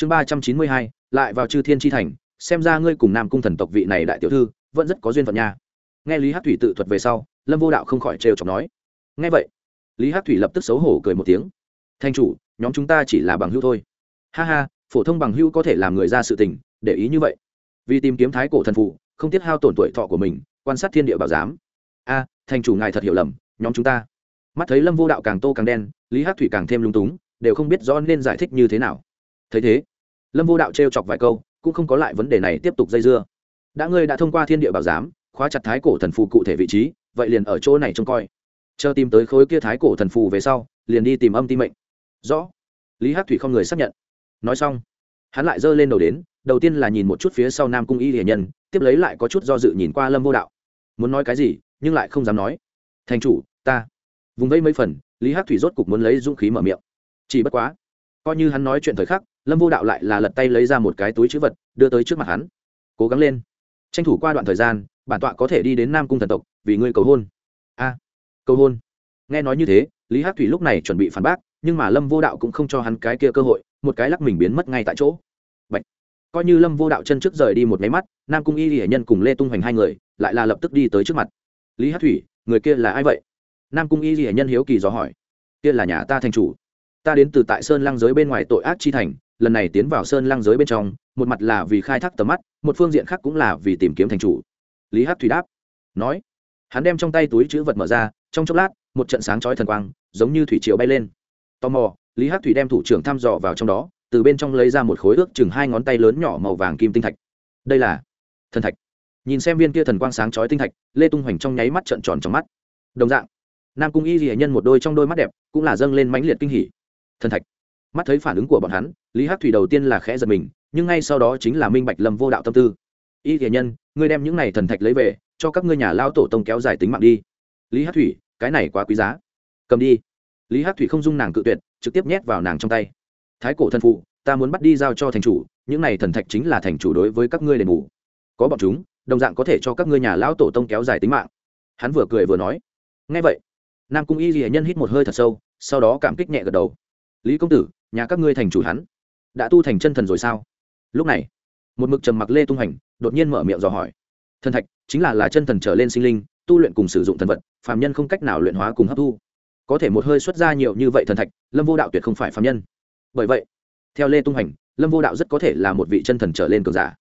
chương ba trăm chín mươi hai lại vào chư thiên tri thành xem ra ngươi cùng nam cung thần tộc vị này đại tiểu thư vẫn rất có duyên phận nha. Nghe lý hát thủy tự thuật về sau lâm vô đạo không khỏi trêu chọc nói. Nghe vậy lý hát thủy lập tức xấu hổ cười một tiếng. Thanh chủ nhóm chúng ta chỉ là bằng hữu thôi. Ha ha phổ thông bằng hữu có thể làm người ra sự tình để ý như vậy. Vì tìm kiếm thái cổ thần phụ không tiết hao tổn tuổi thọ của mình quan sát thiên địa bảo giám. A à, thành chủ ngài thật hiểu lầm nhóm chúng ta. Mắt thấy lâm vô đạo càng tô càng đen lý hát thủy càng thêm lung túng đều không biết rõ nên giải thích như thế nào thấy thế, lâm vô đạo t chọc vài câu, cũng không có lại vấn đề này tiếp tục dây dưa. Đã ngươi đã thông qua thiên địa bảo giám, khóa chặt thái cổ thần phù cụ thể vị trí, vậy liền ở chỗ này trông coi. Chờ tìm tới khối kia thái cổ thần phù về sau, liền đi tìm âm ti mệnh. Rõ. Lý hát thủy không người xác nhận. Nói xong, hắn lại giơ lên đầu đến, đầu tiên là nhìn một chút phía sau nam cung y hiền nhân, tiếp lấy lại có chút do dự nhìn qua lâm vô đạo. Muốn nói cái gì, nhưng lại không dám nói. Thành chủ, ta. Vùng vây mấy phần, lý hát thủy rốt cục muốn lấy dũng khí mở miệng. Chỉ bất quá, coi như hắn nói chuyện thời khắc lâm vô đạo lại là lật tay lấy ra một cái túi chữ vật, đưa tới trước mặt hắn. Cố gắng lên. Tranh thủ qua đoạn thời gian, bản tọa có thể đi đến nam cung thần tộc, vì ngươi cầu hôn. A à, cầu hôn. Nghe nói như thế, lý hát thủy lúc này chuẩn bị phản bác, nhưng mà lâm vô đạo cũng không cho hắn cái kia cơ hội, một cái lắc mình biến mất ngay tại chỗ. Bạch. coi như lâm vô đạo chân trước rời đi một máy mắt, nam cung y hiển nhân cùng lê tung hoành hai người, lại là lập tức đi tới trước mặt. Lý hát thủy, người kia là ai vậy? Nam cung y hiển nhân hiếu kỳ dò hỏi. Kia là nhà ta thành chủ. Ta đến từ tại sơn Lang giới bên ngoài tội ác chi thành lần này tiến vào sơn lăng giới bên trong, một mặt là vì khai thác tầm mắt, một phương diện khác cũng là vì tìm kiếm thành chủ. Lý hát thủy đáp, nói, hắn đem trong tay túi chữ vật mở ra, trong chốc lát, một trận sáng chói thần quang, giống như thủy triều bay lên. Tò mò, lý hát thủy đem thủ trưởng thăm dò vào trong đó, từ bên trong lấy ra một khối ước chừng hai ngón tay lớn nhỏ màu vàng kim tinh thạch. Đây là thần thạch. Nhìn xem viên kia thần quang sáng chói tinh thạch, lê tung hoành trong nháy mắt trận tròn trong mắt. Đồng dạng, nam cung y dị nhân một đôi trong đôi mắt đẹp, cũng là dâng lên mãnh liệt kinh hỉ. Thần thạch mắt thấy phản ứng của bọn hắn, lý Hắc thủy đầu tiên là khẽ giật mình, nhưng ngay sau đó chính là minh bạch lâm vô đạo tâm tư. Y dị nhân, ngươi đem những này thần thạch lấy về, cho các ngươi nhà lao tổ tông kéo dài tính mạng đi. Lý Hắc thủy, cái này quá quý giá. Cầm đi. Lý Hắc thủy không dung nàng cự tuyệt, trực tiếp nhét vào nàng trong tay. Thái cổ thân phụ, ta muốn bắt đi giao cho thành chủ, những này thần thạch chính là thành chủ đối với các ngươi đền bù. Có bọn chúng, đồng dạng có thể cho các ngươi nhà lão tổ tông kéo dài tính mạng. Hắn vừa cười vừa nói. Ngay vậy, nam cung y ghi nhân hít một hơi thật sâu, sau đó cảm kích nhẹ gật đầu lý công tử, nhà các ngươi thành chủ hắn. Đã tu thành chân thần rồi sao? Lúc này, một mực trầm mặc lê tung hành, đột nhiên mở miệng dò hỏi. Thần thạch chính là là chân thần trở lên sinh linh, tu luyện cùng sử dụng thần vật, phàm nhân không cách nào luyện hóa cùng hấp thu. Có thể một hơi xuất ra nhiều như vậy thần thạch, lâm vô đạo tuyệt không phải phàm nhân. Bởi vậy, theo lê tung hành, lâm vô đạo rất có thể là một vị chân thần trở lên cường giả.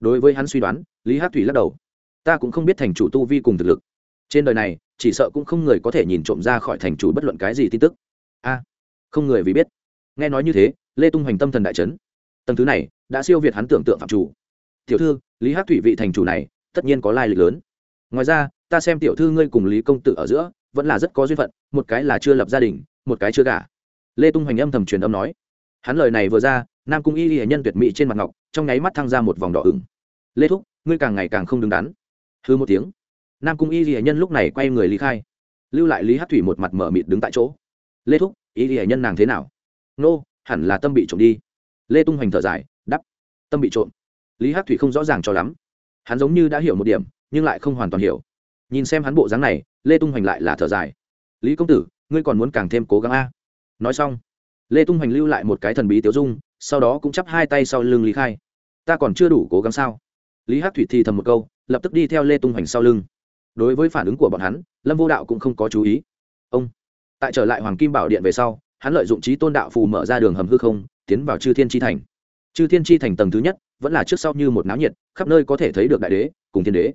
Đối với hắn suy đoán, lý hát thủy lắc đầu. Ta cũng không biết thành chủ tu vi cùng thực lực. Trên đời này, chỉ sợ cũng không người có thể nhìn trộm ra khỏi thành chủ bất luận cái gì tin tức. A, không người vì biết nghe nói như thế, lê tung hoành tâm thần đại trấn tầng thứ này đã siêu việt hắn tưởng tượng phạm chủ. Tiểu thư, lý hát thủy vị thành chủ này, tất nhiên có lai lịch lớn. Ngoài ra, ta xem tiểu thư ngươi cùng lý công tử ở giữa, vẫn là rất có duyên phận, một cái là chưa lập gia đình, một cái chưa gả. Lê tung hoành âm thầm truyền âm nói. Hắn lời này vừa ra, nam cung y y nhân tuyệt mỹ trên mặt ngọc, trong nháy mắt thăng ra một vòng đỏ ửng. Lê thúc, ngươi càng ngày càng không đứng đắn. Hư một tiếng. Nam cung y y nhân lúc này quay người lý khai. Lưu lại lý hát thủy một mặt mở mịt đứng tại chỗ. Lê thúc, y y nhân nàng thế nào? Nô, hẳn là tâm bị trộm đi. Lê tung hoành thở dài đắp tâm bị trộm. Lý Hắc thủy không rõ ràng cho lắm. Hắn giống như đã hiểu một điểm, nhưng lại không hoàn toàn hiểu. Nhìn xem hắn bộ dáng này, lê tung hoành lại là thở dài. Lý công tử, ngươi còn muốn càng thêm cố gắng a? Nói xong, lê tung hoành lưu lại một cái thần bí tiểu dung, sau đó cũng chắp hai tay sau lưng lý khai. Ta còn chưa đủ cố gắng sao? Lý Hắc thủy thì thầm một câu, lập tức đi theo lê tung hoành sau lưng. Đối với phản ứng của bọn hắn, lâm vô đạo cũng không có chú ý. Ông, tại trở lại hoàng kim bảo điện về sau hắn lợi dụng trí tôn đạo phù mở ra đường hầm hư không, tiến vào chư thiên tri thành. Chư thiên tri thành tầng thứ nhất, vẫn là trước sau như một náo nhiệt, khắp nơi có thể thấy được đại đế, cùng thiên đế.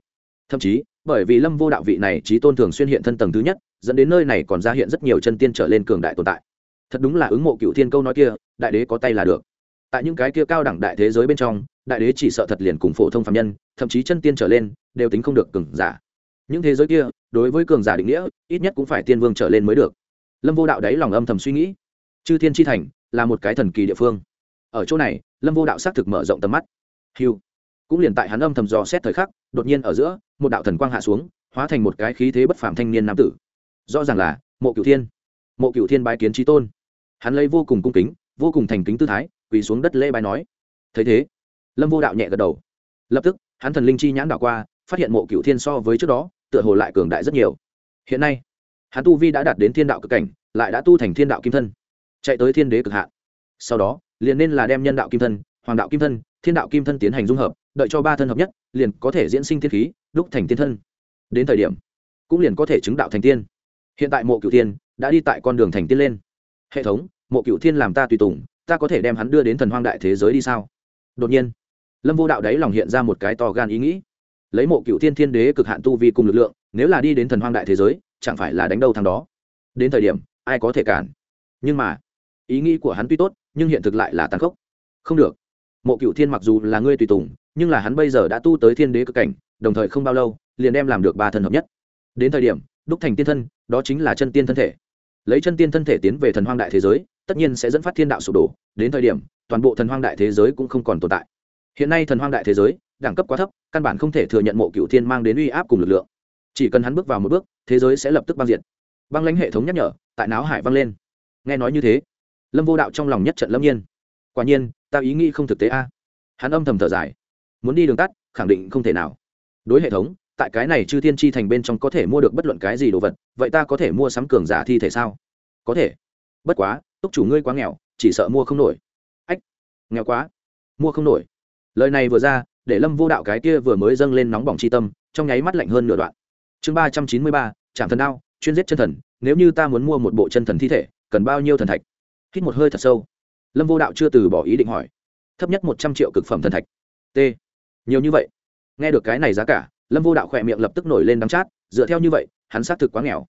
Thậm chí, bởi vì lâm vô đạo vị này trí tôn thường xuyên hiện thân tầng thứ nhất, dẫn đến nơi này còn ra hiện rất nhiều chân tiên trở lên cường đại tồn tại. Thật đúng là ứng mộ cựu thiên câu nói kia, đại đế có tay là được. Tại những cái kia cao đẳng đại thế giới bên trong, đại đế chỉ sợ thật liền cùng phổ thông phạm nhân, thậm chí chân tiên trở lên, đều tính không được cường giả. Những thế giới kia, đối với cường giả định nghĩa, ít nhất cũng phải tiên vương trở lên mới được. Lâm vô đạo đấy lòng âm thầm suy nghĩ chư thiên tri thành là một cái thần kỳ địa phương. Ở chỗ này, lâm vô đạo xác thực mở rộng tầm mắt. Hiu cũng liền tại hắn âm thầm dò xét thời khắc, đột nhiên ở giữa, một đạo thần quang hạ xuống, hóa thành một cái khí thế bất phàm thanh niên nam tử. Rõ ràng là mộ cửu thiên. Mộ cửu thiên bái kiến trí tôn. Hắn lấy vô cùng cung kính, vô cùng thành kính tư thái, quỳ xuống đất lễ bái nói. Thấy thế, lâm vô đạo nhẹ gật đầu. Lập tức, hắn thần linh chi nhãn đảo qua, phát hiện mộ cửu thiên so với trước đó, tựa hồ lại cường đại rất nhiều. Hiện nay, hắn tu vi đã đạt đến thiên đạo cực cảnh, lại đã tu thành thiên đạo kim thân chạy tới thiên đế cực hạn. Sau đó, liền nên là đem nhân đạo kim thân, hoàng đạo kim thân, thiên đạo kim thân tiến hành dung hợp, đợi cho ba thân hợp nhất, liền có thể diễn sinh thiên khí, đúc thành tiên thân. Đến thời điểm, cũng liền có thể chứng đạo thành tiên. Hiện tại mộ cựu tiên đã đi tại con đường thành tiên lên. Hệ thống, mộ cựu thiên làm ta tùy tùng, ta có thể đem hắn đưa đến thần hoang đại thế giới đi sao? Đột nhiên, lâm vô đạo đấy lòng hiện ra một cái to gan ý nghĩ. Lấy mộ cựu thiên thiên đế cực hạn tu vi cùng lực lượng, nếu là đi đến thần hoang đại thế giới, chẳng phải là đánh đâu thằng đó. Đến thời điểm, ai có thể cản? Nhưng mà ý nghĩ của hắn tuy tốt, nhưng hiện thực lại là tàn khốc. Không được. Mộ cựu thiên mặc dù là ngươi tùy tùng, nhưng là hắn bây giờ đã tu tới thiên đế cực cảnh, đồng thời không bao lâu, liền đem làm được ba thần hợp nhất. Đến thời điểm, đúc thành tiên thân, đó chính là chân tiên thân thể. Lấy chân tiên thân thể tiến về thần hoang đại thế giới, tất nhiên sẽ dẫn phát thiên đạo sụp đổ. Đến thời điểm, toàn bộ thần hoang đại thế giới cũng không còn tồn tại. Hiện nay thần hoang đại thế giới, đẳng cấp quá thấp, căn bản không thể thừa nhận mộ cựu thiên mang đến uy áp cùng lực lượng. Chỉ cần hắn bước vào một bước, thế giới sẽ lập tức băng diện băng lãnh hệ thống nhắc nhở, tại não hải văng lên. Nghe nói như thế lâm vô đạo trong lòng nhất trận lâm nhiên. Quả nhiên, ta ý nghĩ không thực tế a. Hắn âm thầm thở dài. Muốn đi đường tắt, khẳng định không thể nào. Đối hệ thống, tại cái này chư thiên chi thành bên trong có thể mua được bất luận cái gì đồ vật, vậy ta có thể mua sắm cường giả thi thể sao? Có thể. Bất quá, túc chủ ngươi quá nghèo, chỉ sợ mua không nổi. Ách, nghèo quá. Mua không nổi. Lời này vừa ra, để lâm vô đạo cái kia vừa mới dâng lên nóng bỏng chi tâm, trong nháy mắt lạnh hơn nửa đoạn. Chương ba trăm chín mươi ba trạm thần đao, chuyên giết chân thần, nếu như ta muốn mua một bộ chân thần thi thể, cần bao nhiêu thần thạch? Hít một hơi thật sâu. Lâm vô đạo chưa từ bỏ ý định hỏi. Thấp nhất một trăm triệu cực phẩm thần thạch. T. Nhiều như vậy. Nghe được cái này giá cả, lâm vô đạo khỏe miệng lập tức nổi lên đắng chát, dựa theo như vậy, hắn xác thực quá nghèo.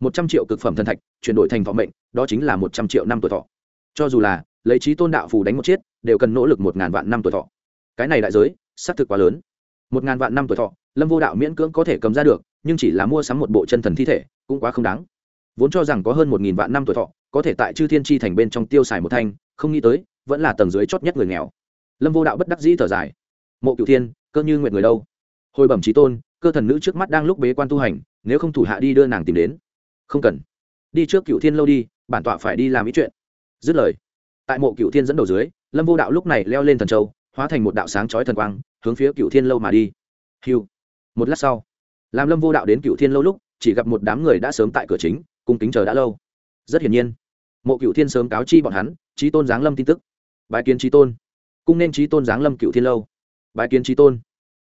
Một trăm triệu cực phẩm thần thạch, chuyển đổi thành thọ mệnh, đó chính là một trăm triệu năm tuổi thọ. Cho dù là, lấy trí tôn đạo phù đánh một chiết đều cần nỗ lực một ngàn vạn năm tuổi thọ. Cái này đại giới, xác thực quá lớn. Một ngàn vạn năm tuổi thọ, lâm vô đạo miễn cưỡng có thể cầm ra được, nhưng chỉ là mua sắm một bộ chân thần thi thể, cũng quá không đáng vốn cho rằng có hơn một nghìn vạn năm tuổi thọ, có thể tại chư thiên tri thành bên trong tiêu xài một thanh, không nghĩ tới, vẫn là tầng dưới chót nhất người nghèo. Lâm vô đạo bất đắc dĩ thở dài. Mộ cựu thiên, cơ như nguyện người đâu? Hồi bẩm trí tôn, cơ thần nữ trước mắt đang lúc bế quan tu hành, nếu không thủ hạ đi đưa nàng tìm đến. Không cần. Đi trước cựu thiên lâu đi, bản tọa phải đi làm ý chuyện. Dứt lời. Tại mộ cựu thiên dẫn đầu dưới, lâm vô đạo lúc này leo lên thần châu, hóa thành một đạo sáng chói thần quang, hướng phía cựu thiên lâu mà đi. Hiu một lát sau, làm lâm vô đạo đến cựu thiên lâu lúc, chỉ gặp một đám người đã sớm tại cửa chính cung kính chờ đã lâu. Rất hiển nhiên, mộ cựu thiên sớm cáo chi bọn hắn trí tôn giáng lâm tin tức. Bái kiến trí tôn. Cung nên trí tôn giáng lâm cựu thiên lâu. Bái kiến trí tôn.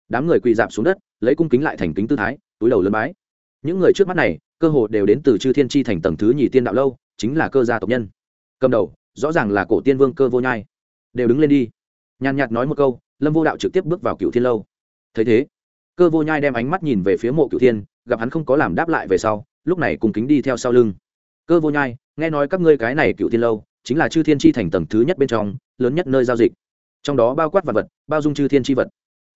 Đám người quỳ dạp xuống đất, lấy cung kính lại thành kính tư thái, túi đầu lớn bái. Những người trước mắt này, cơ hồ đều đến từ chư thiên tri thành tầng thứ nhì tiên đạo lâu, chính là cơ gia tộc nhân. Cầm đầu, rõ ràng là cổ tiên vương cơ vô nhai. Đều đứng lên đi. Nhàn nhạt nói một câu, lâm vô đạo trực tiếp bước vào cựu thiên lâu. Thấy thế, cơ vô nhai đem ánh mắt nhìn về phía mộ cựu thiên, gặp hắn không có làm đáp lại về sau lúc này cùng kính đi theo sau lưng. Cơ vô nhai, nghe nói các ngươi cái này cựu thiên lâu, chính là chư thiên tri thành tầng thứ nhất bên trong, lớn nhất nơi giao dịch. Trong đó bao quát vật vật, bao dung chư thiên tri vật.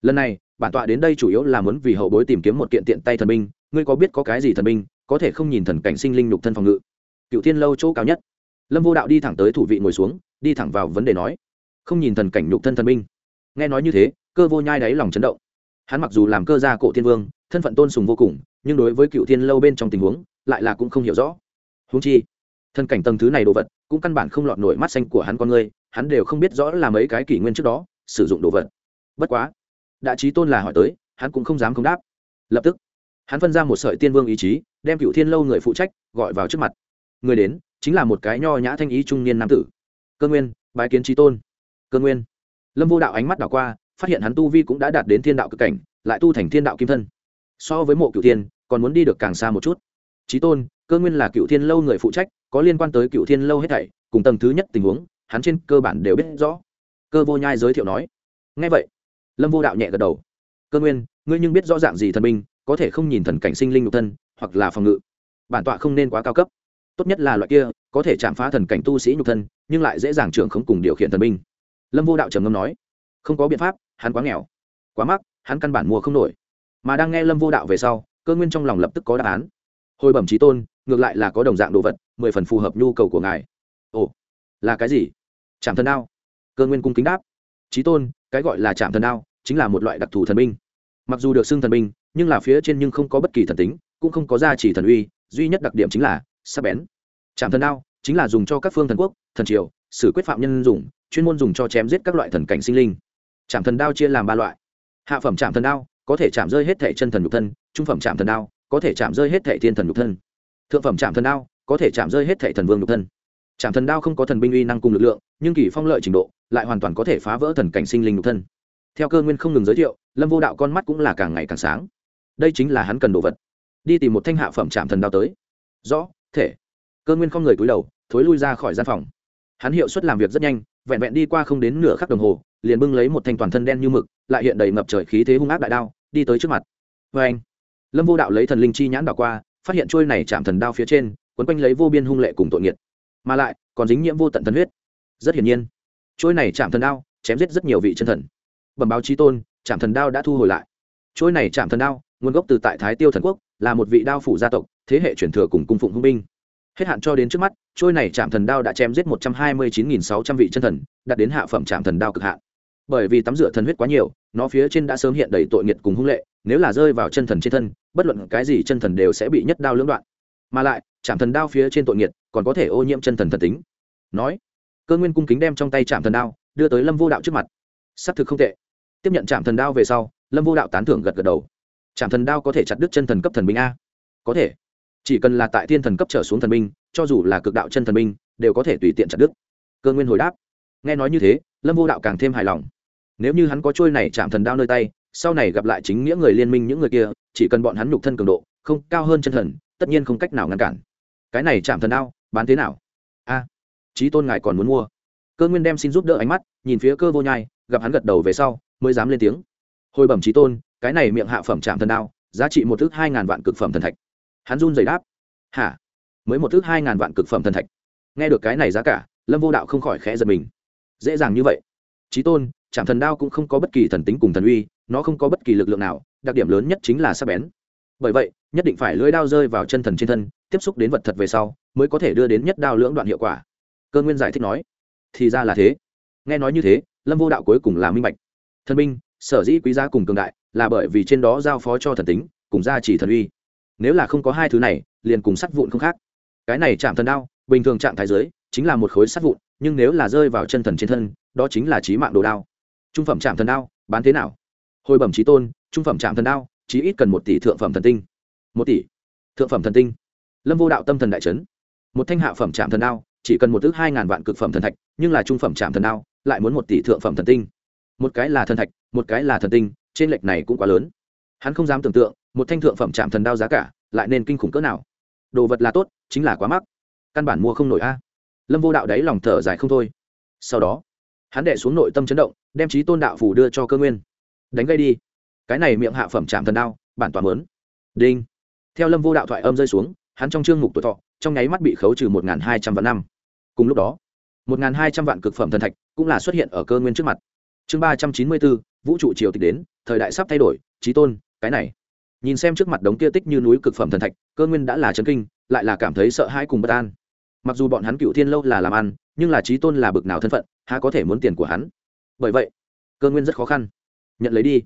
Lần này, bản tọa đến đây chủ yếu là muốn vì hậu bối tìm kiếm một kiện tiện tay thần binh. Ngươi có biết có cái gì thần binh, có thể không nhìn thần cảnh sinh linh lục thân phòng ngự? Cựu thiên lâu chỗ cao nhất. Lâm vô đạo đi thẳng tới thủ vị ngồi xuống, đi thẳng vào vấn đề nói. Không nhìn thần cảnh nhục thân thần binh. Nghe nói như thế, cơ vô nhai đáy lòng chấn động. Hắn mặc dù làm cơ gia cổ thiên vương thân phận tôn sùng vô cùng, nhưng đối với cựu thiên lâu bên trong tình huống, lại là cũng không hiểu rõ. Húng chi, thân cảnh tầng thứ này đồ vật, cũng căn bản không lọt nổi mắt xanh của hắn con người, hắn đều không biết rõ là mấy cái kỷ nguyên trước đó, sử dụng đồ vật. Bất quá đã trí tôn là hỏi tới, hắn cũng không dám không đáp. Lập tức, hắn phân ra một sợi tiên vương ý chí, đem cựu thiên lâu người phụ trách, gọi vào trước mặt. Người đến, chính là một cái nho nhã thanh ý trung niên nam tử. Cơ nguyên, bái kiến trí tôn. Cơ nguyên. Lâm vô đạo ánh mắt đảo qua, phát hiện hắn tu vi cũng đã đạt đến thiên đạo cực cảnh, lại tu thành thiên đạo kim thân so với mộ cựu thiên, còn muốn đi được càng xa một chút. Trí tôn, cơ nguyên là cựu thiên lâu người phụ trách, có liên quan tới cựu thiên lâu hết thảy, cùng tầng thứ nhất tình huống, hắn trên cơ bản đều biết rõ. Cơ vô nhai giới thiệu nói. Ngay vậy, lâm vô đạo nhẹ gật đầu. Cơ nguyên, ngươi nhưng biết rõ dạng gì thần binh, có thể không nhìn thần cảnh sinh linh nhục thân, hoặc là phòng ngự. Bản tọa không nên quá cao cấp. Tốt nhất là loại kia, có thể chạm phá thần cảnh tu sĩ nhục thân, nhưng lại dễ dàng trưởng không cùng điều khiển thần binh. Lâm vô đạo trầm ngâm nói. Không có biện pháp, hắn quá nghèo. Quá mắc, hắn căn bản mua không nổi mà đang nghe lâm vô đạo về sau, cơ nguyên trong lòng lập tức có đáp án. Hồi bẩm trí tôn, ngược lại là có đồng dạng đồ vật, mười phần phù hợp nhu cầu của ngài. Ồ, là cái gì? Chạm thần đao. Cơ nguyên cung kính đáp. Trí tôn, cái gọi là chạm thần đao chính là một loại đặc thù thần binh. Mặc dù được xưng thần binh, nhưng là phía trên nhưng không có bất kỳ thần tính, cũng không có gia trì thần uy, duy nhất đặc điểm chính là sắc bén. Chạm thần đao chính là dùng cho các phương thần quốc, thần triều xử quyết phạm nhân dùng, chuyên môn dùng cho chém giết các loại thần cảnh sinh linh. Chạm thần đao chia làm ba loại. Hạ phẩm chạm thần đao có thể chạm rơi hết thể chân thần nhục thân, trung phẩm chạm thần đao, có thể chạm rơi hết thể thiên thần nhục thân. Thượng phẩm chạm thần đao, có thể chạm rơi hết thể thần vương nhục thân. Chạm thần đao không có thần binh uy năng cùng lực lượng, nhưng kỳ phong lợi trình độ, lại hoàn toàn có thể phá vỡ thần cảnh sinh linh nhục thân. Theo cơ nguyên không ngừng giới thiệu, lâm vô đạo con mắt cũng là càng ngày càng sáng. Đây chính là hắn cần đồ vật. Đi tìm một thanh hạ phẩm chạm thần đao tới. Rõ, thể. Cơ nguyên không người cúi đầu, thối lui ra khỏi gian phòng. Hắn hiệu suất làm việc rất nhanh vẹn vẹn đi qua không đến nửa khắc đồng hồ, liền bưng lấy một thanh toàn thân đen như mực, lại hiện đầy ngập trời khí thế hung ác đại đao, đi tới trước mặt. Vê anh, lâm vô đạo lấy thần linh chi nhãn đảo qua, phát hiện trôi này chạm thần đao phía trên, quấn quanh lấy vô biên hung lệ cùng tội nghiệt. Mà lại, còn dính nhiễm vô tận thần huyết. Rất hiển nhiên, trôi này chạm thần đao chém giết rất nhiều vị chân thần. Bẩm báo chi tôn, chạm thần đao đã thu hồi lại. Trôi này chạm thần đao, nguồn gốc từ tại thái tiêu thần quốc, là một vị đao phủ gia tộc, thế hệ truyền thừa cùng cung phụng hung binh hết hạn cho đến trước mắt, trôi này chạm thần đao đã chém giết một trăm hai mươi chín nghìn sáu trăm vị chân thần, đạt đến hạ phẩm chạm thần đao cực hạn. Bởi vì tắm rửa thần huyết quá nhiều, nó phía trên đã sớm hiện đầy tội nghiệt cùng hung lệ, nếu là rơi vào chân thần trên thân, bất luận cái gì chân thần đều sẽ bị nhất đao lưỡng đoạn. Mà lại chạm thần đao phía trên tội nghiệt, còn có thể ô nhiễm chân thần thần tính. Nói, cơ nguyên cung kính đem trong tay chạm thần đao, đưa tới lâm vô đạo trước mặt. S ắ c thực không tệ. Tiếp nhận chạm thần đao về sau, lâm vô đạo tán thưởng gật gật đầu. Chạm thần đao có thể chặt đứt chân thần cấp thần binh a. Có thể chỉ cần là tại thiên thần cấp trở xuống thần binh cho dù là cực đạo chân thần binh đều có thể tùy tiện chặt đứt. Cơ nguyên hồi đáp. Nghe nói như thế lâm vô đạo càng thêm hài lòng. Nếu như hắn có trôi này chạm thần đao nơi tay sau này gặp lại chính nghĩa người liên minh những người kia chỉ cần bọn hắn nhục thân cường độ không cao hơn chân thần tất nhiên không cách nào ngăn cản. Cái này chạm thần đao bán thế nào? A à, trí tôn ngài còn muốn mua. Cơ nguyên đem xin giúp đỡ ánh mắt nhìn phía cơ vô nhai gặp hắn gật đầu về sau mới dám lên tiếng. Hồi bẩm trí tôn cái này miệng hạ phẩm chạm thần đao giá trị một thước hai ngàn vạn cực phẩm thần thạch hắn run giày đáp, hả? Mới một thước hai ngàn vạn cực phẩm thần thạch. Nghe được cái này giá cả, lâm vô đạo không khỏi khẽ giật mình. Dễ dàng như vậy? Trí tôn chạm thần đao cũng không có bất kỳ thần tính cùng thần uy, nó không có bất kỳ lực lượng nào, đặc điểm lớn nhất chính là sắc bén. Bởi vậy, nhất định phải lưỡi đao rơi vào chân thần trên thân, tiếp xúc đến vật thật về sau, mới có thể đưa đến nhất đao lưỡng đoạn hiệu quả. Cơ nguyên giải thích nói, thì ra là thế. Nghe nói như thế, lâm vô đạo cuối cùng là minh bạch. Thần binh, sở dĩ quý giá cùng cường đại là bởi vì trên đó giao phó cho thần tính, cùng gia trì thần uy nếu là không có hai thứ này, liền cùng sắt vụn không khác. Cái này chạm thần đao, bình thường trạng thái giới chính là một khối sắt vụn, nhưng nếu là rơi vào chân thần trên thân, đó chính là trí mạng đồ đao. Trung phẩm chạm thần đao, bán thế nào? Hồi bẩm trí tôn, trung phẩm chạm thần đao, chí ít cần một tỷ thượng phẩm thần tinh. Một tỷ thượng phẩm thần tinh. Lâm vô đạo tâm thần đại trấn một thanh hạ phẩm chạm thần đao, chỉ cần một thứ hai ngàn vạn cực phẩm thần thạch, nhưng là trung phẩm chạm thần đao, lại muốn một tỷ thượng phẩm thần tinh. Một cái là thần thạch, một cái là thần tinh, trên lệch này cũng quá lớn. Hắn không dám tưởng tượng một thanh thượng phẩm chạm thần đao giá cả, lại nên kinh khủng cỡ nào? Đồ vật là tốt, chính là quá mắc. Căn bản mua không nổi a. Lâm vô đạo đáy lòng thở dài không thôi. Sau đó, hắn đệ xuống nội tâm chấn động, đem trí tôn đạo phủ đưa cho cơ nguyên. Đánh gây đi. Cái này miệng hạ phẩm chạm thần đao, bản toàn lớn đinh. Theo lâm vô đạo thoại âm rơi xuống, hắn trong chương mục tuổi thọ, trong nháy mắt bị khấu trừ một hai trăm vạn năm. Cùng lúc đó, một hai trăm vạn cực phẩm thần thạch cũng là xuất hiện ở cơ nguyên trước mặt. Chương ba trăm chín mươi bốn, vũ trụ triều tịch đến, thời đại sắp thay đổi trí tôn, cái này nhìn xem trước mặt đống kia tích như núi cực phẩm thần thạch, cơ nguyên đã là chấn kinh, lại là cảm thấy sợ hãi cùng bất an. Mặc dù bọn hắn cựu thiên lâu là làm ăn, nhưng là trí tôn là bực nào thân phận, há có thể muốn tiền của hắn? Bởi vậy, cơ nguyên rất khó khăn. Nhận lấy đi.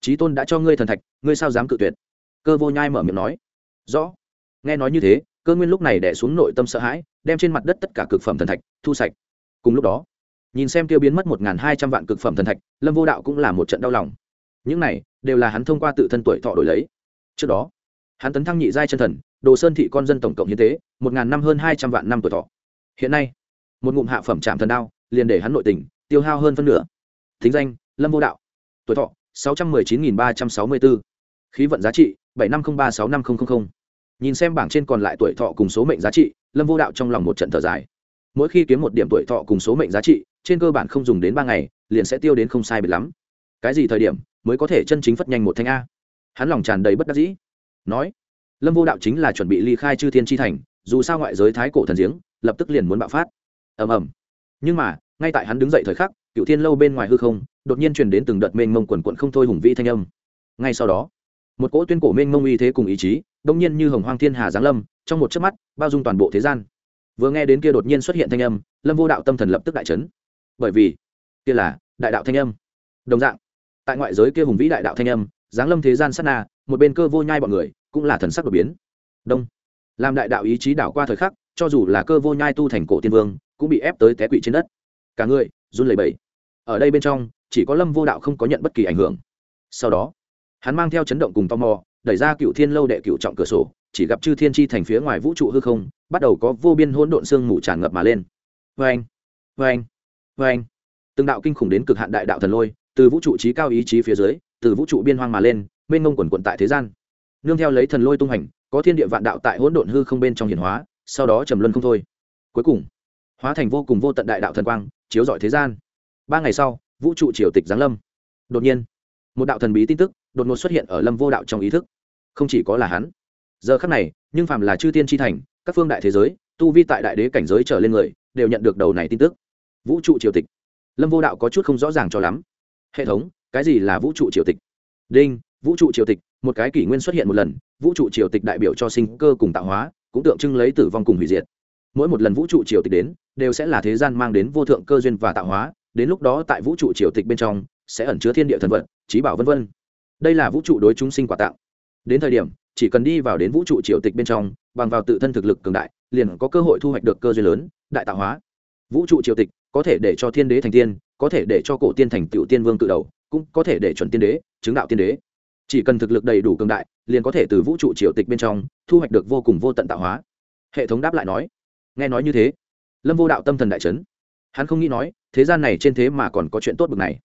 Trí tôn đã cho ngươi thần thạch, ngươi sao dám cự tuyệt? Cơ vô nhai mở miệng nói. Rõ. Nghe nói như thế, cơ nguyên lúc này đẻ xuống nội tâm sợ hãi, đem trên mặt đất tất cả cực phẩm thần thạch thu sạch. Cùng lúc đó, nhìn xem tiêu biến mất một hai trăm vạn cực phẩm thần thạch, lâm vô đạo cũng là một trận đau lòng. Những này đều là hắn thông qua tự thân tuổi thọ đổi lấy trước đó, hắn tấn thăng nhị giai chân thần, đồ sơn thị con dân tổng cộng hiến tế, một ngàn năm hơn hai trăm vạn năm tuổi thọ. Hiện nay, một ngụm hạ phẩm trạm thần đao, liền để hắn nội tình, tiêu hao hơn phân nửa. Thính danh, lâm vô đạo. Tuổi thọ, sáu trăm mười chín nghìn ba trăm sáu mươi bốn. Khí vận giá trị, bảy năm không ba sáu năm nghìn nhìn xem bảng trên còn lại tuổi thọ cùng số mệnh giá trị, lâm vô đạo trong lòng một trận thở dài. Mỗi khi kiếm một điểm tuổi thọ cùng số mệnh giá trị, trên cơ bản không dùng đến ba ngày, liền sẽ tiêu đến không sai biệt lắm. Cái gì thời điểm mới có thể chân chính phất nhanh một thanh a? Hắn lòng tràn đầy bất đắc dĩ. Nói, lâm vô đạo chính là chuẩn bị ly khai chư thiên tri thành, dù sao ngoại giới thái cổ thần giếng, lập tức liền muốn bạo phát. Ầm ầm. Nhưng mà, ngay tại hắn đứng dậy thời khắc cựu thiên lâu bên ngoài hư không, đột nhiên truyền đến từng đợt mênh mông quần quận không thôi hùng vĩ thanh âm. Ngay sau đó, một cỗ tuyên cổ mênh mông uy thế cùng ý chí, đông nhiên như hồng hoang thiên hà giáng lâm, trong một chớp mắt, bao dung toàn bộ thế gian. Vừa nghe đến kia đột nhiên xuất hiện thanh âm, lâm vô đạo tâm thần lập tức đại chấn. Bởi vì, kia là đại đạo thanh âm. Đồng dạng, tại ngoại giới kia hùng vĩ đại đạo thanh âm giáng lâm thế gian sát na, một bên cơ vô nhai bọn người cũng là thần sắc đột biến. Đông. Làm đại đạo ý chí đảo qua thời khắc, cho dù là cơ vô nhai tu thành cổ tiên vương, cũng bị ép tới té quỵ trên đất. Cả người, run lẩy bẩy. Ở đây bên trong, chỉ có lâm vô đạo không có nhận bất kỳ ảnh hưởng. Sau đó, hắn mang theo chấn động cùng tò mò, đẩy ra cựu thiên lâu đệ cựu trọng cửa sổ, chỉ gặp chư thiên chi thành phía ngoài vũ trụ hư không, bắt đầu có vô biên hỗn độn sương mù tràn ngập mà lên. Vê anh vê anh vê anh từng đạo kinh khủng đến cực hạn đại đạo thần lôi, từ vũ trụ trí cao ý chí phía dưới từ vũ trụ biên hoang mà lên, mênh ngông quần quận tại thế gian. Nương theo lấy thần lôi tung hành, có thiên địa vạn đạo tại hỗn độn hư không bên trong hiển hóa, sau đó trầm luân không thôi. Cuối cùng, hóa thành vô cùng vô tận đại đạo thần quang, chiếu rọi thế gian. Ba ngày sau, vũ trụ triều tịch giáng lâm. Đột nhiên, một đạo thần bí tin tức, đột ngột xuất hiện ở lâm vô đạo trong ý thức. Không chỉ có là hắn. Giờ khắc này, nhưng phàm là chư tiên tri thành, các phương đại thế giới, tu vi tại đại đế cảnh giới trở lên người, đều nhận được đầu này tin tức. Vũ trụ triều tịch. Lâm vô đạo có chút không rõ ràng cho lắm. Hệ thống cái gì là vũ trụ triều tịch? Đinh, vũ trụ triều tịch, một cái kỷ nguyên xuất hiện một lần, vũ trụ triều tịch đại biểu cho sinh cơ cùng tạo hóa, cũng tượng trưng lấy tử vong cùng hủy diệt. Mỗi một lần vũ trụ triều tịch đến, đều sẽ là thế gian mang đến vô thượng cơ duyên và tạo hóa, đến lúc đó tại vũ trụ triều tịch bên trong, sẽ ẩn chứa thiên địa thần vật, trí bảo vân vân. Đây là vũ trụ đối chúng sinh quả tạo. Đến thời điểm, chỉ cần đi vào đến vũ trụ triều tịch bên trong, bằng vào tự thân thực lực cường đại, liền có cơ hội thu hoạch được cơ duyên lớn, đại tạo hóa. Vũ trụ triều tịch có thể để cho thiên đế thành tiên, có thể để cho cổ tiên thành tựu tiên vương tự đầu cũng có thể để chuẩn tiên đế, chứng đạo tiên đế. Chỉ cần thực lực đầy đủ cường đại, liền có thể từ vũ trụ triều tịch bên trong thu hoạch được vô cùng vô tận tạo hóa. Hệ thống đáp lại nói. Nghe nói như thế, lâm vô đạo tâm thần đại trấn hắn không nghĩ nói, thế gian này trên thế mà còn có chuyện tốt bực này.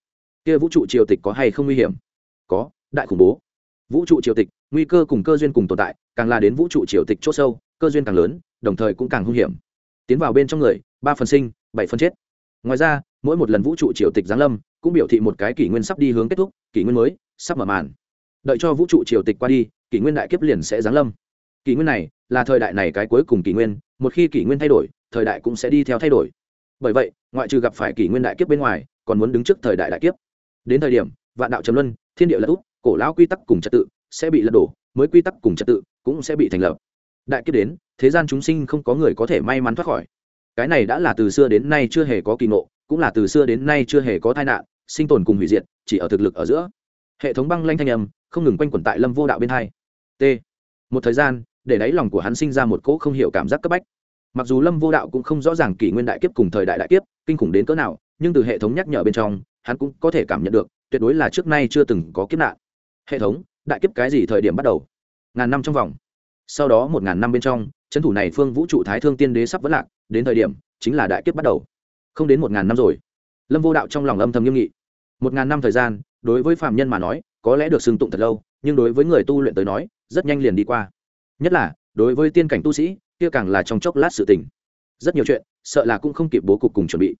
Kia vũ trụ triều tịch có hay không nguy hiểm? Có, đại khủng bố. Vũ trụ triều tịch, nguy cơ cùng cơ duyên cùng tồn tại, càng là đến vũ trụ triều tịch c h ỗ sâu, cơ duyên càng lớn, đồng thời cũng càng hung hiểm. Tiến vào bên trong người, ba phần sinh, bảy phần chết. Ngoài ra mỗi một lần vũ trụ triều tịch giáng lâm cũng biểu thị một cái kỷ nguyên sắp đi hướng kết thúc, kỷ nguyên mới sắp mở màn. Đợi cho vũ trụ triều tịch qua đi, kỷ nguyên đại kiếp liền sẽ giáng lâm. Kỷ nguyên này là thời đại này cái cuối cùng kỷ nguyên, một khi kỷ nguyên thay đổi, thời đại cũng sẽ đi theo thay đổi. Bởi vậy, ngoại trừ gặp phải kỷ nguyên đại kiếp bên ngoài, còn muốn đứng trước thời đại đại kiếp. Đến thời điểm, vạn đạo trầm luân, thiên địa lật úp, cổ lão quy tắc cùng trật tự sẽ bị lật đổ, mới quy tắc cùng trật tự cũng sẽ bị thành lập. Đại kiếp đến, thế gian chúng sinh không có người có thể may mắn thoát khỏi. Cái này đã là từ xưa đến nay chưa hề có kỳ ngộ cũng là từ xưa đến nay chưa hề có tai nạn, sinh tồn cùng hủy diệt, chỉ ở thực lực ở giữa. Hệ thống băng lanh thanh âm, không ngừng quanh quẩn tại lâm vô đạo bên hai. T. Một thời gian, để đáy lòng của hắn sinh ra một cỗ không hiểu cảm giác cấp bách. Mặc dù lâm vô đạo cũng không rõ ràng kỷ nguyên đại kiếp cùng thời đại đại kiếp, kinh khủng đến cỡ nào, nhưng từ hệ thống nhắc nhở bên trong, hắn cũng có thể cảm nhận được, tuyệt đối là trước nay chưa từng có kiếp nạn. Hệ thống, đại kiếp cái gì thời điểm bắt đầu? Ngàn năm trong vòng. Sau đó một ngàn năm bên trong trấn thủ này phương vũ trụ thái thương tiên đế sắp vẫn lạc, đến thời điểm, chính là đại kiếp bắt đầu không đến một ngàn năm rồi. Lâm vô đạo trong lòng âm thầm nghiêm nghị. Một ngàn năm thời gian, đối với phạm nhân mà nói, có lẽ được xưng tụng thật lâu, nhưng đối với người tu luyện tới nói, rất nhanh liền đi qua. Nhất là, đối với tiên cảnh tu sĩ, kia càng là trong chốc lát sự tình. Rất nhiều chuyện, sợ là cũng không kịp bố cục cùng chuẩn bị.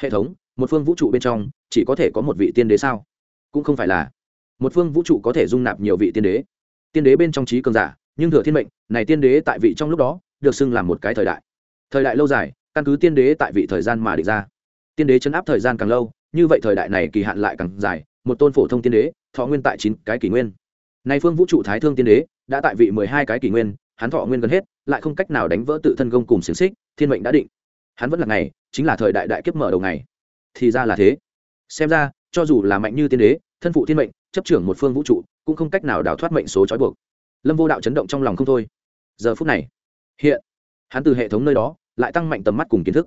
Hệ thống, một phương vũ trụ bên trong, chỉ có thể có một vị tiên đế sao? Cũng không phải là. Một phương vũ trụ có thể dung nạp nhiều vị tiên đế. Tiên đế bên trong trí cường giả, nhưng thừa thiên mệnh, này tiên đế tại vị trong lúc đó, được xưng làm một cái thời đại. Thời đại lâu dài căn cứ tiên đế tại vị thời gian mà định ra. Tiên đế chấn áp thời gian càng lâu, như vậy thời đại này kỳ hạn lại càng dài, một tôn phổ thông tiên đế, thọ nguyên tại chín cái kỷ nguyên. Nay phương vũ trụ thái thương tiên đế, đã tại vị mười hai cái kỷ nguyên, hắn thọ nguyên gần hết, lại không cách nào đánh vỡ tự thân gông cùng xiềng xích, thiên mệnh đã định. Hắn vẫn là ngày, chính là thời đại đại kiếp mở đầu ngày. Thì ra là thế. Xem ra, cho dù là mạnh như tiên đế, thân phụ thiên mệnh, chấp trưởng một phương vũ trụ, cũng không cách nào đào thoát mệnh số trói buộc. Lâm vô đạo chấn động trong lòng không thôi. Giờ phút này, hiện, hắn từ hệ thống nơi đó lại tăng mạnh tầm mắt cùng kiến thức.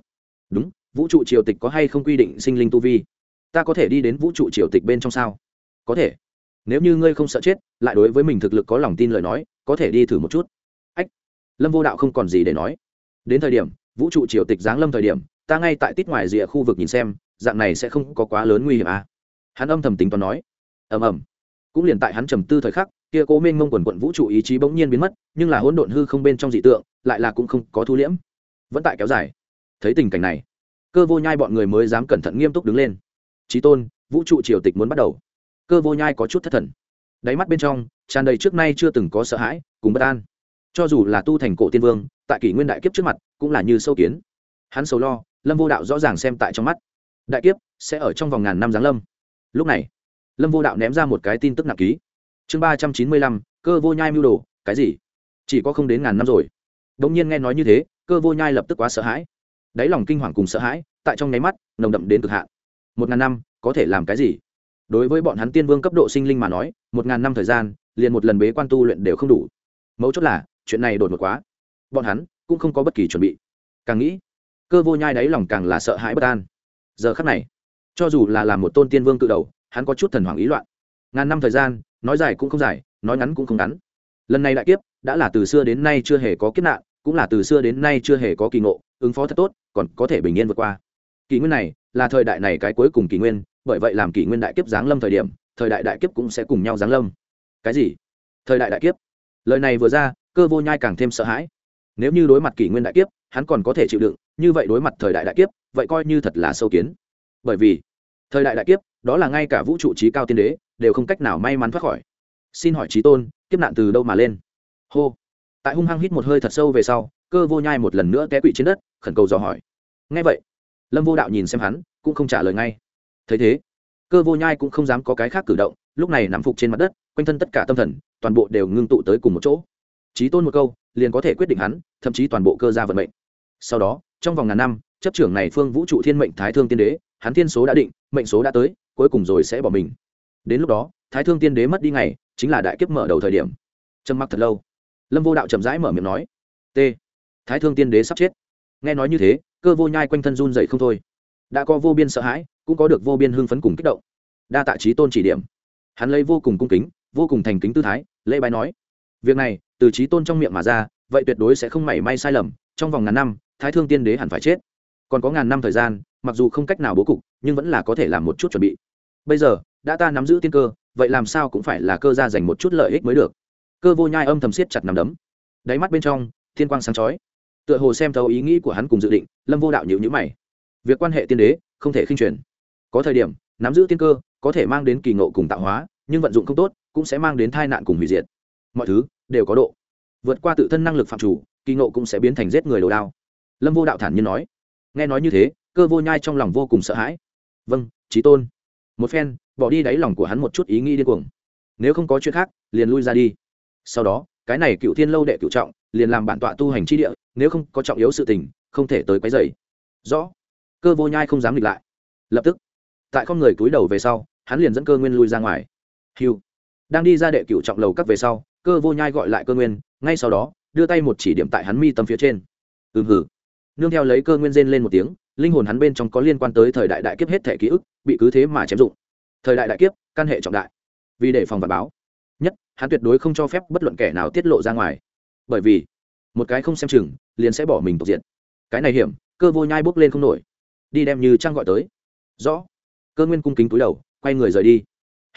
Đúng, vũ trụ triều tịch có hay không quy định sinh linh tu vi? Ta có thể đi đến vũ trụ triều tịch bên trong sao? Có thể. Nếu như ngươi không sợ chết, lại đối với mình thực lực có lòng tin lời nói, có thể đi thử một chút. Ách. Lâm vô đạo không còn gì để nói. Đến thời điểm, vũ trụ triều tịch giáng lâm thời điểm, ta ngay tại tít ngoài rìa khu vực nhìn xem, dạng này sẽ không có quá lớn nguy hiểm à. hắn âm thầm tính toán nói. Ầm ầm. Cũng liền tại hắn trầm tư thời khắc, kia cố minh mông quần quận vũ trụ ý chí bỗng nhiên biến mất, nhưng là hỗn độn hư không bên trong dị tượng, lại là cũng không có thu liễm vẫn tại kéo dài. Thấy tình cảnh này, cơ vô nhai bọn người mới dám cẩn thận nghiêm túc đứng lên. Trí tôn, vũ trụ triều tịch muốn bắt đầu. Cơ vô nhai có chút thất thần. Đáy mắt bên trong, tràn đầy trước nay chưa từng có sợ hãi, cùng bất an. Cho dù là tu thành cổ tiên vương, tại kỷ nguyên đại kiếp trước mặt, cũng là như sâu kiến. Hắn sầu lo, lâm vô đạo rõ ràng xem tại trong mắt. Đại kiếp sẽ ở trong vòng ngàn năm giáng lâm. Lúc này, lâm vô đạo ném ra một cái tin tức nặng ký. Chương ba trăm chín mươi lăm, cơ vô nhai mưu đồ, cái gì? Chỉ có không đến ngàn năm rồi. Đ ỗ n g nhiên nghe nói như thế cơ vô nhai lập tức quá sợ hãi. Đáy lòng kinh hoàng cùng sợ hãi, tại trong nháy mắt, nồng đậm đến cực hạn. Một ngàn năm, có thể làm cái gì? Đối với bọn hắn tiên vương cấp độ sinh linh mà nói, một ngàn năm thời gian, liền một lần bế quan tu luyện đều không đủ. Mấu chốt là, chuyện này đột ngột quá. Bọn hắn cũng không có bất kỳ chuẩn bị. Càng nghĩ, cơ vô nhai đáy lòng càng là sợ hãi bất an. Giờ khắc này, cho dù là làm một tôn tiên vương cự đầu, hắn có chút thần hoàng ý loạn. Ngàn năm thời gian, nói dài cũng không dài, nói ngắn cũng không ngắn. Lần này đại kiếp, đã là từ xưa đến nay chưa hề có kiếp nạn cũng là từ xưa đến nay chưa hề có kỳ ngộ, ứng phó thật tốt, còn có thể bình yên vượt qua. Kỷ nguyên này là thời đại này cái cuối cùng kỷ nguyên, bởi vậy làm kỷ nguyên đại kiếp giáng lâm thời điểm, thời đại đại kiếp cũng sẽ cùng nhau giáng lâm. Cái gì? Thời đại đại kiếp? Lời này vừa ra, cơ vô nhai càng thêm sợ hãi. Nếu như đối mặt kỷ nguyên đại kiếp, hắn còn có thể chịu đựng, như vậy đối mặt thời đại đại kiếp, vậy coi như thật là sâu kiến. Bởi vì, thời đại đại kiếp, đó là ngay cả vũ trụ trí cao tiên đế, đều không cách nào may mắn thoát khỏi. Xin hỏi trí tôn, kiếp nạn từ đâu mà lên? Hô tại hung hăng hít một hơi thật sâu về sau, cơ vô nhai một lần nữa té quỵ trên đất, khẩn cầu dò hỏi. Ngay vậy, lâm vô đạo nhìn xem hắn, cũng không trả lời ngay. Thấy thế, cơ vô nhai cũng không dám có cái khác cử động, lúc này nằm phục trên mặt đất, quanh thân tất cả tâm thần, toàn bộ đều ngưng tụ tới cùng một chỗ. Trí tôn một câu, liền có thể quyết định hắn, thậm chí toàn bộ cơ gia vận mệnh. Sau đó, trong vòng ngàn năm, chấp trưởng này phương vũ trụ thiên mệnh thái thương tiên đế, hắn thiên số đã định, mệnh số đã tới, cuối cùng rồi sẽ bỏ mình. Đến lúc đó, thái thương tiên đế mất đi ngày, chính là đại kiếp mở đầu thời điểm. Trầm mặc thật lâu lâm vô đạo chậm rãi mở miệng nói, t, thái thương tiên đế sắp chết. Nghe nói như thế, cơ vô nhai quanh thân run dậy không thôi. Đã có vô biên sợ hãi, cũng có được vô biên hưng phấn cùng kích động. Đa tạ trí tôn chỉ điểm. Hắn lấy vô cùng cung kính, vô cùng thành kính tư thái, lễ bài nói, việc này, từ trí tôn trong miệng mà ra, vậy tuyệt đối sẽ không mảy may sai lầm, trong vòng ngàn năm, thái thương tiên đế hẳn phải chết. Còn có ngàn năm thời gian, mặc dù không cách nào bố cục, nhưng vẫn là có thể làm một chút chuẩn bị. Bây giờ, đã ta nắm giữ tiên cơ, vậy làm sao cũng phải là cơ ra dành một chút lợi ích mới được cơ vô nhai âm thầm siết chặt nằm đấm. Đáy mắt bên trong, thiên quang sáng chói. Tựa hồ xem thấu ý nghĩ của hắn cùng dự định, lâm vô đạo nhịu nhữ mày. Việc quan hệ tiên đế, không thể khinh truyền. Có thời điểm, nắm giữ tiên cơ, có thể mang đến kỳ ngộ cùng tạo hóa, nhưng vận dụng không tốt, cũng sẽ mang đến tai nạn cùng hủy diệt. Mọi thứ đều có độ. Vượt qua tự thân năng lực phạm chủ, kỳ ngộ cũng sẽ biến thành giết người đồ đao. Lâm vô đạo thản nhiên nói. Nghe nói như thế, cơ vô nhai trong lòng vô cùng sợ hãi. Vâng trí tôn. Một phen, bỏ đi đáy lòng của hắn một chút ý nghĩ điên cuồng. Nếu không có chuyện khác, liền lui ra đi sau đó, cái này cựu thiên lâu đệ cựu trọng, liền làm bản tọa tu hành chi địa, nếu không có trọng yếu sự tình, không thể tới quấy dày rõ. Cơ vô nhai không dám nghịch lại. Lập tức, tại con người cúi đầu về sau, hắn liền dẫn cơ nguyên lui ra ngoài. Hiu đang đi ra đệ cựu trọng lầu các về sau, cơ vô nhai gọi lại cơ nguyên, ngay sau đó, đưa tay một chỉ điểm tại hắn mi tâm phía trên. Ừm hử nương theo lấy cơ nguyên rên lên một tiếng, linh hồn hắn bên trong có liên quan tới thời đại đại kiếp hết thể ký ức, bị cứ thế mà chém dụng. Thời đại đại kiếp, căn hệ trọng đại. Vì để phòng và báo nhất, hắn tuyệt đối không cho phép bất luận kẻ nào tiết lộ ra ngoài. Bởi vì, một cái không xem chừng, liền sẽ bỏ mình tộc diện cái này hiểm, cơ vô nhai bốc lên không nổi. Đi đem như trang gọi tới. Rõ. Cơ nguyên cung kính túi đầu, quay người rời đi.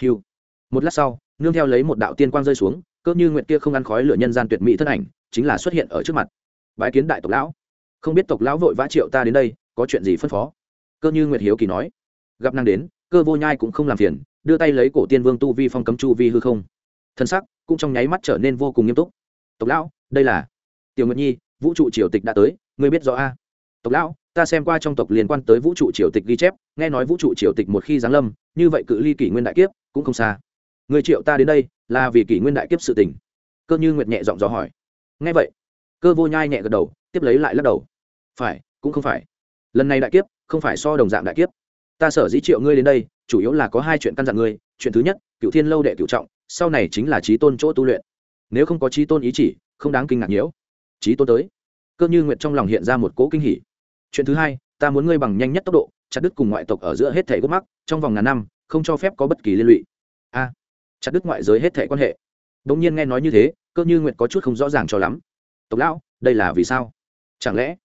Hiu một lát sau, nương theo lấy một đạo tiên quang rơi xuống, cơ như nguyện kia không ăn khói lửa nhân gian tuyệt mỹ thân ảnh, chính là xuất hiện ở trước mặt. Bái kiến đại tộc lão. Không biết tộc lão vội vã triệu ta đến đây, có chuyện gì phân phó? Cơ như nguyệt hiếu kỳ nói. Gặp năng đến, cơ vô nhai cũng không làm phiền, đưa tay lấy cổ tiên vương tu vi phong cấm chu vi hư không thân sắc cũng trong nháy mắt trở nên vô cùng nghiêm túc. Tộc lão, đây là tiểu nguyệt nhi, vũ trụ triều tịch đã tới, ngươi biết rõ a? Tộc lão, ta xem qua trong tộc liên quan tới vũ trụ triều tịch ghi chép, nghe nói vũ trụ triều tịch một khi giáng lâm, như vậy cự ly kỷ nguyên đại kiếp cũng không xa. Người triệu ta đến đây là vì kỷ nguyên đại kiếp sự tình. Cơ như nguyệt nhẹ giọng dò hỏi. Nghe vậy, cơ vô nhai nhẹ gật đầu, tiếp lấy lại lắc đầu. Phải, cũng không phải. Lần này đại kiếp không phải so đồng dạng đại kiếp. Ta sở dĩ triệu ngươi đến đây, chủ yếu là có hai chuyện căn dặn ngươi. Chuyện thứ nhất cựu thiên lâu đệ cựu trọng sau này chính là trí tôn chỗ tu luyện. Nếu không có trí tôn ý chỉ, không đáng kinh ngạc nhiễu. Trí tôn tới. Cơ như nguyện trong lòng hiện ra một cỗ kinh hỉ. Chuyện thứ hai, ta muốn ngươi bằng nhanh nhất tốc độ, chặt đứt cùng ngoại tộc ở giữa hết thể gốc mắc, trong vòng ngàn năm, không cho phép có bất kỳ liên lụy. A. Chặt đứt ngoại giới hết thể quan hệ. Đ ỗ n g nhiên nghe nói như thế, cơ như nguyện có chút không rõ ràng cho lắm. Tộc lão, đây là vì sao? Chẳng lẽ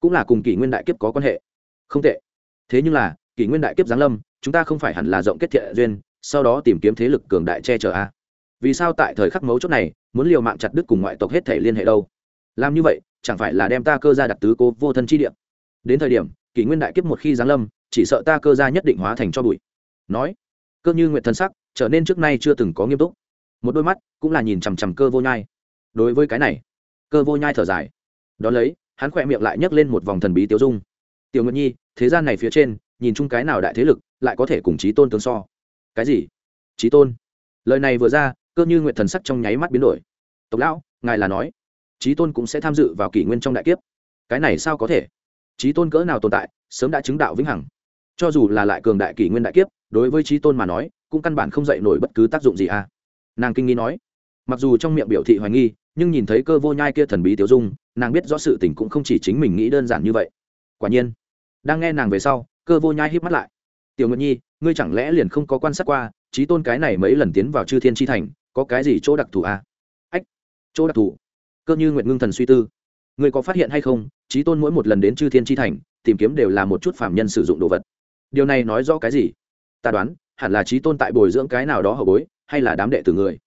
cũng là cùng kỷ nguyên đại kiếp có quan hệ? Không tệ. Thế nhưng là, kỷ nguyên đại kiếp giáng lâm, chúng ta không phải hẳn là rộng kết thiện duyên sau đó tìm kiếm thế lực cường đại che chở a. Vì sao tại thời khắc mấu chốt này, muốn liều mạng chặt đứt cùng ngoại tộc hết thể liên hệ đâu? Làm như vậy, chẳng phải là đem ta cơ ra đặt tứ cố vô thân chi địa? Đến thời điểm, kỷ nguyên đại kiếp một khi giáng lâm, chỉ sợ ta cơ gia nhất định hóa thành cho bụi. Nói, cơ như nguyện thân sắc, trở nên trước nay chưa từng có nghiêm túc. Một đôi mắt cũng là nhìn chằm chằm cơ vô nhai. Đối với cái này, cơ vô nhai thở dài. Đó lấy, hắn khỏe miệng lại nhấc lên một vòng thần bí tiêu dung. Tiểu nguyệt nhi, thế gian này phía trên, nhìn chung cái nào đại thế lực, lại có thể cùng chí tôn tương so? Cái gì? Trí tôn. Lời này vừa ra, cơ như nguyện thần sắc trong nháy mắt biến đổi. Tộc lão, ngài là nói trí tôn cũng sẽ tham dự vào kỷ nguyên trong đại kiếp. Cái này sao có thể? Trí tôn cỡ nào tồn tại, sớm đã chứng đạo vĩnh hằng. Cho dù là lại cường đại kỷ nguyên đại kiếp, đối với trí tôn mà nói, cũng căn bản không dạy nổi bất cứ tác dụng gì à. Nàng kinh nghi nói, mặc dù trong miệng biểu thị hoài nghi, nhưng nhìn thấy cơ vô nhai kia thần bí tiểu dung, nàng biết rõ sự tình cũng không chỉ chính mình nghĩ đơn giản như vậy. Quả nhiên, đang nghe nàng về sau, cơ vô nhai híp mắt lại tiểu nguyệt nhi, ngươi chẳng lẽ liền không có quan sát qua trí tôn cái này mấy lần tiến vào chư thiên tri thành, có cái gì chỗ đặc thù à? ách, chỗ đặc thù? Cơ như nguyệt ngưng thần suy tư. Ngươi có phát hiện hay không trí tôn mỗi một lần đến chư thiên tri thành, tìm kiếm đều là một chút phạm nhân sử dụng đồ vật. Điều này nói rõ cái gì? Ta đoán, hẳn là trí tôn tại bồi dưỡng cái nào đó hậu bối, hay là đám đệ tử người.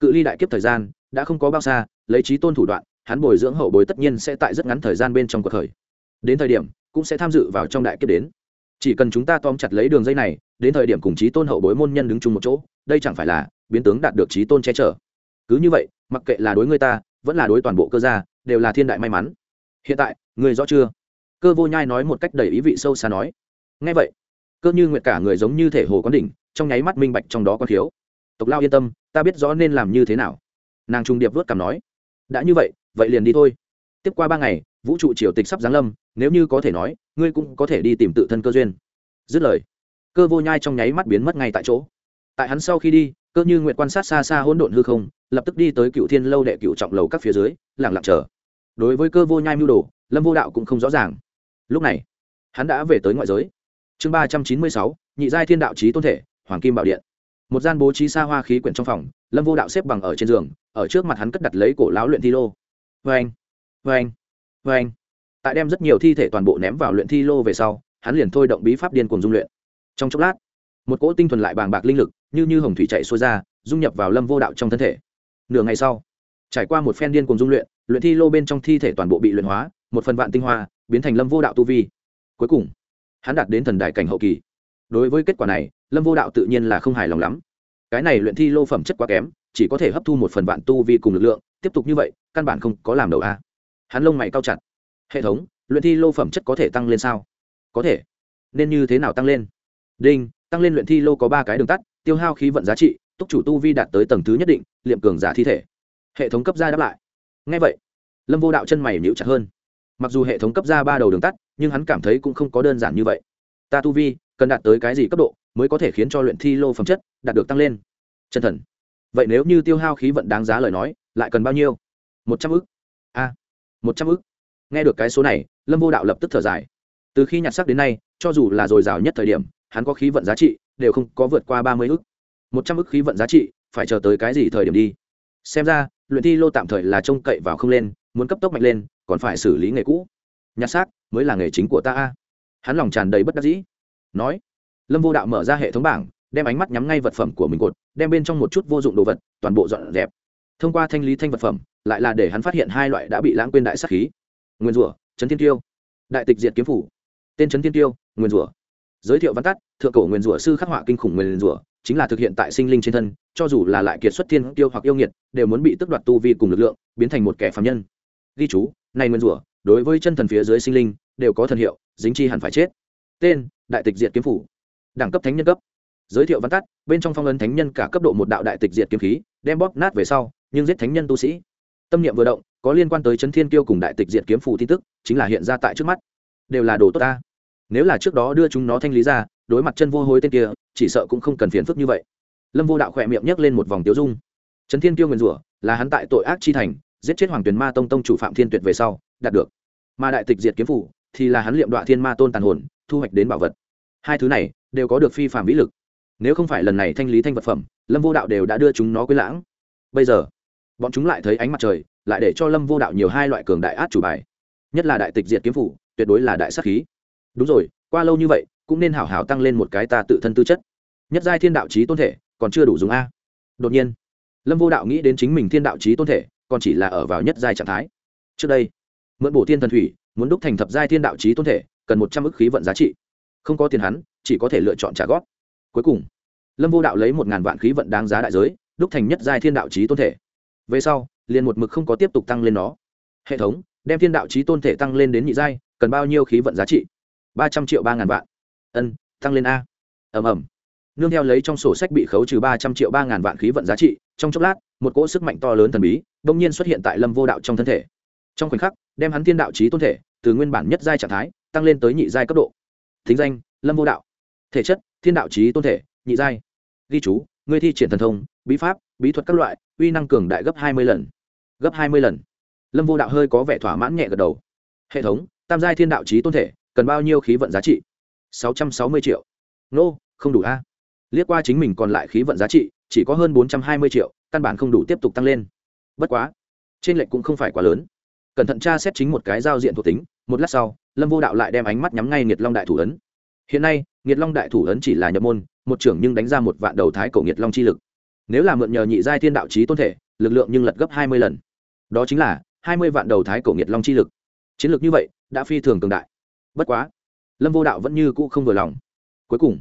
Cự ly đại kiếp thời gian, đã không có bao xa, lấy trí tôn thủ đoạn, hắn bồi dưỡng hậu bối tất nhiên sẽ tại rất ngắn thời gian bên trong cuộc khởi. Đến thời điểm, cũng sẽ tham dự vào trong đại kiếp đến chỉ cần chúng ta tóm chặt lấy đường dây này, đến thời điểm cùng trí tôn hậu bối môn nhân đứng chung một chỗ, đây chẳng phải là biến tướng đạt được trí tôn che chở. Cứ như vậy, mặc kệ là đối người ta, vẫn là đối toàn bộ cơ gia, đều là thiên đại may mắn. Hiện tại, người rõ chưa? Cơ vô nhai nói một cách đầy ý vị sâu xa nói. Ngay vậy, cơ như nguyệt cả người giống như thể hồ quán đỉnh, trong nháy mắt minh bạch trong đó có thiếu. Tộc lao yên tâm, ta biết rõ nên làm như thế nào. Nàng trung điệp vớt cảm nói. Đã như vậy vậy liền đi thôi. Tiếp qua ba ngày vũ trụ triều tịch sắp giáng lâm, nếu như có thể nói, ngươi cũng có thể đi tìm tự thân cơ duyên. Dứt lời, cơ vô nhai trong nháy mắt biến mất ngay tại chỗ. Tại hắn sau khi đi, cơ như nguyện quan sát xa xa hỗn độn hư không, lập tức đi tới cựu thiên lâu đệ cựu trọng lầu các phía dưới lẳng lặng chờ. Đối với cơ vô nhai mưu đồ, lâm vô đạo cũng không rõ ràng. Lúc này, hắn đã về tới ngoại giới. Chương ba trăm chín mươi sáu, nhị giai thiên đạo trí tôn thể, hoàng kim bảo điện. Một gian bố trí xa hoa khí quyển trong phòng, lâm vô đạo xếp bằng ở trên giường, ở trước mặt hắn cất đặt lấy cổ láo luyện thi lô. Vê anh vê anh vê anh. Tại đem rất nhiều thi thể toàn bộ ném vào luyện thi lô về sau, hắn liền thôi động bí pháp điên cùng dung luyện. Trong chốc lát, một cỗ tinh thuần lại bàng bạc linh lực, như như hồng thủy chạy xuôi ra, dung nhập vào lâm vô đạo trong thân thể. Nửa ngày sau, trải qua một phen điên cùng dung luyện luyện thi lô bên trong thi thể toàn bộ bị luyện hóa, một phần vạn tinh hoa biến thành lâm vô đạo tu vi. Cuối cùng, hắn đạt đến thần đài cảnh hậu kỳ. Đối với kết quả này, lâm vô đạo tự nhiên là không hài lòng lắm. Cái này luyện thi lô phẩm chất quá kém, chỉ có thể hấp thu một phần vạn tu vi cùng lực lượng, tiếp tục như vậy, căn bản không có làm đầu a hắn lông mày cao chặt. Hệ thống, luyện thi lô phẩm chất có thể tăng lên sao? Có thể. Nên như thế nào tăng lên? Đinh, tăng lên luyện thi lô có ba cái đường tắt, tiêu hao khí vận giá trị túc chủ tu vi đạt tới tầng thứ nhất định, liệm cường giả thi thể. Hệ thống cấp ra đáp lại. Ngay vậy, lâm vô đạo chân mày nhịu chặt hơn. Mặc dù hệ thống cấp ra ba đầu đường tắt, nhưng hắn cảm thấy cũng không có đơn giản như vậy. Ta tu vi, cần đạt tới cái gì cấp độ mới có thể khiến cho luyện thi lô phẩm chất đạt được tăng lên? Chân thần. Vậy nếu như tiêu hao khí vận đáng giá lời nói, lại cần bao nhiêu? Một trăm ức một trăm ức. Nghe được cái số này, lâm vô đạo lập tức thở dài. Từ khi nhặt sắc đến nay, cho dù là dồi dào nhất thời điểm, hắn có khí vận giá trị đều không có vượt qua ba mươi ức. Một trăm ức khí vận giá trị, phải chờ tới cái gì thời điểm đi? Xem ra, luyện thi lô tạm thời là trông cậy vào không lên, muốn cấp tốc mạnh lên, còn phải xử lý nghề cũ. Nhặt xác mới là nghề chính của ta hắn lòng tràn đầy bất đắc dĩ. Nói, lâm vô đạo mở ra hệ thống bảng, đem ánh mắt nhắm ngay vật phẩm của mình cột, đem bên trong một chút vô dụng đồ vật, toàn bộ dọn dẹp thông qua thanh lý thanh vật phẩm, lại là để hắn phát hiện hai loại đã bị lãng quên đại sắc khí. Nguyên rủa, trấn thiên tiêu. Đại tịch diệt kiếm phủ. Tên trấn thiên tiêu, nguyên rủa. Giới thiệu văn tắt, thượng cổ nguyên rủa sư khắc họa kinh khủng nguyên rủa, chính là thực hiện tại sinh linh trên thân, cho dù là lại kiệt xuất thiên tiêu hoặc yêu nghiệt, đều muốn bị tước đoạt tu vi cùng lực lượng, biến thành một kẻ phạm nhân. Ghi chú, này nguyên rủa, đối với chân thần phía dưới sinh linh, đều có thần hiệu, dính chi hẳn phải chết. Tên, đại tịch diệt kiếm phủ. Đẳng cấp thánh nhân cấp. Giới thiệu văn tắt, bên trong phong ấn thánh nhân cả cấp độ một đạo đại tịch diệt kiếm khí, đem bóp nát về sau nhưng giết thánh nhân tu sĩ. Tâm niệm vừa động, có liên quan tới chấn thiên kiêu cùng đại tịch diệt kiếm phủ tin tức, chính là hiện ra tại trước mắt. Đều là đồ tốt ta. Nếu là trước đó đưa chúng nó thanh lý ra, đối mặt chân vô hối tên kia, chỉ sợ cũng không cần phiền phức như vậy. Lâm vô đạo khỏe miệng nhấc lên một vòng tiêu dung. Trấn thiên kiêu nguyền rủa, là hắn tại tội ác chi thành, giết chết hoàng tuyền ma tông tông chủ phạm thiên tuyệt về sau, đạt được. Mà đại tịch diệt kiếm phủ thì là hắn liệm đoạn thiên ma tôn tàn hồn, thu hoạch đến bảo vật. Hai thứ này, đều có được phi phạm vĩ lực. Nếu không phải lần này thanh lý thanh vật phẩm, lâm vô đạo đều đã đưa chúng nó quên lãng. Bây giờ bọn chúng lại thấy ánh mặt trời, lại để cho lâm vô đạo nhiều hai loại cường đại át chủ bài. Nhất là đại tịch diệt kiếm phủ, tuyệt đối là đại sắc khí. Đúng rồi, qua lâu như vậy, cũng nên hảo hảo tăng lên một cái ta tự thân tư chất. Nhất giai thiên đạo trí tôn thể, còn chưa đủ dùng a. Đột nhiên, lâm vô đạo nghĩ đến chính mình thiên đạo trí tôn thể, còn chỉ là ở vào nhất giai trạng thái. Trước đây, mượn bổ thiên thần thủy, muốn đúc thành thập giai thiên đạo trí tôn thể, cần một trăm ức khí vận giá trị. Không có tiền hắn, chỉ có thể lựa chọn trả góp. Cuối cùng, lâm vô đạo lấy một ngàn vạn khí vận đáng giá đại giới, đúc thành nhất giai thiên đạo trí tôn thể về sau, liền một mực không có tiếp tục tăng lên nó. Hệ thống, đem thiên đạo trí tôn thể tăng lên đến nhị giai, cần bao nhiêu khí vận giá trị? Ba trăm triệu ba ngàn vạn. Ân, tăng lên a. Ẩm ẩm nương theo lấy trong sổ sách bị khấu trừ ba trăm triệu ba ngàn vạn khí vận giá trị, trong chốc lát, một cỗ sức mạnh to lớn thần bí đ ỗ n g nhiên xuất hiện tại lâm vô đạo trong thân thể. Trong khoảnh khắc, đem hắn thiên đạo trí tôn thể, từ nguyên bản nhất giai trạng thái, tăng lên tới nhị giai cấp độ. Thính danh, lâm vô đạo. Thể chất, thiên đạo trí tôn thể, nhị giai. Ghi chú, ngươi thi triển thần thông bí pháp bí thuật các loại uy năng cường đại gấp hai mươi lần. Gấp hai mươi lần. Lâm vô đạo hơi có vẻ thỏa mãn nhẹ gật đầu. Hệ thống tam giai thiên đạo trí tôn thể cần bao nhiêu khí vận giá trị? sáu trăm sáu mươi triệu. Nô、no, không đủ a. Liếc qua chính mình còn lại khí vận giá trị chỉ có hơn bốn trăm hai mươi triệu căn bản không đủ tiếp tục tăng lên. Bất quá trên lệnh cũng không phải quá lớn. Cẩn thận tra xét chính một cái giao diện thuộc tính một lát sau lâm vô đạo lại đem ánh mắt nhắm ngay nghiệt long đại thủ ấn. Hiện nay nghiệt long đại thủ ấn chỉ là nhập môn một trưởng nhưng đánh ra một vạn đầu thái cổ nghiệt long chi lực nếu là mượn nhờ nhị giai thiên đạo trí tôn thể, lực lượng nhưng lật gấp hai mươi lần. Đó chính là hai mươi vạn đầu thái cổ nghiệt long chi lực. Chiến lược như vậy đã phi thường cường đại. Bất quá, lâm vô đạo vẫn như cũ không vừa lòng. Cuối cùng,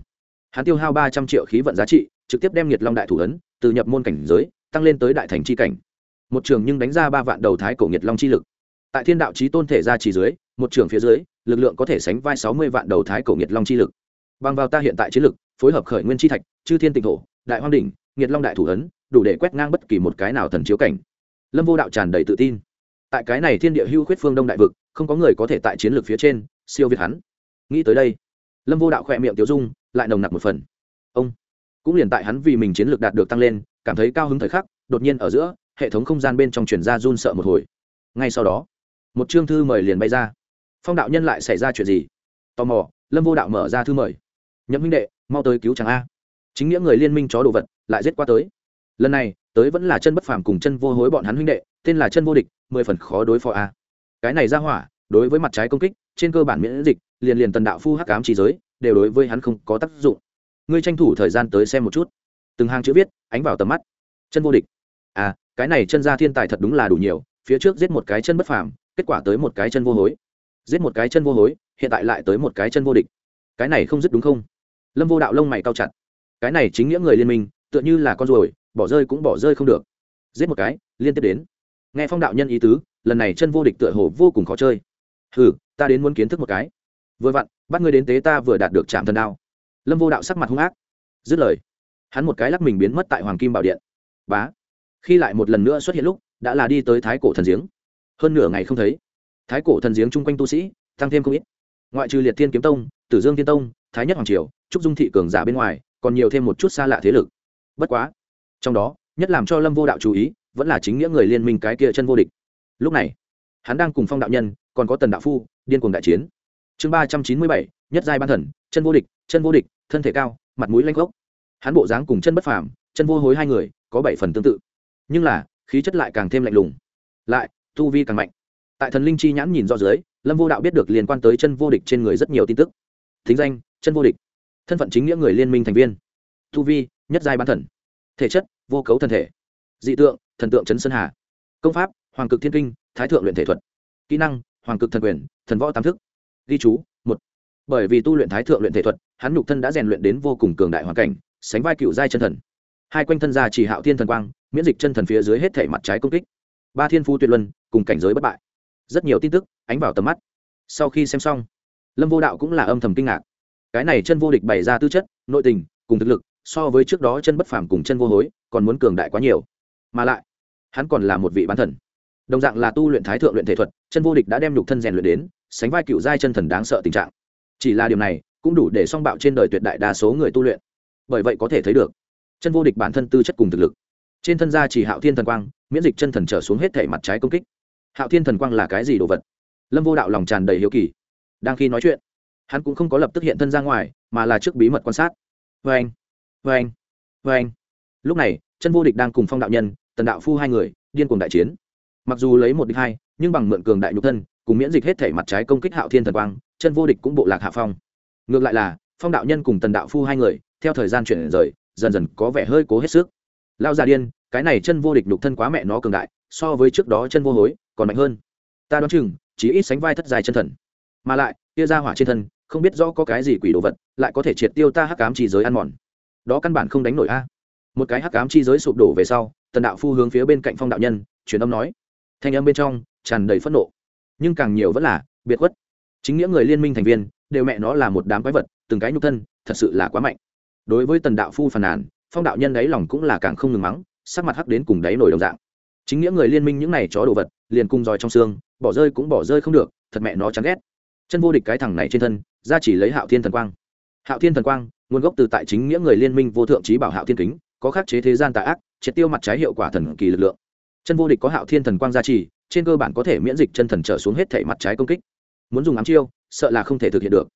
hắn tiêu hao ba trăm triệu khí vận giá trị, trực tiếp đem nghiệt long đại thủ ấn, từ nhập môn cảnh giới, tăng lên tới đại thành c h i cảnh. Một trường nhưng đánh ra ba vạn đầu thái cổ nghiệt long chi lực. Tại thiên đạo trí tôn thể ra chỉ dưới, một trường phía dưới, lực lượng có thể sánh vai sáu mươi vạn đầu thái cổ nghiệt long chi lực. Bằng vào ta hiện tại chiến lực, phối hợp khởi nguyên chi thạch, chư thiên tịnh thổ, đại hoang đỉnh nghiệt long đại thủ ấn, đủ để quét ngang bất kỳ một cái nào thần chiếu cảnh. Lâm vô đạo tràn đầy tự tin. Tại cái này thiên địa hưu khuyết phương đông đại vực, không có người có thể tại chiến lược phía trên siêu việt hắn. Nghĩ tới đây, lâm vô đạo khỏe miệng tiêu dung, lại nồng nặc một phần. Ông cũng liền tại hắn vì mình chiến lược đạt được tăng lên, cảm thấy cao hứng thời khắc, đột nhiên ở giữa, hệ thống không gian bên trong chuyển ra run sợ một hồi. Ngay sau đó, một chương thư mời liền bay ra. Phong đạo nhân lại xảy ra chuyện gì? Tò mò, lâm vô đạo mở ra thư mời. Nhậm huynh đệ, mau tới cứu chàng a. Chính nghĩa người liên minh chó đồ vật lại giết qua tới. Lần này, tới vẫn là chân bất phàm cùng chân vô hối bọn hắn huynh đệ, tên là chân vô địch, mười phần khó đối phó a. Cái này ra hỏa, đối với mặt trái công kích, trên cơ bản miễn dịch, liền liền tần đạo phu hắc cám trí giới, đều đối với hắn không có tác dụng. Ngươi tranh thủ thời gian tới xem một chút. Từng hàng chữ viết, ánh vào tầm mắt. Chân vô địch. À cái này chân ra thiên tài thật đúng là đủ nhiều, phía trước giết một cái chân bất phàm, kết quả tới một cái chân vô hối. Giết một cái chân vô hối, hiện tại lại tới một cái chân vô địch. Cái này không dứt đúng không? Lâm vô đạo lông mày cao chặt. Cái này chính nghĩa người liên minh tựa như là con ruồi, bỏ rơi cũng bỏ rơi không được. Giết một cái, liên tiếp đến. Nghe phong đạo nhân ý tứ, lần này chân vô địch tựa hồ vô cùng khó chơi. Hừ, ta đến muốn kiến thức một cái. Vừa vặn, bắt ngươi đến tế ta vừa đạt được trạm thần đao. Lâm vô đạo sắc mặt hung ác. Dứt lời, hắn một cái lắc mình biến mất tại hoàng kim bảo điện. Bá. Khi lại một lần nữa xuất hiện lúc, đã là đi tới thái cổ thần giếng. Hơn nửa ngày không thấy. Thái cổ thần giếng chung quanh tu sĩ, tăng thêm không ít. Ngoại trừ liệt thiên kiếm tông, tử dương thiên tông, thái nhất hoàng triều, trúc dung thị cường giả bên ngoài, còn nhiều thêm một chút xa lạ thế lực bất quá, trong đó, nhất làm cho lâm vô đạo chú ý, vẫn là chính nghĩa người liên minh cái kia chân vô địch. Lúc này, hắn đang cùng phong đạo nhân, còn có tần đạo phu, điên cuồng đại chiến. Chương ba trăm chín mươi bảy, nhất giai ban thần, chân vô địch, chân vô địch, thân thể cao, mặt mũi lanh gốc hắn bộ dáng cùng chân bất phàm, chân vô hối hai người, có bảy phần tương tự. Nhưng là, khí chất lại càng thêm lạnh lùng. Lại, tu vi càng mạnh. Tại thần linh chi nhãn nhìn do dưới, lâm vô đạo biết được liên quan tới chân vô địch trên người rất nhiều tin tức. Thính danh, chân vô địch. Thân phận chính nghĩa người liên minh thành viên. Tu vi nhất giai ban thần. Thể chất, vô cấu thân thể. Dị tượng, thần tượng trấn sơn hà. Công pháp, hoàng cực thiên kinh, thái thượng luyện thể thuật. Kỹ năng, hoàng cực thần quyền, thần võ tam thức. Ghi chú, một. Bởi vì tu luyện thái thượng luyện thể thuật, hắn nhục thân đã rèn luyện đến vô cùng cường đại hoàn cảnh, sánh vai cựu giai chân thần. Hai quanh thân gia chỉ hạo thiên thần quang, miễn dịch chân thần phía dưới hết thể mặt trái công kích. Ba thiên phu tuyệt luân, cùng cảnh giới bất bại. Rất nhiều tin tức, ánh vào tầm mắt. Sau khi xem xong, lâm vô đạo cũng là âm thầm kinh ngạc. Cái này chân vô địch bày ra tư chất, nội tình, cùng thực lực so với trước đó chân bất phàm cùng chân vô hối, còn muốn cường đại quá nhiều. Mà lại, hắn còn là một vị bán thần. Đồng dạng là tu luyện thái thượng luyện thể thuật, chân vô địch đã đem nhục thân rèn luyện đến, sánh vai cựu giai chân thần đáng sợ tình trạng. Chỉ là điều này, cũng đủ để song bạo trên đời tuyệt đại đa số người tu luyện. Bởi vậy có thể thấy được, chân vô địch bản thân tư chất cùng thực lực. Trên thân gia chỉ hạo thiên thần quang, miễn dịch chân thần trở xuống hết thể mặt trái công kích. Hạo thiên thần quang là cái gì đồ vật? Lâm vô đạo lòng tràn đầy hiếu kỳ. Đang khi nói chuyện, hắn cũng không có lập tức hiện thân ra ngoài, mà là trước bí mật quan sát. Vê anh vê anh vê anh. Lúc này, chân vô địch đang cùng phong đạo nhân, tần đạo phu hai người, điên cuồng đại chiến. Mặc dù lấy một địch hai, nhưng bằng mượn cường đại nhục thân, cùng miễn dịch hết thể mặt trái công kích hạo thiên thần quang, chân vô địch cũng bộ lạc hạ phong. Ngược lại là, phong đạo nhân cùng tần đạo phu hai người, theo thời gian chuyển rời, dần dần có vẻ hơi cố hết sức. Lao già điên, cái này chân vô địch nhục thân quá mẹ nó cường đại, so với trước đó chân vô hối, còn mạnh hơn. Ta đoán chừng, chỉ ít sánh vai thất dài chân thần. Mà lại, tia ra hỏa trên thân, không biết rõ có cái gì quỷ đồ vật, lại có thể triệt tiêu ta hắc cám chỉ giới ăn mòn đó căn bản không đánh nổi a. Một cái hắc cám chi giới sụp đổ về sau, tần đạo phu hướng phía bên cạnh phong đạo nhân, truyền âm nói. Thanh âm bên trong, tràn đầy phẫn nộ. Nhưng càng nhiều vẫn là, biệt khuất. Chính nghĩa người liên minh thành viên, đều mẹ nó là một đám quái vật, từng cái nhục thân, thật sự là quá mạnh. Đối với tần đạo phu phàn nàn, phong đạo nhân đáy lòng cũng là càng không ngừng mắng, sắc mặt hắc đến cùng đáy nổi đồng dạng. Chính nghĩa người liên minh những này chó đồ vật, liền cung dòi trong xương, bỏ rơi cũng bỏ rơi không được, thật mẹ nó chán ghét. Chân vô địch cái thằng này trên thân, ra chỉ lấy hạo thiên thần quang hạo thiên thần quang, nguồn gốc từ tại chính nghĩa người liên minh vô thượng trí bảo hạo thiên kính, có khắc chế thế gian tà ác, triệt tiêu mặt trái hiệu quả thần kỳ lực lượng. Chân vô địch có hạo thiên thần quang gia trì, trên cơ bản có thể miễn dịch chân thần trở xuống hết thể mặt trái công kích. Muốn dùng ám chiêu, sợ là không thể thực hiện được.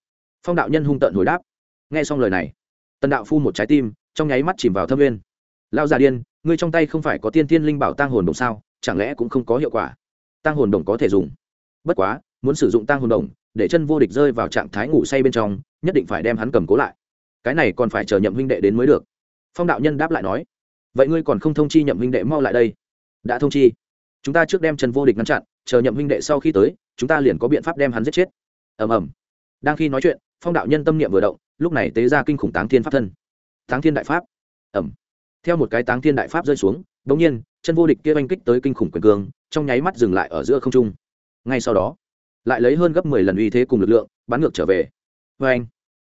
Phong đạo nhân hung tận hồi đáp. Nghe xong lời này, tần đạo phu một trái tim, trong nháy mắt chìm vào thâm nguyên lao già điên, ngươi trong tay không phải có tiên tiên linh bảo tang hồn đồng sao? Chẳng lẽ cũng không có hiệu quả? Tang hồn đồng có thể dùng. Bất quá, muốn sử dụng Tang hồn đồng để chân vô địch rơi vào trạng thái ngủ say bên trong, nhất định phải đem hắn cầm cố lại. Cái này còn phải chờ nhậm huynh đệ đến mới được. Phong đạo nhân đáp lại nói. Vậy ngươi còn không thông chi nhậm huynh đệ mau lại đây. Đã thông chi. Chúng ta trước đem chân vô địch ngăn chặn, chờ nhậm huynh đệ sau khi tới, chúng ta liền có biện pháp đem hắn giết chết. Ầm ầm. Đang khi nói chuyện, phong đạo nhân tâm niệm vừa động, lúc này tế ra kinh khủng táng thiên pháp thân. Táng thiên đại pháp. Ầm. Theo một cái táng thiên đại pháp rơi xuống đ ỗ n g nhiên, chân vô địch kia oanh kích tới kinh khủng quyền cương, trong nháy mắt dừng lại ở giữa không trung. Ngay sau đó lại lấy hơn gấp mười lần uy thế cùng lực lượng, bắn ngược trở về. Vê anh,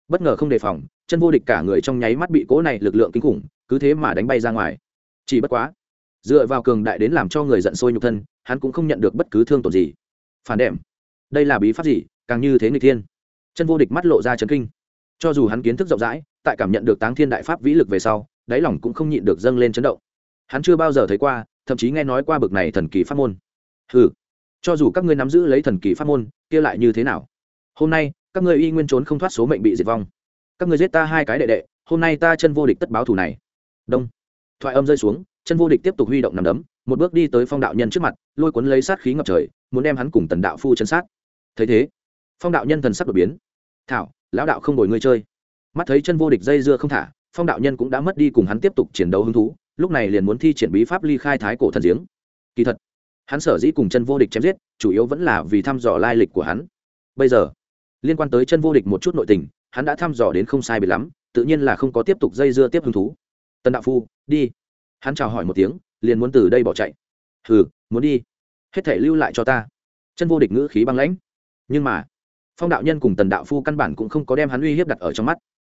bất ngờ không đề phòng, chân vô địch cả người trong nháy mắt bị cỗ này lực lượng kinh khủng, cứ thế mà đánh bay ra ngoài. Chỉ bất quá, dựa vào cường đại đến làm cho người giận sôi nhục thân, hắn cũng không nhận được bất cứ thương tổn gì. Phản đệm, đây là bí pháp gì? Càng như thế người thiên. Chân vô địch mắt lộ ra chấn kinh. Cho dù hắn kiến thức rộng rãi, tại cảm nhận được táng thiên đại pháp vĩ lực về sau, đáy lòng cũng không nhịn được dâng lên chấn động. Hắn chưa bao giờ thấy qua, thậm chí nghe nói qua bực này thần kỳ pháp môn. Hừ cho dù các ngươi nắm giữ lấy thần kỳ pháp môn, kia lại như thế nào? Hôm nay, các ngươi y nguyên trốn không thoát số mệnh bị diệt vong. Các ngươi giết ta hai cái đệ đệ, hôm nay ta chân vô địch tất báo thù này. Đông. Thoại âm rơi xuống, chân vô địch tiếp tục huy động nằm đấm, một bước đi tới phong đạo nhân trước mặt, lôi cuốn lấy sát khí ngập trời, muốn đem hắn cùng tần đạo phu chân sát. Thấy thế, phong đạo nhân thần sắc đột biến. Thảo, lão đạo không đổi ngươi chơi. Mắt thấy chân vô địch dây dưa không thả, phong đạo nhân cũng đã mất đi cùng hắn tiếp tục chiến đấu hứng thú, lúc này liền muốn thi triển bí pháp ly khai thái cổ thần giếng. Kỳ thật hắn sở dĩ cùng chân vô địch chém giết, chủ yếu vẫn là vì thăm dò lai lịch của hắn. Bây giờ, liên quan tới chân vô địch một chút nội tình, hắn đã thăm dò đến không sai biệt lắm, tự nhiên là không có tiếp tục dây dưa tiếp hứng thú. Tần đạo phu, đi. Hắn chào hỏi một tiếng, liền muốn từ đây bỏ chạy. Hừ, muốn đi. Hết thể lưu lại cho ta. Chân vô địch ngữ khí băng lãnh. Nhưng mà, phong đạo nhân cùng tần đạo phu căn bản cũng không có đem hắn uy hiếp đặt ở trong mắt.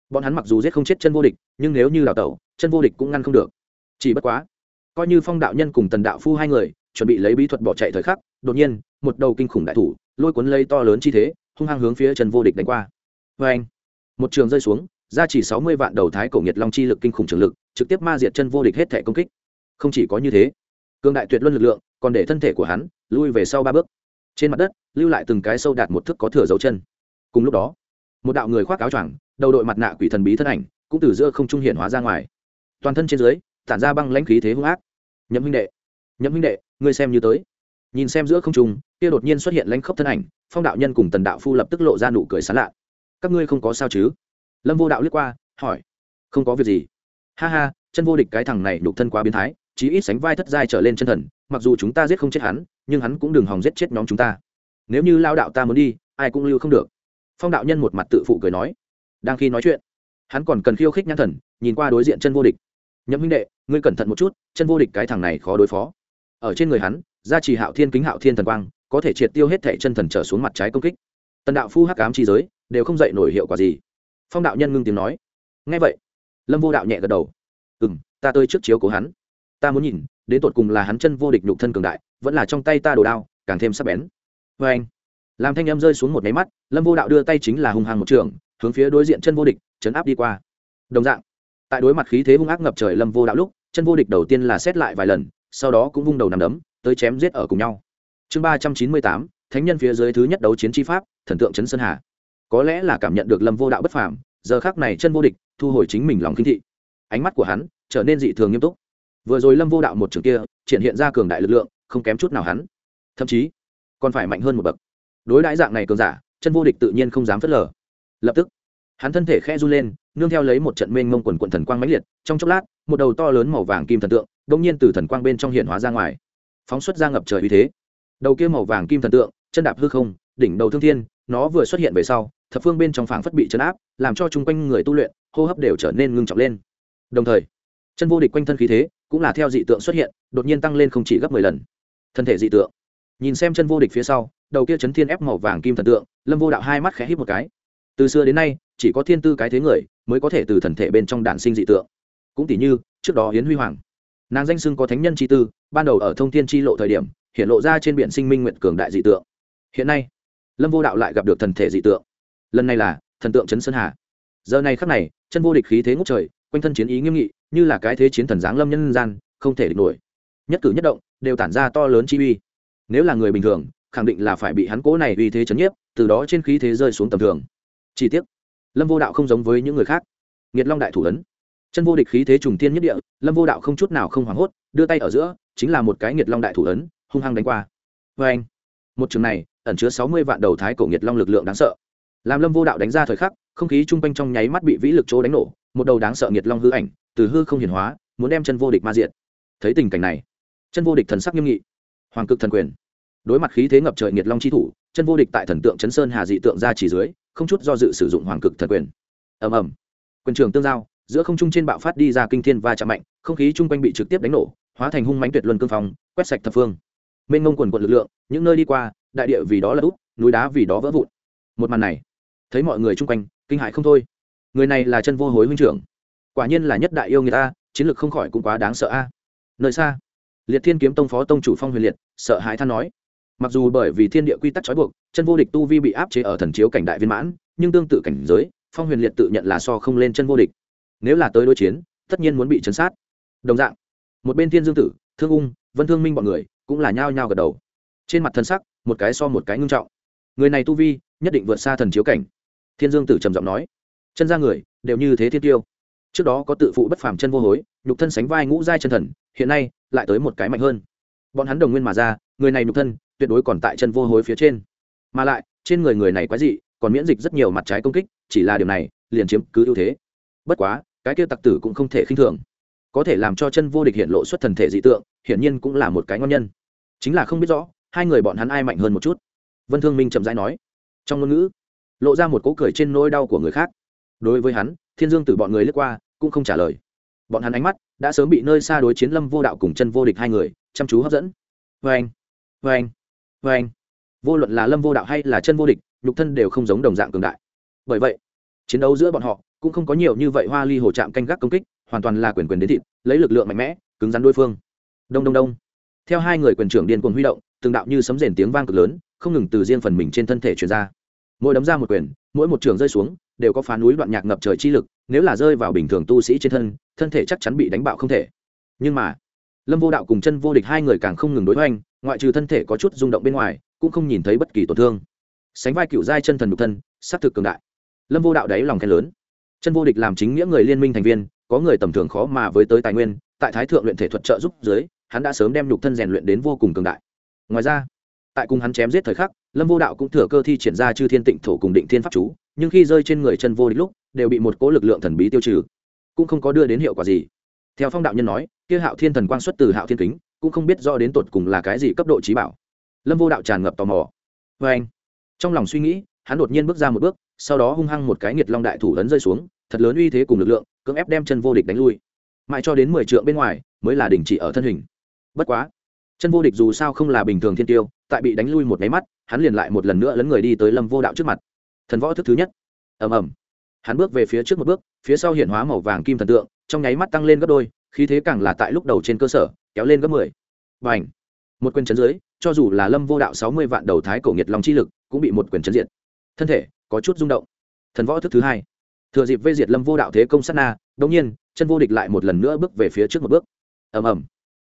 Bọn hắn mặc dù giết không chết chân vô địch, nhưng nếu như đào tẩu, chân vô địch cũng ngăn không được. Chỉ bất quá, coi như phong đạo nhân cùng tần đạo phu hai người chuẩn bị lấy bí thuật bỏ chạy thời khắc, đột nhiên, một đầu kinh khủng đại thủ, lôi cuốn lấy to lớn chi thế, hung hăng hướng phía trần vô địch đánh qua. Vê anh một trường rơi xuống, ra chỉ sáu mươi vạn đầu thái cổ nhiệt long chi lực kinh khủng trường lực, trực tiếp ma diệt chân vô địch hết thể công kích. Không chỉ có như thế cương đại tuyệt luân lực lượng còn để thân thể của hắn lui về sau ba bước. Trên mặt đất, lưu lại từng cái sâu đạt một thước có thừa dấu chân. Cùng lúc đó, một đạo người khoác áo choàng, đầu đội mặt nạ quỷ thần bí thân ảnh, cũng từ giữa không trung hiển hóa ra ngoài. Toàn thân trên dưới, tản ra băng lãnh khí thế hung ác. Nhậm huynh đệ nhậm huynh đệ, ngươi xem như tới. Nhìn xem giữa không trung, kia đột nhiên xuất hiện lãnh khốc thân ảnh, phong đạo nhân cùng tần đạo phu lập tức lộ ra nụ cười sán lạ các ngươi không có sao chứ? Lâm vô đạo liếc qua, hỏi. Không có việc gì. Ha ha, chân vô địch cái thằng này đục thân quá biến thái, chí ít sánh vai thất giai trở lên chân thần, mặc dù chúng ta giết không chết hắn, nhưng hắn cũng đừng hòng giết chết nhóm chúng ta. Nếu như lao đạo ta muốn đi, ai cũng lưu không được. Phong đạo nhân một mặt tự phụ cười nói. Đang khi nói chuyện, hắn còn cần khiêu khích nhãn thần, nhìn qua đối diện chân vô địch. Nhậm huynh đệ, ngươi cẩn thận một chút, chân vô địch cái thằng này khó đối phó ở trên người hắn, gia trì hạo thiên kính hạo thiên thần quang, có thể triệt tiêu hết thẻ chân thần trở xuống mặt trái công kích. Tần đạo phu hắc ám chi giới, đều không dậy nổi hiệu quả gì. Phong đạo nhân ngưng tiếng nói. Ngay vậy, lâm vô đạo nhẹ gật đầu. Ừ m ta tới trước chiếu của hắn. Ta muốn nhìn, đến tột cùng là hắn chân vô địch nhục thân cường đại, vẫn là trong tay ta đồ đao, càng thêm sắc bén. Vê anh, làm thanh em rơi xuống một máy mắt, lâm vô đạo đưa tay chính là hung hăng một trường, hướng phía đối diện chân vô địch, chấn áp đi qua. Đồng dạng, tại đối mặt khí thế hung ác ngập trời lâm vô đạo lúc, chân vô địch đầu tiên là xét lại vài lần sau đó cũng vung đầu nằm đấm, tới chém giết ở cùng nhau. Chương ba trăm chín mươi tám, thánh nhân phía dưới thứ nhất đấu chiến tri pháp, thần tượng trấn sơn hà. Có lẽ là cảm nhận được lâm vô đạo bất phàm, giờ khác này chân vô địch, thu hồi chính mình lòng khinh thị. Ánh mắt của hắn trở nên dị thường nghiêm túc. Vừa rồi lâm vô đạo một trường kia, triển hiện ra cường đại lực lượng, không kém chút nào hắn. Thậm chí, còn phải mạnh hơn một bậc. Đối đãi dạng này cường giả, chân vô địch tự nhiên không dám phớt lờ. Lập tức, hắn thân thể khe run lên, nương theo lấy một trận mênh mông quần quận thần quang mãnh liệt, trong chốc lát, một đầu to lớn màu vàng kim thần tượng đông nhiên từ thần quang bên trong hiện hóa ra ngoài, phóng xuất ra ngập trời uy thế. Đầu kia màu vàng kim thần tượng, chân đạp hư không, đỉnh đầu thương thiên, nó vừa xuất hiện về sau, thập phương bên trong phảng phất bị chấn áp, làm cho chung quanh người tu luyện, hô hấp đều trở nên ngưng trọng lên. Đồng thời, chân vô địch quanh thân khí thế, cũng là theo dị tượng xuất hiện, đột nhiên tăng lên không chỉ gấp mười lần. Thân thể dị tượng. Nhìn xem chân vô địch phía sau, đầu kia chấn thiên ép màu vàng kim thần tượng, lâm vô đạo hai mắt khẽ hít một cái. Từ xưa đến nay, chỉ có thiên tư cái thế người, mới có thể từ thần thể bên trong đản sinh dị tượng. Cũng tỷ như, trước đó hiến huy hoàng nàng danh xưng có thánh nhân chi tư, ban đầu ở thông thiên chi lộ thời điểm, hiện lộ ra trên biển sinh minh nguyện cường đại dị tượng. Hiện nay, lâm vô đạo lại gặp được thần thể dị tượng. Lần này là thần tượng trấn sơn hà. Giờ này khắc này, chân vô địch khí thế ngút trời, quanh thân chiến ý nghiêm nghị, như là cái thế chiến thần giáng lâm nhân gian, không thể địch nổi. Nhất cử nhất động, đều tản ra to lớn chi uy. Nếu là người bình thường, khẳng định là phải bị hắn cố này uy thế chấn nhiếp, từ đó trên khí thế rơi xuống tầm thường. Chi tiết lâm vô đạo không giống với những người khác. Nghiệt long đại thủ ấn chân vô địch khí thế trùng tiên nhất địa, lâm vô đạo không chút nào không hoảng hốt, đưa tay ở giữa, chính là một cái nghiệt long đại thủ ấn, hung hăng đánh qua. Vê anh một trường này, ẩn chứa sáu mươi vạn đầu thái cổ nghiệt long lực lượng đáng sợ. Làm lâm vô đạo đánh ra thời khắc, không khí chung quanh trong nháy mắt bị vĩ lực chỗ đánh nổ, một đầu đáng sợ nghiệt long hư ảnh, từ hư không hiền hóa, muốn đem chân vô địch ma diện thấy tình cảnh này, chân vô địch thần sắc nghiêm nghị. Hoàng cực thần quyền. Đối mặt khí thế ngập trời nghiệt long chi thủ, chân vô địch tại thần tượng chấn sơn hà dị tượng ra chỉ dưới, không chút do dự sử dụng hoàng cực thần quyền. Ầm ầm. Quyền trường tương giao giữa không trung trên bạo phát đi ra kinh thiên va chạm mạnh, không khí chung quanh bị trực tiếp đánh nổ, hóa thành hung mãnh tuyệt luân cương phong, quét sạch thập phương. Mênh ngông quần quận lực lượng, những nơi đi qua, đại địa vì đó là út núi đá vì đó vỡ vụn. Một màn này, thấy mọi người chung quanh, kinh hại không thôi. Người này là chân vô hối huynh trưởng. Quả nhiên là nhất đại yêu người ta, chiến lược không khỏi cũng quá đáng sợ a. Nơi xa, liệt thiên kiếm tông phó tông chủ phong huyền liệt, sợ hãi than nói. Mặc dù bởi vì thiên địa quy tắc trói buộc, chân vô địch tu vi bị áp chế ở thần chiếu cảnh đại viên mãn, nhưng tương tự cảnh giới, phong huyền liệt tự nhận là so không lên chân vô địch nếu là tới đối chiến, tất nhiên muốn bị chấn sát. Đồng dạng, một bên thiên dương tử, thương ung, vân thương minh b ọ n người cũng là nhao nhao gật đầu. Trên mặt thân sắc, một cái so một cái ngưng trọng. Người này tu vi, nhất định vượt xa thần chiếu cảnh. Thiên dương tử trầm giọng nói, chân ra người, đều như thế thiên tiêu. Trước đó có tự phụ bất phàm chân vô hối, nhục thân sánh vai ngũ giai chân thần, hiện nay lại tới một cái mạnh hơn. Bọn hắn đồng nguyên mà ra, người này nhục thân tuyệt đối còn tại chân vô hối phía trên. Mà lại, trên người người này quái dị, còn miễn dịch rất nhiều mặt trái công kích, chỉ là điều này, liền chiếm cứ ưu thế. Bất quá cái kia tặc tử cũng không thể khinh thường. Có thể làm cho chân vô địch hiện lộ xuất thần thể dị tượng, hiển nhiên cũng là một cái ngon nhân. Chính là không biết rõ, hai người bọn hắn ai mạnh hơn một chút. Vân thương minh chậm rãi nói. Trong ngôn ngữ, lộ ra một cỗ cười trên nỗi đau của người khác. Đối với hắn, thiên dương từ bọn người lướt qua, cũng không trả lời. Bọn hắn ánh mắt đã sớm bị nơi xa đối chiến lâm vô đạo cùng chân vô địch hai người chăm chú hấp dẫn. Vê anh vê anh vê anh vô luận là lâm vô đạo hay là chân vô địch, nhục thân đều không giống đồng dạng cường đại. Bởi vậy, chiến đấu giữa bọn họ cũng không có nhiều như vậy hoa ly hồ chạm canh gác công kích, hoàn toàn là quyền quyền đến thịt, lấy lực lượng mạnh mẽ, cứng rắn đối phương. Đông đông đông. Theo hai người quyền trưởng điên cuồng huy động, từng đạo như sấm rền tiếng vang cực lớn, không ngừng từ riêng phần mình trên thân thể truyền ra. Mỗi đấm ra một quyền, mỗi một trường rơi xuống, đều có phá núi đoạn nhạc ngập trời chi lực, nếu là rơi vào bình thường tu sĩ trên thân thân thể chắc chắn bị đánh bạo không thể. Nhưng mà, lâm vô đạo cùng chân vô địch hai người càng không ngừng đối hoành, ngoại trừ thân thể có chút rung động bên ngoài, cũng không nhìn thấy bất kỳ tổn thương. Sánh vai cựu giai chân thần đục thân s á c thực cường đại. Lâm vô đạo đáy lòng khen lớn chân vô địch làm chính nghĩa người liên minh thành viên, có người tầm thường khó mà với tới tài nguyên, tại thái thượng luyện thể thuật trợ giúp dưới, hắn đã sớm đem nhục thân rèn luyện đến vô cùng cường đại. Ngoài ra, tại cùng hắn chém giết thời khắc, lâm vô đạo cũng thừa cơ thi triển ra chư thiên tịnh thổ cùng định thiên pháp chú, nhưng khi rơi trên người chân vô địch lúc, đều bị một cỗ lực lượng thần bí tiêu trừ, cũng không có đưa đến hiệu quả gì. Theo phong đạo nhân nói, kia hạo thiên thần quang xuất từ hạo thiên kính, cũng không biết do đến tột cùng là cái gì cấp độ trí bảo. Lâm vô đạo tràn ngập tò mò. Vê anh trong lòng suy nghĩ, hắn đột nhiên bước ra một bước sau đó hung hăng một cái nghiệt long đại thủ ấn rơi xuống, thật lớn uy thế cùng lực lượng, cưỡng ép đem chân vô địch đánh lui. Mãi cho đến mười trượng bên ngoài, mới là đình chỉ ở thân hình. Bất quá, chân vô địch dù sao không là bình thường thiên tiêu, tại bị đánh lui một máy mắt, hắn liền lại một lần nữa lấn người đi tới lâm vô đạo trước mặt. Thần võ thức thứ nhất. Ầm ầm. Hắn bước về phía trước một bước, phía sau hiện hóa màu vàng kim thần tượng, trong nháy mắt tăng lên gấp đôi, khí thế càng là tại lúc đầu trên cơ sở, kéo lên gấp mười. Và ảnh một quyền chấn dưới, cho dù là lâm vô đạo sáu mươi vạn đầu thái cổ nghiệt lòng chi lực, cũng bị một quyền chấn diện thân thể có chút rung động. Thần võ thức thứ hai. Thừa dịp vây diệt lâm vô đạo thế công sát na đông nhiên, chân vô địch lại một lần nữa bước về phía trước một bước. Ầm ầm.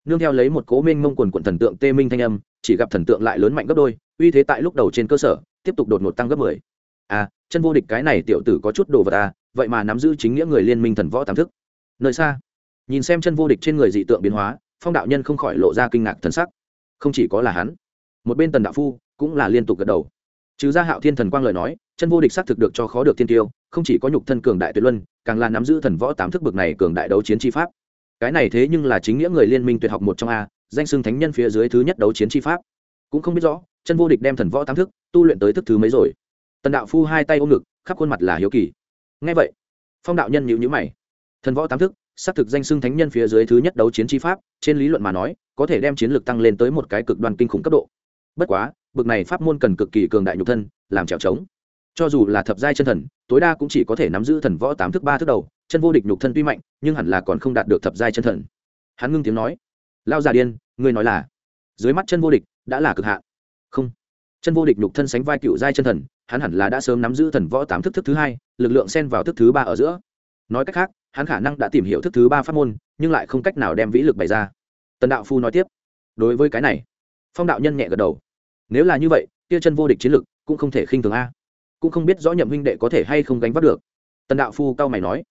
Nương theo lấy một cố minh mông quần quần thần tượng tê minh thanh âm, chỉ gặp thần tượng lại lớn mạnh gấp đôi, uy thế tại lúc đầu trên cơ sở, tiếp tục đột ngột tăng gấp mười. À chân vô địch cái này tiểu tử có chút đồ vật à vậy mà nắm giữ chính nghĩa người liên minh thần võ tam thức. Nơi xa, nhìn xem chân vô địch trên người dị tượng biến hóa, phong đạo nhân không khỏi lộ ra kinh ngạc thần sắc. Không chỉ có là hắn, một bên tần đạo phu cũng là liên tục gật đầu. Trừ ra hạo thiên thần quang lời nói chân vô địch xác thực được cho khó được thiên tiêu, không chỉ có nhục thân cường đại tuyệt luân, càng là nắm giữ thần võ tám thức bực này cường đại đấu chiến chi pháp. Cái này thế nhưng là chính nghĩa người liên minh tuyệt học một trong a, danh xưng thánh nhân phía dưới thứ nhất đấu chiến chi pháp. Cũng không biết rõ, chân vô địch đem thần võ tám thức tu luyện tới thức thứ mấy rồi. Tần đạo phu hai tay ôm ngực, khắp khuôn mặt là hiếu kỳ. Ngay vậy, phong đạo nhân nhịu nhữ mày. Thần võ tám thức, xác thực danh xưng thánh nhân phía dưới thứ nhất đấu chiến chi pháp, trên lý luận mà nói, có thể đem chiến lược tăng lên tới một cái cực đoan kinh khủng cấp độ. Bất quá, bực này pháp môn cần cực kỳ cường đại nhục thân, làm trèo trống cho dù là thập giai chân thần, tối đa cũng chỉ có thể nắm giữ thần võ tám thức ba thức đầu, chân vô địch nhục thân tuy mạnh, nhưng hẳn là còn không đạt được thập giai chân thần. Hắn ngưng tiếng nói lao già điên, ngươi nói là? Dưới mắt chân vô địch đã là cực hạn. Không. Chân vô địch nhục thân sánh vai cựu giai chân thần, hắn hẳn là đã sớm nắm giữ thần võ tám thức thức thứ hai, lực lượng xen vào thức thứ ba ở giữa. Nói cách khác, hắn khả năng đã tìm hiểu thức thứ ba pháp môn, nhưng lại không cách nào đem vĩ lực bày ra. Tần đạo phu nói tiếp, đối với cái này, phong đạo nhân nhẹ gật đầu. Nếu là như vậy, kia chân vô địch chiến lực cũng không thể khinh thường a cũng không biết rõ nhậm huynh đệ có thể hay không gánh vác được. Tần đạo phu cao mày nói,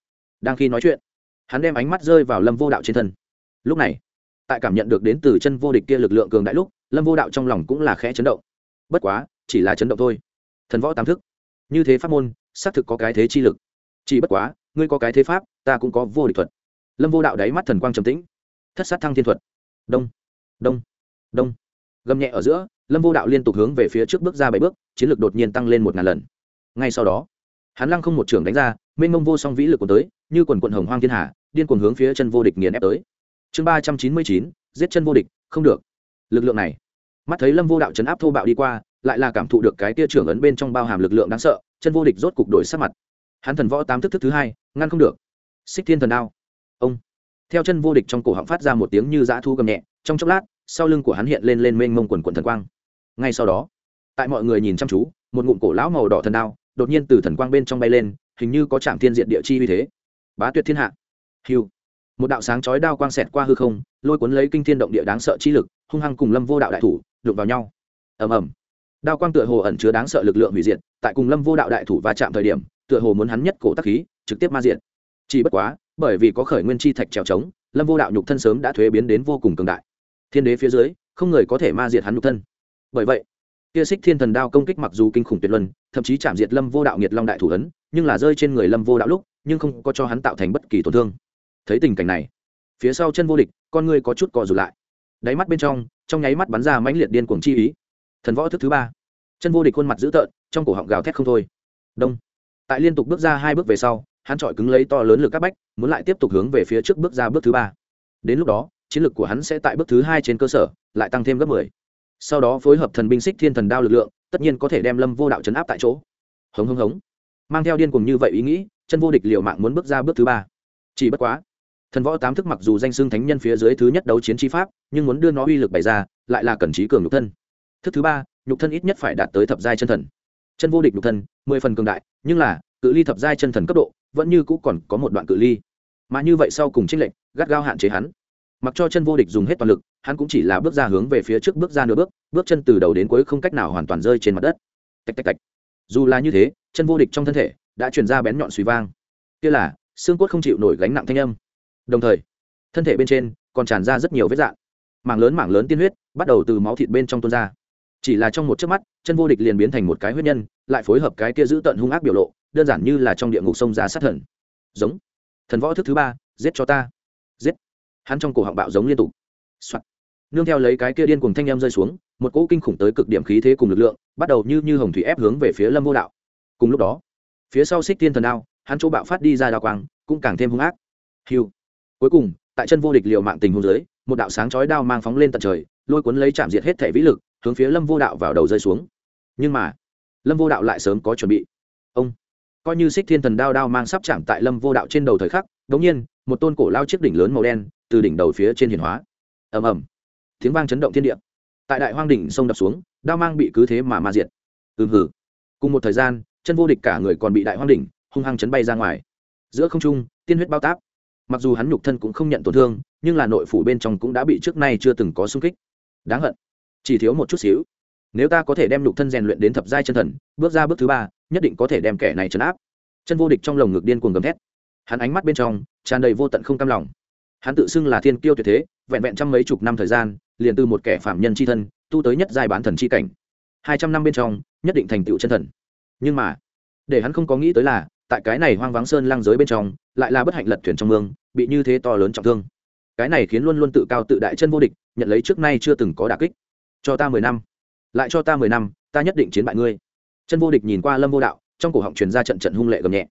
đang khi nói chuyện, hắn đem ánh mắt rơi vào lâm vô đạo trên thân. Lúc này, tại cảm nhận được đến từ chân vô địch kia lực lượng cường đại lúc, lâm vô đạo trong lòng cũng là khẽ chấn động. Bất quá, chỉ là chấn động thôi. Thần võ tam thức, như thế pháp môn, xác thực có cái thế chi lực. Chỉ bất quá, ngươi có cái thế pháp, ta cũng có vô địch thuật. Lâm vô đạo đáy mắt thần quang trầm tĩnh. Thất sát thăng thiên thuật. Đông đông đông. Gầm nhẹ ở giữa, lâm vô đạo liên tục hướng về phía trước bước ra bảy bước, chiến lược đột nhiên tăng lên một ngàn lần ngay sau đó, hắn lăng không một trường đánh ra, mênh mông vô song vĩ lực của tới, như quần quận hồng hoang thiên hà, điên cuồng hướng phía chân vô địch nghiền ép tới. Chương ba trăm chín mươi chín, giết chân vô địch, không được. Lực lượng này, mắt thấy lâm vô đạo chấn áp thô bạo đi qua, lại là cảm thụ được cái tia trưởng ấn bên trong bao hàm lực lượng đáng sợ, chân vô địch rốt cục đổi sắc mặt. Hắn thần võ tám thức thức thứ hai, ngăn không được. Xích thiên thần đao. Ông. Theo chân vô địch trong cổ họng phát ra một tiếng như dã thu gầm nhẹ, trong chốc lát, sau lưng của hắn hiện lên lên mênh mông quần quần thần quang. Ngay sau đó, tại mọi người nhìn chăm chú, một ngụm cổ lão màu đỏ thần đao đột nhiên từ thần quang bên trong bay lên, hình như có trạm thiên diện địa chi uy thế. Bá tuyệt thiên hạ. Hiu một đạo sáng chói đao quang xẹt qua hư không, lôi cuốn lấy kinh thiên động địa đáng sợ chi lực, hung hăng cùng lâm vô đạo đại thủ, đụng vào nhau. Ầm ầm. Đao quang tựa hồ ẩn chứa đáng sợ lực lượng hủy diệt, tại cùng lâm vô đạo đại thủ va chạm thời điểm, tựa hồ muốn hắn nhất cổ tắc khí, trực tiếp ma diện chỉ bất quá, bởi vì có khởi nguyên chi thạch trèo trống, lâm vô đạo nhục thân sớm đã thuế biến đến vô cùng cường đại. Thiên đế phía dưới, không người có thể ma diệt hắn nhục thân. Bởi vậy kia xích thiên thần đao công kích mặc dù kinh khủng tuyệt luân, thậm chí chạm diệt lâm vô đạo nghiệt long đại thủ ấn, nhưng là rơi trên người lâm vô đạo lúc, nhưng không có cho hắn tạo thành bất kỳ tổn thương. Thấy tình cảnh này, phía sau chân vô địch, con người có chút cò rụt lại. Đáy mắt bên trong trong nháy mắt bắn ra mãnh liệt điên cuồng chi ý. Thần võ thức thứ ba. Chân vô địch khuôn mặt dữ tợn, trong cổ họng gào thét không thôi. Đông. Tại liên tục bước ra hai bước về sau, hắn trọi cứng lấy to lớn lực các bách, muốn lại tiếp tục hướng về phía trước bước ra bước thứ ba. Đến lúc đó, chiến lược của hắn sẽ tại bước thứ hai trên cơ sở, lại tăng thêm gấp mười sau đó phối hợp thần binh xích thiên thần đao lực lượng, tất nhiên có thể đem lâm vô đạo chấn áp tại chỗ. Hống hống hống. Mang theo điên cùng như vậy ý nghĩ, chân vô địch liều mạng muốn bước ra bước thứ ba. Chỉ bất quá, thần võ tám thức mặc dù danh xưng thánh nhân phía dưới thứ nhất đấu chiến chi pháp, nhưng muốn đưa nó uy lực bày ra, lại là cần trí cường nhục thân. Thức thứ ba, nhục thân ít nhất phải đạt tới thập giai chân thần. Chân vô địch nhục thân, mười phần cường đại, nhưng là, cự ly thập giai chân thần cấp độ, vẫn như cũ còn có một đoạn cự ly. Mà như vậy sau cùng tranh lệnh gắt gao hạn chế hắn mặc cho chân vô địch dùng hết toàn lực, hắn cũng chỉ là bước ra hướng về phía trước bước ra nửa bước bước chân từ đầu đến cuối không cách nào hoàn toàn rơi trên mặt đất. Tạch tạch tạch. Dù là như thế, chân vô địch trong thân thể đã truyền ra bén nhọn suy vang. Kia là, xương cốt không chịu nổi gánh nặng thanh âm. Đồng thời, thân thể bên trên còn tràn ra rất nhiều vết dạn. Mảng lớn mảng lớn tiên huyết bắt đầu từ máu thịt bên trong tuôn ra. Chỉ là trong một chớp mắt, chân vô địch liền biến thành một cái huyết nhân, lại phối hợp cái kia giữ tận hung ác biểu lộ, đơn giản như là trong địa ngục sông giá sát thần. Giống. Thần võ thức thứ ba, giết cho ta. Giết hắn trong cổ họng bạo giống liên tục、Soạn. nương theo lấy cái kia điên cùng thanh em rơi xuống, một cỗ kinh khủng tới cực điểm khí thế cùng lực lượng, bắt đầu như như hồng thủy ép hướng về phía lâm vô đạo. Cùng lúc đó, phía sau xích tiên thần đao, hắn chỗ bạo phát đi ra đao quang, cũng càng thêm hung ác. Hiu. Cuối cùng, tại chân vô địch liều mạng tình hôn dưới, một đạo sáng chói đao mang phóng lên tận trời, lôi cuốn lấy chạm diệt hết thể vĩ lực, hướng phía lâm vô đạo vào đầu rơi xuống. Nhưng mà, lâm vô đạo lại sớm có chuẩn bị. Ông, coi như xích thiên thần đao đao mang sắp chạm tại lâm vô đạo trên đầu thời khắc đống nhiên, một tôn cổ lao chiếc đỉnh lớn màu đen từ đỉnh đầu phía trên hiền hóa. Ầm ầm. Tiếng vang chấn động thiên địa. Tại đại hoang đỉnh sông đập xuống, đao mang bị cứ thế mà ma diệt. Ừm hử cùng một thời gian, chân vô địch cả người còn bị đại hoang đỉnh hung hăng chấn bay ra ngoài. Giữa không trung, tiên huyết bao táp. Mặc dù hắn nhục thân cũng không nhận tổn thương, nhưng là nội phủ bên trong cũng đã bị trước nay chưa từng có sung kích. Đáng hận. Chỉ thiếu một chút xíu. Nếu ta có thể đem nhục thân rèn luyện đến thập giai chân thần, bước ra bước thứ ba, nhất định có thể đem kẻ này trấn áp. Chân vô địch trong lồng ngực điên cuồng gầm thét hắn ánh mắt bên trong tràn đầy vô tận không cam lòng. Hắn tự xưng là thiên kiêu tuyệt thế, vẹn vẹn trăm mấy chục năm thời gian, liền từ một kẻ phạm nhân c h i thân, tu tới nhất giai bán thần c h i cảnh. Hai trăm năm bên trong, nhất định thành tựu chân thần. Nhưng mà, để hắn không có nghĩ tới là, tại cái này hoang vắng sơn lang giới bên trong, lại là bất hạnh lật thuyền trong mương, bị như thế to lớn trọng thương. Cái này khiến luôn luôn tự cao tự đại chân vô địch, nhận lấy trước nay chưa từng có đà kích. Cho ta mười năm. Lại cho ta mười năm, ta nhất định chiến bại ngươi. Chân vô địch nhìn qua lâm vô đạo, trong cổ họng truyền ra trận trận hung lệ gầm nhẹ.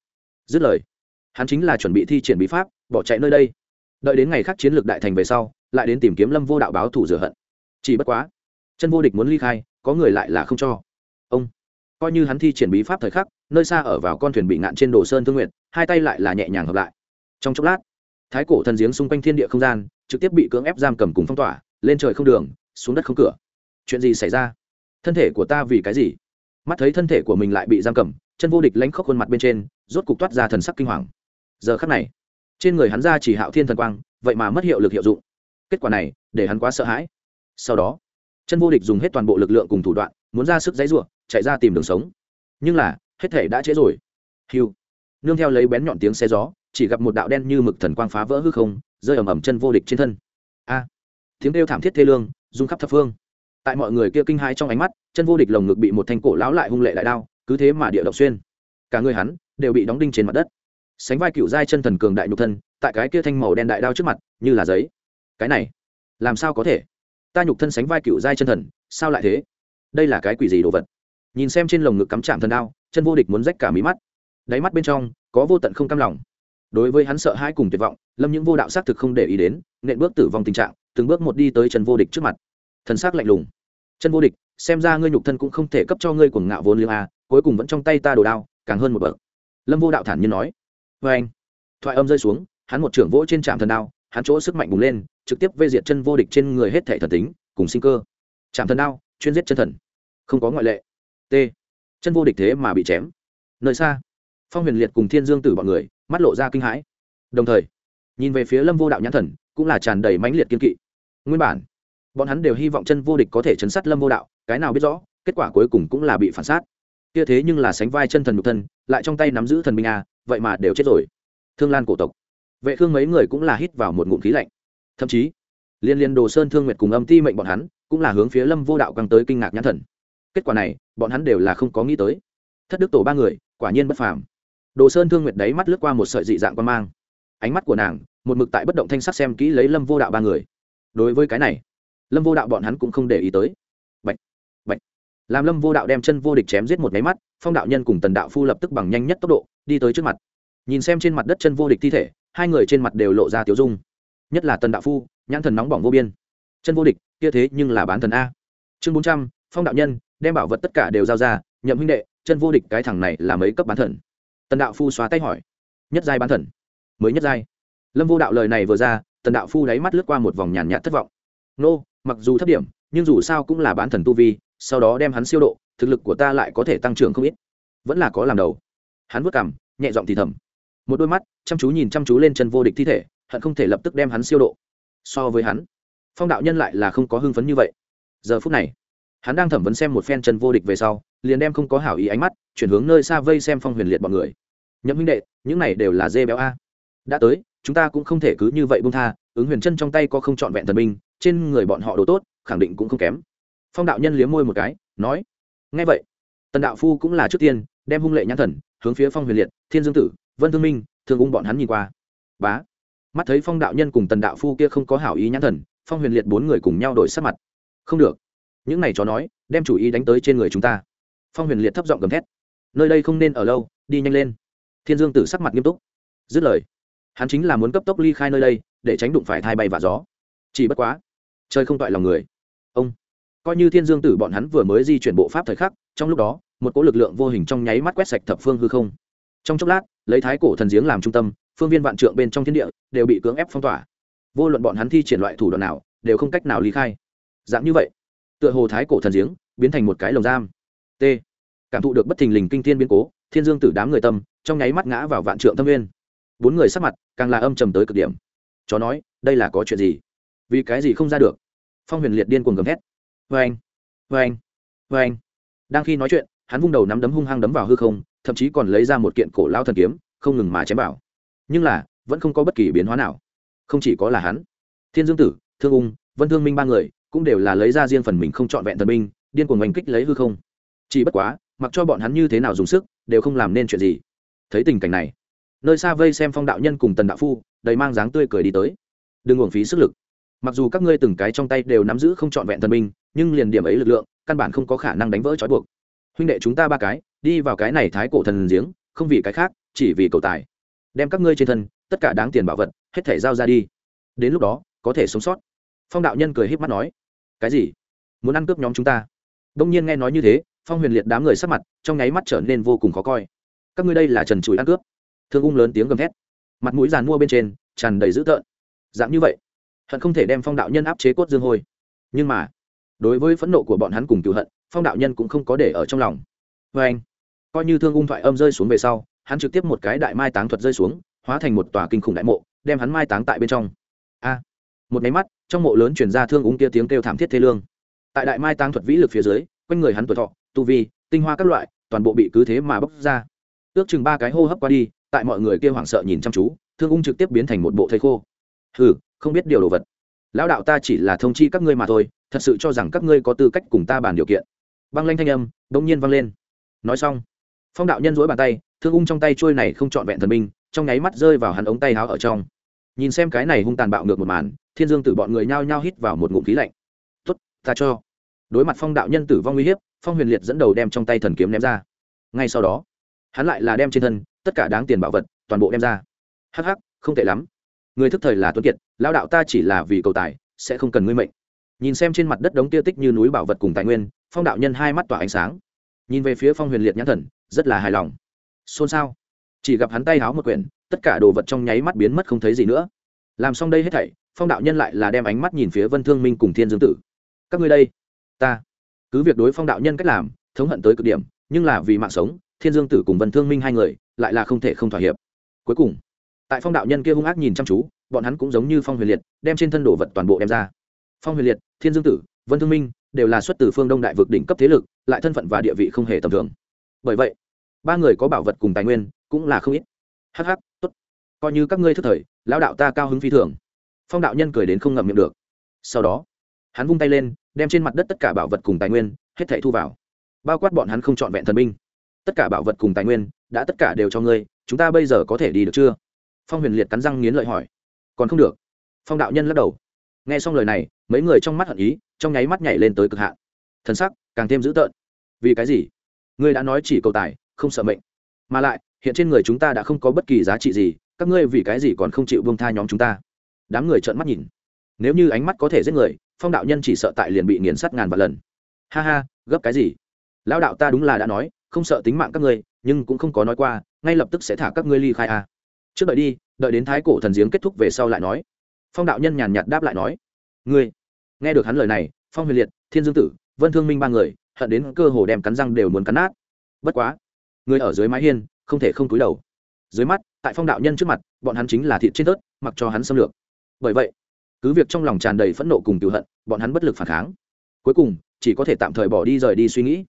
Dứt lời hắn chính là chuẩn bị thi triển bí pháp, bỏ chạy nơi đây. Đợi đến ngày khác chiến lược đại thành về sau, lại đến tìm kiếm lâm vô đạo báo thủ rửa hận. Chỉ bất quá, chân vô địch muốn ly khai, có người lại là không cho. Ông, coi như hắn thi triển bí pháp thời khắc, nơi xa ở vào con thuyền bị ngạn trên đồ sơn thương nguyện hai tay lại là nhẹ nhàng hợp lại. Trong chốc lát, thái cổ thần giếng xung quanh thiên địa không gian, trực tiếp bị cưỡng ép giam cầm cùng phong tỏa, lên trời không đường, xuống đất không cửa. Chuyện gì xảy ra? Thân thể của ta vì cái gì? Mắt thấy thân thể của mình lại bị giam cầm, chân vô địch lánh khóc khuôn mặt bên trên, rốt cục toát ra thần sắc kinh hoàng giờ khắc này, trên người hắn ra chỉ hạo thiên thần quang, vậy mà mất hiệu lực hiệu dụng. Kết quả này, để hắn quá sợ hãi. Sau đó, chân vô địch dùng hết toàn bộ lực lượng cùng thủ đoạn, muốn ra sức dãy ruộng chạy ra tìm đường sống. Nhưng là, hết thể đã trễ rồi. Hiu nương theo lấy bén nhọn tiếng xe gió, chỉ gặp một đạo đen như mực thần quang phá vỡ hư không, rơi ầm ầm chân vô địch trên thân. A. Tiếng kêu thảm thiết thê lương, rung khắp thập phương. Tại mọi người kia kinh hai trong ánh mắt, chân vô địch lồng ngực bị một thanh cổ lão lại hung lệ đại đao, cứ thế mà địa độc xuyên. Cả người hắn đều bị đóng đinh trên mặt đất sánh vai cựu giai chân thần cường đại nhục thân, tại cái kia thanh màu đen đại đao trước mặt, như là giấy. Cái này, làm sao có thể? Ta nhục thân sánh vai cựu giai chân thần, sao lại thế? Đây là cái quỷ gì đồ vật? Nhìn xem trên lồng ngực cắm chạm thần đao, chân vô địch muốn rách cả mí mắt. Đáy mắt bên trong, có vô tận không cam lòng. Đối với hắn sợ hãi cùng tuyệt vọng, lâm những vô đạo xác thực không để ý đến, nện bước tử vong tình trạng, từng bước một đi tới chân vô địch trước mặt. Thần xác lạnh lùng. Chân vô địch, xem ra ngươi nhục thân cũng không thể cấp cho ngươi cuồng ngạo vốn liếng a, cuối cùng vẫn trong tay ta đồ đao, càng hơn một bậc. Lâm vô đạo thản nhiên nói vê anh, thoại âm rơi xuống, hắn một trưởng vỗ trên trạm thần đao, hắn chỗ sức mạnh bùng lên, trực tiếp vê diệt chân vô địch trên người hết thể thần tính, cùng sinh cơ. Trạm thần đao, chuyên giết chân thần. Không có ngoại lệ. T. Chân vô địch thế mà bị chém. Nơi xa, phong huyền liệt cùng thiên dương tử bọn người, mắt lộ ra kinh hãi. Đồng thời, nhìn về phía lâm vô đạo nhãn thần, cũng là tràn đầy mãnh liệt kiên kỵ. Nguyên bản, bọn hắn đều hy vọng chân vô địch có thể chấn sát lâm vô đạo, cái nào biết rõ, kết quả cuối cùng cũng là bị phản sát. Kia thế nhưng là sánh vai chân thần nhục thân, lại trong tay nắm giữ thần binh a vậy mà đều chết rồi. Thương lan cổ tộc. Vệ khương mấy người cũng là hít vào một ngụm khí lạnh. Thậm chí liên liên đồ sơn thương nguyệt cùng âm ti mệnh bọn hắn cũng là hướng phía lâm vô đạo căng tới kinh ngạc nhãn thần. Kết quả này bọn hắn đều là không có nghĩ tới. Thất đức tổ ba người quả nhiên bất phàm. Đồ sơn thương nguyệt đấy mắt lướt qua một sợi dị dạng quan mang. Ánh mắt của nàng một mực tại bất động thanh sắc xem kỹ lấy lâm vô đạo ba người. Đối với cái này lâm vô đạo bọn hắn cũng không để ý tới. Bạch, bạch. làm lâm vô đạo đem chân vô địch chém giết một máy mắt phong đạo nhân cùng tần đạo phu lập tức bằng nhanh nhất tốc độ đi tới trước mặt. Nhìn xem trên mặt đất chân vô địch thi thể, hai người trên mặt đều lộ ra tiếu dung. Nhất là tần đạo phu, nhãn thần nóng bỏng vô biên. Chân vô địch, kia thế nhưng là bán thần a. Chương bốn trăm, phong đạo nhân, đem bảo vật tất cả đều giao ra, nhậm huynh đệ, chân vô địch cái thằng này là mấy cấp bán thần? Tần đạo phu xóa tay hỏi. Nhất giai bán thần. Mới nhất giai. Lâm vô đạo lời này vừa ra, tần đạo phu đáy mắt lướt qua một vòng nhàn nhạt thất vọng. Nô, mặc dù thấp điểm, nhưng dù sao cũng là bán thần tu vi, sau đó đem hắn siêu độ, thực lực của ta lại có thể tăng trưởng không ít. Vẫn là có làm đầu hắn vứt cằm, nhẹ giọng thì thầm. Một đôi mắt, chăm chú nhìn chăm chú lên chân vô địch thi thể, hận không thể lập tức đem hắn siêu độ. So với hắn, phong đạo nhân lại là không có hưng phấn như vậy. Giờ phút này, hắn đang thẩm vấn xem một phen chân vô địch về sau, liền đem không có hảo ý ánh mắt, chuyển hướng nơi xa vây xem phong huyền liệt bọn người. Nhậm huynh đệ, những này đều là dê béo a. Đã tới, chúng ta cũng không thể cứ như vậy bung tha, ứng huyền chân trong tay có không trọn vẹn thần binh, trên người bọn họ đồ tốt, khẳng định cũng không kém. Phong đạo nhân liếm môi một cái, nói ngay vậy, tần đạo phu cũng là trước tiên đem hung lệ nhãn thần hướng phía phong huyền liệt, thiên dương tử, vân thương minh, thương ung bọn hắn nhìn qua. Bá. Mắt thấy phong đạo nhân cùng tần đạo phu kia không có hảo ý nhãn thần, phong huyền liệt bốn người cùng nhau đổi sắc mặt. Không được. Những này chó nói, đem chủ ý đánh tới trên người chúng ta. Phong huyền liệt thấp giọng gầm thét. Nơi đây không nên ở lâu, đi nhanh lên. Thiên dương tử sắc mặt nghiêm túc. Dứt lời, hắn chính là muốn cấp tốc ly khai nơi đây, để tránh đụng phải thai bay và gió. Chỉ bất quá chơi không toại lòng người. Ông. Coi như thiên dương tử bọn hắn vừa mới di chuyển bộ pháp thời khắc, trong lúc đó một cỗ lực lượng vô hình trong nháy mắt quét sạch thập phương hư không. Trong chốc lát, lấy thái cổ thần giếng làm trung tâm, phương viên vạn trượng bên trong thiên địa đều bị cưỡng ép phong tỏa. Vô luận bọn hắn thi triển loại thủ đoạn nào, đều không cách nào ly khai. Dạng như vậy, tựa hồ thái cổ thần giếng biến thành một cái lồng giam. T. Cảm thụ được bất thình lình kinh thiên biến cố, thiên dương tử đám người tâm, trong nháy mắt ngã vào vạn trượng tâm nguyên. Bốn người sắc mặt càng là âm trầm tới cực điểm. Chó nói, đây là có chuyện gì? Vì cái gì không ra được? Phong huyền liệt điên cuồng gầm hét vê anh vâng, vê anh vâng, vê vâng. anh đang khi nói chuyện hắn vung đầu nắm đấm hung hăng đấm vào hư không, thậm chí còn lấy ra một kiện cổ lao thần kiếm, không ngừng mà chém vào. Nhưng là, vẫn không có bất kỳ biến hóa nào. Không chỉ có là hắn. Thiên dương tử, thương ung, vân thương minh ba người cũng đều là lấy ra riêng phần mình không trọn vẹn thần binh, điên cuồng oanh kích lấy hư không. Chỉ bất quá, mặc cho bọn hắn như thế nào dùng sức, đều không làm nên chuyện gì. Thấy tình cảnh này, nơi xa vây xem phong đạo nhân cùng tần đạo phu, đầy mang dáng tươi cười đi tới. Đừng uổng phí sức lực. Mặc dù các ngươi từng cái trong tay đều nắm giữ không trọn vẹn thần binh, nhưng liền điểm ấy lực lượng, căn bản không có khả năng đánh vỡ trói buộc huynh đệ chúng ta ba cái, đi vào cái này thái cổ thần giếng, không vì cái khác, chỉ vì cầu tài. Đem các ngươi trên thân, tất cả đáng tiền bảo vật, hết thể giao ra đi. Đến lúc đó, có thể sống sót. Phong đạo nhân cười h í p mắt nói. Cái gì? Muốn ăn cướp nhóm chúng ta? Đông nhiên nghe nói như thế, phong huyền liệt đám người sắc mặt, trong nháy mắt trở nên vô cùng khó coi. Các ngươi đây là trần trụi ăn cướp. Thương ung lớn tiếng gầm thét. Mặt mũi giàn mua bên trên, tràn đầy dữ tợn. Dạng như vậy, hận không thể đem phong đạo nhân áp chế cốt dương hôi. Nhưng mà, đối với phẫn nộ của bọn hắn cùng cựu hận phong đạo nhân cũng không có để ở trong lòng. Vê anh, coi như thương ung thoại âm rơi xuống về sau, hắn trực tiếp một cái đại mai táng thuật rơi xuống, hóa thành một tòa kinh khủng đại mộ, đem hắn mai táng tại bên trong. A, một máy mắt, trong mộ lớn chuyển ra thương ung kia tiếng kêu thảm thiết thê lương. Tại đại mai táng thuật vĩ lực phía dưới, quanh người hắn tuổi thọ, tu vi, tinh hoa các loại, toàn bộ bị cứ thế mà bốc ra. Ước chừng ba cái hô hấp qua đi, tại mọi người kia hoảng sợ nhìn chăm chú, thương ung trực tiếp biến thành một bộ thây khô. Hừ, không biết điều đồ vật. Lão đạo ta chỉ là thông chi các ngươi mà thôi, thật sự cho rằng các ngươi có tư cách cùng ta bàn điều kiện băng lanh thanh âm đông nhiên vang lên. Nói xong, phong đạo nhân dối bàn tay, thương ung trong tay trôi này không trọn vẹn thần minh trong nháy mắt rơi vào hắn ống tay háo ở trong. Nhìn xem cái này hung tàn bạo ngược một màn, thiên dương tử bọn người nhao nhao hít vào một ngụm khí lạnh. Tuất ta cho. Đối mặt phong đạo nhân tử vong uy hiếp, phong huyền liệt dẫn đầu đem trong tay thần kiếm ném ra. Ngay sau đó, hắn lại là đem trên thân tất cả đáng tiền bảo vật toàn bộ đem ra. Hh không tệ lắm. Người thức thời là tuấn kiệt lao đạo ta chỉ là vì cầu tài, sẽ không cần ngươi mệnh. Nhìn xem trên mặt đất đống tiêu tích như núi bảo vật cùng tài nguyên phong đạo nhân hai mắt tỏa ánh sáng. Nhìn về phía phong huyền liệt nhãn thần, rất là hài lòng. Xôn xao. Chỉ gặp hắn tay háo một quyển, tất cả đồ vật trong nháy mắt biến mất không thấy gì nữa. Làm xong đây hết thảy, phong đạo nhân lại là đem ánh mắt nhìn phía vân thương minh cùng thiên dương tử. Các ngươi đây, ta. Cứ việc đối phong đạo nhân cách làm, thống hận tới cực điểm, nhưng là vì mạng sống, thiên dương tử cùng vân thương minh hai người, lại là không thể không thỏa hiệp. Cuối cùng, tại phong đạo nhân kia hung ác nhìn chăm chú, bọn hắn cũng giống như phong huyền liệt, đem trên thân đồ vật toàn bộ đem ra. Phong huyền liệt, thiên dương tử, vân thương minh đều là xuất từ phương đông đại vực đỉnh cấp thế lực, lại thân phận và địa vị không hề tầm thường. Bởi vậy, ba người có bảo vật cùng tài nguyên cũng là không ít. Hh tốt. Coi như các ngươi thức thời, lão đạo ta cao hứng phi thường. Phong đạo nhân cười đến không ngậm miệng được. Sau đó, hắn vung tay lên, đem trên mặt đất tất cả bảo vật cùng tài nguyên hết thảy thu vào. Bao quát bọn hắn không chọn vẹn thần binh. Tất cả bảo vật cùng tài nguyên đã tất cả đều cho ngươi, chúng ta bây giờ có thể đi được chưa? Phong huyền liệt cắn răng nghiến lợi hỏi. Còn không được. Phong đạo nhân lắc đầu. Nghe xong lời này mấy người trong mắt hận ý, trong nháy mắt nhảy lên tới cực hạn. Thân sắc càng thêm dữ tợn. Vì cái gì? Ngươi đã nói chỉ cầu tài, không sợ mệnh. Mà lại, hiện trên người chúng ta đã không có bất kỳ giá trị gì, các ngươi vì cái gì còn không chịu buông tha nhóm chúng ta? Đám người trợn mắt nhìn. Nếu như ánh mắt có thể giết người, phong đạo nhân chỉ sợ tại liền bị nghiền sắt ngàn vạn lần. Ha ha, gấp cái gì? Lão đạo ta đúng là đã nói, không sợ tính mạng các ngươi, nhưng cũng không có nói qua, ngay lập tức sẽ thả các ngươi ly khai a à. trước đợi đi, đợi đến thái cổ thần giếng kết thúc về sau lại nói. Phong đạo nhân nhàn nhạt đáp lại nói ngươi. Nghe được hắn lời này, phong huyền liệt, thiên dương tử, vân thương minh ba người, hận đến cơ hồ đem cắn răng đều muốn cắn nát. Bất quá, người ở dưới mái hiên, không thể không cúi đầu. Dưới mắt, tại phong đạo nhân trước mặt, bọn hắn chính là thịt trên tớt, mặc cho hắn xâm lược. Bởi vậy, cứ việc trong lòng tràn đầy phẫn nộ cùng cựu hận, bọn hắn bất lực phản kháng. Cuối cùng, chỉ có thể tạm thời bỏ đi rời đi suy nghĩ.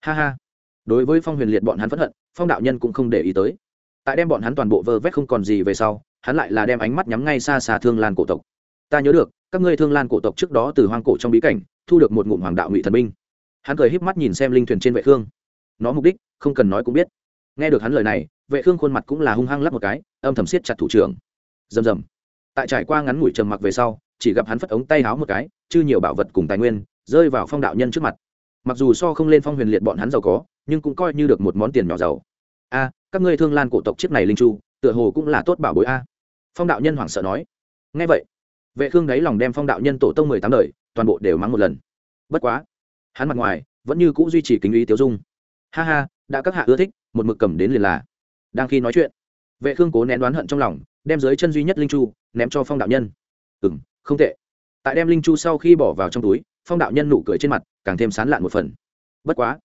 Ha ha. Đối với phong huyền liệt bọn hắn phẫn hận, phong đạo nhân cũng không để ý tới. Tại đem bọn hắn toàn bộ vơ vét không còn gì về sau, hắn lại là đem ánh mắt nhắm ngay xa xa thương lan cổ tộc. Ta nhớ được các ngươi thương lan cổ tộc trước đó từ hoang cổ trong bí cảnh, thu được một ngụm hoàng đạo ngụy thần binh. Hắn cười híp mắt nhìn xem linh thuyền trên vệ khương. Nó mục đích, không cần nói cũng biết. Nghe được hắn lời này, vệ khương khuôn mặt cũng là hung hăng lắp một cái, âm thầm siết chặt thủ trưởng. Rầm rầm. Tại trải qua ngắn ngủi trầm mặc về sau, chỉ gặp hắn phất ống tay háo một cái chứ nhiều bảo vật cùng tài nguyên, rơi vào phong đạo nhân trước mặt. Mặc dù so không lên phong huyền liệt bọn hắn giàu có, nhưng cũng coi như được một món tiền nhỏ giàu. A, các ngươi thương lan cổ tộc chiếc này linh chu, tựa hồ cũng là tốt bảo bối a. Phong đạo nhân hoảng sợ nói. Nghe vậy vệ khương đáy lòng đem phong đạo nhân tổ tông mười tám đời, toàn bộ đều mắng một lần. Bất quá, hắn mặt ngoài vẫn như c ũ duy trì kính ý tiêu dung. Ha ha, đã các hạ ưa thích, một mực cầm đến liền là. Đang khi nói chuyện, vệ khương cố nén đoán hận trong lòng, đem dưới chân duy nhất linh chu ném cho phong đạo nhân. Ừ m không tệ. Tại đem linh chu sau khi bỏ vào trong túi, phong đạo nhân nụ cười trên mặt càng thêm sán lạn một phần. Bất quá,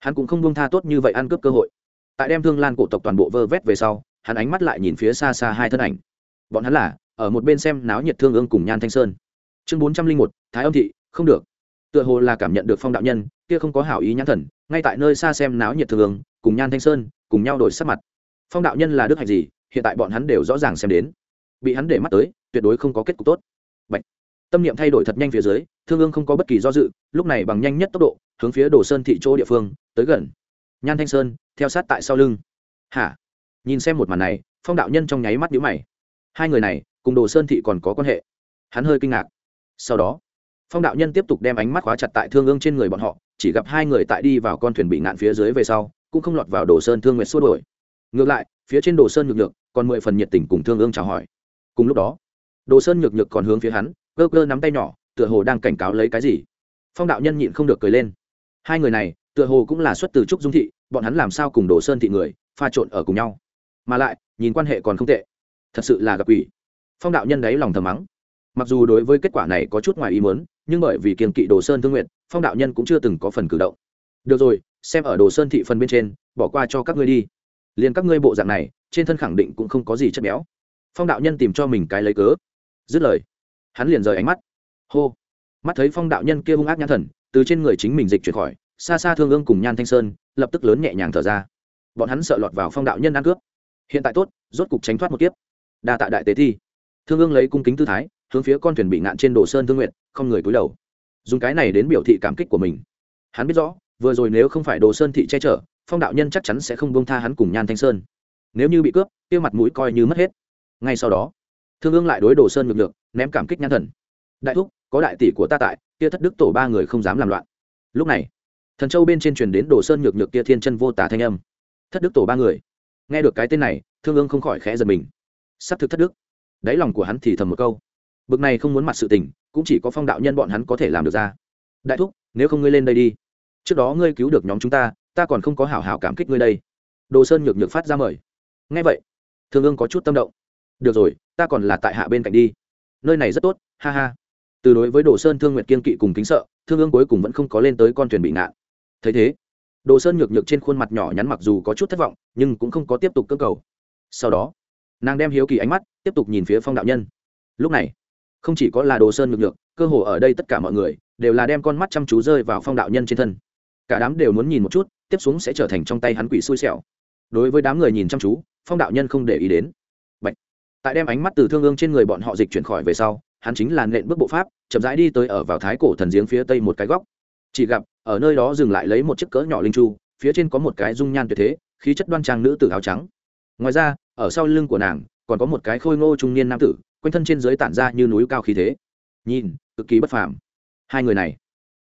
hắn cũng không buông tha tốt như vậy ăn cướp cơ hội. Tại đem thương lan cổ tộc toàn bộ vơ vét về sau, hắn ánh mắt lại nhìn phía xa xa hai thân ảnh. Bọn hắn là ở một bên xem náo nhiệt thương ương cùng nhan thanh sơn. Chương bốn trăm linh một, thái âm thị, không được. Tựa hồ là cảm nhận được phong đạo nhân, kia không có hảo ý nhãn thần, ngay tại nơi xa xem náo nhiệt thương ương, cùng nhan thanh sơn, cùng nhau đổi sắc mặt. Phong đạo nhân là đức hạnh gì, hiện tại bọn hắn đều rõ ràng xem đến. Bị hắn để mắt tới, tuyệt đối không có kết cục tốt. Bạch. tâm niệm thay đổi thật nhanh phía dưới, thương ương không có bất kỳ do dự, lúc này bằng nhanh nhất tốc độ, hướng phía đồ sơn thị chỗ địa phương, tới gần. Nhan thanh sơn, theo sát tại sau lưng. Hả? Nhìn xem một màn này, phong đạo nhân trong nháy mắt nhíu mày hai người này, cùng đồ sơn thị còn có quan hệ. Hắn hơi kinh ngạc. Sau đó, phong đạo nhân tiếp tục đem ánh mắt khóa chặt tại thương ương trên người bọn họ, chỉ gặp hai người tại đi vào con thuyền bị ngạn phía dưới về sau, cũng không lọt vào đồ sơn thương nguyệt xua đổi ngược lại, phía trên đồ sơn nhược nhược còn mười phần nhiệt tình cùng thương ương chào hỏi. Cùng lúc đó, đồ sơn nhược nhược còn hướng phía hắn, cơ cơ nắm tay nhỏ, tựa hồ đang cảnh cáo lấy cái gì. Phong đạo nhân nhịn không được cười lên. Hai người này, tựa hồ cũng là xuất từ trúc dung thị, bọn hắn làm sao cùng đồ sơn thị người, pha trộn ở cùng nhau. Mà lại, nhìn quan hệ còn không tệ thật sự là gặp ủy phong đạo nhân đấy lòng thầm mắng. Mặc dù đối với kết quả này có chút ngoài ý muốn, nhưng bởi vì kiềm kỵ đồ sơn thương nguyện, phong đạo nhân cũng chưa từng có phần cử động. Được rồi, xem ở đồ sơn thị phần bên trên, bỏ qua cho các ngươi đi. Liền các ngươi bộ dạng này, trên thân khẳng định cũng không có gì chất béo. Phong đạo nhân tìm cho mình cái lấy cớ. Dứt lời, hắn liền rời ánh mắt. Hô. Mắt thấy phong đạo nhân kia hung ác nhãn thần, từ trên người chính mình dịch chuyển khỏi, xa xa thương ương cùng nhan thanh sơn, lập tức lớn nhẹ nhàng thở ra. Bọn hắn sợ lọt vào phong đạo nhân ăn cướp. Hiện tại tốt, rốt cục tránh thoát một kiếp đa tạ đại tế thi. Thương ương lấy cung kính tư thái, hướng phía con thuyền bị ngạn trên đồ sơn thương nguyện, không người cúi đầu. Dùng cái này đến biểu thị cảm kích của mình. Hắn biết rõ, vừa rồi nếu không phải đồ sơn thị che chở, phong đạo nhân chắc chắn sẽ không bông tha hắn cùng nhan thanh sơn. Nếu như bị cướp tiêu mặt mũi coi như mất hết. Ngay sau đó, thương ương lại đối đồ sơn ngược lượng, ném cảm kích nhan thần. Đại thúc, có đại tỷ của ta tại, kia thất đức tổ ba người không dám làm loạn. Lúc này, thần châu bên trên truyền đến đồ sơn nhược nhược kia thiên chân vô tả thanh âm. Thất đức tổ ba người. Nghe được cái tên này, thương ương không khỏi khẽ giật mình sắp thực thất đức. Đáy lòng của hắn thì thầm một câu. Bực này không muốn mặt sự tình, cũng chỉ có phong đạo nhân bọn hắn có thể làm được ra. Đại thúc, nếu không ngươi lên đây đi. Trước đó ngươi cứu được nhóm chúng ta ta còn không có hảo hảo cảm kích ngươi đây. Đồ sơn nhược nhược phát ra mời. Ngay vậy, thương ương có chút tâm động. Được rồi, ta còn là tại hạ bên cạnh đi. Nơi này rất tốt, ha ha. Từ đối với đồ sơn thương nguyện kiên kỵ cùng kính sợ, thương ương cuối cùng vẫn không có lên tới con thuyền bị nạn. thấy thế, đồ sơn nhược nhược trên khuôn mặt nhỏ nhắn mặc dù có chút thất vọng, nhưng cũng không có tiếp tục cơ cầu. Sau đó nàng đem hiếu kỳ ánh mắt tiếp tục nhìn phía phong đạo nhân. Lúc này, không chỉ có là đồ sơn ngược ngược cơ hồ ở đây tất cả mọi người đều là đem con mắt chăm chú rơi vào phong đạo nhân trên thân. Cả đám đều muốn nhìn một chút, tiếp xuống sẽ trở thành trong tay hắn quỷ xui xẻo. Đối với đám người nhìn chăm chú, phong đạo nhân không để ý đến. Bạch. tại đem ánh mắt từ thương ương trên người bọn họ dịch chuyển khỏi về sau, hắn chính là nện bước bộ pháp, chậm rãi đi tới ở vào thái cổ thần giếng phía tây một cái góc. Chỉ gặp, ở nơi đó dừng lại lấy một chiếc cỡ nhỏ linh chu, phía trên có một cái dung nhan tuyệt thế, khí chất đoan trang nữ tử áo trắng. Ngoài ra ở sau lưng của nàng, còn có một cái khôi ngô trung niên nam tử, quanh thân trên dưới tản ra như núi cao khí thế. Nhìn, cực kỳ bất phàm. Hai người này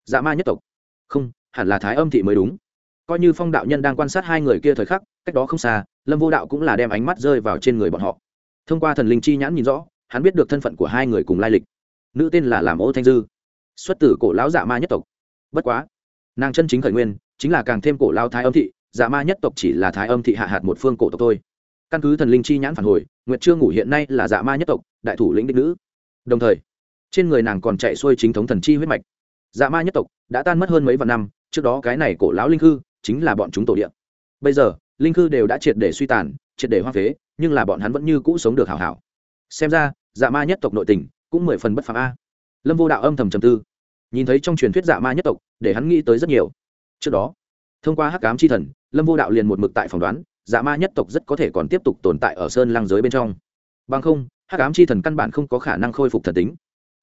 dạ ma nhất tộc. Không, hẳn là thái âm thị mới đúng. Coi như phong đạo nhân đang quan sát hai người kia thời khắc, cách đó không xa, lâm vô đạo cũng là đem ánh mắt rơi vào trên người bọn họ. Thông qua thần linh chi nhãn nhìn rõ, hắn biết được thân phận của hai người cùng lai lịch. Nữ tên là làm ô thanh dư, xuất tử cổ lão dạ ma nhất tộc. Bất quá, nàng chân chính khởi nguyên, chính là càng thêm cổ lao thái âm thị dạ ma nhất tộc chỉ là thái âm thị hạ hạt một phương cổ tộc thôi căn cứ thần linh chi nhãn phản hồi, nguyệt trương ngủ hiện nay là dạ ma nhất tộc, đại thủ lĩnh đích nữ. Đồng thời, trên người nàng còn chạy xuôi chính thống thần chi huyết mạch. Dạ ma nhất tộc đã tan mất hơn mấy vạn năm, trước đó cái này cổ lão linh khư chính là bọn chúng tổ điện bây giờ, linh khư đều đã triệt để suy tàn, triệt để hoa phế, nhưng là bọn hắn vẫn như cũ sống được hảo hảo. Xem ra dạ ma nhất tộc nội tình cũng mười phần bất phàm a. Lâm vô đạo âm thầm trầm tư, nhìn thấy trong truyền thuyết dạ ma nhất tộc, để hắn nghĩ tới rất nhiều. Trước đó, thông qua hắc cám c h i thần, lâm vô đạo liền một mực tại phỏng đoán dạ ma nhất tộc rất có thể còn tiếp tục tồn tại ở sơn lang giới bên trong. Bằng không, hắc ám c h i thần căn bản không có khả năng khôi phục thần tính.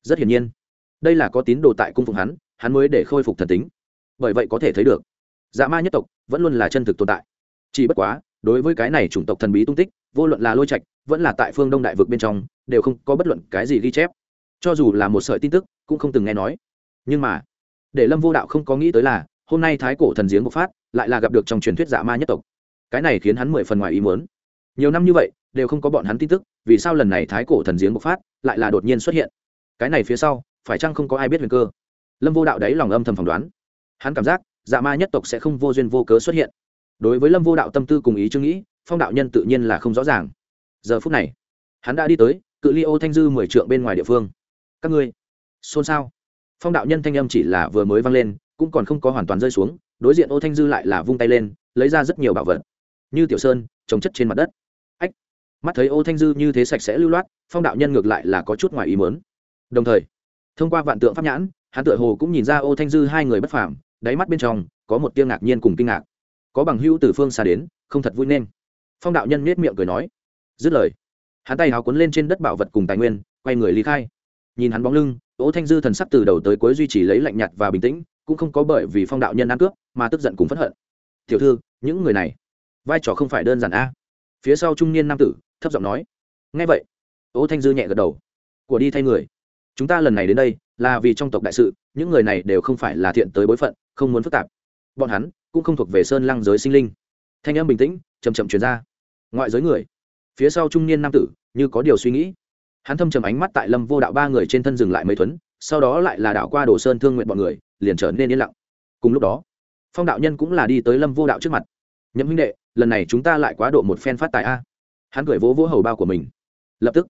Rất hiển nhiên, đây là có tín đồ tại cung phục hắn hắn mới để khôi phục thần tính. Bởi vậy có thể thấy được dạ ma nhất tộc vẫn luôn là chân thực tồn tại. Chỉ bất quá, đối với cái này chủng tộc thần bí tung tích, vô luận là lôi trạch, vẫn là tại phương đông đại vực bên trong, đều không có bất luận cái gì ghi chép. Cho dù là một sợi tin tức, cũng không từng nghe nói. Nhưng mà, để lâm vô đạo không có nghĩ tới là, hôm nay thái cổ thần giếng bộc phát, lại là gặp được trong truyền thuyết dạ ma nhất tộc cái này khiến hắn mười phần ngoài ý muốn. Nhiều năm như vậy, đều không có bọn hắn tin tức, vì sao lần này thái cổ thần giếng bộc phát, lại là đột nhiên xuất hiện? Cái này phía sau, phải chăng không có ai biết huyền cơ? Lâm vô đạo đấy lòng âm thầm phỏng đoán. Hắn cảm giác dạ ma nhất tộc sẽ không vô duyên vô cớ xuất hiện. Đối với lâm vô đạo tâm tư cùng ý chương nghĩ, phong đạo nhân tự nhiên là không rõ ràng. Giờ phút này, hắn đã đi tới cự ly ô thanh dư mười trượng bên ngoài địa phương. Các ngươi, xôn xao. Phong đạo nhân thanh âm chỉ là vừa mới vang lên, cũng còn không có hoàn toàn rơi xuống, đối diện ô thanh dư lại là vung tay lên, lấy ra rất nhiều bảo vật như tiểu sơn, trồng chất trên mặt đất. Ách, mắt thấy ô thanh dư như thế sạch sẽ lưu loát, phong đạo nhân ngược lại là có chút ngoài ý mớn đồng thời, thông qua vạn tượng pháp nhãn, hắn tựa hồ cũng nhìn ra ô thanh dư hai người bất phàm, đáy mắt bên trong có một tiếng ngạc nhiên cùng kinh ngạc. Có bằng hữu từ phương xa đến, không thật vui nên. Phong đạo nhân nết miệng cười nói. Dứt lời, hắn tay hào cuốn lên trên đất bảo vật cùng tài nguyên, quay người ly khai. Nhìn hắn bóng lưng, ô thanh dư thần sắc từ đầu tới cuối duy trì lấy lạnh nhạt và bình tĩnh, cũng không có bởi vì phong đạo nhân ăn cướp mà tức giận cùng phẫn hận. Tiểu thư, những người này vai trò không phải đơn giản a. Phía sau trung niên nam tử, thấp giọng nói. Ngay vậy ô thanh dư nhẹ gật đầu. Của đi thay người. Chúng ta lần này đến đây là vì trong tộc đại sự, những người này đều không phải là thiện tới bối phận, không muốn phức tạp. Bọn hắn cũng không thuộc về sơn lăng giới sinh linh. Thanh âm bình tĩnh chầm chậm chuyển ra. Ngoại giới người. Phía sau trung niên nam tử, như có điều suy nghĩ. Hắn thâm trầm ánh mắt tại lâm vô đạo ba người trên thân dừng lại mấy thuấn, sau đó lại là đạo qua đồ sơn thương nguyện bọn người, liền trở nên yên lặng. Cùng lúc đó, phong đạo nhân cũng là đi tới lâm vô đạo trước mặt nhậm huynh đệ, lần này chúng ta lại quá độ một phen phát tài a. Hắn cười vỗ vỗ hầu bao của mình. Lập tức,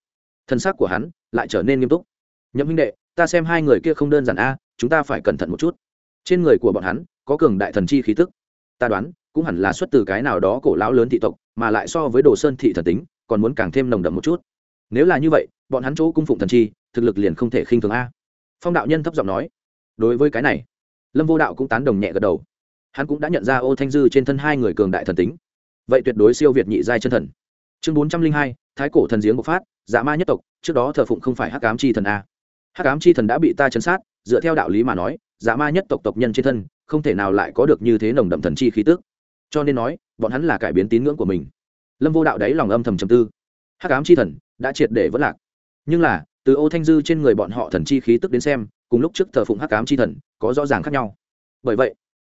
thân xác của hắn lại trở nên nghiêm túc. Nhậm huynh đệ, ta xem hai người kia không đơn giản a, chúng ta phải cẩn thận một chút. Trên người của bọn hắn có cường đại thần chi khí tức. Ta đoán, cũng hẳn là xuất từ cái nào đó cổ lão lớn thị tộc, mà lại so với đồ sơn thị thần tính, còn muốn càng thêm nồng đậm một chút. Nếu là như vậy, bọn hắn chỗ cung phụng thần chi, thực lực liền không thể khinh thường a. Phong đạo nhân thấp giọng nói. Đối với cái này, lâm vô đạo cũng tán đồng nhẹ gật đầu hắn cũng đã nhận ra ô thanh dư trên thân hai người cường đại thần tính. Vậy tuyệt đối siêu việt nhị giai chân thần. Chương bốn trăm linh hai, thái cổ thần giếng bộc phát dạ ma nhất tộc, trước đó thờ phụng không phải hắc cám chi thần a. Hắc cám chi thần đã bị ta chấn sát, dựa theo đạo lý mà nói dạ ma nhất tộc tộc nhân trên thân, không thể nào lại có được như thế nồng đậm thần chi khí tức. Cho nên nói, bọn hắn là cải biến tín ngưỡng của mình. Lâm vô đạo đáy lòng âm thầm trầm tư. Hắc ám chi thần đã triệt để vẫn lạc. Nhưng là, từ ô thanh dư trên người bọn họ thần chi khí tức đến xem, cùng lúc trước thờ phụng hắc ám chi thần, có rõ ràng khác nhau. Bởi vậy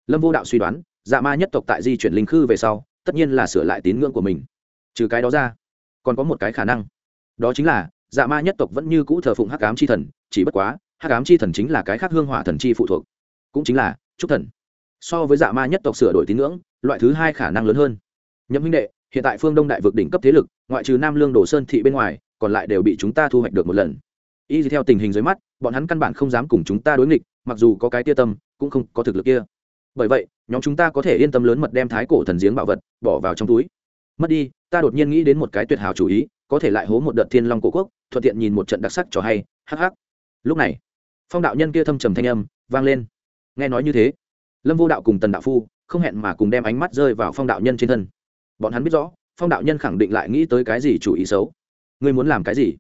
lâm vô đạo suy đoán dạ ma nhất tộc tại di chuyển linh khư về sau, tất nhiên là sửa lại tín ngưỡng của mình. Trừ cái đó ra, còn có một cái khả năng. Đó chính là dạ ma nhất tộc vẫn như cũ thờ phụng hắc ám chi thần, chỉ bất quá, hắc ám chi thần chính là cái khác hương hỏa thần chi phụ thuộc. Cũng chính là, trúc thần. So với dạ ma nhất tộc sửa đổi tín ngưỡng, loại thứ hai khả năng lớn hơn. Nhậm huynh đệ, hiện tại phương đông đại vực đỉnh cấp thế lực, ngoại trừ nam lương đồ sơn thị bên ngoài, còn lại đều bị chúng ta thu hoạch được một lần. Y theo tình hình dưới mắt, bọn hắn căn bản không dám cùng chúng ta đối nghịch, mặc dù có cái tia tâm, cũng không có thực lực kia bởi vậy nhóm chúng ta có thể yên tâm lớn mật đem thái cổ thần giếng bảo vật bỏ vào trong túi. Mất đi ta đột nhiên nghĩ đến một cái tuyệt hảo chủ ý có thể lại hố một đợt thiên long cổ quốc thuận tiện nhìn một trận đặc sắc trò hay hắc hắc. Lúc này phong đạo nhân kia thâm trầm thanh âm vang lên. Nghe nói như thế lâm vô đạo cùng tần đạo phu không hẹn mà cùng đem ánh mắt rơi vào phong đạo nhân trên thân. Bọn hắn biết rõ phong đạo nhân khẳng định lại nghĩ tới cái gì chủ ý xấu. Ngươi muốn làm cái gì?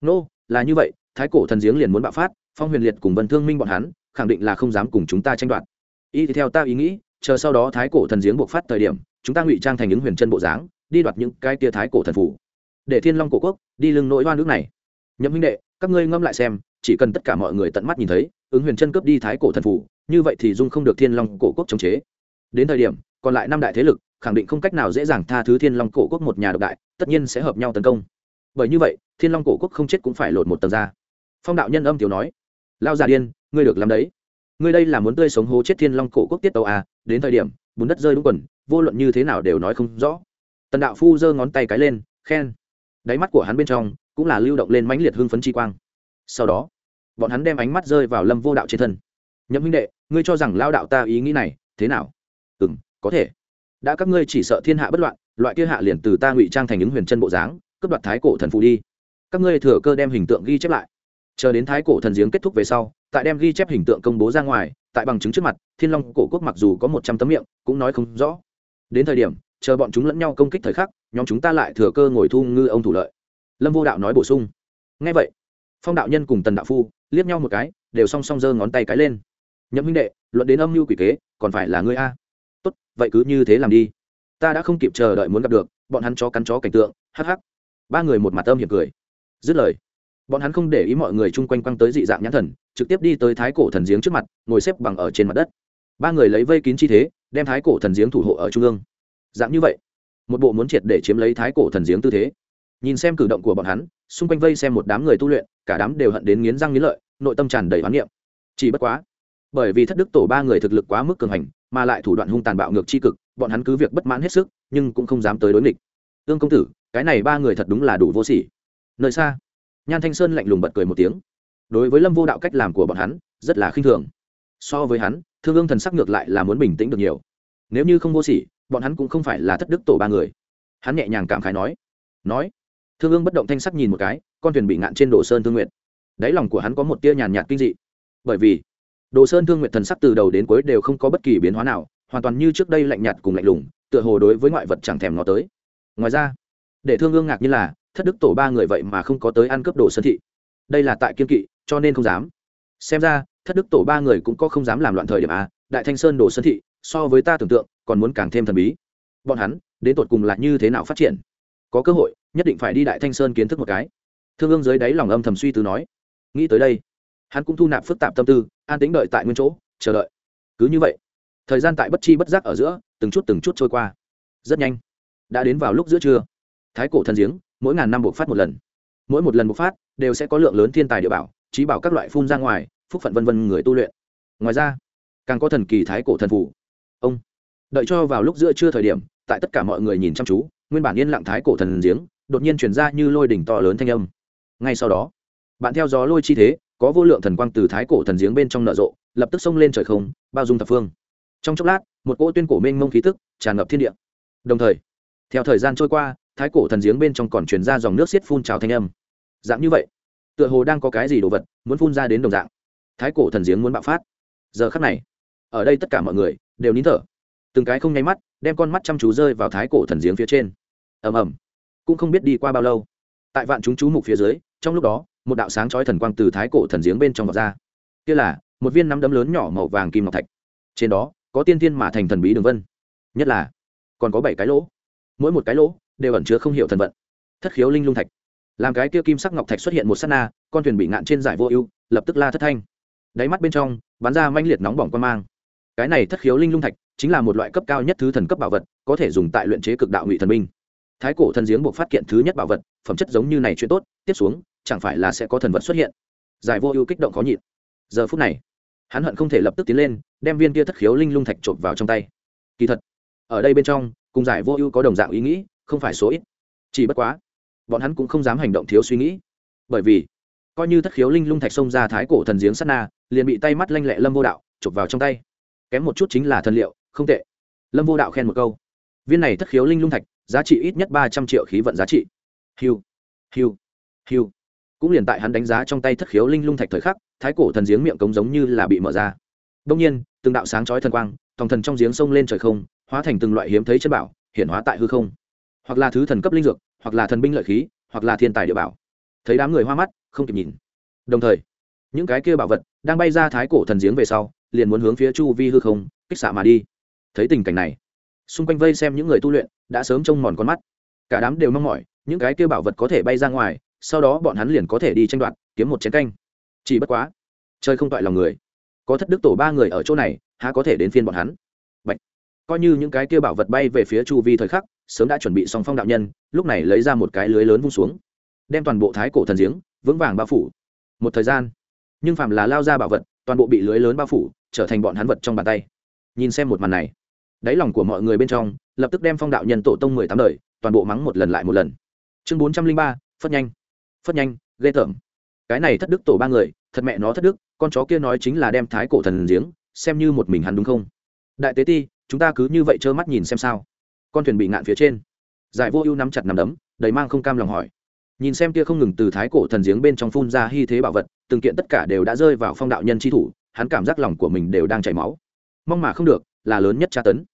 Nô、no, là như vậy thái cổ thần giếng liền muốn bạo phát phong huyền liệt cùng vân thương minh bọn hắn khẳng định là không dám cùng chúng ta tranh đoạt y thì theo ta ý nghĩ, chờ sau đó thái cổ thần giếng buộc phát thời điểm, chúng ta ngụy trang thành những huyền chân bộ dáng, đi đoạt những cái tia thái cổ thần phủ. Để thiên long cổ quốc, đi lưng nỗi oan nước này. Nhậm huynh đệ, các ngươi ngâm lại xem, chỉ cần tất cả mọi người tận mắt nhìn thấy, ứng huyền chân cướp đi thái cổ thần phủ, như vậy thì dung không được thiên long cổ quốc chống chế. Đến thời điểm, còn lại năm đại thế lực, khẳng định không cách nào dễ dàng tha thứ thiên long cổ quốc một nhà độc đại, tất nhiên sẽ hợp nhau tấn công. Bởi như vậy, thiên long cổ quốc không chết cũng phải lột một tầng ra. Phong đạo nhân âm tiểu nói, lao già điên, ngươi được làm đấy ngươi đây là muốn tươi sống hố chết thiên long cổ quốc tiết tàu à đến thời điểm, bùn đất rơi đúng quần, vô luận như thế nào đều nói không rõ. Tần đạo phu giơ ngón tay cái lên, khen. Đáy mắt của hắn bên trong, cũng là lưu động lên mãnh liệt hưng phấn chi quang. Sau đó, bọn hắn đem ánh mắt rơi vào lâm vô đạo trên thân. Nhậm huynh đệ, ngươi cho rằng lao đạo ta ý nghĩ này, thế nào? Ừ m có thể. Đã các ngươi chỉ sợ thiên hạ bất loạn, loại kia hạ liền từ ta ngụy trang thành ứng huyền chân bộ dáng, cướp đoạt thái cổ thần phụ đi. Các ngươi thừa cơ đem hình tượng ghi chép lại chờ đến thái cổ thần giếng kết thúc về sau, tại đem ghi chép hình tượng công bố ra ngoài, tại bằng chứng trước mặt, thiên long cổ quốc mặc dù có một trăm tấm miệng, cũng nói không rõ. Đến thời điểm, chờ bọn chúng lẫn nhau công kích thời khắc, nhóm chúng ta lại thừa cơ ngồi thu ngư ông thủ lợi. Lâm vô đạo nói bổ sung. Ngay vậy, phong đạo nhân cùng tần đạo phu liếc nhau một cái, đều song song giơ ngón tay cái lên. Nhậm huynh đệ, luận đến âm mưu quỷ kế, còn phải là ngươi a. Tốt, vậy cứ như thế làm đi. Ta đã không kịp chờ đợi muốn gặp được, bọn hắn chó cắn chó cảnh tượng hh ba người một mặt âm hiểm cười. Dứt lời bọn hắn không để ý mọi người chung quanh quăng tới dị dạng nhãn thần, trực tiếp đi tới thái cổ thần giếng trước mặt, ngồi xếp bằng ở trên mặt đất. Ba người lấy vây kín chi thế, đem thái cổ thần giếng thủ hộ ở trung ương. Dạng như vậy, một bộ muốn triệt để chiếm lấy thái cổ thần giếng tư thế. Nhìn xem cử động của bọn hắn, xung quanh vây xem một đám người tu luyện, cả đám đều hận đến nghiến răng nghiến lợi, nội tâm tràn đầy hoán niệm. Chỉ bất quá, bởi vì thất đức tổ ba người thực lực quá mức cường hành, mà lại thủ đoạn hung tàn bạo ngược c h i cực, bọn hắn cứ việc bất mãn hết sức, nhưng cũng không dám tới đối nghịch. Ương công tử, cái này ba người thật đúng là đủ vô sỉ. Nơi xa nhan thanh sơn lạnh lùng bật cười một tiếng. Đối với lâm vô đạo cách làm của bọn hắn, rất là khinh thường. So với hắn, thương ương thần sắc ngược lại là muốn bình tĩnh được nhiều. Nếu như không vô sỉ, bọn hắn cũng không phải là thất đức tổ ba người. Hắn nhẹ nhàng cảm khái nói. Nói. Thương ương bất động thanh sắc nhìn một cái, con thuyền bị ngạn trên đồ sơn thương nguyện đáy lòng của hắn có một tia nhàn nhạt kinh dị. Bởi vì, đồ sơn thương nguyện thần sắc từ đầu đến cuối đều không có bất kỳ biến hóa nào, hoàn toàn như trước đây lạnh nhạt cùng lạnh lùng, tựa hồ đối với ngoại vật chẳng thèm nó tới. Ngoài ra, để thương ương ngạc như là thất đức tổ ba người vậy mà không có tới ăn cướp đồ sơn thị. Đây là tại kiên kỵ, cho nên không dám. Xem ra, thất đức tổ ba người cũng có không dám làm loạn thời điểm a đại thanh sơn đồ sơn thị, so với ta tưởng tượng, còn muốn càng thêm thần bí. Bọn hắn, đến tột cùng là như thế nào phát triển? Có cơ hội, nhất định phải đi đại thanh sơn kiến thức một cái. Thương ương dưới đáy lòng âm thầm suy tư nói. Nghĩ tới đây, hắn cũng thu nạp phức tạp tâm tư, an tính đợi tại nguyên chỗ, chờ đợi. Cứ như vậy, thời gian tại bất chi bất giác ở giữa, từng chút từng chút trôi qua. Rất nhanh, đã đến vào lúc giữa trưa. Thái cổ thần giếng mỗi ngàn năm buộc phát một lần. Mỗi một lần bộc phát, đều sẽ có lượng lớn thiên tài địa bảo, trí bảo các loại phun ra ngoài, phúc phận vân vân người tu luyện. Ngoài ra, càng có thần kỳ thái cổ thần phủ ông, đợi cho vào lúc giữa trưa thời điểm, tại tất cả mọi người nhìn chăm chú, nguyên bản yên lặng thái cổ thần giếng, đột nhiên chuyển ra như lôi đỉnh to lớn thanh âm. Ngay sau đó, bạn theo gió lôi chi thế, có vô lượng thần quang từ thái cổ thần giếng bên trong nở rộ, lập tức xông lên trời không, bao dung thập phương. Trong chốc lát, một cỗ tuyên cổ mênh mông khí tức tràn ngập thiên địa. Đồng thời, theo thời gian trôi qua thái cổ thần giếng bên trong còn truyền ra dòng nước xiết phun trào thanh âm. Dạng như vậy, tựa hồ đang có cái gì đồ vật muốn phun ra đến đồng dạng. Thái cổ thần giếng muốn bạo phát. Giờ khắc này, ở đây tất cả mọi người đều nín thở. Từng cái không nháy mắt, đem con mắt chăm chú rơi vào thái cổ thần giếng phía trên. Ầm ầm. Cũng không biết đi qua bao lâu, tại vạn chúng chú mục phía dưới, trong lúc đó, một đạo sáng chói thần quang từ thái cổ thần giếng bên trong vọt ra. Kia là một viên nắm đấm lớn nhỏ màu vàng kim ngọc thạch. Trên đó, có tiên tiên mà thành thần bí đường vân. Nhất là, còn có bảy cái lỗ. Mỗi một cái lỗ đều ẩn chứa không hiểu thần vận. Thất khiếu linh lung thạch. Làm cái kia kim sắc ngọc thạch xuất hiện một s á t na, con thuyền bị ngạn trên giải vô ưu, lập tức la thất thanh. Đáy mắt bên trong, bắn ra manh liệt nóng bỏng quan mang. Cái này thất khiếu linh lung thạch chính là một loại cấp cao nhất thứ thần cấp bảo vật, có thể dùng tại luyện chế cực đạo ngụy thần binh. Thái cổ thần giếng buộc phát kiện thứ nhất bảo vật, phẩm chất giống như này chuyện tốt, tiếp xuống, chẳng phải là sẽ có thần vật xuất hiện. Giải vô ưu kích động khó nhịn. Giờ phút này, hắn hận không thể lập tức tiến lên, đem viên kia thất khiếu linh lung thạch trộm vào trong tay. Kỳ thật, ở đây bên trong, cùng giải vô ưu có đồng dạng ý nghĩ không phải số ít. Chỉ bất quá, bọn hắn cũng không dám hành động thiếu suy nghĩ. Bởi vì, coi như thất khiếu linh lung thạch xông ra thái cổ thần giếng sắt na, liền bị tay mắt lanh lẹ lâm vô đạo chụp vào trong tay. Kém một chút chính là thần liệu, không tệ. Lâm vô đạo khen một câu. Viên này thất khiếu linh lung thạch, giá trị ít nhất ba trăm triệu khí vận giá trị. Hiu hiu hiu. Cũng liền tại hắn đánh giá trong tay thất khiếu linh lung thạch thời khắc, thái cổ thần giếng miệng cống giống như là bị mở ra. Đông nhiên, từng đạo sáng chói thần quang, thòng thần trong giếng sông lên trời không, hóa thành từng loại hiếm thấy chân bảo, hiển hóa tại hư không hoặc là thứ thần cấp linh dược, hoặc là thần binh lợi khí, hoặc là thiên tài địa bảo. Thấy đám người hoa mắt, không kịp nhìn. Đồng thời, những cái kia bảo vật đang bay ra thái cổ thần giếng về sau, liền muốn hướng phía chu vi hư không, kích xạ mà đi. Thấy tình cảnh này, xung quanh vây xem những người tu luyện đã sớm trông mòn con mắt. Cả đám đều mong mỏi, những cái kia bảo vật có thể bay ra ngoài, sau đó bọn hắn liền có thể đi tranh đoạt, kiếm một chén canh. Chỉ bất quá, chơi không toại lòng người. Có thất đức tổ ba người ở chỗ này, há có thể đến phiên bọn hắn? Bạch. coi như những cái kia bảo vật bay về phía chu vi thời khắc sớm đã chuẩn bị xong phong đạo nhân, lúc này lấy ra một cái lưới lớn vung xuống, đem toàn bộ thái cổ thần giếng vững vàng bao phủ. Một thời gian, nhưng phạm là lao ra bảo vật, toàn bộ bị lưới lớn bao phủ, trở thành bọn hắn vật trong bàn tay. Nhìn xem một màn này, đáy lòng của mọi người bên trong, lập tức đem phong đạo nhân tổ tông mười tám đời, toàn bộ mắng một lần lại một lần. Chương bốn trăm linh ba, phất nhanh. Phất nhanh, ghê tởm. Cái này thất đức tổ ba người, thật mẹ nó thất đức, con chó kia nói chính là đem thái cổ thần giếng, xem như một mình hắn đúng không? Đại tế ti, chúng ta cứ như vậy trơ mắt nhìn xem sao con thuyền bị ngạn phía trên. Giải vô ưu nắm chặt nằm đấm, đầy mang không cam lòng hỏi. Nhìn xem kia không ngừng từ thái cổ thần giếng bên trong phun ra hy thế bảo vật, từng kiện tất cả đều đã rơi vào phong đạo nhân chi thủ, hắn cảm giác lòng của mình đều đang chảy máu. Mong mà không được, là lớn nhất tra tấn.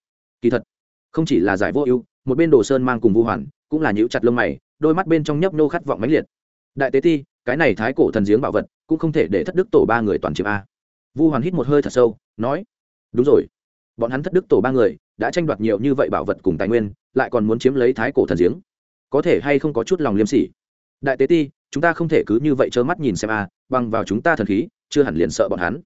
Kỳ thật, không chỉ là giải vô ưu, một bên đồ sơn mang cùng vu hoàn, cũng là nhíu chặt lông mày, đôi mắt bên trong nhấp nô khát vọng mãnh liệt. Đại tế ti, cái này thái cổ thần giếng bảo vật, cũng không thể để thất đức tổ ba người toàn chiếm a. Vu hoàn hít một hơi thật sâu, nói, đúng rồi bọn hắn thất đức tổ ba người, đã tranh đoạt nhiều như vậy bảo vật cùng tài nguyên, lại còn muốn chiếm lấy thái cổ thần giếng. Có thể hay không có chút lòng liêm sỉ? Đại tế ti, chúng ta không thể cứ như vậy trơ mắt nhìn xem a, bằng vào chúng ta thần khí, chưa hẳn liền sợ bọn hắn.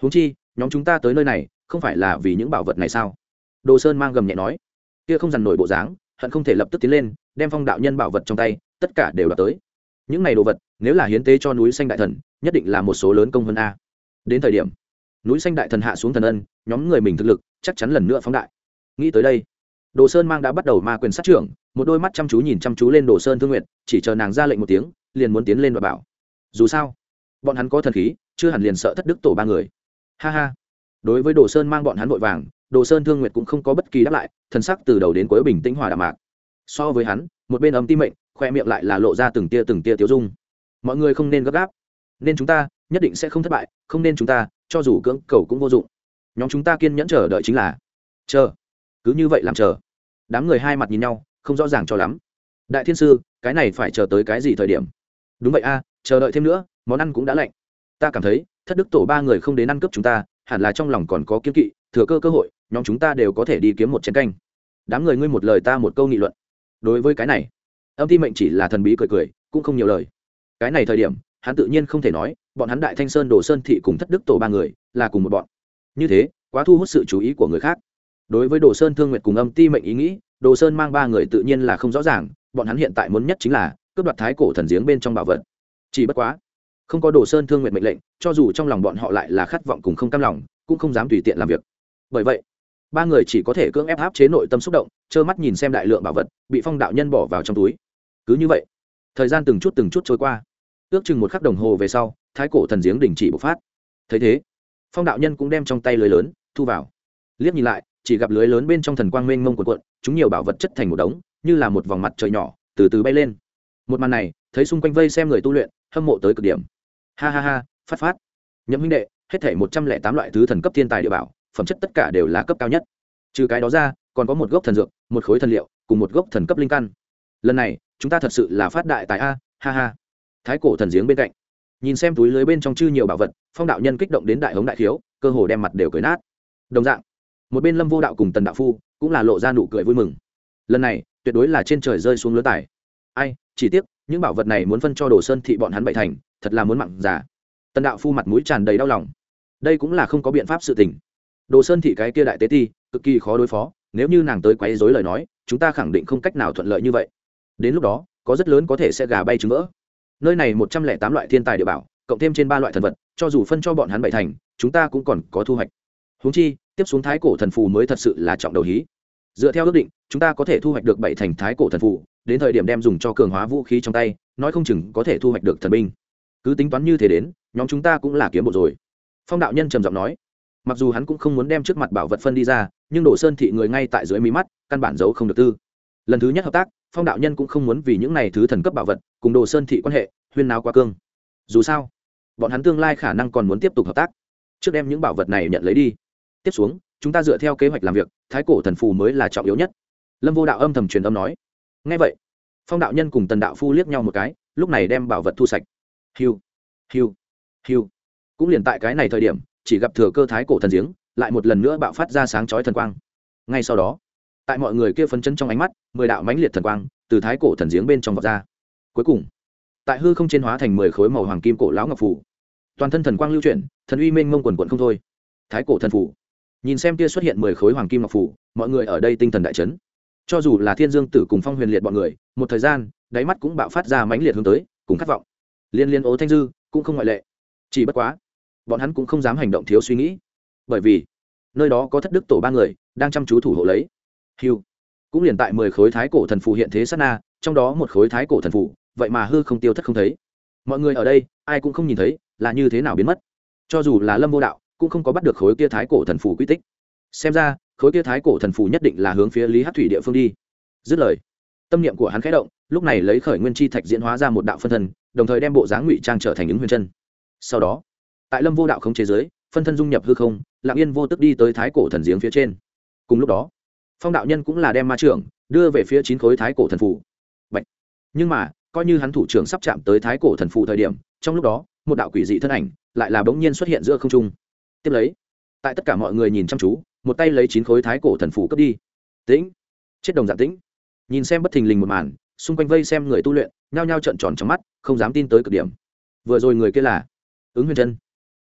Huống chi, nhóm chúng ta tới nơi này, không phải là vì những bảo vật này sao? Đồ sơn mang gầm nhẹ nói. Kia không dằn nổi bộ dáng, hận không thể lập tức tiến lên, đem phong đạo nhân bảo vật trong tay, tất cả đều đạt tới. Những này đồ vật, nếu là hiến tế cho núi xanh đại thần, nhất định là một số lớn công hơn a. Đến thời điểm núi xanh đại thần hạ xuống thần ân, nhóm người mình thực lực chắc chắn lần nữa phóng đại. Nghĩ tới đây, đồ sơn mang đã bắt đầu ma quyền sát trưởng, một đôi mắt chăm chú nhìn chăm chú lên đồ sơn thương nguyện chỉ chờ nàng ra lệnh một tiếng, liền muốn tiến lên và bảo. Dù sao, bọn hắn có thần khí, chưa hẳn liền sợ thất đức tổ ba người. Ha ha. Đối với đồ sơn mang bọn hắn vội vàng, đồ sơn thương nguyệt cũng không có bất kỳ đáp lại, thần sắc từ đầu đến cuối bình tĩnh hòa đạm mạc. So với hắn, một bên ấm tim mệnh, khoe miệng lại là lộ ra từng tia từng tia tiêu dung. Mọi người không nên gấp gáp. Nên chúng ta, nhất định sẽ không thất bại, không nên chúng ta cho dù cưỡng cầu cũng vô dụng. Nhóm chúng ta kiên nhẫn chờ đợi chính là, chờ. Cứ như vậy làm chờ. Đám người hai mặt nhìn nhau, không rõ ràng cho lắm. Đại thiên sư, cái này phải chờ tới cái gì thời điểm? Đúng vậy a, chờ đợi thêm nữa, món ăn cũng đã lạnh. Ta cảm thấy, thất đức tổ ba người không đến ăn cướp chúng ta, hẳn là trong lòng còn có kiếm kỵ, thừa cơ cơ hội, nhóm chúng ta đều có thể đi kiếm một chén canh. Đám người ngươi một lời ta một câu nghị luận. Đối với cái này, âm thi mệnh chỉ là thần bí cười cười, cũng không nhiều lời. Cái này thời điểm, hắn tự nhiên không thể nói bọn hắn đại thanh sơn, đồ sơn thị cùng thất đức tổ ba người là cùng một bọn. Như thế, quá thu hút sự chú ý của người khác. Đối với đồ sơn thương nguyệt cùng âm ti mệnh ý nghĩ, đồ sơn mang ba người tự nhiên là không rõ ràng, bọn hắn hiện tại muốn nhất chính là cướp đoạt thái cổ thần giếng bên trong bảo vật. Chỉ bất quá, không có đồ sơn thương nguyện mệnh lệnh, cho dù trong lòng bọn họ lại là khát vọng cùng không cam lòng, cũng không dám tùy tiện làm việc. Bởi vậy, ba người chỉ có thể cưỡng ép áp chế nội tâm xúc động, trơ mắt nhìn xem đại lượng bảo vật bị phong đạo nhân bỏ vào trong túi. Cứ như vậy, thời gian từng chút từng chút trôi qua. Ước chừng một khắc đồng hồ về sau thái cổ thần giếng đình chỉ bộc phát. Thấy thế, phong đạo nhân cũng đem trong tay lưới lớn thu vào. Liếc nhìn lại, chỉ gặp lưới lớn bên trong thần quang mênh mông cuộn cuộn, chúng nhiều bảo vật chất thành một đống, như là một vòng mặt trời nhỏ, từ từ bay lên. Một màn này, thấy xung quanh vây xem người tu luyện, hâm mộ tới cực điểm. Ha ha ha, phát phát. Nhậm huynh đệ, hết thể một trăm lẻ tám loại thứ thần cấp thiên tài địa bảo, phẩm chất tất cả đều là cấp cao nhất. Trừ cái đó ra, còn có một gốc thần dược, một khối thần liệu, cùng một gốc thần cấp linh căn. Lần này, chúng ta thật sự là phát đại tài a, ha ha. Thái cổ thần giếng bên cạnh nhìn xem túi lưới bên trong chư nhiều bảo vật, phong đạo nhân kích động đến đại hống đại thiếu cơ hồ đem mặt đều cười nát. Đồng dạng, một bên lâm vô đạo cùng tần đạo phu cũng là lộ ra nụ cười vui mừng. Lần này, tuyệt đối là trên trời rơi xuống lứa tài. Ai, chỉ tiếc, những bảo vật này muốn phân cho đồ sơn thị bọn hắn bậy thành, thật là muốn mặn giả tần đạo phu mặt mũi tràn đầy đau lòng. Đây cũng là không có biện pháp sự tình. Đồ sơn thị cái kia đại tế ti, cực kỳ khó đối phó, nếu như nàng tới quấy dối lời nói, chúng ta khẳng định không cách nào thuận lợi như vậy. Đến lúc đó, có rất lớn có thể sẽ gà bay trứng vỡ nơi này một trăm lẻ tám loại thiên tài địa bảo, cộng thêm trên ba loại thần vật, cho dù phân cho bọn hắn bảy thành, chúng ta cũng còn có thu hoạch. Húng chi, tiếp xuống thái cổ thần phù mới thật sự là trọng đầu hí. Dựa theo ước định, chúng ta có thể thu hoạch được bảy thành thái cổ thần phù, đến thời điểm đem dùng cho cường hóa vũ khí trong tay, nói không chừng có thể thu hoạch được thần binh. Cứ tính toán như thế đến, nhóm chúng ta cũng là kiếm bộ rồi. Phong đạo nhân trầm giọng nói. Mặc dù hắn cũng không muốn đem trước mặt bảo vật phân đi ra, nhưng đồ sơn thị người ngay tại dưới mí mắt, căn bản giấu không được tư. Lần thứ nhất hợp tác phong đạo nhân cũng không muốn vì những này thứ thần cấp bảo vật, cùng đồ sơn thị quan hệ, huyên náo quá cương. Dù sao, bọn hắn tương lai khả năng còn muốn tiếp tục hợp tác. Trước đem những bảo vật này nhận lấy đi. Tiếp xuống, chúng ta dựa theo kế hoạch làm việc, thái cổ thần phù mới là trọng yếu nhất. Lâm vô đạo âm thầm truyền âm nói. Ngay vậy, phong đạo nhân cùng tần đạo phu liếc nhau một cái, lúc này đem bảo vật thu sạch. Hiu hiu hiu. Cũng liền tại cái này thời điểm, chỉ gặp thừa cơ thái cổ thần giếng, lại một lần nữa bạo phát ra sáng chói thần quang. Ngay sau đó tại mọi người kia phấn chấn trong ánh mắt, mười đạo mãnh liệt thần quang từ thái cổ thần giếng bên trong vọt ra. Cuối cùng, tại hư không trên hóa thành mười khối màu hoàng kim cổ lão ngọc phủ, toàn thân thần quang lưu chuyển, thần uy mênh mông quần quận không thôi. Thái cổ thần phủ. Nhìn xem kia xuất hiện mười khối hoàng kim ngọc phủ, mọi người ở đây tinh thần đại chấn. Cho dù là thiên dương tử cùng phong huyền liệt bọn người, một thời gian, đáy mắt cũng bạo phát ra mãnh liệt hướng tới, cùng khát vọng. Liên liên ố thanh dư cũng không ngoại lệ. Chỉ bất quá, bọn hắn cũng không dám hành động thiếu suy nghĩ. Bởi vì, nơi đó có thất đức tổ ba người đang chăm chú thủ hộ lấy hiu cũng liền tại mười khối thái cổ thần phù hiện thế sát na, trong đó một khối thái cổ thần phù, vậy mà hư không tiêu thất không thấy. Mọi người ở đây, ai cũng không nhìn thấy là như thế nào biến mất. Cho dù là lâm vô đạo, cũng không có bắt được khối kia thái cổ thần phù quy tích. Xem ra, khối kia thái cổ thần phù nhất định là hướng phía lý hát thủy địa phương đi. Dứt lời, tâm niệm của hắn khẽ động, lúc này lấy khởi nguyên chi thạch diễn hóa ra một đạo phân thân, đồng thời đem bộ dáng ngụy trang trở thành ứng huyền chân. Sau đó, tại lâm vô đạo không chế giới phân thân dung nhập hư không lạng yên vô tức đi tới thái cổ thần giếng phía trên. Cùng lúc đó phong đạo nhân cũng là đem ma trưởng đưa về phía chín khối thái cổ thần phủ Bạch. nhưng mà, coi như hắn thủ trưởng sắp chạm tới thái cổ thần phủ thời điểm, trong lúc đó, một đạo quỷ dị thân ảnh lại là bỗng nhiên xuất hiện giữa không trung. Tiếp lấy, tại tất cả mọi người nhìn chăm chú, một tay lấy chín khối thái cổ thần phủ cướp đi. Tĩnh. Chết đồng dạng tĩnh. Nhìn xem bất thình lình một màn, xung quanh vây xem người tu luyện, nhao nhao trợn tròn trong mắt, không dám tin tới cực điểm. Vừa rồi người kia là ứng huyền chân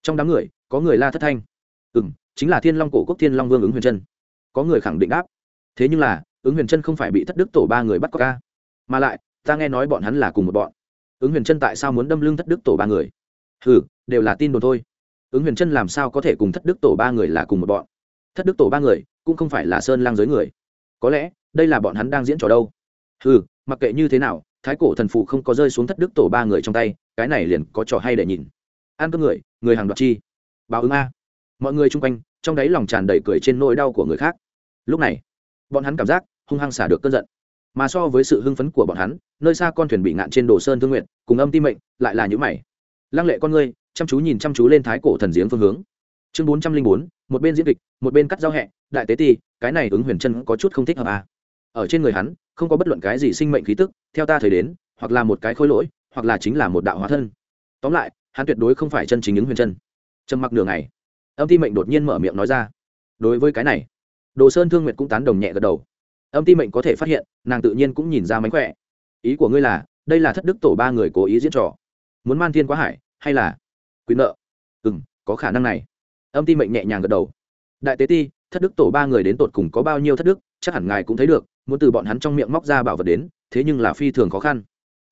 trong đám người, có người la thất thanh. Ừ m chính là thiên long cổ quốc thiên long vương ứng huyền chân có người khẳng định đáp thế nhưng là, ứng huyền chân không phải bị thất đức tổ ba người bắt cóc ca. Mà lại, ta nghe nói bọn hắn là cùng một bọn. Ứng huyền chân tại sao muốn đâm lưng thất đức tổ ba người? Ừ đều là tin đồn thôi. Ứng huyền chân làm sao có thể cùng thất đức tổ ba người là cùng một bọn? Thất đức tổ ba người, cũng không phải là sơn lang giới người. Có lẽ, đây là bọn hắn đang diễn trò đâu. Ừ mặc kệ như thế nào, thái cổ thần phụ không có rơi xuống thất đức tổ ba người trong tay, cái này liền có trò hay để nhìn. Ăn cơm người người hàng đoạt chi. Báo ứng a. Mọi người chung quanh, trong đáy lòng tràn đầy cười trên nỗi đau của người khác. Lúc này bọn hắn cảm giác hung hăng xả được cơn giận. Mà so với sự hưng phấn của bọn hắn, nơi xa con thuyền bị ngạn trên đồ sơn thương nguyện, cùng âm tim mệnh, lại là những mày. Lăng lệ con ngươi, chăm chú nhìn chăm chú lên thái cổ thần giếng phương hướng. Chương bốn trăm linh bốn, một bên diễn kịch, một bên cắt giao hẹ, đại tế ti, cái này ứng huyền chân có chút không thích hợp à. ở trên người hắn, không có bất luận cái gì sinh mệnh khí tức, theo ta thời đến, hoặc là một cái khối lỗi, hoặc là chính là một đạo hóa thân. Tóm lại, hắn tuyệt đối không phải chân chính ứng huyền chân. Trầm mặc nửa ngày, âm ti mệnh đột nhiên mở miệng nói ra. Đối với cái này đồ sơn thương nguyệt cũng tán đồng nhẹ gật đầu. Âm ti mệnh có thể phát hiện, nàng tự nhiên cũng nhìn ra mánh khỏe. Ý của ngươi là, đây là thất đức tổ ba người cố ý diễn trò. Muốn man thiên quá hải, hay là quyền nợ? Ừ m có khả năng này. Âm ti mệnh nhẹ nhàng gật đầu. Đại tế ti, thất đức tổ ba người đến tột cùng có bao nhiêu thất đức, chắc hẳn ngài cũng thấy được, muốn từ bọn hắn trong miệng móc ra bảo vật đến, thế nhưng là phi thường khó khăn.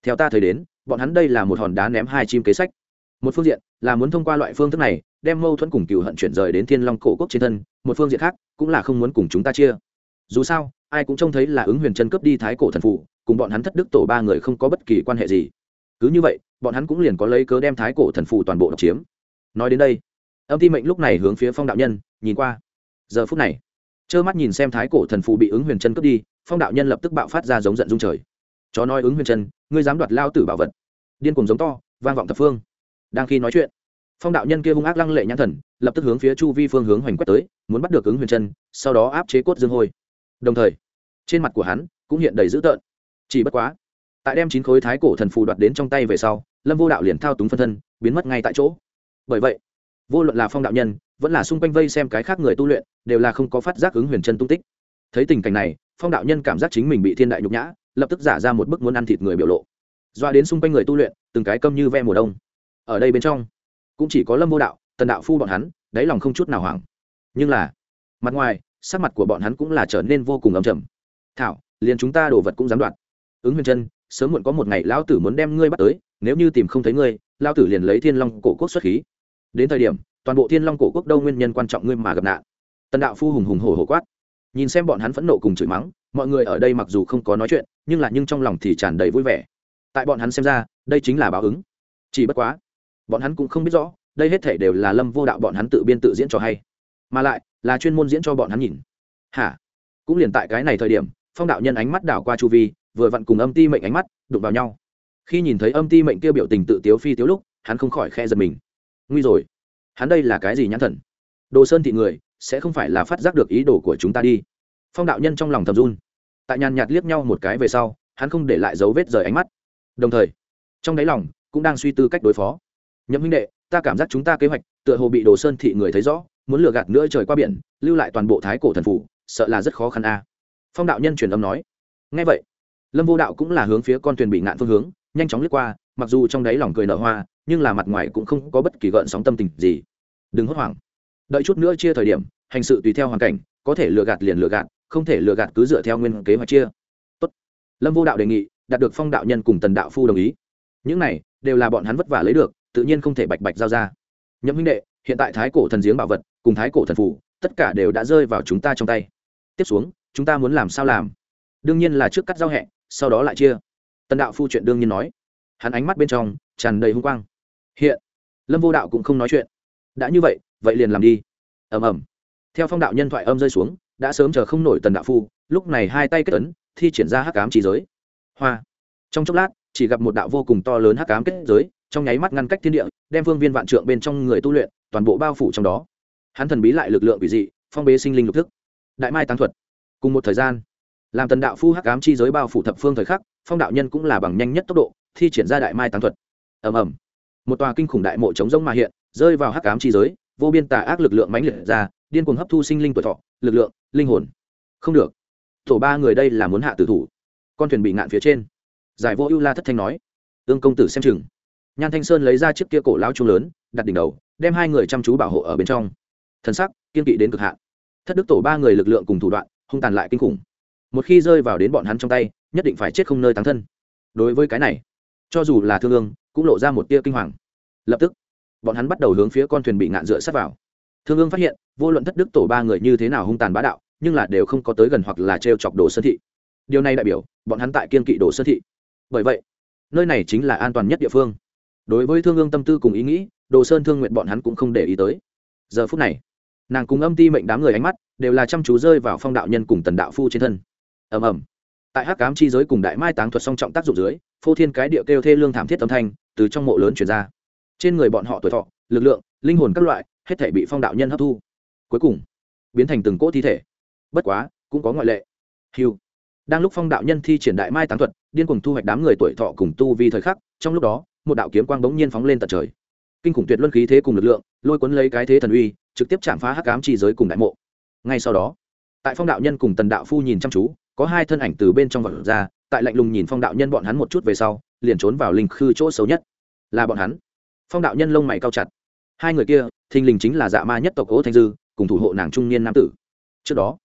Theo ta thấy đến, bọn hắn đây là một hòn đá ném hai chim kế sách. Một phương diện, là muốn thông qua loại phương thức này đem mâu thuẫn cùng cựu hận chuyển rời đến thiên long cổ quốc trên thân, một phương diện khác cũng là không muốn cùng chúng ta chia. Dù sao, ai cũng trông thấy là ứng huyền chân cướp đi thái cổ thần phụ, cùng bọn hắn thất đức tổ ba người không có bất kỳ quan hệ gì. Cứ như vậy, bọn hắn cũng liền có lấy cớ đem thái cổ thần phụ toàn bộ độc chiếm. Nói đến đây, âm ti mệnh lúc này hướng phía phong đạo nhân, nhìn qua. Giờ phút này, trơ mắt nhìn xem thái cổ thần phụ bị ứng huyền chân cướp đi, phong đạo nhân lập tức bạo phát ra giống giận dung trời. Chó nói ứng huyền chân, ngươi dám đoạt lao tử bảo vật. Điên cùng giống to, vang vọng thập phương. Đang khi nói chuyện phong đạo nhân kia hung ác lăng lệ nhãn thần, lập tức hướng phía chu vi phương hướng hoành quét tới, muốn bắt được ứng huyền chân, sau đó áp chế cốt dương hôi. Đồng thời, trên mặt của hắn cũng hiện đầy dữ tợn. Chỉ bất quá, tại đem chín khối thái cổ thần phù đoạt đến trong tay về sau, lâm vô đạo liền thao túng phân thân, biến mất ngay tại chỗ. Bởi vậy, vô luận là phong đạo nhân, vẫn là xung quanh vây xem cái khác người tu luyện, đều là không có phát giác ứng huyền chân tung tích. Thấy tình cảnh này, phong đạo nhân cảm giác chính mình bị thiên đại nhục nhã, lập tức giả ra một bức muốn ăn thịt người biểu lộ. Doa đến xung quanh người tu luyện, từng cái câm như ve mùa đông. Ở đây bên trong cũng chỉ có lâm vô đạo, tần đạo phu bọn hắn, đáy lòng không chút nào hoảng. Nhưng là, mặt ngoài, sắc mặt của bọn hắn cũng là trở nên vô cùng ấm chầm thảo, liền chúng ta đồ vật cũng dám đoạt. Ứng huyền chân sớm muộn có một ngày lão tử muốn đem ngươi bắt tới, nếu như tìm không thấy ngươi, lão tử liền lấy thiên long cổ quốc xuất khí. Đến thời điểm, toàn bộ thiên long cổ quốc đâu nguyên nhân quan trọng ngươi mà gặp nạn. Tần đạo phu hùng hùng hổ hổ quát. Nhìn xem bọn hắn phẫn nộ cùng chửi mắng, mọi người ở đây mặc dù không có nói chuyện, nhưng là nhưng trong lòng thì tràn đầy vui vẻ. Tại bọn hắn xem ra, đây chính là báo ứng. Chỉ bất quá bọn hắn cũng không biết rõ, đây hết thể đều là lâm vô đạo bọn hắn tự biên tự diễn cho hay. Mà lại, là chuyên môn diễn cho bọn hắn nhìn. Hả? Cũng liền tại cái này thời điểm, phong đạo nhân ánh mắt đảo qua chu vi, vừa vặn cùng âm ti mệnh ánh mắt đụng vào nhau. Khi nhìn thấy âm ti mệnh kia biểu tình tự tiếu phi tiếu lúc, hắn không khỏi khe giật mình. Nguy rồi. Hắn đây là cái gì nhãn thần? Đồ sơn thị người, sẽ không phải là phát giác được ý đồ của chúng ta đi. Phong đạo nhân trong lòng thầm run. Tại nhàn nhạt liếc nhau một cái về sau, hắn không để lại dấu vết rời ánh mắt. Đồng thời, trong đáy lòng cũng đang suy tư cách đối phó nhậm huynh đệ, ta cảm giác chúng ta kế hoạch, tựa hồ bị đồ sơn thị người thấy rõ, muốn lừa gạt nữa trời qua biển, lưu lại toàn bộ thái cổ thần phủ, sợ là rất khó khăn a. Phong đạo nhân truyền âm nói. Ngay vậy, lâm vô đạo cũng là hướng phía con thuyền bị ngạn phương hướng, nhanh chóng lướt qua, mặc dù trong đáy lòng cười nở hoa, nhưng là mặt ngoài cũng không có bất kỳ gợn sóng tâm tình gì. Đừng hốt hoảng. Đợi chút nữa chia thời điểm, hành sự tùy theo hoàn cảnh, có thể lừa gạt liền lừa gạt, không thể lừa gạt cứ dựa theo nguyên kế hoạch chia. Tốt. lâm vô đạo đề nghị, đạt được phong đạo nhân cùng tần đạo phu đồng ý. Những này đều là bọn hắn vất vả lấy được tự nhiên không thể bạch bạch giao ra. Nhậm huynh đệ, hiện tại thái cổ thần giếng bảo vật cùng thái cổ thần phủ, tất cả đều đã rơi vào chúng ta trong tay. Tiếp xuống, chúng ta muốn làm sao làm? Đương nhiên là trước cắt giao hẹ, sau đó lại chia. Tần đạo phu chuyện đương nhiên nói. Hắn ánh mắt bên trong tràn đầy hung quang. Hiện, lâm vô đạo cũng không nói chuyện. Đã như vậy vậy liền làm đi. Ầm ầm. Theo phong đạo nhân thoại âm rơi xuống, đã sớm chờ không nổi tần đạo phu, lúc này hai tay kết ấn, thi triển ra hắc cám chỉ giới. Hoa. Trong chốc lát, chỉ gặp một đạo vô cùng to lớn hắc cám kết giới trong nháy mắt ngăn cách thiên địa, đem phương viên vạn trượng bên trong người tu luyện, toàn bộ bao phủ trong đó. Hắn thần bí lại lực lượng quỷ dị, phong bế sinh linh lục thức. Đại mai tăng thuật. Cùng một thời gian, làm tần đạo phu hắc cám chi giới bao phủ thập phương thời khắc, phong đạo nhân cũng là bằng nhanh nhất tốc độ, thi triển ra đại mai tăng thuật. Ầm ầm. Một tòa kinh khủng đại mộ chống rông mà hiện, rơi vào hắc cám chi giới, vô biên tà ác lực lượng mãnh liệt ra, điên cuồng hấp thu sinh linh tuổi thọ, lực lượng, linh hồn. Không được. Tổ ba người đây là muốn hạ tử thủ. Con thuyền bị ngạn phía trên. Giải vô ưu la thất thanh nói. Ương công tử xem chừng nhan thanh sơn lấy ra chiếc kia cổ lão trung lớn, đặt đỉnh đầu, đem hai người chăm chú bảo hộ ở bên trong. Thân sắc, kiên kỵ đến cực hạn. Thất đức tổ ba người lực lượng cùng thủ đoạn, hung tàn lại kinh khủng. Một khi rơi vào đến bọn hắn trong tay, nhất định phải chết không nơi tán thân. Đối với cái này, cho dù là thương ương, cũng lộ ra một tia kinh hoàng. Lập tức, bọn hắn bắt đầu hướng phía con thuyền bị ngạn dựa sát vào. Thương ương phát hiện, vô luận thất đức tổ ba người như thế nào hung tàn bá đạo, nhưng là đều không có tới gần hoặc là t r e o chọc đồ sơn thị. Điều này đại biểu, bọn hắn tại kiên kỵ đồ sơn thị. Bởi vậy, nơi này chính là an toàn nhất địa phương đối với thương ương tâm tư cùng ý nghĩ, đồ sơn thương nguyện bọn hắn cũng không để ý tới. Giờ phút này, nàng cùng âm ti mệnh đám người ánh mắt đều là chăm chú rơi vào phong đạo nhân cùng tần đạo phu trên thân. Ầm ầm. Tại hắc cám chi giới cùng đại mai táng thuật song trọng tác dụng dưới, phô thiên cái địa kêu thê lương thảm thiết âm thanh từ trong mộ lớn chuyển ra. Trên người bọn họ tuổi thọ, lực lượng, linh hồn các loại, hết thể bị phong đạo nhân hấp thu. Cuối cùng, biến thành từng cỗ thi thể. Bất quá, cũng có ngoại lệ. Hiu đang lúc phong đạo nhân thi triển đại mai táng thuật, điên cùng thu hoạch đám người tuổi thọ cùng tu vi thời khắc, trong lúc đó một đạo kiếm quang bỗng nhiên phóng lên tận trời. Kinh khủng tuyệt luân khí thế cùng lực lượng, lôi cuốn lấy cái thế thần uy, trực tiếp chạm phá hắc ám chi giới cùng đại mộ. Ngay sau đó, tại phong đạo nhân cùng tần đạo phu nhìn chăm chú, có hai thân ảnh từ bên trong vật ra, tại lạnh lùng nhìn phong đạo nhân bọn hắn một chút về sau, liền trốn vào linh khư chỗ xấu nhất. Là bọn hắn. Phong đạo nhân lông mày cao chặt. Hai người kia, thình lình chính là dạ ma nhất tộc cố thanh dư, cùng thủ hộ nàng trung niên nam tử. Trước đó,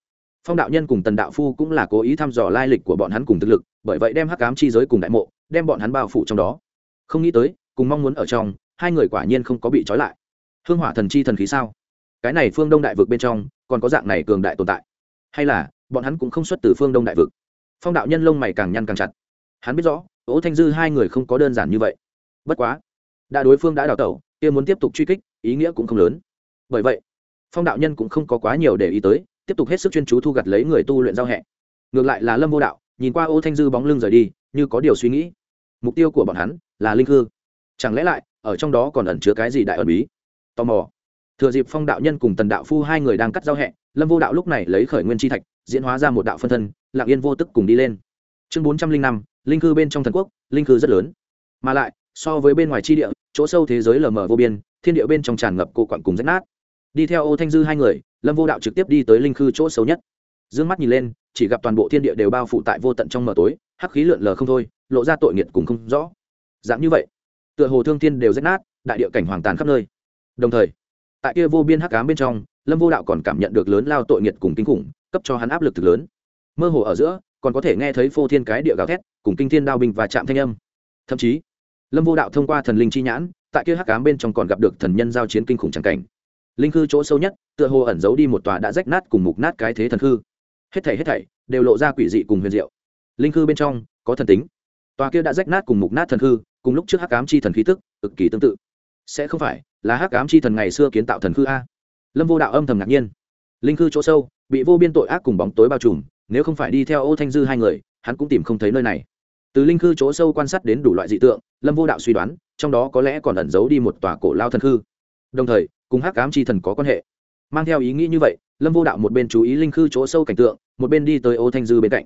phong đạo nhân cùng tần đạo phu cũng là cố ý thăm dò lai lịch của bọn hắn cùng thực lực, bởi vậy đem hắc cám chi giới cùng đại mộ, đem bọn hắn bao phủ trong đó không nghĩ tới, cùng mong muốn ở trong, hai người quả nhiên không có bị trói lại. Hương hỏa thần chi thần khí sao? Cái này phương đông đại vực bên trong, còn có dạng này cường đại tồn tại. Hay là, bọn hắn cũng không xuất từ phương đông đại vực. Phong đạo nhân lông mày càng nhăn càng chặt. Hắn biết rõ, ố thanh dư hai người không có đơn giản như vậy. Bất quá, đã đối phương đã đào tẩu, kia muốn tiếp tục truy kích, ý nghĩa cũng không lớn. Bởi vậy, phong đạo nhân cũng không có quá nhiều để ý tới, tiếp tục hết sức chuyên chú thu gặt lấy người tu luyện giao hẹ. Ngược lại là lâm vô đạo, nhìn qua ô thanh dư bóng lưng rời đi, như có điều suy nghĩ mục tiêu của bọn hắn là linh hư chẳng lẽ lại, ở trong đó còn ẩn chứa cái gì đại ẩn bí? Tò mò. Thừa dịp phong đạo nhân cùng tần đạo phu hai người đang cắt giao hẹ, lâm vô đạo lúc này lấy khởi nguyên chi thạch, diễn hóa ra một đạo phân thân lạc yên vô tức cùng đi lên. Chương bốn trăm linh năm, linh cư bên trong thần quốc, linh cư rất lớn. Mà lại, so với bên ngoài chi địa, chỗ sâu thế giới lờ mờ vô biên, thiên địa bên trong tràn ngập cô quặn cùng rách nát. Đi theo ô thanh dư hai người, lâm vô đạo trực tiếp đi tới linh cư chỗ sâu nhất. D ư ơ n g mắt nhìn lên, chỉ gặp toàn bộ thiên địa đều bao phủ tại vô tận trong mờ tối hắc khí lượn lờ không thôi, lộ ra tội nghiệt cùng không rõ. Dạng như vậy, tựa hồ thương thiên đều rách nát, đại địa cảnh hoàng tàn khắp nơi. Đồng thời, tại kia vô biên hắc cám bên trong, lâm vô đạo còn cảm nhận được lớn lao tội nghiệt cùng kinh khủng, cấp cho hắn áp lực thực lớn. Mơ hồ ở giữa, còn có thể nghe thấy phô thiên cái địa gào thét, cùng kinh thiên đao binh và chạm thanh âm. Thậm chí, lâm vô đạo thông qua thần linh chi nhãn, tại kia hắc cám bên trong còn gặp được thần nhân giao chiến kinh khủng tràng cảnh. Linh khư chỗ sâu nhất, tựa hồ ẩn giấu đi một tòa đã rách nát cùng mục nát cái thế thần khư. Hết thảy hết thảy, đều lộ ra quỷ dị cùng huyền diệu linh khư bên trong có thần tính. Tòa kia đã rách nát cùng mục nát thần khư, cùng lúc trước hắc ám chi thần khí tức, cực kỳ tương tự. Sẽ không phải là hắc ám chi thần ngày xưa kiến tạo thần khư a? Lâm vô đạo âm thầm ngạc nhiên. Linh khư chỗ sâu, bị vô biên tội ác cùng bóng tối bao trùm, nếu không phải đi theo ô thanh dư hai người, hắn cũng tìm không thấy nơi này. Từ linh khư chỗ sâu quan sát đến đủ loại dị tượng, lâm vô đạo suy đoán, trong đó có lẽ còn ẩn giấu đi một tòa cổ lao thần khư. Đồng thời, cùng hắc ám chi thần có quan hệ. Mang theo ý nghĩ như vậy, lâm vô đạo một bên chú ý linh khư chỗ sâu cảnh tượng, một bên đi tới ô thanh dư bên cạnh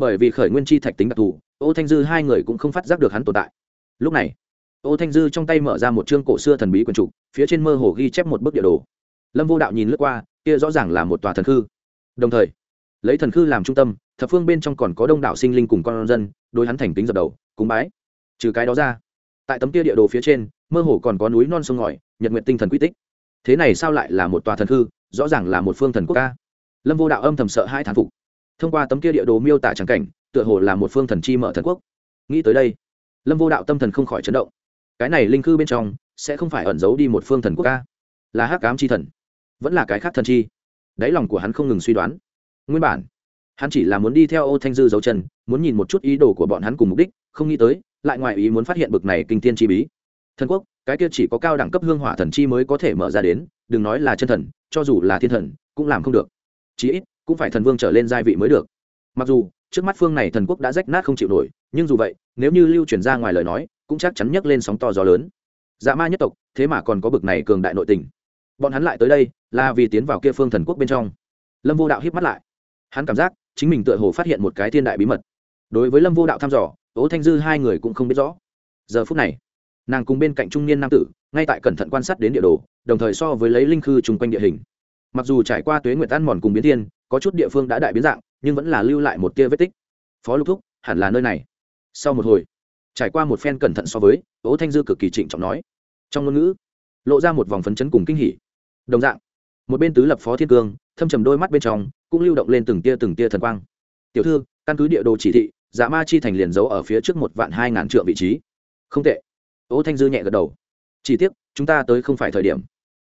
bởi vì khởi nguyên chi thạch tính đặc thù, ô thanh dư hai người cũng không phát giác được hắn tồn tại. Lúc này, ô thanh dư trong tay mở ra một chương cổ xưa thần bí quần trục phía trên mơ hồ ghi chép một bức địa đồ. Lâm vô đạo nhìn lướt qua, kia rõ ràng là một tòa thần khư. Đồng thời, lấy thần khư làm trung tâm, thập phương bên trong còn có đông đảo sinh linh cùng con dân, đối hắn thành kính dập đầu, cúng bái. Trừ cái đó ra, tại tấm kia địa đồ phía trên, mơ hồ còn có núi non sông ngòi, nhật nguyện tinh thần quy tích. Thế này sao lại là một tòa thần khư? Rõ ràng là một phương thần quốc ca. Lâm vô đạo âm thầm sợ hai thán phục thông qua tấm kia địa đồ miêu tả trắng cảnh, tựa hồ là một phương thần chi mở thần quốc. Nghĩ tới đây, lâm vô đạo tâm thần không khỏi chấn động. Cái này linh cư bên trong, sẽ không phải ẩn giấu đi một phương thần quốc ca? Là hắc cám chi thần, vẫn là cái khác thần chi? Đáy lòng của hắn không ngừng suy đoán. Nguyên bản, hắn chỉ là muốn đi theo ô thanh dư dấu chân, muốn nhìn một chút ý đồ của bọn hắn cùng mục đích, không nghĩ tới, lại ngoài ý muốn phát hiện bực này kinh tiên chi bí. Thần quốc, cái kia chỉ có cao đẳng cấp hương hỏa thần chi mới có thể mở ra đến, đừng nói là chân thần, cho dù là thiên thần, cũng làm không được. Chí ít cũng phải thần vương trở lên giai vị mới được. Mặc dù, trước mắt phương này thần quốc đã rách nát không chịu nổi, nhưng dù vậy, nếu như lưu truyền ra ngoài lời nói, cũng chắc chắn nhấc lên sóng to gió lớn. Dạ ma nhất tộc, thế mà còn có bực này cường đại nội tình. Bọn hắn lại tới đây, là vì tiến vào kia phương thần quốc bên trong. Lâm vô đạo híp mắt lại. Hắn cảm giác, chính mình tựa hồ phát hiện một cái thiên đại bí mật. Đối với lâm vô đạo thăm dò ố thanh dư hai người cũng không biết rõ. Giờ phút này, nàng cùng bên cạnh trung niên nam tử, ngay tại cẩn thận quan sát đến địa đồ, đồng thời so với lấy linh khư chung quanh địa hình. Mặc dù trải qua tuế nguyệt ăn mòn cùng biến thiên có chút địa phương đã đại biến dạng, nhưng vẫn là lưu lại một tia vết tích. Phó lục thúc, hẳn là nơi này. Sau một hồi, trải qua một phen cẩn thận so với, ố thanh dư cực kỳ trịnh trọng nói. Trong ngôn ngữ, lộ ra một vòng phấn chấn cùng kinh hỉ. Đồng dạng, một bên tứ lập phó thiên cương, thâm trầm đôi mắt bên trong, cũng lưu động lên từng tia từng tia thần quang. Tiểu thư, căn cứ địa đồ chỉ thị dạ ma chi thành liền giấu ở phía trước một vạn hai ngàn trượng vị trí. Không tệ. Ố thanh dư nhẹ gật đầu. Chỉ tiếc, chúng ta tới không phải thời điểm.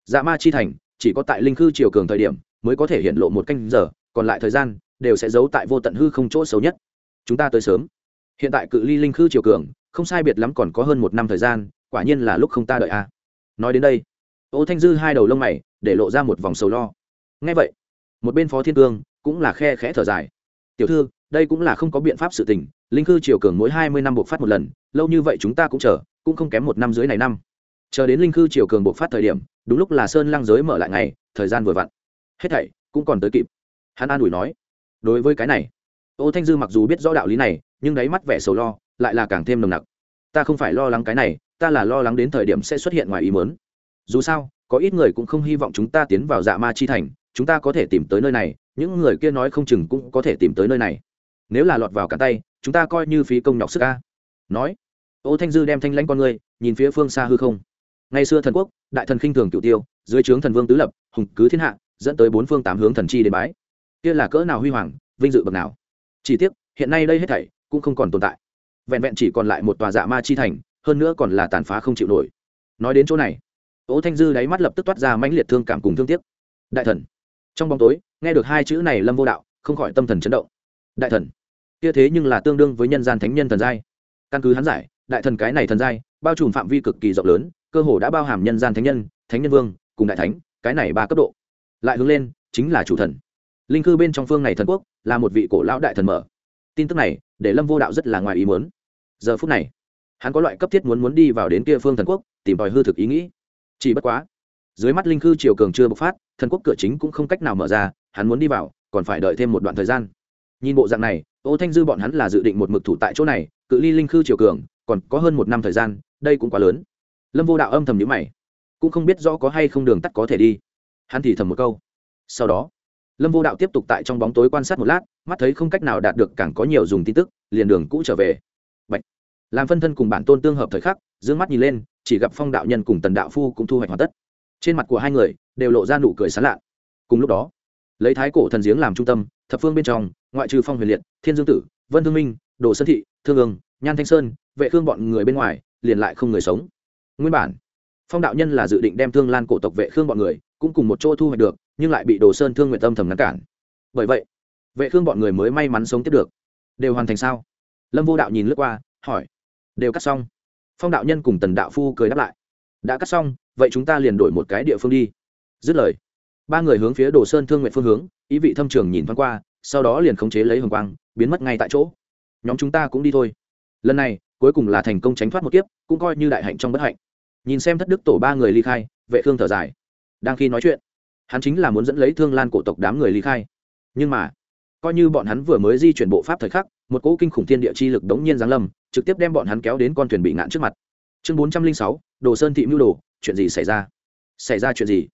Dạ ma chi thành, chỉ có tại linh khư triều cường thời điểm mới có thể hiện lộ một canh giờ, còn lại thời gian đều sẽ giấu tại vô tận hư không chỗ xấu nhất. Chúng ta tới sớm. Hiện tại cự ly linh khư triều cường, không sai biệt lắm còn có hơn một năm thời gian, quả nhiên là lúc không ta đợi a nói đến đây, ô thanh dư hai đầu lông mày để lộ ra một vòng sầu lo. Ngay vậy, một bên phó thiên cương cũng là khe khẽ thở dài. Tiểu thư, đây cũng là không có biện pháp sự tình, linh khư triều cường mỗi hai mươi năm buộc phát một lần, lâu như vậy chúng ta cũng chờ, cũng không kém một năm dưới này năm. Chờ đến linh khư triều cường buộc phát thời điểm, đúng lúc là sơn lăng giới mở lại ngày, thời gian vừa vặn hết thảy cũng còn tới kịp. Hắn an ủi nói, đối với cái này ô thanh dư mặc dù biết rõ đạo lý này, nhưng đáy mắt vẻ sầu lo lại là càng thêm nồng nặc. Ta không phải lo lắng cái này, ta là lo lắng đến thời điểm sẽ xuất hiện ngoài ý mớn dù sao, có ít người cũng không hy vọng chúng ta tiến vào dạ ma chi thành, chúng ta có thể tìm tới nơi này, những người kia nói không chừng cũng có thể tìm tới nơi này. Nếu là lọt vào cả tay, chúng ta coi như phí công nhọc sức ca nói ô thanh dư đem thanh lãnh con người nhìn phía phương xa hư không. Ngày xưa thần quốc, đại thần khinh thường cựu tiêu, dưới trướng thần vương tứ lập, hùng cứ thiên hạ dẫn tới bốn phương tám hướng thần chi đến bái. Kia là cỡ nào huy hoàng, vinh dự bậc nào. Chỉ tiếc, hiện nay đây hết thảy cũng không còn tồn tại. Vẹn vẹn chỉ còn lại một tòa dạ ma chi thành, hơn nữa còn là tàn phá không chịu nổi. Nói đến chỗ này, ô thanh dư đáy mắt lập tức toát ra mãnh liệt thương cảm cùng thương tiếc. Đại thần, trong bóng tối, nghe được hai chữ này lâm vô đạo, không khỏi tâm thần chấn động. Đại thần, kia thế nhưng là tương đương với nhân gian thánh nhân thần giai. Căn cứ hắn giải, đại thần cái này thần giai, bao trùm phạm vi cực kỳ rộng lớn, cơ hồ đã bao hàm nhân gian thánh nhân thánh nhân vương, cùng đại thánh, cái này ba cấp độ lại hướng lên, chính là chủ thần. Linh cư bên trong phương này thần quốc là một vị cổ lão đại thần mở. Tin tức này, để lâm vô đạo rất là ngoài ý muốn. Giờ phút này, hắn có loại cấp thiết muốn muốn đi vào đến kia phương thần quốc, tìm tòi hư thực ý nghĩ. Chỉ bất quá, dưới mắt linh cư triều cường chưa bộc phát, thần quốc cửa chính cũng không cách nào mở ra, hắn muốn đi vào, còn phải đợi thêm một đoạn thời gian. Nhìn bộ dạng này, ô thanh dư bọn hắn là dự định một mực thủ tại chỗ này, cự ly linh khư triều cường, còn có hơn một năm thời gian, đây cũng quá lớn. Lâm vô đạo âm thầm nhữ mày, cũng không biết rõ có hay không đường tắt có thể đi hắn thì thầm một câu. Sau đó, lâm vô đạo tiếp tục tại trong bóng tối quan sát một lát, mắt thấy không cách nào đạt được càng có nhiều dùng tin tức, liền đường cũ trở về. Bạch. làm phân thân cùng bản tôn tương hợp thời khắc d ư ơ n g mắt nhìn lên, chỉ gặp phong đạo nhân cùng tần đạo phu cũng thu hoạch hoàn tất. Trên mặt của hai người đều lộ ra nụ cười sán lạ. Cùng lúc đó, lấy thái cổ thần giếng làm trung tâm, thập phương bên trong, ngoại trừ phong huyền liệt, thiên dương tử, vân thương minh, đồ sơn thị, thương ương, nhan thanh sơn, vệ khương bọn người bên ngoài, liền lại không người sống. Nguyên bản, phong đạo nhân là dự định đem thương lan cổ tộc vệ khương bọn người cũng cùng một chỗ thu hoạch được, nhưng lại bị đồ sơn thương nguyện tâm thầm ngăn cản. Bởi vậy, vệ khương bọn người mới may mắn sống tiếp được. Đều hoàn thành sao? Lâm vô đạo nhìn lướt qua, hỏi. Đều cắt xong. Phong đạo nhân cùng tần đạo phu cười đáp lại. Đã cắt xong, vậy chúng ta liền đổi một cái địa phương đi. Dứt lời, ba người hướng phía đồ sơn thương nguyện phương hướng, ý vị thâm trường nhìn thoáng qua, sau đó liền khống chế lấy hồng quang, biến mất ngay tại chỗ. Nhóm chúng ta cũng đi thôi. Lần này, cuối cùng là thành công tránh thoát một kiếp, cũng coi như đại hạnh trong bất hạnh. Nhìn xem thất đức tổ ba người ly khai, vệ khương thở dài đang khi nói chuyện. Hắn chính là muốn dẫn lấy thương lan cổ tộc đám người ly khai. Nhưng mà, coi như bọn hắn vừa mới di chuyển bộ pháp thời khắc, một cỗ kinh khủng thiên địa chi lực đống nhiên giáng lâm, trực tiếp đem bọn hắn kéo đến con thuyền bị ngạn trước mặt. Chương bốn trăm linh sáu, đồ sơn thị mưu đồ, chuyện gì xảy ra? Xảy ra chuyện gì?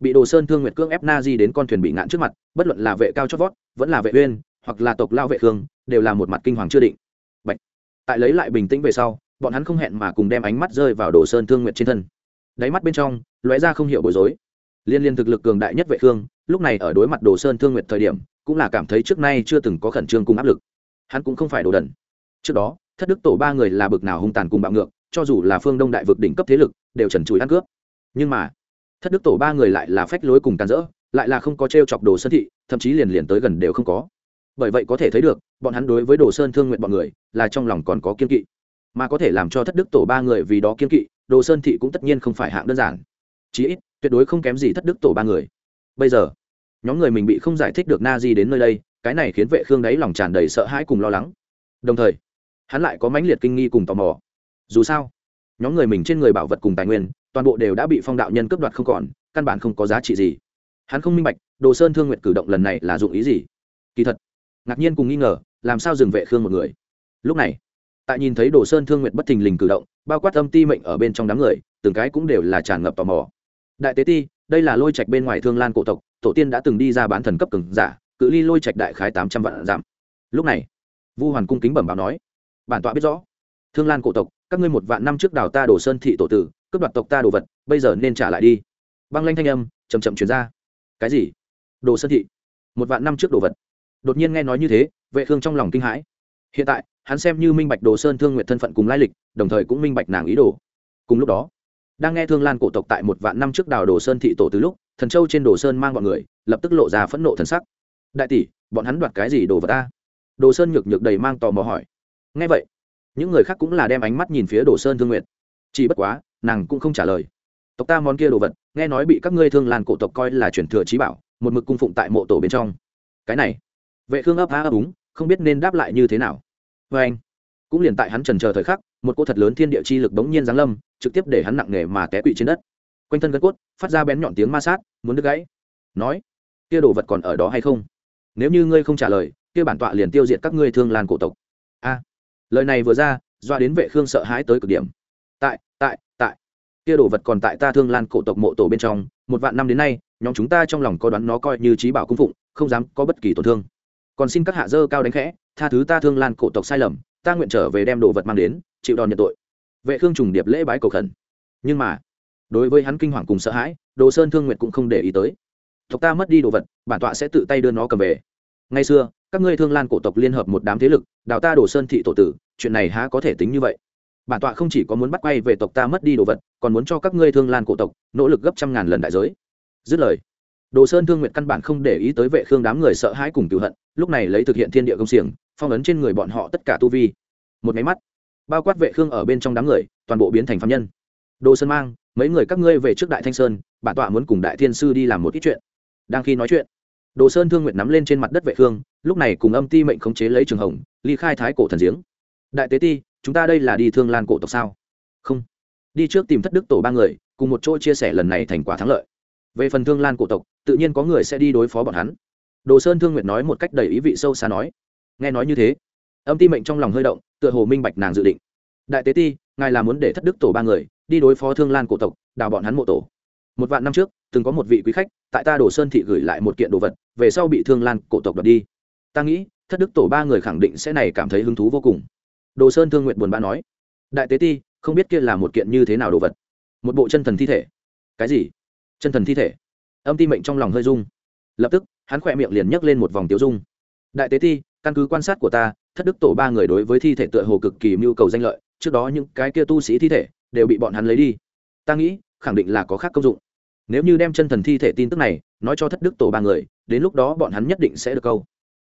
Bị đồ sơn thương nguyệt cương ép na di đến con thuyền bị ngạn trước mặt, bất luận là vệ cao chót vót, vẫn là vệ uyên, hoặc là tộc lao vệ khương, đều là một mặt kinh hoàng chưa định. Bạch. tại lấy lại bình tĩnh về sau, bọn hắn không hẹn mà cùng đem ánh mắt rơi vào đồ sơn thương nguyệt trên thân. Đáy mắt bên trong, lóe ra không hiểu bối rối liên liên thực lực cường đại nhất vệ khương, lúc này ở đối mặt đồ sơn thương nguyện thời điểm, cũng là cảm thấy trước nay chưa từng có khẩn trương cùng áp lực. Hắn cũng không phải đồ đần. Trước đó, thất đức tổ ba người là bực nào hung tàn cùng bạo ngược, cho dù là phương đông đại vực đỉnh cấp thế lực, đều trần trụi ăn cướp. Nhưng mà, thất đức tổ ba người lại là phách lối cùng tàn rỡ, lại là không có t r e o chọc đồ sơn thị, thậm chí liền liền tới gần đều không có. Bởi vậy có thể thấy được, bọn hắn đối với đồ sơn thương nguyện bọn người, là trong lòng còn có kiên kỵ. Mà có thể làm cho thất đức tổ ba người vì đó kiên kỵ, đồ sơn thị cũng tất nhiên không phải hạng đơn giản. Chí ít tuyệt đối không kém gì thất đức tổ ba người. Bây giờ, nhóm người mình bị không giải thích được na di đến nơi đây, cái này khiến vệ khương đáy lòng tràn đầy sợ hãi cùng lo lắng. Đồng thời, hắn lại có mãnh liệt kinh nghi cùng tò mò. Dù sao, nhóm người mình trên người bảo vật cùng tài nguyên, toàn bộ đều đã bị phong đạo nhân cướp đoạt không còn, căn bản không có giá trị gì. Hắn không minh bạch, đồ sơn thương nguyện cử động lần này là dụng ý gì. Kỳ thật, ngạc nhiên cùng nghi ngờ, làm sao dừng vệ khương một người? Lúc này, tại nhìn thấy đồ sơn thương nguyện bất thình lình cử động, bao quát âm ti mệnh ở bên trong đám người, từng cái cũng đều là tràn ngập tò mò đại tế ti, đây là lôi trạch bên ngoài thương lan cổ tộc, tổ tiên đã từng đi ra bán thần cấp cường giả, cự ly lôi trạch đại khái tám trăm vạn giảm lúc này, vu hoàn cung kính bẩm báo nói, bản tọa biết rõ, thương lan cổ tộc, các ngươi một vạn năm trước đào ta đổ sơn thị tổ tử, cướp đoạt tộc ta đồ vật, bây giờ nên trả lại đi. Băng lanh thanh âm chầm chậm chuyển ra. Cái gì? Đồ sơn thị? Một vạn năm trước đồ vật? Đột nhiên nghe nói như thế, vệ khương trong lòng kinh hãi. Hiện tại, hắn xem như minh bạch đồ sơn thương nguyện thân phận cùng lai lịch, đồng thời cũng minh bạch nàng ý đồ. Cùng lúc đó đang nghe thương lan cổ tộc tại một vạn năm trước đào đồ sơn thị tổ từ lúc, thần châu trên đồ sơn mang bọn người, lập tức lộ ra phẫn nộ thần sắc. Đại tỷ, bọn hắn đoạt cái gì đồ vật ta? Đồ sơn nhược nhược đầy mang tò mò hỏi. Ngay vậy, những người khác cũng là đem ánh mắt nhìn phía đồ sơn thương nguyện chỉ bất quá, nàng cũng không trả lời. Tộc ta món kia đồ vật, nghe nói bị các ngươi thương lan cổ tộc coi là truyền thừa trí bảo, một mực cung phụng tại mộ tổ bên trong. Cái này, vệ khương ấp á ấp úng, không biết nên đáp lại như thế nào. Vê anh cũng liền tại hắn trần chờ thời khắc một cô thật lớn thiên địa chi lực bỗng nhiên giáng lâm, trực tiếp để hắn nặng nề mà té quỵ trên đất. Quanh thân gân cốt, phát ra bén nhọn tiếng ma sát, muốn đứt gãy. Nói, kia đồ vật còn ở đó hay không? Nếu như ngươi không trả lời, kia bản tọa liền tiêu diệt các ngươi thương lan cổ tộc. A. Lời này vừa ra, doa đến vệ khương sợ hãi tới cực điểm. Tại tại tại, kia đồ vật còn tại ta thương lan cổ tộc mộ tổ bên trong, một vạn năm đến nay, nhóm chúng ta trong lòng có đoán nó coi như trí bảo cung phụng, không dám có bất kỳ tổn thương. Còn xin các hạ dơ cao đánh khẽ, tha thứ ta thương lan cổ tộc sai lầm, ta nguyện trở về đem đồ vật mang đến chịu đòn nhận tội. Vệ khương trùng điệp lễ bái cầu khẩn. Nhưng mà, đối với hắn kinh hoàng cùng sợ hãi, đồ sơn thương nguyện cũng không để ý tới. Tộc ta mất đi đồ vật, bản tọa sẽ tự tay đưa nó cầm về. Ngay xưa, các ngươi thương lan cổ tộc liên hợp một đám thế lực, đào ta đồ sơn thị tổ tử, chuyện này há có thể tính như vậy? Bản tọa không chỉ có muốn bắt quay về tộc ta mất đi đồ vật, còn muốn cho các ngươi thương lan cổ tộc nỗ lực gấp trăm ngàn lần đại giới. Dứt lời, đồ sơn thương nguyện căn bản không để ý tới vệ khương đám người sợ hãi cùng cựu hận, lúc này lấy thực hiện thiên địa công xiềng, phong ấn trên người bọn họ tất cả tu vi. Một máy mắt bao quát vệ khương ở bên trong đám người, toàn bộ biến thành phạm nhân. Đồ sơn mang, mấy người các ngươi về trước đại thanh sơn bản tọa muốn cùng đại thiên sư đi làm một ít chuyện. Đang khi nói chuyện, đồ sơn thương nguyện nắm lên trên mặt đất vệ khương, lúc này cùng âm ti mệnh khống chế lấy trường hồng, ly khai thái cổ thần giếng. Đại tế ti, chúng ta đây là đi thương lan cổ tộc sao? Không. Đi trước tìm thất đức tổ ba người, cùng một chỗ chia sẻ lần này thành quả thắng lợi. Về phần thương lan cổ tộc, tự nhiên có người sẽ đi đối phó bọn hắn. Đồ sơn thương nguyện nói một cách đầy ý vị sâu xa nói. Nghe nói như thế âm ti mệnh trong lòng hơi động, tựa hồ minh bạch nàng dự định. Đại tế ti, ngài là muốn để thất đức tổ ba người, đi đối phó thương lan cổ tộc, đào bọn hắn mộ tổ. Một vạn năm trước, từng có một vị quý khách, tại ta đồ sơn thị gửi lại một kiện đồ vật, về sau bị thương lan cổ tộc đoạt đi. Ta nghĩ, thất đức tổ ba người khẳng định sẽ này cảm thấy hứng thú vô cùng. Đồ sơn thương nguyện buồn bã nói. Đại tế ti, không biết kia là một kiện như thế nào đồ vật? Một bộ chân thần thi thể. Cái gì? Chân thần thi thể. Âm ti mệnh trong lòng hơi rung. Lập tức, hắn khỏe miệng liền nhấc lên một vòng tiêu dung. Đại tế ti, căn cứ quan sát của ta thất đức tổ ba người đối với thi thể tựa hồ cực kỳ mưu cầu danh lợi, trước đó những cái kia tu sĩ thi thể đều bị bọn hắn lấy đi. Ta nghĩ, khẳng định là có khác công dụng. Nếu như đem chân thần thi thể tin tức này nói cho thất đức tổ ba người, đến lúc đó bọn hắn nhất định sẽ được câu.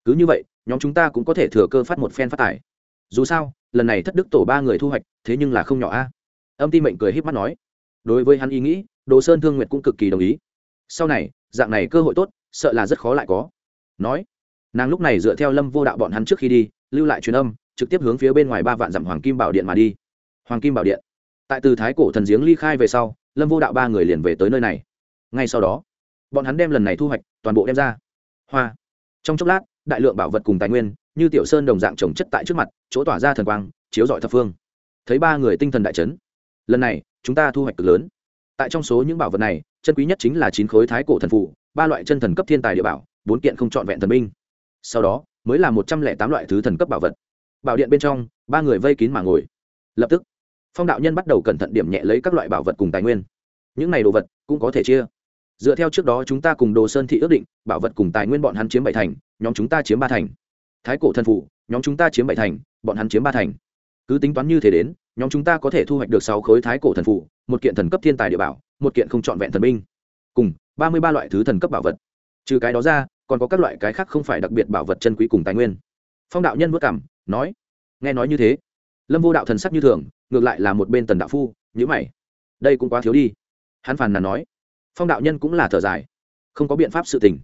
Cứ như vậy, nhóm chúng ta cũng có thể thừa cơ phát một phen phát tài. Dù sao, lần này thất đức tổ ba người thu hoạch, thế nhưng là không nhỏ a. Âm ti mệnh cười h í p mắt nói. Đối với hắn ý nghĩ, đồ sơn thương nguyệt cũng cực kỳ đồng ý. Sau này, dạng này cơ hội tốt, sợ là rất khó lại có. Nói, nàng lúc này dựa theo lâm vô đạo bọn hắn trước khi đi lưu lại truyền âm, trực tiếp hướng phía bên ngoài ba vạn dặm hoàng kim bảo điện mà đi. Hoàng kim bảo điện. Tại từ thái cổ thần giếng ly khai về sau, lâm vô đạo ba người liền về tới nơi này. Ngay sau đó, bọn hắn đem lần này thu hoạch toàn bộ đem ra. Hoa. Trong chốc lát, đại lượng bảo vật cùng tài nguyên, như tiểu sơn đồng dạng trồng chất tại trước mặt, chỗ tỏa ra thần quang, chiếu dọi thập phương. Thấy ba người tinh thần đại chấn, lần này, chúng ta thu hoạch cực lớn. Tại trong số những bảo vật này, chân quý nhất chính là chín khối thái cổ thần phụ ba loại chân thần cấp thiên tài địa bảo, bốn kiện không trọn vẹn thần binh. Sau đó mới là một trăm lẻ tám loại thứ thần cấp bảo vật. Bảo điện bên trong, ba người vây kín mà ngồi. Lập tức, phong đạo nhân bắt đầu cẩn thận điểm nhẹ lấy các loại bảo vật cùng tài nguyên. Những này đồ vật cũng có thể chia. Dựa theo trước đó chúng ta cùng đồ sơn thị ước định, bảo vật cùng tài nguyên bọn hắn chiếm bảy thành, nhóm chúng ta chiếm ba thành. Thái cổ thần phụ, nhóm chúng ta chiếm bảy thành, bọn hắn chiếm ba thành. Cứ tính toán như thế đến, nhóm chúng ta có thể thu hoạch được sáu khối thái cổ thần phụ, một kiện thần cấp thiên tài địa bảo, một kiện không trọn vẹn thần binh. Cùng ba mươi ba loại thứ thần cấp bảo vật. Trừ cái đó ra còn có các loại cái khác không phải đặc biệt bảo vật chân quý cùng tài nguyên. Phong đạo nhân vất cảm nói, nghe nói như thế, lâm vô đạo thần sắc như thường, ngược lại là một bên tần đạo phu nhữ mày. Đây cũng quá thiếu đi. Hắn phàn nàn nói. Phong đạo nhân cũng là thở dài. Không có biện pháp sự tình.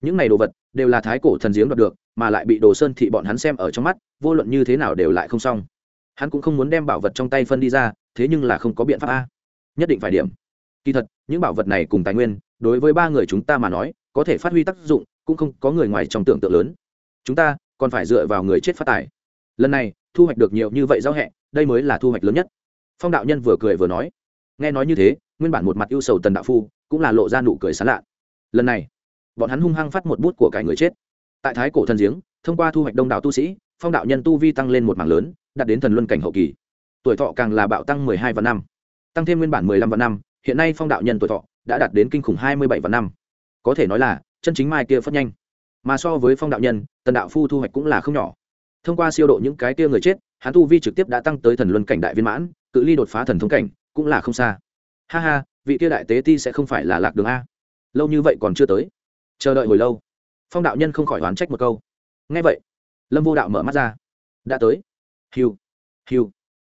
Những này đồ vật đều là thái cổ thần giếng đoạt được, mà lại bị đồ sơn thị bọn hắn xem ở trong mắt, vô luận như thế nào đều lại không xong. Hắn cũng không muốn đem bảo vật trong tay phân đi ra, thế nhưng là không có biện pháp a. Nhất định phải điểm. Kỳ thật, những bảo vật này cùng tài nguyên, đối với ba người chúng ta mà nói, có thể phát huy tác dụng cũng không có người ngoài trong tưởng tượng lớn. Chúng ta còn phải dựa vào người chết phát tài. Lần này, thu hoạch được nhiều như vậy giao hẹ, đây mới là thu hoạch lớn nhất. Phong đạo nhân vừa cười vừa nói. Nghe nói như thế, nguyên bản một mặt ưu sầu tần đạo phu, cũng là lộ ra nụ cười sán lạ. Lần này, bọn hắn hung hăng phát một bút của cải người chết. Tại thái cổ thần giếng, thông qua thu hoạch đông đảo tu sĩ, phong đạo nhân tu vi tăng lên một mảng lớn, đạt đến thần luân cảnh hậu kỳ. Tuổi thọ càng là bạo tăng mười hai vạn năm. Tăng thêm nguyên bản mười lăm vạn năm, hiện nay phong đạo nhân tuổi thọ đã đạt đến kinh khủng hai mươi bảy vạn năm. Có thể nói là chân chính mai kia phất nhanh. Mà so với phong đạo nhân, tần đạo phu thu hoạch cũng là không nhỏ. Thông qua siêu độ những cái kia người chết, hắn tu vi trực tiếp đã tăng tới thần luân cảnh đại viên mãn, cự ly đột phá thần thống cảnh, cũng là không xa. Ha ha, vị kia đại tế ti sẽ không phải là lạc đường a. Lâu như vậy còn chưa tới. Chờ đợi hồi lâu. Phong đạo nhân không khỏi oán trách một câu. Ngay vậy, lâm vô đạo mở mắt ra. Đã tới. Hiu hiu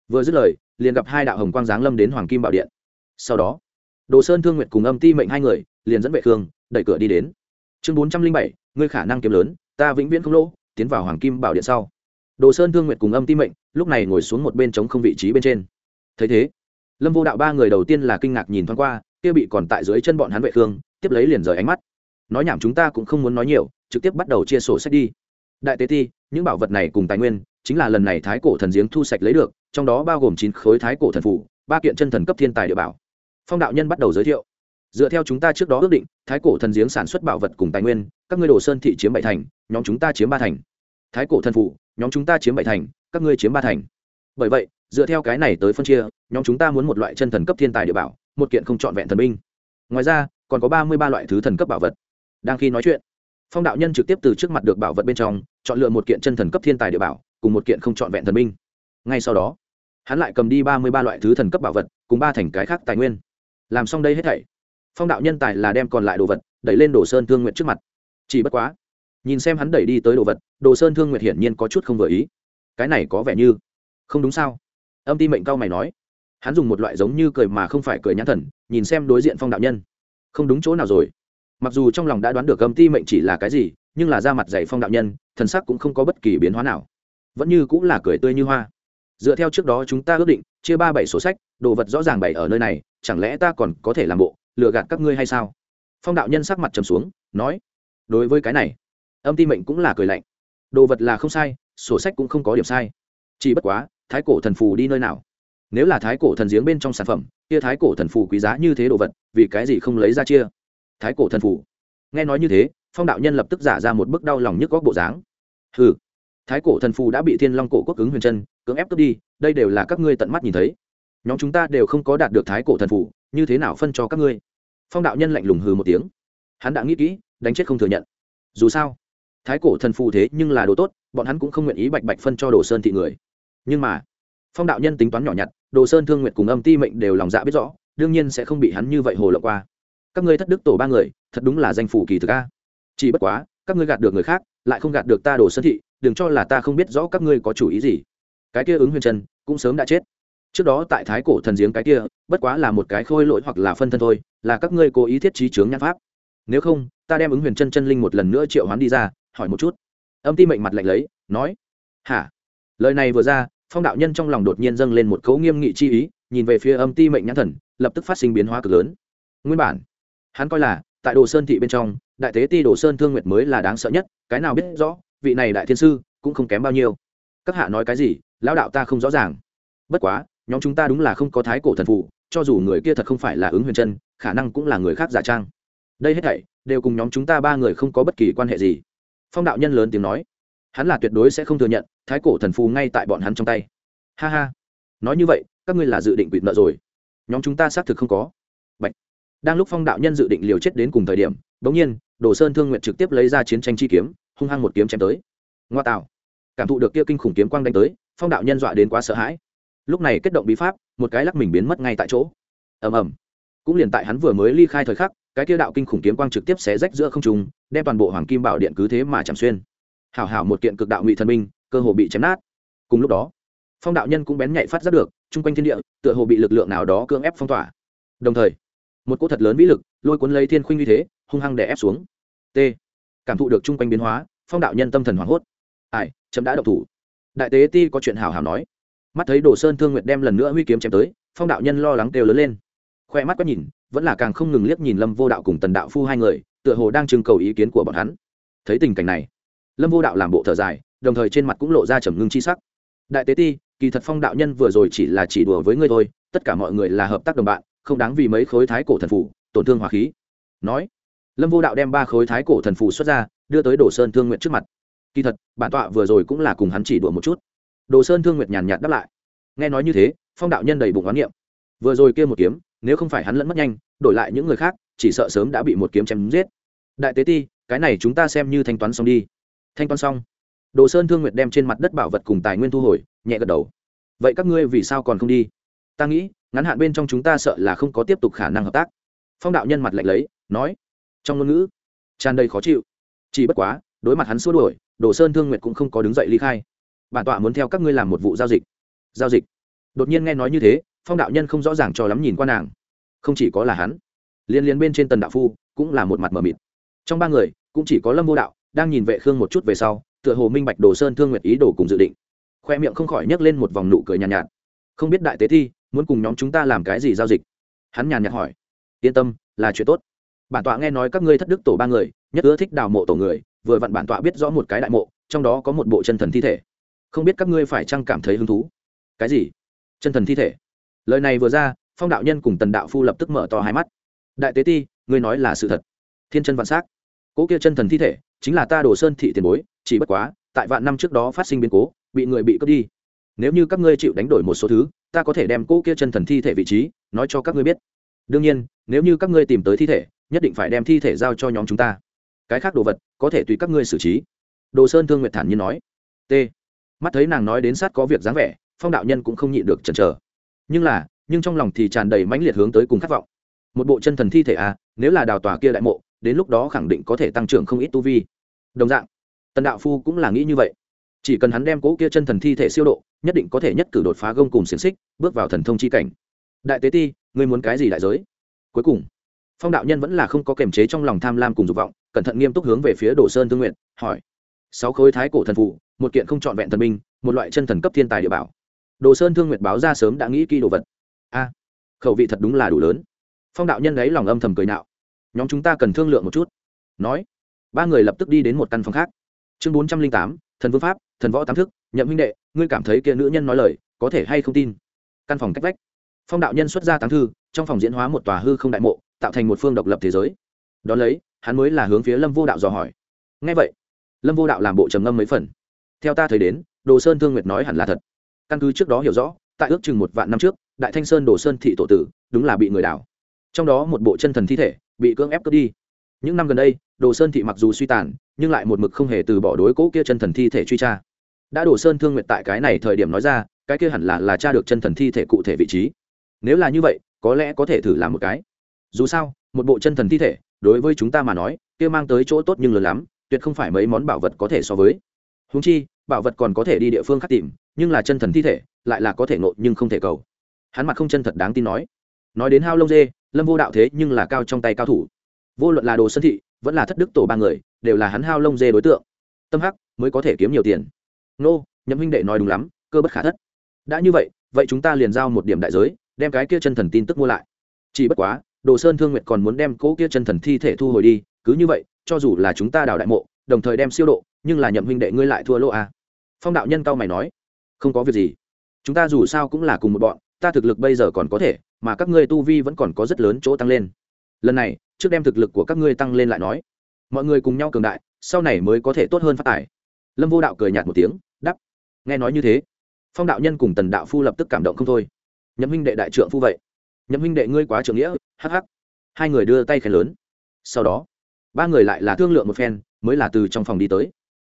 vừa dứt lời, liền gặp hai đạo hồng quang giáng lâm đến hoàng kim bảo điện. Sau đó, đồ sơn thương nguyện cùng âm ti mệnh hai người liền dẫn vệ khương, đẩy cửa đi đến chương bốn trăm linh bảy, ngươi khả năng kiếm lớn, ta vĩnh viễn không lỗ, tiến vào hoàng kim bảo điện sau. Đồ sơn thương nguyệt cùng âm ti mệnh, lúc này ngồi xuống một bên trống không vị trí bên trên. Thấy thế, lâm vô đạo ba người đầu tiên là kinh ngạc nhìn thoáng qua, kia bị còn tại dưới chân bọn hắn vệ khương, tiếp lấy liền rời ánh mắt. Nói nhảm chúng ta cũng không muốn nói nhiều, trực tiếp bắt đầu chia sổ sách đi. Đại tế ti, những bảo vật này cùng tài nguyên, chính là lần này thái cổ thần giếng thu sạch lấy được, trong đó bao gồm chín khối thái cổ thần phủ, ba kiện chân thần cấp thiên tài địa bảo. Phong đạo nhân bắt đầu giới thiệu dựa theo chúng ta trước đó ước định, thái cổ thần giếng sản xuất bảo vật cùng tài nguyên, các ngươi đồ sơn thị chiếm bảy thành, nhóm chúng ta chiếm ba thành. Thái cổ thần phụ nhóm chúng ta chiếm bảy thành, các ngươi chiếm ba thành. Bởi vậy, dựa theo cái này tới phân chia, nhóm chúng ta muốn một loại chân thần cấp thiên tài địa bảo, một kiện không trọn vẹn thần binh. Ngoài ra, còn có ba mươi ba loại thứ thần cấp bảo vật. Đang khi nói chuyện, phong đạo nhân trực tiếp từ trước mặt được bảo vật bên trong, chọn lựa một kiện chân thần cấp thiên tài địa bảo, cùng một kiện không trọn vẹn thần binh. Ngay sau đó, hắn lại cầm đi ba mươi ba loại thứ thần cấp bảo vật, cùng ba thành cái khác tài nguyên. Làm xong đây hết thảy phong đạo nhân tài là đem còn lại đồ vật đẩy lên đồ sơn thương nguyện trước mặt. Chỉ bất quá, nhìn xem hắn đẩy đi tới đồ vật, đồ sơn thương nguyệt hiển nhiên có chút không vừa ý. Cái này có vẻ như không đúng sao? Âm ti mệnh cao mày nói. Hắn dùng một loại giống như cười mà không phải cười nhãn thần, nhìn xem đối diện phong đạo nhân. Không đúng chỗ nào rồi. Mặc dù trong lòng đã đoán được âm ti mệnh chỉ là cái gì, nhưng là ra mặt dạy phong đạo nhân, thần sắc cũng không có bất kỳ biến hóa nào. Vẫn như cũng là cười tươi như hoa. Dựa theo trước đó chúng ta ước định, chia ba bảy sổ sách, đồ vật rõ ràng bày ở nơi này, chẳng lẽ ta còn có thể làm bộ? Lừa gạt các ngươi hay sao? Phong đạo nhân sắc mặt trầm xuống, nói, đối với cái này, âm ti mệnh cũng là cười lạnh. Đồ vật là không sai, sổ sách cũng không có điểm sai. Chỉ bất quá, thái cổ thần phù đi nơi nào? Nếu là thái cổ thần giếng bên trong sản phẩm, kia thái cổ thần phù quý giá như thế đồ vật, vì cái gì không lấy ra chia? Thái cổ thần phù. Nghe nói như thế, phong đạo nhân lập tức giả ra một bức đau lòng nhức góc bộ dáng. Hừ, thái cổ thần phù đã bị thiên long cổ quốc ứng huyền chân, cưỡng ép cướp đi, đây đều là các ngươi tận mắt nhìn thấy. Nhóm chúng ta đều không có đạt được thái cổ thần phù, như thế nào phân cho các ngươi? Phong đạo nhân lạnh lùng hừ một tiếng. Hắn đã nghĩ kỹ, đánh chết không thừa nhận. Dù sao, thái cổ thần phù thế nhưng là đồ tốt, bọn hắn cũng không nguyện ý bạch bạch phân cho đồ sơn thị người. Nhưng mà, phong đạo nhân tính toán nhỏ nhặt, đồ sơn thương nguyện cùng âm ti mệnh đều lòng dạ biết rõ, đương nhiên sẽ không bị hắn như vậy hồ lộng qua. Các ngươi thất đức tổ ba người, thật đúng là danh phủ kỳ thực a. Chỉ bất quá, các ngươi gạt được người khác, lại không gạt được ta đồ sơn thị, đừng cho là ta không biết rõ các ngươi có chủ ý gì. Cái kia ứng huyền trần cũng sớm đã chết trước đó tại thái cổ thần giếng cái kia, bất quá là một cái khôi lỗi hoặc là phân thân thôi, là các ngươi cố ý thiết trí chướng nhãn pháp. Nếu không, ta đem ứng huyền chân chân linh một lần nữa triệu hoán đi ra, hỏi một chút. Âm ti mệnh mặt lạnh lấy, nói, hả? Lời này vừa ra, phong đạo nhân trong lòng đột nhiên dâng lên một cấu nghiêm nghị chi ý, nhìn về phía âm ti mệnh nhãn thần, lập tức phát sinh biến hóa cực lớn. Nguyên bản, hắn coi là, tại đồ sơn thị bên trong, đại tế ti đồ sơn thương nguyệt mới là đáng sợ nhất, cái nào biết rõ, vị này đại thiên sư cũng không kém bao nhiêu. Các hạ nói cái gì, lão đạo ta không rõ ràng. Bất quá nhóm chúng ta đúng là không có thái cổ thần phụ, cho dù người kia thật không phải là ứng huyền chân, khả năng cũng là người khác giả trang. Đây hết thảy, đều cùng nhóm chúng ta ba người không có bất kỳ quan hệ gì. Phong đạo nhân lớn tiếng nói. Hắn là tuyệt đối sẽ không thừa nhận, thái cổ thần phù ngay tại bọn hắn trong tay. Ha ha. Nói như vậy, các ngươi là dự định quỵt nợ rồi. Nhóm chúng ta xác thực không có. Bạch. đang lúc phong đạo nhân dự định liều chết đến cùng thời điểm bỗng nhiên, đồ sơn thương nguyện trực tiếp lấy ra chiến tranh chi kiếm, hung hăng một kiếm chém tới. Ngoa tạo. Cảm thụ được kia kinh khủng kiếm quang đánh tới, phong đạo nhân dọa đến quá sợ hãi lúc này kết động bí pháp, một cái lắc mình biến mất ngay tại chỗ. Ầm ầm. Cũng liền tại hắn vừa mới ly khai thời khắc, cái kia đạo kinh khủng kiếm quang trực tiếp xé rách giữa không trung, đem toàn bộ hoàng kim bảo điện cứ thế mà chạm xuyên. Hảo hảo một kiện cực đạo ngụy thần minh cơ hồ bị chém nát. Cùng lúc đó, phong đạo nhân cũng bén nhạy phát giác được, chung quanh thiên địa, tựa hồ bị lực lượng nào đó cưỡng ép phong tỏa. Đồng thời, một cỗ thật lớn vĩ lực, lôi cuốn lấy thiên khuynh như thế, hung hăng đè ép xuống. T. Cảm thụ được chung quanh biến hóa, phong đạo nhân tâm thần hoảng hốt. Ai, chấm đã độc thủ. Đại tế ti có chuyện hào hào nói mắt thấy đồ sơn thương nguyệt đem lần nữa huy kiếm chém tới, phong đạo nhân lo lắng đều lớn lên. Khoe mắt quét nhìn, vẫn là càng không ngừng liếc nhìn lâm vô đạo cùng tần đạo phu hai người, tựa hồ đang trưng cầu ý kiến của bọn hắn. Thấy tình cảnh này, lâm vô đạo làm bộ thở dài, đồng thời trên mặt cũng lộ ra trầm ngưng chi sắc. Đại tế ti, kỳ thật phong đạo nhân vừa rồi chỉ là chỉ đùa với ngươi thôi, tất cả mọi người là hợp tác đồng bạn, không đáng vì mấy khối thái cổ thần phủ, tổn thương hòa khí. Nói, lâm vô đạo đem ba khối thái cổ thần phủ xuất ra, đưa tới đồ sơn thương nguyện trước mặt. Kỳ thật, bản tọa vừa rồi cũng là cùng hắn chỉ đùa một chút đồ sơn thương nguyệt nhàn nhạt đáp lại. Nghe nói như thế, phong đạo nhân đầy bụng oán niệm. Vừa rồi kia một kiếm, nếu không phải hắn lẫn mất nhanh, đổi lại những người khác, chỉ sợ sớm đã bị một kiếm chém giết. Đại tế ti, cái này chúng ta xem như thanh toán xong đi. Thanh toán xong. Đồ sơn thương nguyệt đem trên mặt đất bảo vật cùng tài nguyên thu hồi, nhẹ gật đầu. Vậy các ngươi vì sao còn không đi? Ta nghĩ, ngắn hạn bên trong chúng ta sợ là không có tiếp tục khả năng hợp tác. Phong đạo nhân mặt lạnh lấy, nói. Trong ngôn ngữ, tràn đầy khó chịu. Chỉ bất quá, đối mặt hắn xua đuổi, đồ sơn thương nguyệt cũng không có đứng dậy ly khai bản tọa muốn theo các ngươi làm một vụ giao dịch. Giao dịch? Đột nhiên nghe nói như thế phong đạo nhân không rõ ràng cho lắm nhìn qua nàng. Không chỉ có là hắn liên liên bên trên tần đạo phu cũng là một mặt mờ mịt. Trong ba người cũng chỉ có lâm vô đạo đang nhìn vệ khương một chút về sau tựa hồ minh bạch đồ sơn thương nguyệt ý đồ cùng dự định. Khoe miệng không khỏi nhấc lên một vòng nụ cười nhàn nhạt, nhạt. Không biết đại tế thi muốn cùng nhóm chúng ta làm cái gì giao dịch? Hắn nhàn nhạt hỏi. Yên tâm là chuyện tốt. Bản tọa nghe nói các ngươi thất đức tổ ba người nhất ưa thích đào mộ tổ người vừa vặn bản tọa biết rõ một cái đại mộ trong đó có một bộ chân thần thi thể không biết các ngươi phải chăng cảm thấy hứng thú? Cái gì? Chân thần thi thể. Lời này vừa ra, phong đạo nhân cùng tần đạo phu lập tức mở to hai mắt. Đại tế ti, ngươi nói là sự thật. Thiên chân vạn s á c cỗ kia chân thần thi thể, chính là ta đồ sơn thị tiền bối, chỉ bất quá, tại vạn năm trước đó phát sinh biến cố, bị người bị cướp đi. Nếu như các ngươi chịu đánh đổi một số thứ, ta có thể đem cỗ kia chân thần thi thể vị trí, nói cho các ngươi biết. Đương nhiên, nếu như các ngươi tìm tới thi thể, nhất định phải đem thi thể giao cho nhóm chúng ta. Cái khác đồ vật, có thể tùy các ngươi xử trí. Đồ sơn thương nguyệt thản nhiên nói. T mắt thấy nàng nói đến sát có việc dáng vẻ, phong đạo nhân cũng không nhịn được chần chờ. Nhưng là, nhưng trong lòng thì tràn đầy mãnh liệt hướng tới cùng khát vọng. Một bộ chân thần thi thể à nếu là đào tòa kia đại mộ, đến lúc đó khẳng định có thể tăng trưởng không ít tu vi. Đồng dạng, tần đạo phu cũng là nghĩ như vậy. Chỉ cần hắn đem cỗ kia chân thần thi thể siêu độ, nhất định có thể nhất cử đột phá gông cùng xiềng xích, bước vào thần thông chi cảnh. Đại tế ti, ngươi muốn cái gì đại giới? Cuối cùng, phong đạo nhân vẫn là không có kềm chế trong lòng tham lam cùng dục vọng, cẩn thận nghiêm túc hướng về phía đồ sơn thương nguyện hỏi. Sáu khối thái cổ thần phụ một kiện không trọn vẹn thần binh, một loại chân thần cấp thiên tài địa bảo. Đồ sơn thương nguyệt báo ra sớm đã nghĩ kỹ đồ vật. A, khẩu vị thật đúng là đủ lớn. Phong đạo nhân ấy lòng âm thầm cười nạo. Nhóm chúng ta cần thương lượng một chút. Nói, ba người lập tức đi đến một căn phòng khác. Chương bốn trăm linh tám, thần vương pháp, thần võ tám thức, nhậm huynh đệ, ngươi cảm thấy kia nữ nhân nói lời, có thể hay không tin? Căn phòng cách vách. Phong đạo nhân xuất ra táng thư, trong phòng diễn hóa một tòa hư không đại mộ, tạo thành một phương độc lập thế giới. Đón lấy, hắn mới là hướng phía lâm vô đạo dò hỏi. Ngay vậy, lâm vô đạo làm bộ trầm ngâm mấy phần theo ta thấy đến, đồ sơn thương nguyệt nói hẳn là thật. Căn cứ trước đó hiểu rõ, tại ước chừng một vạn năm trước, đại thanh sơn đồ sơn thị tổ tử, đúng là bị người đảo. Trong đó một bộ chân thần thi thể, bị cưỡng ép cướp đi. Những năm gần đây, đồ sơn thị mặc dù suy tàn, nhưng lại một mực không hề từ bỏ đối cỗ kia chân thần thi thể truy tra. Đã đồ sơn thương nguyệt tại cái này thời điểm nói ra, cái kia hẳn là là tra được chân thần thi thể cụ thể vị trí. Nếu là như vậy, có lẽ có thể thử làm một cái. Dù sao, một bộ chân thần thi thể, đối với chúng ta mà nói, kia mang tới chỗ tốt nhưng lớn lắm, tuyệt không phải mấy món bảo vật có thể so với húng chi, bảo vật còn có thể đi địa phương khác tìm, nhưng là chân thần thi thể, lại là có thể nộn nhưng không thể cầu. Hắn mặt không chân thật đáng tin nói. Nói đến hao lông dê, lâm vô đạo thế nhưng là cao trong tay cao thủ. Vô luận là đồ sân thị, vẫn là thất đức tổ ba người, đều là hắn hao lông dê đối tượng. Tâm hắc mới có thể kiếm nhiều tiền. Nô, nhậm huynh đệ nói đúng lắm, cơ bất khả thất. Đã như vậy vậy chúng ta liền giao một điểm đại giới, đem cái kia chân thần tin tức mua lại. Chỉ bất quá, đồ sơn thương nguyện còn muốn đem cỗ kia chân thần thi thể thu hồi đi, cứ như vậy, cho dù là chúng ta đào đại mộ, đồng thời đem siêu độ nhưng là nhậm huynh đệ ngươi lại thua lỗ à. phong đạo nhân cao mày nói, không có việc gì. Chúng ta dù sao cũng là cùng một bọn, ta thực lực bây giờ còn có thể, mà các ngươi tu vi vẫn còn có rất lớn chỗ tăng lên. Lần này, trước đem thực lực của các ngươi tăng lên lại nói. Mọi người cùng nhau cường đại, sau này mới có thể tốt hơn phát tài. Lâm vô đạo cười nhạt một tiếng đắp nghe nói như thế, phong đạo nhân cùng tần đạo phu lập tức cảm động không thôi. Nhậm huynh đệ đại trượng phu vậy. Nhậm huynh đệ ngươi quá trưởng nghĩa hh hai người đưa tay khen lớn. Sau đó, ba người lại là thương lượng một phen, mới là từ trong phòng đi tới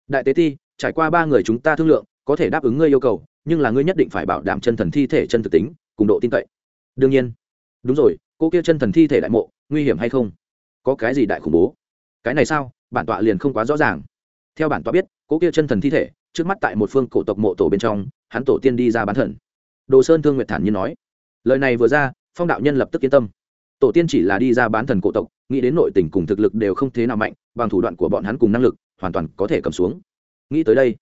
đại tế ti, trải qua ba người chúng ta thương lượng, có thể đáp ứng ngươi yêu cầu, nhưng là ngươi nhất định phải bảo đảm chân thần thi thể chân thực tính, cùng độ tin cậy. Đương nhiên. Đúng rồi, cô kia chân thần thi thể đại mộ, nguy hiểm hay không? Có cái gì đại khủng bố? Cái này sao? Bản tọa liền không quá rõ ràng. Theo bản tọa biết, cô kia chân thần thi thể, trước mắt tại một phương cổ tộc mộ tổ bên trong, hắn tổ tiên đi ra bán thần. Đồ sơn thương nguyệt thản như nói. Lời này vừa ra, phong đạo nhân lập tức yên tâm. Tổ tiên chỉ là đi ra bán thần cổ tộc, nghĩ đến nội tình cùng thực lực đều không thế nào mạnh, bằng thủ đoạn của bọn hắn cùng năng lực hoàn toàn có thể cầm xuống. Nghĩ tới đây,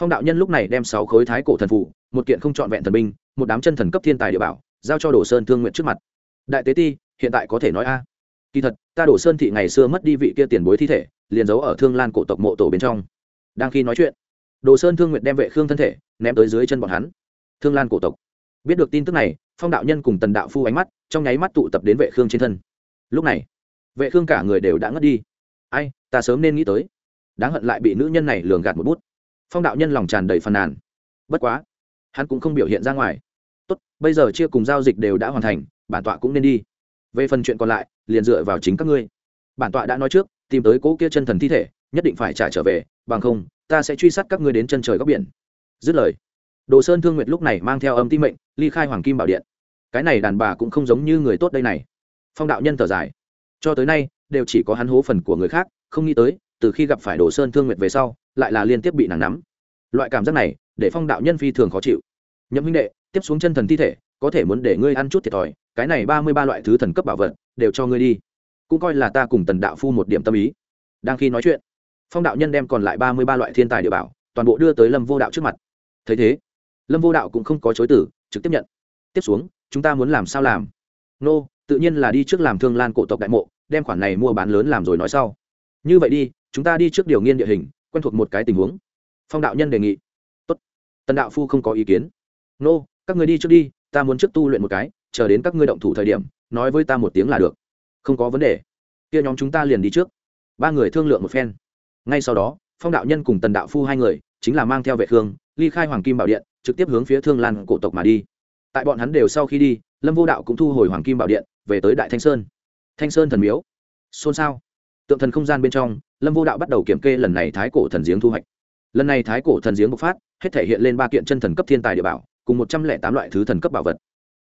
phong đạo nhân lúc này đem sáu khối thái cổ thần phụ, một kiện không trọn vẹn thần binh, một đám chân thần cấp thiên tài địa bảo, giao cho đồ sơn thương nguyện trước mặt. Đại tế ti, hiện tại có thể nói a. Kỳ thật, ta đổ sơn thị ngày xưa mất đi vị kia tiền bối thi thể, liền giấu ở thương lan cổ tộc mộ tổ bên trong. Đang khi nói chuyện, đồ sơn thương nguyện đem vệ khương thân thể ném tới dưới chân bọn hắn. Thương lan cổ tộc. Biết được tin tức này, phong đạo nhân cùng tần đạo phu ánh mắt, trong nháy mắt tụ tập đến vệ khương trên thân. Lúc này, vệ khương cả người đều đã ngất đi. Ai, ta sớm nên nghĩ tới đáng hận lại bị nữ nhân này lường gạt một bút. Phong đạo nhân lòng tràn đầy phàn nàn. Bất quá, hắn cũng không biểu hiện ra ngoài. Tốt, bây giờ chia cùng giao dịch đều đã hoàn thành, bản tọa cũng nên đi. Về phần chuyện còn lại, liền dựa vào chính các ngươi. Bản tọa đã nói trước, tìm tới cỗ kia chân thần thi thể, nhất định phải trả trở về, bằng không, ta sẽ truy sát các ngươi đến chân trời góc biển. Dứt lời, đồ sơn thương nguyệt lúc này mang theo âm tim mệnh, ly khai hoàng kim bảo điện. Cái này đàn bà cũng không giống như người tốt đây này. Phong đạo nhân thở dài. Cho tới nay, đều chỉ có hắn hố phần của người khác, không nghĩ tới từ khi gặp phải đồ sơn thương nguyệt về sau, lại là liên tiếp bị nàng nắm. Loại cảm giác này, để phong đạo nhân phi thường khó chịu. Nhậm huynh đệ, tiếp xuống chân thần thi thể, có thể muốn để ngươi ăn chút thiệt thòi, cái này ba mươi ba loại thứ thần cấp bảo vật, đều cho ngươi đi. Cũng coi là ta cùng tần đạo phu một điểm tâm ý. Đang khi nói chuyện, phong đạo nhân đem còn lại ba mươi ba loại thiên tài địa bảo, toàn bộ đưa tới lâm vô đạo trước mặt. Thấy thế, lâm vô đạo cũng không có chối tử trực tiếp nhận. Tiếp xuống, chúng ta muốn làm sao làm? Nô, tự nhiên là đi trước làm thương lan cổ tộc đại mộ, đem khoản này mua bán lớn làm rồi nói sau. Như vậy đi chúng ta đi trước điều nghiên địa hình quen thuộc một cái tình huống. Phong đạo nhân đề nghị. Tốt. tần đạo phu không có ý kiến. Nô、no, các người đi trước đi ta muốn trước tu luyện một cái chờ đến các ngươi động thủ thời điểm nói với ta một tiếng là được. Không có vấn đề. Kia nhóm chúng ta liền đi trước. Ba người thương lượng một phen. Ngay sau đó phong đạo nhân cùng tần đạo phu hai người chính là mang theo vệ thương, ly khai hoàng kim bảo điện trực tiếp hướng phía thương lan cổ tộc mà đi. Tại bọn hắn đều sau khi đi lâm vô đạo cũng thu hồi hoàng kim bảo điện về tới đại thanh sơn. Thanh sơn thần miếu. Xôn xao tượng thần không gian bên trong, lâm vô đạo bắt đầu kiểm kê lần này thái cổ thần giếng thu hoạch. Lần này thái cổ thần giếng bộc phát, hết thể hiện lên ba kiện chân thần cấp thiên tài địa bảo, cùng một trăm lẻ tám loại thứ thần cấp bảo vật.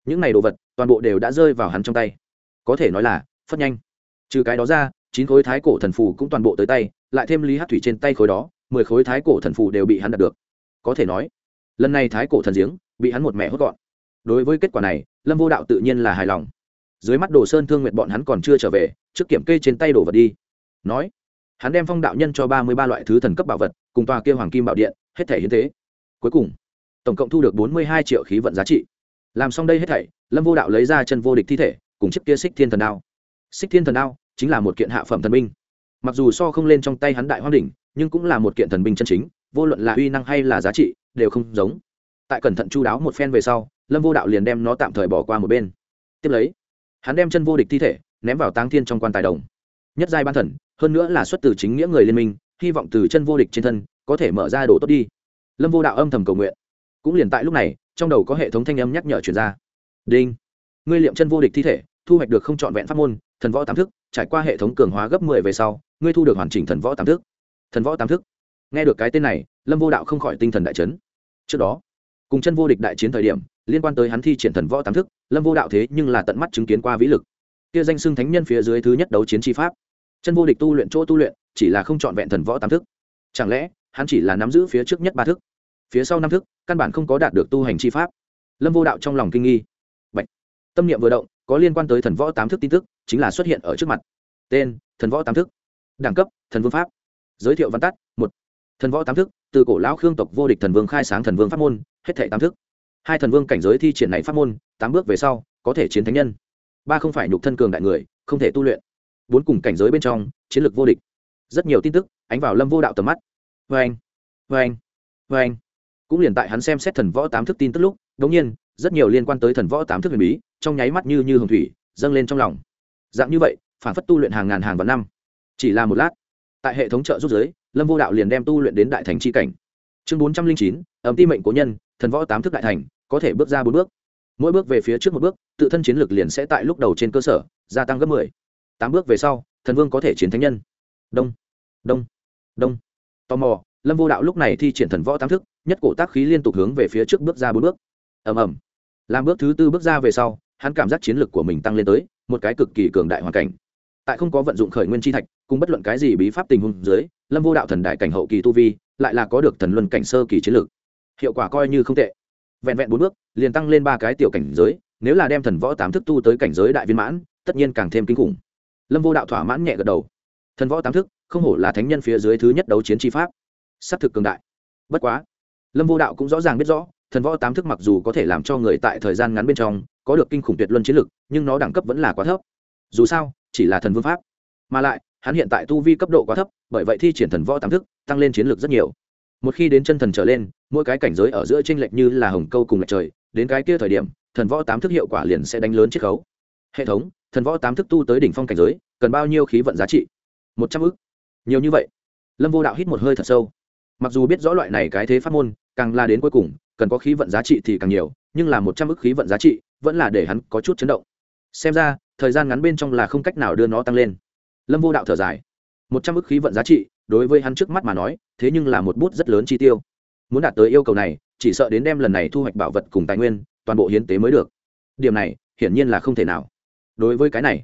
Những này đồ vật, toàn bộ đều đã rơi vào hắn trong tay. Có thể nói là, phất nhanh. Trừ cái đó ra, chín khối thái cổ thần phù cũng toàn bộ tới tay, lại thêm lý hát thủy trên tay khối đó, mười khối thái cổ thần phù đều bị hắn đạt được. Có thể nói, lần này thái cổ thần giếng bị hắn một mẹ hốt gọn. Đối với kết quả này, lâm vô đạo tự nhiên là hài lòng. Dưới mắt đồ sơn thương nguyện bọn hắn còn chưa trở về, trước kiểm kê trên tay đồ vật đi nói, hắn đem phong đạo nhân cho ba mươi ba loại thứ thần cấp bảo vật, cùng tòa kia hoàng kim bảo điện, hết thể hiến thế cuối cùng, tổng cộng thu được bốn mươi hai triệu khí vận giá trị. Làm xong đây hết thảy, lâm vô đạo lấy ra chân vô địch thi thể, cùng chiếc kia xích thiên thần đao. Xích thiên thần đao chính là một kiện hạ phẩm thần binh. Mặc dù so không lên trong tay hắn đại hoang đỉnh, nhưng cũng là một kiện thần binh chân chính, vô luận là uy năng hay là giá trị, đều không giống. Tại cẩn thận chu đáo một phen về sau, lâm vô đạo liền đem nó tạm thời bỏ qua một bên. Tiếp lấy, hắn đem chân vô địch thi thể ném vào táng thiên trong quan tài đồng. Nhất giai ban thần hơn nữa là xuất từ chính nghĩa người liên minh, hy vọng từ chân vô địch trên thân, có thể mở ra đồ tốt đi. Lâm vô đạo âm thầm cầu nguyện. Cũng liền tại lúc này, trong đầu có hệ thống thanh âm nhắc nhở chuyển ra. Đinh. Ngươi liệm chân vô địch thi thể, thu hoạch được không trọn vẹn pháp môn, thần võ tám thức, trải qua hệ thống cường hóa gấp mười về sau, ngươi thu được hoàn chỉnh thần võ tám thức. Thần võ tám thức. Nghe được cái tên này, lâm vô đạo không khỏi tinh thần đại chấn. Trước đó, cùng chân vô địch đại chiến thời điểm, liên quan tới hắn thi triển thần võ tám thức, lâm vô đạo thế nhưng là tận mắt chứng kiến qua vĩ lực. Kia danh xưng thánh nhân phía dưới thứ nhất đấu chiến tri pháp chân vô địch tu luyện chỗ tu luyện, chỉ là không trọn vẹn thần võ tám thức. Chẳng lẽ, hắn chỉ là nắm giữ phía trước nhất ba thức? Phía sau năm thức, căn bản không có đạt được tu hành chi pháp. Lâm vô đạo trong lòng kinh nghi. Bạch. tâm niệm vừa động, có liên quan tới thần võ tám thức tin tức, chính là xuất hiện ở trước mặt. Tên, thần võ tám thức. Đẳng cấp, thần vương pháp. Giới thiệu văn tắt, một. Thần võ tám thức, từ cổ lão khương tộc vô địch thần vương khai sáng thần vương pháp môn, hết thảy tám thức. Hai thần vương cảnh giới thi triển này pháp môn, tám bước về sau, có thể chiến thánh nhân. Ba không phải nhục thân cường đại người, không thể tu luyện bốn cùng cảnh giới bên trong, chiến lược vô địch. Rất nhiều tin tức ánh vào lâm vô đạo tầm mắt. Vê anh vê anh vê anh. Cũng liền tại hắn xem xét thần võ tám thức tin tức lúc đống nhiên, rất nhiều liên quan tới thần võ tám thức huyền bí, trong nháy mắt như như hồng thủy, dâng lên trong lòng. Dạng như vậy, phản phất tu luyện hàng ngàn hàng vạn năm. Chỉ là một lát, tại hệ thống trợ giúp giới, lâm vô đạo liền đem tu luyện đến đại thành c h i cảnh. Chương bốn trăm linh chín, ấm ti mệnh cố nhân, thần võ tám thức đại thành, có thể bước ra bốn bước. Mỗi bước về phía trước một bước, tự thân chiến lược liền sẽ tại lúc đầu trên cơ sở, gia tăng gấp mười tám bước về sau, thần vương có thể chiến thánh nhân. Đông đông đông. Tò mò, lâm vô đạo lúc này thi triển thần võ tám thức, nhất cổ tác khí liên tục hướng về phía trước bước ra bốn bước. Ầm ầm. Làm bước thứ tư bước ra về sau, hắn cảm giác chiến lược của mình tăng lên tới một cái cực kỳ cường đại hoàn cảnh. Tại không có vận dụng khởi nguyên chi thạch, cùng bất luận cái gì bí pháp tình huống dưới, lâm vô đạo thần đại cảnh hậu kỳ tu vi, lại là có được thần luân cảnh sơ kỳ chiến lược hiệu quả coi như không tệ. Vẹn vẹn bốn bước, liền tăng lên ba cái tiểu cảnh giới, nếu là đem thần võ tám thức tu tới cảnh giới đại viên mãn, tất nhiên càng thêm kinh khủng lâm vô đạo thỏa mãn nhẹ gật đầu. Thần võ tám thức, không hổ là thánh nhân phía dưới thứ nhất đấu chiến tri pháp. S á c thực cường đại. Bất quá, lâm vô đạo cũng rõ ràng biết rõ, thần võ tám thức mặc dù có thể làm cho người tại thời gian ngắn bên trong có được kinh khủng tuyệt luân chiến lực, nhưng nó đẳng cấp vẫn là quá thấp. Dù sao, chỉ là thần vương pháp. Mà lại, hắn hiện tại tu vi cấp độ quá thấp, bởi vậy thi triển thần võ tám thức, tăng lên chiến lược rất nhiều. Một khi đến chân thần trở lên, mỗi cái cảnh giới ở giữa tranh lệch như là hồng câu cùng lệch trời, đến cái kia thời điểm, thần võ tám thức hiệu quả liền sẽ đánh lớn chiết khấu. Hệ thống thần võ tám thức tu tới đỉnh phong cảnh giới, cần bao nhiêu khí vận giá trị? Một trăm ức. Nhiều như vậy. Lâm vô đạo hít một hơi thật sâu. Mặc dù biết rõ loại này cái thế pháp môn, càng la đến cuối cùng, cần có khí vận giá trị thì càng nhiều, nhưng là một trăm ức khí vận giá trị vẫn là để hắn có chút chấn động. Xem ra, thời gian ngắn bên trong là không cách nào đưa nó tăng lên. Lâm vô đạo thở dài. Một trăm ức khí vận giá trị, đối với hắn trước mắt mà nói, thế nhưng là một bút rất lớn chi tiêu. Muốn đạt tới yêu cầu này, chỉ sợ đến đem lần này thu hoạch bảo vật cùng tài nguyên, toàn bộ hiến tế mới được. Điểm này, hiển nhiên là không thể nào đối với cái này,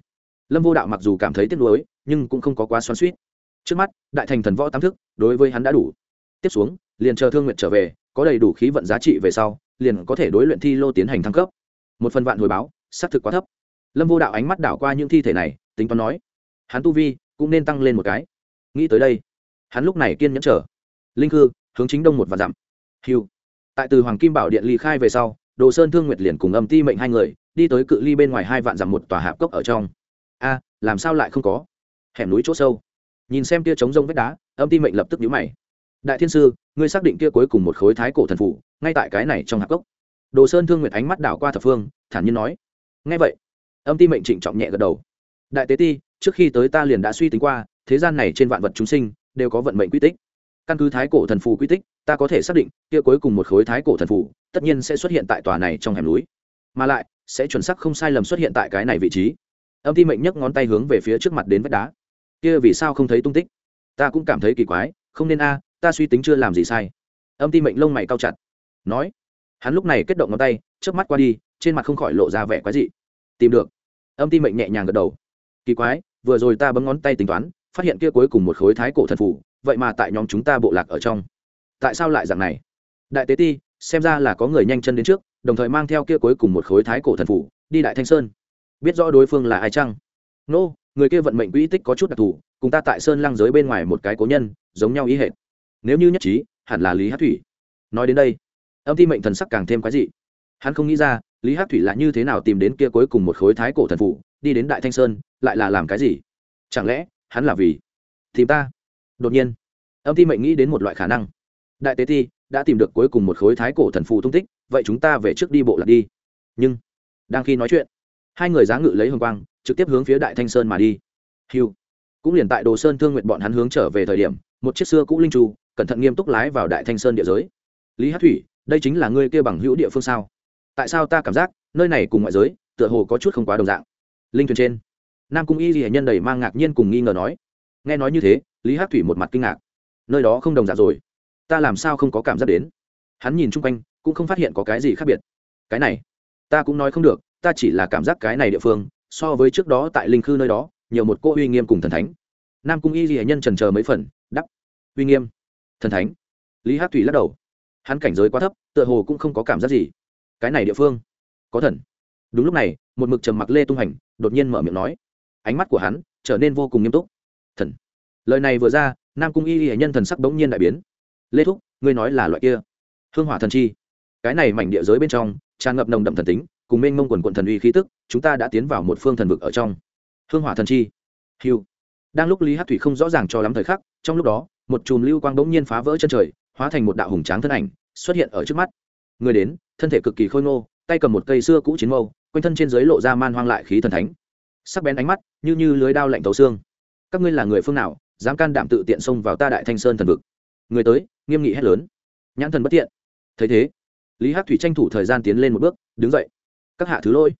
lâm vô đạo mặc dù cảm thấy tiếc nuối, nhưng cũng không có quá xoắn suýt trước mắt, đại thành thần võ tam thức, đối với hắn đã đủ. Tiếp xuống, liền chờ thương nguyện trở về, có đầy đủ khí vận giá trị về sau, liền có thể đối luyện thi lô tiến hành thăng cấp. Một phần vạn hồi báo, xác thực quá thấp. Lâm vô đạo ánh mắt đảo qua những thi thể này, tính toán nói, hắn tu vi cũng nên tăng lên một cái. Nghĩ tới đây, hắn lúc này kiên nhẫn trở linh cư hướng chính đông một và dặm. Hiu tại từ hoàng kim bảo điện ly khai về sau đồ sơn thương nguyệt liền cùng âm ti mệnh hai người, đi tới cự ly bên ngoài hai vạn dặm một tòa hạp cốc ở trong. A, làm sao lại không có? Hẻm núi chỗ sâu. Nhìn xem kia trống rông vách đá, âm ti mệnh lập tức nhíu mày. Đại thiên sư, ngươi xác định kia cuối cùng một khối thái cổ thần phủ, ngay tại cái này trong hạp cốc. Đồ sơn thương nguyệt ánh mắt đảo qua thập phương, thản nhiên nói. Ngay vậy, âm ti mệnh trịnh trọng nhẹ gật đầu. Đại tế ti, trước khi tới ta liền đã suy tính qua, thế gian này trên vạn vật chúng sinh, đều có vận mệnh quy tích căn cứ thái cổ thần phù quy tích, ta có thể xác định, kia cuối cùng một khối thái cổ thần phù, tất nhiên sẽ xuất hiện tại tòa này trong hẻm núi. Mà lại, sẽ chuẩn xác không sai lầm xuất hiện tại cái này vị trí. Âm ti mệnh nhấc ngón tay hướng về phía trước mặt đến vách đá. Kia vì sao không thấy tung tích? Ta cũng cảm thấy kỳ quái, không nên a, ta suy tính chưa làm gì sai. Âm ti mệnh lông mày cao chặt, nói. Hắn lúc này kết động ngón tay trước mắt qua đi, trên mặt không khỏi lộ ra vẻ quái dị. Tìm được. Âm ti mệnh nhẹ nhàng gật đầu. Kỳ quái, vừa rồi ta bấm ngón tay tính toán, phát hiện kia cuối cùng một khối thái cổ thần phủ vậy mà tại nhóm chúng ta bộ lạc ở trong. Tại sao lại dạng này? Đại tế ti xem ra là có người nhanh chân đến trước đồng thời mang theo kia cuối cùng một khối thái cổ thần phủ đi đại thanh sơn. Biết rõ đối phương là ai chăng? Nô、no, người kia vận mệnh quỹ tích có chút đặc thù cùng ta tại sơn lăng giới bên ngoài một cái cố nhân giống nhau ý hệ nếu như nhất trí hẳn là lý hát thủy. Nói đến đây âm ti mệnh thần sắc càng thêm quái dị. Hắn không nghĩ ra lý hát thủy là như thế nào tìm đến kia cuối cùng một khối thái cổ thần phủ đi đến đại thanh sơn lại là làm cái gì? Chẳng lẽ hắn là vì tìm ta? Đột nhiên, âm ti mệnh nghĩ đến một loại khả năng. Đại tế ti đã tìm được cuối cùng một khối thái cổ thần phù tung tích, vậy chúng ta về trước đi bộ lạc đi. Nhưng, đang khi nói chuyện, hai người giá ngự lấy hồng quang, trực tiếp hướng phía đại thanh sơn mà đi. Hiu, cũng liền tại đồ sơn thương nguyện bọn hắn hướng trở về thời điểm, một chiếc xưa cũ linh trù, cẩn thận nghiêm túc lái vào đại thanh sơn địa giới. Lý hát thủy, đây chính là ngươi kia bằng hữu địa phương sao? Tại sao ta cảm giác, nơi này cùng ngoại giới, tựa hồ có chút không quá đồng dạng? Linh thuyền trên, nam cung y ghi nhân đầy mang ngạc nhiên cùng nghi ngờ nói. Nghe nói như thế lý hát thủy một mặt kinh ngạc. Nơi đó không đồng giả rồi. Ta làm sao không có cảm giác đến? Hắn nhìn chung quanh, cũng không phát hiện có cái gì khác biệt. Cái này, ta cũng nói không được, ta chỉ là cảm giác cái này địa phương, so với trước đó tại linh khư nơi đó, nhiều một cô uy nghiêm cùng thần thánh. Nam cung y ghi nhân trần chờ mấy phần đắp uy nghiêm, thần thánh. Lý hát thủy lắc đầu. Hắn cảnh giới quá thấp, tựa hồ cũng không có cảm giác gì. Cái này địa phương, có thần. Đúng lúc này, một mực trầm mặc lê tung hành, đột nhiên mở miệng nói. Ánh mắt của hắn trở nên vô cùng nghiêm túc. Thần lời này vừa ra, nam cung y y nhân thần sắc bỗng nhiên đại biến. Lê thúc, ngươi nói là loại kia, hương hỏa thần chi. Cái này mảnh địa giới bên trong, tràn ngập nồng đậm thần tính, cùng mênh mông quần quận thần uy khí tức, chúng ta đã tiến vào một phương thần vực ở trong. Hương hỏa thần chi. Hiu đang lúc lý hát thủy không rõ ràng cho lắm thời khắc, trong lúc đó, một chùm lưu quang bỗng nhiên phá vỡ chân trời, hóa thành một đạo hùng tráng thân ảnh, xuất hiện ở trước mắt. Người đến, thân thể cực kỳ khôi ngô, tay cầm một cây xưa cũ chiến mâu, quanh thân trên dưới lộ ra man hoang lại khí thần thánh. Sắc bén ánh mắt, như như lưới đao lạnh tấu xương. Các ngươi là người phương nào dám can đảm tự tiện xông vào ta đại thanh sơn thần vực. Người tới, nghiêm nghị hét lớn. Nhãn thần bất tiện thấy thế, lý hắc thủy tranh thủ thời gian tiến lên một bước, đứng dậy. Các hạ thứ lỗi.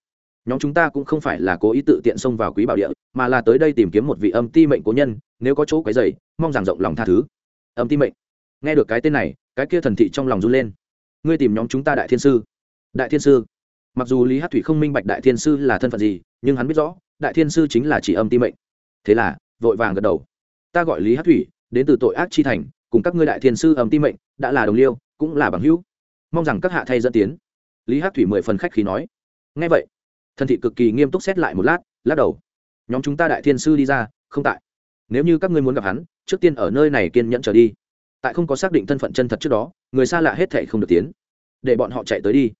Nhóm chúng ta cũng không phải là cố ý tự tiện xông vào quý bảo địa, mà là tới đây tìm kiếm một vị âm ti mệnh cố nhân, nếu có chỗ quấy dày mong rằng rộng lòng tha thứ. Âm ti mệnh. Nghe được cái tên này, cái kia thần thị trong lòng run lên. Ngươi tìm nhóm chúng ta đại thiên sư. Đại thiên sư. Mặc dù lý hát thủy không minh bạch đại thiên sư là thân phận gì, nhưng hắn biết rõ, đại thiên sư chính là chỉ âm ti mệnh. Thế là, vội vàng gật đầu ta gọi lý hát thủy, đến từ tội ác chi thành, cùng các ngươi đại thiên sư âm ti mệnh, đã là đồng liêu, cũng là bằng hữu. Mong rằng các hạ thay dẫn tiến. Lý hát thủy mười phần khách khí nói. Ngay vậy. Thần thị cực kỳ nghiêm túc xét lại một lát, lắc đầu. Nhóm chúng ta đại thiên sư đi ra, không tại. Nếu như các ngươi muốn gặp hắn, trước tiên ở nơi này kiên nhẫn trở đi. Tại không có xác định thân phận chân thật trước đó, người xa lạ hết thệ không được tiến. Để bọn họ chạy tới đi.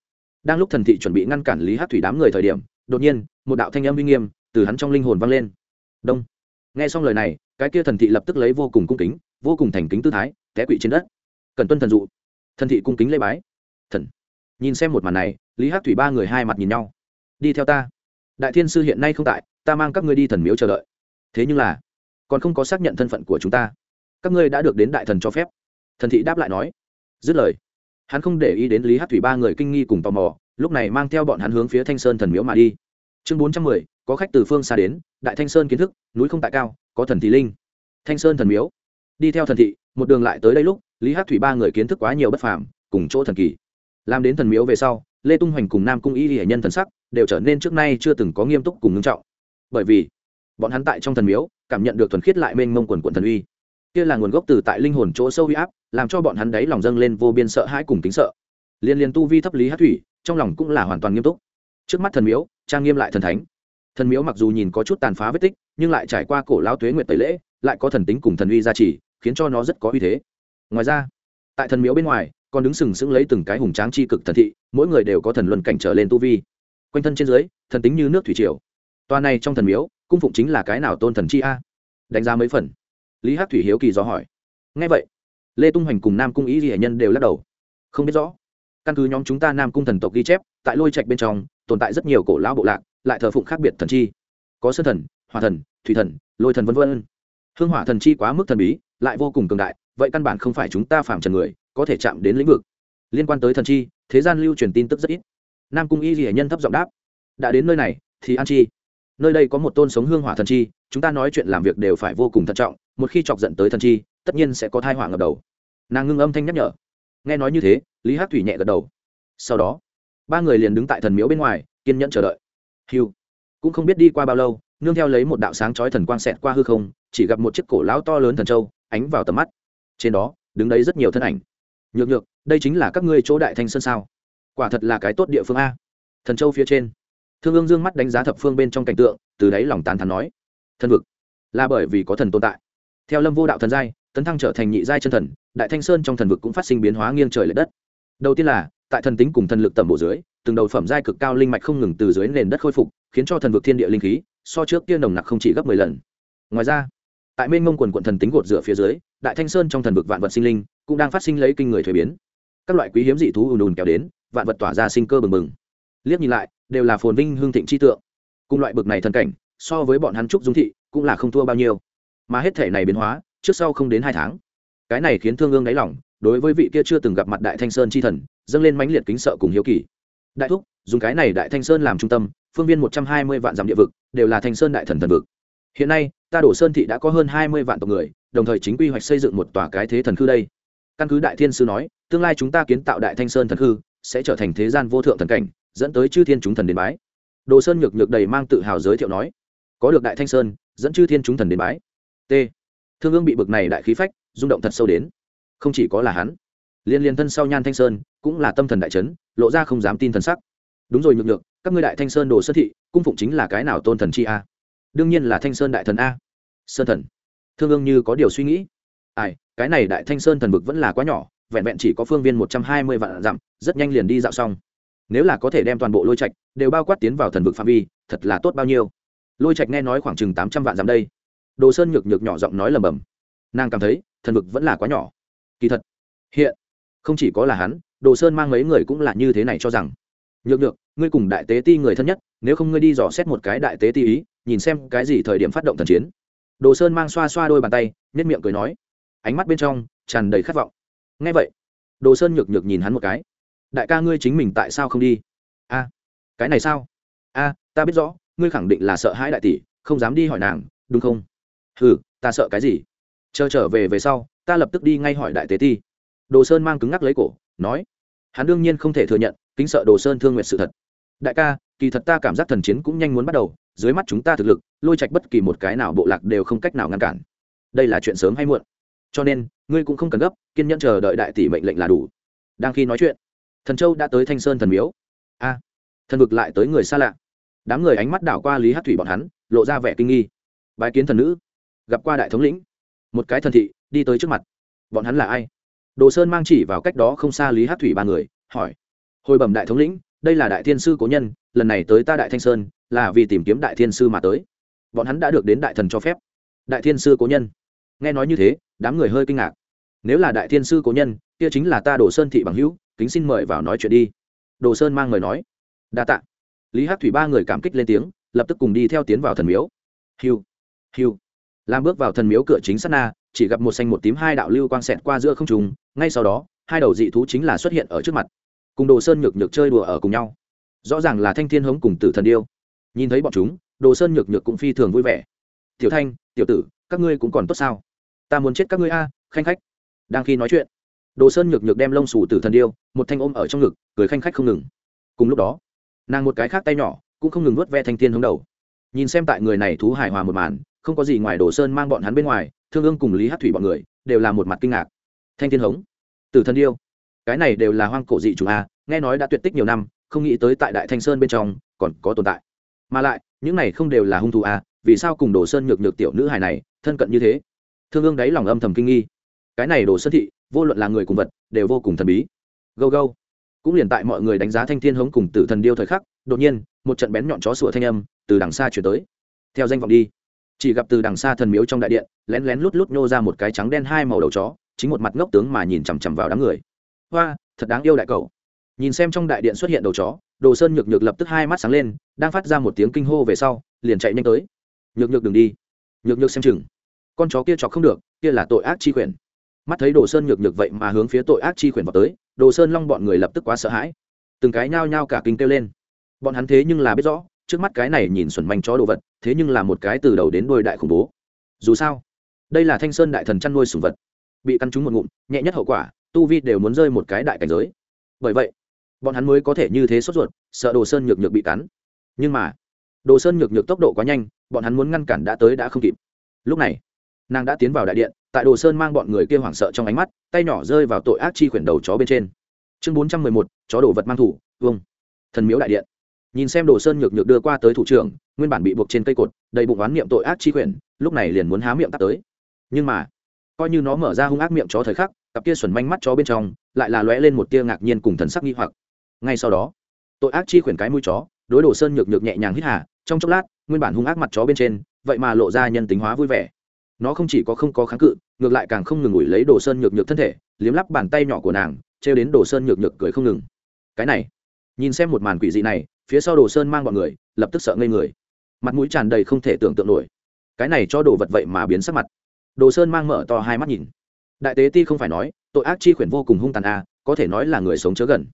Đang lúc thần thị chuẩn bị ngăn cản lý hát thủy đám người thời điểm, đột nhiên, một đạo thanh âm uy nghiêm từ hắn trong linh hồn vang lên. Đông nghe xong lời này, cái kia thần thị lập tức lấy vô cùng cung kính, vô cùng thành kính tư thái, té quỵ trên đất. Cần tuân thần dụ. Thần thị cung kính lê bái. Thần. Nhìn xem một màn này, lý hát thủy ba người hai mặt nhìn nhau. Đi theo ta. Đại thiên sư hiện nay không tại, ta mang các ngươi đi thần miếu chờ đợi. Thế nhưng là, còn không có xác nhận thân phận của chúng ta. Các ngươi đã được đến đại thần cho phép. Thần thị đáp lại nói. Dứt lời, hắn không để ý đến lý hát thủy ba người kinh nghi cùng tò mò, lúc này mang theo bọn hắn hướng phía thanh sơn thần miếu mà đi. Chương bốn trăm mười, có khách từ phương xa đến đại thanh sơn kiến thức, núi không tại cao, có thần thị linh. Thanh sơn thần miếu. Đi theo thần thị, một đường lại tới đây lúc, lý hát thủy ba người kiến thức quá nhiều bất phàm, cùng chỗ thần kỳ. Làm đến thần miếu về sau, lê tung hoành cùng nam cung y hệ nhân thần sắc, đều trở nên trước nay chưa từng có nghiêm túc cùng ngưng trọng. Bởi vì, bọn hắn tại trong thần miếu, cảm nhận được thuần khiết lại mênh mông quần quần thần uy. Kia là nguồn gốc từ tại linh hồn chỗ sâu huy áp, làm cho bọn hắn đấy lòng dâng lên vô biên sợ hãi cùng kính sợ. Liên liên tu vi thấp lý hát thủy, trong lòng cũng là hoàn toàn nghiêm túc. Trước mắt thần miếu, trang nghiêm lại thần thánh thần miếu mặc dù nhìn có chút tàn phá vết tích, nhưng lại trải qua cổ lao tuế nguyệt tẩy lễ, lại có thần tính cùng thần uy gia trì, khiến cho nó rất có uy thế. Ngoài ra, tại thần miếu bên ngoài, còn đứng sừng sững lấy từng cái hùng tráng c h i cực thần thị, mỗi người đều có thần luân cảnh trở lên tu vi. Quanh thân trên dưới, thần tính như nước thủy triều. Toa này trong thần miếu, cung phụng chính là cái nào tôn thần chi a? Đánh giá mấy phần. Lý hát thủy hiếu kỳ do hỏi. Ngay vậy, lê tung hoành cùng nam cung ý hệ nhân đều lắc đầu. Không biết rõ. Căn cứ nhóm chúng ta nam cung thần tộc ghi chép, tại lôi trạch bên trong, tồn tại rất nhiều cổ lão bộ lạc lại thờ phụng khác biệt thần chi. Có sơn thần hòa thần, thủy thần, lôi thần v v hương hỏa thần chi quá mức thần bí, lại vô cùng cường đại, vậy căn bản không phải chúng ta phạm trần người, có thể chạm đến lĩnh vực. Liên quan tới thần chi, thế gian lưu truyền tin tức rất ít. Nam cung y ghi nhân thấp giọng đáp, đã đến nơi này, thì an chi. Nơi đây có một tôn sống hương hỏa thần chi, chúng ta nói chuyện làm việc đều phải vô cùng thận trọng, một khi chọc giận tới thần chi, tất nhiên sẽ có thai hỏa ngập đầu. Nàng ngưng âm thanh nhắc nhở. Nghe nói như thế, lý hát thủy nhẹ gật đầu. Sau đó, ba người liền đứng tại thần miếu bên ngoài, kiên nhẫn chờ đợi hiu cũng không biết đi qua bao lâu, nương theo lấy một đạo sáng chói thần quang xẹt qua hư không, chỉ gặp một chiếc cổ lão to lớn thần châu ánh vào tầm mắt. Trên đó, đứng đấy rất nhiều thân ảnh. Nhược nhược, đây chính là các ngươi chỗ đại thanh sơn sao? Quả thật là cái tốt địa phương a. Thần châu phía trên. Thương ương dương mắt đánh giá thập phương bên trong cảnh tượng, từ đáy lòng tán thắn nói. Thần vực. Là bởi vì có thần tồn tại. Theo lâm vô đạo thần giai, tấn thăng trở thành nhị giai chân thần, đại thanh sơn trong thần vực cũng phát sinh biến hóa nghiêng trời l ệ đất. Đầu tiên là, tại thần tính cùng thần lực tầm bộ dưới từng đầu phẩm giai cực cao linh mạch không ngừng từ dưới nền đất khôi phục, khiến cho thần vực thiên địa linh khí so trước kia nồng nặc không chỉ gấp mười lần. Ngoài ra, tại mênh mông quần quận thần tính gột rửa phía dưới, đại thanh sơn trong thần vực vạn vật sinh linh cũng đang phát sinh lấy kinh người thuế biến. Các loại quý hiếm dị thú ùn ùn kéo đến, vạn vật tỏa ra sinh cơ bừng bừng. Liếc nhìn lại, đều là phồn vinh hương thịnh chi tượng. Cùng loại bực này thần cảnh, so với bọn hắn trúc dung thị cũng là không thua bao nhiêu. Mà hết thể này biến hóa, trước sau không đến hai tháng. Cái này khiến thương ương đáy lòng, đối với vị kia chưa từng gặp mặt đại thanh sơn chi thần, dâng lên mãnh liệt kính sợ cùng hiếu kỳ đại thúc, dùng cái này đại thanh sơn làm trung tâm, phương viên một trăm hai mươi vạn dặm địa vực, đều là thanh sơn đại thần thần vực. Hiện nay, ta đổ sơn thị đã có hơn hai mươi vạn tộc người, đồng thời chính quy hoạch xây dựng một tòa cái thế thần khư đây. Căn cứ đại thiên sư nói, tương lai chúng ta kiến tạo đại thanh sơn thần khư, sẽ trở thành thế gian vô thượng thần cảnh, dẫn tới chư thiên chúng thần đến bái. Đồ sơn nhược nhược đầy mang tự hào giới thiệu nói, có được đại thanh sơn, dẫn chư thiên chúng thần đến bái. T. Thương ương bị bực này đại khí phách, rung động thật sâu đến. Không chỉ có là hắn, liên liên thân sau nhan thanh sơn cũng là tâm thần đại chấn, lộ ra không dám tin thần sắc. Đúng rồi nhược nhược các ngươi đại thanh sơn đồ sơn thị cung phụng chính là cái nào tôn thần chi a? Đương nhiên là thanh sơn đại thần a. Sơn thần. Thương ương như có điều suy nghĩ. Ai cái này đại thanh sơn thần vực vẫn là quá nhỏ vẹn vẹn chỉ có phương viên một trăm hai mươi vạn dặm rất nhanh liền đi dạo xong. Nếu là có thể đem toàn bộ lôi trạch đều bao quát tiến vào thần vực phạm vi thật là tốt bao nhiêu. Lôi trạch nghe nói khoảng chừng tám trăm vạn dặm đây. Đồ sơn nhược nhược nhỏ giọng nói lầm bầm nàng cảm thấy thần vực vẫn là quá nhỏ. Kỳ thật hiện không chỉ có là hắn đồ sơn mang mấy người cũng là như thế này cho rằng. Nhược được, ngươi cùng đại tế ti người thân nhất nếu không ngươi đi dò xét một cái đại tế ti ý nhìn xem cái gì thời điểm phát động thần chiến. Đồ sơn mang xoa xoa đôi bàn tay nếp miệng cười nói. Ánh mắt bên trong tràn đầy khát vọng. Ngay vậy đồ sơn nhược nhược nhìn hắn một cái. Đại ca ngươi chính mình tại sao không đi? A cái này sao? A ta biết rõ ngươi khẳng định là sợ hãi đại tỷ không dám đi hỏi nàng đúng không? Ừ ta sợ cái gì? Chờ trở về về sau ta lập tức đi ngay hỏi đại tế ti. Đồ sơn mang cứng ngắc lấy cổ nói hắn đương nhiên không thể thừa nhận, kính sợ đồ sơn thương nguyện sự thật. Đại ca, kỳ thật ta cảm giác thần chiến cũng nhanh muốn bắt đầu, dưới mắt chúng ta thực lực, lôi trạch bất kỳ một cái nào bộ lạc đều không cách nào ngăn cản. Đây là chuyện sớm hay muộn. Cho nên, ngươi cũng không cần gấp, kiên nhẫn chờ đợi đại tỷ mệnh lệnh là đủ. Đang khi nói chuyện, thần châu đã tới thanh sơn thần miếu. A, thần vực lại tới người xa lạ. Đám người ánh mắt đảo qua lý hát thủy bọn hắn, lộ ra vẻ kinh nghi. Bái kiến thần nữ, gặp qua đại thống lĩnh. Một cái thần thị, đi tới trước mặt. Bọn hắn là ai? Đồ sơn mang chỉ vào cách đó không xa lý hát thủy ba người, hỏi, hồi bẩm đại thống lĩnh, đây là đại thiên sư cố nhân, lần này tới ta đại thanh sơn, là vì tìm kiếm đại thiên sư mà tới. Bọn hắn đã được đến đại thần cho phép. Đại thiên sư cố nhân? Nghe nói như thế, đám người hơi kinh ngạc. Nếu là đại thiên sư cố nhân, kia chính là ta đồ sơn thị bằng hữu, kính xin mời vào nói chuyện đi. Đồ sơn mang người nói, đa tạ. Lý hát thủy ba người cảm kích lên tiếng, lập tức cùng đi theo tiến vào thần miếu. Hiu hiu. Làm bước vào thần miếu cửa chính sát na chỉ gặp một xanh một tím hai đạo lưu quang xẹt qua giữa không trùng ngay sau đó, hai đầu dị thú chính là xuất hiện ở trước mặt. Cùng đồ sơn nhược nhược chơi đùa ở cùng nhau. Rõ ràng là thanh thiên hống cùng tử thần điêu. Nhìn thấy bọn chúng, đồ sơn nhược nhược cũng phi thường vui vẻ. Tiểu thanh, tiểu tử, các ngươi cũng còn tốt sao? Ta muốn chết các ngươi a, khanh khách. Đang khi nói chuyện, đồ sơn nhược nhược đem lông xù tử thần điêu, một thanh ôm ở trong ngực, cười khanh khách không ngừng. Cùng lúc đó, nàng một cái khác tay nhỏ cũng không ngừng nuốt ve thanh thiên hướng đầu. Nhìn xem tại người này thú hài hòa một màn, không có gì ngoài đồ sơn mang bọn hắn bên ngoài thương ương cùng lý hát thủy bọn người đều là một mặt kinh ngạc. Thanh thiên hống, tử thần yêu cái này đều là hoang cổ dị chủ a, nghe nói đã tuyệt tích nhiều năm, không nghĩ tới tại đại thanh sơn bên trong còn có tồn tại. Mà lại, những này không đều là hung thủ a, vì sao cùng đồ sơn nhược nhược tiểu nữ hài này thân cận như thế? Thương ương đáy lòng âm thầm kinh nghi. Cái này đồ sơn thị, vô luận là người cùng vật, đều vô cùng thần bí. Gâu gâu. Cũng liền tại mọi người đánh giá thanh thiên hống cùng tử thần điêu thời khắc, đột nhiên, một trận bén nhọn chó sủa thanh âm từ đằng xa chuyển tới. Theo danh vọng đi chỉ gặp từ đằng xa thần miếu trong đại điện, lén lén lút lút nhô ra một cái trắng đen hai màu đầu chó, chính một mặt ngốc tướng mà nhìn chằm chằm vào đám người. Hoa, thật đáng yêu đại cầu nhìn xem trong đại điện xuất hiện đầu chó, đồ sơn nhược nhược lập tức hai mắt sáng lên, đang phát ra một tiếng kinh hô về sau, liền chạy nhanh tới. Nhược nhược đừng đi. Nhược nhược xem chừng. Con chó kia chọc không được, kia là tội ác chi quyền. Mắt thấy đồ sơn nhược nhược vậy mà hướng phía tội ác chi quyền vào tới, đồ sơn long bọn người lập tức quá sợ hãi. Từng cái nhao nhao cả kinh kêu lên. Bọn hắn thế nhưng là biết rõ trước mắt cái này nhìn xuẩn manh chó đồ vật, thế nhưng là một cái từ đầu đến đôi đại khủng bố. Dù sao, đây là thanh sơn đại thần chăn nuôi sùng vật. Bị căn trúng một ngụm, nhẹ nhất hậu quả, tu vi đều muốn rơi một cái đại cảnh giới. Bởi vậy, bọn hắn mới có thể như thế sốt ruột, sợ đồ sơn nhược nhược bị cắn. Nhưng mà, đồ sơn nhược nhược tốc độ quá nhanh, bọn hắn muốn ngăn cản đã tới đã không kịp. Lúc này, nàng đã tiến vào đại điện, tại đồ sơn mang bọn người kia hoảng sợ trong ánh mắt, tay nhỏ rơi vào tội ác chi khuyển đầu chó bên trên. Chương bốn trăm mười một, chó đồ vật mang thủ vâng thần miếu đại điện nhìn xem đồ sơn nhược nhược đưa qua tới thủ trưởng, nguyên bản bị buộc trên cây cột, đầy bụng oán niệm tội ác chi quyển, lúc này liền muốn há miệng tắt tới. Nhưng mà, coi như nó mở ra hung ác miệng chó thời khắc, cặp kia xuẩn manh mắt chó bên trong, lại là lóe lên một tia ngạc nhiên cùng thần sắc nghi hoặc. Ngay sau đó, tội ác chi quyển cái mũi chó, đối đồ sơn nhược nhược nhẹ nhàng hít hà, trong chốc lát, nguyên bản hung ác mặt chó bên trên, vậy mà lộ ra nhân tính hóa vui vẻ. Nó không chỉ có không có kháng cự, ngược lại càng không ngừng ủi lấy đồ sơn nhược nhược thân thể, liếm lắp bàn tay nhỏ của nàng, trêu đến đồ sơn nhược nhược cười không ngừng. Cái này, nhìn xem một màn quỷ dị này phía sau đồ sơn mang bọn người, lập tức sợ ngây người. Mặt mũi tràn đầy không thể tưởng tượng nổi. Cái này cho đồ vật vậy mà biến sắc mặt. Đồ sơn mang mở to hai mắt nhìn. Đại tế ti không phải nói, tội ác chi khuyển vô cùng hung tàn a có thể nói là người sống chớ gần.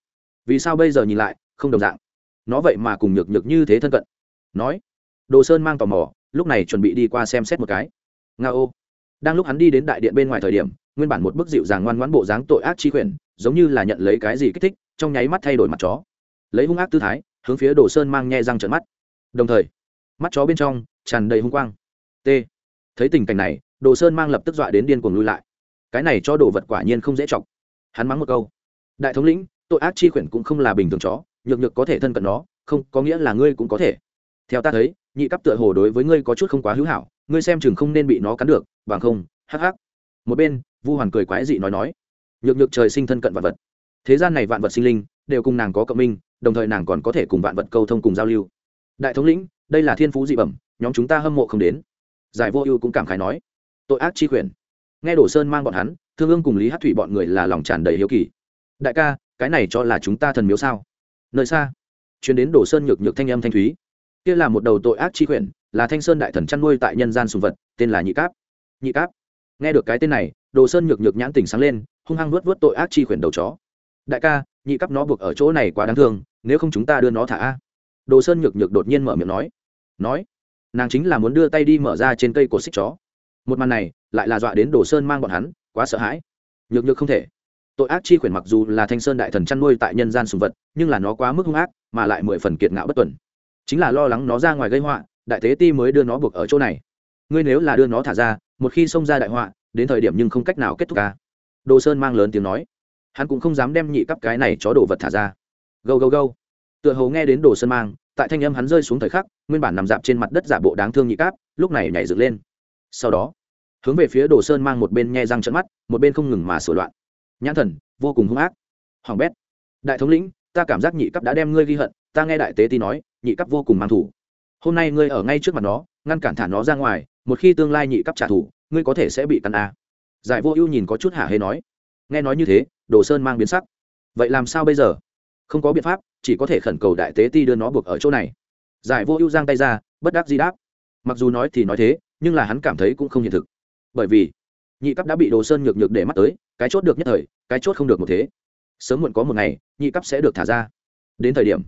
Vì sao bây giờ nhìn lại, không đồng dạng. Nó vậy mà cùng nhược nhược như thế thân cận. Nói. Đồ sơn mang tò mò, lúc này chuẩn bị đi qua xem xét một cái. Nga ô. Đang lúc hắn đi đến đại điện bên ngoài thời điểm, nguyên bản một bức dịu dàng ngoan ngoãn bộ dáng tội ác chi khuyển, giống như là nhận lấy cái gì kích thích, trong nháy mắt thay đổi mặt chó. Lấy hung ác tư thái hướng phía đồ sơn mang nhe răng trợn mắt. Đồng thời, mắt chó bên trong tràn đầy hung quang. T. Thấy tình cảnh này, đồ sơn mang lập tức dọa đến điên cuồng lui lại. Cái này cho đồ vật quả nhiên không dễ chọc. Hắn mắng một câu. Đại thống lĩnh, tội ác chi khuyển cũng không là bình thường chó, nhược nhược có thể thân cận nó, không, có nghĩa là ngươi cũng có thể. Theo ta thấy, nhị cấp tựa hồ đối với ngươi có chút không quá hữu hảo, ngươi xem chừng không nên bị nó cắn được, bằng không, hắc hắc. Một bên, vu hoàn cười quái dị nói nói, nhược nhược trời sinh thân cận vạn vật. Thế gian này vạn vật sinh linh, đều cùng nàng có cộng minh đồng thời nàng còn có thể cùng vạn vật câu thông cùng giao lưu. Đại thống lĩnh, đây là thiên phú dị bẩm, nhóm chúng ta hâm mộ không đến. Giải vô ưu cũng cảm khái nói. Tội ác chi quyền nghe đổ sơn mang bọn hắn, thương ương cùng lý hát thủy bọn người là lòng tràn đầy hiếu kỳ. Đại ca, cái này cho là chúng ta thần miếu sao? Nơi xa chuyến đến đổ sơn nhược nhược thanh âm thanh thúy. Kia là một đầu tội ác chi quyền là thanh sơn đại thần chăn nuôi tại nhân gian sùng vật, tên là nhị cáp. Nhị cáp. Nghe được cái tên này, đồ sơn nhược nhược nhãn tỉnh sáng lên, hung hăng vớt vớt tội ác chi khuyển đầu chó. Đại ca, nhị cắp nó buộc ở chỗ này quá đáng thương nếu không chúng ta đưa nó thả a. Đồ sơn nhược nhược đột nhiên mở miệng nói. Nói, nàng chính là muốn đưa tay đi mở ra trên cây của xích chó. Một màn này, lại là dọa đến đồ sơn mang bọn hắn, quá sợ hãi. Nhược nhược không thể. Tội ác chi khuyển mặc dù là thanh sơn đại thần chăn nuôi tại nhân gian sùng vật, nhưng là nó quá mức hung ác, mà lại mười phần kiệt ngạo bất tuần. Chính là lo lắng nó ra ngoài gây họa, đại tế ti mới đưa nó buộc ở chỗ này. Ngươi nếu là đưa nó thả ra, một khi xông ra đại họa, đến thời điểm nhưng không cách nào kết thúc ca đồ sơn mang lớn tiếng nói. Hắn cũng không dám đem nhị cắp cái này chó đồ vật thả ra gâu gâu gâu. Tựa hồ nghe đến đồ sơn mang, tại thanh âm hắn rơi xuống thời khắc, nguyên bản nằm dạp trên mặt đất giả bộ đáng thương nhị cáp, lúc này nhảy dựng lên. Sau đó, hướng về phía đồ sơn mang một bên nhe răng trận mắt, một bên không ngừng mà sửa loạn. Nhãn thần, vô cùng hung ác. Hoàng bét, đại thống lĩnh, ta cảm giác nhị cấp đã đem ngươi ghi hận, ta nghe đại tế ti nói, nhị cấp vô cùng mang thủ. Hôm nay ngươi ở ngay trước mặt nó, ngăn cản thả nó ra ngoài, một khi tương lai nhị cấp trả thù, ngươi có thể sẽ bị căn a à. giải vô ưu nhìn có chút hả hê nói. Nghe nói như thế, đồ sơn mang biến sắc. Vậy làm sao bây giờ? Không có biện pháp, chỉ có thể khẩn cầu đại tế ti đưa nó buộc ở chỗ này. Giải vô ưu giang tay ra, bất đắc di đáp. Mặc dù nói thì nói thế, nhưng là hắn cảm thấy cũng không hiện thực. Bởi vì, nhị cấp đã bị đồ sơn nhược nhược để mắt tới, cái chốt được nhất thời, cái chốt không được một thế. Sớm muộn có một ngày, nhị cấp sẽ được thả ra. Đến thời điểm,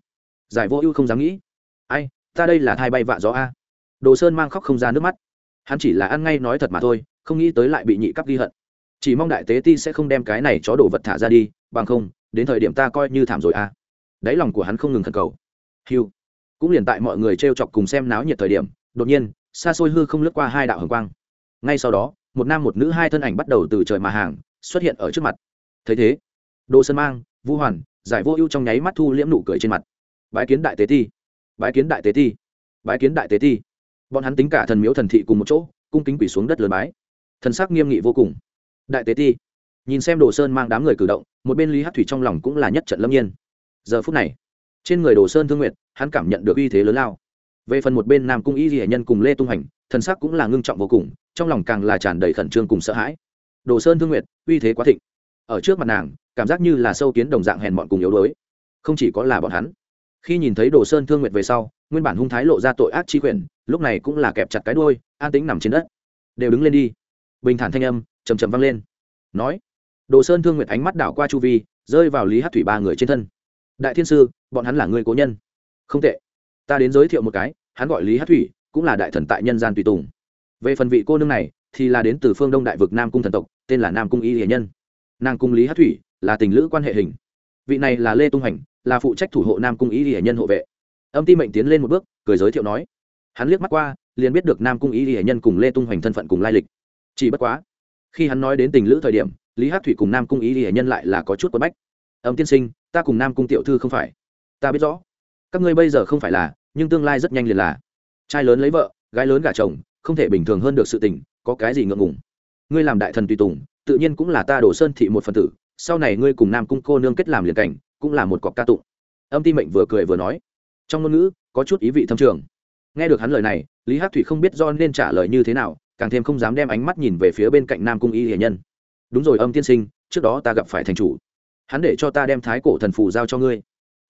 giải vô ưu không dám nghĩ. Ai, ta đây là thai bay vạ gió a. Đồ sơn mang khóc không ra nước mắt. Hắn chỉ là ăn ngay nói thật mà thôi, không nghĩ tới lại bị nhị cấp ghi hận. Chỉ mong đại tế ti sẽ không đem cái này chó đồ vật thả ra đi, bằng không đến thời điểm ta coi như thảm rồi a đáy lòng của hắn không ngừng khẩn cầu. Hiu cũng liền tại mọi người t r e o chọc cùng xem náo nhiệt thời điểm, đột nhiên, xa xôi hư không lướt qua hai đạo hồng quang. Ngay sau đó, một nam một nữ hai thân ảnh bắt đầu từ trời mà hàng, xuất hiện ở trước mặt. Thấy thế đồ sơn mang, vũ hoàn, giải vô ưu trong nháy mắt thu liễm nụ cười trên mặt. Bái kiến đại tế ti. Bái kiến đại tế ti. Bái kiến đại tế ti. Bọn hắn tính cả thần miếu thần thị cùng một chỗ, cung kính quỷ xuống đất lớn bái. Thần sắc nghiêm nghị vô cùng. Đại tế ti nhìn xem đồ sơn mang đám người cử động, một bên lý hát thủy trong lòng cũng là nhất trận lâm nhiên. Giờ phút này, trên người đồ sơn thương nguyện hắn cảm nhận được uy thế lớn lao. Về phần một bên nam cung y di nhân cùng lê tung hành, thần sắc cũng là ngưng trọng vô cùng, trong lòng càng là tràn đầy khẩn trương cùng sợ hãi. Đồ sơn thương nguyện uy thế quá thịnh. Ở trước mặt nàng, cảm giác như là sâu kiến đồng dạng hèn bọn cùng yếu đuối. Không chỉ có là bọn hắn. Khi nhìn thấy đồ sơn thương nguyệt về sau, nguyên bản hung thái lộ ra tội ác chi quyền lúc này cũng là kẹp chặt cái đôi an tính nằm trên đất. Đều đứng lên đi. Bình thản thanh âm chầm chầm vang lên. Nói đồ sơn thương nguyệt ánh mắt đảo qua chu vi, rơi vào lý hát thủy ba người trên thân. Đại thiên sư, bọn hắn là người cố nhân. Không tệ. Ta đến giới thiệu một cái, hắn gọi lý hát thủy, cũng là đại thần tại nhân gian tùy tùng. Về phần vị cô nương này, thì là đến từ phương đông đại vực nam cung thần tộc, tên là nam cung y hiền nhân. Nàng cung lý hát thủy là tình lữ quan hệ hình. Vị này là lê tung hành, là phụ trách thủ hộ nam cung y hiền nhân hộ vệ. Âm ti mệnh tiến lên một bước, cười giới thiệu nói, hắn liếc mắt qua, liền biết được nam cung y hiền nhân cùng lê tung hoành thân phận cùng lai lịch. Chỉ bất quá, khi hắn nói đến tình lữ thời điểm lý hát thủy cùng nam cung y hiển nhân lại là có chút quất bách. Âm tiên sinh, ta cùng nam cung tiểu thư không phải. Ta biết rõ. Các ngươi bây giờ không phải là, nhưng tương lai rất nhanh liền là. Trai lớn lấy vợ, gái lớn gả chồng, không thể bình thường hơn được sự tình, có cái gì ngượng ngùng? Ngươi làm đại thần tùy tùng, tự nhiên cũng là ta đổ sơn thị một phần tử, sau này ngươi cùng nam cung cô nương kết làm liền cảnh, cũng là một cọc ca tụng. Âm ti mệnh vừa cười vừa nói. Trong ngôn ngữ, có chút ý vị thâm trường. Nghe được hắn lời này, lý hát thủy không biết do nên trả lời như thế nào, càng thêm không dám đem ánh mắt nhìn về phía bên cạnh nam cung y hiền nhân đúng rồi, âm tiên sinh, trước đó ta gặp phải thành chủ. Hắn để cho ta đem thái cổ thần phủ giao cho ngươi.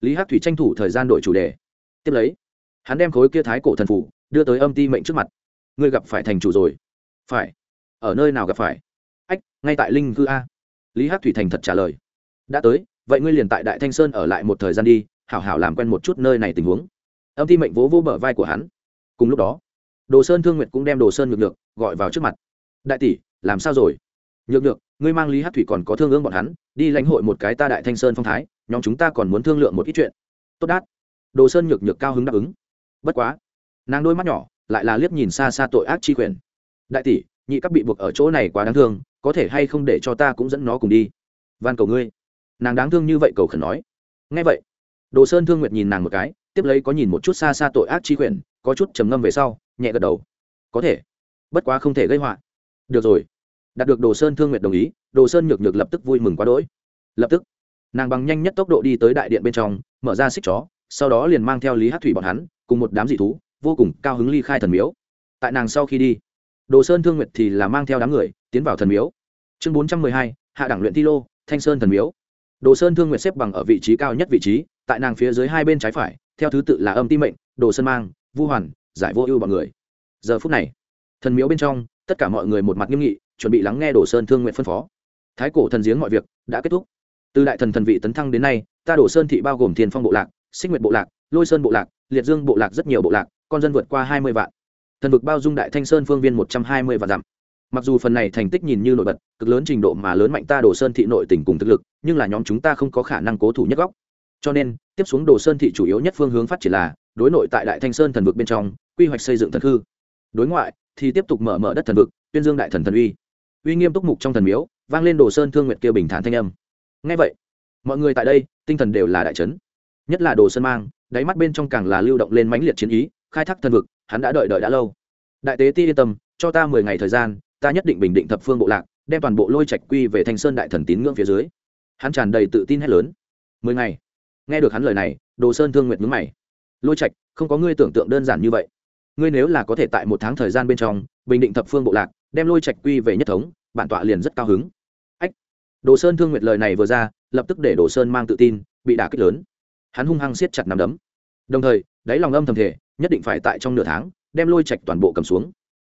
Lý hắc thủy tranh thủ thời gian đổi chủ đề. Tiếp lấy, hắn đem khối kia thái cổ thần phủ đưa tới âm ti mệnh trước mặt. Ngươi gặp phải thành chủ rồi. Phải. Ở nơi nào gặp phải? Ách, ngay tại linh cư a. Lý hắc thủy thành thật trả lời. Đã tới, vậy ngươi liền tại đại thanh sơn ở lại một thời gian đi, hảo hảo làm quen một chút nơi này tình huống. Âm ti mệnh vỗ vỗ bờ vai của hắn. Cùng lúc đó, đồ sơn thương nguyệt cũng đem đồ sơn nhược nhược gọi vào trước mặt. Đại tỷ, làm sao rồi? Nhược nhược ngươi mang lý hát thủy còn có thương ương bọn hắn, đi lãnh hội một cái ta đại thanh sơn phong thái, nhóm chúng ta còn muốn thương lượng một ít chuyện. Tốt đát. Đồ sơn nhược nhược cao hứng đáp ứng. Bất quá, nàng đôi mắt nhỏ, lại là liếc nhìn xa xa tội ác chi quyền. Đại tỷ, nhị các bị buộc ở chỗ này quá đáng thương, có thể hay không để cho ta cũng dẫn nó cùng đi? Van cầu ngươi. Nàng đáng thương như vậy cầu khẩn nói. Ngay vậy, đồ sơn thương nguyệt nhìn nàng một cái, tiếp lấy có nhìn một chút xa xa tội ác chi quyền, có chút trầm ngâm về sau, nhẹ gật đầu. Có thể. Bất quá không thể gây họa. Được rồi đạt được đồ sơn thương nguyệt đồng ý, đồ sơn nhược nhược lập tức vui mừng quá đỗi. Lập tức, nàng bằng nhanh nhất tốc độ đi tới đại điện bên trong, mở ra xích chó, sau đó liền mang theo lý hát thủy bọn hắn, cùng một đám dị thú, vô cùng cao hứng ly khai thần miếu. Tại nàng sau khi đi, đồ sơn thương nguyệt thì là mang theo đám người, tiến vào thần miếu. Chương bốn trăm mười hai, hạ đẳng luyện thi lô, thanh sơn thần miếu. Đồ sơn thương nguyệt xếp bằng ở vị trí cao nhất vị trí, tại nàng phía dưới hai bên trái phải, theo thứ tự là âm ti mệnh, đồ sơn mang, vu hoàn, giải vô ưu bọn người. Giờ phút này, thần miếu bên trong, tất cả mọi người một mặt nghiêm nghị chuẩn bị lắng nghe đồ sơn thương nguyện phân phó. Thái cổ thần giếng mọi việc đã kết thúc. Từ đại thần thần vị tấn thăng đến nay, ta đồ sơn thị bao gồm thiên phong bộ lạc, xích nguyệt bộ lạc, lôi sơn bộ lạc, liệt dương bộ lạc rất nhiều bộ lạc, con dân vượt qua hai mươi vạn. Thần vực bao dung đại thanh sơn phương viên một trăm hai mươi vạn dặm. Mặc dù phần này thành tích nhìn như nổi bật, cực lớn trình độ mà lớn mạnh ta đồ sơn thị nội tỉnh cùng thực lực, nhưng là nhóm chúng ta không có khả năng cố thủ nhất góc. Cho nên, tiếp xuống đồ sơn thị chủ yếu nhất phương hướng phát triển là đối nội tại đại thanh sơn thần vực bên trong, quy hoạch xây dựng thần hư đối ngoại thì tiếp tục mở mở đất thần vực, tuyên dương đại thần thần uy uy nghiêm túc mục trong thần miếu, vang lên đồ sơn thương nguyện kia bình thản thanh âm. Ngay vậy, mọi người tại đây, tinh thần đều là đại trấn nhất là đồ sơn mang, đáy mắt bên trong càng là lưu động lên mãnh liệt chiến ý, khai thác thần vực, hắn đã đợi đợi đã lâu. Đại tế ti yên tâm, cho ta mười ngày thời gian, ta nhất định bình định thập phương bộ lạc, đem toàn bộ lôi trạch quy về thanh sơn đại thần tín ngưỡng phía dưới. Hắn tràn đầy tự tin hét lớn. Mười ngày. Nghe được hắn lời này, đồ sơn thương nguyện mướn mày. Lôi trạch, không có ngươi tưởng tượng đơn giản như vậy. Ngươi nếu là có thể tại một tháng thời gian bên trong, bình định thập phương bộ lạc đem lôi trạch quy về nhất thống, bản tọa liền rất cao hứng. Ách, đồ sơn thương nguyệt lời này vừa ra, lập tức để đồ sơn mang tự tin, bị đả kích lớn. Hắn hung hăng siết chặt nằm đấm. Đồng thời, đáy lòng âm thầm thể nhất định phải tại trong nửa tháng, đem lôi trạch toàn bộ cầm xuống.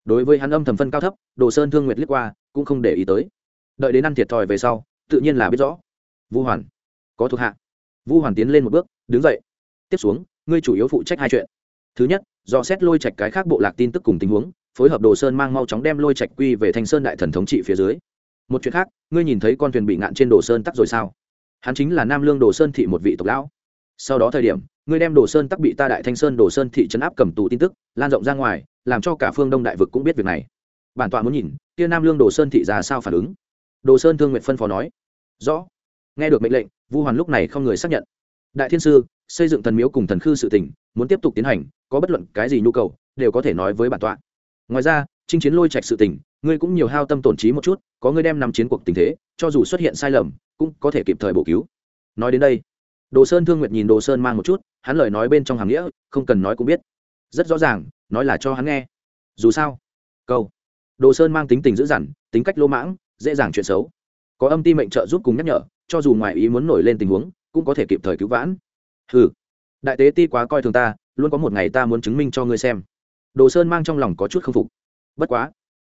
Đối với hắn âm thầm phân cao thấp, đồ sơn thương nguyệt liếc qua, cũng không để ý tới. Đợi đến ăn thiệt thòi về sau, tự nhiên là biết rõ. Vu hoàn, có thuộc hạ. Vu hoàn tiến lên một bước, đứng dậy. Tiếp xuống, ngươi chủ yếu phụ trách hai chuyện. Thứ nhất, do xét lôi trạch cái khác bộ lạc tin tức cùng tình huống phối hợp đồ sơn mang mau chóng đem lôi trạch quy về thanh sơn đại thần thống trị phía dưới. Một chuyện khác, ngươi nhìn thấy con thuyền bị ngạn trên đồ sơn tắc rồi sao? Hắn chính là nam lương đồ sơn thị một vị tộc lão. Sau đó thời điểm, ngươi đem đồ sơn tắc bị ta đại thanh sơn đồ sơn thị trấn áp cầm tù tin tức, lan rộng ra ngoài, làm cho cả phương đông đại vực cũng biết việc này. Bản tọa muốn nhìn, kia nam lương đồ sơn thị ra sao phản ứng? Đồ sơn thương nguyện phân phó nói. Rõ. Nghe được mệnh lệnh, vu hoàn lúc này không người xác nhận. Đại thiên sư, xây dựng thần miếu cùng thần khư sự tỉnh muốn tiếp tục tiến hành, có bất luận cái gì nhu cầu, đều có thể nói với bản tọa ngoài ra, chinh chiến lôi trạch sự tình, ngươi cũng nhiều hao tâm tổn trí một chút, có ngươi đem nằm chiến cuộc tình thế, cho dù xuất hiện sai lầm, cũng có thể kịp thời bổ cứu. Nói đến đây, đồ sơn thương nguyệt nhìn đồ sơn mang một chút, hắn lời nói bên trong hàm nghĩa, không cần nói cũng biết. Rất rõ ràng, nói là cho hắn nghe. Dù sao, câu, đồ sơn mang tính tình dữ dằn, tính cách lỗ mãng, dễ dàng chuyện xấu. Có âm ti mệnh trợ giúp cùng nhắc nhở, cho dù ngoài ý muốn nổi lên tình huống, cũng có thể kịp thời cứu vãn. Ừ đại tế ti quá coi thường ta, luôn có một ngày ta muốn chứng minh cho ngươi xem đồ sơn mang trong lòng có chút k phục. Bất quá,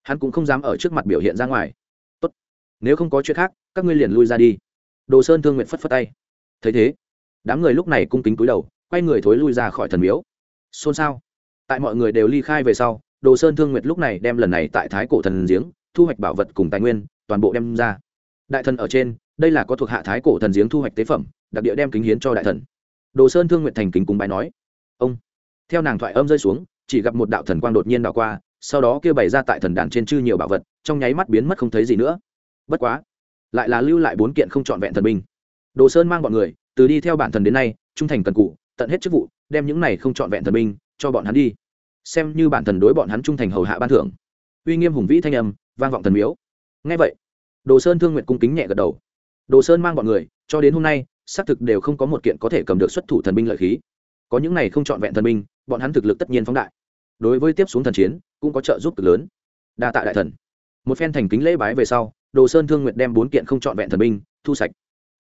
hắn cũng không dám ở trước mặt biểu hiện ra ngoài. Tốt. nếu không có chuyện khác, các ngươi liền lui ra đi. Đồ sơn thương nguyện phất phất tay. Thấy thế, đám người lúc này cung kính cúi đầu, quay người thối lui ra khỏi thần miếu. Xôn xao. Tại mọi người đều ly khai về sau, đồ sơn thương nguyệt lúc này đem lần này tại thái cổ thần giếng, thu hoạch bảo vật cùng tài nguyên, toàn bộ đem ra. Đại thần ở trên, đây là có thuộc hạ thái cổ thần giếng thu hoạch tế phẩm, đặc địa đem kính hiến cho đại thần. Đồ sơn thương Nguyệt thành kính cùng bài nói, ông. Theo nàng thoại âm rơi xuống chỉ gặp một đạo thần quang đột nhiên đảo qua, sau đó kia bày ra tại thần đàn trên chư nhiều bảo vật, trong nháy mắt biến mất không thấy gì nữa. Bất quá, lại là lưu lại bốn kiện không trọn vẹn thần binh. Đồ sơn mang bọn người, từ đi theo bản thần đến nay, trung thành cần cụ tận hết chức vụ, đem những này không trọn vẹn thần binh, cho bọn hắn đi. Xem như bản thần đối bọn hắn trung thành hầu hạ ban thưởng. Uy nghiêm hùng vĩ thanh âm, vang vọng thần miếu. Ngay vậy, đồ sơn thương nguyện cung kính nhẹ gật đầu. Đồ sơn mang bọn người, cho đến hôm nay, xác thực đều không có một kiện có thể cầm được xuất thủ thần binh lợi khí. Có những này không trọn vẹn thần binh, bọn hắn thực lực tất nhiên phóng đại đối với tiếp xuống thần chiến, cũng có trợ giúp cực lớn. Đa tạ đại thần. Một phen thành kính lễ bái về sau, đồ sơn thương nguyện đem bốn kiện không trọn vẹn thần binh, thu sạch.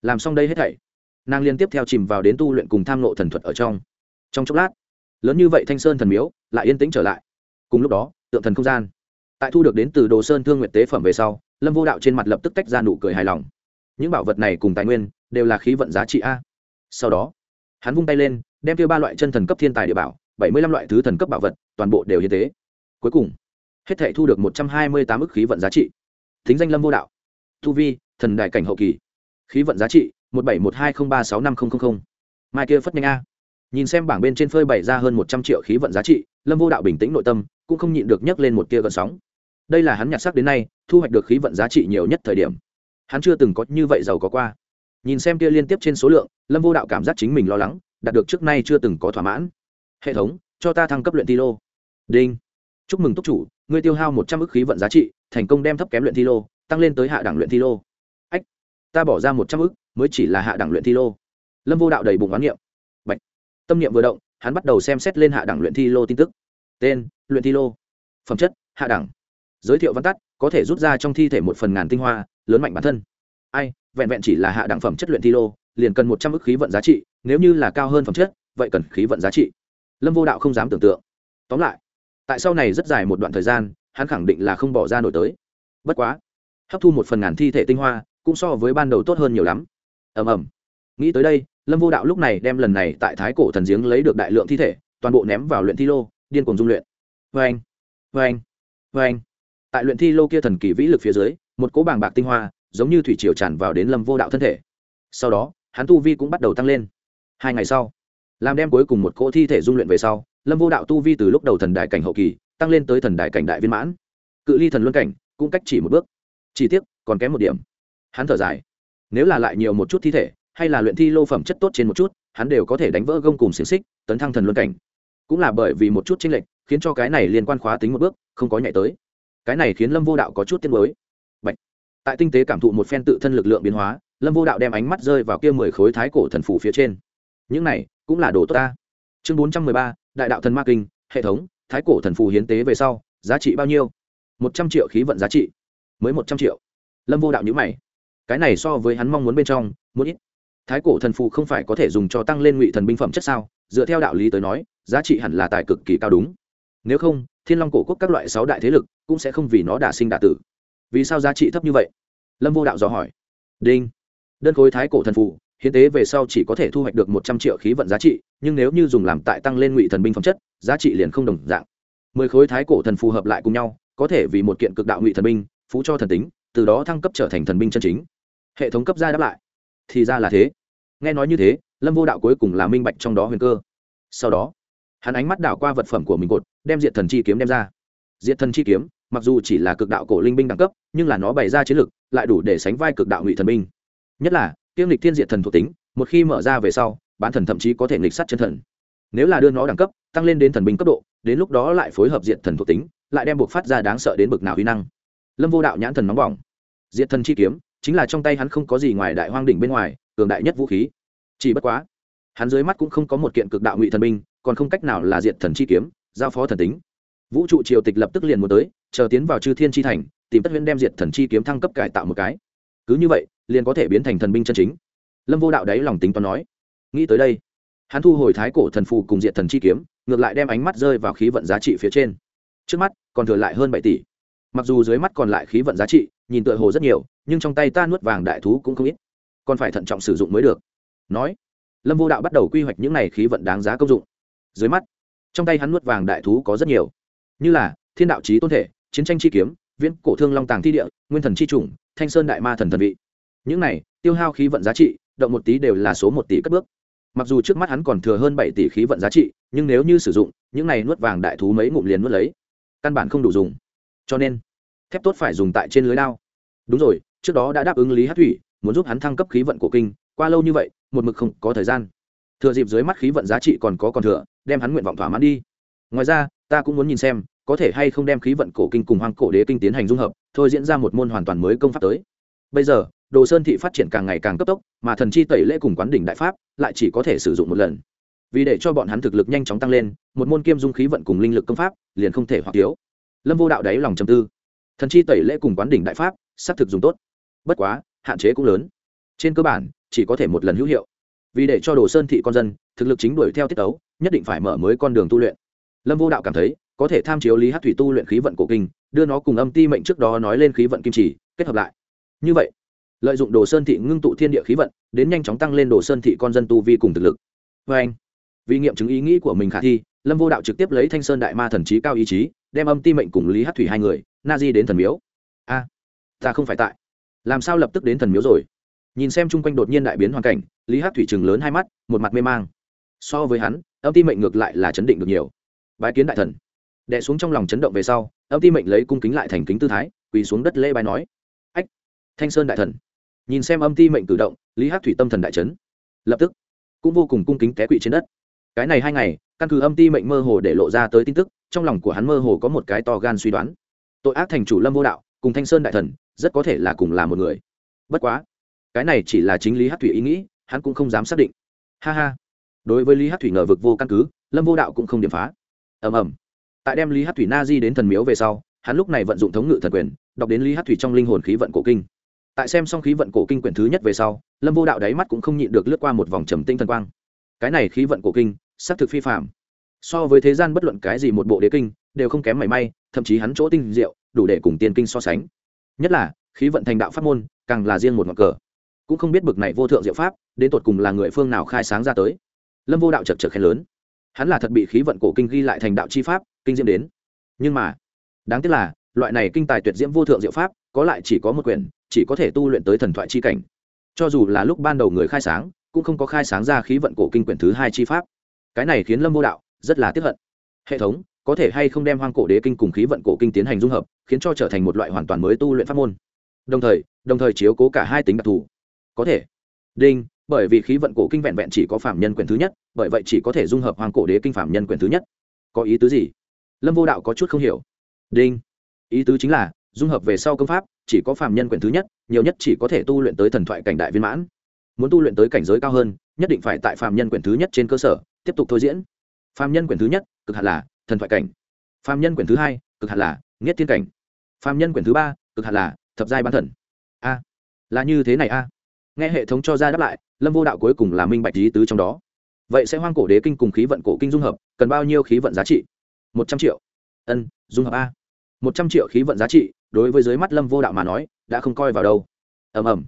Làm xong đây hết thảy, nàng liên tiếp theo chìm vào đến tu luyện cùng tham lộ thần thuật ở trong. Trong chốc lát, lớn như vậy thanh sơn thần miếu lại yên tĩnh trở lại. Cùng lúc đó, tượng thần không gian. Tại thu được đến từ đồ sơn thương nguyện tế phẩm về sau, lâm vô đạo trên mặt lập tức tách ra nụ cười hài lòng. Những bảo vật này cùng tài nguyên, đều là khí vận giá trị a. Sau đó, hắn vung tay lên, đem tiêu ba loại chân thần cấp thiên tài địa bảo bảy mươi lăm loại thứ thần cấp bảo vật, toàn bộ đều hiến tế. Cuối cùng, hết thể thu được một trăm hai mươi tám ức khí vận giá trị. Thính danh lâm vô đạo. Thu vi, thần đại cảnh hậu kỳ. Khí vận giá trị, một bảy một hai không ba sáu năm không mai kia phất nhanh a. Nhìn xem bảng bên trên phơi bày ra hơn một trăm triệu khí vận giá trị, lâm vô đạo bình tĩnh nội tâm, cũng không nhịn được nhấc lên một tia gợn sóng. Đây là hắn nhặt sắc đến nay, thu hoạch được khí vận giá trị nhiều nhất thời điểm. Hắn chưa từng có như vậy giàu có qua. Nhìn xem tia liên tiếp trên số lượng, lâm vô đạo cảm giác chính mình lo lắng, đạt được trước nay chưa từng có thỏa mãn hệ thống cho ta thăng cấp luyện thi lô. Đinh. Chúc mừng túc chủ ngươi tiêu hao một trăm ức khí vận giá trị thành công đem thấp kém luyện thi lô tăng lên tới hạ đẳng luyện thi lô. Ách ta bỏ ra một trăm ức, mới chỉ là hạ đẳng luyện thi lô. Lâm vô đạo đầy bụng oán niệm. Bạch. tâm niệm vừa động hắn bắt đầu xem xét lên hạ đẳng luyện thi lô tin tức. Tên luyện thi lô. Phẩm chất hạ đẳng. Giới thiệu văn tắt có thể rút ra trong thi thể một phần ngàn tinh hoa lớn mạnh bản thân. Ai vẹn vẹn chỉ là hạ đẳng phẩm chất luyện thi lô liền cần một trăm ức khí vận giá trị nếu như là cao hơn phẩm chất vậy cần khí vận giá trị lâm vô đạo không dám tưởng tượng. Tóm lại, tại sau này rất dài một đoạn thời gian, hắn khẳng định là không bỏ ra nổi tới. Bất quá, hấp thu một phần ngàn thi thể tinh hoa, cũng so với ban đầu tốt hơn nhiều lắm. Ầm ầm. Nghĩ tới đây, lâm vô đạo lúc này đem lần này tại thái cổ thần giếng lấy được đại lượng thi thể, toàn bộ ném vào luyện thi lô, điên cuồng dung luyện. Vê anh vê anh vê anh tại luyện thi lô kia thần kỳ vĩ lực phía dưới, một cỗ bàng bạc tinh hoa, giống như thủy triều tràn vào đến lâm vô đạo thân thể. Sau đó, hắn tu vi cũng bắt đầu tăng lên. Hai ngày sau làm đem cuối cùng một cỗ thi thể dung luyện về sau, lâm vô đạo tu vi từ lúc đầu thần đại cảnh hậu kỳ, tăng lên tới thần đại cảnh đại viên mãn. Cự ly thần luân cảnh, cũng cách chỉ một bước. Chỉ tiếc, còn kém một điểm. Hắn thở dài. Nếu là lại nhiều một chút thi thể, hay là luyện thi lô phẩm chất tốt trên một chút, hắn đều có thể đánh vỡ gông cùng xiềng xích, tấn thăng thần luân cảnh. Cũng là bởi vì một chút chênh lệch, khiến cho cái này liên quan khóa tính một bước, không có nhảy tới. Cái này khiến lâm vô đạo có chút tiết mới Bạch. tại tinh tế cảm thụ một phen tự thân lực lượng biến hóa, lâm vô đạo đem ánh mắt rơi vào kia mười khối thái cổ thần phủ phía trên những này cũng là đồ tốt ta. Chương bốn trăm mười ba, đại đạo thần ma kinh, hệ thống, thái cổ thần phù hiến tế về sau, giá trị bao nhiêu? một trăm triệu khí vận giá trị. Mới một trăm triệu. Lâm vô đạo nhữ mày. Cái này so với hắn mong muốn bên trong, muốn ít. Thái cổ thần phù không phải có thể dùng cho tăng lên ngụy thần binh phẩm chất sao? Dựa theo đạo lý tới nói, giá trị hẳn là tài cực kỳ cao đúng. Nếu không, thiên long cổ quốc các loại sáu đại thế lực cũng sẽ không vì nó đả sinh đả tử. Vì sao giá trị thấp như vậy? Lâm vô đạo dò hỏi. Đinh. Đơn khối thái cổ thần phù hiến tế về sau chỉ có thể thu hoạch được một trăm triệu khí vận giá trị, nhưng nếu như dùng làm tại tăng lên ngụy thần binh phẩm chất, giá trị liền không đồng dạng. Mười khối thái cổ thần phù hợp lại cùng nhau, có thể vì một kiện cực đạo ngụy thần binh, phú cho thần tính, từ đó thăng cấp trở thành thần binh chân chính. Hệ thống cấp gia đáp lại. Thì ra là thế. Nghe nói như thế, lâm vô đạo cuối cùng là minh bạch trong đó huyền cơ. Sau đó, hắn ánh mắt đảo qua vật phẩm của mình cột, đem diện thần chi kiếm đem ra. Diện thần chi kiếm, mặc dù chỉ là cực đạo cổ linh binh đẳng cấp, nhưng là nó bày ra chiến lực, lại đủ để sánh vai cực đạo ngụy thần binh. Nhất là kiêm lịch thiên diện thần thuộc tính, một khi mở ra về sau, bán thần thậm chí có thể nghịch sát chân thần. Nếu là đưa nó đẳng cấp, tăng lên đến thần binh cấp độ, đến lúc đó lại phối hợp diện thần thuộc tính, lại đem buộc phát ra đáng sợ đến bực nào huy năng. Lâm vô đạo nhãn thần nóng bỏng. Diện thần chi kiếm, chính là trong tay hắn không có gì ngoài đại hoang đỉnh bên ngoài, cường đại nhất vũ khí. Chỉ bất quá, hắn dưới mắt cũng không có một kiện cực đạo ngụy thần binh, còn không cách nào là diện thần chi kiếm, giao phó thần tính. Vũ trụ triều tịch lập tức liền muốn tới, chờ tiến vào chư thiên chi thành, tìm tất huyễn đem diệt thần chi kiếm thăng cấp cải tạo một cái cứ như vậy, liền có thể biến thành thần binh chân chính. Lâm vô đạo đấy lòng tính toán nói. Nghĩ tới đây, hắn thu hồi thái cổ thần phù cùng diện thần chi kiếm, ngược lại đem ánh mắt rơi vào khí vận giá trị phía trên. Trước mắt, còn thừa lại hơn bảy tỷ. Mặc dù dưới mắt còn lại khí vận giá trị, nhìn tựa hồ rất nhiều, nhưng trong tay ta nuốt vàng đại thú cũng không ít. Còn phải thận trọng sử dụng mới được. Nói, lâm vô đạo bắt đầu quy hoạch những này khí vận đáng giá công dụng. Dưới mắt, trong tay hắn nuốt vàng đại thú có rất nhiều. Như là thiên đạo trí tôn thể, chiến tranh chi kiếm viễn cổ thương long tàng thi địa, nguyên thần chi chủng, thanh sơn đại ma thần thần vị. Những này, tiêu hao khí vận giá trị, động một tí đều là số một tỷ cất bước. Mặc dù trước mắt hắn còn thừa hơn bảy tỷ khí vận giá trị, nhưng nếu như sử dụng, những này nuốt vàng đại thú mấy ngụm liền nuốt lấy. Căn bản không đủ dùng. Cho nên, thép tốt phải dùng tại trên lưới lao đúng rồi, trước đó đã đáp ứng lý hát thủy, muốn giúp hắn thăng cấp khí vận cổ kinh, qua lâu như vậy, một mực không có thời gian. Thừa dịp dưới mắt khí vận giá trị còn có còn thừa, đem hắn nguyện vọng thỏa mãn đi. Ngoài ra, ta cũng muốn nhìn xem có thể hay không đem khí vận cổ kinh cùng hoang cổ đế kinh tiến hành dung hợp, thôi diễn ra một môn hoàn toàn mới công pháp tới. Bây giờ, đồ sơn thị phát triển càng ngày càng cấp tốc, mà thần chi tẩy lễ cùng quán đỉnh đại pháp lại chỉ có thể sử dụng một lần. Vì để cho bọn hắn thực lực nhanh chóng tăng lên, một môn kiêm dung khí vận cùng linh lực công pháp liền không thể hoặc thiếu. Lâm vô đạo đáy lòng trầm tư. Thần chi tẩy lễ cùng quán đỉnh đại pháp, xác thực dùng tốt. Bất quá, hạn chế cũng lớn. Trên cơ bản, chỉ có thể một lần hữu hiệu. Vì để cho đồ sơn thị con dân thực lực chính đuổi theo tiết ấu nhất định phải mở mới con đường tu luyện. Lâm vô đạo cảm thấy có thể tham chiếu lý hát thủy tu luyện khí vận cổ kinh, đưa nó cùng âm ti mệnh trước đó nói lên khí vận kim chỉ, kết hợp lại. Như vậy, lợi dụng đồ sơn thị ngưng tụ thiên địa khí vận, đến nhanh chóng tăng lên đồ sơn thị con dân tu vi cùng thực lực. Vê anh, vì nghiệm chứng ý nghĩ của mình khả thi, lâm vô đạo trực tiếp lấy thanh sơn đại ma thần trí cao ý chí, đem âm ti mệnh cùng lý hát thủy hai người, na di đến thần miếu. A, ta không phải tại. Làm sao lập tức đến thần miếu rồi? Nhìn xem chung quanh đột nhiên đại biến hoàn cảnh, lý hát thủy chừng lớn hai mắt, một mặt mê mang. So với hắn, âm ti mệnh ngược lại là chấn định được nhiều. Bái kiến đại thần đẻ xuống trong lòng chấn động về sau, âm ti mệnh lấy cung kính lại thành kính tư thái, quỳ xuống đất lễ bài nói. Ách, thanh sơn đại thần. Nhìn xem âm ti mệnh cử động, lý hát thủy tâm thần đại trấn lập tức, cũng vô cùng cung kính té quỵ trên đất. Cái này hai ngày, căn cứ âm ti mệnh mơ hồ để lộ ra tới tin tức, trong lòng của hắn mơ hồ có một cái to gan suy đoán. Tội ác thành chủ lâm vô đạo, cùng thanh sơn đại thần, rất có thể là cùng là một người. Bất quá, cái này chỉ là chính lý hát thủy ý nghĩ, hắn cũng không dám xác định. Ha ha. Đối với lý hát thủy ngờ vực vô căn cứ, lâm vô đạo cũng không điểm phá. Ầm ầm tại đem lý hát thủy na di đến thần miếu về sau, hắn lúc này vận dụng thống ngự thần quyền, đọc đến lý hát thủy trong linh hồn khí vận cổ kinh. Tại xem xong khí vận cổ kinh quyển thứ nhất về sau, lâm vô đạo đáy mắt cũng không nhịn được lướt qua một vòng trầm tinh thần quang. Cái này khí vận cổ kinh, xác thực phi phạm so với thế gian bất luận cái gì một bộ đế kinh, đều không kém mảy may, thậm chí hắn chỗ tinh diệu, đủ để cùng tiên kinh so sánh. Nhất là, khí vận thành đạo pháp môn, càng là riêng một ngọn cờ. Cũng không biết bực này vô thượng diệu pháp, đến tột cùng là người phương nào khai sáng ra tới. Lâm vô đạo chật chật khen lớn. Hắn là thật bị khí vận cổ kinh ghi lại thành đạo chi pháp kinh diễm đến. Nhưng mà, đáng tiếc là, loại này kinh tài tuyệt diễm vô thượng diệu pháp, có lại chỉ có một quyển, chỉ có thể tu luyện tới thần thoại chi cảnh. Cho dù là lúc ban đầu người khai sáng, cũng không có khai sáng ra khí vận cổ kinh quyển thứ hai chi pháp. Cái này khiến lâm vô đạo rất là tiếp hận. Hệ thống, có thể hay không đem hoang cổ đế kinh cùng khí vận cổ kinh tiến hành dung hợp, khiến cho trở thành một loại hoàn toàn mới tu luyện pháp môn. Đồng thời đồng thời chiếu cố cả hai tính đặc thù. Có thể. Đinh, bởi vì khí vận cổ kinh vẹn vẹn chỉ có phạm nhân quyển thứ nhất, bởi vậy chỉ có thể dung hợp hoàng cổ đế kinh phạm nhân quyển thứ nhất. Có ý tứ gì? Lâm vô đạo có chút không hiểu. Đinh. Ý tứ chính là, dung hợp về sau công pháp, chỉ có phạm nhân quyển thứ nhất, nhiều nhất chỉ có thể tu luyện tới thần thoại cảnh đại viên mãn. Muốn tu luyện tới cảnh giới cao hơn, nhất định phải tại phạm nhân quyển thứ nhất trên cơ sở, tiếp tục thôi diễn. Phạm nhân quyển thứ nhất, cực hạn là thần thoại cảnh. Phạm nhân quyển thứ hai, cực hạn là nghiết thiên cảnh. Phạm nhân quyển thứ ba, cực hạn là thập giai ban thần. A. Là như thế này a. Nghe hệ thống cho ra đáp lại, lâm vô đạo cuối cùng là minh bạch lý tứ trong đó. Vậy sẽ hoang cổ đế kinh cùng khí vận cổ kinh dung hợp, cần bao nhiêu khí vận giá trị? Một trăm triệu. Ân, dung hợp a. Một trăm triệu khí vận giá trị, đối với dưới mắt lâm vô đạo mà nói, đã không coi vào đâu. Ầm ầm.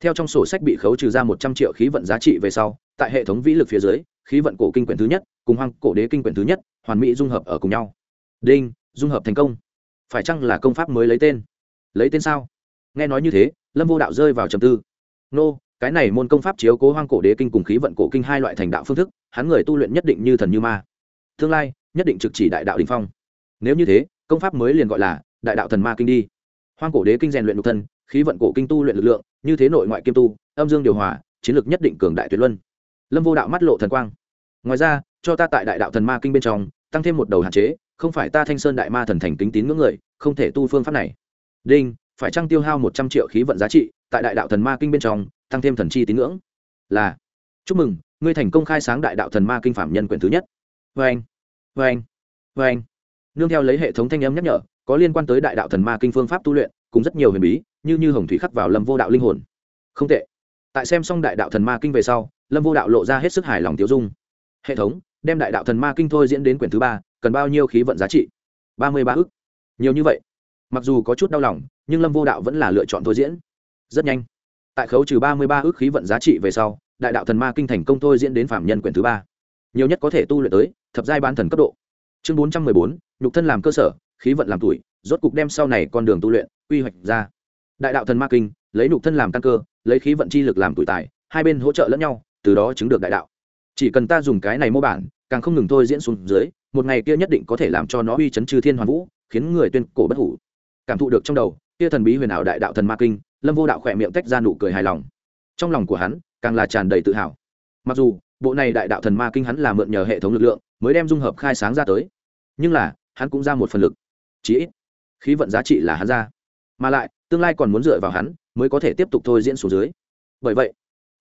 Theo trong sổ sách bị khấu trừ ra một trăm triệu khí vận giá trị về sau, tại hệ thống vĩ lực phía dưới, khí vận cổ kinh quyển thứ nhất, cùng hoang cổ đế kinh quyển thứ nhất, hoàn mỹ dung hợp ở cùng nhau. Đinh, dung hợp thành công. Phải chăng là công pháp mới lấy tên? Lấy tên sao? Nghe nói như thế, lâm vô đạo rơi vào trầm tư. Nô, cái này môn công pháp chiếu cố hoang cổ đế kinh cùng khí vận cổ kinh hai loại thành đạo phương thức, hắn người tu luyện nhất định như thần như ma. Tương lai nhất định trực chỉ đại đạo đình phong. Nếu như thế, công pháp mới liền gọi là đại đạo thần ma kinh đi. Hoang cổ đế kinh rèn luyện lục thân, khí vận cổ kinh tu luyện lực lượng, như thế nội ngoại kim tu, âm dương điều hòa, chiến lược nhất định cường đại tuyệt luân. Lâm vô đạo mắt lộ thần quang. Ngoài ra, cho ta tại đại đạo thần ma kinh bên trong, tăng thêm một đầu hạn chế, không phải ta thanh sơn đại ma thần thành kính tín ngưỡng người, không thể tu phương pháp này. Đinh, phải trăng tiêu hao một trăm triệu khí vận giá trị, tại đại đạo thần ma kinh bên trong, tăng thêm thần chi tín ngưỡng? Là. Chúc mừng, ngươi thành công khai sáng đại đạo thần ma kinh phạm nhân quyển thứ nhất. Vê anh vê anh vê anh. Nương theo lấy hệ thống thanh âm nhắc nhở, có liên quan tới đại đạo thần ma kinh phương pháp tu luyện, cùng rất nhiều huyền bí, như như hồng thủy khắc vào lâm vô đạo linh hồn. Không tệ. Tại xem xong đại đạo thần ma kinh về sau, lâm vô đạo lộ ra hết sức hài lòng tiêu dung. Hệ thống, đem đại đạo thần ma kinh thôi diễn đến quyển thứ ba, cần bao nhiêu khí vận giá trị? Ba mươi ba ức. Nhiều như vậy. Mặc dù có chút đau lòng, nhưng lâm vô đạo vẫn là lựa chọn thôi diễn. Rất nhanh. Tại khấu trừ ba mươi ba ước khí vận giá trị về sau, đại đạo thần ma kinh thành công thôi diễn đến phạm nhân quyển thứ ba. Nhiều nhất có thể tu luyện tới thập giai bán thần cấp độ. Chương bốn trăm mười bốn, nhục thân làm cơ sở, khí vận làm tuổi, rốt cục đem sau này con đường tu luyện, quy hoạch ra. Đại đạo thần ma kinh, lấy nhục thân làm căn cơ, lấy khí vận chi lực làm tuổi tài, hai bên hỗ trợ lẫn nhau, từ đó chứng được đại đạo. Chỉ cần ta dùng cái này mô bản, càng không ngừng thôi diễn xuống dưới, một ngày kia nhất định có thể làm cho nó uy chấn chư thiên hoàn vũ, khiến người tuyên cổ bất hủ. Cảm thụ được trong đầu, kia thần bí huyền ảo đại đạo thần ma kinh, lâm vô đạo khỏe miệng tách ra nụ cười hài lòng. Trong lòng của hắn, càng là tràn đầy tự hào. Mặc dù, bộ này đại đạo thần ma kinh hắn là mượn nhờ hệ thống lực lượng mới đem dung hợp khai sáng ra tới. Nhưng là, hắn cũng ra một phần lực. Chí ít, khí vận giá trị là hắn ra. Mà lại, tương lai còn muốn dựa vào hắn, mới có thể tiếp tục thôi diễn xuống dưới. Bởi vậy,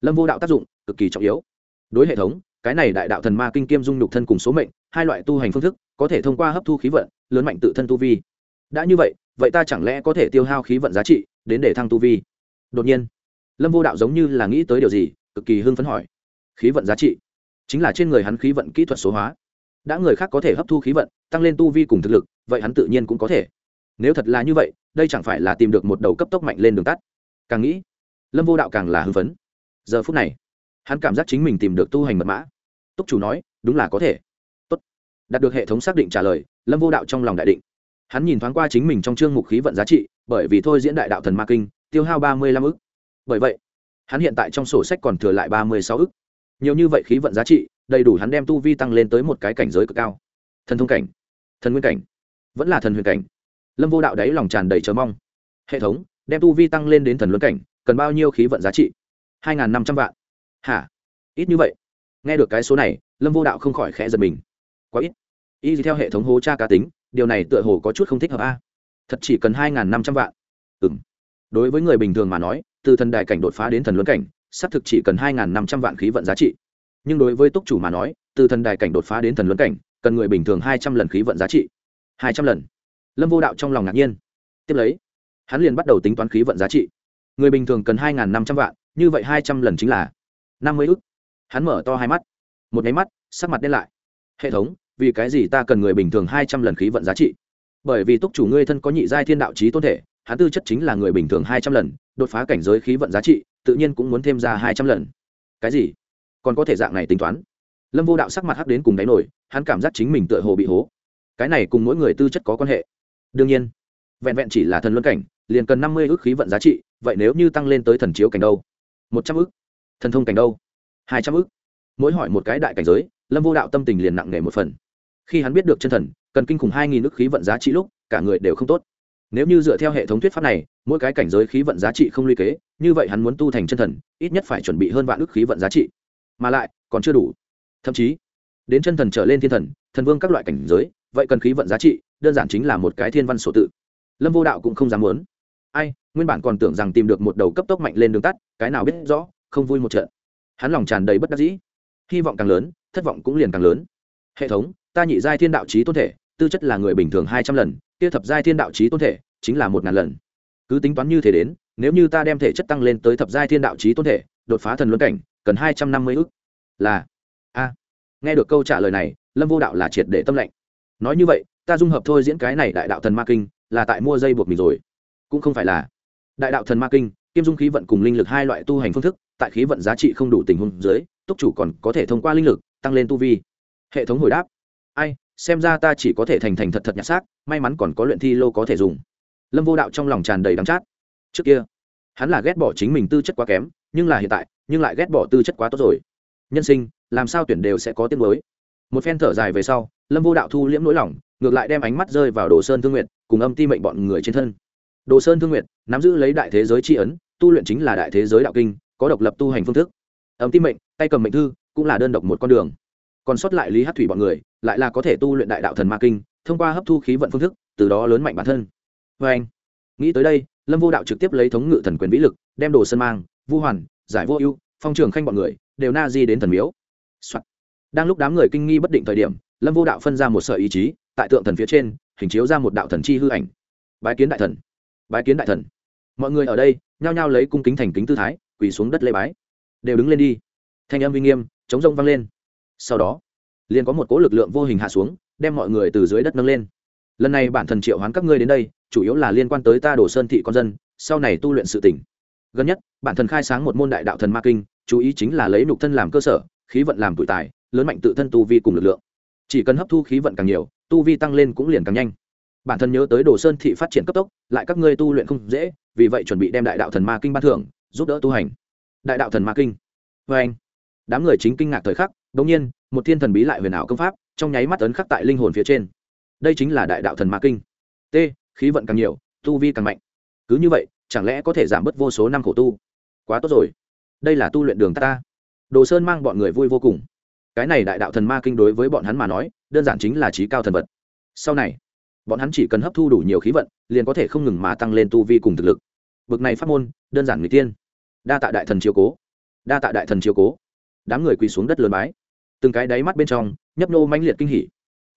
lâm vô đạo tác dụng cực kỳ trọng yếu. Đối hệ thống, cái này đại đạo thần ma kinh kiêm dung nhục thân cùng số mệnh, hai loại tu hành phương thức, có thể thông qua hấp thu khí vận, lớn mạnh tự thân tu vi. Đã như vậy vậy ta chẳng lẽ có thể tiêu hao khí vận giá trị, đến để thăng tu vi? Đột nhiên, lâm vô đạo giống như là nghĩ tới điều gì, cực kỳ hưng phấn hỏi. Khí vận giá trị? Chính là trên người hắn khí vận kỹ thuật số hóa đã người khác có thể hấp thu khí vận, tăng lên tu vi cùng thực lực, vậy hắn tự nhiên cũng có thể. Nếu thật là như vậy, đây chẳng phải là tìm được một đầu cấp tốc mạnh lên đường tắt. Càng nghĩ, lâm vô đạo càng là hưng phấn. Giờ phút này, hắn cảm giác chính mình tìm được tu hành mật mã. Túc chủ nói, đúng là có thể. Tốt. đạt được hệ thống xác định trả lời, lâm vô đạo trong lòng đại định. Hắn nhìn thoáng qua chính mình trong chương mục khí vận giá trị, bởi vì thôi diễn đại đạo thần ma kinh, tiêu hao ba mươi lăm ức. Bởi vậy, hắn hiện tại trong sổ sách còn thừa lại ba mươi sáu ức. Nhiều như vậy khí vận giá trị đầy đủ hắn đem tu vi tăng lên tới một cái cảnh giới cực cao. Thần thông cảnh, thần nguyên cảnh, vẫn là thần huyền cảnh. Lâm vô đạo đáy lòng tràn đầy chờ mong. Hệ thống, đem tu vi tăng lên đến thần luân cảnh, cần bao nhiêu khí vận giá trị? Hai n g h n năm trăm vạn. Hả? Ít như vậy. Nghe được cái số này, lâm vô đạo không khỏi khẽ giật mình. Quá ít. Y theo hệ thống hố tra cá tính, điều này tựa hồ có chút không thích hợp a. Thật chỉ cần hai n g h n năm trăm vạn. Ừ m đối với người bình thường mà nói, từ thần đại cảnh đột phá đến thần luân cảnh, xác thực chỉ cần hai n g h n năm trăm vạn khí vận giá trị nhưng đối với túc chủ mà nói, từ thần đài cảnh đột phá đến thần luân cảnh, cần người bình thường hai trăm lần khí vận giá trị. Hai trăm lần. Lâm vô đạo trong lòng ngạc nhiên. Tiếp lấy, hắn liền bắt đầu tính toán khí vận giá trị. Người bình thường cần hai năm trăm vạn, như vậy hai trăm lần chính là năm mươi ức. Hắn mở to hai mắt. Một nháy mắt, sắc mặt đen lại. Hệ thống, vì cái gì ta cần người bình thường hai trăm lần khí vận giá trị? Bởi vì túc chủ ngươi thân có nhị giai thiên đạo trí tôn thể, hắn tư chất chính là người bình thường hai trăm lần, đột phá cảnh giới khí vận giá trị, tự nhiên cũng muốn thêm ra hai trăm lần. Cái gì? Còn có thể dạng này tính toán. Lâm vô đạo sắc mặt hắc đến cùng đáy nổi, hắn cảm giác chính mình tựa hồ bị hố. Cái này cùng mỗi người tư chất có quan hệ. Đương nhiên, vẹn vẹn chỉ là thần luân cảnh, liền cần năm mươi ước khí vận giá trị, vậy nếu như tăng lên tới thần chiếu cảnh đâu? Một trăm ước. Thần thông cảnh đâu? Hai trăm ước. Mỗi hỏi một cái đại cảnh giới, lâm vô đạo tâm tình liền nặng nề một phần. Khi hắn biết được chân thần, cần kinh khủng hai nghìn ước khí vận giá trị lúc, cả người đều không tốt. Nếu như dựa theo hệ thống thuyết pháp này, mỗi cái cảnh giới khí vận giá trị không luy kế, như vậy hắn muốn tu thành chân thần, ít nhất phải chuẩn bị hơn vạn ước khí vận giá trị mà lại còn chưa đủ. Thậm chí, đến chân thần trở lên thiên thần thần vương các loại cảnh giới, vậy cần khí vận giá trị, đơn giản chính là một cái thiên văn sổ tự. Lâm vô đạo cũng không dám muốn. Ai, nguyên bản còn tưởng rằng tìm được một đầu cấp tốc mạnh lên đường tắt, cái nào biết rõ, không vui một trận. Hắn lòng tràn đầy bất đắc dĩ. Hy vọng càng lớn, thất vọng cũng liền càng lớn. Hệ thống, ta nhị giai thiên đạo trí tôn thể, tư chất là người bình thường hai trăm lần, kia thập giai thiên đạo trí tôn thể, chính là một ngàn lần. Cứ tính toán như thế đến, nếu như ta đem thể chất tăng lên tới thập giai thiên đạo trí tôn thể, đột phá thần luân cảnh cần hai trăm năm mươi ước là, a. Nghe được câu trả lời này, lâm vô đạo là triệt để tâm lệnh. Nói như vậy, ta dung hợp thôi diễn cái này đại đạo thần ma kinh, là tại mua dây buộc mình rồi. Cũng không phải là đại đạo thần ma kinh kim dung khí vận cùng linh lực hai loại tu hành phương thức, tại khí vận giá trị không đủ tình huống dưới, túc chủ còn có thể thông qua linh lực tăng lên tu vi. Hệ thống hồi đáp. Ai, xem ra ta chỉ có thể thành thành thật thật nhặt xác, may mắn còn có luyện thi lô có thể dùng. Lâm vô đạo trong lòng tràn đầy đắng chát. Trước kia, hắn là ghét bỏ chính mình tư chất quá kém nhưng là hiện tại, nhưng lại ghét bỏ tư chất quá tốt rồi. Nhân sinh, làm sao tuyển đều sẽ có tiếng mới. Một phen thở dài về sau, lâm vô đạo thu liễm nỗi lòng, ngược lại đem ánh mắt rơi vào đồ sơn thương nguyện cùng âm ti mệnh bọn người trên thân. Đồ sơn thương nguyện nắm giữ lấy đại thế giới tri ấn, tu luyện chính là đại thế giới đạo kinh, có độc lập tu hành phương thức. Âm ti mệnh, tay cầm mệnh thư, cũng là đơn độc một con đường. Còn sót lại lý hát thủy bọn người, lại là có thể tu luyện đại đạo thần ma kinh, thông qua hấp thu khí vận phương thức, từ đó lớn mạnh bản thân. Vê anh, nghĩ tới đây, lâm vô đạo trực tiếp lấy thống ngự thần quyền vĩ lực, đem đồ sơn mang vu hoàn, giải vô ưu, phong trường khanh bọn người, đều na di đến thần miếu、Soạn. đang lúc đám người kinh nghi bất định thời điểm, lâm vô đạo phân ra một sợi ý chí, tại tượng thần phía trên, hình chiếu ra một đạo thần chi hư ảnh. Bái kiến đại thần. Bái kiến đại thần. Mọi người ở đây, nhao nhao lấy cung kính thành kính tư thái, quỳ xuống đất lê bái. Đều đứng lên đi. Thanh âm uy nghiêm, chống rông vang lên. Sau đó, liền có một cỗ lực lượng vô hình hạ xuống, đem mọi người từ dưới đất nâng lên. Lần này bản thần triệu hoán các ngươi đến đây, chủ yếu là liên quan tới ta đồ sơn thị con dân, sau này tu luyện sự tỉnh gần nhất, bản thần khai sáng một môn đại đạo thần ma kinh, chú ý chính là lấy nục thân làm cơ sở, khí vận làm tuổi tài, lớn mạnh tự thân tu vi cùng lực lượng. Chỉ cần hấp thu khí vận càng nhiều, tu vi tăng lên cũng liền càng nhanh. Bản thân nhớ tới đồ sơn thị phát triển cấp tốc, lại các ngươi tu luyện không dễ, vì vậy chuẩn bị đem đại đạo thần ma kinh ban thưởng, giúp đỡ tu hành. Đại đạo thần ma kinh. Vê anh. Đám người chính kinh ngạc thời khắc đ ỗ n g nhiên, một thiên thần bí lại huyền ảo công pháp, trong nháy mắt ấn khắc tại linh hồn phía trên. Đây chính là đại đạo thần ma kinh. T, khí vận càng nhiều, tu vi càng mạnh. Cứ như vậy chẳng lẽ có thể giảm bớt vô số năm khổ tu? Quá tốt rồi. Đây là tu luyện đường ta, đồ sơn mang bọn người vui vô cùng. Cái này đại đạo thần ma kinh đối với bọn hắn mà nói đơn giản chính là trí cao thần vật. Sau này bọn hắn chỉ cần hấp thu đủ nhiều khí vận liền có thể không ngừng mà tăng lên tu vi cùng thực lực. Bực này phát môn đơn giản người tiên. Đa tạ đại thần chiếu cố. Đa tạ đại thần chiếu cố. Đám người quỳ xuống đất lớn bái. Từng cái đáy mắt bên trong nhấp nô mãnh liệt kinh hỉ.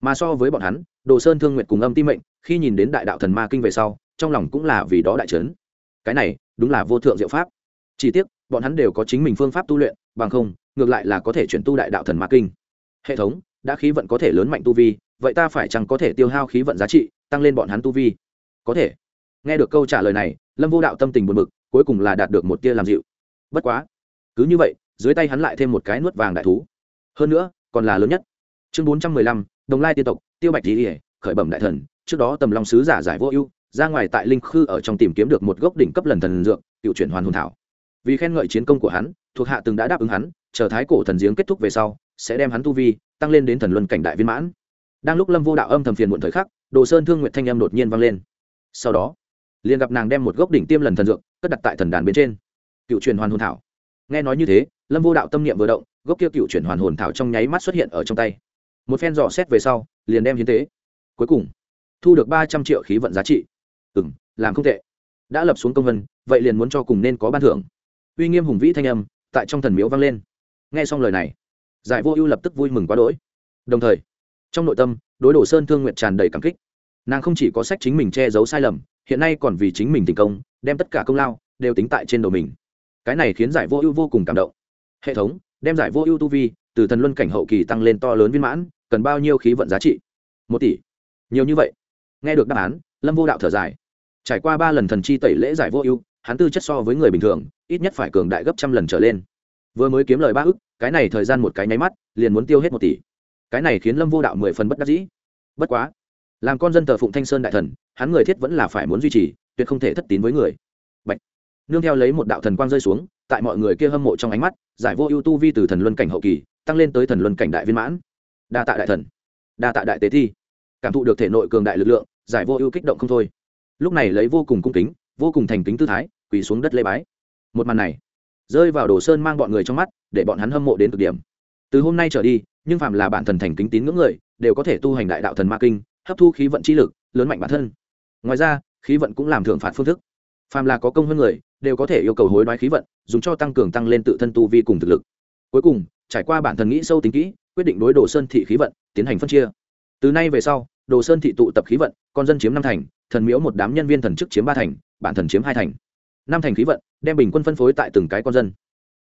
Mà so với bọn hắn đồ sơn thương nguyện cùng âm tim mệnh khi nhìn đến đại đạo thần ma kinh về sau trong lòng cũng là vì đó đại trấn cái này đúng là vô thượng diệu pháp. Chỉ tiếc, bọn hắn đều có chính mình phương pháp tu luyện, bằng không, ngược lại là có thể chuyển tu đại đạo thần ma kinh. Hệ thống, đã khí vận có thể lớn mạnh tu vi, vậy ta phải chăng có thể tiêu hao khí vận giá trị, tăng lên bọn hắn tu vi? Có thể. Nghe được câu trả lời này, lâm vô đạo tâm tình buồn bực, cuối cùng là đạt được một tia làm dịu. Bất quá, cứ như vậy, dưới tay hắn lại thêm một cái nuốt vàng đại thú. Hơn nữa, còn là lớn nhất. Chương bốn trăm mười lăm, đồng lai tiên tộc, tiêu bạch lý khởi bẩm đại thần, trước đó tầm long sứ giả giải vô ưu ra ngoài tại linh khư ở trong tìm kiếm được một gốc đỉnh cấp lần thần dược, cựu chuyển hoàn hồn thảo. Vì khen ngợi chiến công của hắn, thuộc hạ từng đã đáp ứng hắn, chờ thái cổ thần giếng kết thúc về sau, sẽ đem hắn tu vi tăng lên đến thần luân cảnh đại viên mãn. Đang lúc lâm vô đạo âm thầm phiền muộn thời khắc, đồ sơn thương nguyện thanh âm đột nhiên vang lên. Sau đó, liền gặp nàng đem một gốc đỉnh tiêm lần thần dược cất đặt tại thần đàn bên trên. Cựu truyền hoàn hồn thảo. Nghe nói như thế, lâm vô đạo tâm niệm vừa động, gốc kia cựu truyền hoàn hồn thảo trong nháy mắt xuất hiện ở trong tay. Một phen dò xét về sau, liền đem hiến tế. Cuối cùng, thu được ba trăm triệu khí vận giá trị ừ m làm không tệ. Đã lập xuống công vân, vậy liền muốn cho cùng nên có ban thưởng. Uy nghiêm hùng vĩ thanh âm tại trong thần miếu vang lên. Nghe xong lời này, giải vô ưu lập tức vui mừng quá đỗi. Đồng thời, trong nội tâm, đối đồ sơn thương nguyện tràn đầy cảm kích. Nàng không chỉ có sách chính mình che giấu sai lầm, hiện nay còn vì chính mình thành công, đem tất cả công lao đều tính tại trên đầu mình. Cái này khiến giải vô ưu vô cùng cảm động. Hệ thống, đem giải vô ưu tu vi từ thần luân cảnh hậu kỳ tăng lên to lớn viên mãn, cần bao nhiêu khí vận giá trị? Một tỷ. Nhiều như vậy. Nghe được đáp án, lâm vô đạo thở dài trải qua ba lần thần chi tẩy lễ giải vô ưu, hắn tư chất so với người bình thường, ít nhất phải cường đại gấp trăm lần trở lên. Vừa mới kiếm lời ba ức, cái này thời gian một cái nháy mắt, liền muốn tiêu hết một tỷ. Cái này khiến lâm vô đạo mười phần bất đắc dĩ. Bất quá, làm con dân tờ phụng thanh sơn đại thần, hắn người thiết vẫn là phải muốn duy trì, tuyệt không thể thất tín với người. Bạch. nương theo lấy một đạo thần quang rơi xuống, tại mọi người kia hâm mộ trong ánh mắt, giải vô ưu tu vi từ thần luân cảnh hậu kỳ, tăng lên tới thần luân cảnh đại viên mãn. Đa tạ đại thần. Đa tạ đại tế thi. Cảm thụ được thể nội cường đại lực lượng, giải vô ưu kích động không thôi lúc này lấy vô cùng cung kính, vô cùng thành kính tư thái, quỳ xuống đất lê bái. Một màn này, rơi vào đồ sơn mang bọn người trong mắt, để bọn hắn hâm mộ đến cực điểm. Từ hôm nay trở đi, nhưng phạm là bản thần thành kính tín ngưỡng người, đều có thể tu hành đại đạo thần ma kinh, hấp thu khí vận chi lực, lớn mạnh bản thân. Ngoài ra, khí vận cũng làm thưởng phạt phương thức. Phàm là có công hơn người, đều có thể yêu cầu hối đoái khí vận, dùng cho tăng cường tăng lên tự thân tu vi cùng thực lực. Cuối cùng, trải qua bản thần nghĩ sâu tính kỹ, quyết định đối đồ sơn thị khí vận, tiến hành phân chia. Từ nay về sau đồ sơn thị tụ tập khí vận, con dân chiếm năm thành, thần miễu một đám nhân viên thần chức chiếm ba thành, bản thần chiếm hai thành. Năm thành khí vận, đem bình quân phân phối tại từng cái con dân.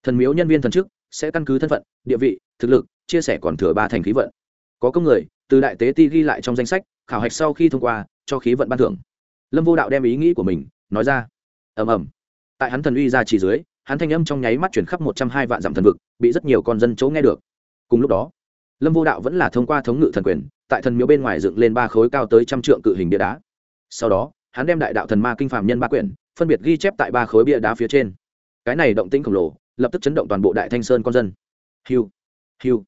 Thần miếu nhân viên thần chức sẽ căn cứ thân phận, địa vị, thực lực, chia sẻ còn thừa ba thành khí vận. Có công người, từ đại tế ti ghi lại trong danh sách, khảo hạch sau khi thông qua, cho khí vận ban thưởng. Lâm vô đạo đem ý nghĩ của mình, nói ra. Ầm ầm. Tại hắn thần uy ra chỉ dưới, hắn thanh âm trong nháy mắt chuyển khắp một trăm hai vạn dặm thần vực, bị rất nhiều con dân chỗ nghe được. Cùng lúc đó, lâm vô đạo vẫn là thông qua thống ngự thần quyền tại thần miếu bên ngoài dựng lên ba khối cao tới trăm trượng cự hình bia đá. Sau đó, hắn đem đại đạo thần ma kinh phạm nhân ba quyển, phân biệt ghi chép tại ba khối bia đá phía trên. Cái này động tĩnh khổng lồ, lập tức chấn động toàn bộ đại thanh sơn con dân. Hiu hiu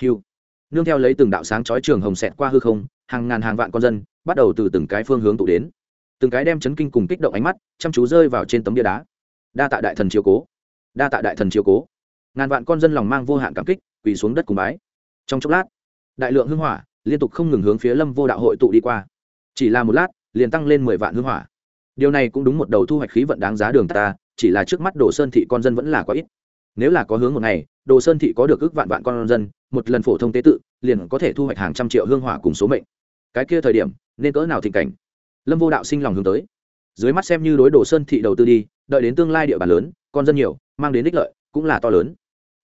hiu. Nương theo lấy từng đạo sáng chói trường hồng xẹt qua hư không, hàng ngàn hàng vạn con dân bắt đầu từ từng cái phương hướng tụ đến. Từng cái đem chấn kinh cùng kích động ánh mắt chăm chú rơi vào trên tấm bia đá. Đa tạ đại thần chiếu cố. Đa tạ đại thần chiếu cố. Ngàn vạn con dân lòng mang vô hạn cảm kích, quỳ xuống đất cùng bái. Trong chốc lát, đại lượng hưng hỏa liên tục không ngừng hướng phía lâm vô đạo hội tụ đi qua. Chỉ là một lát, liền tăng lên mười vạn hương hỏa. Điều này cũng đúng một đầu thu hoạch khí vận đáng giá đường ta, chỉ là trước mắt đồ sơn thị con dân vẫn là quá ít. Nếu là có hướng một ngày, đồ sơn thị có được ước vạn vạn con dân, một lần phổ thông tế tự, liền có thể thu hoạch hàng trăm triệu hương hỏa cùng số mệnh. Cái kia thời điểm, nên cỡ nào thịnh cảnh? Lâm vô đạo sinh lòng hướng tới. Dưới mắt xem như đối đồ sơn thị đầu tư đi, đợi đến tương lai địa bàn lớn, con dân nhiều, mang đến ích lợi, cũng là to lớn.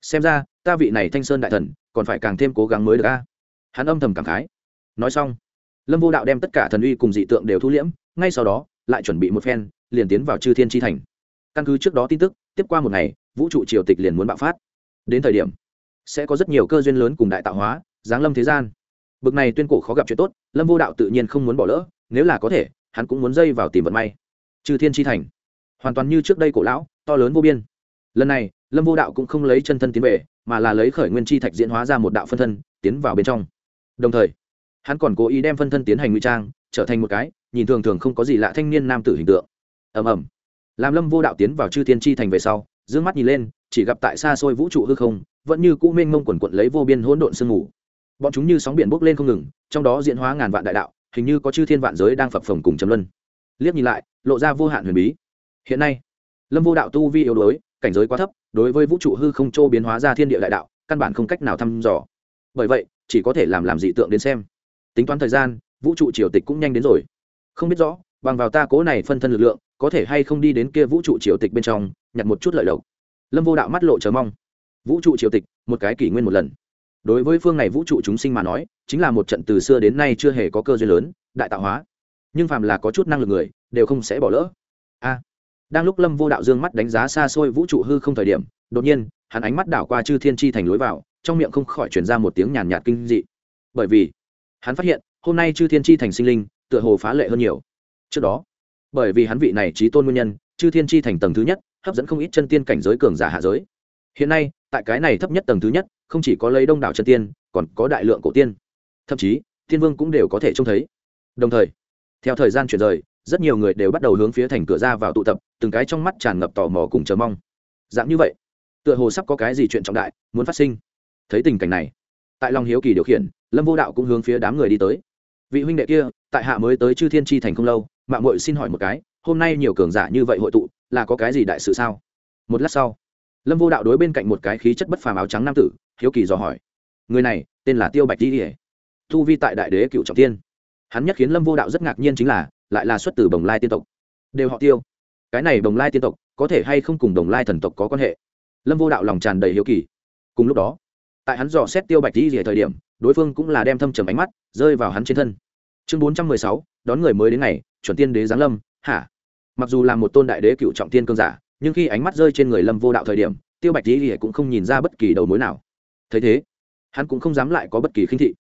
Xem ra, ta vị này thanh sơn đại thần, còn phải càng thêm cố gắng mới được a hắn âm thầm cảm khái. Nói xong, lâm vô đạo đem tất cả thần uy cùng dị tượng đều thu liễm, ngay sau đó, lại chuẩn bị một phen, liền tiến vào chư thiên tri thành. Căn cứ trước đó tin tức, tiếp qua một ngày, vũ trụ triều tịch liền muốn bạo phát. Đến thời điểm, sẽ có rất nhiều cơ duyên lớn cùng đại tạo hóa, giáng lâm thế gian. Bực này tuyên cổ khó gặp chuyện tốt, lâm vô đạo tự nhiên không muốn bỏ lỡ, nếu là có thể, hắn cũng muốn dây vào tìm vận may. Trừ thiên tri thành, hoàn toàn như trước đây cổ lão, to lớn vô biên. Lần này, lâm vô đạo cũng không lấy chân thân tiến về, mà là lấy khởi nguyên chi thạch diễn hóa ra một đạo phân thân, tiến vào bên trong đồng thời, hắn còn cố ý đem phân thân tiến hành ngụy trang, trở thành một cái, nhìn thường thường không có gì lạ thanh niên nam tử hình tượng. Ầm ầm. Làm lâm vô đạo tiến vào chư thiên tri thành về sau d ư ơ n g mắt nhìn lên, chỉ gặp tại xa xôi vũ trụ hư không, vẫn như cũ mênh mông quần quận lấy vô biên hỗn độn sương mù. Bọn chúng như sóng biển bốc lên không ngừng, trong đó diễn hóa ngàn vạn đại đạo, hình như có chư thiên vạn giới đang phập phồng cùng chấm luân. Liếc nhìn lại, lộ ra vô hạn huyền bí. Hiện nay, lâm vô đạo tu vi yếu đuối, cảnh giới quá thấp, đối với vũ trụ hư không châu biến hóa ra thiên địa đại đạo, căn bản không cách nào thăm dò. Bởi vậy chỉ có thể làm làm dị tượng đến xem. Tính toán thời gian, vũ trụ triều tịch cũng nhanh đến rồi. Không biết rõ, bằng vào ta cố này phân thân lực lượng, có thể hay không đi đến kia vũ trụ triều tịch bên trong, nhặt một chút lợi lộc. Lâm vô đạo mắt lộ chờ mong. Vũ trụ triều tịch, một cái kỷ nguyên một lần. Đối với phương này vũ trụ chúng sinh mà nói, chính là một trận từ xưa đến nay chưa hề có cơ duyên lớn, đại tạo hóa. Nhưng phàm là có chút năng lực người, đều không sẽ bỏ lỡ. A. À, đang lúc lâm vô đạo dương mắt đánh giá xa xôi vũ trụ hư không thời điểm, đột nhiên, hắn ánh mắt đảo qua chư thiên tri thành lối vào trong miệng không khỏi chuyển ra một tiếng nhàn nhạt kinh dị. Bởi vì, hắn phát hiện, hôm nay chư thiên tri thành sinh linh, tựa hồ phá lệ hơn nhiều. Trước đó, bởi vì hắn vị này trí tôn nguyên nhân, chư thiên tri thành tầng thứ nhất, hấp dẫn không ít chân tiên cảnh giới cường giả hạ giới. Hiện nay, tại cái này thấp nhất tầng thứ nhất, không chỉ có lấy đông đảo chân tiên, còn có đại lượng cổ tiên. Thậm chí tiên vương cũng đều có thể trông thấy. Đồng thời, theo thời gian chuyển rời, rất nhiều người đều bắt đầu hướng phía thành cửa ra vào tụ tập, từng cái trong mắt tràn ngập tò mò cùng chờ mong. Dạng như vậy, tựa hồ sắp có cái gì chuyện trọng đại muốn phát sinh thấy tình cảnh này. Tại lòng hiếu kỳ điều khiển, lâm vô đạo cũng hướng phía đám người đi tới. Vị huynh đệ kia, tại hạ mới tới chư thiên tri thành không lâu mạng mội xin hỏi một cái, hôm nay nhiều cường giả như vậy hội tụ, là có cái gì đại sự sao? Một lát sau, lâm vô đạo đối bên cạnh một cái khí chất bất phàm áo trắng nam tử, hiếu kỳ dò hỏi. Người này, tên là tiêu bạch tỉ ỉa thu vi tại đại đế cựu trọng tiên hắn nhất khiến lâm vô đạo rất ngạc nhiên chính là, lại là xuất từ bồng lai tiên tộc. Đều họ tiêu. Cái này bồng lai tiên tộc, có thể hay không cùng đồng lai thần tộc có quan hệ? Lâm vô đạo lòng tràn đầy hiếu kỳ. Cùng lúc đó tại hắn dò xét tiêu bạch tỉ về thời điểm, đối phương cũng là đem thâm trầm ánh mắt rơi vào hắn trên thân. Chương bốn trăm mười sáu, đón người mới đến ngày, chuẩn tiên đế giáng lâm, hả? Mặc dù là một tôn đại đế cựu trọng tiên cương giả, nhưng khi ánh mắt rơi trên người lâm vô đạo thời điểm, tiêu bạch tỉ cũng không nhìn ra bất kỳ đầu mối nào. Thấy thế, hắn cũng không dám lại có bất kỳ khinh thị.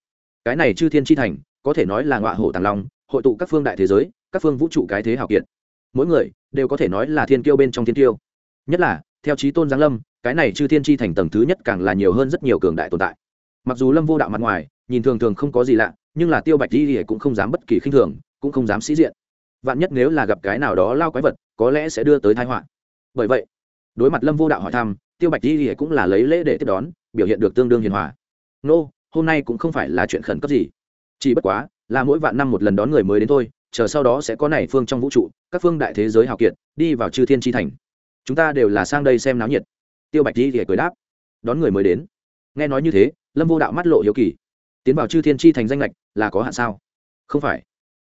Cái này chư thiên tri thành, có thể nói là ngọa hổ tàng long, hội tụ các phương đại thế giới, các phương vũ trụ cái thế hào kiệt. Mỗi người đều có thể nói là thiên kiêu bên trong thiên kiêu. Nhất là, theo trí tôn giáng lâm cái này chư thiên tri thành tầng thứ nhất càng là nhiều hơn rất nhiều cường đại tồn tại. Mặc dù lâm vô đạo mặt ngoài nhìn thường thường không có gì lạ nhưng là tiêu bạch di thì cũng không dám bất kỳ khinh thường cũng không dám sĩ diện. Vạn nhất nếu là gặp cái nào đó lao quái vật có lẽ sẽ đưa tới thái họa. Bởi vậy đối mặt lâm vô đạo hỏi thăm tiêu bạch di thì cũng là lấy lễ để tiếp đón biểu hiện được tương đương hiền hòa. Nô、no, hôm nay cũng không phải là chuyện khẩn cấp gì. Chỉ bất quá là mỗi vạn năm một lần đón người mới đến thôi chờ sau đó sẽ có này phương trong vũ trụ các phương đại thế giới hào kiệt đi vào chư thiên tri thành. Chúng ta đều là sang đây xem náo nhiệt tiêu bạch di thì cười đáp. Đón người mới đến. Nghe nói như thế, lâm vô đạo mắt lộ hiếu kỳ. Tiến vào chư thiên tri thành danh lệch là có hạn sao? Không phải.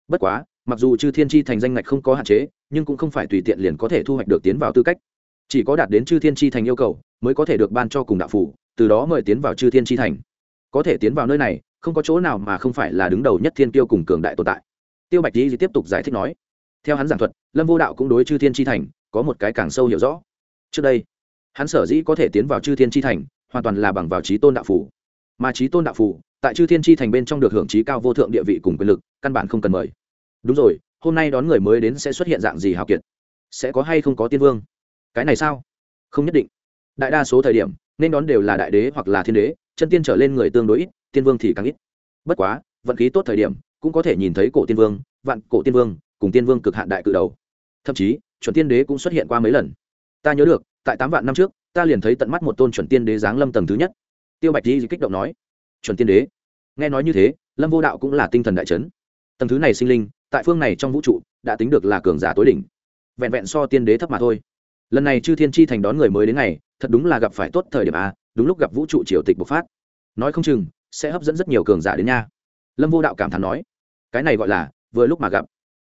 Bất quá, mặc dù chư thiên tri thành danh lệch không có hạn chế, nhưng cũng không phải tùy tiện liền có thể thu hoạch được tiến vào tư cách. Chỉ có đạt đến chư thiên tri thành yêu cầu, mới có thể được ban cho cùng đạo phủ, từ đó mời tiến vào chư thiên tri thành. Có thể tiến vào nơi này, không có chỗ nào mà không phải là đứng đầu nhất thiên tiêu cùng cường đại tồn tại. Tiêu bạch di tiếp tục giải thích nói. Theo hắn giảng thuật, lâm vô đạo cũng đối chư thiên tri thành có một cái càng sâu hiểu rõ. Trước đây hắn sở dĩ có thể tiến vào chư thiên tri thành, hoàn toàn là bằng vào trí tôn đạo phủ mà trí tôn đạo phủ tại chư thiên tri thành bên trong được hưởng trí cao vô thượng địa vị cùng quyền lực, căn bản không cần mời. Đúng rồi, hôm nay đón người mới đến sẽ xuất hiện dạng gì hào kiệt? Sẽ có hay không có tiên vương? Cái này sao? Không nhất định. Đại đa số thời điểm, nên đón đều là đại đế hoặc là thiên đế, chân tiên trở lên người tương đối ít, tiên vương thì càng ít. Bất quá, vận khí tốt thời điểm, cũng có thể nhìn thấy cổ tiên vương, vạn cổ tiên vương, cùng tiên vương cực hạn đại cự đầu. Thậm chí, chuẩn tiên đế cũng xuất hiện qua mấy lần. Ta nhớ được tại tám vạn năm trước, ta liền thấy tận mắt một tôn chuẩn tiên đế giáng lâm tầng thứ nhất. Tiêu bạch di kích động nói, chuẩn tiên đế? Nghe nói như thế, lâm vô đạo cũng là tinh thần đại trấn tầng thứ này sinh linh, tại phương này trong vũ trụ, đã tính được là cường giả tối đỉnh. Vẹn vẹn so tiên đế thấp mà thôi. Lần này chư thiên chi thành đón người mới đến ngày, thật đúng là gặp phải tốt thời điểm a đúng lúc gặp vũ trụ triều tịch bộc phát. Nói không chừng, sẽ hấp dẫn rất nhiều cường giả đến nha. Lâm vô đạo cảm thán nói, cái này gọi là, vừa lúc mà gặp.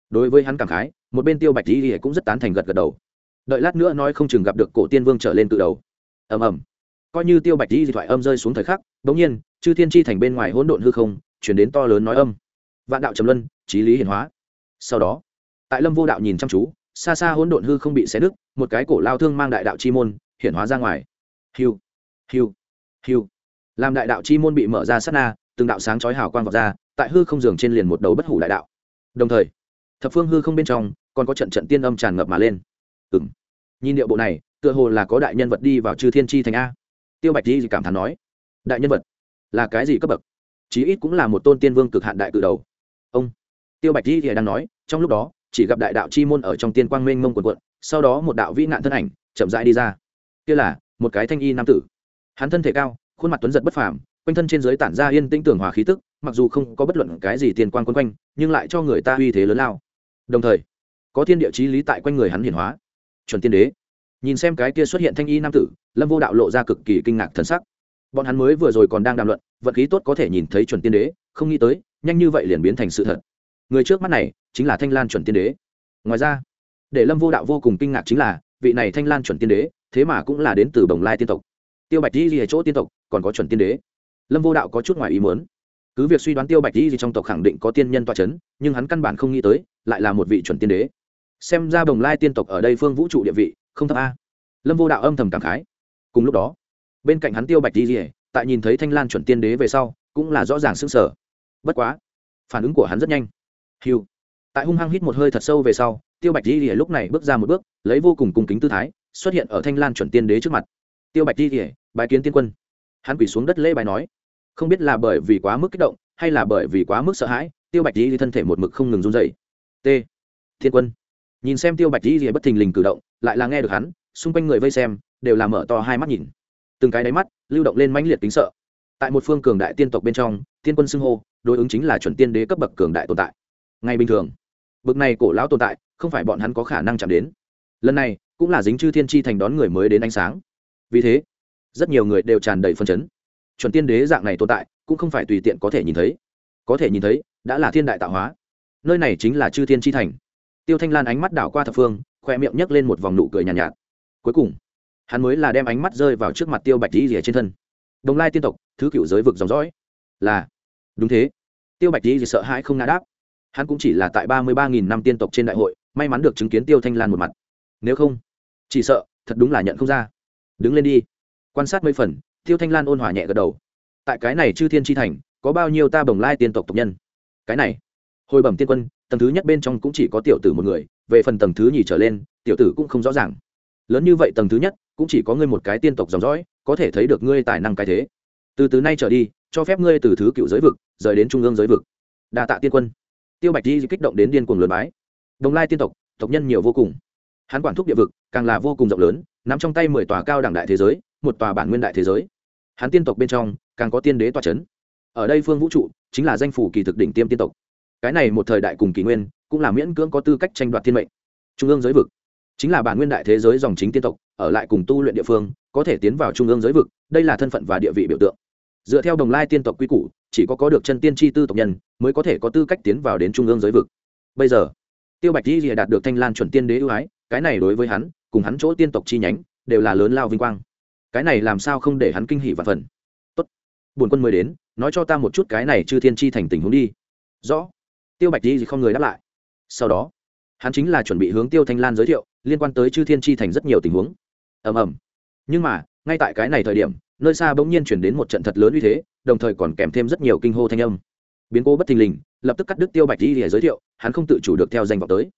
Đối với hắn cảm khái, một bên tiêu bạch lý cũng rất tán thành gật gật đầu đợi lát nữa nói không chừng gặp được cổ tiên vương trở lên tự đầu. Ầm ầm. Coi như tiêu bạch di thoại âm rơi xuống thời khắc bỗng nhiên, chư thiên chi thành bên ngoài hỗn độn hư không, chuyển đến to lớn nói âm. Vạn đạo trầm luân trí lý hiển hóa. Sau đó, tại lâm vô đạo nhìn chăm chú, xa xa hỗn độn hư không bị xé nứt, một cái cổ lao thương mang đại đạo chi môn, hiển hóa ra ngoài. Hiu hiu hiu. Làm đại đạo chi môn bị mở ra sát na, từng đạo sáng chói hào quang vọt ra, tại hư không giường trên liền một đầu bất hủ đại đạo. Đồng thời, thập phương hư không bên trong, còn có trận trận tiên âm tràn ngập mà lên ừng nhìn điệu bộ này, tựa hồ là có đại nhân vật đi vào chư thiên tri thành a. Tiêu bạch di cảm thán nói, đại nhân vật, là cái gì cấp bậc? Chí ít cũng là một tôn tiên vương cực hạn đại cự đầu. Ông. Tiêu bạch di thì đang nói, trong lúc đó, chỉ gặp đại đạo chi môn ở trong tiên quang mênh mông quần quận, sau đó một đạo vĩ nạn thân ảnh chậm rãi đi ra. Kia là một cái thanh y nam tử. Hắn thân thể cao, khuôn mặt tuấn giật bất phàm, quanh thân trên dưới tản ra yên tĩnh tưởng hòa khí tức, mặc dù không có bất luận cái gì tiền quang quấn quanh, nhưng lại cho người ta uy thế lớn lao. Đồng thời, có thiên địa chí lý tại quanh người hắn hiển hóa chuẩn tiên đế. Nhìn xem cái kia xuất hiện thanh y nam tử, lâm vô đạo lộ ra cực kỳ kinh ngạc thần sắc. Bọn hắn mới vừa rồi còn đang đàm luận, vận khí tốt có thể nhìn thấy chuẩn tiên đế, không nghĩ tới, nhanh như vậy liền biến thành sự thật. Người trước mắt này, chính là thanh lan chuẩn tiên đế. Ngoài ra, để lâm vô đạo vô cùng kinh ngạc chính là, vị này thanh lan chuẩn tiên đế, thế mà cũng là đến từ bồng lai tiên tộc. Tiêu bạch di gì ở chỗ tiên tộc, còn có chuẩn tiên đế. Lâm vô đạo có chút ngoài ý muốn. Cứ việc suy đoán tiêu bạch di gì trong tộc khẳng định có tiên nhân toa c h ấ n nhưng hắn căn bản không nghĩ tới, lại là một vị chuẩn tiên đế xem ra bồng lai tiên tộc ở đây phương vũ trụ địa vị không thấp a. Lâm vô đạo âm thầm cảm khái. Cùng lúc đó, bên cạnh hắn tiêu bạch di di, tại nhìn thấy thanh lan chuẩn tiên đế về sau, cũng là rõ ràng s ư n g sở bất quá, phản ứng của hắn rất nhanh. Hiu tại hung hăng hít một hơi thật sâu về sau, tiêu bạch di di lúc này bước ra một bước, lấy vô cùng cung kính tư thái, xuất hiện ở thanh lan chuẩn tiên đế trước mặt. Tiêu bạch di di bài kiến tiên quân. Hắn quỳ xuống đất lễ bài nói. Không biết là bởi vì quá mức kích động, hay là bởi vì quá mức sợ hãi, tiêu bạch di thân thể một mực không ngừng run dày t thiên quân nhìn xem tiêu bạch di bất thình lình cử động, lại là nghe được hắn, xung quanh người vây xem, đều là mở to hai mắt nhìn. Từng cái đáy mắt, lưu động lên mãnh liệt tính sợ. Tại một phương cường đại tiên tộc bên trong, tiên quân xưng hô, đối ứng chính là chuẩn tiên đế cấp bậc cường đại tồn tại. Ngay bình thường bậc này cổ lão tồn tại, không phải bọn hắn có khả năng chạm đến. Lần này, cũng là dính chư thiên tri thành đón người mới đến ánh sáng. Vì thế, rất nhiều người đều tràn đầy phân chấn. Chuẩn tiên đế dạng này tồn tại, cũng không phải tùy tiện có thể nhìn thấy. Có thể nhìn thấy, đã là thiên đại tạo hóa. Nơi này chính là chư thiên tri thành tiêu thanh lan ánh mắt đảo qua thập phương khoe miệng nhấc lên một vòng nụ cười nhàn nhạt, nhạt. Cuối cùng hắn mới là đem ánh mắt rơi vào trước mặt tiêu bạch di rìa trên thân. Đồng lai tiên tộc thứ cựu giới vực dòng dõi. Là đúng thế. Tiêu bạch di sợ hãi không ngã đáp. Hắn cũng chỉ là tại ba mươi ba nghìn năm tiên tộc trên đại hội may mắn được chứng kiến tiêu thanh lan một mặt. Nếu không chỉ sợ thật đúng là nhận không ra. Đứng lên đi. Quan sát mấy phần tiêu thanh lan ôn hòa nhẹ gật đầu. Tại cái này chư thiên tri thành có bao nhiêu ta bồng lai tiên tộc tộc nhân? Cái này hồi bẩm tiên quân tầng thứ nhất bên trong cũng chỉ có tiểu tử một người, về phần tầng thứ nhì trở lên, tiểu tử cũng không rõ ràng. Lớn như vậy tầng thứ nhất, cũng chỉ có ngươi một cái tiên tộc dòng dõi, có thể thấy được ngươi tài năng cái thế. Từ từ nay trở đi, cho phép ngươi từ thứ cựu giới vực, rời đến trung ương giới vực. Đa tạ tiên quân. Tiêu bạch di kích động đến điên cuồng lớn bái. Đồng lai tiên tộc tộc nhân nhiều vô cùng. Hắn quản thúc địa vực, càng là vô cùng rộng lớn, nắm trong tay mười tòa cao đẳng đại thế giới, một tòa bản nguyên đại thế giới. Hắn tiên tộc bên trong, càng có tiên đế tòa c ở đây phương vũ trụ, chính là danh phủ kỳ thực đỉnh tiêm tiên tộc cái này một thời đại cùng kỷ nguyên, cũng là miễn cưỡng có tư cách tranh đoạt thiên mệnh. Trung ương giới vực, chính là bản nguyên đại thế giới dòng chính tiên tộc, ở lại cùng tu luyện địa phương, có thể tiến vào trung ương giới vực, đây là thân phận và địa vị biểu tượng. Dựa theo đồng lai tiên tộc quy củ, chỉ có có được chân tiên tri tư tộc nhân, mới có thể có tư cách tiến vào đến trung ương giới vực. Bây giờ, tiêu bạch di rìa đạt được thanh lan chuẩn tiên đế ưu ái, cái này đối với hắn, cùng hắn chỗ tiên tộc chi nhánh, đều là lớn lao vinh quang. Cái này làm sao không để hắn kinh hỉ và phần? Tốt, buồn quân mới đến, nói cho ta một chút cái này chư thiên chi thành tình huống đi. Rõ tiêu bạch di không người đáp lại. Sau đó, hắn chính là chuẩn bị hướng tiêu thanh lan giới thiệu, liên quan tới chư thiên chi thành rất nhiều tình huống. Ầm ầm. Nhưng mà, ngay tại cái này thời điểm, nơi xa bỗng nhiên chuyển đến một trận thật lớn uy thế, đồng thời còn kèm thêm rất nhiều kinh hô thanh âm. Biến cố bất thình lình, lập tức cắt đứt tiêu bạch di để giới thiệu, hắn không tự chủ được theo danh vọng tới.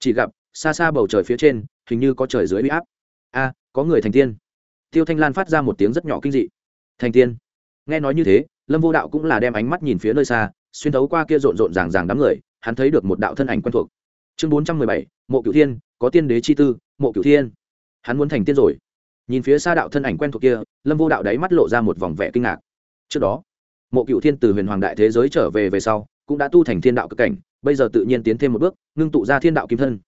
Chỉ gặp, xa xa bầu trời phía trên, hình như có trời dưới uy áp. A, có người thành tiên. Tiêu thanh lan phát ra một tiếng rất nhỏ kinh dị. Thành tiên. Nghe nói như thế, lâm vô đạo cũng là đem ánh mắt nhìn phía nơi xa xuyên thấu qua kia rộn rộn ràng ràng đám người, hắn thấy được một đạo thân ảnh quen thuộc. Chương bốn trăm mười bảy, mộ cửu thiên, có tiên đế chi tư, mộ cửu thiên. Hắn muốn thành tiên rồi. Nhìn phía xa đạo thân ảnh quen thuộc kia, lâm vô đạo đáy mắt lộ ra một vòng vẻ kinh ngạc. Trước đó, mộ cửu thiên từ huyền hoàng đại thế giới trở về về sau, cũng đã tu thành thiên đạo cực cảnh, bây giờ tự nhiên tiến thêm một bước, ngưng tụ ra thiên đạo kim thân.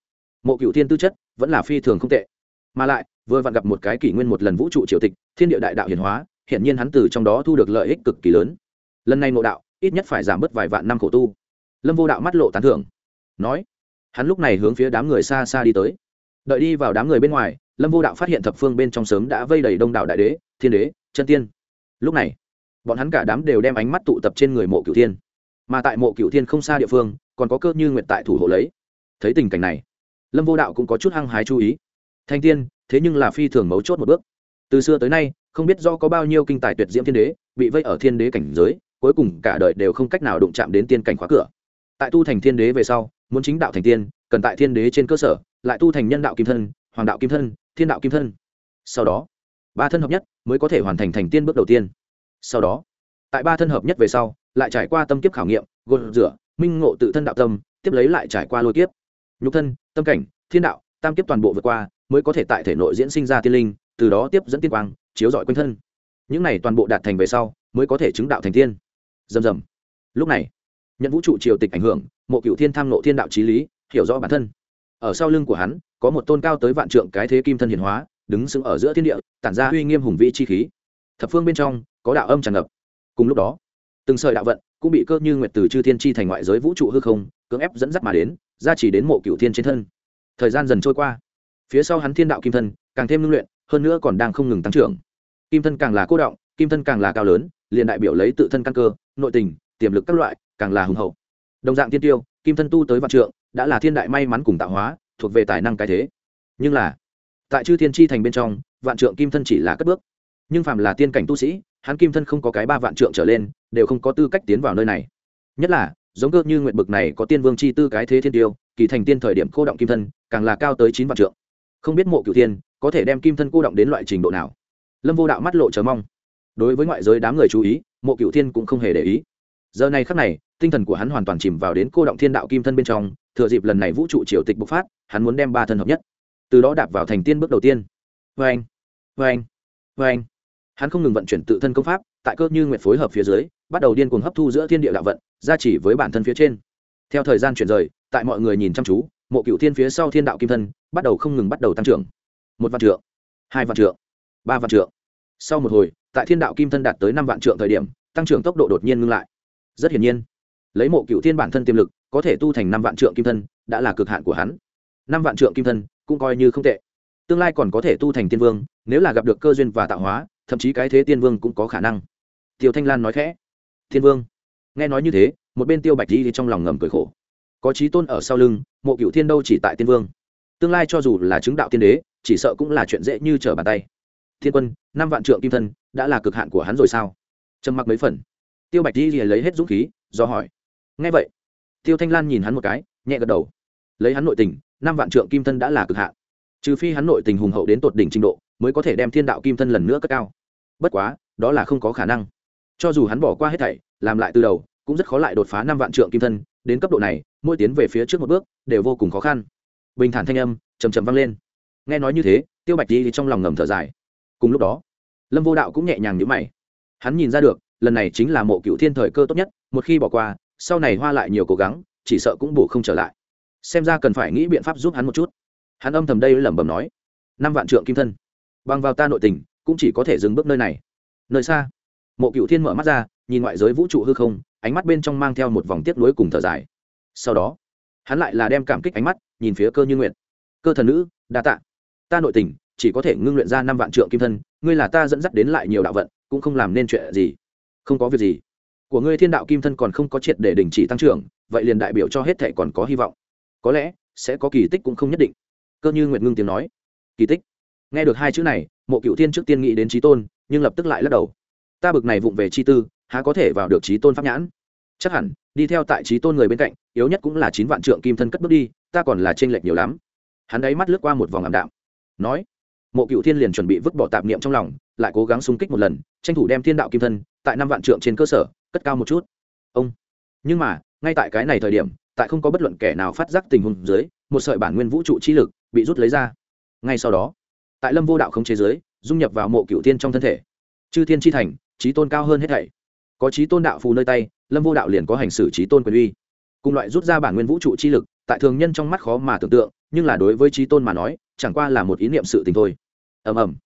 Mộ cửu thiên tư chất vẫn là phi thường không tệ. Mà lại, vừa vặn gặp một cái kỷ nguyên một lần vũ trụ triều tịch, thiên địa đại đạo hiển hóa hiện nhiên hắn từ trong đó thu được lợi ích cực kỳ lớn. Lần này ngộ đạo ít nhất phải giảm bớt vài vạn năm khổ tu. Lâm vô đạo mắt lộ tán thưởng, nói, hắn lúc này hướng phía đám người xa xa đi tới. Đợi đi vào đám người bên ngoài, lâm vô đạo phát hiện thập phương bên trong sớm đã vây đầy đông đảo đại đế, thiên đế, chân tiên. Lúc này, bọn hắn cả đám đều đem ánh mắt tụ tập trên người mộ cửu thiên. Mà tại mộ cửu thiên không xa địa phương, còn có cơ như nguyện tại thủ hộ lấy. Thấy tình cảnh này, lâm vô đạo cũng có chút hăng hái chú ý. Thanh tiên, thế nhưng là phi thường mấu chốt một bước. Từ xưa tới nay, không biết do có bao nhiêu kinh tài tuyệt diễm thiên đế, bị vây ở thiên đế cảnh giới cuối cùng cả đời đều không cách nào đụng chạm đến tiên cảnh khóa cửa. Tại tu thành thiên đế về sau, muốn chính đạo thành tiên, cần tại thiên đế trên cơ sở, lại tu thành nhân đạo kim thân, hoàng đạo kim thân, thiên đạo kim thân. Sau đó, ba thân hợp nhất mới có thể hoàn thành thành tiên bước đầu tiên. Sau đó, tại ba thân hợp nhất về sau, lại trải qua tâm kiếp khảo nghiệm, gột rửa, minh ngộ tự thân đạo tâm, tiếp lấy lại trải qua lôi kiếp. Nhục thân, tâm cảnh, thiên đạo, tam kiếp toàn bộ vượt qua, mới có thể tại thể nội diễn sinh ra tiên linh, từ đó tiếp dẫn tiên quang, chiếu rọi quanh thân. Những này toàn bộ đạt thành về sau, mới có thể chứng đạo thành tiên dầm dầm lúc này, nhận vũ trụ triều tịch ảnh hưởng, mộ cựu thiên tham nộ thiên đạo trí lý, hiểu rõ bản thân. Ở sau lưng của hắn, có một tôn cao tới vạn trượng cái thế kim thân hiển hóa, đứng sững ở giữa thiên địa, tản ra uy nghiêm hùng vĩ chi khí. Thập phương bên trong, có đạo âm tràn ngập. Cùng lúc đó, từng sợi đạo vận cũng bị cơ như nguyệt từ chư thiên chi thành ngoại giới vũ trụ hư không, cưỡng ép dẫn dắt mà đến ra chỉ đến mộ cựu thiên trên thân. Thời gian dần trôi qua. Phía sau hắn thiên đạo kim thân, càng thêm ngưng luyện, hơn nữa còn đang không ngừng tăng trưởng. Kim thân càng là cô động kim thân càng là cao lớn, liền đại biểu lấy tự thân căn cơ, nội tình, tiềm lực các loại, càng là hùng hậu. Đồng dạng tiên tiêu, kim thân tu tới vạn trượng, đã là thiên đại may mắn cùng tạo hóa, thuộc về tài năng cái thế. Nhưng là, tại chư thiên tri thành bên trong, vạn trượng kim thân chỉ là cất bước. Nhưng phàm là tiên cảnh tu sĩ, hắn kim thân không có cái ba vạn trượng trở lên, đều không có tư cách tiến vào nơi này. Nhất là, giống cơ như nguyện bực này có tiên vương chi tư cái thế thiên tiêu, kỳ thành tiên thời điểm cô động kim thân, càng là cao tới chín vạn trượng. Không biết mộ cửu thiên, có thể đem kim thân cô động đến loại trình độ nào? Lâm vô đạo mắt lộ chờ mong đối với ngoại giới đám người chú ý, mộ cửu thiên cũng không hề để ý. Giờ này khắc này, tinh thần của hắn hoàn toàn chìm vào đến cô động thiên đạo kim thân bên trong, thừa dịp lần này vũ trụ triều tịch bộc phát, hắn muốn đem ba thân hợp nhất. Từ đó đạp vào thành tiên bước đầu tiên. Vê anh vê anh vê anh hắn không ngừng vận chuyển tự thân công pháp, tại cơ như nguyện phối hợp phía dưới, bắt đầu điên cuồng hấp thu giữa thiên địa đạo vận ra chỉ với bản thân phía trên. Theo thời gian chuyển rời, tại mọi người nhìn chăm chú, mộ cựu thiên phía sau thiên đạo kim thân, bắt đầu không ngừng bắt đầu tăng trưởng. Một vạn trượng, hai vạn trượng, ba vạn trượng sau một hồi, tại thiên đạo kim thân đạt tới năm vạn trượng thời điểm, tăng trưởng tốc độ đột nhiên ngưng lại. Rất hiển nhiên, lấy mộ cựu thiên bản thân tiềm lực, có thể tu thành năm vạn trượng kim thân, đã là cực hạn của hắn. Năm vạn trượng kim thân, cũng coi như không tệ. Tương lai còn có thể tu thành tiên vương, nếu là gặp được cơ duyên và tạo hóa, thậm chí cái thế tiên vương cũng có khả năng. Tiêu thanh lan nói khẽ. Thiên vương, nghe nói như thế, một bên tiêu bạch di trong lòng ngầm cười khổ. Có trí tôn ở sau lưng, mộ cựu thiên đâu chỉ tại tiên vương. Tương lai cho dù là chứng đạo tiên đế, chỉ sợ cũng là chuyện dễ như trở bàn tay thiên quân, năm vạn trượng kim thân, đã là cực hạn của hắn rồi sao? Trầm mặc mấy phần. Tiêu bạch di lấy hết dũng khí, do hỏi. Ngay vậy, tiêu thanh lan nhìn hắn một cái, nhẹ gật đầu. Lấy hắn nội tình, năm vạn trượng kim thân đã là cực hạn. Trừ phi hắn nội tình hùng hậu đến tột đỉnh trình độ, mới có thể đem thiên đạo kim thân lần nữa cất cao. Bất quá, đó là không có khả năng. Cho dù hắn bỏ qua hết thảy, làm lại từ đầu, cũng rất khó lại đột phá năm vạn trượng kim thân, đến cấp độ này, mỗi tiến về phía trước một bước, đều vô cùng khó khăn. Bình thản thanh âm trầm trầm vang lên. Nghe nói như thế, tiêu bạch đi trong lòng ngầm thở dài cùng lúc đó, lâm vô đạo cũng nhẹ nhàng nhữ mày. Hắn nhìn ra được, lần này chính là mộ cựu thiên thời cơ tốt nhất, một khi bỏ qua, sau này hoa lại nhiều cố gắng, chỉ sợ cũng bổ không trở lại. Xem ra cần phải nghĩ biện pháp giúp hắn một chút. Hắn âm thầm đây lẩm bẩm nói, năm vạn trượng kim thân, bằng vào ta nội tình, cũng chỉ có thể dừng bước nơi này. Nơi xa, mộ cựu thiên mở mắt ra, nhìn ngoại giới vũ trụ hư không, ánh mắt bên trong mang theo một vòng tiếp nối cùng thở dài. Sau đó, hắn lại là đem cảm kích ánh mắt nhìn phía cơ như nguyện cơ thần nữ, đa tạ. Ta nội tình chỉ có thể ngưng luyện ra năm vạn trượng kim thân, ngươi là ta dẫn dắt đến lại nhiều đạo vận, cũng không làm nên chuyện gì. Không có việc gì. Của ngươi thiên đạo kim thân còn không có triệt để đình chỉ tăng trưởng, vậy liền đại biểu cho hết thể còn có hy vọng. Có lẽ, sẽ có kỳ tích cũng không nhất định. Cơ như nguyệt ngưng tiếng nói. Kỳ tích? Nghe được hai chữ này, mộ cựu thiên trước tiên nghĩ đến trí tôn, nhưng lập tức lại lắc đầu. Ta bực này vụng về chi tư, há có thể vào được trí tôn pháp nhãn? Chắc hẳn, đi theo tại trí tôn người bên cạnh, yếu nhất cũng là chín vạn trượng kim thân cất bước đi, ta còn là t r ê n lệch nhiều lắm. Hắn đáy mắt lướt qua một vòng ảm đạm. Nói mộ cựu thiên liền chuẩn bị vứt bỏ tạp niệm trong lòng, lại cố gắng xung kích một lần, tranh thủ đem thiên đạo kim thân tại năm vạn trượng trên cơ sở, cất cao một chút. Ông. Nhưng mà, ngay tại cái này thời điểm, tại không có bất luận kẻ nào phát giác tình huống dưới, một sợi bản nguyên vũ trụ chi lực bị rút lấy ra. Ngay sau đó, tại lâm vô đạo không chế giới dung nhập vào mộ cựu thiên trong thân thể. Chư thiên chi thành trí tôn cao hơn hết thảy. Có trí tôn đạo phù nơi tay, lâm vô đạo liền có hành xử trí tôn quyền uy. Cùng loại rút ra bản nguyên vũ trụ chi lực, tại thường nhân trong mắt khó mà tưởng tượng, nhưng là đối với trí tôn mà nói, chẳng qua là một ý niệm sự tình thôi ầm ầm.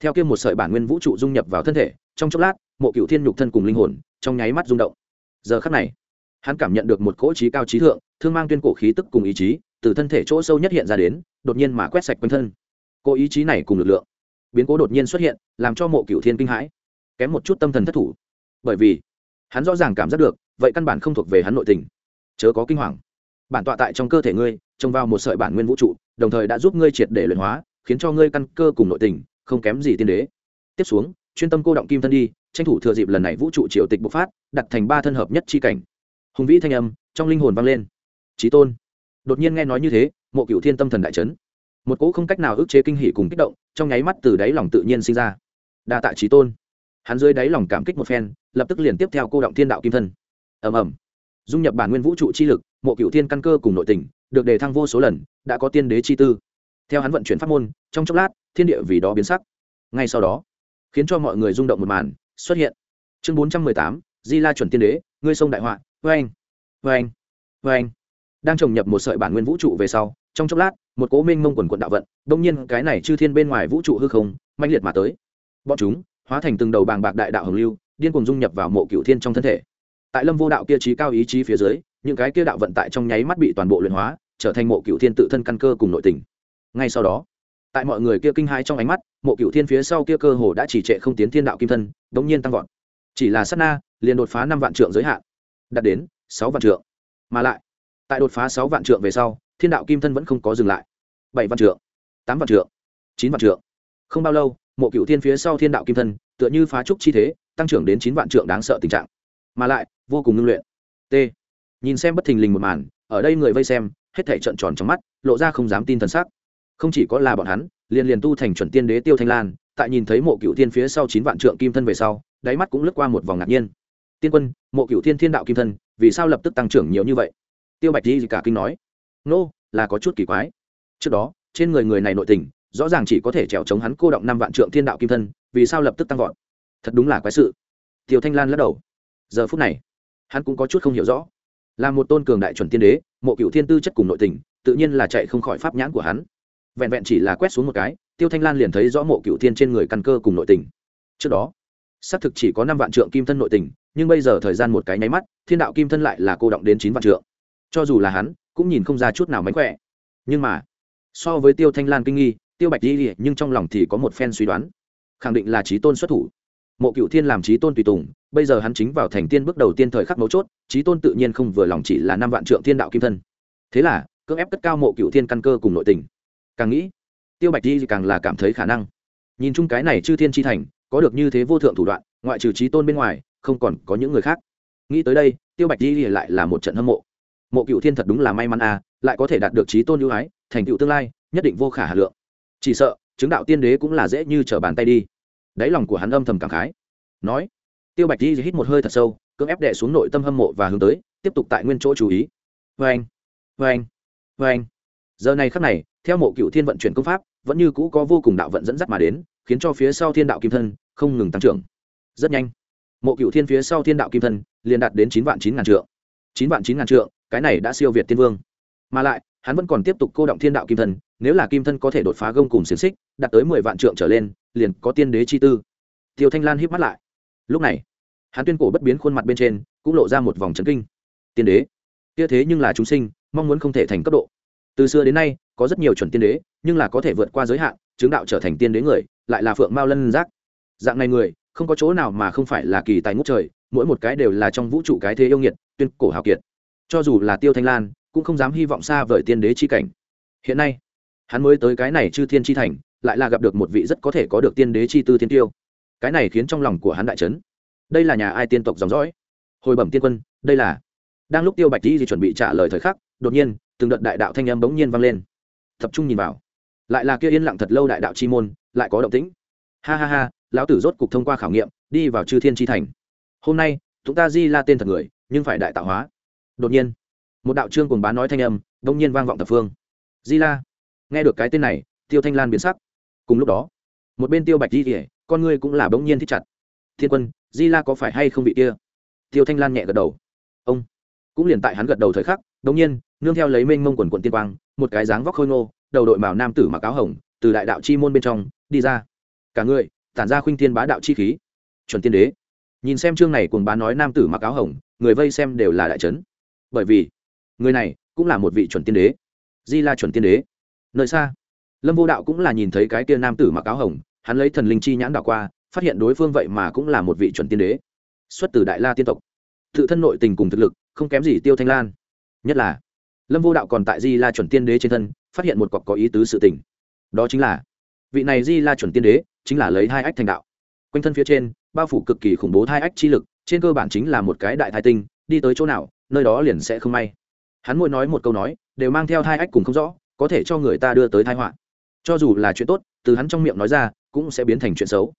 Theo kia một sợi bản nguyên vũ trụ dung nhập vào thân thể, trong chốc lát, mộ cựu thiên nhục thân cùng linh hồn, trong nháy mắt rung động. Giờ khắc này, hắn cảm nhận được một cỗ trí cao trí thượng, thương mang tuyên cổ khí tức cùng ý chí, từ thân thể chỗ sâu nhất hiện ra đến, đột nhiên mà quét sạch quanh thân. Cô ý chí này cùng lực lượng, biến cố đột nhiên xuất hiện, làm cho mộ cựu thiên kinh hãi, kém một chút tâm thần thất thủ. Bởi vì, hắn rõ ràng cảm giác được, vậy căn bản không thuộc về hắn nội tình. Chớ có kinh hoàng. Bản tọa tại trong cơ thể ngươi, trông vào một sợi bản nguyên vũ trụ, đồng thời đã giúp ngươi triệt để luyện hóa khiến cho ngươi căn cơ cùng nội tình, không kém gì tiên đế. Tiếp xuống, chuyên tâm cô động kim thân đi, tranh thủ thừa dịp lần này vũ trụ triều tịch bộc phát, đặt thành ba thân hợp nhất chi cảnh. Hùng vĩ thanh âm, trong linh hồn vang lên. Trí tôn. Đột nhiên nghe nói như thế, mộ cựu thiên tâm thần đại trấn một cỗ không cách nào ức chế kinh hỉ cùng kích động, trong nháy mắt từ đáy lòng tự nhiên sinh ra. Đa tạ trí tôn. Hắn dưới đáy lòng cảm kích một phen, lập tức liền tiếp theo cô động thiên đạo kim thân. Ầm ầm. Dung nhập bản nguyên vũ trụ chi lực, mộ cựu thiên căn cơ cùng nội tình, được đề thăng vô số lần, đã có tiên đế chi tư theo hắn vận chuyển pháp môn, trong chốc lát, thiên địa vì đó biến sắc. Ngay sau đó, khiến cho mọi người rung động một màn xuất hiện. Chương bốn trăm mười tám, di la chuẩn tiên đế, ngươi sông đại họa, vê anh vê anh vê anh. Đang trồng nhập một sợi bản nguyên vũ trụ về sau, trong chốc lát, một cố minh mông quần quận đạo vận đông nhiên cái này chư thiên bên ngoài vũ trụ hư không manh liệt mà tới. Bọn chúng hóa thành từng đầu bàng bạc đại đạo hồng lưu, điên cùng dung nhập vào mộ cựu thiên trong thân thể. Tại lâm vô đạo kia trí cao ý chí phía dưới, những cái kia đạo vận tại trong nháy mắt bị toàn bộ luyện hóa, trở thành mộ cựu thiên tự thân căn cơ cùng nội tình ngay sau đó. Tại mọi người kia kinh hai trong ánh mắt, mộ cựu thiên phía sau kia cơ hồ đã chỉ trệ không tiến thiên đạo kim thân đ ỗ n g nhiên tăng vọt. Chỉ là sát na, liền đột phá năm vạn trượng giới hạn. Đạt đến sáu vạn trượng. Mà lại, tại đột phá sáu vạn trượng về sau, thiên đạo kim thân vẫn không có dừng lại. Bảy vạn trượng, tám vạn trượng, chín vạn trượng. Không bao lâu, mộ cựu thiên phía sau thiên đạo kim thân, tựa như phá trúc chi thế, tăng trưởng đến chín vạn trượng đáng sợ tình trạng. Mà lại, vô cùng ngưng luyện. T. Nhìn xem bất thình lình một màn, ở đây người vây xem, hết thể trận tròn trong mắt, lộ ra không dám tin thần sắc không chỉ có là bọn hắn liền liền tu thành chuẩn tiên đế tiêu thanh lan tại nhìn thấy mộ cựu thiên phía sau chín vạn trượng kim thân về sau đáy mắt cũng lướt qua một vòng ngạc nhiên. Tiên quân mộ cựu thiên thiên đạo kim thân vì sao lập tức tăng trưởng nhiều như vậy? Tiêu bạch di cả kinh nói. Nô、no, là có chút kỳ quái. Trước đó trên người người này nội tình rõ ràng chỉ có thể trèo chống hắn cô động năm vạn trượng thiên đạo kim thân vì sao lập tức tăng vọt? Thật đúng là quái sự. Tiêu thanh lan lắc đầu. Giờ phút này hắn cũng có chút không hiểu rõ. Là một tôn cường đại chuẩn tiên đế mộ cựu thiên tư chất cùng nội tình tự nhiên là chạy không khỏi pháp nhãn của hắn vẹn vẹn chỉ là quét xuống một cái, tiêu thanh lan liền thấy rõ mộ cựu thiên trên người căn cơ cùng nội tình. Trước đó, xác thực chỉ có năm vạn trượng kim thân nội tình, nhưng bây giờ thời gian một cái nháy mắt, thiên đạo kim thân lại là cô động đến chín vạn trượng. Cho dù là hắn, cũng nhìn không ra chút nào mánh khỏe. Nhưng mà, so với tiêu thanh lan kinh nghi, tiêu bạch đi nhưng trong lòng thì có một phen suy đoán. Khẳng định là trí tôn xuất thủ. Mộ cựu thiên làm trí tôn tùy tùng, bây giờ hắn chính vào thành tiên bước đầu tiên thời khắc mấu chốt trí tôn tự nhiên không vừa lòng chỉ là năm vạn trượng thiên đạo kim thân. Thế là, cưỡng ép cất cao mộ cựu thiên căn cơ cùng nội tình càng nghĩ, tiêu bạch di càng là cảm thấy khả năng. Nhìn chung cái này chư thiên tri thành, có được như thế vô thượng thủ đoạn, ngoại trừ trí tôn bên ngoài, không còn có những người khác. Nghĩ tới đây, tiêu bạch di lại là một trận hâm mộ. Mộ cựu thiên thật đúng là may mắn à lại có thể đạt được trí tôn ưu ái, thành tựu tương lai, nhất định vô khả hà lượng. Chỉ sợ, chứng đạo tiên đế cũng là dễ như trở bàn tay đi. Đáy lòng của hắn âm thầm cảm khái. Nói, tiêu bạch di hít một hơi thật sâu, cưỡng ép đệ xuống nội tâm hâm mộ và hướng tới, tiếp tục tại nguyên chỗ chú ý. Vê anh vê anh vê anh giờ này khắc này, theo mộ cựu thiên vận chuyển công pháp, vẫn như cũ có vô cùng đạo vận dẫn dắt mà đến, khiến cho phía sau thiên đạo kim thân không ngừng tăng trưởng. Rất nhanh, mộ cựu thiên phía sau thiên đạo kim thân liền đạt đến chín vạn chín ngàn trượng. Chín vạn chín ngàn trượng, cái này đã siêu việt tiên vương. Mà lại, hắn vẫn còn tiếp tục cô động thiên đạo kim thân, nếu là kim thân có thể đột phá gông cùng xiềng xích, đạt tới mười vạn trượng trở lên, liền có tiên đế chi tư. Tiêu thanh lan híp mắt lại. Lúc này, hắn tuyên cổ bất biến khuôn mặt bên trên cũng lộ ra một vòng trấn kinh. Tiên đế, kia thế nhưng là chúng sinh, mong muốn không thể thành cấp độ từ xưa đến nay, có rất nhiều chuẩn tiên đế, nhưng là có thể vượt qua giới hạn, chứng đạo trở thành tiên đế người, lại là phượng mao lân giác. Dạng này người, không có chỗ nào mà không phải là kỳ tài ngút trời, mỗi một cái đều là trong vũ trụ cái thế yêu nghiệt, tuyên cổ hào kiệt. Cho dù là tiêu thanh lan, cũng không dám hy vọng xa vời tiên đế chi cảnh. Hiện nay, hắn mới tới cái này chư thiên chi thành, lại là gặp được một vị rất có thể có được tiên đế chi tư thiên tiêu. Cái này khiến trong lòng của hắn đại trấn đây là nhà ai tiên tộc dòng dõi? Hồi bẩm tiên quân, đây là. Đang lúc tiêu bạch di chuẩn bị trả lời thời khắc, đột nhiên từng đợt đại đạo thanh âm bỗng nhiên vang lên. Tập trung nhìn vào. Lại là kia yên lặng thật lâu đại đạo chi môn, lại có động tĩnh. Ha ha ha, lão tử rốt cục thông qua khảo nghiệm, đi vào chư thiên chi thành. Hôm nay, chúng ta di la tên thật người, nhưng phải đại tạo hóa. Đột nhiên, một đạo trương cùng bá nói thanh âm đông nhiên vang vọng tập phương. Di la, nghe được cái tên này, tiêu thanh lan biến sắc. Cùng lúc đó, một bên tiêu bạch di kỉa con ngươi cũng là bỗng nhiên thích chặt. Thiên quân, di la có phải hay không bị kia? Tiêu thanh lan nhẹ gật đầu. Ông cũng liền tại hắn gật đầu thời khắc đống nhiên, nương theo lấy mênh mông quần quận tiên quang, một cái dáng vóc khôi ngô, đầu đội màu nam tử mặc áo hồng, từ đại đạo chi môn bên trong, đi ra. Cả người, tản ra khuynh thiên bá đạo chi khí. Chuẩn tiên đế. Nhìn xem chương này cùng bá nói nam tử mặc áo hồng, người vây xem đều là đại trấn bởi vì, người này cũng là một vị chuẩn tiên đế. Di la chuẩn tiên đế. Nơi xa, lâm vô đạo cũng là nhìn thấy cái kia nam tử mặc áo hồng, hắn lấy thần linh chi nhãn đảo qua, phát hiện đối phương vậy mà cũng là một vị chuẩn tiên đế. Xuất từ đại la tiên tộc. Tự thân nội tình cùng thực lực không kém gì tiêu thanh lan nhất là lâm vô đạo còn tại di la chuẩn tiên đế trên thân phát hiện một cọc có ý tứ sự tình đó chính là vị này di la chuẩn tiên đế chính là lấy hai ách thành đạo quanh thân phía trên bao phủ cực kỳ khủng bố hai ách chi lực trên cơ bản chính là một cái đại thai tinh đi tới chỗ nào nơi đó liền sẽ không may hắn mỗi nói một câu nói đều mang theo hai ách cùng không rõ có thể cho người ta đưa tới thai họa cho dù là chuyện tốt từ hắn trong miệng nói ra cũng sẽ biến thành chuyện xấu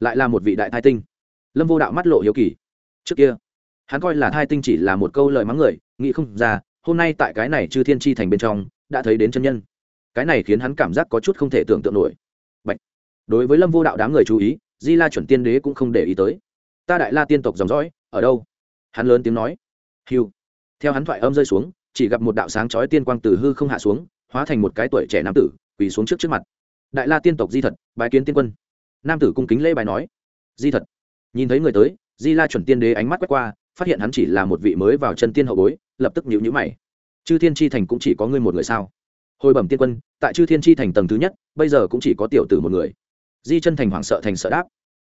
lại là một vị đại thai tinh lâm vô đạo mắt lộ hiếu kỳ trước kia hắn coi là thai tinh chỉ là một câu lời mắng người, nghĩ không ra, hôm nay tại cái này chư thiên chi thành bên trong, đã thấy đến chân nhân. Cái này khiến hắn cảm giác có chút không thể tưởng tượng nổi. Bạch. đối với lâm vô đạo đám người chú ý, di la chuẩn tiên đế cũng không để ý tới. Ta đại la tiên tộc dòng dõi, ở đâu? Hắn lớn tiếng nói. Hiu theo hắn thoại âm rơi xuống, chỉ gặp một đạo sáng chói tiên quang từ hư không hạ xuống, hóa thành một cái tuổi trẻ nam tử, quỳ xuống trước trước mặt. Đại la tiên tộc di thật, bái kiến tiên quân. Nam tử cung kính lễ bài nói. Di thật. Nhìn thấy người tới, di la chuẩn tiên đế ánh mắt quét qua phát hiện hắn chỉ là một vị mới vào chân tiên hậu bối, lập tức nhịu nhữ mày. Chư thiên tri thành cũng chỉ có ngươi một người sao? Hồi bẩm tiên quân, tại chư thiên tri thành tầng thứ nhất, bây giờ cũng chỉ có tiểu tử một người. Di chân thành hoảng sợ thành sợ đáp.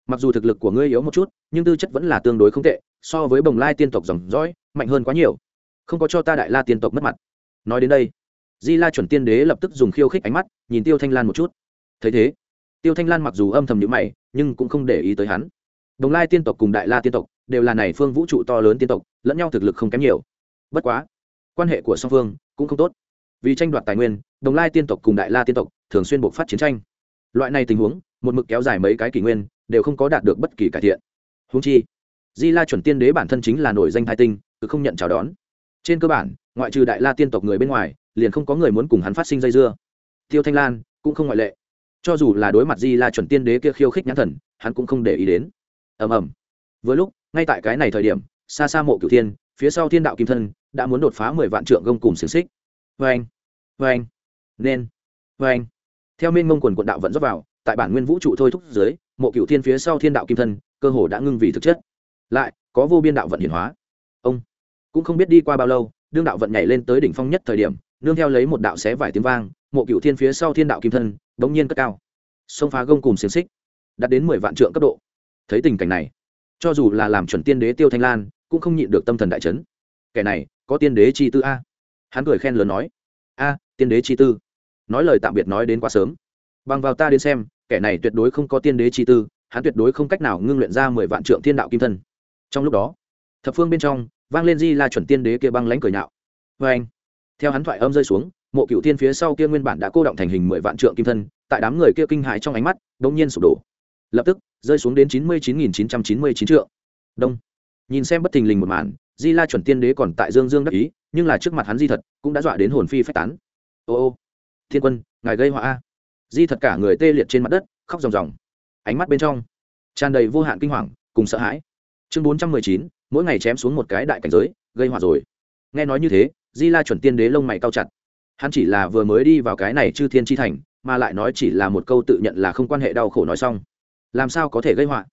Mặc dù thực lực của ngươi yếu một chút, nhưng tư chất vẫn là tương đối không tệ, so với bồng lai tiên tộc dòng dõi, mạnh hơn quá nhiều. Không có cho ta đại la tiên tộc mất mặt. Nói đến đây, di la chuẩn tiên đế lập tức dùng khiêu khích ánh mắt, nhìn tiêu thanh lan một chút. Thấy thế, tiêu thanh lan mặc dù âm thầm nhữ mày, nhưng cũng không để ý tới hắn. Đồng lai tiên tộc cùng đại la tiên tộc đều là này phương vũ trụ to lớn tiên tộc, lẫn nhau thực lực không kém nhiều. Bất quá, quan hệ của song phương cũng không tốt. Vì tranh đoạt tài nguyên, đồng lai tiên tộc cùng đại la tiên tộc thường xuyên buộc phát chiến tranh. Loại này tình huống, một mực kéo dài mấy cái kỷ nguyên, đều không có đạt được bất kỳ cải thiện. Húng chi, di la chuẩn tiên đế bản thân chính là nổi danh thái tinh, cứ không nhận chào đón. Trên cơ bản, ngoại trừ đại la tiên tộc người bên ngoài, liền không có người muốn cùng hắn phát sinh dây dưa. Tiêu thanh lan cũng không ngoại lệ. Cho dù là đối mặt di la chuẩn tiên đế kia khiêu khích nhãn thần, hắn cũng không để ý đến. Ầm ầm. Vừa lúc ngay tại cái này thời điểm, xa xa mộ cửu thiên, phía sau thiên đạo kim thân, đã muốn đột phá mười vạn trượng gông cùng xiềng xích. Vê anh vê anh nên vê anh theo minh mông quần quận đạo vẫn dốc vào, tại bản nguyên vũ trụ thôi thúc dưới, mộ cửu thiên phía sau thiên đạo kim thân, cơ hồ đã ngưng vì thực chất. Lại, có vô biên đạo vận hiển hóa. Ông, cũng không biết đi qua bao lâu, đương đạo vận nhảy lên tới đỉnh phong nhất thời điểm, nương theo lấy một đạo xé vải tiếng vang, mộ cửu thiên phía sau thiên đạo kim thân bỗng nhiên cất cao. Xông phá gông cùng xiềng xích, đạt đến mười vạn trượng cấp độ. Thấy tình cảnh này cho dù là làm chuẩn tiên đế tiêu thanh lan, cũng không nhịn được tâm thần đại chấn. Kẻ này, có tiên đế chi tư a? Hắn cười khen lớn nói, a, tiên đế chi tư? Nói lời tạm biệt nói đến quá sớm. Bằng vào ta đến xem, kẻ này tuyệt đối không có tiên đế chi tư, hắn tuyệt đối không cách nào ngưng luyện ra mười vạn trượng thiên đạo kim thân. Trong lúc đó, thập phương bên trong, vang lên di la chuẩn tiên đế kia băng lãnh cười nhạo. Vê anh. Theo hắn thoại âm rơi xuống, mộ cựu tiên phía sau kia nguyên bản đã cô động thành hình mười vạn trượng kim thân, tại đám người kia kinh hãi trong ánh mắt đ ỗ n g nhiên sụp đổ. Lập tức rơi xuống đến chín mươi chín nghìn chín trăm chín mươi chín trượng. Đông. Nhìn xem bất thình lình một màn, di la chuẩn tiên đế còn tại dương dương đắc ý, nhưng là trước mặt hắn di thật cũng đã dọa đến hồn phi phách tán. Ô ô, thiên quân, ngài gây họa a. Di thật cả người tê liệt trên mặt đất, khóc ròng ròng. Ánh mắt bên trong tràn đầy vô hạn kinh hoàng, cùng sợ hãi. Chương bốn trăm mười chín, mỗi ngày chém xuống một cái đại cảnh giới, gây họa rồi. Nghe nói như thế, di la chuẩn tiên đế lông mày cao chặt. Hắn chỉ là vừa mới đi vào cái này chư thiên chi thành, mà lại nói chỉ là một câu tự nhận là không quan hệ đau khổ nói xong làm sao có thể gây họa?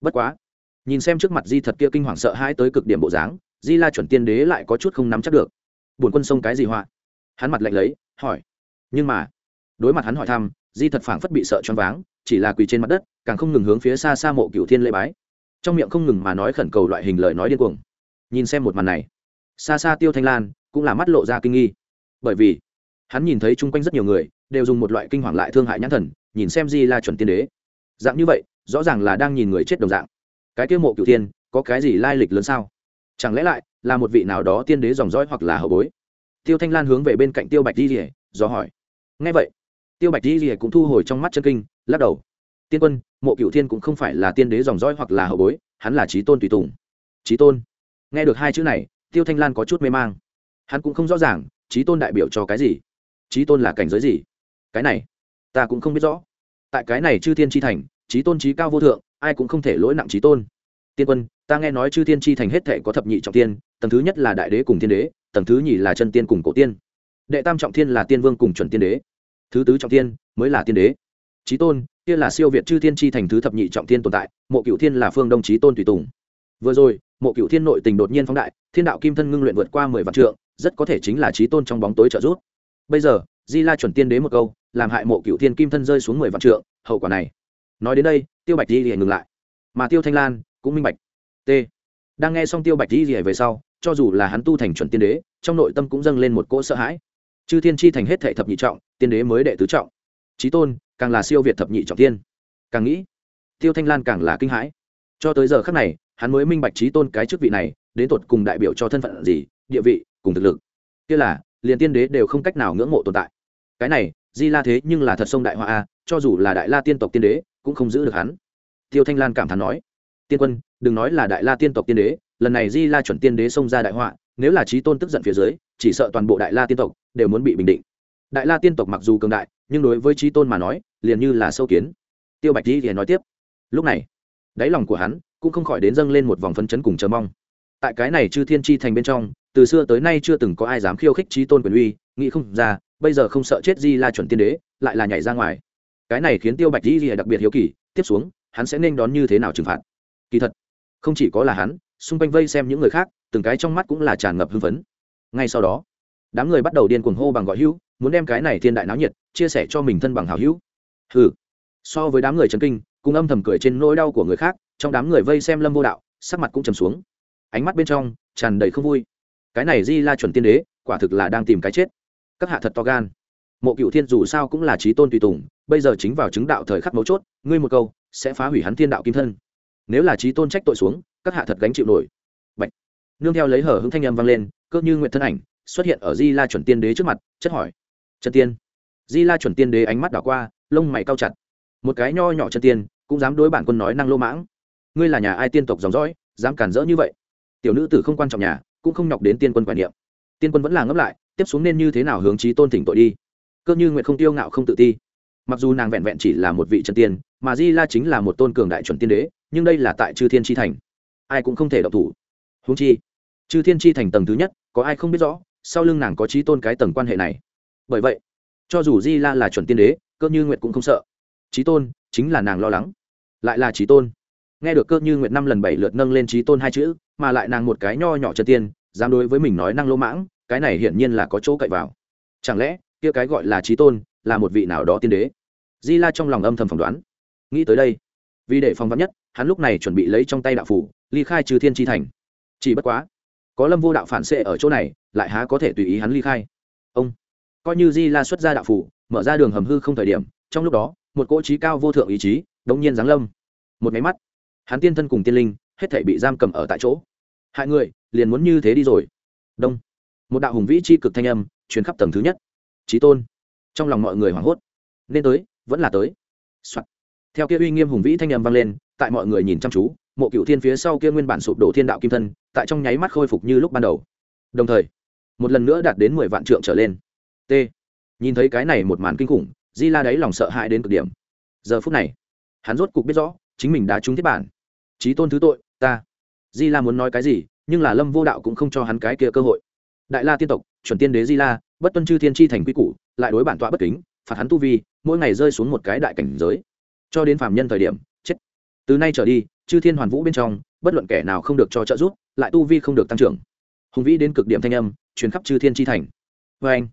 Bất quá, nhìn xem trước mặt di thật kia kinh hoàng sợ hãi tới cực điểm bộ dáng, di la chuẩn tiên đế lại có chút không nắm chắc được. Buồn quân sông cái gì họa? Hắn mặt lạnh lấy, hỏi. Nhưng mà, đối mặt hắn hỏi thăm, di thật phảng phất bị sợ choáng váng, chỉ là quỳ trên mặt đất, càng không ngừng hướng phía xa xa mộ cửu thiên lễ bái. Trong miệng không ngừng mà nói khẩn cầu loại hình lời nói điên cuồng. Nhìn xem một màn này, xa xa tiêu thanh lan cũng là mắt lộ ra kinh nghi. Bởi vì, hắn nhìn thấy chung quanh rất nhiều người, đều dùng một loại kinh hoàng lại thương hại nhãn thần, nhìn xem di la chuẩn tiên đế. Dạng như vậy rõ ràng là đang nhìn người chết đồng dạng. Cái tiêu mộ cựu thiên, có cái gì lai lịch lớn sao? Chẳng lẽ lại là một vị nào đó tiên đế dòng dõi hoặc là hậu bối? Tiêu thanh lan hướng về bên cạnh tiêu bạch di rỉa do hỏi. Ngay vậy, tiêu bạch di rỉa cũng thu hồi trong mắt chân kinh, lắc đầu. Tiên quân, mộ cựu thiên cũng không phải là tiên đế dòng dõi hoặc là hậu bối, hắn là trí tôn tùy tùng. Trí tôn. Nghe được hai chữ này, tiêu thanh lan có chút mê mang. Hắn cũng không rõ ràng trí tôn đại biểu cho cái gì? Trí tôn là cảnh giới gì? Cái này, ta cũng không biết rõ. Tại cái này chư thiên tri thành trí tôn trí cao vô thượng, ai cũng không thể lỗi nặng trí tôn. Tiên quân, ta nghe nói chư thiên tri thành hết thể có thập nhị trọng tiên, tầng thứ nhất là đại đế cùng thiên đế, tầng thứ nhì là chân tiên cùng cổ tiên. Đệ tam trọng thiên là tiên vương cùng chuẩn tiên đế. Thứ tứ trọng tiên mới là tiên đế. Trí tôn, kia là siêu việt chư thiên tri thành thứ thập nhị trọng thiên tồn tại, mộ cựu thiên là phương đông trí tôn tùy tùng. Vừa rồi, mộ cựu thiên nội tình đột nhiên phóng đại, thiên đạo kim thân ngưng luyện vượt qua mười vạn trượng, rất có thể chính là trí tôn trong bóng tối trợ giúp. Bây giờ, di la chuẩn tiên đế một câu, làm hại mộ cựu thiên kim thân rơi xuống mười vạn trượng, hậu quả này nói đến đây, tiêu bạch di rỉa ngừng lại. Mà tiêu thanh lan cũng minh bạch. T. Đang nghe xong tiêu bạch di rỉa về sau, cho dù là hắn tu thành chuẩn tiên đế, trong nội tâm cũng dâng lên một cỗ sợ hãi. Chư thiên chi thành hết thệ thập nhị trọng, tiên đế mới đệ tứ trọng. Trí tôn, càng là siêu việt thập nhị trọng tiên. Càng nghĩ, tiêu thanh lan càng là kinh hãi. Cho tới giờ khác này, hắn mới minh bạch trí tôn cái chức vị này, đến tột cùng đại biểu cho thân phận gì, địa vị, cùng thực lực. Kia là, liền tiên đế đều không cách nào ngưỡng mộ tồn tại. Cái này, di la thế nhưng là thật sông đại hoa a, cho dù là đại la tiên tộc tiên đế cũng không giữ được hắn. Tiêu thanh lan cảm thán nói, tiên quân, đừng nói là đại la tiên tộc tiên đế, lần này di la chuẩn tiên đế xông ra đại họa, nếu là trí tôn tức giận phía dưới, chỉ sợ toàn bộ đại la tiên tộc đều muốn bị bình định. Đại la tiên tộc mặc dù cường đại, nhưng đối với trí tôn mà nói, liền như là sâu kiến. Tiêu bạch di thì nói tiếp, lúc này, đáy lòng của hắn cũng không khỏi đến dâng lên một vòng phấn chấn cùng chờ mong. Tại cái này chư thiên chi thành bên trong, từ xưa tới nay chưa từng có ai dám khiêu khích trí tôn quyền uy, nghĩ không ra, bây giờ không sợ chết di la chuẩn tiên đế, lại là nhảy ra ngoài cái này khiến tiêu bạch di đặc biệt hiếu kỳ, tiếp xuống, hắn sẽ nên đón như thế nào trừng phạt? Kỳ thật, không chỉ có là hắn, xung quanh vây xem những người khác, từng cái trong mắt cũng là tràn ngập hưng phấn. Ngay sau đó, đám người bắt đầu điên cuồng hô bằng gọi hữu, muốn đem cái này thiên đại náo nhiệt chia sẻ cho mình thân bằng hảo hữu. Hừ. So với đám người chấn kinh, cùng âm thầm cười trên nỗi đau của người khác, trong đám người vây xem lâm vô đạo, sắc mặt cũng trầm xuống. Ánh mắt bên trong tràn đầy không vui. Cái này di la chuẩn tiên đế, quả thực là đang tìm cái chết. Các hạ thật to gan mộ cựu thiên dù sao cũng là trí tôn tùy tùng, bây giờ chính vào chứng đạo thời khắc mấu chốt, ngươi một câu, sẽ phá hủy hắn thiên đạo kim thân. Nếu là trí tôn trách tội xuống, các hạ thật gánh chịu nổi. Bạch. nương theo lấy hở hứng thanh âm vang lên, cơ như nguyện thân ảnh, xuất hiện ở di la chuẩn tiên đế trước mặt, chất hỏi. Chân tiên. Di la chuẩn tiên đế ánh mắt đảo qua, lông mày cao chặt. Một cái nho nhỏ chân tiên, cũng dám đối bản quân nói năng lô mãng. Ngươi là nhà ai tiên tộc dòng dõi, dám cản rỡ như vậy? Tiểu nữ tử không quan trọng nhà, cũng không nhọc đến tiên quân quản niệm. Tiên quân vẫn là ngấp lại, tiếp xuống nên như thế nào hướng trí tôn thỉnh tội đi? Cơ như nguyện không tiêu ngạo không tự ti. Mặc dù nàng vẹn vẹn chỉ là một vị chân tiên, mà di la chính là một tôn cường đại chuẩn tiên đế, nhưng đây là tại chư thiên tri thành. Ai cũng không thể độc thủ. Húng chi, chư thiên tri thành tầng thứ nhất, có ai không biết rõ, sau lưng nàng có trí tôn cái tầng quan hệ này. Bởi vậy, cho dù di la là chuẩn tiên đế, cơ như nguyện cũng không sợ. Trí tôn chính là nàng lo lắng. Lại là trí tôn. Nghe được cơ như nguyện năm lần bảy lượt nâng lên trí tôn hai chữ, mà lại nàng một cái nho nhỏ chân tiên, dám đối với mình nói năng lỗ mãng, cái này hiển nhiên là có chỗ cậy vào. Chẳng lẽ kia cái gọi là trí tôn, là một vị nào đó tiên đế. Di la trong lòng âm thầm phỏng đoán. Nghĩ tới đây, vì để phòng vắn nhất, hắn lúc này chuẩn bị lấy trong tay đạo phủ, ly khai trừ thiên tri thành. Chỉ bất quá, có lâm vô đạo phản xệ ở chỗ này, lại há có thể tùy ý hắn ly khai. Ông, coi như di la xuất ra đạo phủ, mở ra đường hầm hư không thời điểm, trong lúc đó, một cỗ trí cao vô thượng ý chí, đống nhiên giáng lâm. Một máy mắt, hắn tiên thân cùng tiên linh, hết thể bị giam cầm ở tại chỗ. Hai người, liền muốn như thế đi rồi. Đông. Một đạo hùng vĩ c h i cực thanh âm chuyến khắp tầng thứ nhất trí tôn. Trong lòng mọi người hoảng hốt. Nên tới, vẫn là tới、Soạn. theo kia uy nghiêm hùng vĩ thanh âm vang lên, tại mọi người nhìn chăm chú, mộ cựu thiên phía sau kia nguyên bản sụp đổ thiên đạo kim thân, tại trong nháy mắt khôi phục như lúc ban đầu. Đồng thời, một lần nữa đạt đến mười vạn trượng trở lên. T. Nhìn thấy cái này một màn kinh khủng, di la đáy lòng sợ hãi đến cực điểm. Giờ phút này, hắn rốt cục biết rõ, chính mình đã trúng thiết bản. Trí tôn thứ tội, ta. Di la muốn nói cái gì, nhưng là lâm vô đạo cũng không cho hắn cái kia cơ hội. Đại la tiên tộc, chuẩn tiên đế di la bất tuân chư thiên chi thành quy củ, lại đối bản tọa bất kính, phạt hắn tu vi, mỗi ngày rơi xuống một cái đại cảnh giới. Cho đến phạm nhân thời điểm, chết. Từ nay trở đi, chư thiên hoàn vũ bên trong, bất luận kẻ nào không được cho trợ giúp, lại tu vi không được tăng trưởng. Hùng vĩ đến cực điểm thanh âm, truyền khắp chư thiên chi thành. Vê anh,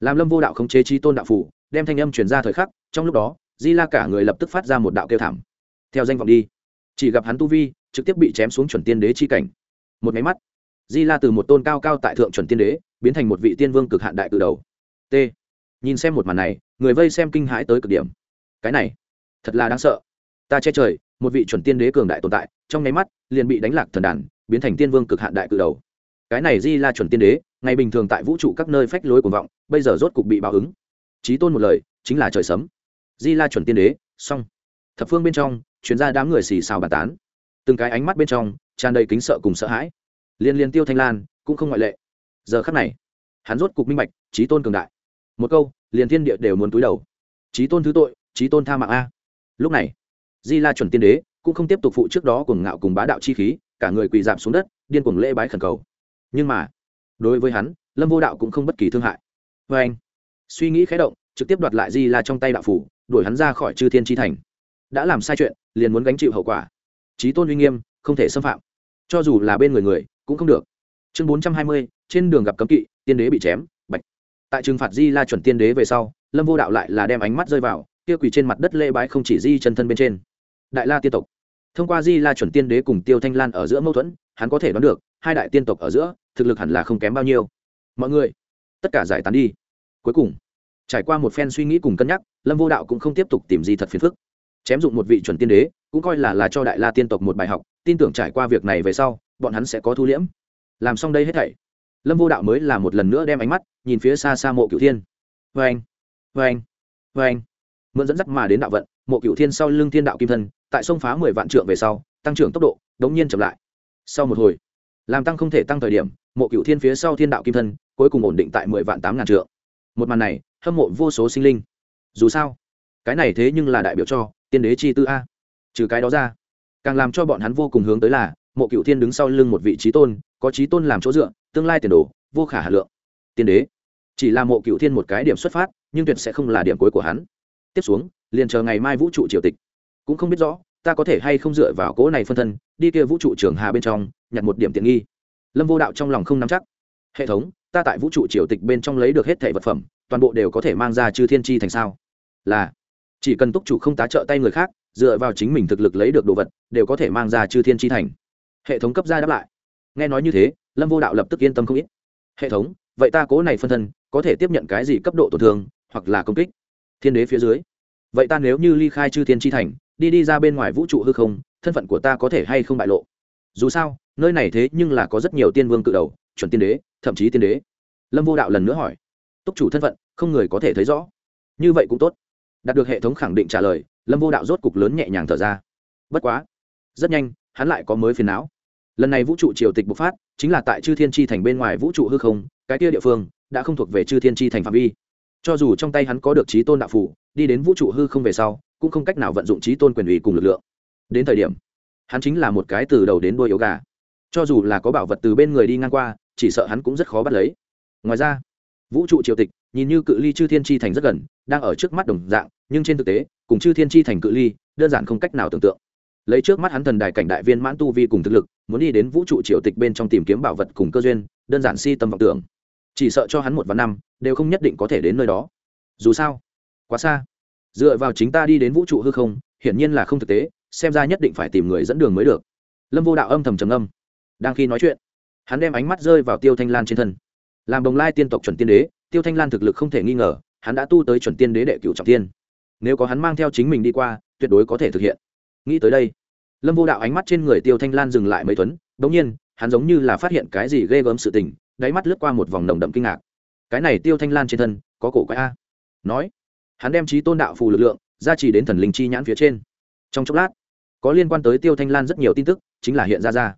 làm lâm vô đạo khống chế chi tôn đạo phủ, đem thanh âm truyền ra thời khắc, trong lúc đó, di la cả người lập tức phát ra một đạo kêu thảm. Theo danh vọng đi, chỉ gặp hắn tu vi, trực tiếp bị chém xuống chuẩn tiên đế chi cảnh. Một máy mắt di la từ một tôn cao cao tại thượng chuẩn tiên đế, biến thành một vị tiên vương cực hạn đại cự đầu. T. Nhìn xem một màn này, người vây xem kinh hãi tới cực điểm. Cái này, thật là đáng sợ. Ta che trời, một vị chuẩn tiên đế cường đại tồn tại, trong nháy mắt, liền bị đánh lạc thần đàn, biến thành tiên vương cực hạn đại cự đầu. Cái này di la chuẩn tiên đế, ngày bình thường tại vũ trụ các nơi phách lối cuồng vọng, bây giờ rốt cục bị báo ứng. Trí tôn một lời, chính là trời sấm. Di la chuẩn tiên đế, xong. Thập phương bên trong chuyến ra đám người xì xào bàn tán. Từng cái ánh mắt bên trong, tràn đầy kính sợ cùng sợ hãi liên liên tiêu thanh lan cũng không ngoại lệ. Giờ khắc này, hắn rốt cục minh bạch, trí tôn cường đại. Một câu, liền thiên địa đều muốn túi đầu. Trí tôn thứ tội, trí tôn tha mạng a. Lúc này, di la chuẩn tiên đế cũng không tiếp tục phụ trước đó cùng ngạo cùng bá đạo chi khí, cả người quỳ giảm xuống đất, điên cuồng lễ bái khẩn cầu. Nhưng mà, đối với hắn, lâm vô đạo cũng không bất kỳ thương hại. Vê anh, suy nghĩ khé động, trực tiếp đoạt lại di la trong tay đạo phủ, đuổi hắn ra khỏi chư thiên tri thành. Đã làm sai chuyện, liền muốn gánh chịu hậu quả. Trí tôn uy nghiêm, không thể xâm phạm. Cho dù là bên người người cũng không được. Chương bốn trăm hai mươi, trên đường gặp cấm kỵ, tiên đế bị chém, bạch. Tại trừng phạt di la chuẩn tiên đế về sau, lâm vô đạo lại là đem ánh mắt rơi vào, kia quỳ trên mặt đất lễ bái không chỉ di chân thân bên trên. Đại la tiên tộc. Thông qua di la chuẩn tiên đế cùng tiêu thanh lan ở giữa mâu thuẫn, hắn có thể đoán được, hai đại tiên tộc ở giữa, thực lực hẳn là không kém bao nhiêu. Mọi người, tất cả giải tán đi. Cuối cùng, trải qua một phen suy nghĩ cùng cân nhắc, lâm vô đạo cũng không tiếp tục tìm gì thật phiền phức. Chém dụng một vị chuẩn tiên đế, cũng coi là là cho đại la tiên tộc một bài học, tin tưởng trải qua việc này về sau bọn hắn sẽ có thu liễm. Làm xong đây hết thảy, lâm vô đạo mới là một lần nữa đem ánh mắt nhìn phía xa xa mộ cửu thiên. Vê anh vê anh vê anh mượn dẫn dắt mà đến đạo vận, mộ cửu thiên sau lưng thiên đạo kim thân, tại sông phá mười vạn trượng về sau, tăng trưởng tốc độ đống nhiên chậm lại. Sau một hồi, làm tăng không thể tăng thời điểm, mộ cửu thiên phía sau thiên đạo kim thân cuối cùng ổn định tại mười vạn tám ngàn trượng. Một màn này hâm mộ vô số sinh linh. Dù sao, cái này thế nhưng là đại biểu cho tiên đế chi tư a. Trừ cái đó ra, càng làm cho bọn hắn vô cùng hướng tới là mộ cựu thiên đứng sau lưng một vị trí tôn, có trí tôn làm chỗ dựa, tương lai tiền đồ, vô khả hà lượng. Tiên đế, chỉ là mộ cựu thiên một cái điểm xuất phát, nhưng tuyệt sẽ không là điểm cuối của hắn. Tiếp xuống, liền chờ ngày mai vũ trụ triều tịch. Cũng không biết rõ, ta có thể hay không dựa vào cỗ này phân thân, đi kia vũ trụ trường hà bên trong, nhặt một điểm tiện nghi. Lâm vô đạo trong lòng không nắm chắc. Hệ thống, ta tại vũ trụ triều tịch bên trong lấy được hết thẻ vật phẩm, toàn bộ đều có thể mang ra chư thiên tri thành sao? Là, chỉ cần túc chủ không tá trợ tay người khác, dựa vào chính mình thực lực lấy được đồ vật, đều có thể mang ra chư thiên tri thành hệ thống cấp ra đáp lại. Nghe nói như thế, lâm vô đạo lập tức yên tâm không ít. Hệ thống, vậy ta cố này phân thân, có thể tiếp nhận cái gì cấp độ tổn thương, hoặc là công kích? Thiên đế phía dưới. Vậy ta nếu như ly khai chư thiên tri thành, đi đi ra bên ngoài vũ trụ hư không, thân phận của ta có thể hay không bại lộ? Dù sao, nơi này thế nhưng là có rất nhiều tiên vương cự đầu, chuẩn tiên đế, thậm chí tiên đế. Lâm vô đạo lần nữa hỏi. Túc chủ thân phận, không người có thể thấy rõ. Như vậy cũng tốt. Đạt được hệ thống khẳng định trả lời, lâm vô đạo rốt cục lớn nhẹ nhàng thở ra. Bất quá. Rất nhanh hắn lại có mới phiền não. Lần này vũ trụ triều tịch bộc phát, chính là tại chư thiên tri thành bên ngoài vũ trụ hư không, cái kia địa phương đã không thuộc về chư thiên tri thành phạm vi. Cho dù trong tay hắn có được trí tôn đạo phủ, đi đến vũ trụ hư không về sau, cũng không cách nào vận dụng trí tôn quyền ủy cùng lực lượng. Đến thời điểm, hắn chính là một cái từ đầu đến đôi yếu gà. Cho dù là có bảo vật từ bên người đi ngang qua, chỉ sợ hắn cũng rất khó bắt lấy. Ngoài ra, vũ trụ triều tịch, nhìn như cự ly chư thiên tri thành rất gần, đang ở trước mắt đồng dạng, nhưng trên thực tế, cùng chư thiên tri thành cự ly, đơn giản không cách nào tưởng tượng lấy trước mắt hắn thần đài cảnh đại viên mãn tu vi cùng thực lực, muốn đi đến vũ trụ triều tịch bên trong tìm kiếm bảo vật cùng cơ duyên, đơn giản si tâm vọng tưởng. Chỉ sợ cho hắn một vạn năm, đều không nhất định có thể đến nơi đó. Dù sao, quá xa. Dựa vào chính ta đi đến vũ trụ hư không, hiển nhiên là không thực tế, xem ra nhất định phải tìm người dẫn đường mới được. Lâm vô đạo âm thầm trầm âm đang khi nói chuyện, hắn đem ánh mắt rơi vào tiêu thanh lan trên thân. Làm đồng lai tiên tộc chuẩn tiên đế, tiêu thanh lan thực lực không thể nghi ngờ, hắn đã tu tới chuẩn tiên đế đệ cựu trọng tiên. Nếu có hắn mang theo chính mình đi qua, tuyệt đối có thể thực hiện. Nghĩ tới đây lâm vô đạo ánh mắt trên người tiêu thanh lan dừng lại mấy tuấn đ ỗ n g nhiên, hắn giống như là phát hiện cái gì ghê gớm sự tình, đáy mắt lướt qua một vòng nồng đậm kinh ngạc. Cái này tiêu thanh lan trên thân, có cổ quái a? Nói, hắn đem trí tôn đạo phù lực lượng ra chỉ đến thần linh chi nhãn phía trên. Trong chốc lát, có liên quan tới tiêu thanh lan rất nhiều tin tức, chính là hiện ra ra.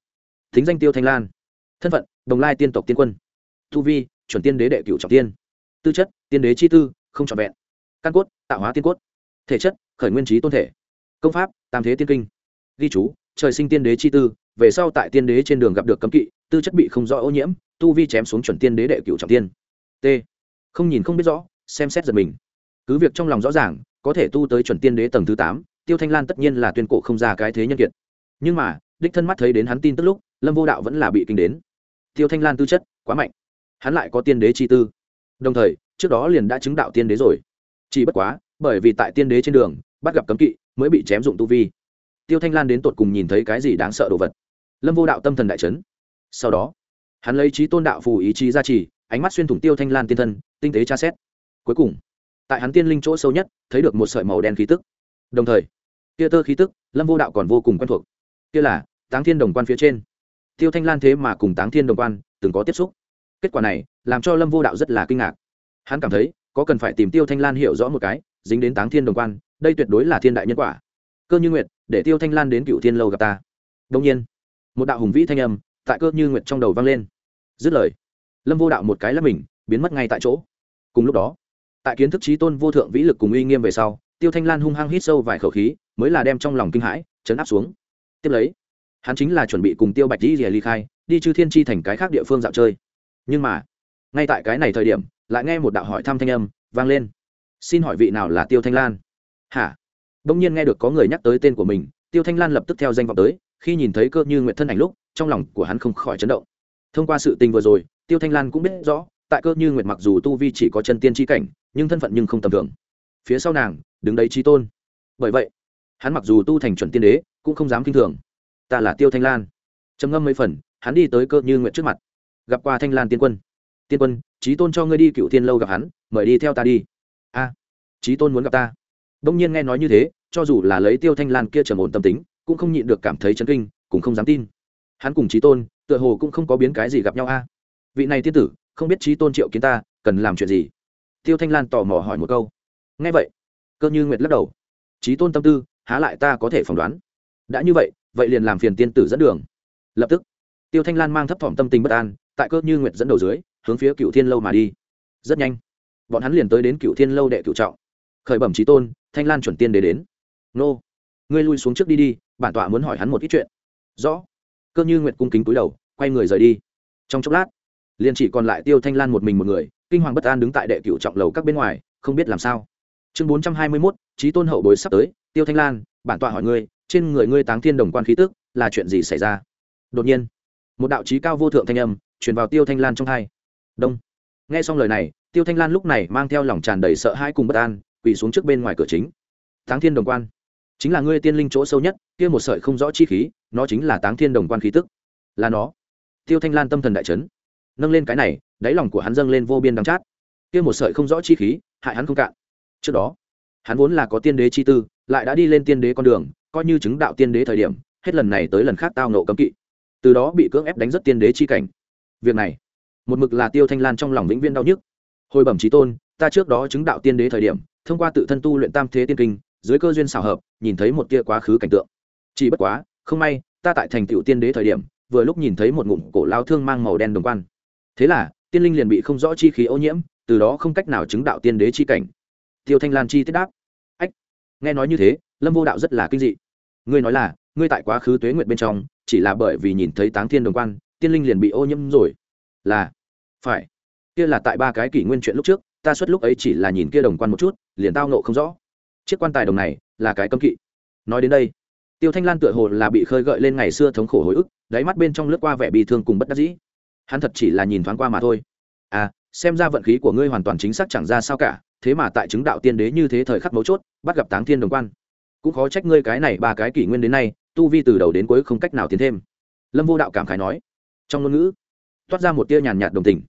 Thính danh tiêu thanh lan. Thân phận, đồng lai tiên tộc tiên quân. Tu vi, chuẩn tiên đế đệ cửu trọng tiên. Tư chất, tiên đế chi tư, không trọn vẹn. Căn cốt, tạo hóa tiên cốt. Thể chất, khởi nguyên trí tôn thể. Công pháp, tam thế tiên kinh ghi chú, trời sinh tiên đế chi tư, về sau tại tiên đế trên đường gặp được cấm kỵ, tư chất bị không rõ ô nhiễm, tu vi chém xuống chuẩn tiên đế đệ cửu trọng tiên. T. Không nhìn không biết rõ, xem xét giật mình. Cứ việc trong lòng rõ ràng, có thể tu tới chuẩn tiên đế tầng thứ tám, tiêu thanh lan tất nhiên là tuyên cổ không ra cái thế nhân kiệt. Nhưng mà, đích thân mắt thấy đến hắn tin tức lúc, lâm vô đạo vẫn là bị kinh đến. Tiêu thanh lan tư chất quá mạnh, hắn lại có tiên đế chi tư. Đồng thời, trước đó liền đã chứng đạo tiên đế rồi. Chỉ bất quá, bởi vì tại tiên đế trên đường, bắt gặp cấm kỵ, mới bị chém dụng tu vi tiêu thanh lan đến tột cùng nhìn thấy cái gì đáng sợ đồ vật? Lâm vô đạo tâm thần đại trấn sau đó, hắn lấy trí tôn đạo phù ý chí ra trì, ánh mắt xuyên thủng tiêu thanh lan tiên thân, tinh tế tra xét. Cuối cùng, tại hắn tiên linh chỗ sâu nhất, thấy được một sợi màu đen khí tức. Đồng thời, kia tơ khí tức, lâm vô đạo còn vô cùng quen thuộc. Kia là, táng thiên đồng quan phía trên. Tiêu thanh lan thế mà cùng táng thiên đồng quan từng có tiếp xúc. Kết quả này, làm cho lâm vô đạo rất là kinh ngạc. Hắn cảm thấy, có cần phải tìm tiêu thanh lan hiểu rõ một cái, dính đến táng thiên đồng quan, đây tuyệt đối là thiên đại nhân quả. Cơ như nguyệt để tiêu thanh lan đến cựu thiên lâu gặp ta. Đông nhiên, một đạo hùng vĩ thanh âm tại cơ như nguyệt trong đầu vang lên. Dứt lời, lâm vô đạo một cái là mình, biến mất ngay tại chỗ. Cùng lúc đó, tại kiến thức trí tôn vô thượng vĩ lực cùng uy nghiêm về sau, tiêu thanh lan hung hăng hít sâu vài khẩu khí, mới là đem trong lòng kinh hãi, chấn áp xuống. Tiếp lấy, hắn chính là chuẩn bị cùng tiêu bạch đi rìa ly khai, đi chư thiên tri thành cái khác địa phương dạo chơi. Nhưng mà, ngay tại cái này thời điểm, lại nghe một đạo hỏi thăm thanh âm vang lên. Xin hỏi vị nào là tiêu thanh lan? Hả? Đông nhiên nghe được có người nhắc tới tên của mình tiêu thanh lan lập tức theo danh vọng tới khi nhìn thấy cơ như Nguyệt thân ảnh lúc trong lòng của hắn không khỏi chấn động. Thông qua sự tình vừa rồi tiêu thanh lan cũng biết rõ tại cơ như Nguyệt mặc dù tu vi chỉ có chân tiên chi cảnh nhưng thân phận nhưng không tầm thường. Phía sau nàng đứng đấy Chí tôn. Bởi vậy hắn mặc dù tu thành chuẩn tiên đế cũng không dám kinh thường. Ta là tiêu thanh lan. Trầm ngâm mấy phần hắn đi tới cơ như Nguyệt trước mặt. Gặp qua thanh lan tiên quân. Tiên quân Chí tôn cho ngươi đi cựu tiên lâu gặp hắn mời đi theo ta đi. A à, tôn muốn gặp ta đông nhiên nghe nói như thế, cho dù là lấy tiêu thanh lan kia trầm ổn tâm tính, cũng không nhịn được cảm thấy chấn kinh, cũng không dám tin. Hắn cùng trí tôn, tựa hồ cũng không có biến cái gì gặp nhau a. Vị này tiên tử, không biết trí tôn triệu kiến ta, cần làm chuyện gì? Tiêu thanh lan tò mò hỏi một câu. Nghe vậy, cơ như nguyệt lắc đầu. Trí tôn tâm tư, há lại ta có thể phỏng đoán. Đã như vậy vậy liền làm phiền tiên tử dẫn đường. Lập tức, tiêu thanh lan mang thấp thỏm tâm tình bất an, tại cơ như nguyệt dẫn đầu dưới, hướng phía cựu thiên lâu mà đi. Rất nhanh, bọn hắn liền tới đến cựu thiên lâu đệ cựu trọng khởi bẩm trí tôn, thanh lan chuẩn tiên để đến. Nô, ngươi lui xuống trước đi đi, bản tọa muốn hỏi hắn một ít chuyện. Rõ. Cơ như nguyệt cung kính cúi đầu, quay người rời đi. Trong chốc lát, liền chỉ còn lại tiêu thanh lan một mình một người, kinh hoàng bất an đứng tại đệ cựu trọng lầu các bên ngoài, không biết làm sao. Chương bốn trăm hai mươi mốt, trí tôn hậu bối sắp tới, tiêu thanh lan, bản tọa hỏi ngươi, trên người ngươi táng thiên đồng quan khí tức, là chuyện gì xảy ra? Đột nhiên, một đạo trí cao vô thượng thanh âm truyền vào tiêu thanh lan trong hai. Đông. Nghe xong lời này, tiêu thanh lan lúc này mang theo lòng tràn đầy sợ hãi cùng bất an quỳ xuống trước bên ngoài cửa chính. Táng thiên đồng quan, chính là ngươi tiên linh chỗ sâu nhất, kia một sợi không rõ chi khí, nó chính là táng thiên đồng quan khí tức. Là nó. Tiêu thanh lan tâm thần đại chấn, nâng lên cái này, đáy lòng của hắn dâng lên vô biên đắng chát. Kia một sợi không rõ chi khí, hại hắn không cạn. Trước đó, hắn vốn là có tiên đế chi tư, lại đã đi lên tiên đế con đường, coi như chứng đạo tiên đế thời điểm, hết lần này tới lần khác tao nộ cấm kỵ. Từ đó bị cưỡng ép đánh rất tiên đế chi cảnh. Việc này, một mực là tiêu thanh lan trong lòng vĩnh viên đau nhức. Hồi bẩm trí tôn ta trước đó chứng đạo tiên đế thời điểm, thông qua tự thân tu luyện tam thế tiên kinh, dưới cơ duyên xảo hợp, nhìn thấy một tia quá khứ cảnh tượng. Chỉ bất quá, không may, ta tại thành tựu tiên đế thời điểm, vừa lúc nhìn thấy một ngụm cổ lao thương mang màu đen đồng quan. Thế là, tiên linh liền bị không rõ chi khí ô nhiễm, từ đó không cách nào chứng đạo tiên đế chi cảnh. Tiêu thanh lan chi tiết đáp. Ách, nghe nói như thế, lâm vô đạo rất là kinh dị. Ngươi nói là, ngươi tại quá khứ tuế nguyện bên trong, chỉ là bởi vì nhìn thấy táng thiên đồng quan, tiên linh liền bị ô nhiễm rồi. Là, phải. Kia là tại ba cái kỷ nguyên chuyện lúc trước ta xuất lúc ấy chỉ là nhìn kia đồng quan một chút, liền tao nộ không rõ. Chiếc quan tài đồng này là cái cấm kỵ. Nói đến đây, tiêu thanh lan tựa hồ là bị khơi gợi lên ngày xưa thống khổ hồi ức, đáy mắt bên trong lướt qua vẻ bị thương cùng bất đắc dĩ. Hắn thật chỉ là nhìn thoáng qua mà thôi. À xem ra vận khí của ngươi hoàn toàn chính xác chẳng ra sao cả, thế mà tại chứng đạo tiên đế như thế thời khắc mấu chốt, bắt gặp táng thiên đồng quan. Cũng khó trách ngươi cái này ba cái kỷ nguyên đến nay, tu vi từ đầu đến cuối không cách nào tiến thêm. Lâm vô đạo cảm khái nói, trong ngôn ngữ, toát ra một tia nhàn nhạt đồng tình.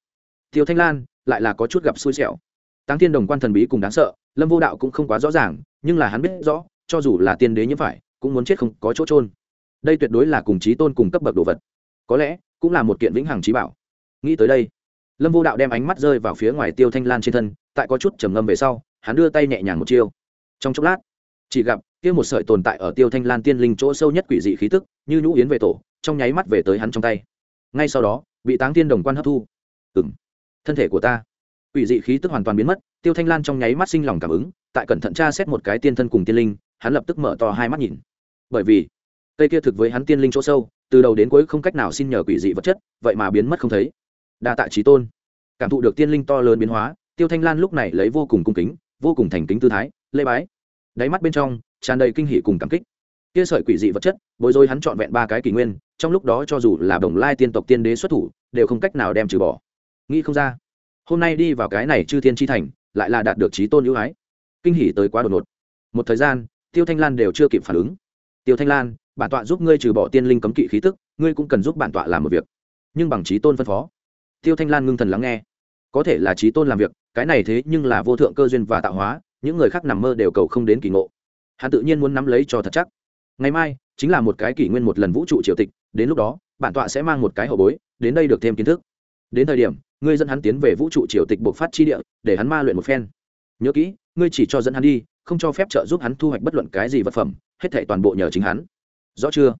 Tiêu thanh lan lại là có chút gặp xui xẻo. Táng thiên đồng quan thần bí cùng đáng sợ, lâm vô đạo cũng không quá rõ ràng, nhưng là hắn biết rõ, cho dù là tiên đế như phải, cũng muốn chết không có chỗ trôn đây tuyệt đối là cùng trí tôn cùng cấp bậc đồ vật. Có lẽ, cũng là một kiện vĩnh hằng trí bảo. Nghĩ tới đây, lâm vô đạo đem ánh mắt rơi vào phía ngoài tiêu thanh lan trên thân, tại có chút trầm ngâm về sau, hắn đưa tay nhẹ nhàng một chiêu. Trong chốc lát, chỉ gặp kia một sợi tồn tại ở tiêu thanh lan tiên linh chỗ sâu nhất quỷ dị khí tức, như nhũ yến về tổ, trong nháy mắt về tới hắn trong tay. Ngay sau đó, bị táng tiên đồng quan hấp thu. Ừng thân thể của ta. Quỷ dị khí tức hoàn toàn biến mất, tiêu thanh lan trong nháy mắt sinh lòng cảm ứng, tại cẩn thận tra xét một cái tiên thân cùng tiên linh, hắn lập tức mở to hai mắt nhìn. Bởi vì, cây kia thực với hắn tiên linh chỗ sâu, từ đầu đến cuối không cách nào xin nhờ quỷ dị vật chất, vậy mà biến mất không thấy. Đa tạ trí tôn. Cảm thụ được tiên linh to lớn biến hóa, tiêu thanh lan lúc này lấy vô cùng cung kính, vô cùng thành kính tư thái lê bái. Đáy mắt bên trong, tràn đầy kinh hỷ cùng cảm kích. Kia sợi quỷ dị vật chất, bối rối hắn trọn vẹn ba cái kỷ nguyên, trong lúc đó cho dù là đồng lai tiên tộc tiên đế xuất thủ, đều không cách nào đem trừ bỏ nghĩ không ra. Hôm nay đi vào cái này chư thiên tri thành, lại là đạt được trí tôn ưu ái. Kinh hỉ tới quá đột ngột. Một thời gian, tiêu thanh lan đều chưa kịp phản ứng. Tiêu thanh lan, bản tọa giúp ngươi trừ bỏ tiên linh cấm kỵ khí tức, ngươi cũng cần giúp bản tọa làm một việc. Nhưng bằng trí tôn phân phó. Tiêu thanh lan ngưng thần lắng nghe. Có thể là trí tôn làm việc, cái này thế nhưng là vô thượng cơ duyên và tạo hóa, những người khác nằm mơ đều cầu không đến kỳ ngộ. Hắn tự nhiên muốn nắm lấy cho thật chắc. Ngày mai, chính là một cái kỷ nguyên một lần vũ trụ triều tịch, đến lúc đó, bản tọa sẽ mang một cái hậu bối, đến đây được thêm kiến thức. Đến thời điểm ngươi dẫn hắn tiến về vũ trụ triều tịch buộc phát chi địa, để hắn ma luyện một phen. Nhớ kỹ, ngươi chỉ cho dẫn hắn đi, không cho phép trợ giúp hắn thu hoạch bất luận cái gì vật phẩm, hết thệ toàn bộ nhờ chính hắn. Rõ chưa?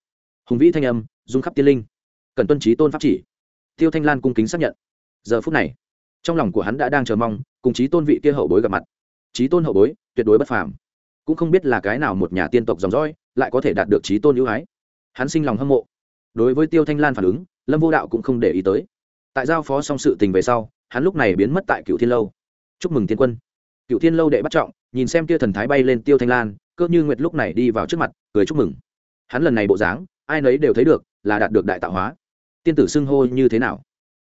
Hùng vĩ thanh âm dung khắp tiên linh. Cần tuân trí tôn pháp chỉ. Tiêu thanh lan cung kính xác nhận. Giờ phút này, trong lòng của hắn đã đang chờ mong, cùng trí tôn vị kia hậu bối gặp mặt. Trí tôn hậu bối, tuyệt đối bất phàm. Cũng không biết là cái nào một nhà tiên tộc dòng dõi, lại có thể đạt được trí tôn ưu ái. Hắn sinh lòng hâm mộ. Đối với tiêu thanh lan phản ứng, lâm vô đạo cũng không để ý tới tại giao phó xong sự tình về sau, hắn lúc này biến mất tại cựu thiên lâu. Chúc mừng tiên quân. Cựu thiên lâu đệ bắt trọng, nhìn xem tia thần thái bay lên tiêu thanh lan, cơ như nguyệt lúc này đi vào trước mặt, cười chúc mừng. Hắn lần này bộ dáng, ai nấy đều thấy được, là đạt được đại tạo hóa. Tiên tử xưng hô như thế nào?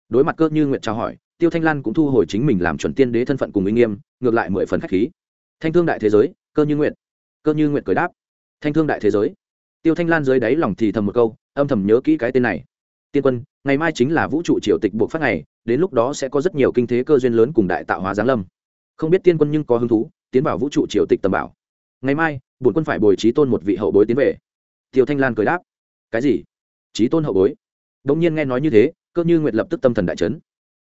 Đối mặt cơ như nguyệt chào hỏi, tiêu thanh lan cũng thu hồi chính mình làm chuẩn tiên đế thân phận cùng uy nghiêm, ngược lại mười phần k h á c h khí. Thanh thương đại thế giới, cơ như nguyệt. Cơ như nguyệt cười đáp. Thanh thương đại thế giới. Tiêu thanh lan dưới đáy lòng thì thầm một câu, âm thầm nhớ kỹ cái tên này tiên quân, ngày mai chính là vũ trụ triều tịch buộc phát ngày, đến lúc đó sẽ có rất nhiều kinh thế cơ duyên lớn cùng đại tạo hóa giáng lâm. Không biết tiên quân nhưng có hứng thú, tiến vào vũ trụ triều tịch tầm bảo. Ngày mai, bổn quân phải bồi trí tôn một vị hậu bối tiến về. Tiêu thanh lan cười đáp. Cái gì? Trí tôn hậu bối? Đ ỗ n g nhiên nghe nói như thế, cơ như nguyệt lập tức tâm thần đại trấn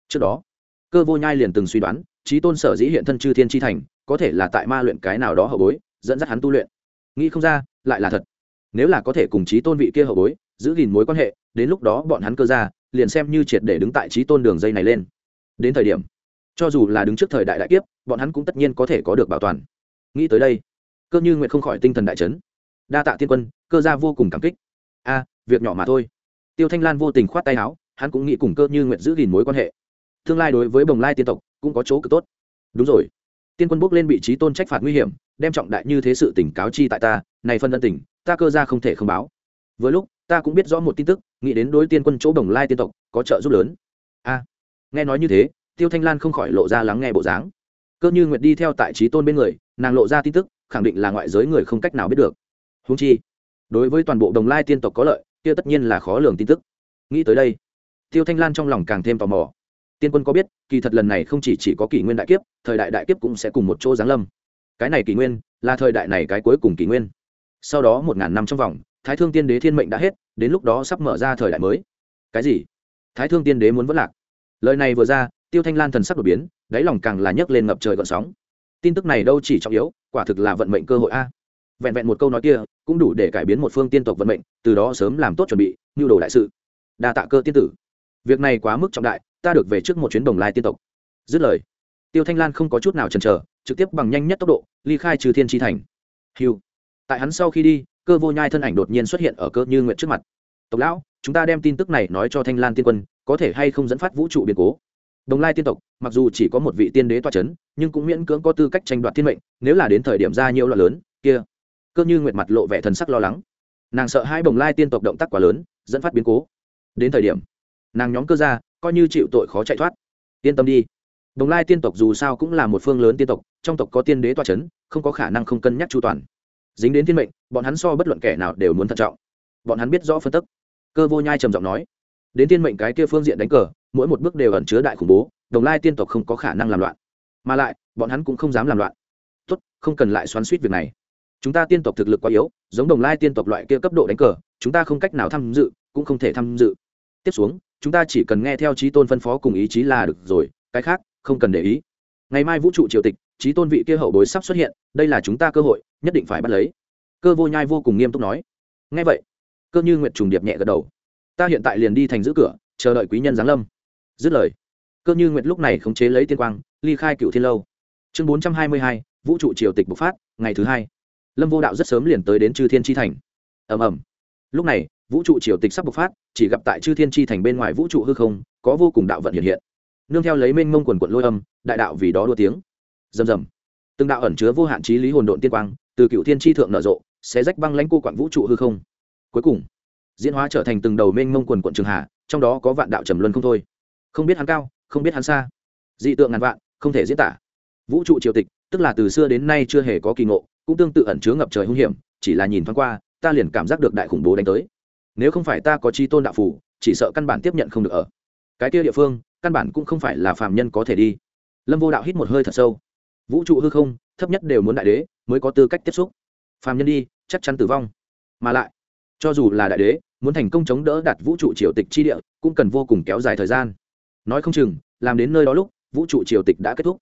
trước đó, cơ vô nhai liền từng suy đoán, trí tôn sở dĩ hiện thân chư thiên tri thành, có thể là tại ma luyện cái nào đó hậu bối, dẫn dắt hắn tu luyện. Nghĩ không ra, lại là thật. Nếu là có thể cùng trí tôn vị kia hậu bối giữ gìn mối quan hệ, đến lúc đó bọn hắn cơ ra, liền xem như triệt để đứng tại trí tôn đường dây này lên. Đến thời điểm, cho dù là đứng trước thời đại đại kiếp, bọn hắn cũng tất nhiên có thể có được bảo toàn. Nghĩ tới đây, cơ như nguyện không khỏi tinh thần đại chấn. Đa tạ tiên quân, cơ gia vô cùng cảm kích. A, việc nhỏ mà thôi. Tiêu thanh lan vô tình khoát tay áo, hắn cũng nghĩ cùng cơ như nguyện giữ gìn mối quan hệ. Tương lai đối với bồng lai tiên tộc, cũng có chỗ cực tốt. Đúng rồi. Tiên quân bước lên vị trí tôn trách phạt nguy hiểm, đem trọng đại như thế sự tỉnh cáo chi tại ta, này phân ân tình, ta cơ ra không thể không báo. Với lúc ta cũng biết rõ một tin tức nghĩ đến đối tiên quân chỗ bồng lai tiên tộc có trợ giúp lớn. A nghe nói như thế tiêu thanh lan không khỏi lộ ra lắng nghe bộ dáng. Cơ như nguyệt đi theo tại trí tôn bên người nàng lộ ra tin tức khẳng định là ngoại giới người không cách nào biết được. Húng chi đối với toàn bộ đồng lai tiên tộc có lợi kia tất nhiên là khó lường tin tức. Nghĩ tới đây tiêu thanh lan trong lòng càng thêm tò mò. Tiên quân có biết kỳ thật lần này không chỉ, chỉ có kỷ nguyên đại kiếp thời đại đại kiếp cũng sẽ cùng một chỗ giáng lâm. Cái này kỷ nguyên là thời đại này cái cuối cùng kỷ nguyên. Sau đó một ngàn năm trong vòng thái thương tiên đế thiên mệnh đã hết, đến lúc đó sắp mở ra thời đại mới. Cái gì? Thái thương tiên đế muốn vất lạc. Lời này vừa ra, tiêu thanh lan thần sắc đột biến, đáy lòng càng là nhấc lên ngập trời gọn sóng. Tin tức này đâu chỉ trọng yếu, quả thực là vận mệnh cơ hội a. Vẹn vẹn một câu nói kia, cũng đủ để cải biến một phương tiên tộc vận mệnh, từ đó sớm làm tốt chuẩn bị nhu đồ đại sự. Đa tạ cơ tiên tử. Việc này quá mức trọng đại, ta được về trước một chuyến đồng lai tiên tộc. Dứt lời, tiêu thanh lan không có chút nào chần chờ, trực tiếp bằng nhanh nhất tốc độ, ly khai trừ thiên tri thành. Hiu tại hắn sau khi đi cơ vô nhai thân ảnh đột nhiên xuất hiện ở cơ như nguyện trước mặt. Tộc lão, chúng ta đem tin tức này nói cho thanh lan tiên quân, có thể hay không dẫn phát vũ trụ biến cố? Đồng lai tiên tộc, mặc dù chỉ có một vị tiên đế toa c h ấ n nhưng cũng miễn cưỡng có tư cách tranh đoạt thiên mệnh, nếu là đến thời điểm ra nhiều loại lớn, kia, cơ như nguyệt mặt lộ vẻ thần sắc lo lắng. Nàng sợ hai bồng lai tiên tộc động tác quá lớn, dẫn phát biến cố. Đến thời điểm, nàng nhóm cơ ra, coi như chịu tội khó chạy thoát. Yên tâm đi. Đồng lai tiên tộc dù sao cũng là một phương lớn tiên tộc, trong tộc có tiên đế toa c h ấ n không có khả năng không cân nhắc chu toàn dính đến thiên mệnh, bọn hắn so bất luận kẻ nào đều muốn thận trọng. Bọn hắn biết rõ phân tức. Cơ vô nhai trầm giọng nói, đến thiên mệnh cái kia phương diện đánh cờ, mỗi một bước đều ẩn chứa đại khủng bố, đồng lai tiên tộc không có khả năng làm loạn. Mà lại, bọn hắn cũng không dám làm loạn. Tốt, không cần lại xoắn suýt việc này. Chúng ta tiên tộc thực lực quá yếu, giống đồng lai tiên tộc loại kia cấp độ đánh cờ, chúng ta không cách nào tham dự, cũng không thể tham dự. Tiếp xuống, chúng ta chỉ cần nghe theo trí tôn phân phó cùng ý chí là được rồi, cái khác, không cần để ý. Ngày mai vũ trụ triều tịch trí tôn vị kia hậu bối sắp xuất hiện, đây là chúng ta cơ hội, nhất định phải bắt lấy. Cơ vô nhai vô cùng nghiêm túc nói. Ngay vậy, cơ như nguyệt trùng điệp nhẹ gật đầu. Ta hiện tại liền đi thành giữ cửa, chờ đợi quý nhân giáng lâm. Dứt lời, cơ như nguyệt lúc này khống chế lấy tiên quang, ly khai cựu thiên lâu. Chương bốn trăm hai mươi hai, vũ trụ triều tịch bộc phát, ngày thứ hai. Lâm vô đạo rất sớm liền tới đến chư thiên tri thành. Ầm ầm. Lúc này, vũ trụ triều tịch sắp bộc phát, chỉ gặp tại chư thiên tri thành bên ngoài vũ trụ hư không, có vô cùng đạo vận hiện hiện. Nương theo lấy mênh mông quần quận lôi âm, đại đạo vì đó đua tiếng rầm rầm. Từng đạo ẩn chứa vô hạn trí lý hồn độn tiên quang, từ cựu thiên tri thượng nở rộ sẽ rách băng lãnh cô quặng vũ trụ hư không. Cuối cùng, diễn hóa trở thành từng đầu mênh mông quần quận trường hạ, trong đó có vạn đạo trầm luân không thôi. Không biết hắn cao, không biết hắn xa. Dị tượng ngàn vạn, không thể diễn tả. Vũ trụ triều tịch, tức là từ xưa đến nay chưa hề có kỳ ngộ, cũng tương tự ẩn chứa ngập trời hung hiểm, chỉ là nhìn thoáng qua, ta liền cảm giác được đại khủng bố đánh tới. Nếu không phải ta có chi tôn đạo phủ chỉ sợ căn bản tiếp nhận không được ở. Cái kia địa phương, căn bản cũng không phải là phàm nhân có thể đi. Lâm vô đạo hít một hơi thật sâu vũ trụ hư không, thấp nhất đều muốn đại đế mới có tư cách tiếp xúc. Phàm nhân đi, chắc chắn tử vong. Mà lại, cho dù là đại đế, muốn thành công chống đỡ đạt vũ trụ triều tịch chi địa cũng cần vô cùng kéo dài thời gian. Nói không chừng, làm đến nơi đó lúc, vũ trụ triều tịch đã kết thúc.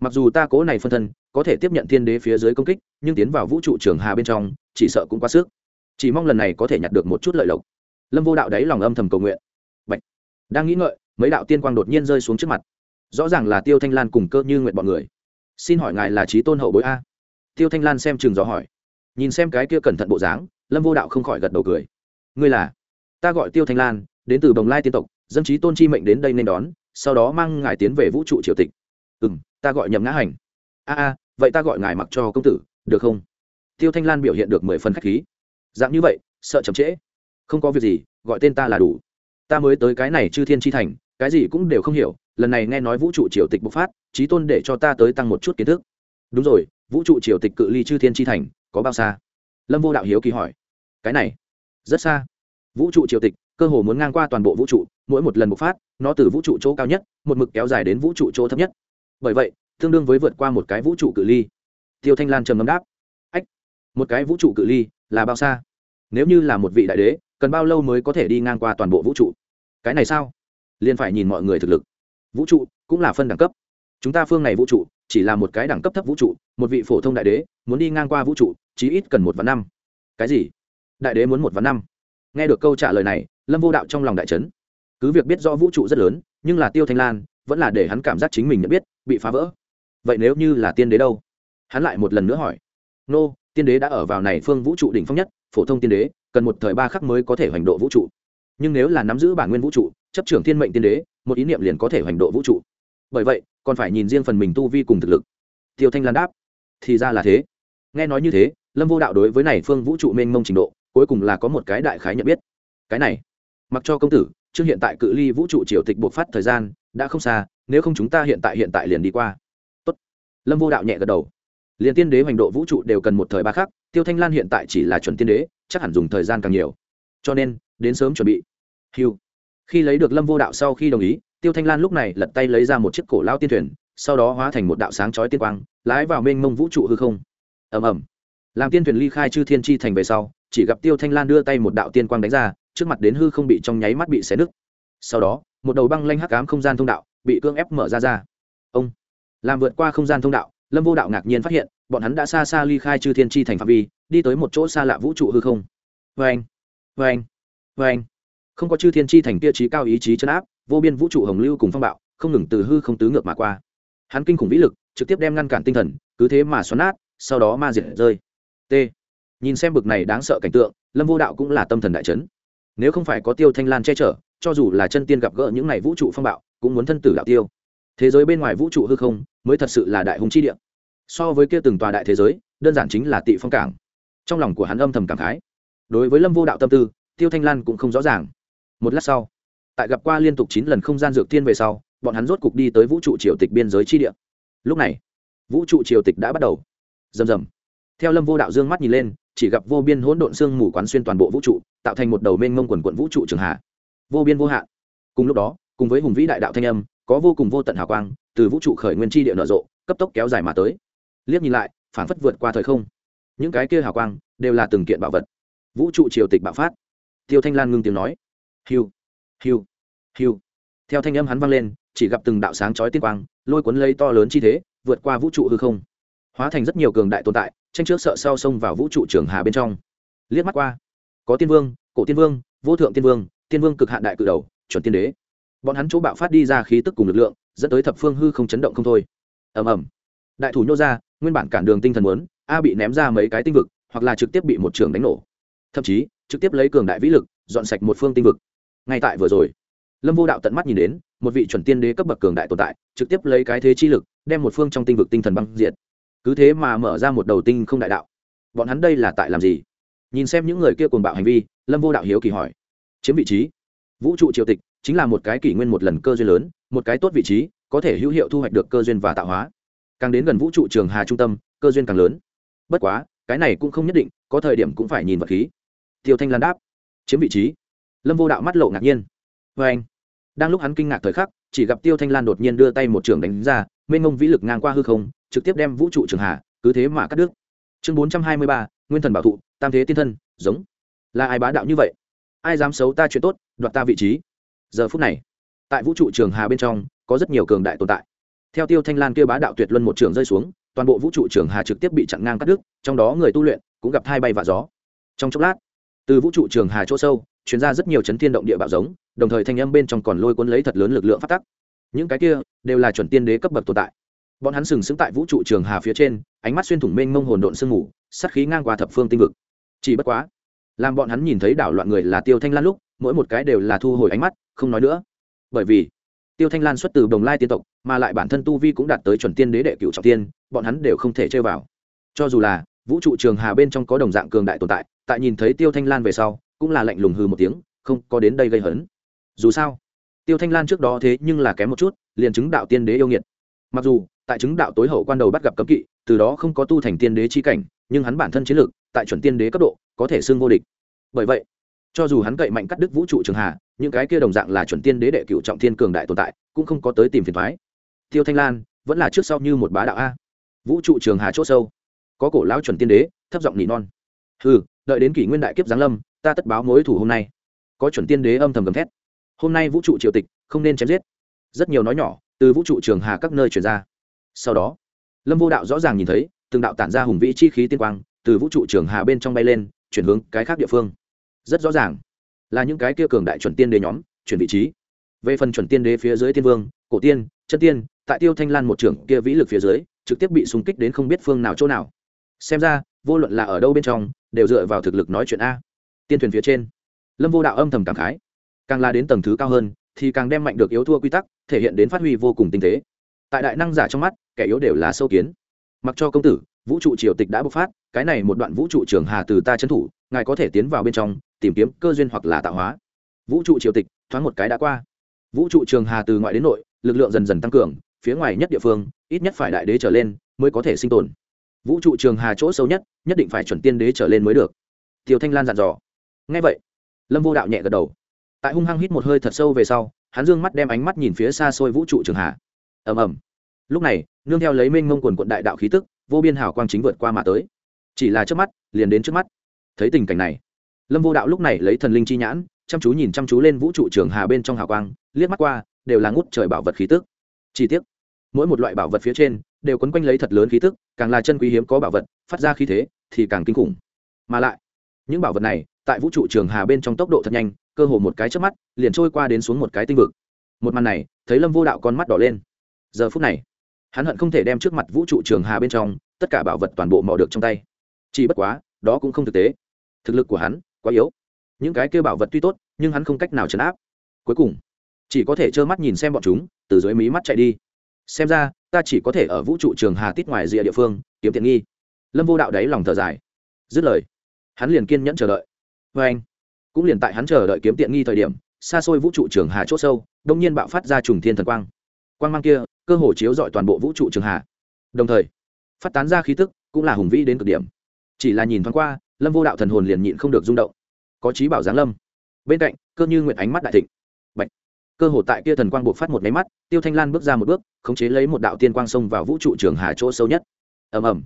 Mặc dù ta cố này phân thân, có thể tiếp nhận thiên đế phía dưới công kích, nhưng tiến vào vũ trụ trường hà bên trong, chỉ sợ cũng quá sức. Chỉ mong lần này có thể nhặt được một chút lợi lộc. Lâm vô đạo đáy lòng âm thầm cầu nguyện. Bạch. đang nghĩ ngợi, mấy đạo tiên quang đột nhiên rơi xuống trước mặt. Rõ ràng là tiêu thanh lan cùng cơ như nguyện bọn người xin hỏi ngài là trí tôn hậu bối a? Tiêu thanh lan xem chừng dò hỏi. Nhìn xem cái kia cẩn thận bộ dáng, lâm vô đạo không khỏi gật đầu cười. Ngươi là? Ta gọi tiêu thanh lan, đến từ bồng lai tiên tộc, dân trí tôn chi mệnh đến đây nên đón, sau đó mang ngài tiến về vũ trụ triều tịch. Ừ m ta gọi nhầm ngã hành. A a, vậy ta gọi ngài mặc cho công tử, được không? Tiêu thanh lan biểu hiện được mười phần k h á c h khí. Dạng như vậy, sợ chậm trễ. Không có việc gì, gọi tên ta là đủ. Ta mới tới cái này chư thiên tri thành, cái gì cũng đều không hiểu lần này nghe nói vũ trụ triều tịch bộc phát trí tôn để cho ta tới tăng một chút kiến thức. Đúng rồi, vũ trụ triều tịch cự ly chư thiên tri thành, có bao xa? Lâm vô đạo hiếu kỳ hỏi. Cái này, rất xa. Vũ trụ triều tịch, cơ hồ muốn ngang qua toàn bộ vũ trụ, mỗi một lần bộc phát, nó từ vũ trụ chỗ cao nhất, một mực kéo dài đến vũ trụ chỗ thấp nhất. Bởi vậy, tương đương với vượt qua một cái vũ trụ cự ly. Tiêu thanh lan trầm ngâm đáp. Ách, một cái vũ trụ cự ly là bao xa? Nếu như là một vị đại đế, cần bao lâu mới có thể đi ngang qua toàn bộ vũ trụ? Cái này sao? Liền phải nhìn mọi người thực lực vũ trụ cũng là phân đẳng cấp. Chúng ta phương này vũ trụ chỉ là một cái đẳng cấp thấp vũ trụ, một vị phổ thông đại đế muốn đi ngang qua vũ trụ, chí ít cần một vạn năm. Cái gì? Đại đế muốn một vạn năm? Nghe được câu trả lời này, lâm vô đạo trong lòng đại trấn cứ việc biết rõ vũ trụ rất lớn, nhưng là tiêu thanh lan vẫn là để hắn cảm giác chính mình nhận biết, bị phá vỡ. Vậy nếu như là tiên đế đâu? Hắn lại một lần nữa hỏi. Nô, tiên đế đã ở vào này phương vũ trụ đỉnh phong nhất, phổ thông tiên đế, cần một thời ba khắc mới có thể hoành độ vũ trụ nhưng nếu là nắm giữ bản nguyên vũ trụ, chấp trưởng thiên mệnh tiên đế, một ý niệm liền có thể hoành độ vũ trụ. Bởi vậy, còn phải nhìn riêng phần mình tu vi cùng thực lực. Tiêu thanh lan đáp, thì ra là thế. Nghe nói như thế, lâm vô đạo đối với này phương vũ trụ mênh mông trình độ, cuối cùng là có một cái đại khái nhận biết. Cái này, mặc cho công tử, trước hiện tại cự ly vũ trụ triều tịch buộc phát thời gian, đã không xa, nếu không chúng ta hiện tại hiện tại liền đi qua. Tốt. lâm vô đạo nhẹ gật đầu. Liền tiên đế hoành độ vũ trụ đều cần một thời ba khác. tiêu thanh lan hiện tại chỉ là chuẩn tiên đế, chắc hẳn dùng thời gian càng nhiều. Cho nên, đến sớm chuẩn bị hiu khi lấy được lâm vô đạo sau khi đồng ý, tiêu thanh lan lúc này lật tay lấy ra một chiếc cổ lao tiên thuyền, sau đó hóa thành một đạo sáng chói tiên quang, lái vào mênh mông vũ trụ hư không. Ầm ầm. Làm tiên thuyền ly khai chư thiên chi thành về sau, chỉ gặp tiêu thanh lan đưa tay một đạo tiên quang đánh ra, trước mặt đến hư không bị trong nháy mắt bị xé nứt. Sau đó, một đầu băng lanh hắc ám không gian thông đạo bị cương ép mở ra ra. Ông. Làm vượt qua không gian thông đạo, lâm vô đạo ngạc nhiên phát hiện, bọn hắn đã xa xa ly khai chư thiên chi thành phạm vi, đi tới một chỗ xa lạ vũ trụ hư không. Vê anh vê anh vê anh không có chư thiên chi thành kia trí cao ý chí chấn áp, vô biên vũ trụ hồng lưu cùng phong bạo, không ngừng từ hư không tứ ngược mà qua. Hắn kinh khủng vĩ lực, trực tiếp đem ngăn cản tinh thần, cứ thế mà xoắn nát, sau đó ma diệt rơi. T. Nhìn xem bực này đáng sợ cảnh tượng, lâm vô đạo cũng là tâm thần đại chấn. Nếu không phải có tiêu thanh lan che chở, cho dù là chân tiên gặp gỡ những n à y vũ trụ phong bạo, cũng muốn thân tử đạo tiêu. Thế giới bên ngoài vũ trụ hư không, mới thật sự là đại hùng chi địa. So với kia từng tòa đại thế giới, đơn giản chính là tị phong cảng. Trong lòng của hắn âm thầm cảm khái. Đối với lâm vô đạo tâm tư, tiêu thanh lan cũng không rõ ràng một lát sau, tại gặp qua liên tục chín lần không gian dược tiên về sau, bọn hắn rốt cục đi tới vũ trụ triều tịch biên giới chi địa. Lúc này, vũ trụ triều tịch đã bắt đầu. Rầm rầm. Theo lâm vô đạo dương mắt nhìn lên, chỉ gặp vô biên hỗn độn xương mù quán xuyên toàn bộ vũ trụ, tạo thành một đầu mênh mông quần quận vũ trụ trường hạ. Vô biên vô hạn. Cùng lúc đó, cùng với hùng vĩ đại đạo thanh âm, có vô cùng vô tận hào quang, từ vũ trụ khởi nguyên chi địa nở rộ, cấp tốc kéo dài mà tới. Liếc nhìn lại, phản phất vượt qua thời không. Những cái kia hào quang, đều là từng kiện bảo vật. Vũ trụ triều tịch bạo phát. Tiêu thanh lan ngưng tiếng nói hiu hiu hiu. Theo thanh âm hắn vang lên, chỉ gặp từng đạo sáng chói tiên quang, lôi cuốn lấy to lớn chi thế, vượt qua vũ trụ hư không. Hóa thành rất nhiều cường đại tồn tại, tranh trước sợ sau xông vào vũ trụ trường hà bên trong. Liếc mắt qua, có tiên vương, cổ tiên vương, vô thượng tiên vương tiên vương cực hạn đại cự đầu, chuẩn tiên đế. Bọn hắn chỗ bạo phát đi ra khí tức cùng lực lượng, dẫn tới thập phương hư không chấn động không thôi. Ầm ầm. Đại thủ nhô ra, nguyên bản cản đường tinh thần muốn, a bị ném ra mấy cái tinh vực, hoặc là trực tiếp bị một trường đánh nổ. Thậm chí, trực tiếp lấy cường đại vĩ lực, dọn sạch một phương tinh vực ngay tại vừa rồi, lâm vô đạo tận mắt nhìn đến, một vị chuẩn tiên đế cấp bậc cường đại tồn tại, trực tiếp lấy cái thế chi lực, đem một phương trong tinh vực tinh thần băng diệt. Cứ thế mà mở ra một đầu tinh không đại đạo. Bọn hắn đây là tại làm gì? Nhìn xem những người kia cuồng bạo hành vi, lâm vô đạo hiếu kỳ hỏi. Chiếm vị trí. Vũ trụ triều tịch chính là một cái kỷ nguyên một lần cơ duyên lớn, một cái tốt vị trí, có thể hữu hiệu thu hoạch được cơ duyên và tạo hóa. Càng đến gần vũ trụ trường hà trung tâm, cơ duyên càng lớn. Bất quá, cái này cũng không nhất định, có thời điểm cũng phải nhìn vật khí. Tiêu thanh lan đáp. Chiếm vị trí lâm vô đạo mắt lộ ngạc nhiên. Vê anh, đang lúc hắn kinh ngạc thời khắc, chỉ gặp tiêu thanh lan đột nhiên đưa tay một trường đánh ra, mênh ngông vĩ lực ngang qua hư không, trực tiếp đem vũ trụ trường hà cứ thế mà cắt đứt. Chương bốn trăm hai mươi ba, nguyên thần bảo thụ, tam thế tiên thân, giống. Là ai bá đạo như vậy? Ai dám xấu ta chuyện tốt, đoạt ta vị trí? Giờ phút này, tại vũ trụ trường hà bên trong, có rất nhiều cường đại tồn tại. Theo tiêu thanh lan kêu bá đạo tuyệt luân một trường rơi xuống, toàn bộ vũ trụ trường hà trực tiếp bị chặn ngang cắt đứt, trong đó người tu luyện cũng gặp thai bay và gió. Trong chốc lát, từ vũ trụ trường hà chỗ sâu chuyển ra rất nhiều chấn thiên động địa bạo giống, đồng thời thanh âm bên trong còn lôi cuốn lấy thật lớn lực lượng phát tắc. Những cái kia đều là chuẩn tiên đế cấp bậc tồn tại. Bọn hắn sừng sững tại vũ trụ trường hà phía trên, ánh mắt xuyên thủng mênh mông hồn độn sương mù, sát khí ngang qua thập phương tinh vực. Chỉ bất quá, làm bọn hắn nhìn thấy đảo loạn người là tiêu thanh lan lúc, mỗi một cái đều là thu hồi ánh mắt, không nói nữa. Bởi vì, tiêu thanh lan xuất từ đồng lai tiên tộc, mà lại bản thân tu vi cũng đạt tới chuẩn tiên đế đệ cựu trọng tiên, bọn hắn đều không thể chơi vào. Cho dù là, vũ trụ trường hà bên trong có đồng dạng cường đại tồn tại tại nhìn thấy tiêu thanh lan về sau cũng là lạnh lùng hư một tiếng, không có đến đây gây hấn. Dù sao, tiêu thanh lan trước đó thế nhưng là kém một chút, liền chứng đạo tiên đế yêu nghiệt. Mặc dù, tại chứng đạo tối hậu quan đầu bắt gặp cấm kỵ, từ đó không có tu thành tiên đế chi cảnh, nhưng hắn bản thân chiến lược, tại chuẩn tiên đế cấp độ, có thể xưng vô địch. Bởi vậy, cho dù hắn cậy mạnh cắt đứt vũ trụ trường hà, những cái kia đồng dạng là chuẩn tiên đế đệ cựu trọng thiên cường đại tồn tại, cũng không có tới tìm phiền thoái tiêu thanh lan, vẫn là trước sau như một bá đạo a. Vũ trụ trường hà c h ỗ sâu, có cổ lão chuẩn tiên đế, thấp giọng nỉ non. Ừ đợi đến kỷ nguyên đại kiếp giáng lâm ta tất báo mối thủ hôm nay. Có chuẩn tiên đế âm thầm gầm thét. Hôm nay vũ trụ triều tịch, không nên chém giết. Rất nhiều nói nhỏ, từ vũ trụ trường hà các nơi chuyển ra. Sau đó, lâm vô đạo rõ ràng nhìn thấy, từng đạo tản ra hùng vĩ chi khí tiên quang, từ vũ trụ trường hà bên trong bay lên, chuyển hướng cái khác địa phương. Rất rõ ràng, là những cái kia cường đại chuẩn tiên đế nhóm, chuyển vị trí. Về phần chuẩn tiên đế phía dưới tiên vương, cổ tiên, chân tiên, tại tiêu thanh lan một trưởng kia vĩ lực phía dưới, trực tiếp bị súng kích đến không biết phương nào chỗ nào. Xem ra, vô luận là ở đâu bên trong, đều dựa vào thực lực nói chuyện a tiên thuyền phía trên. Lâm vô đạo âm thầm cảm khái. Càng la đến tầng thứ cao hơn, thì càng đem mạnh được yếu thua quy tắc, thể hiện đến phát huy vô cùng tinh tế. Tại đại năng giả trong mắt, kẻ yếu đều là sâu kiến. Mặc cho công tử, vũ trụ triều tịch đã bộc phát, cái này một đoạn vũ trụ trường hà từ ta trấn thủ, ngài có thể tiến vào bên trong, tìm kiếm cơ duyên hoặc là tạo hóa. Vũ trụ triều tịch, thoáng một cái đã qua. Vũ trụ trường hà từ ngoại đến nội, lực lượng dần dần tăng cường, phía ngoài nhất địa phương, ít nhất phải đại đế trở lên mới có thể sinh tồn. Vũ trụ trường hà chỗ sâu nhất nhất định phải chuẩn tiên đế trở lên mới được. Tiêu thanh lan dặn dò ngay vậy lâm vô đạo nhẹ gật đầu. Tại hung hăng hít một hơi thật sâu về sau hắn dương mắt đem ánh mắt nhìn phía xa xôi vũ trụ trường hạ, ầm ầm. Lúc này nương theo lấy mênh mông quần quận đại đạo khí tức vô biên hào quang chính vượt qua mà tới. Chỉ là trước mắt liền đến trước mắt. Thấy tình cảnh này lâm vô đạo lúc này lấy thần linh chi nhãn chăm chú nhìn chăm chú lên vũ trụ trường hà bên trong hào quang liếc mắt qua đều là ngút trời bảo vật khí tức. Chi tiết mỗi một loại bảo vật phía trên đều quấn quanh lấy thật lớn khí tức càng là chân quý hiếm có bảo vật phát ra khí thế thì càng kinh khủng. Mà lại những bảo vật này tại vũ trụ trường hà bên trong tốc độ thật nhanh, cơ hồ một cái trước mắt, liền trôi qua đến xuống một cái tinh vực. Một màn này, thấy lâm vô đạo con mắt đỏ lên. Giờ phút này, hắn hận không thể đem trước mặt vũ trụ trường hà bên trong, tất cả bảo vật toàn bộ mò được trong tay. Chỉ bất quá, đó cũng không thực tế. Thực lực của hắn quá yếu. Những cái kêu bảo vật tuy tốt, nhưng hắn không cách nào chấn áp. Cuối cùng, chỉ có thể trơ mắt nhìn xem bọn chúng, từ dưới mí mắt chạy đi. Xem ra, ta chỉ có thể ở vũ trụ trường hà tít ngoài rìa địa phương, kiếm tiện nghi. Lâm vô đạo đáy lòng thở dài. Dứt lời, hắn liền kiên nhẫn chờ đợi vê anh. Cũng liền tại hắn chờ đợi kiếm tiện nghi thời điểm, xa xôi vũ trụ trường hà c h ỗ sâu, đông nhiên bạo phát ra trùng thiên thần quang. Quang mang kia, cơ hồ chiếu dọi toàn bộ vũ trụ trường hà. Đồng thời, phát tán ra khí tức, cũng là hùng vĩ đến cực điểm. Chỉ là nhìn thoáng qua, lâm vô đạo thần hồn liền nhịn không được rung động. Có trí bảo giáng lâm. Bên cạnh, cơ như nguyện ánh mắt đại thịnh. Bạch. cơ hồ tại kia thần quang buộc phát một máy mắt, tiêu thanh lan bước ra một bước, khống chế lấy một đạo tiên quang xông vào vũ trụ trường hà chỗ sâu nhất. Ầm ầm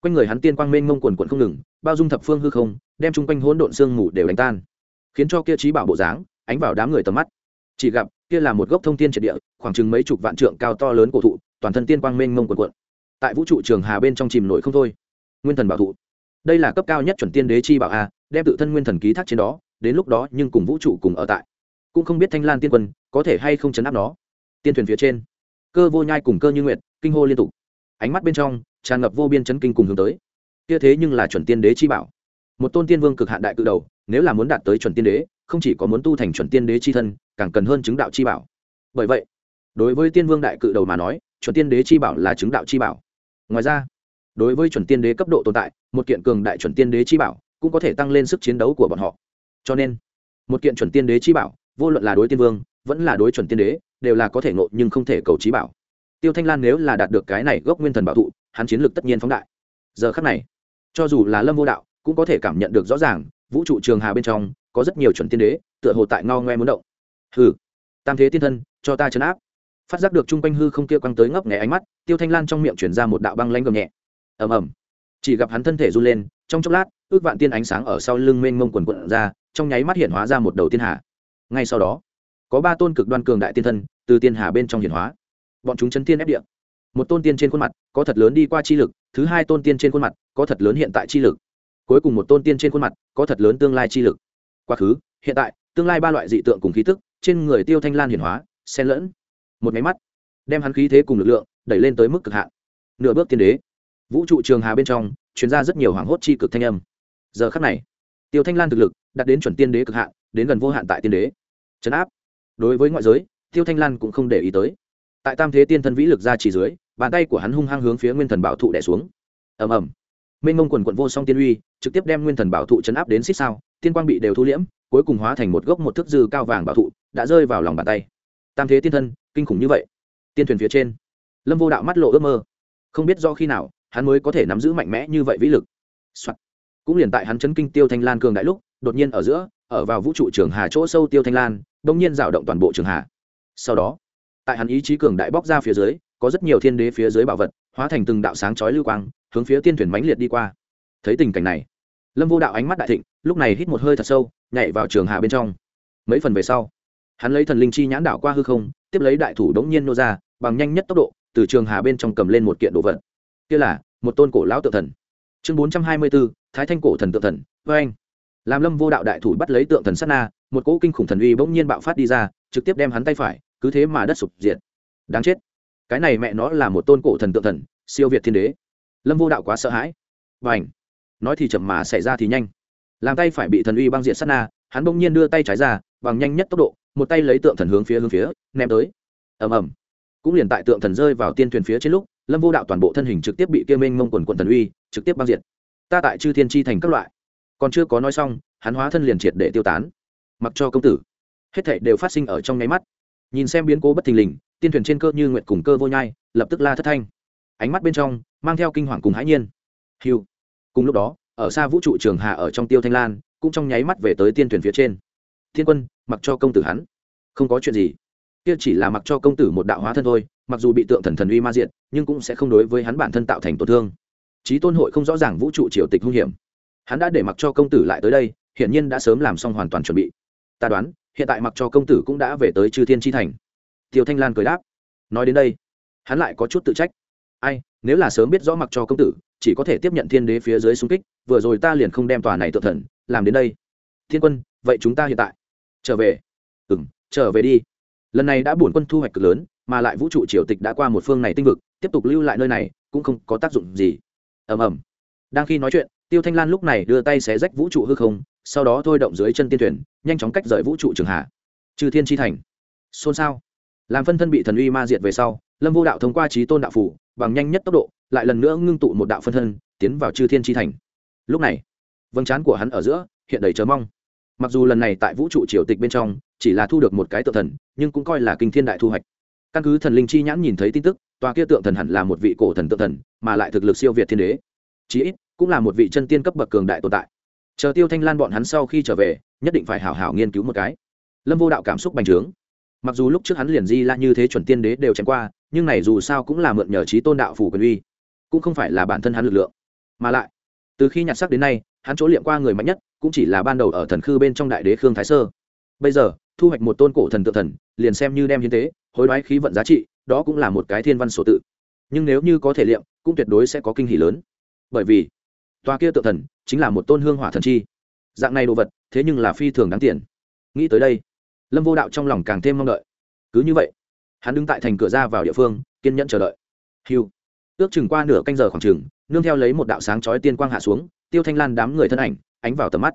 quanh người hắn tiên quang mênh mông quần quận không ngừng, bao dung thập phương hư không, đem chung quanh hỗn độn sương mù đều đánh tan, khiến cho kia trí bảo bộ dáng ánh vào đám người tầm mắt. Chỉ gặp, kia là một gốc thông tiên triệt địa, khoảng chừng mấy chục vạn trượng cao to lớn cổ thụ, toàn thân tiên quang mênh mông quần quận tại vũ trụ trường hà bên trong chìm nổi không thôi. Nguyên thần bảo thụ. Đây là cấp cao nhất chuẩn tiên đế chi bảo a, đem tự thân nguyên thần ký thác trên đó, đến lúc đó nhưng cùng vũ trụ cùng ở tại. Cũng không biết thanh lan tiên quân có thể hay không chấn áp nó. Tiên thuyền phía trên, cơ vô nhai cùng cơ như nguyệt, kinh hô liên tục. Ánh mắt bên trong tràn ngập vô biên chấn kinh cùng hướng tới. Kia thế nhưng là chuẩn tiên đế chi bảo. Một tôn tiên vương cực hạn đại cự đầu, nếu là muốn đạt tới chuẩn tiên đế, không chỉ có muốn tu thành chuẩn tiên đế chi thân, càng cần hơn chứng đạo chi bảo. Bởi vậy, đối với tiên vương đại cự đầu mà nói, chuẩn tiên đế chi bảo là chứng đạo chi bảo. Ngoài ra, đối với chuẩn tiên đế cấp độ tồn tại, một kiện cường đại chuẩn tiên đế chi bảo cũng có thể tăng lên sức chiến đấu của bọn họ. Cho nên, một kiện chuẩn tiên đế chi bảo, vô luận là đối tiên vương, vẫn là đối chuẩn tiên đế, đều là có thể ngộ nhưng không thể cầu trí bảo. Tiêu thanh lan nếu là đạt được cái này gốc nguyên thần bảo thụ hắn chiến lược tất nhiên phóng đại. Giờ khắc này, cho dù là lâm vô đạo, cũng có thể cảm nhận được rõ ràng, vũ trụ trường hà bên trong, có rất nhiều chuẩn tiên đế, tựa hồ tại ngao ngoe muốn động. Hừ, tam thế tiên thân, cho ta chấn áp. Phát giác được chung quanh hư không kia quăng tới ngấp nghé ánh mắt, tiêu thanh lan trong miệng chuyển ra một đạo băng lanh gầm nhẹ. Ầm ầm. Chỉ gặp hắn thân thể run lên, trong chốc lát, ước vạn tiên ánh sáng ở sau lưng mênh mông quần quận ra, trong nháy mắt hiện hóa ra một đầu tiên hà. Ngay sau đó, có ba tôn cực đoan cường đại tiên thân từ tiên hà bên trong hiển hóa. Bọn chúng chấn tiên ép điện một tôn tiên trên khuôn mặt, có thật lớn đi qua chi lực, thứ hai tôn tiên trên khuôn mặt, có thật lớn hiện tại chi lực. Cuối cùng một tôn tiên trên khuôn mặt, có thật lớn tương lai chi lực. Quá khứ, hiện tại, tương lai ba loại dị tượng cùng khí tức, trên người tiêu thanh lan hiển hóa, xen lẫn. Một máy mắt, đem hắn khí thế cùng lực lượng, đẩy lên tới mức cực hạn. Nửa bước tiên đế, vũ trụ trường hà bên trong chuyên ra rất nhiều hoảng hốt chi cực thanh âm. Giờ khắc này, tiêu thanh lan thực lực, đạt đến chuẩn tiên đế cực hạn, đến gần vô hạn tại tiên đế. Trấn áp. Đối với ngoại giới, tiêu thanh lan cũng không để ý tới tại tam thế tiên thân vĩ lực ra chỉ dưới, bàn tay của hắn hung hăng hướng phía nguyên thần bảo thụ đẻ xuống. Ầm ầm. Mênh mông quần quận vô song tiên uy, trực tiếp đem nguyên thần bảo thụ chấn áp đến xích sao, tiên quang bị đều thu liễm, cuối cùng hóa thành một gốc một thước dư cao vàng bảo thụ, đã rơi vào lòng bàn tay. Tam thế tiên thân, kinh khủng như vậy. Tiên thuyền phía trên, lâm vô đạo mắt lộ ước mơ. Không biết do khi nào, hắn mới có thể nắm giữ mạnh mẽ như vậy vĩ lực、Soạn. cũng liền tại hắn chấn kinh tiêu thanh lan cường đại lúc, đột nhiên ở giữa, ở vào vũ trụ trường hà chỗ sâu tiêu thanh lan, đông nhiên rào động toàn bộ trường hà. Sau đó tại hắn ý chí cường đại bóc ra phía dưới, có rất nhiều thiên đế phía dưới bảo vật, hóa thành từng đạo sáng chói lưu quang, hướng phía tiên thuyền mãnh liệt đi qua. Thấy tình cảnh này, lâm vô đạo ánh mắt đại thịnh, lúc này hít một hơi thật sâu, nhảy vào trường hà bên trong. Mấy phần về sau, hắn lấy thần linh chi nhãn đảo qua hư không, tiếp lấy đại thủ đống nhiên nô ra, bằng nhanh nhất tốc độ, từ trường hà bên trong cầm lên một kiện đồ vật. Kia là một tôn cổ lão tự thần. Chương bốn trăm hai mươi bốn thái thanh cổ thần tự thần, vê anh. Làm lâm vô đạo đại thủ bắt lấy tượng thần sát na, một cỗ kinh khủng thần uy bỗng nhiên bạo phát đi ra, trực tiếp đem hắn tay phải cứ thế mà đất sụp diệt. Đáng chết. Cái này mẹ nó là một tôn cổ thần tượng thần, siêu việt thiên đế. Lâm vô đạo quá sợ hãi. Và ảnh nói thì chậm mà xảy ra thì nhanh. Làm tay phải bị thần uy băng diện sát na, hắn bỗng nhiên đưa tay trái ra, bằng nhanh nhất tốc độ, một tay lấy tượng thần hướng phía hướng phía, ném tới. Ầm ầm. Cũng liền tại tượng thần rơi vào tiên thuyền phía trên lúc, lâm vô đạo toàn bộ thân hình trực tiếp bị kia mênh mông quần quần thần uy trực tiếp băng diệt. Ta tại chư thiên chi thành các loại. Còn chưa có nói xong, hắn hóa thân liền triệt để tiêu tán. Mặc cho công tử. Hết thảy đều phát sinh ở trong nháy mắt nhìn xem biến cố bất thình lình, tiên thuyền trên cơ như nguyện cùng cơ vô nhai, lập tức la thất thanh. Ánh mắt bên trong, mang theo kinh hoàng cùng hãi nhiên. Hiu cùng lúc đó, ở xa vũ trụ trường hạ ở trong tiêu thanh lan, cũng trong nháy mắt về tới tiên thuyền phía trên. Thiên quân, mặc cho công tử hắn. Không có chuyện gì. Kia chỉ là mặc cho công tử một đạo hóa thân thôi, mặc dù bị tượng thần thần uy ma diện nhưng cũng sẽ không đối với hắn bản thân tạo thành tổn thương. Trí tôn hội không rõ ràng vũ trụ triều tịch hung hiểm. Hắn đã để mặc cho công tử lại tới đây, hiển nhiên đã sớm làm xong hoàn toàn chuẩn bị. Ta đoán hiện tại mặc cho công tử cũng đã về tới chư thiên tri thành. Tiêu thanh lan cười đáp. Nói đến đây, hắn lại có chút tự trách. Ai, nếu là sớm biết rõ mặc cho công tử, chỉ có thể tiếp nhận thiên đế phía dưới xung kích, vừa rồi ta liền không đem tòa này tự thần, làm đến đây. Thiên quân, vậy chúng ta hiện tại trở về. Ừ m trở về đi. Lần này đã bổn quân thu hoạch cực lớn, mà lại vũ trụ triều tịch đã qua một phương này tinh vực, tiếp tục lưu lại nơi này, cũng không có tác dụng gì. Ầm ầm. Đang khi nói chuyện, tiêu thanh lan lúc này đưa tay xé rách vũ trụ hư không sau đó thôi động dưới chân tiên thuyền, nhanh chóng cách rời vũ trụ trường hạ. Trừ thiên tri thành. Xôn xao. Làm phân thân bị thần uy ma diệt về sau, lâm vô đạo thông qua trí tôn đạo phủ, bằng nhanh nhất tốc độ, lại lần nữa ngưng tụ một đạo phân thân, tiến vào chư thiên tri thành. Lúc này vâng chán của hắn ở giữa hiện đầy chờ mong. Mặc dù lần này tại vũ trụ triều tịch bên trong, chỉ là thu được một cái tự thần, nhưng cũng coi là kinh thiên đại thu hoạch. Căn cứ thần linh chi nhãn nhìn thấy tin tức, tòa kia tượng thần hẳn là một vị cổ thần tượng thần, mà lại thực lực siêu việt thiên đế. Chí ít, cũng là một vị chân tiên cấp bậc cường đại tồn tại chờ tiêu thanh lan bọn hắn sau khi trở về, nhất định phải hảo hảo nghiên cứu một cái. Lâm vô đạo cảm xúc bành trướng. Mặc dù lúc trước hắn liền di la như thế chuẩn tiên đế đều chém qua, nhưng này dù sao cũng là mượn nhờ trí tôn đạo phủ quyền uy, cũng không phải là bản thân hắn lực lượng. Mà lại, từ khi nhặt sắc đến nay, hắn chỗ liệm qua người mạnh nhất, cũng chỉ là ban đầu ở thần khư bên trong đại đế khương thái sơ. Bây giờ, thu hoạch một tôn cổ thần tự thần, liền xem như đem hiến tế, hối đoái khí vận giá trị, đó cũng là một cái thiên văn sổ tự. Nhưng nếu như có thể liệm, cũng tuyệt đối sẽ có kinh hỷ lớn. Bởi vì tòa kia tự thần chính là một tôn hương hỏa thần chi. Dạng này đồ vật, thế nhưng là phi thường đáng tiền. Nghĩ tới đây, lâm vô đạo trong lòng càng thêm mong đợi. Cứ như vậy, hắn đứng tại thành cửa ra vào địa phương, kiên nhẫn chờ đợi. Hiu ước chừng qua nửa canh giờ khoảng chừng, nương theo lấy một đạo sáng chói tiên quang hạ xuống, tiêu thanh lan đám người thân ảnh, ánh vào tầm mắt.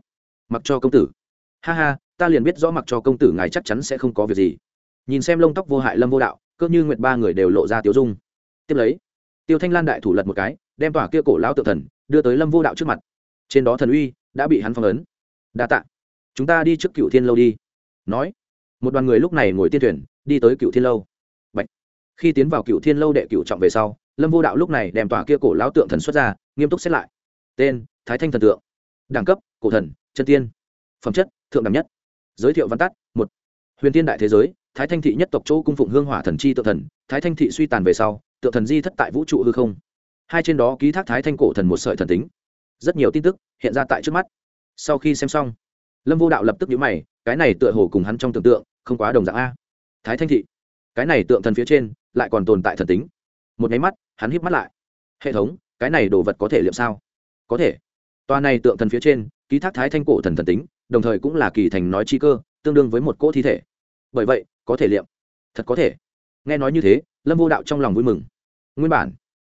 Mặc cho công tử. Ha ha, ta liền biết rõ mặc cho công tử ngài chắc chắn sẽ không có việc gì. Nhìn xem lông tóc vô hại lâm vô đạo, cơ như nguyệt ba người đều lộ ra tiêu dung. Tiếp lấy, tiêu thanh lan đại thủ lật một cái đem tòa kia cổ lão tự thần đưa tới lâm vô đạo trước mặt trên đó thần uy đã bị hắn phong ấn đa tạ chúng ta đi trước cựu thiên lâu đi nói một đoàn người lúc này ngồi tiên thuyền đi tới cựu thiên lâu Bạch. khi tiến vào cựu thiên lâu đệ cựu trọng về sau lâm vô đạo lúc này đem tòa kia cổ lão tượng thần xuất ra nghiêm túc xét lại tên thái thanh thần tượng đẳng cấp cổ thần chân tiên phẩm chất thượng đẳng nhất giới thiệu văn tắt một huyền tiên đại thế giới thái thanh thị nhất tộc châu cung phụng hương hỏa thần chi tự thần thái thanh thị suy tàn về sau tự thần di thất tại vũ trụ hư không hai trên đó ký thác thái thanh cổ thần một sợi thần tính. Rất nhiều tin tức hiện ra tại trước mắt. Sau khi xem xong, lâm vô đạo lập tức nhíu mày, cái này tựa hồ cùng hắn trong tưởng tượng không quá đồng dạng a. Thái thanh thị, cái này tượng thần phía trên lại còn tồn tại thần tính. Một nháy mắt, hắn híp mắt lại. Hệ thống, cái này đồ vật có thể liệm sao? Có thể. Toa này tượng thần phía trên ký thác thái thanh cổ thần thần tính, đồng thời cũng là kỳ thành nói chi cơ, tương đương với một cỗ thi thể. Bởi vậy, có thể liệm. Thật có thể. Nghe nói như thế, lâm vô đạo trong lòng vui mừng. Nguyên bản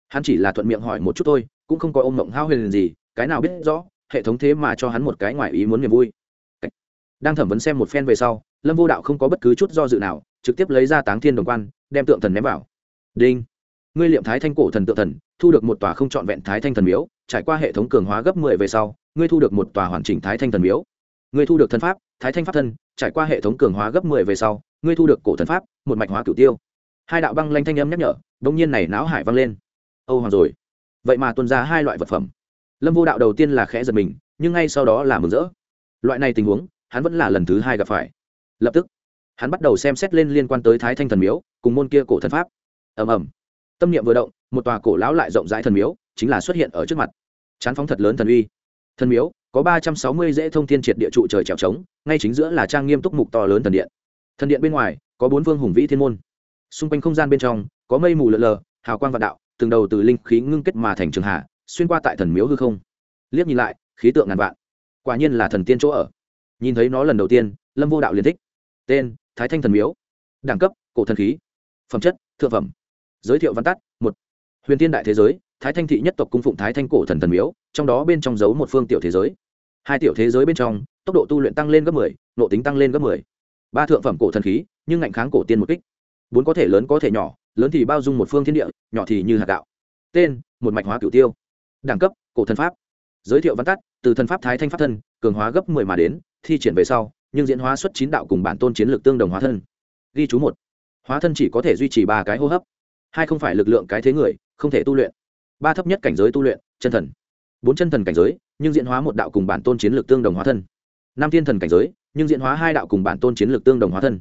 hắn chỉ là thuận miệng hỏi một chút thôi, cũng không có ôm mộng hao huyền gì, cái nào biết rõ, hệ thống thế mà cho hắn một cái ngoài ý muốn niềm vui. Đang thẩm vấn xem một phen về sau, lâm vô đạo không có bất cứ chút do dự nào, trực tiếp lấy ra táng thiên đồng quan, đem tượng thần ném vào. Đinh. Ngươi liệm thái thanh cổ thần tượng thần, thu được một tòa không trọn vẹn thái thanh thần miếu, trải qua hệ thống cường hóa gấp mười về sau, ngươi thu được một tòa hoàn chỉnh thái thanh thần miếu. Ngươi thu được thần pháp, thái thanh pháp thân, trải qua hệ thống cường hóa gấp mười về sau, ngươi thu được cổ thần pháp, một mạch hóa cửu tiêu. Hai đạo băng lanh thanh âm nhắc nhở đông nhiên này não hải vang lên âu hoàng rồi. Vậy mà tuân ra hai loại vật phẩm. Lâm vô đạo đầu tiên là khẽ giật mình, nhưng ngay sau đó là mừng rỡ. Loại này tình huống, hắn vẫn là lần thứ hai gặp phải. Lập tức, hắn bắt đầu xem xét lên liên quan tới thái thanh thần miếu, cùng môn kia cổ thần pháp. Ầm ầm. Tâm niệm vừa động, một tòa cổ lão lại rộng rãi thần miếu chính là xuất hiện ở trước mặt. Chán phóng thật lớn thần uy. Thần miếu, có ba trăm sáu mươi dễ thông thiên triệt địa trụ trời trèo trống, ngay chính giữa là trang nghiêm túc mục to lớn thần điện. Thần điện bên ngoài, có bốn phương hùng vĩ thiên môn. Xung quanh không gian bên trong, có mây mù lợn lờ hào quang vạn đạo, từng đầu từ linh khí ngưng kết mà thành trường hạ, xuyên qua tại thần miếu hư không. Liếc nhìn lại, khí tượng ngàn vạn. Quả nhiên là thần tiên chỗ ở. Nhìn thấy nó lần đầu tiên, lâm vô đạo liền thích. Tên, thái thanh thần miếu. Đẳng cấp, cổ thần khí. Phẩm chất, thượng phẩm. Giới thiệu văn tắt, một. Huyền tiên đại thế giới, thái thanh thị nhất tộc cung phụng thái thanh cổ thần thần miếu, trong đó bên trong giấu một phương tiểu thế giới. Hai tiểu thế giới bên trong, tốc độ tu luyện tăng lên gấp mười nộ tính tăng lên gấp mười. Ba thượng phẩm cổ thần khí, nhưng ngạnh kháng cổ tiên một kích. Bốn có thể lớn có thể nhỏ lớn thì bao dung một phương thiên địa, nhỏ thì như hạt gạo. Tên, một mạch hóa cửu tiêu. Đẳng cấp, cổ thần pháp. Giới thiệu văn tắt, từ thần pháp thái thanh pháp thân, cường hóa gấp mười mà đến, thi triển về sau, nhưng diễn hóa xuất chín đạo cùng bản tôn chiến lược tương đồng hóa thân. Ghi chú một. Hóa thân chỉ có thể duy trì ba cái hô hấp. Hai không phải lực lượng cái thế người, không thể tu luyện. Ba thấp nhất cảnh giới tu luyện, chân thần. Bốn chân thần cảnh giới, nhưng diễn hóa một đạo cùng bản tôn chiến lược tương đồng hóa thân. Năm thiên thần cảnh giới, nhưng diễn hóa hai đạo cùng bản tôn chiến lược tương đồng hóa thân.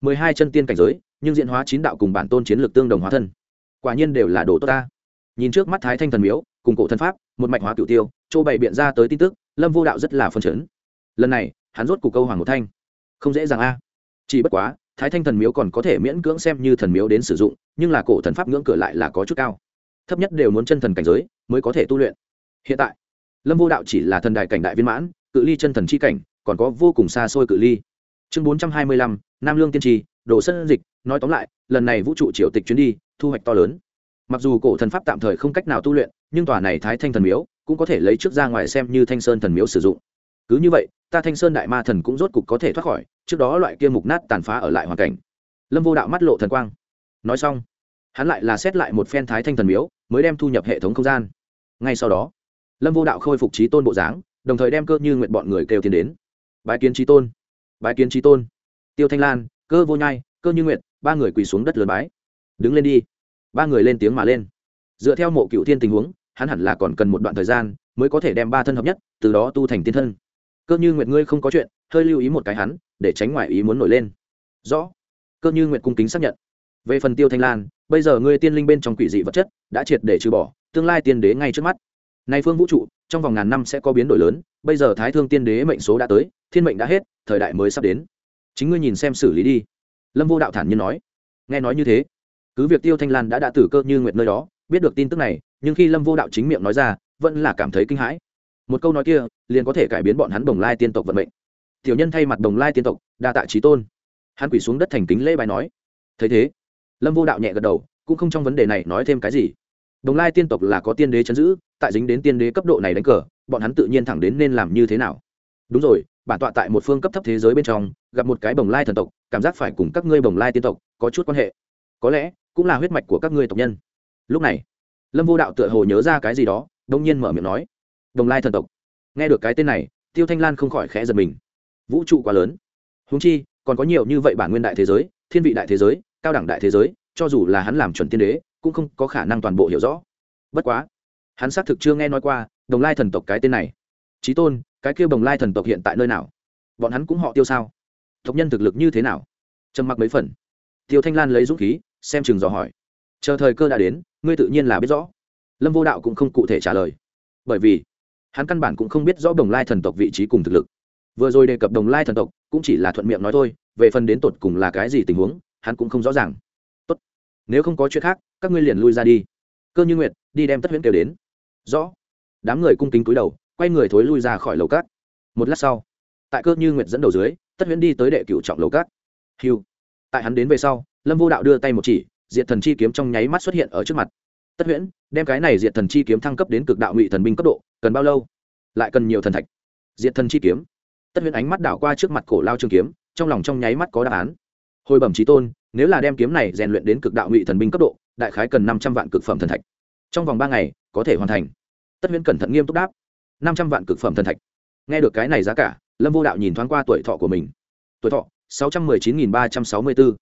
Mười hai chân tiên cảnh giới nhưng diễn hóa chín đạo cùng bản tôn chiến lược tương đồng hóa thân. Quả nhiên đều là đồ tốt ta. Nhìn trước mắt thái thanh thần miếu, cùng cổ thân pháp, một mạch hóa cựu tiêu, chỗ bày biện ra tới tin tức, lâm vô đạo rất là phân chấn. Lần này, hắn rốt c câu hoàng một thanh. Không dễ dàng a. Chỉ bất quá, thái thanh thần miếu còn có thể miễn cưỡng xem như thần miếu đến sử dụng, nhưng là cổ thần pháp ngưỡng cửa lại là có chút cao. Thấp nhất đều muốn chân thần cảnh giới, mới có thể tu luyện. Hiện tại, lâm vô đạo chỉ là thần đại cảnh đại viên mãn, cự ly chân thần c h i cảnh, còn có vô cùng xa xôi cự ly. Chương bốn trăm hai mươi lăm, nam lương tiên tri đồ sân dịch, nói tóm lại, lần này vũ trụ triều tịch chuyến đi, thu hoạch to lớn. Mặc dù cổ thần pháp tạm thời không cách nào tu luyện, nhưng tòa này thái thanh thần miếu cũng có thể lấy trước ra ngoài xem như thanh sơn thần miếu sử dụng. Cứ như vậy, ta thanh sơn đại ma thần cũng rốt cục có thể thoát khỏi, trước đó loại kia mục nát tàn phá ở lại hoàn cảnh. Lâm vô đạo mắt lộ thần quang. Nói xong, hắn lại là xét lại một phen thái thanh thần miếu, mới đem thu nhập hệ thống không gian. Ngay sau đó, lâm vô đạo khôi phục trí tôn bộ dáng, đồng thời đem cơ như nguyện bọn người kêu tiến đến. Bái kiến trí tôn, bái kiến trí tôn. Tiêu thanh lan cơ vô nhai, cơ như nguyện ba người quỳ xuống đất lớn bái. Đứng lên đi. Ba người lên tiếng mà lên. Dựa theo mộ cựu thiên tình huống, hắn hẳn là còn cần một đoạn thời gian mới có thể đem ba thân hợp nhất, từ đó tu thành tiên thân. Cơ như nguyệt ngươi không có chuyện, hơi lưu ý một cái hắn, để tránh ngoại ý muốn nổi lên. Rõ. Cơ như nguyệt cung kính xác nhận. Về phần tiêu thanh lan, bây giờ ngươi tiên linh bên trong quỷ dị vật chất đã triệt để trừ bỏ, tương lai tiên đế ngay trước mắt. Nay phương vũ trụ, trong vòng ngàn năm sẽ có biến đổi lớn, bây giờ thái thương tiên đế mệnh số đã tới, thiên mệnh đã hết, thời đại mới sắp đến chính ngươi nhìn xem xử lý đi. Lâm vô đạo thản nhiên nói. Nghe nói như thế, cứ việc tiêu thanh lan đã đã tử cơ như nguyệt nơi đó, biết được tin tức này, nhưng khi lâm vô đạo chính miệng nói ra, vẫn là cảm thấy kinh hãi. Một câu nói kia, liền có thể cải biến bọn hắn đồng lai tiên tộc vận mệnh. Tiểu nhân thay mặt đồng lai tiên tộc, đa tạ trí tôn. Hắn quỳ xuống đất thành kính lễ bài nói. Thấy thế, lâm vô đạo nhẹ gật đầu, cũng không trong vấn đề này nói thêm cái gì. Đồng lai tiên tộc là có tiên đế chấn giữ, tại dính đến tiên đế cấp độ này đánh cờ, bọn hắn tự nhiên thẳng đến nên làm như thế nào. Đúng rồi, bản tọa tại một phương cấp thấp thế giới bên trong gặp một cái bồng lai thần tộc, cảm giác phải cùng các ngươi bồng lai tiên tộc có chút quan hệ. Có lẽ cũng là huyết mạch của các ngươi tộc nhân. Lúc này, lâm vô đạo tựa hồ nhớ ra cái gì đó, đông nhiên mở miệng nói đồng lai thần tộc. Nghe được cái tên này, tiêu thanh lan không khỏi khẽ giật mình. Vũ trụ quá lớn. Húng chi, còn có nhiều như vậy bản nguyên đại thế giới, thiên vị đại thế giới, cao đẳng đại thế giới, cho dù là hắn làm chuẩn tiên đế, cũng không có khả năng toàn bộ hiểu rõ. Bất quá, hắn xác thực chưa nghe nói qua đồng lai thần tộc cái tên này. Trí tôn, cái kêu bồng lai thần tộc hiện tại nơi nào? Bọn hắn cũng họ tiêu sao? Tộc nhân thực lực như thế nào? Trầm mặc mấy phần. Tiêu thanh lan lấy dũng khí, xem chừng dò hỏi. Chờ thời cơ đã đến, ngươi tự nhiên là biết rõ. Lâm vô đạo cũng không cụ thể trả lời. Bởi vì, hắn căn bản cũng không biết rõ đồng lai thần tộc vị trí cùng thực lực. Vừa rồi đề cập đồng lai thần tộc, cũng chỉ là thuận miệng nói thôi, về phần đến tột cùng là cái gì tình huống, hắn cũng không rõ ràng. Tốt, nếu không có chuyện khác, các ngươi liền lui ra đi. Cơ như nguyệt, đi đem tất huyễn kêu đến. Rõ. Đám người cung kính cúi đầu, quay người thối lui ra khỏi lầu cát. Một lát sau, tại cơ như nguyệt dẫn đầu dưới tất huyễn đi tới đệ cựu trọng lầu cát hiu tại hắn đến về sau, lâm vô đạo đưa tay một chỉ diện thần chi kiếm trong nháy mắt xuất hiện ở trước mặt. Tất huyễn, đem cái này diện thần chi kiếm thăng cấp đến cực đạo ngụy thần binh cấp độ, cần bao lâu? Lại cần nhiều thần thạch. Diện thần chi kiếm. Tất huyễn ánh mắt đảo qua trước mặt cổ lao trường kiếm, trong lòng trong nháy mắt có đáp án. Hồi bẩm trí tôn, nếu là đem kiếm này rèn luyện đến cực đạo ngụy thần binh cấp độ, đại khái cần năm trăm vạn cực phẩm thần thạch. Trong vòng ba ngày, có thể hoàn thành. Tất huyễn cẩn thận nghiêm túc đáp. Năm trăm vạn cực phẩm thần thạch. Nghe được cái này giá cả lâm vô đạo nhìn thoáng qua tuổi thọ của mình. Tuổi thọ, sáu trăm mười chín nghìn ba trăm sáu mươi bốn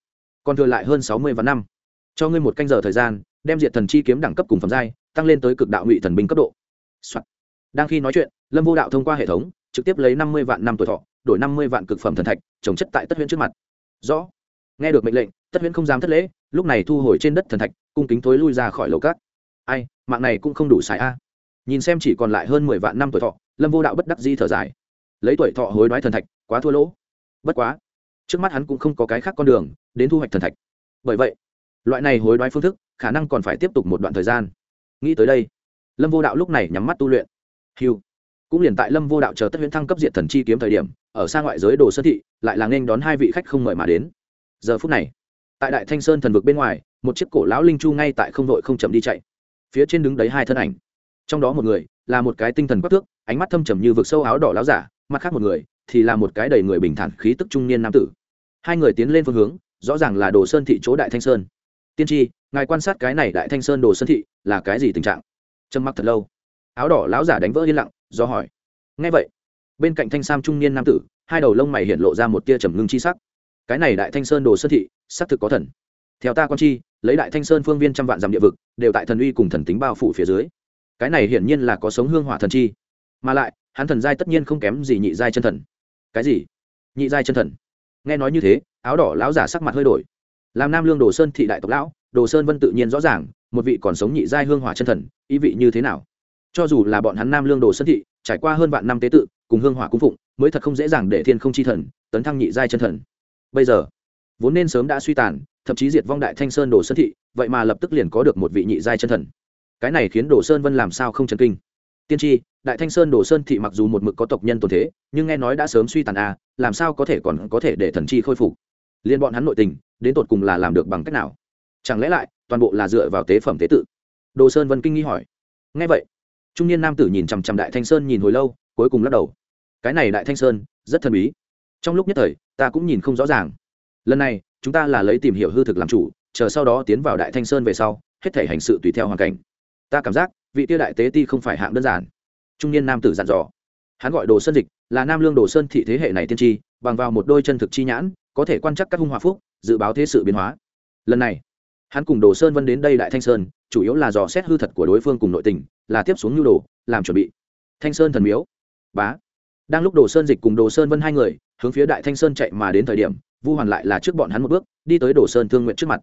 còn thừa lại hơn sáu mươi vạn năm. Cho ngươi một canh giờ thời gian, đem diệt thần chi kiếm đẳng cấp cùng phẩm giai, tăng lên tới cực đạo ngụy thần binh cấp độ、Soạn. đang khi nói chuyện, lâm vô đạo thông qua hệ thống, trực tiếp lấy năm mươi vạn năm tuổi thọ, đổi năm mươi vạn cực phẩm thần thạch, trồng chất tại tất huyễn trước mặt. Rõ. Nghe được mệnh lệnh, tất huyễn không dám thất lễ, lúc này thu hồi trên đất thần thạch, cung kính thối lui ra khỏi lầu cát ai, mạng này cũng không đủ xài a. Nhìn xem chỉ còn lại hơn mười vạn năm tuổi thọ, lâm vô đạo bất đắc di thở dài lấy tuổi thọ hối đoái thần thạch, quá thua lỗ. Bất quá, trước mắt hắn cũng không có cái khác con đường đến thu hoạch thần thạch. Bởi vậy, loại này hối đoái phương thức khả năng còn phải tiếp tục một đoạn thời gian. Nghĩ tới đây, lâm vô đạo lúc này nhắm mắt tu luyện. Hiu cũng liền tại lâm vô đạo chờ tất huyễn thăng cấp diện thần chi kiếm thời điểm, ở xa ngoại giới đồ sơn thị, lại là nghênh đón hai vị khách không mời mà đến. Giờ phút này, tại đại thanh sơn thần vực bên ngoài, một chiếc cổ lão linh chu ngay tại không đội không chậm đi chạy. Phía trên đứng đấy hai thân ảnh. Trong đó một người là một cái tinh thần quắc thước, ánh mắt thâm trầm như vực sâu áo đỏ láo giả mặt khác một người thì là một cái đầy người bình thản khí tức trung niên nam tử. Hai người tiến lên phương hướng, rõ ràng là đồ sơn thị chỗ đại thanh sơn. Tiên tri, ngài quan sát cái này đại thanh sơn đồ sơn thị là cái gì tình trạng? Trầm mặc thật lâu. Áo đỏ lão giả đánh vỡ yên lặng, do hỏi. Ngay vậy, bên cạnh thanh sam trung niên nam tử, hai đầu lông mày hiện lộ ra một tia trầm ngưng chi sắc. Cái này đại thanh sơn đồ sơn thị, xác thực có thần. Theo ta con chi, lấy đại thanh sơn phương viên trăm vạn dặm địa vực, đều tại thần uy cùng thần tính bao phủ phía dưới. Cái này hiển nhiên là có sống hương hỏa thần chi. Mà lại hắn thần giai tất nhiên không kém gì nhị giai chân thần. Cái gì? Nhị giai chân thần? Nghe nói như thế, áo đỏ lão giả sắc mặt hơi đổi. Làm nam lương đồ sơn thị đại tộc lão, đồ sơn vân tự nhiên rõ ràng, một vị còn sống nhị giai hương hỏa chân thần, ý vị như thế nào? Cho dù là bọn hắn nam lương đồ sơn thị, trải qua hơn vạn năm tế tự, cùng hương hỏa cung phụng, mới thật không dễ dàng để thiên không chi thần, tấn thăng nhị giai chân thần. Bây giờ, vốn nên sớm đã suy tàn, thậm chí diệt vong đại thanh sơn đồ sơn thị, vậy mà lập tức liền có được một vị nhị giai chân thần. Cái này khiến đồ sơn vân làm sao không chấn kinh? Tiên tri, đại thanh sơn đồ sơn thị mặc dù một mực có tộc nhân tồn thế, nhưng nghe nói đã sớm suy tàn à làm sao có thể còn có thể để thần chi khôi phục? Liên bọn hắn nội tình, đến tột cùng là làm được bằng cách nào? Chẳng lẽ lại, toàn bộ là dựa vào tế phẩm tế tự? Đồ sơn vân kinh nghi hỏi. Ngay vậy, trung niên nam tử nhìn chằm chằm đại thanh sơn nhìn hồi lâu, cuối cùng lắc đầu. Cái này đại thanh sơn, rất thần bí. Trong lúc nhất thời, ta cũng nhìn không rõ ràng. Lần này, chúng ta là lấy tìm hiểu hư thực làm chủ, chờ sau đó tiến vào đại thanh sơn về sau, hết thể hành sự tùy theo hoàn cảnh. Ta cảm giác vị tiêu đại tế ti không phải hạng đơn giản. Trung niên nam tử dặn dò. Hắn gọi đồ sơn dịch, là nam lương đồ sơn thị thế hệ này tiên tri, bằng vào một đôi chân thực chi nhãn, có thể quan trắc các hung hòa phúc, dự báo thế sự biến hóa. Lần này, hắn cùng đồ sơn vân đến đây đại thanh sơn, chủ yếu là dò xét hư thật của đối phương cùng nội tình, là tiếp xuống nhu đồ, làm chuẩn bị. Thanh sơn thần miếu. Bá. Đang lúc đồ sơn dịch cùng đồ sơn vân hai người, hướng phía đại thanh sơn chạy mà đến thời điểm, vu hoàn lại là trước bọn hắn một bước, đi tới đồ sơn thương nguyện trước mặt.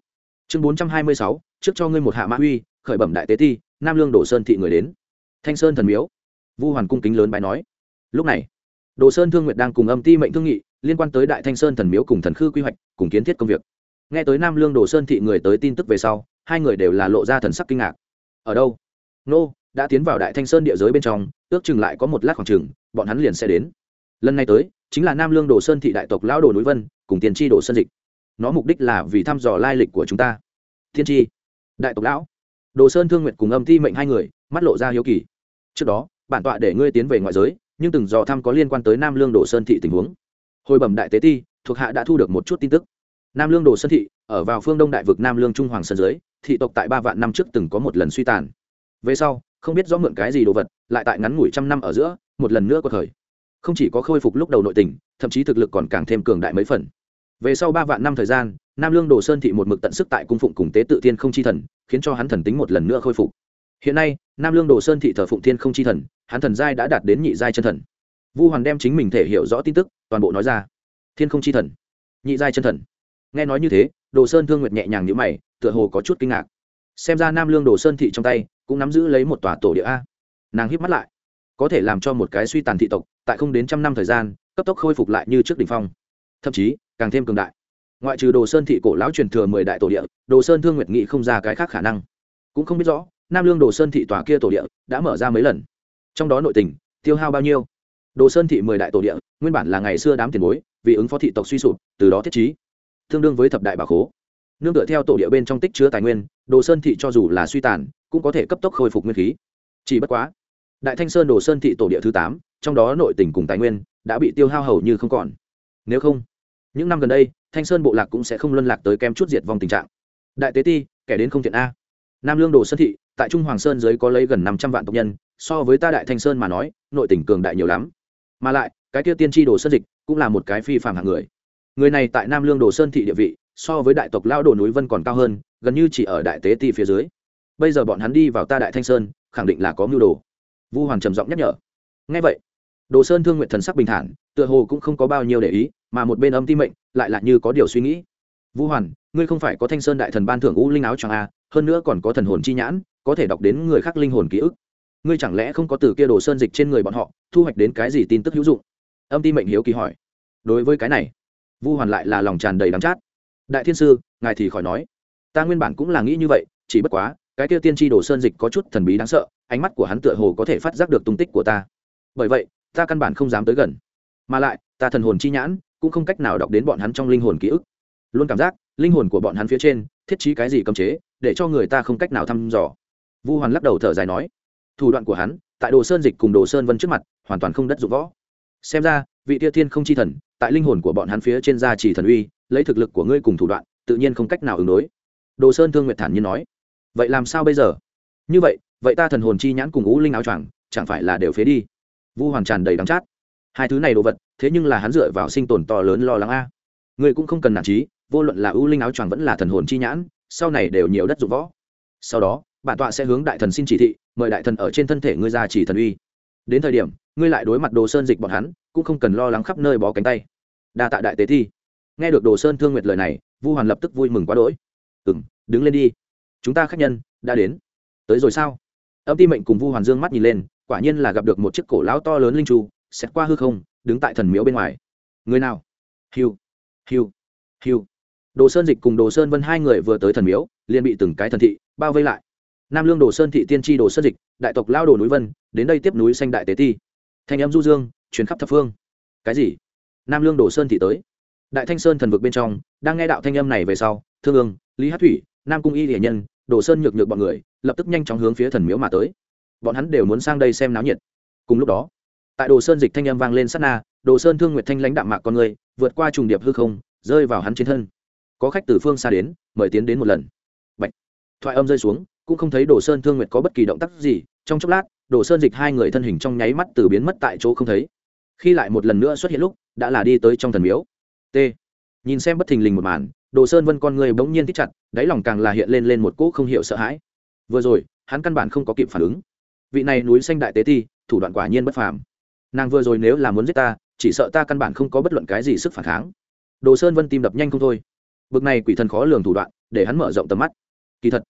Chương bốn trăm hai mươi sáu, trước cho ngươi một hạ mã uy, khởi bẩm đại tế ti nam lương đồ sơn thị người đến. Thanh sơn thần miếu. Vu hoàn cung kính lớn bài nói. Lúc này, đồ sơn thương Nguyệt đang cùng âm ti mệnh thương nghị, liên quan tới đại thanh sơn thần miếu cùng thần khư quy hoạch, cùng kiến thiết công việc. Nghe tới nam lương đồ sơn thị người tới tin tức về sau, hai người đều là lộ ra thần sắc kinh ngạc. Ở đâu? Nô, đã tiến vào đại thanh sơn địa giới bên trong, ước chừng lại có một lát khoảng chừng, bọn hắn liền sẽ đến. Lần này tới, chính là nam lương đồ sơn thị đại tộc lão đồ núi vân, cùng tiền tri đồ sơn dịch. Nó mục đích là vì thăm dò lai lịch của chúng ta. Thiên tri, đại tộc lão đồ sơn thương nguyện cùng âm ti mệnh hai người, mắt lộ ra hiếu kỳ. Trước đó, bản tọa để ngươi tiến về ngoại giới, nhưng từng dò thăm có liên quan tới nam lương đồ sơn thị tình huống. Hồi bẩm đại tế ti, thuộc hạ đã thu được một chút tin tức. Nam lương đồ sơn thị, ở vào phương đông đại vực nam lương trung hoàng sơn dưới thị tộc tại ba vạn năm trước từng có một lần suy tàn. Về sau, không biết rõ mượn cái gì đồ vật, lại tại ngắn ngủi trăm năm ở giữa, một lần nữa có thời. Không chỉ có khôi phục lúc đầu nội tình, thậm chí thực lực còn càng thêm cường đại mấy phần. Về sau ba vạn năm thời gian, nam lương đồ sơn thị một mực tận sức tại cung phụng cùng tế tự thiên không chi thần khiến cho hắn thần tính một lần nữa khôi phục. Hiện nay, nam lương đồ sơn thị thờ phụng thiên không chi thần, hắn thần giai đã đạt đến nhị giai chân thần. Vu hoàn đem chính mình thể hiểu rõ tin tức, toàn bộ nói ra. Thiên không chi thần, nhị giai chân thần. Nghe nói như thế, đồ sơn thương nguyệt nhẹ nhàng nhữ mày, tựa hồ có chút kinh ngạc. Xem ra nam lương đồ sơn thị trong tay, cũng nắm giữ lấy một tòa tổ địa a. Nàng híp mắt lại, có thể làm cho một cái suy tàn thị tộc, tại không đến trăm năm thời gian, cấp tốc khôi phục lại như trước đ ỉ n h phong. Thậm chí, càng thêm cường đại ngoại trừ đồ sơn thị cổ lão truyền thừa mười đại tổ địa, đồ sơn thương nguyệt nghị không ra cái khác khả năng. Cũng không biết rõ, nam lương đồ sơn thị tòa kia tổ địa đã mở ra mấy lần. Trong đó nội tình, tiêu hao bao nhiêu? Đồ sơn thị mười đại tổ địa, nguyên bản là ngày xưa đám tiền bối, vì ứng phó thị tộc suy sụp, từ đó thiết trí. Tương đương với thập đại bà khố. Nương tựa theo tổ địa bên trong tích chứa tài nguyên, đồ sơn thị cho dù là suy tàn, cũng có thể cấp tốc khôi phục nguyên khí. Chỉ bất quá, đại thanh sơn đồ sơn thị tổ địa thứ tám, trong đó nội tỉnh cùng tài nguyên đã bị tiêu hao hầu như không còn. Nếu không những năm gần đây, thanh sơn bộ lạc cũng sẽ không luân lạc tới kem chút diệt vong tình trạng. Đại tế ti, kẻ đến không thiện a. Nam lương đồ sơn thị, tại trung hoàng sơn dưới có lấy gần năm trăm vạn tộc nhân, so với ta đại thanh sơn mà nói, nội tỉnh cường đại nhiều lắm. Mà lại, cái kia tiên tri đồ sơn dịch cũng là một cái phi phạm hạng người. Người này tại nam lương đồ sơn thị địa vị, so với đại tộc lao đồ núi vân còn cao hơn, gần như chỉ ở đại tế ti phía dưới. Bây giờ bọn hắn đi vào ta đại thanh sơn, khẳng định là có mưu đồ. Vu hoàn trầm giọng nhắc nhở. Ngay vậy đồ sơn thương nguyện thần sắc bình thản, tựa hồ cũng không có bao nhiêu để ý, mà một bên âm ti mệnh lại là như có điều suy nghĩ. Vu hoàn, ngươi không phải có thanh sơn đại thần ban thưởng u linh áo choàng a hơn nữa còn có thần hồn chi nhãn, có thể đọc đến người khác linh hồn ký ức. Ngươi chẳng lẽ không có từ kia đồ sơn dịch trên người bọn họ, thu hoạch đến cái gì tin tức hữu dụng? Âm ti mệnh hiếu kỳ hỏi. Đối với cái này, vu hoàn lại là lòng tràn đầy đắng chát. Đại thiên sư, ngài thì khỏi nói. Ta nguyên bản cũng là nghĩ như vậy, chỉ bất quá, cái kia tiên tri đồ sơn dịch có chút thần bí đáng sợ, ánh mắt của hắn tựa hồ có thể phát giác được tung tích của ta. Bởi vậy ta căn bản không dám tới gần. Mà lại, ta thần hồn chi nhãn, cũng không cách nào đọc đến bọn hắn trong linh hồn ký ức. Luôn cảm giác, linh hồn của bọn hắn phía trên, thiết trí cái gì cấm chế, để cho người ta không cách nào thăm dò. Vu hoàn lắc đầu thở dài nói, thủ đoạn của hắn, tại đồ sơn dịch cùng đồ sơn vân trước mặt, hoàn toàn không đất dụng võ. Xem ra, vị tia thiên không chi thần, tại linh hồn của bọn hắn phía trên gia trì thần uy, lấy thực lực của ngươi cùng thủ đoạn, tự nhiên không cách nào ứng đối. Đồ sơn thương nguyệt thản nhiên nói, vậy làm sao bây giờ? Như vậy vậy ta thần hồn chi nhãn cùng ngũ linh áo choàng, chẳng phải là đều phế đi? Vu hoàn tràn đầy đắng chát. Hai thứ này đồ vật, thế nhưng là hắn dựa vào sinh tồn to lớn lo lắng a. Ngươi cũng không cần nản trí, vô luận là ưu linh áo choàng vẫn là thần hồn chi nhãn, sau này đều nhiều đất dụng võ. Sau đó, bản tọa sẽ hướng đại thần xin chỉ thị, mời đại thần ở trên thân thể ngươi ra chỉ thần uy. Đến thời điểm, ngươi lại đối mặt đồ sơn dịch bọn hắn, cũng không cần lo lắng khắp nơi bó cánh tay. Đa tạ đại tế thi. Nghe được đồ sơn thương nguyệt lời này, vu hoàn lập tức vui mừng quá đỗi. Ừ m đứng lên đi. Chúng ta khách nhân, đã đến. Tới rồi sao? Âm ti mệnh cùng vu hoàn dương mắt nhìn lên quả nhiên là gặp được một chiếc cổ lão to lớn linh tru xét qua hư không, đứng tại thần miếu bên ngoài. Người nào? Hiu hiu hiu đồ sơn dịch cùng đồ sơn vân hai người vừa tới thần miếu, liền bị từng cái thần thị bao vây lại. Nam lương đồ sơn thị tiên tri đồ sơn dịch, đại tộc lao đồ núi vân, đến đây tiếp núi xanh đại tế ti. Thành em du dương chuyến khắp thập phương. Cái gì? Nam lương đồ sơn thị tới. Đại thanh sơn thần vực bên trong, đang nghe đạo thanh âm này về sau, thương ương, lý hát thủy, nam cung y hiển nhân, đồ sơn nhược nhược bọn người, lập tức nhanh chóng hướng phía thần miếu mà tới bọn hắn đều muốn sang đây xem náo nhiệt. Cùng lúc đó, tại đồ sơn dịch thanh âm vang lên sát na, đồ sơn thương nguyệt thanh lãnh đạm mạc con người, vượt qua trùng điệp hư không, rơi vào hắn trên thân. Có khách từ phương xa đến, mời tiến đến một lần. Bạch. thoại âm rơi xuống, cũng không thấy đồ sơn thương nguyệt có bất kỳ động tác gì, trong chốc lát, đồ sơn dịch hai người thân hình trong nháy mắt từ biến mất tại chỗ không thấy. Khi lại một lần nữa xuất hiện lúc, đã là đi tới trong thần miếu. T. Nhìn xem bất thình lình một màn, đồ sơn vân con người bỗng nhiên thích chặt, đáy lòng càng là hiện lên lên một cỗ không hiểu sợ hãi. Vừa rồi, hắn căn bản không có kịp phản ứng vị này núi xanh đại tế thi thủ đoạn quả nhiên bất phàm. Nàng vừa rồi nếu là muốn giết ta, chỉ sợ ta căn bản không có bất luận cái gì sức phản kháng. Đồ sơn vân tim đập nhanh không thôi. Bực này quỷ thần khó lường thủ đoạn, để hắn mở rộng tầm mắt. Kỳ thật,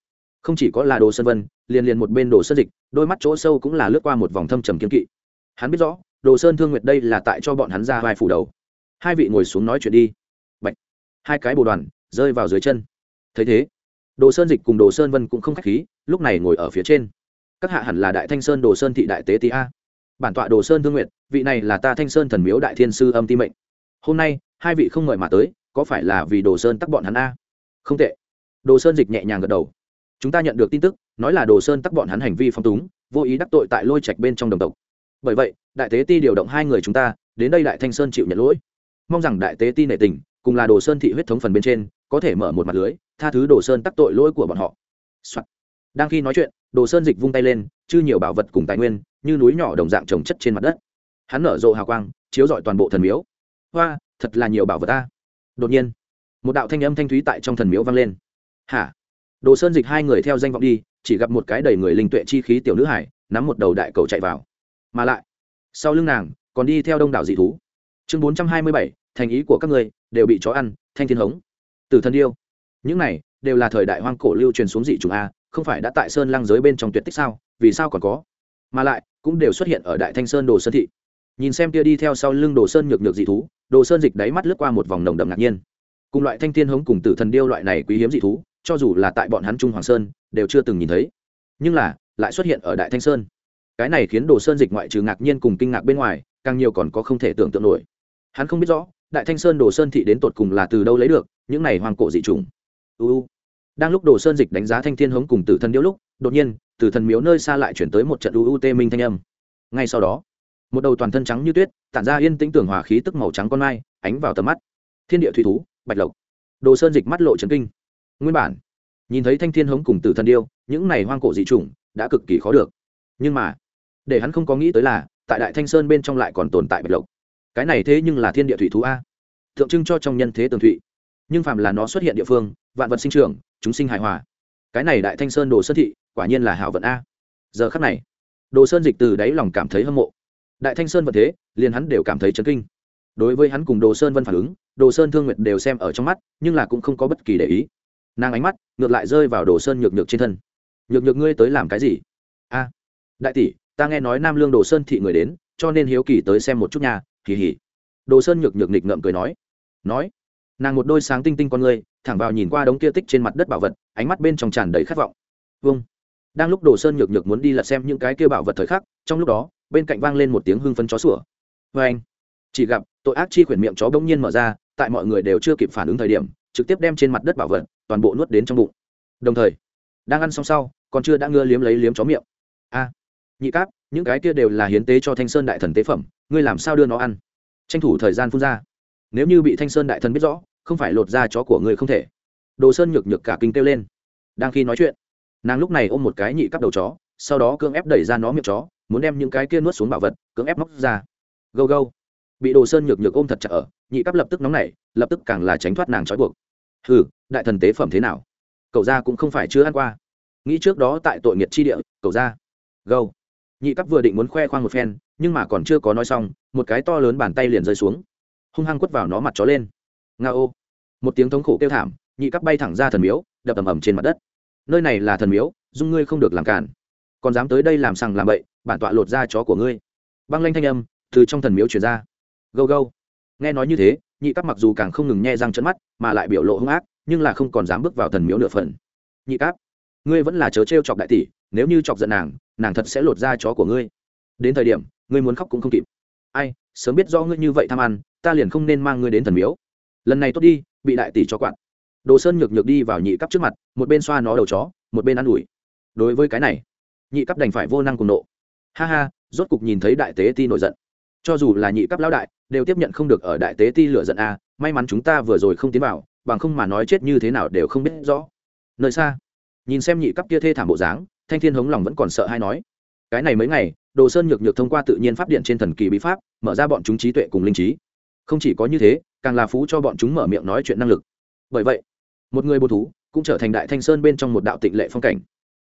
không chỉ có là đồ sơn vân, liền liền một bên đồ sơn dịch, đôi mắt chỗ sâu cũng là lướt qua một vòng thâm trầm kiếm kỵ. Hắn biết rõ, đồ sơn thương nguyệt đây là tại cho bọn hắn ra vai phủ đầu. Hai vị ngồi xuống nói chuyện đi. Bạch. hai cái bồ đoàn rơi vào dưới chân. Thấy thế, đồ sơn dịch cùng đồ sơn vân cũng không k h á c h khí, lúc này ngồi ở phía trên các hạ hẳn là đại thanh sơn đồ sơn thị đại tế tý a. Bản tọa đồ sơn thương nguyện, vị này là ta thanh sơn thần miếu đại thiên sư âm ti mệnh. Hôm nay, hai vị không mời mà tới, có phải là vì đồ sơn tắc bọn hắn a? Không tệ. Đồ sơn dịch nhẹ nhàng gật đầu. Chúng ta nhận được tin tức, nói là đồ sơn tắc bọn hắn hành vi phong túng, vô ý đắc tội tại lôi trạch bên trong đồng tộc. Bởi vậy, đại tế ti điều động hai người chúng ta, đến đây đại thanh sơn chịu nhận lỗi. Mong rằng đại tế ti nệ tình, cùng là đồ sơn thị huyết thống phần bên trên, có thể mở một mặt lưới, tha thứ đồ sơn tắc tội lỗi của bọn họ、Soạn đang khi nói chuyện, đồ sơn dịch vung tay lên, chư nhiều bảo vật cùng tài nguyên, như núi nhỏ đồng dạng trồng chất trên mặt đất. Hắn nở rộ hào quang, chiếu rọi toàn bộ thần miếu. Hoa, thật là nhiều bảo vật ta. Đột nhiên, một đạo thanh âm thanh thúy tại trong thần miếu vang lên. Hả? Đồ sơn dịch hai người theo danh vọng đi, chỉ gặp một cái đầy người linh tuệ chi khí tiểu nữ hải, nắm một đầu đại cầu chạy vào. Mà lại, sau lưng nàng, còn đi theo đông đảo dị thú. Chương bốn trăm hai mươi bảy, thành ý của các người đều bị chó ăn, thanh thiên hống. Từ thân yêu những này, đều là thời đại hoang cổ lưu truyền xuống dị chủng a không phải đã tại sơn lăng giới bên trong tuyệt tích sao? Vì sao còn có? Mà lại, cũng đều xuất hiện ở đại thanh sơn đồ sơn thị. Nhìn xem kia đi theo sau lưng đồ sơn nhược nhược dị thú, đồ sơn dịch đáy mắt lướt qua một vòng nồng đậm ngạc nhiên. Cùng loại thanh thiên hống cùng tử thần điêu loại này quý hiếm dị thú, cho dù là tại bọn hắn trung hoàng sơn, đều chưa từng nhìn thấy. Nhưng là, lại xuất hiện ở đại thanh sơn. Cái này khiến đồ sơn dịch ngoại trừ ngạc nhiên cùng kinh ngạc bên ngoài, càng nhiều còn có không thể tưởng tượng nổi. Hắn không biết rõ, đại thanh sơn đồ sơn thị đến tột cùng là từ đâu lấy được, những này hoàng cổ dị trùng uu đang lúc đồ sơn dịch đánh giá thanh thiên hống cùng tử thần điêu lúc, đột nhiên, tử thần miếu nơi xa lại chuyển tới một trận uut tê minh thanh âm. Ngay sau đó, một đầu toàn thân trắng như tuyết, tản ra yên tĩnh tưởng hòa khí tức màu trắng con mai, ánh vào tầm mắt. Thiên địa thủy thú, bạch lộc. Đồ sơn dịch mắt lộ trấn kinh. Nguyên bản, nhìn thấy thanh thiên hống cùng tử thần điêu, những này hoang cổ dị chủng đã cực kỳ khó được. Nhưng mà, để hắn không có nghĩ tới là, tại đại thanh sơn bên trong lại còn tồn tại bạch lộc. Cái này thế nhưng là thiên địa thủy thú a. Tượng trưng cho trong nhân thế tường thụy. Nhưng phàm là nó xuất hiện địa phương vạn vật sinh trưởng, chúng sinh hài hòa. Cái này đại thanh sơn đồ sơn thị, quả nhiên là hảo vận a. Giờ khắc này, đồ sơn dịch từ đáy lòng cảm thấy hâm mộ. Đại thanh sơn vận thế, liền hắn đều cảm thấy chấn kinh. Đối với hắn cùng đồ sơn vân phản ứng, đồ sơn thương nguyệt đều xem ở trong mắt, nhưng là cũng không có bất kỳ để ý. Nàng ánh mắt, ngược lại rơi vào đồ sơn nhược nhược trên thân. Nhược nhược ngươi tới làm cái gì? A, đại tỷ, ta nghe nói nam lương đồ sơn thị người đến, cho nên hiếu kỳ tới xem một chút nhà kỳ hỉ đồ sơn nhược nhược nghịch ngợm cười nói. Nói nàng một đôi sáng tinh tinh con người, thẳng vào nhìn qua đống kia tích trên mặt đất bảo vật, ánh mắt bên trong tràn đầy khát vọng. Vâng. Đang lúc đồ sơn nhược nhược muốn đi lật xem những cái kia bảo vật thời khắc, trong lúc đó, bên cạnh vang lên một tiếng hưng phấn chó sủa. Vê anh. Chỉ gặp, tội ác chi khuyển miệng chó bỗng nhiên mở ra, tại mọi người đều chưa kịp phản ứng thời điểm, trực tiếp đem trên mặt đất bảo vật, toàn bộ nuốt đến trong bụng. Đồng thời, đang ăn xong sau, còn chưa đã ngưa liếm lấy liếm chó miệng. A, nhị cáp, những cái kia đều là hiến tế cho thanh sơn đại thần tế phẩm, ngươi làm sao đưa nó ăn? Tranh thủ thời gian phun ra. Nếu như bị thanh sơn đại thần biết rõ không phải lột da chó của ngươi không thể. Đồ sơn nhược nhược cả kinh kêu lên. Đang khi nói chuyện, nàng lúc này ôm một cái nhị cắp đầu chó, sau đó cưỡng ép đẩy ra nó miệng chó, muốn đem những cái kia nuốt xuống bảo vật, cưỡng ép móc ra. Gâu gâu. Bị đồ sơn nhược nhược ôm thật chặt ở, nhị cắp lập tức nóng nảy, lập tức càng là tránh thoát nàng trói buộc. Hừ, đại thần tế phẩm thế nào? Cậu ra cũng không phải chưa ăn qua. Nghĩ trước đó tại tội nghiệt chi địa, cậu ra. Gâu. Nhị cắp vừa định muốn khoe khoang một phen, nhưng mà còn chưa có nói xong, một cái to lớn bàn tay liền rơi xuống. Hung hăng quất vào nó mặt chó lên nga ô. Một tiếng thống khổ kêu thảm, nhị cấp bay thẳng ra thần miếu, đập ầm ầm trên mặt đất. Nơi này là thần miếu, dung ngươi không được làm cản. Còn dám tới đây làm sằng làm bậy, bản tọa lột da chó của ngươi. Băng lanh thanh âm từ trong thần miếu chuyển ra. Gâu gâu. Nghe nói như thế, nhị cấp mặc dù càng không ngừng nhe răng trận mắt, mà lại biểu lộ hung ác, nhưng là không còn dám bước vào thần miếu nửa phần. Nhị cấp ngươi vẫn là chớ trêu chọc đại tỷ, nếu như chọc giận nàng nàng thật sẽ lột da chó của ngươi. Đến thời điểm, ngươi muốn khóc cũng không kịp. Ai, sớm biết do ngươi như vậy tham ăn, ta liền không nên mang ngươi đến thần miếu lần này tốt đi, bị đại tỷ cho quặn đồ sơn nhược nhược đi vào nhị cấp trước mặt, một bên xoa nó đầu chó, một bên ă n ủi. Đối với cái này, nhị cấp đành phải vô năng cùng nộ. Ha ha, rốt cục nhìn thấy đại tế ti nổi giận. Cho dù là nhị cấp lão đại, đều tiếp nhận không được ở đại tế ti lựa giận a, may mắn chúng ta vừa rồi không tiến vào, bằng không mà nói chết như thế nào đều không biết rõ. Nơi xa, nhìn xem nhị cấp kia thê thảm bộ dáng, thanh thiên hống lòng vẫn còn sợ hay nói. Cái này mấy ngày, đồ sơn nhược nhược thông qua tự nhiên pháp điện trên thần kỳ bí pháp, mở ra bọn chúng trí tuệ cùng linh trí. Không chỉ có như thế càng là phú cho bọn chúng mở miệng nói chuyện năng lực. Bởi vậy, một người bồ thú cũng trở thành đại thanh sơn bên trong một đạo tịnh lệ phong cảnh.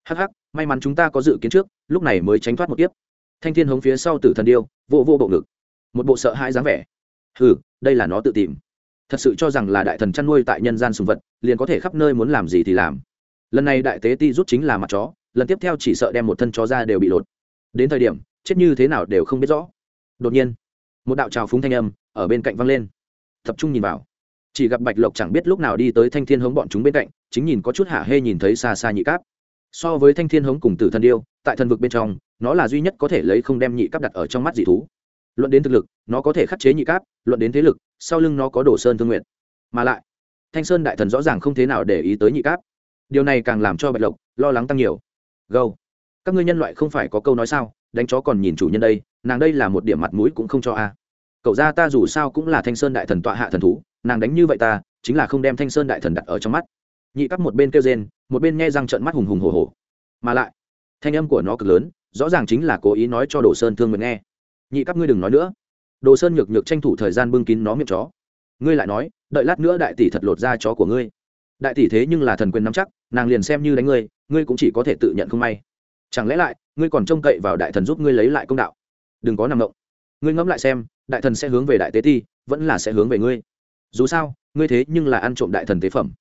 Hắc hắc, may mắn chúng ta có dự kiến trước, lúc này mới tránh thoát một tiếp thanh thiên hống phía sau tử thần điêu, vô vô bộ ngực. Một bộ sợ hãi dáng vẻ. Ừ đây là nó tự tìm. Thật sự cho rằng là đại thần chăn nuôi tại nhân gian sùng vật, liền có thể khắp nơi muốn làm gì thì làm. Lần này đại tế ti rút chính là mặt chó, lần tiếp theo chỉ sợ đem một thân chó ra đều bị lột. Đến thời điểm, chết như thế nào đều không biết rõ. Đột nhiên, một đạo trào phúng thanh âm ở bên cạnh văng lên tập trung nhìn vào. Chỉ gặp bạch lộc chẳng biết lúc nào đi tới thanh thiên hống bọn chúng bên cạnh, chính nhìn có chút hả hê nhìn thấy xa xa nhị cáp. So với thanh thiên hống cùng tử thần điêu, tại thần vực bên trong, nó là duy nhất có thể lấy không đem nhị cáp đặt ở trong mắt dị thú. Luận đến thực lực, nó có thể khắc chế nhị cáp, luận đến thế lực, sau lưng nó có đổ sơn thương nguyện mà lại, thanh sơn đại thần rõ ràng không thế nào để ý tới nhị cáp. Điều này càng làm cho bạch lộc lo lắng tăng nhiều. Gâu, các ngươi nhân loại không phải có câu nói sao, đánh chó còn nhìn chủ nhân đây, nàng đây là một điểm mặt mũi cũng không cho a cậu ra ta dù sao cũng là thanh sơn đại thần tọa hạ thần thú, nàng đánh như vậy ta, chính là không đem thanh sơn đại thần đặt ở trong mắt. Nhị cắp một bên kêu rên, một bên nghe răng trợn mắt hùng hùng hồ hồ mà lại, thanh âm của nó cực lớn, rõ ràng chính là cố ý nói cho đồ sơn thương nguyện nghe. Nhị cắp ngươi đừng nói nữa. Đồ sơn nhược nhược tranh thủ thời gian bưng kín nó miệng chó. Ngươi lại nói, đợi lát nữa đại tỷ thật lột ra chó của ngươi. Đại tỷ thế nhưng là thần quyền nắm chắc, nàng liền xem như đánh ngươi ngươi cũng chỉ có thể tự nhận không may. Chẳng lẽ lại, ngươi còn trông cậy vào đại thần giúp ngươi lấy lại công đạo? Đừng có nằm động. Ngươi ngẫm lại xem đại thần sẽ hướng về đại tế ti, vẫn là sẽ hướng về ngươi. Dù sao, ngươi thế nhưng là ăn trộm đại thần tế phẩm.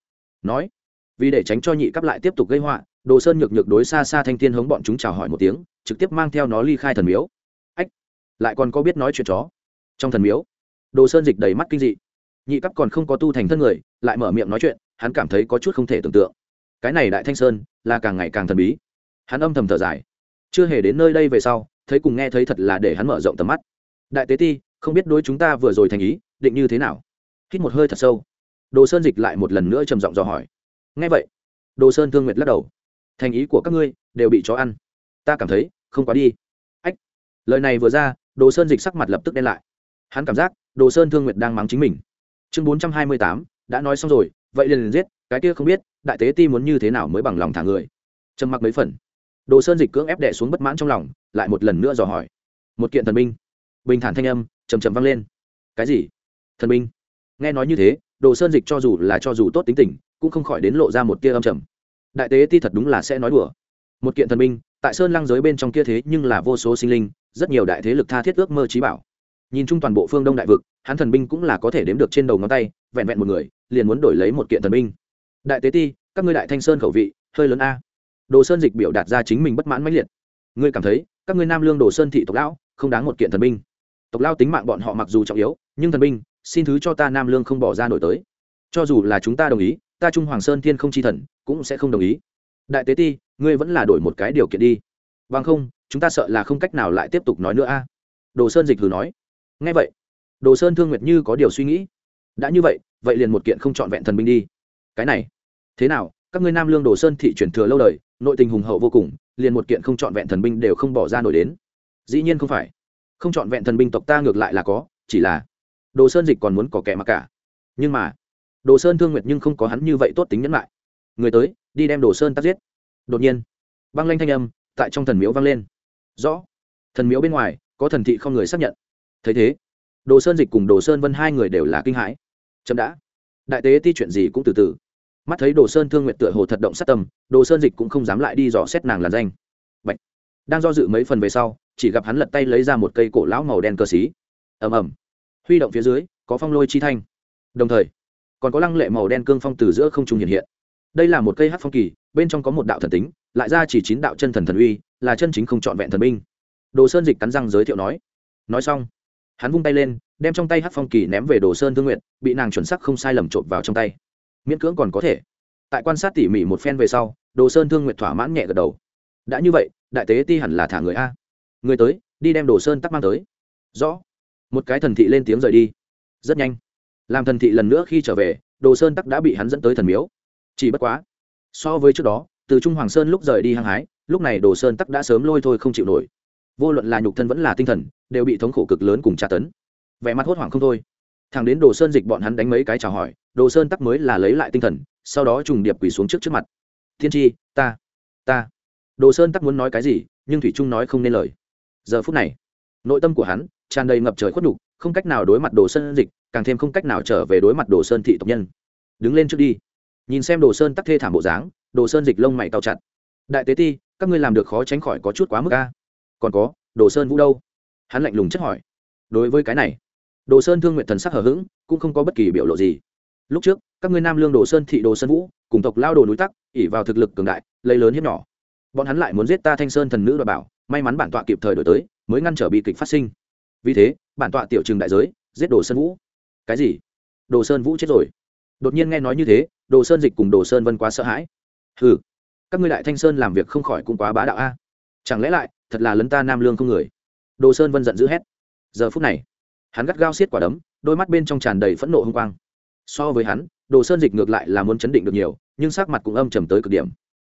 Nói, vì để tránh cho nhị cấp lại tiếp tục gây họa, đồ sơn nhược nhược đối xa xa thanh thiên hống bọn chúng chào hỏi một tiếng, trực tiếp mang theo nó ly khai thần miếu. Ách, lại còn có biết nói chuyện chó. Trong thần miếu, đồ sơn dịch đầy mắt kinh dị. Nhị cấp còn không có tu thành thân người, lại mở miệng nói chuyện, hắn cảm thấy có chút không thể tưởng tượng. Cái này đại thanh sơn, là càng ngày càng thần bí. Hắn âm thầm thở dài. Chưa hề đến nơi đây về sau, thấy cùng nghe thấy thật là để hắn mở rộng tầm mắt. Đại tế ti không biết đối chúng ta vừa rồi thành ý, định như thế nào? Hít một hơi thật sâu. Đồ sơn dịch lại một lần nữa trầm giọng dò hỏi. Nghe vậy, đồ sơn thương nguyệt lắc đầu. Thành ý của các ngươi đều bị chó ăn. Ta cảm thấy không quá đi. Ách, lời này vừa ra, đồ sơn dịch sắc mặt lập tức đen lại. Hắn cảm giác đồ sơn thương nguyệt đang mắng chính mình. Chương bốn trăm hai mươi tám, đã nói xong rồi, vậy liền liền giết, cái kia không biết, đại tế ti muốn như thế nào mới bằng lòng thả người. Trầm mặc mấy phần. Đồ sơn dịch cưỡng ép đẻ xuống bất mãn trong lòng, lại một lần nữa dò hỏi. Một kiện thần minh bình thản thanh âm chầm chầm vang lên. Cái gì? Thần binh. Nghe nói như thế, đồ sơn dịch cho dù là cho dù tốt tính tình, cũng không khỏi đến lộ ra một tia âm trầm. Đại tế ti thật đúng là sẽ nói đùa. Một kiện thần binh, tại sơn lăng giới bên trong kia thế nhưng là vô số sinh linh, rất nhiều đại thế lực tha thiết ước mơ trí bảo. Nhìn chung toàn bộ phương đông đại vực, hắn thần binh cũng là có thể đếm được trên đầu ngón tay, vẹn vẹn một người, liền muốn đổi lấy một kiện thần binh. Đại tế ti, các ngươi đại thanh sơn khẩu vị, hơi lớn a. Đồ sơn dịch biểu đạt ra chính mình bất mãn mãnh liệt. Ngươi cảm thấy, các ngươi nam lương đồ sơn thị tộc lão, không đáng một kiện thần binh tộc lao tính mạng bọn họ mặc dù trọng yếu, nhưng thần binh, xin thứ cho ta nam lương không bỏ ra nổi tới. Cho dù là chúng ta đồng ý, ta trung hoàng sơn thiên không chi thần, cũng sẽ không đồng ý. Đại tế ti, ngươi vẫn là đổi một cái điều kiện đi. Vâng không, chúng ta sợ là không cách nào lại tiếp tục nói nữa a. Đồ sơn dịch hừ nói. Ngay vậy, đồ sơn thương nguyệt như có điều suy nghĩ. Đã như vậy vậy liền một kiện không trọn vẹn thần binh đi. Cái này, thế nào? Các ngươi nam lương đồ sơn thị truyền thừa lâu đời, nội tình hùng hậu vô cùng, liền một kiện không trọn vẹn thần binh đều không bỏ ra nổi đến. Dĩ nhiên không phải không chọn vẹn thần binh tộc ta ngược lại là có, chỉ là đồ sơn dịch còn muốn có kẻ mặc cả. Nhưng mà, đồ sơn thương nguyệt nhưng không có hắn như vậy tốt tính nhẫn lại. Người tới, đi đem đồ sơn tắt giết. Đột nhiên, băng lanh thanh âm tại trong thần miếu vang lên. Rõ, thần miếu bên ngoài, có thần thị không người xác nhận. Thấy thế, đồ sơn dịch cùng đồ sơn vân hai người đều là kinh hãi. Chậm đã, đại tế ti chuyện gì cũng từ từ. Mắt thấy đồ sơn thương nguyện tựa hồ thật động sát tâm, đồ sơn dịch cũng không dám lại đi dò xét nàng làn danh. Bạch. đang do dự mấy phần về sau chỉ gặp hắn lật tay lấy ra một cây cổ lão màu đen cơ xí. Ầm ầm. Huy động phía dưới, có phong lôi chi thanh. Đồng thời, còn có lăng lệ màu đen cương phong từ giữa không trung hiện hiện. Đây là một cây hát phong kỳ, bên trong có một đạo thần tính, lại ra chỉ chín đạo chân thần thần uy, là chân chính không trọn vẹn thần binh. Đồ sơn dịch cắn răng giới thiệu nói. Nói xong, hắn vung tay lên, đem trong tay hát phong kỳ ném về đồ sơn thương nguyện bị nàng chuẩn sắc không sai lầm trộm vào trong tay. Miễn cưỡng còn có thể. Tại quan sát tỉ mỉ một phen về sau, đồ sơn thương nguyện thỏa mãn nhẹ gật đầu. Đã như vậy, đại tế ti hẳn là thả người a người tới, đi đem đồ sơn tắc mang tới. Rõ. Một cái thần thị lên tiếng rời đi. Rất nhanh. Làm thần thị lần nữa khi trở về, đồ sơn tắc đã bị hắn dẫn tới thần miếu. Chỉ bất quá, so với trước đó, từ trung hoàng sơn lúc rời đi hăng hái, lúc này đồ sơn tắc đã sớm lôi thôi không chịu nổi. Vô luận là nhục thân vẫn là tinh thần, đều bị thống khổ cực lớn cùng tra tấn. Vẻ mặt hốt hoảng không thôi. Thằng đến đồ sơn dịch bọn hắn đánh mấy cái chào hỏi, đồ sơn tắc mới là lấy lại tinh thần, sau đó trùng điệp quỳ xuống trước trước mặt. Thiên tri, ta ta. Đồ sơn tắc muốn nói cái gì, nhưng thủy trung nói không nên lời giờ phút này, nội tâm của hắn tràn đầy ngập trời khuất nhục, không cách nào đối mặt đồ sơn dịch, càng thêm không cách nào trở về đối mặt đồ sơn thị tộc nhân. Đứng lên trước đi. Nhìn xem đồ sơn tắc thê thảm bộ dáng, đồ sơn dịch lông mày cao chặt. Đại tế ti, các ngươi làm được khó tránh khỏi có chút quá mức ca còn có, đồ sơn vũ đâu? Hắn lạnh lùng chất hỏi. Đối với cái này, đồ sơn thương nguyện thần sắc hở h ữ g cũng không có bất kỳ biểu lộ gì. Lúc trước, các ngươi nam lương đồ sơn thị đồ sơn vũ, cùng tộc lao đồ núi tắc ỉ vào thực lực cường đại, lấy lớn hiếp nhỏ. Bọn hắn lại muốn giết ta thanh sơn thần nữ đ bảo may mắn bản tọa kịp thời đổi tới, mới ngăn trở bi kịch phát sinh. Vì thế, bản tọa tiểu trừng đại giới, giết đồ sơn vũ. Cái gì? Đồ sơn vũ chết rồi. Đột nhiên nghe nói như thế, đồ sơn dịch cùng đồ sơn vân quá sợ hãi. Ừ các ngươi đại thanh sơn làm việc không khỏi cũng quá bá đạo a. Chẳng lẽ lại, thật là lấn ta nam lương không người? Đồ sơn vân giận dữ hét. Giờ phút này, hắn gắt gao xiết quả đấm, đôi mắt bên trong tràn đầy phẫn nộ hung quang. So với hắn, đồ sơn dịch ngược lại là muốn chấn định được nhiều, nhưng sắc mặt cũng âm trầm tới cực điểm.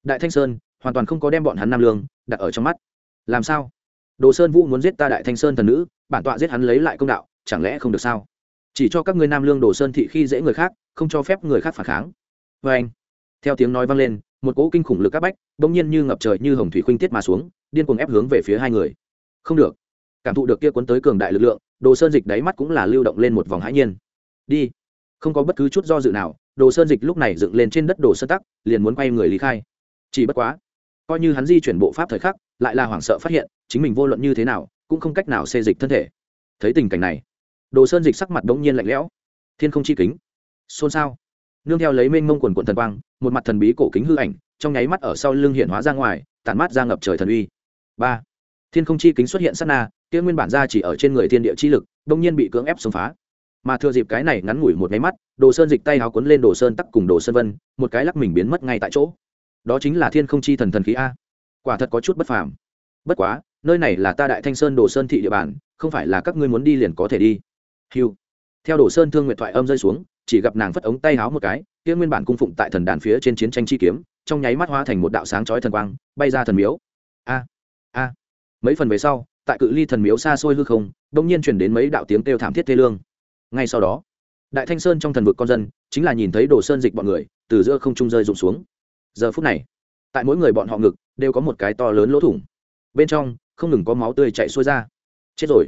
Đại thanh sơn, hoàn toàn không có đem bọn hắn nam lương đặt ở trong mắt làm sao? Đồ sơn vũ muốn giết ta đại thanh sơn thần nữ, bản tọa giết hắn lấy lại công đạo, chẳng lẽ không được sao? Chỉ cho các ngươi nam lương đồ sơn thị khi dễ người khác, không cho phép người khác phản kháng. Vê anh, theo tiếng nói vang lên, một cỗ kinh khủng lực áp bách, bỗng nhiên như ngập trời như hồng thủy khuynh tiết mà xuống, điên cuồng ép hướng về phía hai người. Không được. Cảm thụ được kia cuốn tới cường đại lực lượng, đồ sơn dịch đáy mắt cũng là lưu động lên một vòng hãi nhiên. Đi. Không có bất cứ chút do dự nào, đồ sơn dịch lúc này dựng lên trên đất đồ sơn tắc, liền muốn quay người lý khai. Chỉ bất quá, coi như hắn di chuyển bộ pháp thời khắc lại là hoảng sợ phát hiện, chính mình vô luận như thế nào, cũng không cách nào xê dịch thân thể. Thấy tình cảnh này, đồ sơn dịch sắc mặt đống nhiên lạnh lẽo. Thiên không chi kính. Xôn xao. Nương theo lấy mênh mông quần quận thần quang, một mặt thần bí cổ kính hư ảnh, trong nháy mắt ở sau lưng hiện hóa ra ngoài, tản mát ra ngập trời thần uy. Ba. Thiên không chi kính xuất hiện sát na, kia nguyên bản ra chỉ ở trên người thiên địa chi lực đông nhiên bị cưỡng ép xông phá. Mà thừa dịp cái này ngắn ngủi một nháy mắt, đồ sơn dịch tay háo cuốn lên đồ sơn tắc cùng đồ sơn vân, một cái lắc mình biến mất ngay tại chỗ. Đó chính là thiên không chi thần thần khí a quả thật có chút bất phàm. Bất quá, nơi này là ta đại thanh sơn đồ sơn thị địa bàn, không phải là các ngươi muốn đi liền có thể đi. Hiu theo đồ sơn thương nguyện thoại âm rơi xuống, chỉ gặp nàng phất ống tay háo một cái, kia nguyên bản cung phụng tại thần đàn phía trên chiến tranh chi kiếm, trong nháy mắt hóa thành một đạo sáng chói thần quang, bay ra thần miếu. A a. Mấy phần về sau, tại cự ly thần miếu xa xôi hư không đông nhiên chuyển đến mấy đạo tiếng kêu thảm thiết thê lương. Ngay sau đó, đại thanh sơn trong thần vực con dân, chính là nhìn thấy đồ sơn dịch bọn người, từ giữa không trung rơi rụng xuống. Giờ phút này tại mỗi người bọn họ ngực đều có một cái to lớn lỗ thủng. Bên trong, không ngừng có máu tươi chạy xuôi ra. Chết rồi.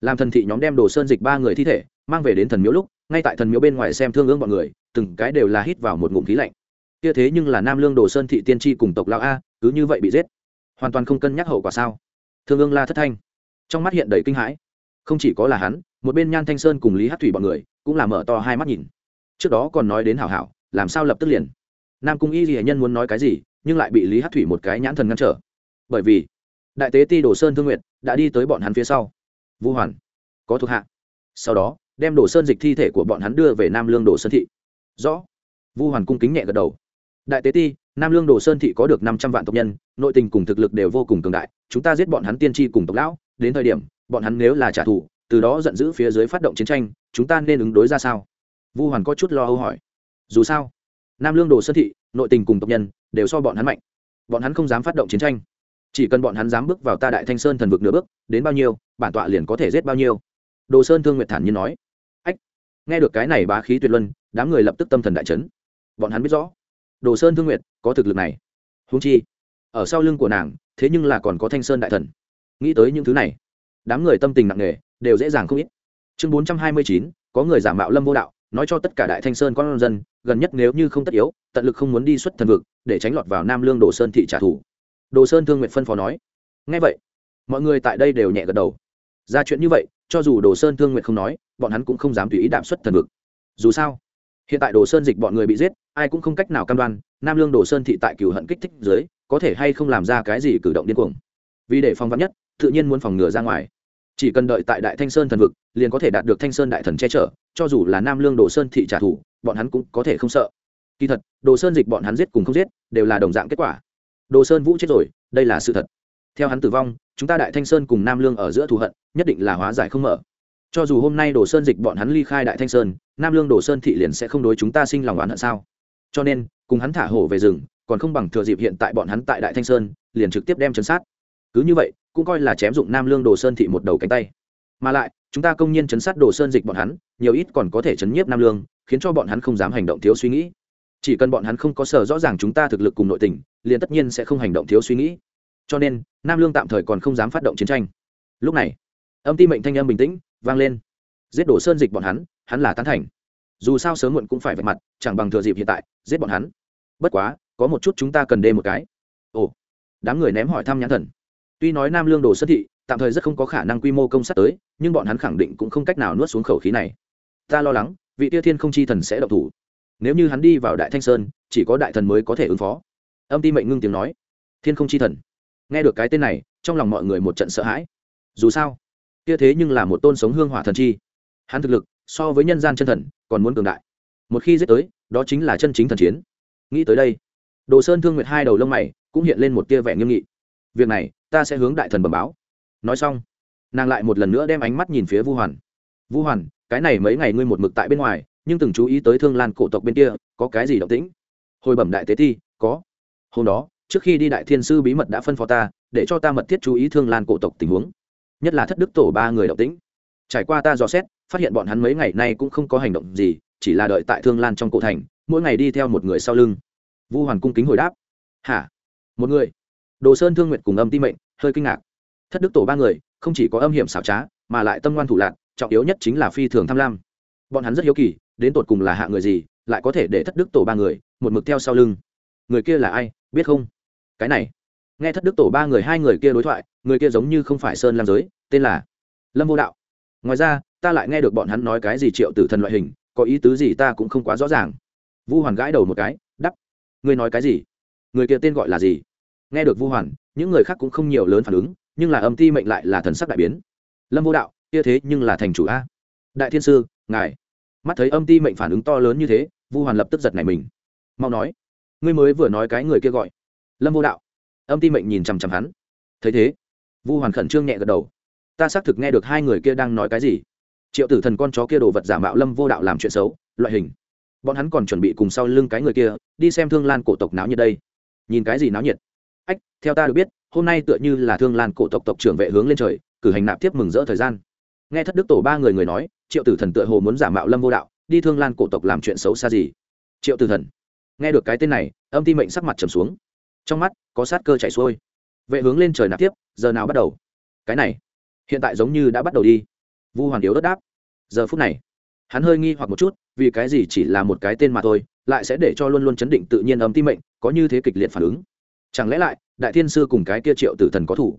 Làm thần thị nhóm đem đồ sơn dịch ba người thi thể mang về đến thần miếu lúc, ngay tại thần miếu bên ngoài xem thương ương bọn người, từng cái đều là hít vào một ngụm khí lạnh. Kia thế nhưng là nam lương đồ sơn thị tiên tri cùng tộc lão a, cứ như vậy bị giết. Hoàn toàn không cân nhắc hậu quả sao? Thương ương la thất thanh. Trong mắt hiện đầy kinh hãi. Không chỉ có là hắn, một bên nhan thanh sơn cùng lý hát thủy bọn người cũng là mở to hai mắt nhìn. Trước đó còn nói đến hảo hảo, làm sao lập tức liền? Nam cung y ghi nhân muốn nói cái gì nhưng lại bị lý hát thủy một cái nhãn thần ngăn trở. Bởi vì, đại tế ti đồ sơn thương nguyện đã đi tới bọn hắn phía sau. Vu hoàn, có thuộc hạ. Sau đó, đem đồ sơn dịch thi thể của bọn hắn đưa về nam lương đồ sơn thị. Rõ. Vu hoàn cung kính nhẹ gật đầu. Đại tế ti, nam lương đồ sơn thị có được năm trăm vạn tộc nhân, nội tình cùng thực lực đều vô cùng cường đại, chúng ta giết bọn hắn tiên tri cùng tộc lão, đến thời điểm, bọn hắn nếu là trả thù, từ đó giận dữ phía dưới phát động chiến tranh, chúng ta nên ứng đối ra sao? Vu hoàn có chút lo âu hỏi. Dù sao nam lương đồ sơn thị, nội tình cùng tộc nhân, đều so bọn hắn mạnh. Bọn hắn không dám phát động chiến tranh. Chỉ cần bọn hắn dám bước vào ta đại thanh sơn thần vực nửa bước, đến bao nhiêu, bản tọa liền có thể giết bao nhiêu. Đồ sơn thương nguyệt thản nhiên nói. Ách, nghe được cái này bá khí tuyệt luân, đám người lập tức tâm thần đại chấn. Bọn hắn biết rõ, đồ sơn thương nguyệt có thực lực này. Húng chi, ở sau lưng của nàng, thế nhưng là còn có thanh sơn đại thần. Nghĩ tới những thứ này, đám người tâm tình nặng nề, đều dễ dàng không ít. Chương bốn trăm hai mươi chín, có người giả mạo lâm vô đạo, nói cho tất cả đại thanh sơn con dân gần nhất nếu như không tất yếu, tận lực không muốn đi xuất thần vực, để tránh lọt vào nam lương đồ sơn thị trả thù. Đồ sơn thương nguyện phân phó nói. Ngay vậy, mọi người tại đây đều nhẹ gật đầu. Ra chuyện như vậy, cho dù đồ sơn thương nguyện không nói, bọn hắn cũng không dám tùy ý đạm xuất thần vực. Dù sao, hiện tại đồ sơn dịch bọn người bị giết, ai cũng không cách nào cam đoan, nam lương đồ sơn thị tại cửu hận kích thích dưới, có thể hay không làm ra cái gì cử động điên cuồng. Vì để phòng vắn nhất, tự nhiên muốn phòng ngừa ra ngoài. Chỉ cần đợi tại đại thanh sơn thần vực, liền có thể đạt được thanh sơn đại thần che chở, cho dù là nam lương đồ sơn thị trả thù bọn hắn cũng có thể không sợ. Kỳ thật, đồ sơn dịch bọn hắn giết cùng không giết, đều là đồng dạng kết quả. Đồ sơn vũ chết rồi, đây là sự thật. Theo hắn tử vong, chúng ta đại thanh sơn cùng nam lương ở giữa thù hận, nhất định là hóa giải không mở. Cho dù hôm nay đồ sơn dịch bọn hắn ly khai đại thanh sơn, nam lương đồ sơn thị liền sẽ không đối chúng ta sinh lòng oán hận sao? Cho nên, cùng hắn thả hổ về rừng, còn không bằng thừa dịp hiện tại bọn hắn tại đại thanh sơn, liền trực tiếp đem chấn sát. Cứ như vậy, cũng coi là chém dụng nam lương đồ sơn thị một đầu cánh tay. Mà lại, chúng ta công nhiên chấn sát đồ sơn dịch bọn hắn, nhiều ít còn có thể chấn nhiếp nam lương khiến cho bọn hắn không dám hành động thiếu suy nghĩ. Chỉ cần bọn hắn không có sở rõ ràng chúng ta thực lực cùng nội tình, liền tất nhiên sẽ không hành động thiếu suy nghĩ. Cho nên, nam lương tạm thời còn không dám phát động chiến tranh. Lúc này, âm ti mệnh thanh âm bình tĩnh vang lên. Giết đổ sơn dịch bọn hắn hắn là tán thành. Dù sao sớm muộn cũng phải vạch mặt, chẳng bằng thừa dịp hiện tại, giết bọn hắn. Bất quá, có một chút chúng ta cần đê một cái. Ồ, đám người ném hỏi thăm nhãn thần. Tuy nói nam lương đồ sơn thị, tạm thời rất không có khả năng quy mô công sát tới, nhưng bọn hắn khẳng định cũng không cách nào nuốt xuống khẩu khí này. Ta lo lắng vị tia thiên không chi thần sẽ độc thủ. Nếu như hắn đi vào đại thanh sơn, chỉ có đại thần mới có thể ứng phó. Âm ti mệnh ngưng tiếng nói. Thiên không chi thần. Nghe được cái tên này, trong lòng mọi người một trận sợ hãi. Dù sao, kia thế nhưng là một tôn sống hương hỏa thần chi. Hắn thực lực, so với nhân gian chân thần, còn muốn cường đại. Một khi giết tới, đó chính là chân chính thần chiến. Nghĩ tới đây, đồ sơn thương nguyệt hai đầu lông mày cũng hiện lên một tia vẻ nghiêm nghị. Việc này, ta sẽ hướng đại thần bẩm báo. Nói xong, nàng lại một lần nữa đem ánh mắt nhìn phía vu hoàn. Vu hoàn cái này mấy ngày ngươi một mực tại bên ngoài, nhưng từng chú ý tới thương lan cổ tộc bên kia, có cái gì động tĩnh? Hồi bẩm đại tế thi có. Hôm đó, trước khi đi đại thiên sư bí mật đã phân phó ta, để cho ta mật thiết chú ý thương lan cổ tộc tình huống. Nhất là thất đức tổ ba người động tĩnh. Trải qua ta dò xét, phát hiện bọn hắn mấy ngày nay cũng không có hành động gì, chỉ là đợi tại thương lan trong cổ thành, mỗi ngày đi theo một người sau lưng. Vu hoàn cung kính hồi đáp. Hả? Một người? Đồ sơn thương nguyện cùng âm ti mệnh, hơi kinh ngạc. Thất đức tổ ba người, không chỉ có âm hiểm xảo trá, mà lại tâm ngoan thủ lạc trọng yếu nhất chính là phi thường tham lam. Bọn hắn rất hiếu kỳ, đến tột cùng là hạ người gì, lại có thể để thất đức tổ ba người, một mực theo sau lưng. Người kia là ai, biết không? Cái này. Nghe thất đức tổ ba người hai người kia đối thoại, người kia giống như không phải sơn lam giới, tên là lâm vô đạo. Ngoài ra, ta lại nghe được bọn hắn nói cái gì triệu tử thần loại hình, có ý tứ gì ta cũng không quá rõ ràng. Vu hoàn gãi đầu một cái đắp ngươi nói cái gì? Người kia tên gọi là gì? Nghe được vu hoàn, những người khác cũng không nhiều lớn phản ứng, nhưng là âm ti mệnh lại là thần sắc đại biến. Lâm vô đạo kia thế nhưng là thành chủ a. Đại thiên sư, ngài. Mắt thấy âm ti mệnh phản ứng to lớn như thế, vu hoàn lập tức giật này mình. Mau nói. Ngươi mới vừa nói cái người kia gọi. Lâm vô đạo. Âm ti mệnh nhìn chằm chằm hắn. Thấy thế, vu hoàn khẩn trương nhẹ gật đầu. Ta xác thực nghe được hai người kia đang nói cái gì. Triệu tử thần con chó kia đồ vật giả mạo lâm vô đạo làm chuyện xấu, loại hình. Bọn hắn còn chuẩn bị cùng sau lưng cái người kia, đi xem thương lan cổ tộc náo nhiệt đây. Nhìn cái gì náo nhiệt? Ách, theo ta được biết, hôm nay tựa như là thương lan cổ tộc tộc trưởng vệ hướng lên trời, cử hành nạp tiếp mừng rỡ thời gian nghe thất đức tổ ba người người nói, triệu tử thần tựa hồ muốn giả mạo lâm vô đạo, đi thương lan cổ tộc làm chuyện xấu xa gì? Triệu tử thần, nghe được cái tên này, âm ti mệnh sắc mặt trầm xuống. Trong mắt, có sát cơ chảy xuôi. Vệ hướng lên trời nạp tiếp, giờ nào bắt đầu? Cái này, hiện tại giống như đã bắt đầu đi. Vu hoàn yếu đất đáp. Giờ phút này, hắn hơi nghi hoặc một chút, vì cái gì chỉ là một cái tên mà thôi, lại sẽ để cho luôn luôn chấn định tự nhiên âm ti mệnh, có như thế kịch liệt phản ứng? Chẳng lẽ lại, đại thiên sư cùng cái kia triệu tử thần có thủ?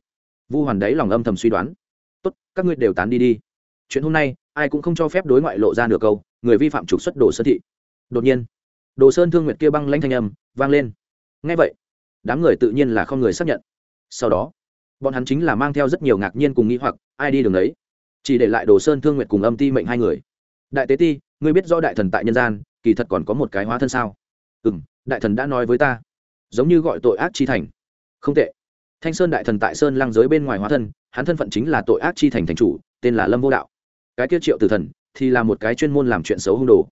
Vu hoàn đấy lòng âm thầm suy đoán tốt, các ngươi đều tán đi đi. Chuyện hôm nay, ai cũng không cho phép đối ngoại lộ ra nửa câu, người vi phạm trục xuất đồ sơn thị. Đột nhiên, đồ sơn thương nguyệt kia băng lanh thanh âm vang lên. Ngay vậy, đám người tự nhiên là không người xác nhận. Sau đó, bọn hắn chính là mang theo rất nhiều ngạc nhiên cùng nghĩ hoặc, ai đi đường đấy? Chỉ để lại đồ sơn thương nguyệt cùng âm ti mệnh hai người. Đại tế ti, ngươi biết rõ đại thần tại nhân gian, kỳ thật còn có một cái hóa thân sao? Ừ m đại thần đã nói với ta. Giống như gọi tội ác chi thành. Không tệ. Thanh sơn đại thần tại sơn lang giới bên ngoài hóa thân hắn thân phận chính là tội ác chi thành thành chủ, tên là lâm vô đạo. Cái tiết triệu tử thần thì là một cái chuyên môn làm chuyện xấu hung đồ.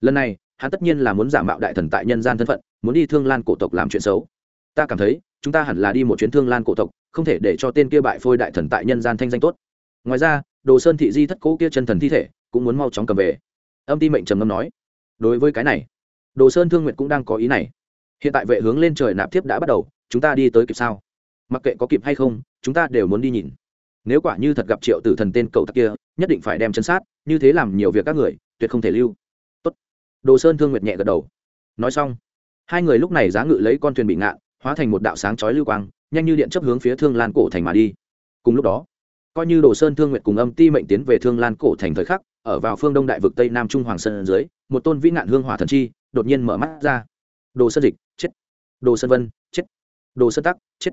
Lần này, hắn tất nhiên là muốn giả mạo đại thần tại nhân gian thân phận, muốn đi thương lan cổ tộc làm chuyện xấu. Ta cảm thấy, chúng ta hẳn là đi một chuyến thương lan cổ tộc, không thể để cho tên kia bại phôi đại thần tại nhân gian thanh danh tốt. Ngoài ra, đồ sơn thị di thất cố kia chân thần thi thể cũng muốn mau chóng cầm về. Âm ti mệnh trầm ngâm nói, đối với cái này, đồ sơn thương nguyện cũng đang có ý này. Hiện tại vệ hướng lên trời nạp thiếp đã bắt đầu, chúng ta đi tới kịp sao? Mặc kệ có kịp hay không, chúng ta đều muốn đi nhìn nếu quả như thật gặp triệu tử thần tên cậu tặc kia, nhất định phải đem chân sát, như thế làm nhiều việc các người, tuyệt không thể lưu. Tốt. đồ sơn thương nguyệt nhẹ gật đầu. Nói xong, hai người lúc này giá ngự lấy con thuyền bị ngạn, hóa thành một đạo sáng chói lưu quang, nhanh như điện chấp hướng phía thương lan cổ thành mà đi. Cùng lúc đó, coi như đồ sơn thương nguyệt cùng âm ti mệnh tiến về thương lan cổ thành thời khắc, ở vào phương đông đại vực tây nam trung hoàng sơn dưới, một tôn vĩ nạn hương hỏa thần chi đột nhiên mở mắt ra. Đồ sơn dịch, chết. Đồ sơn vân, chết. Đồ sơn tắc, chết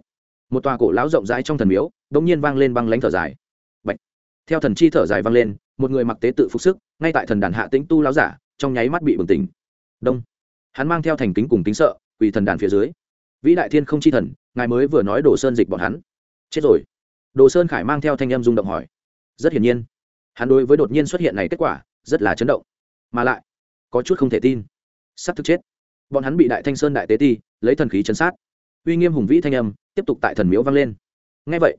một tòa cổ lão rộng rãi trong thần miếu đ ỗ n g nhiên vang lên băng lánh thở dài. Bạch. theo thần chi thở dài vang lên, một người mặc tế tự phục sức, ngay tại thần đàn hạ tĩnh tu lão giả, trong nháy mắt bị bừng tỉnh. Đông. Hắn mang theo thành kính cùng tính sợ, quỳ thần đàn phía dưới. Vĩ đại thiên không chi thần, ngài mới vừa nói đồ sơn dịch bọn hắn. Chết rồi. Đồ sơn khải mang theo thanh em rung động hỏi. Rất hiển nhiên. Hắn đối với đột nhiên xuất hiện này kết quả, rất là chấn động. Mà lại, có chút không thể tin. Sắp thực chết. Bọn hắn bị đại thanh sơn đại tế ti, lấy thần khí chấn sát. Uy nghiêm hùng vĩ thanh âm tiếp tục tại thần miếu vang lên. Ngay vậy,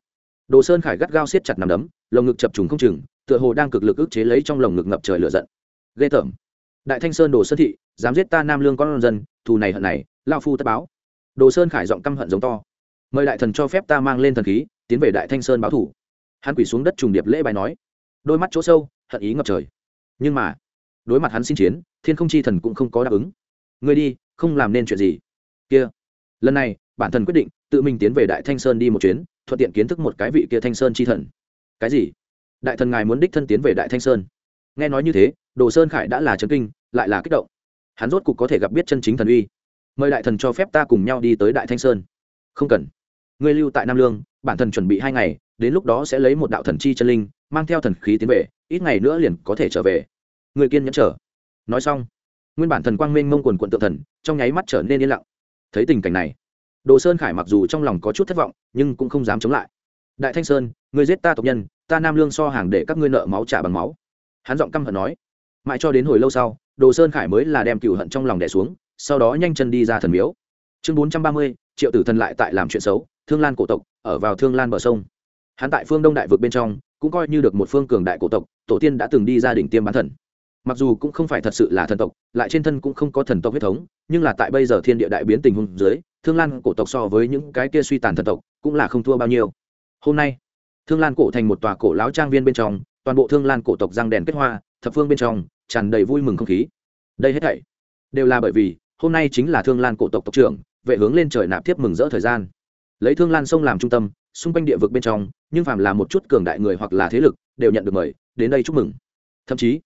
đồ sơn khải gắt gao siết chặt nằm đấm, lồng ngực chập trùng không chừng, tựa hồ đang cực lực ức chế lấy trong lồng ngực ngập trời lửa giận. Ghê tởm. Đại thanh sơn đồ sơn thị, dám giết ta nam lương con dân, thù này hận này lao phu tất báo. Đồ sơn khải giọng căm hận giống to. Mời đại thần cho phép ta mang lên thần khí, tiến về đại thanh sơn báo thủ. Hắn quỳ xuống đất trùng điệp lễ bài nói. Đôi mắt chỗ sâu, hận ý ngập trời. Nhưng mà, đối mặt hắn xin chiến, thiên không chi thần cũng không có đáp ứng. Người đi, không làm nên chuyện gì. Kia, lần này, bản thân quyết định tự mình tiến về đại thanh sơn đi một chuyến, thuận tiện kiến thức một cái vị kia thanh sơn chi thần. Cái gì? Đại thần ngài muốn đích thân tiến về đại thanh sơn? Nghe nói như thế, đồ sơn khải đã là trấn kinh, lại là kích động. Hắn rốt cục có thể gặp biết chân chính thần uy. Mời đại thần cho phép ta cùng nhau đi tới đại thanh sơn. Không cần. Ngươi lưu tại nam lương, bản thần chuẩn bị hai ngày, đến lúc đó sẽ lấy một đạo thần chi chân linh, mang theo thần khí tiến về, ít ngày nữa liền có thể trở về. Người kiên nhẫn trở nói xong, nguyên bản thần quang minh mông quần quận tự thần, trong nháy mắt trở nên yên lặng. Thấy tình cảnh này đồ sơn khải mặc dù trong lòng có chút thất vọng, nhưng cũng không dám chống lại. Đại thanh sơn người giết ta tộc nhân, ta nam lương so hàng để các ngươi nợ máu trả bằng máu. Hắn giọng căm hận nói. Mãi cho đến hồi lâu sau, đồ sơn khải mới là đem cựu hận trong lòng đẻ xuống, sau đó nhanh chân đi ra thần miếu. Chương bốn trăm ba mươi, triệu tử thần lại tại làm chuyện xấu, thương lan cổ tộc, ở vào thương lan bờ sông. Hắn tại phương đông đại vực bên trong, cũng coi như được một phương cường đại cổ tộc, tổ tiên đã từng đi ra đỉnh tiêm bán thần. Mặc dù cũng không phải thật sự là thần tộc, lại trên thân cũng không có thần tộc huyết thống, nhưng là tại bây giờ thiên địa đại biến tình huống dưới thương lan cổ tộc so với những cái kia suy tàn thần tộc cũng là không thua bao nhiêu. Hôm nay, thương lan cổ thành một tòa cổ láo trang viên bên trong, toàn bộ thương lan cổ tộc răng đèn kết hoa, thập phương bên trong, tràn đầy vui mừng không khí. Đây hết thảy đều là bởi vì, hôm nay chính là thương lan cổ tộc tộc trưởng, vệ hướng lên trời nạp tiếp mừng rỡ thời gian. Lấy thương lan sông làm trung tâm, xung quanh địa vực bên trong, nhưng phàm là một chút cường đại người hoặc là thế lực, đều nhận được mời, đến đây chúc mừng. Thậm chí,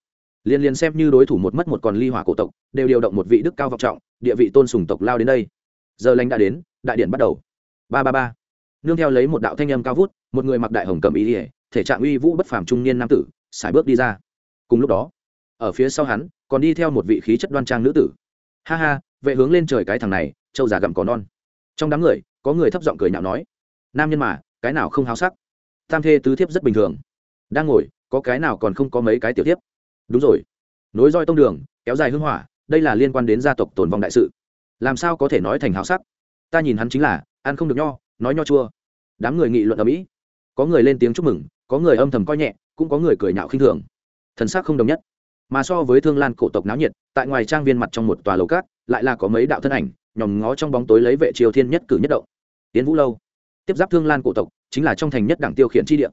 liên liên xem như đối thủ một mất một còn ly hỏa cổ tộc, đều điều động một vị đức cao vọng trọng, địa vị tôn sùng tộc lao đến đây giờ lành đã đến, đại điện bắt đầu. Ba ba ba. Nương theo lấy một đạo thanh âm cao vút, một người mặc đại hồng cầm ý ỉa thể trạng uy vũ bất phàm trung niên nam tử xài bước đi ra. Cùng lúc đó, ở phía sau hắn, còn đi theo một vị khí chất đoan trang nữ tử. Ha ha, vệ hướng lên trời cái thằng này, trâu già gặm có non. Trong đám người, có người thấp giọng cười nhạo nói, nam nhân mà, cái nào không háo sắc? Tam thê tứ thiếp rất bình thường. Đang ngồi, có cái nào còn không có mấy cái tiểu thiếp? Đúng rồi. Nối roi tông đường, kéo dài hưng hỏa, đây là liên quan đến gia tộc tồn vong đại sự làm sao có thể nói thành háo sắc? Ta nhìn hắn chính là, ăn không được nho, nói nho chua. Đám người nghị luận ở mỹ. Có người lên tiếng chúc mừng, có người âm thầm coi nhẹ, cũng có người cười nhạo khinh thường. Thần sắc không đồng nhất. Mà so với thương lan cổ tộc náo nhiệt, tại ngoài trang viên mặt trong một tòa lầu cát, lại là có mấy đạo thân ảnh, nhòm ngó trong bóng tối lấy vệ triều thiên nhất cử nhất động. Tiến vũ lâu. Tiếp giáp thương lan cổ tộc, chính là trong thành nhất đảng tiêu khiển chi địa.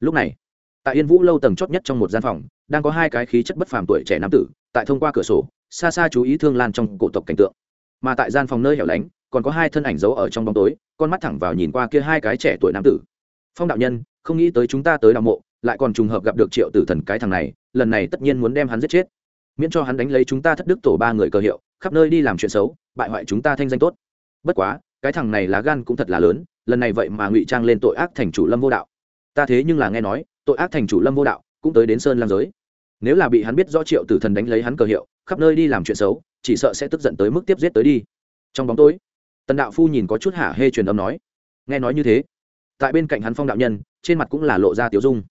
Lúc này, tại yên vũ lâu tầng chót nhất trong một gian phòng, đang có hai cái khí chất bất phàm tuổi trẻ nam tử, tại thông qua cửa sổ, xa xa chú ý thương lan trong cổ tộc cảnh tượng mà tại gian phòng nơi hẻo lánh, còn có hai thân ảnh giấu ở trong bóng tối, con mắt thẳng vào nhìn qua kia hai cái trẻ tuổi nam tử. Phong đạo nhân, không nghĩ tới chúng ta tới đào mộ, lại còn trùng hợp gặp được triệu tử thần cái thằng này, lần này tất nhiên muốn đem hắn giết chết. Miễn cho hắn đánh lấy chúng ta thất đức tổ ba người cơ hiệu, khắp nơi đi làm chuyện xấu, bại hoại chúng ta thanh danh tốt. Bất quá, cái thằng này lá gan cũng thật là lớn, lần này vậy mà ngụy trang lên tội ác thành chủ lâm vô đạo. Ta thế nhưng là nghe nói, tội ác thành chủ lâm vô đạo cũng tới đến sơn lam giới. Nếu là bị hắn biết rõ triệu tử thần đánh lấy hắn cờ hiệu, khắp nơi đi làm chuyện xấu chỉ sợ sẽ tức giận tới mức tiếp giết tới đi. Trong bóng tối, tần đạo phu nhìn có chút hả hê truyền âm nói, nghe nói như thế, tại bên cạnh hắn phong đạo nhân, trên mặt cũng là lộ ra tiểu dung.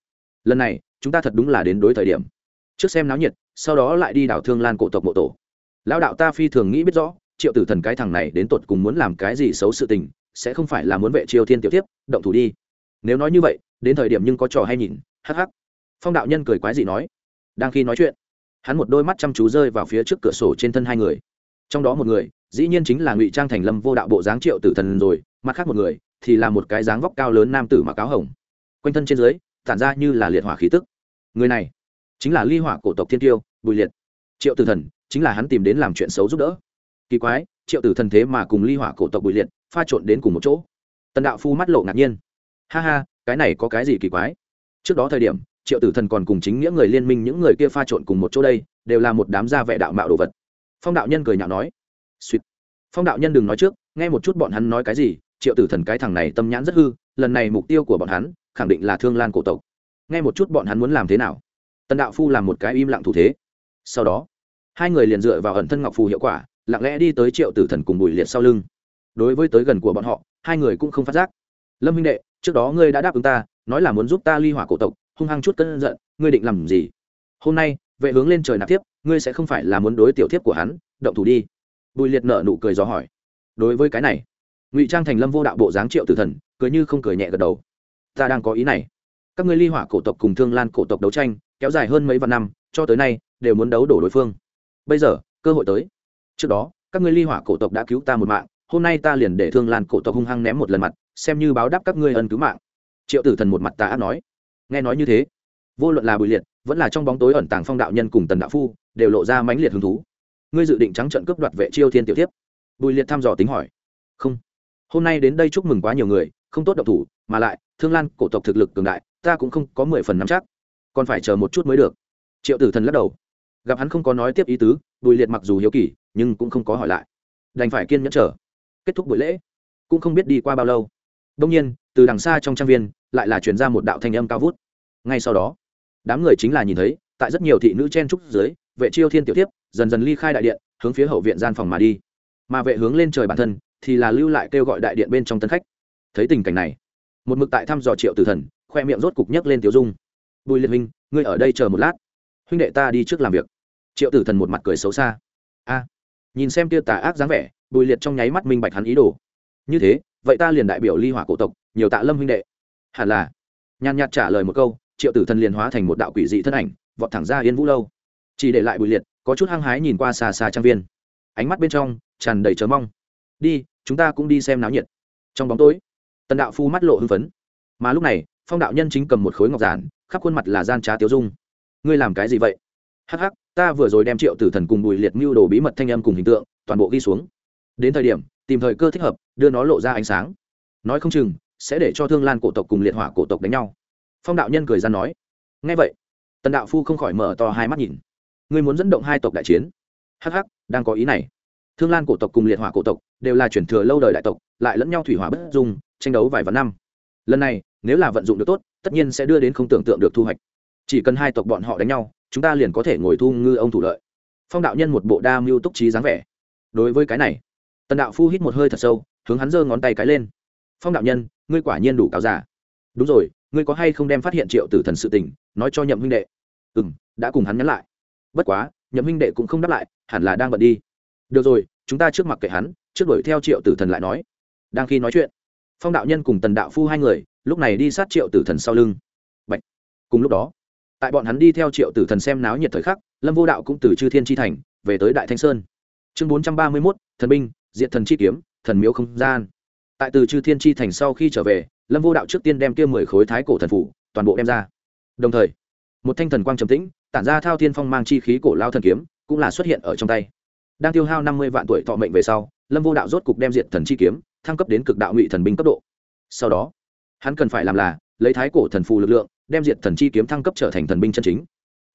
Lần này, chúng ta thật đúng là đến đối thời điểm. Trước xem náo nhiệt, sau đó lại đi đảo thương lan cổ tộc mộ tổ. Lão đạo ta phi thường nghĩ biết rõ, triệu tử thần cái thằng này đến tột cùng muốn làm cái gì xấu sự tình, sẽ không phải là muốn vệ triều thiên tiểu tiếp động thủ đi. Nếu nói như vậy, đến thời điểm nhưng có trò hay nhìn, hắc hắc. Phong đạo nhân cười quái dị nói, đang khi nói chuyện hắn một đôi mắt chăm chú rơi vào phía trước cửa sổ trên thân hai người. Trong đó một người, dĩ nhiên chính là ngụy trang thành lâm vô đạo bộ dáng triệu tử thần rồi, mặt khác một người thì là một cái dáng vóc cao lớn nam tử mặc áo hồng. Quanh thân trên dưới, tản ra như là liệt hỏa khí tức. Người này chính là ly hỏa cổ tộc thiên tiêu bùi liệt. Triệu tử thần chính là hắn tìm đến làm chuyện xấu giúp đỡ. Kỳ quái, triệu tử thần thế mà cùng ly hỏa cổ tộc bùi liệt pha trộn đến cùng một chỗ. Tần đạo phu mắt lộ ngạc nhiên. Ha ha, cái này có cái gì kỳ quái? Trước đó thời điểm triệu tử thần còn cùng chính nghĩa người liên minh những người kia pha trộn cùng một chỗ đây, đều là một đám gia vệ đạo mạo đồ vật. Phong đạo nhân cười nhạo nói suýt phong đạo nhân đừng nói trước, nghe một chút bọn hắn nói cái gì, triệu tử thần cái thằng này tâm nhãn rất hư, lần này mục tiêu của bọn hắn, khẳng định là thương lan cổ tộc. Nghe một chút bọn hắn muốn làm thế nào? Tần đạo phu làm một cái im lặng thủ thế. Sau đó, hai người liền dựa vào ẩn thân ngọc phù hiệu quả, lặng lẽ đi tới triệu tử thần cùng bùi liệt sau lưng. Đối với tới gần của bọn họ, hai người cũng không phát giác. Lâm huynh đệ, trước đó ngươi đã đáp ứng ta, nói là muốn giúp ta ly hỏa cổ tộc hung hăng chút cơn giận, ngươi định làm gì? Hôm nay, vệ hướng lên trời nạp tiếp ngươi sẽ không phải là muốn đối tiểu thiếp của hắn, động thủ đi. Bùi liệt nợ nụ cười gió hỏi. Đối với cái này. Ngụy trang thành lâm vô đạo bộ dáng triệu tử thần, cười như không cười nhẹ gật đầu. Ta đang có ý này. Các ngươi ly hỏa cổ tộc cùng thương lan cổ tộc đấu tranh, kéo dài hơn mấy vạn năm, cho tới nay, đều muốn đấu đổ đối phương. Bây giờ, cơ hội tới. Trước đó, các ngươi ly hỏa cổ tộc đã cứu ta một mạng, hôm nay ta liền để thương lan cổ tộc hung hăng ném một lần mặt, xem như báo đáp các ngươi ân cứu mạng. Triệu tử thần một mặt ta ác nói nghe nói như thế, vô luận là bùi liệt, vẫn là trong bóng tối ẩn tàng phong đạo nhân cùng tần đạo phu, đều lộ ra mãnh liệt hứng thú. Ngươi dự định trắng trận cướp đoạt vệ chiêu thiên tiểu tiếp bùi liệt thăm dò tính hỏi. Không. Hôm nay đến đây chúc mừng quá nhiều người, không tốt độc thủ, mà lại, thương lan cổ tộc thực lực cường đại, ta cũng không có mười phần nắm chắc. Còn phải chờ một chút mới được. Triệu tử thần lắc đầu. Gặp hắn không có nói tiếp ý tứ, bùi liệt mặc dù hiếu kỳ, nhưng cũng không có hỏi lại. Đành phải kiên nhẫn chờ. Kết thúc buổi lễ. Cũng không biết đi qua bao lâu. Đông nhiên từ đằng xa trong trang viên, lại là chuyển ra một đạo thanh âm cao vút. Ngay sau đó, đám người chính là nhìn thấy, tại rất nhiều thị nữ chen trúc dưới, vệ chiêu thiên tiểu tiếp dần dần ly khai đại điện, hướng phía hậu viện gian phòng mà đi. Mà vệ hướng lên trời bản thân, thì là lưu lại kêu gọi đại điện bên trong tân khách. Thấy tình cảnh này, một mực tại thăm dò triệu tử thần, khoe miệng rốt cục nhấc lên tiểu dung. Bùi liệt huynh, ngươi ở đây chờ một lát. Huynh đệ ta đi trước làm việc. Triệu tử thần một mặt cười xấu xa. A. Nhìn xem tia tà ác dáng vẻ, bùi liệt trong nháy mắt minh bạch hắn ý đồ. Như thế, vậy ta liền đại biểu ly hỏa cổ tộc nhiều tạ lâm huynh đệ. Hẳn là. Nhàn nhạt trả lời một câu, triệu tử thần liền hóa thành một đạo quỷ dị thân ảnh, vọt thẳng ra yên vũ lâu. Chỉ để lại bùi liệt, có chút hăng hái nhìn qua xa xa trang viên. Ánh mắt bên trong, tràn đầy chờ mong. Đi, chúng ta cũng đi xem náo nhiệt. Trong bóng tối, tần đạo phu mắt lộ hưng phấn. Mà lúc này, phong đạo nhân chính cầm một khối ngọc giản, khắp khuôn mặt là gian trá tiêu dung. Ngươi làm cái gì vậy? Hắc hắc, ta vừa rồi đem triệu tử thần cùng bùi liệt mưu đồ bí mật thanh âm cùng hình tượng, toàn bộ ghi xuống. Đến thời điểm, tìm thời cơ thích hợp, đưa nó lộ ra ánh sáng. Nói không chừng sẽ để cho thương lan cổ tộc cùng liệt hỏa cổ tộc đánh nhau. Phong đạo nhân cười ra nói ngay vậy. Tần đạo phu không khỏi mở to hai mắt nhìn. Ngươi muốn dẫn động hai tộc đại chiến? Hắc hắc, đang có ý này. Thương lan cổ tộc cùng liệt hỏa cổ tộc đều là chuyển thừa lâu đời đại tộc, lại lẫn nhau thủy hỏa bất dung, tranh đấu vài vạn năm. Lần này, nếu là vận dụng được tốt, tất nhiên sẽ đưa đến không tưởng tượng được thu hoạch. Chỉ cần hai tộc bọn họ đánh nhau, chúng ta liền có thể ngồi thu ngư ông thủ lợi. Phong đạo nhân một bộ đa mưu túc trí dáng vẻ. Đối với cái này, tần đạo phu hít một hơi thật sâu, hướng hắn giơ ngón tay cái lên. Phong đạo nhân ngươi quả nhiên đủ cáo giả đúng rồi, ngươi có hay không đem phát hiện triệu tử thần sự tình nói cho nhậm huynh đệ? Ừ m đã cùng hắn nhắn lại. Bất quá, nhậm huynh đệ cũng không đáp lại, hẳn là đang bận đi. Được rồi, chúng ta trước mặt kệ hắn, trước đuổi theo triệu tử thần lại nói. Đang khi nói chuyện, phong đạo nhân cùng tần đạo phu hai người, lúc này đi sát triệu tử thần sau lưng. Bạch. cùng lúc đó, tại bọn hắn đi theo triệu tử thần xem náo nhiệt thời khắc, lâm vô đạo cũng từ chư thiên tri thành về tới đại thanh sơn. Chương bốn trăm ba mươi mốt, thần binh diện thần chi kiếm, thần miếu không gian tại từ chư thiên tri thành sau khi trở về, lâm vô đạo trước tiên đem kia mười khối thái cổ thần phủ toàn bộ đem ra. Đồng thời, một thanh thần quang trầm tĩnh, tản ra thao thiên phong mang chi khí cổ lao thần kiếm, cũng là xuất hiện ở trong tay. Đang tiêu hao năm mươi vạn tuổi thọ mệnh về sau, lâm vô đạo rốt cục đem diện thần chi kiếm, thăng cấp đến cực đạo ngụy thần binh cấp độ. Sau đó, hắn cần phải làm là, lấy thái cổ thần phù lực lượng, đem diệt thần chi kiếm thăng cấp trở thành thần binh chân chính.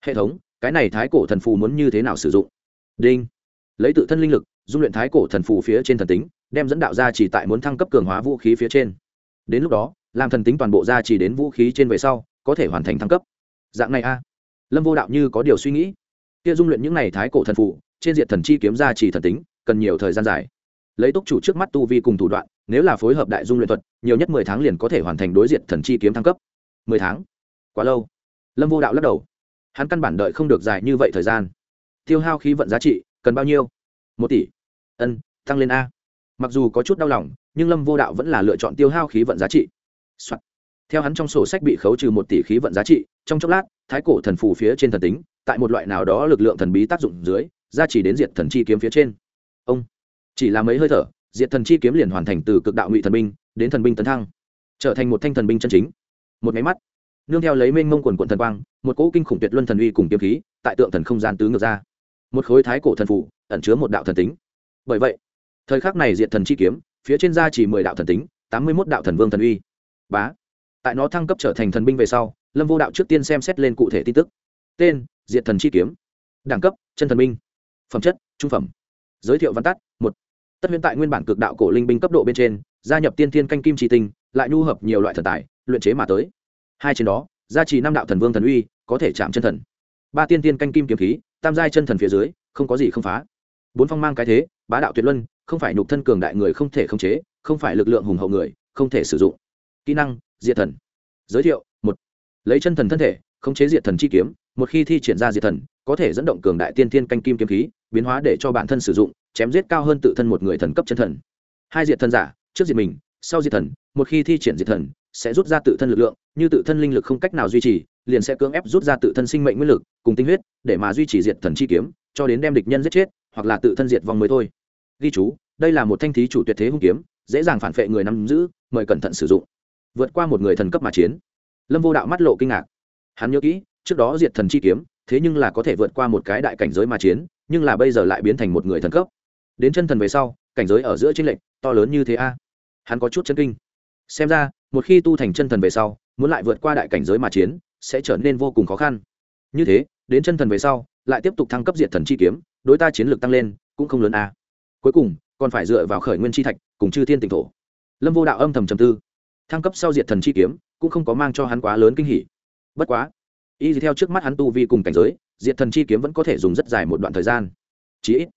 Hệ thống, cái này thái cổ thần phù muốn như thế nào sử dụng? Đinh. Lấy tự thân linh lực, dung luyện thái cổ thần phù phía trên thần tính đem dẫn đạo ra chỉ tại muốn thăng cấp cường hóa vũ khí phía trên. Đến lúc đó, làm thần tính toàn bộ ra chỉ đến vũ khí trên về sau, có thể hoàn thành thăng cấp. Dạng này a. Lâm vô đạo như có điều suy nghĩ. Kia dung luyện những này thái cổ thần phụ, trên diện thần chi kiếm ra chỉ thần tính, cần nhiều thời gian dài. Lấy túc chủ trước mắt tu vi cùng thủ đoạn, nếu là phối hợp đại dung luyện thuật, nhiều nhất mười tháng liền có thể hoàn thành đối diện thần chi kiếm thăng cấp. Mười tháng? Quá lâu. Lâm vô đạo lắc đầu. Hắn căn bản đợi không được dài như vậy thời gian. Tiêu hao khí vận giá trị cần bao nhiêu? Một tỷ. Ân, tăng lên a mặc dù có chút đau lòng, nhưng lâm vô đạo vẫn là lựa chọn tiêu hao khí vận giá trị、Soạn. theo hắn trong sổ sách bị khấu trừ một tỷ khí vận giá trị, trong chốc lát, thái cổ thần phù phía trên thần tính, tại một loại nào đó lực lượng thần bí tác dụng dưới ra chỉ đến diệt thần chi kiếm phía trên. Ông. Chỉ là mấy hơi thở, diệt thần chi kiếm liền hoàn thành từ cực đạo ngụy thần binh, đến thần binh tấn thăng, trở thành một thanh thần binh chân chính. Một máy mắt, nương theo lấy mênh mông quần quận thần quang, một cỗ kinh khủng tuyệt luân thần uy cùng kiếm khí, tại tượng thần không gian tứ ngược ra. Một khối thái cổ thần phủ ẩn chứa một đạo thần tính. Bởi vậy thời khắc này diệt thần chi kiếm, phía trên da chỉ mười đạo thần tính, tám mươi mốt đạo thần vương thần uy. Bá. Tại nó thăng cấp trở thành thần binh về sau, lâm vô đạo trước tiên xem xét lên cụ thể tin tức. Tên, diệt thần chi kiếm. Đẳng cấp, chân thần binh. Phẩm chất, trung phẩm. Giới thiệu văn tắt, một. Tất huyễn tại nguyên bản cực đạo cổ linh binh cấp độ bên trên, gia nhập tiên thiên canh kim tri tinh, lại nhu hợp nhiều loại thần tài, luyện chế mà tới. Hai trên đó gia trì năm đạo thần vương thần uy, có thể chạm chân thần. Ba tiên tiên canh kim kiếm khí, tam giai chân thần phía dưới, không có gì không phá. Bốn phong mang cái thế bá đạo tuyệt luân, không phải nhục thân cường đại người không thể khống chế, không phải lực lượng hùng hậu người không thể sử dụng. Kỹ năng, diệt thần. Giới thiệu, một. Lấy chân thần thân thể, khống chế diệt thần chi kiếm, một khi thi triển ra diệt thần, có thể dẫn động cường đại tiên thiên canh kim kiếm khí, biến hóa để cho bản thân sử dụng, chém giết cao hơn tự thân một người thần cấp chân thần. Hai diệt thần giả, trước diệt mình, sau diệt thần, một khi thi triển diệt thần, sẽ rút ra tự thân lực lượng, như tự thân linh lực không cách nào duy trì, liền sẽ cưỡng ép rút ra tự thân sinh mệnh nguyên lực, cùng tinh huyết, để mà duy trì diệt thần chi kiếm, cho đến đem địch nhân giết chết, hoặc là tự thân diệt vong mới thôi ghi chú, đây là một thanh thí chủ tuyệt thế hung kiếm, dễ dàng phản phệ người nắm giữ, mời cẩn thận sử dụng. Vượt qua một người thần cấp mà chiến. Lâm vô đạo mắt lộ kinh ngạc. Hắn nhớ kỹ, trước đó diệt thần chi kiếm, thế nhưng là có thể vượt qua một cái đại cảnh giới mà chiến, nhưng là bây giờ lại biến thành một người thần cấp. Đến chân thần về sau, cảnh giới ở giữa t r ê n lệch, to lớn như thế a. Hắn có chút chân kinh. Xem ra, một khi tu thành chân thần về sau, muốn lại vượt qua đại cảnh giới mà chiến, sẽ trở nên vô cùng khó khăn. Như thế, đến chân thần về sau, lại tiếp tục thăng cấp diệt thần chi kiếm, đối ta chiến lược tăng lên, cũng không lớn a cuối cùng, còn phải dựa vào khởi nguyên chi thạch cùng chư thiên tỉnh thổ. Lâm vô đạo âm thầm trầm tư. Thăng cấp sau diệt thần chi kiếm, cũng không có mang cho hắn quá lớn kinh hỉ. Bất quá, y theo trước mắt hắn tu vi cùng cảnh giới, diệt thần chi kiếm vẫn có thể dùng rất dài một đoạn thời gian. Chí ít,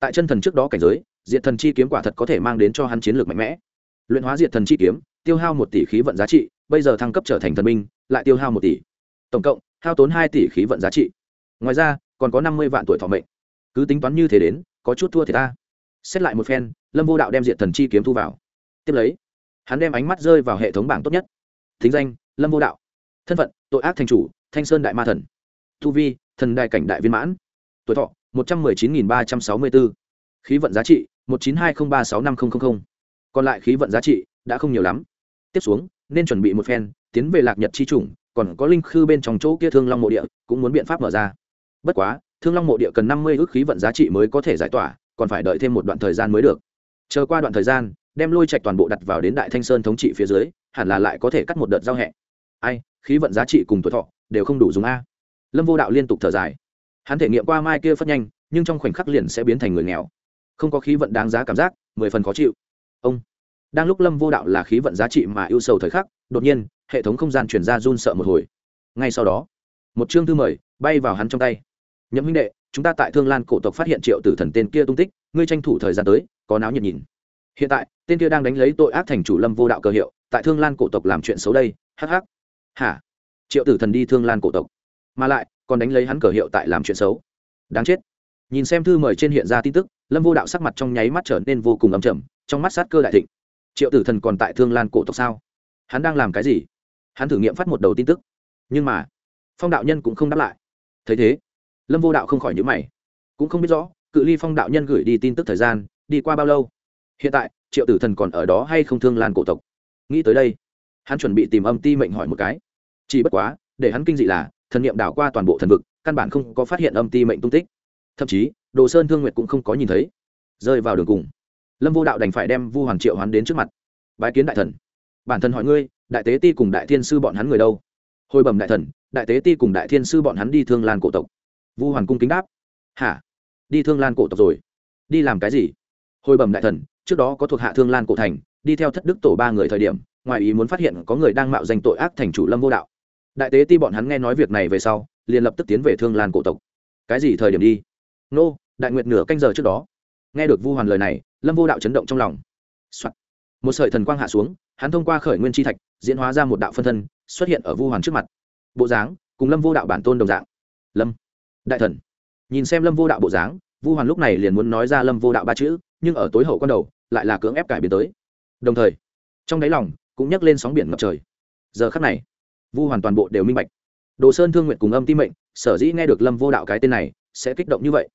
tại chân thần trước đó cảnh giới, diệt thần chi kiếm quả thật có thể mang đến cho hắn chiến lược mạnh mẽ. Luyện hóa diệt thần chi kiếm, tiêu hao một tỷ khí vận giá trị, bây giờ thăng cấp trở thành thần minh lại tiêu hao một tỷ. Tổng cộng, hao tốn hai tỷ khí vận giá trị. Ngoài ra, còn có năm mươi vạn tuổi thọ mệnh. Cứ tính toán như thế đến, có chút thua thì ta xét lại một phen lâm vô đạo đem diệt thần chi kiếm thu vào. Tiếp lấy hắn đem ánh mắt rơi vào hệ thống bảng tốt nhất. Thính danh lâm vô đạo. Thân phận tội ác thành chủ thanh sơn đại ma thần. Thu vi thần đại cảnh đại viên mãn. Tuổi thọ một trăm mười chín nghìn ba trăm sáu mươi bốn khí vận giá trị một chín hai không ba sáu năm không không không, còn lại khí vận giá trị đã không nhiều lắm. Tiếp xuống nên chuẩn bị một phen tiến về lạc nhật chi chủng còn có linh khư bên trong chỗ kia thương long mộ địa cũng muốn biện pháp mở ra. Bất quá thương long mộ địa cần năm mươi ước khí vận giá trị mới có thể giải tỏa còn phải đợi thêm một đoạn thời gian mới được. Chờ qua đoạn thời gian, đem lôi trạch toàn bộ đặt vào đến đại thanh sơn thống trị phía dưới, hẳn là lại có thể cắt một đợt giao hẹ. Ai, khí vận giá trị cùng tuổi thọ đều không đủ dùng a. Lâm vô đạo liên tục thở dài. Hắn thể nghiệm qua mai kia phất nhanh, nhưng trong khoảnh khắc liền sẽ biến thành người nghèo. Không có khí vận đáng giá cảm giác, mười phần khó chịu. Ông. Đang lúc lâm vô đạo là khí vận giá trị mà ưu sầu thời khắc, đột nhiên, hệ thống không gian chuyển ra run sợ một hồi. Ngay sau đó, một chương thư mời bay vào hắn trong tay. Nhậm huynh đệ chúng ta tại thương lan cổ tộc phát hiện triệu tử thần tên kia tung tích, ngươi tranh thủ thời gian tới, có náo nhiệt nhìn. Hiện tại, tên kia đang đánh lấy tội ác thành chủ lâm vô đạo cơ hiệu, tại thương lan cổ tộc làm chuyện xấu đây hh hả? Triệu tử thần đi thương lan cổ tộc. Mà lại, còn đánh lấy hắn cờ hiệu tại làm chuyện xấu. Đáng chết. Nhìn xem thư mời trên hiện ra tin tức, lâm vô đạo sắc mặt trong nháy mắt trở nên vô cùng ấm chầm trong mắt sát cơ đại thịnh. Triệu tử thần còn tại thương lan cổ tộc sao? Hắn đang làm cái gì? Hắn thử nghiệm phát một đầu tin tức. Nhưng mà, phong đạo nhân cũng không đáp lại. Thấy thế lâm vô đạo không khỏi nhữ mày. Cũng không biết rõ, cự ly phong đạo nhân gửi đi tin tức thời gian, đi qua bao lâu? Hiện tại, triệu tử thần còn ở đó hay không thương lan cổ tộc? Nghĩ tới đây, hắn chuẩn bị tìm âm ti mệnh hỏi một cái. Chỉ bất quá, để hắn kinh dị là, thần niệm đảo qua toàn bộ thần vực, căn bản không có phát hiện âm ti mệnh tung tích. Thậm chí, đồ sơn thương nguyệt cũng không có nhìn thấy. Rơi vào đường cùng, lâm vô đạo đành phải đem vu hoàng triệu hắn đến trước mặt. Bái kiến đại thần. Bản thân hỏi ngươi, đại tế ti cùng đại thiên sư bọn hắn người đâu? Hồi bẩm đại thần, đại tế ti cùng đại thiên sư bọn hắn đi thương lan cổ tộc vu hoàn cung kính đáp. Hả? Đi thương lan cổ tộc rồi. Đi làm cái gì? Hồi bẩm đại thần, trước đó có thuộc hạ thương lan cổ thành, đi theo thất đức tổ ba người thời điểm, ngoài ý muốn phát hiện có người đang mạo danh tội ác thành chủ lâm vô đạo. Đại tế ti bọn hắn nghe nói việc này về sau, liền lập tức tiến về thương lan cổ tộc. Cái gì thời điểm đi? Nô, đại nguyệt nửa canh giờ trước đó. Nghe được vu hoàn lời này, lâm vô đạo chấn động trong lòng、Soạn. một sợi thần quang hạ xuống, hắn thông qua khởi nguyên tri thạch, diễn hóa ra một đạo phân thân, xuất hiện ở vu hoàn trước mặt. Bộ dáng, cùng lâm vô đạo bản tôn đồng dạng. Lâm đại thần. Nhìn xem lâm vô đạo bộ dáng, vu hoàn lúc này liền muốn nói ra lâm vô đạo ba chữ, nhưng ở tối hậu con đầu, lại là cưỡng ép cải biến tới. Đồng thời, trong đáy lòng cũng nhắc lên sóng biển ngập trời. Giờ khắc này, vu hoàn toàn bộ đều minh bạch. Đồ sơn thương nguyện cùng âm ti mệnh, sở dĩ nghe được lâm vô đạo cái tên này, sẽ kích động như vậy.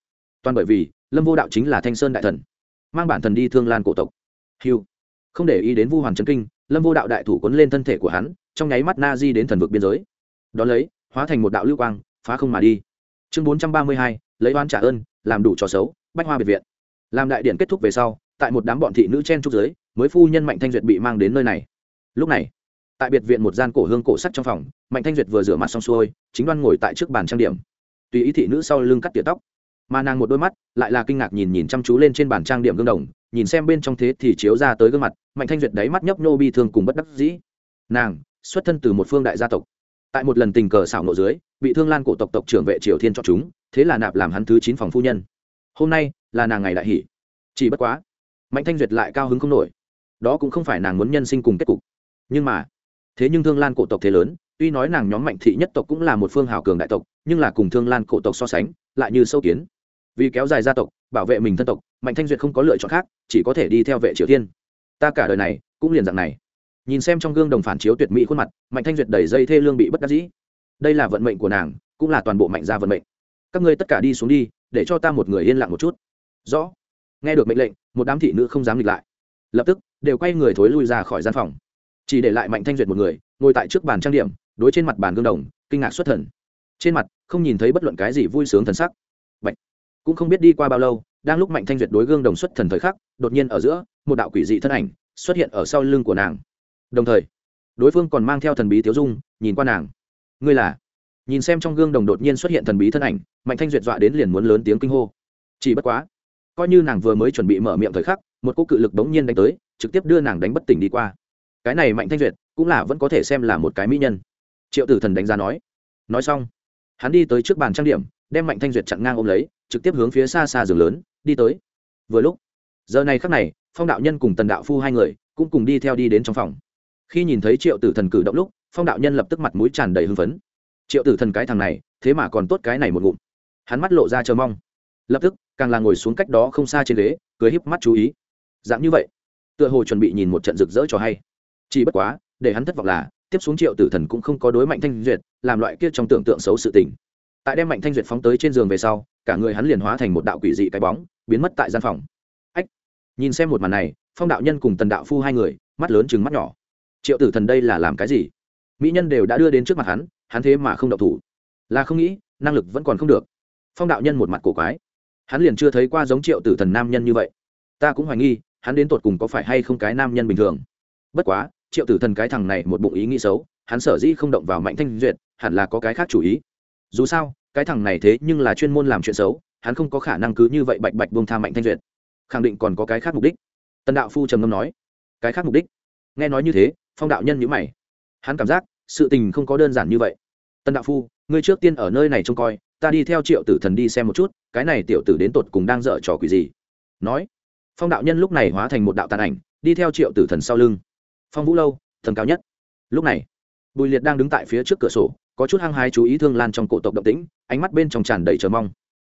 Toàn bởi vì, lâm vô đạo chính là thanh sơn đại thần, mang bản thần đi thương lan cổ tộc. Hiu không để ý đến vu hoàn trấn kinh, lâm vô đạo đại thủ quấn lên thân thể của hắn, trong nháy mắt na di đến thần vực biên giới. Đón lấy, hóa thành một đạo lưu quang, phá không mà đi chương bốn trăm ba mươi hai, lấy oan trả ơn, làm đủ trò xấu, bách hoa biệt viện. Làm đại điện kết thúc về sau, tại một đám bọn thị nữ chen trúc giới mới phu nhân mạnh thanh duyệt bị mang đến nơi này. Lúc này, tại biệt viện một gian cổ hương cổ sắt trong phòng, mạnh thanh duyệt vừa rửa mặt xong xuôi, chính đoan ngồi tại trước bàn trang điểm. Tùy ý thị nữ sau lưng cắt tỉa tóc. Mà nàng một đôi mắt lại là kinh ngạc nhìn nhìn chăm chú lên trên bàn trang điểm gương đồng, nhìn xem bên trong thế thì chiếu ra tới gương mặt, mạnh thanh duyệt đáy mắt nhấp nhô bi thương cùng bất đắc dĩ. Nàng, xuất thân từ một phương đại gia tộc tại một lần tình cờ xảo nộ dưới, bị thương lan cổ tộc tộc trưởng vệ triều thiên cho chúng, thế là nạp làm hắn thứ chín phòng phu nhân. Hôm nay, là nàng ngày đại hỷ. Chỉ bất quá, mạnh thanh duyệt lại cao hứng không nổi. Đó cũng không phải nàng muốn nhân sinh cùng kết cục. Nhưng mà, thế nhưng thương lan cổ tộc thế lớn, tuy nói nàng nhóm mạnh thị nhất tộc cũng là một phương hào cường đại tộc, nhưng là cùng thương lan cổ tộc so sánh, lại như sâu kiến. Vì kéo dài gia tộc, bảo vệ mình thân tộc, mạnh thanh duyệt không có lựa chọn khác, chỉ có thể đi theo vệ triều Thiên. ta cả đời này, cũng liền dạng này nhìn xem trong gương đồng phản chiếu tuyệt mỹ khuôn mặt, mạnh thanh duyệt đẩy dây thê lương bị bất đắc dĩ. Đây là vận mệnh của nàng, cũng là toàn bộ mạnh gia vận mệnh. Các ngươi tất cả đi xuống đi, để cho ta một người yên lặng một chút. Rõ. Nghe được mệnh lệnh, một đám thị nữ không dám nghịch lại. Lập tức, đều quay người thối lui ra khỏi gian phòng. Chỉ để lại mạnh thanh duyệt một người, ngồi tại trước bàn trang điểm, đối trên mặt bàn gương đồng, kinh ngạc xuất thần. Trên mặt, không nhìn thấy bất luận cái gì vui sướng thần sắc. Bạch. cũng không biết đi qua bao lâu, đang lúc mạnh thanh duyệt đối gương đồng xuất thần thời khắc, đột nhiên ở giữa, một đạo quỷ dị thân ảnh xuất hiện ở sau lưng của nàng đồng thời, đối phương còn mang theo thần bí tiếu dung, nhìn qua nàng. Ngươi là? Nhìn xem trong gương đồng đột nhiên xuất hiện thần bí thân ảnh, mạnh thanh duyệt dọa đến liền muốn lớn tiếng kinh hô. Chỉ bất quá, coi như nàng vừa mới chuẩn bị mở miệng thời khắc, một cô cự lực đống nhiên đánh tới, trực tiếp đưa nàng đánh bất tỉnh đi qua. Cái này mạnh thanh duyệt cũng là vẫn có thể xem là một cái mỹ nhân. Triệu tử thần đánh giá nói. Nói xong, hắn đi tới trước bàn trang điểm, đem mạnh thanh duyệt chặn ngang ôm lấy, trực tiếp hướng phía xa xa giường lớn, đi tới. Vừa lúc, giờ này khắc này, phong đạo nhân cùng tần đạo phu hai người cũng cùng đi theo đi đến trong phòng khi nhìn thấy triệu tử thần cử động lúc, phong đạo nhân lập tức mặt mũi tràn đầy hưng phấn. Triệu tử thần cái thằng này, thế mà còn tốt cái này một ngụm. Hắn mắt lộ ra chờ mong. Lập tức, càng là ngồi xuống cách đó không xa trên ghế, cười híp mắt chú ý. Dạng như vậy, tựa hồ chuẩn bị nhìn một trận rực rỡ cho hay. Chỉ bất quá, để hắn thất vọng là, tiếp xuống triệu tử thần cũng không có đối mạnh thanh duyệt, làm loại kia trong tưởng tượng xấu sự tình. Tại đem mạnh thanh duyệt phóng tới trên giường về sau, cả người hắn liền hóa thành một đạo quỷ dị cái bóng, biến mất tại gian phòng. Ách! Nhìn xem một màn này, phong đạo nhân cùng tần đạo phu hai người, mắt lớn chừng mắt nhỏ triệu tử thần đây là làm cái gì? Mỹ nhân đều đã đưa đến trước mặt hắn hắn thế mà không đậu thủ. Là không nghĩ, năng lực vẫn còn không được. Phong đạo nhân một mặt cổ quái. Hắn liền chưa thấy qua giống triệu tử thần nam nhân như vậy. Ta cũng hoài nghi, hắn đến tột cùng có phải hay không cái nam nhân bình thường. Bất quá, triệu tử thần cái thằng này một bụng ý nghĩ xấu, hắn sở dĩ không động vào mạnh thanh duyệt, hẳn là có cái khác chủ ý. Dù sao, cái thằng này thế nhưng là chuyên môn làm chuyện xấu, hắn không có khả năng cứ như vậy bạch bạch buông tha mạnh thanh duyệt. Khẳng định còn có cái khác mục đích. Tần đạo phu trầm ngâm nói. Cái khác mục đích? Nghe nói như thế phong đạo nhân nhữ mày. Hắn cảm giác, sự tình không có đơn giản như vậy. Tần đạo phu, ngươi trước tiên ở nơi này trông coi, ta đi theo triệu tử thần đi xem một chút, cái này tiểu tử đến tột cùng đang dở trò quỷ gì. Nói, phong đạo nhân lúc này hóa thành một đạo tàn ảnh, đi theo triệu tử thần sau lưng. Phong vũ lâu, thần cao nhất. Lúc này, bùi liệt đang đứng tại phía trước cửa sổ, có chút hăng hái chú ý thương lan trong cổ tộc động tĩnh, ánh mắt bên trong tràn đầy chờ mong.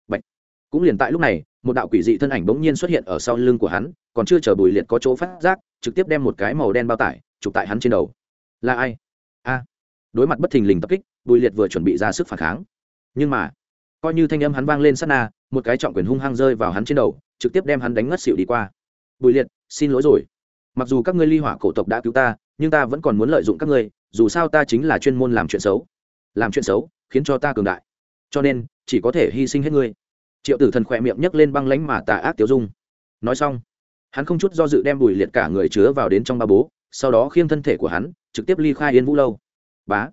Bạch. cũng liền tại lúc này, một đạo quỷ dị thân ảnh bỗng nhiên xuất hiện ở sau lưng của hắn, còn chưa chờ bùi liệt có chỗ phát giác, trực tiếp đem một cái màu đen bao tải chụp tại hắn trên đầu. Là ai? A. Đối mặt bất thình lình tập kích, bùi liệt vừa chuẩn bị ra sức phản kháng. Nhưng mà, coi như thanh âm hắn vang lên sát na, một cái trọng quyền hung hăng rơi vào hắn trên đầu, trực tiếp đem hắn đánh ngất xỉu đi qua. Bùi liệt, xin lỗi rồi. Mặc dù các ngươi ly hỏa cổ tộc đã cứu ta, nhưng ta vẫn còn muốn lợi dụng các ngươi, dù sao ta chính là chuyên môn làm chuyện xấu. Làm chuyện xấu, khiến cho ta cường đại. Cho nên, chỉ có thể hy sinh hết ngươi. Triệu tử thần khỏe miệng nhấc lên băng lánh mà tà ác tiêu dung. Nói xong, hắn không chút do dự đem bùi liệt cả người chứa vào đến trong ba bố sau đó khiêng thân thể của hắn, trực tiếp ly khai yên vũ lâu. Bá.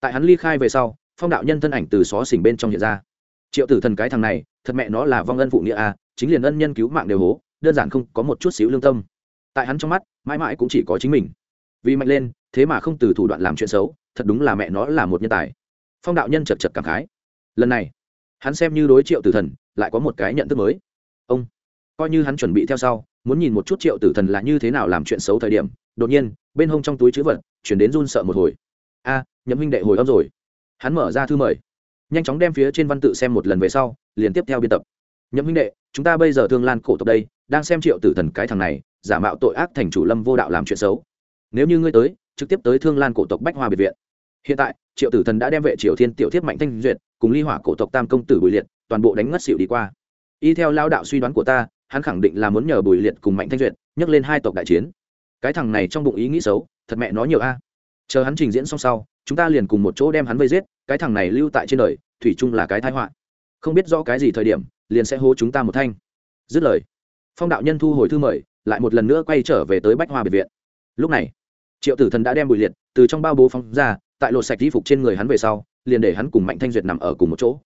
Tại hắn ly khai về sau, phong đạo nhân thân ảnh từ xó xỉnh bên trong hiện ra. Triệu tử thần cái thằng này, thật mẹ nó là vong ân phụ nghĩa à chính liền ân nhân cứu mạng đều hố, đơn giản không có một chút xíu lương tâm. Tại hắn trong mắt, mãi mãi cũng chỉ có chính mình. Vì mạnh lên, thế mà không từ thủ đoạn làm chuyện xấu, thật đúng là mẹ nó là một nhân tài. Phong đạo nhân chật chật cảm khái. Lần này, hắn xem như đối triệu tử thần, lại có một cái nhận thức mới. Ông, coi như hắn chuẩn bị theo sau muốn nhìn một chút triệu tử thần là như thế nào làm chuyện xấu thời điểm đột nhiên bên hông trong túi chữ vật chuyển đến run sợ một hồi. A à, nhậm huynh đệ hồi âm rồi. Hắn mở ra thư mời nhanh chóng đem phía trên văn tự xem một lần về sau liền tiếp theo biên tập. Nhậm huynh đệ chúng ta bây giờ thương lan cổ tộc đây đang xem triệu tử thần cái thằng này giả mạo tội ác thành chủ lâm vô đạo làm chuyện xấu. Nếu như ngươi tới trực tiếp tới thương lan cổ tộc bách hoa biệt viện. Hiện tại triệu tử thần đã đem vệ triều thiên tiểu thiết mạnh thanh duyệt cùng ly hỏa cổ tộc tam công tử bùi liệt toàn bộ đánh ngất xỉu đi qua. Y theo lao đạo suy đoán của ta hắn khẳng định là muốn nhờ bùi liệt cùng mạnh thanh duyệt nhắc lên hai tộc đại chiến. Cái thằng này trong bụng ý nghĩ xấu, thật mẹ nó nhiều a. Chờ hắn trình diễn xong sau, chúng ta liền cùng một chỗ đem hắn vây giết, cái thằng này lưu tại trên đời, thủy chung là cái thái họa. Không biết rõ cái gì thời điểm, liền sẽ hô chúng ta một thanh. Dứt lời, phong đạo nhân thu hồi thư mời, lại một lần nữa quay trở về tới bách hoa biệt viện. Lúc này, triệu tử thần đã đem bùi liệt từ trong bao bố phóng ra, tại lột sạch y phục trên người hắn về sau, liền để hắn cùng mạnh thanh duyệt nằm ở cùng một chỗ.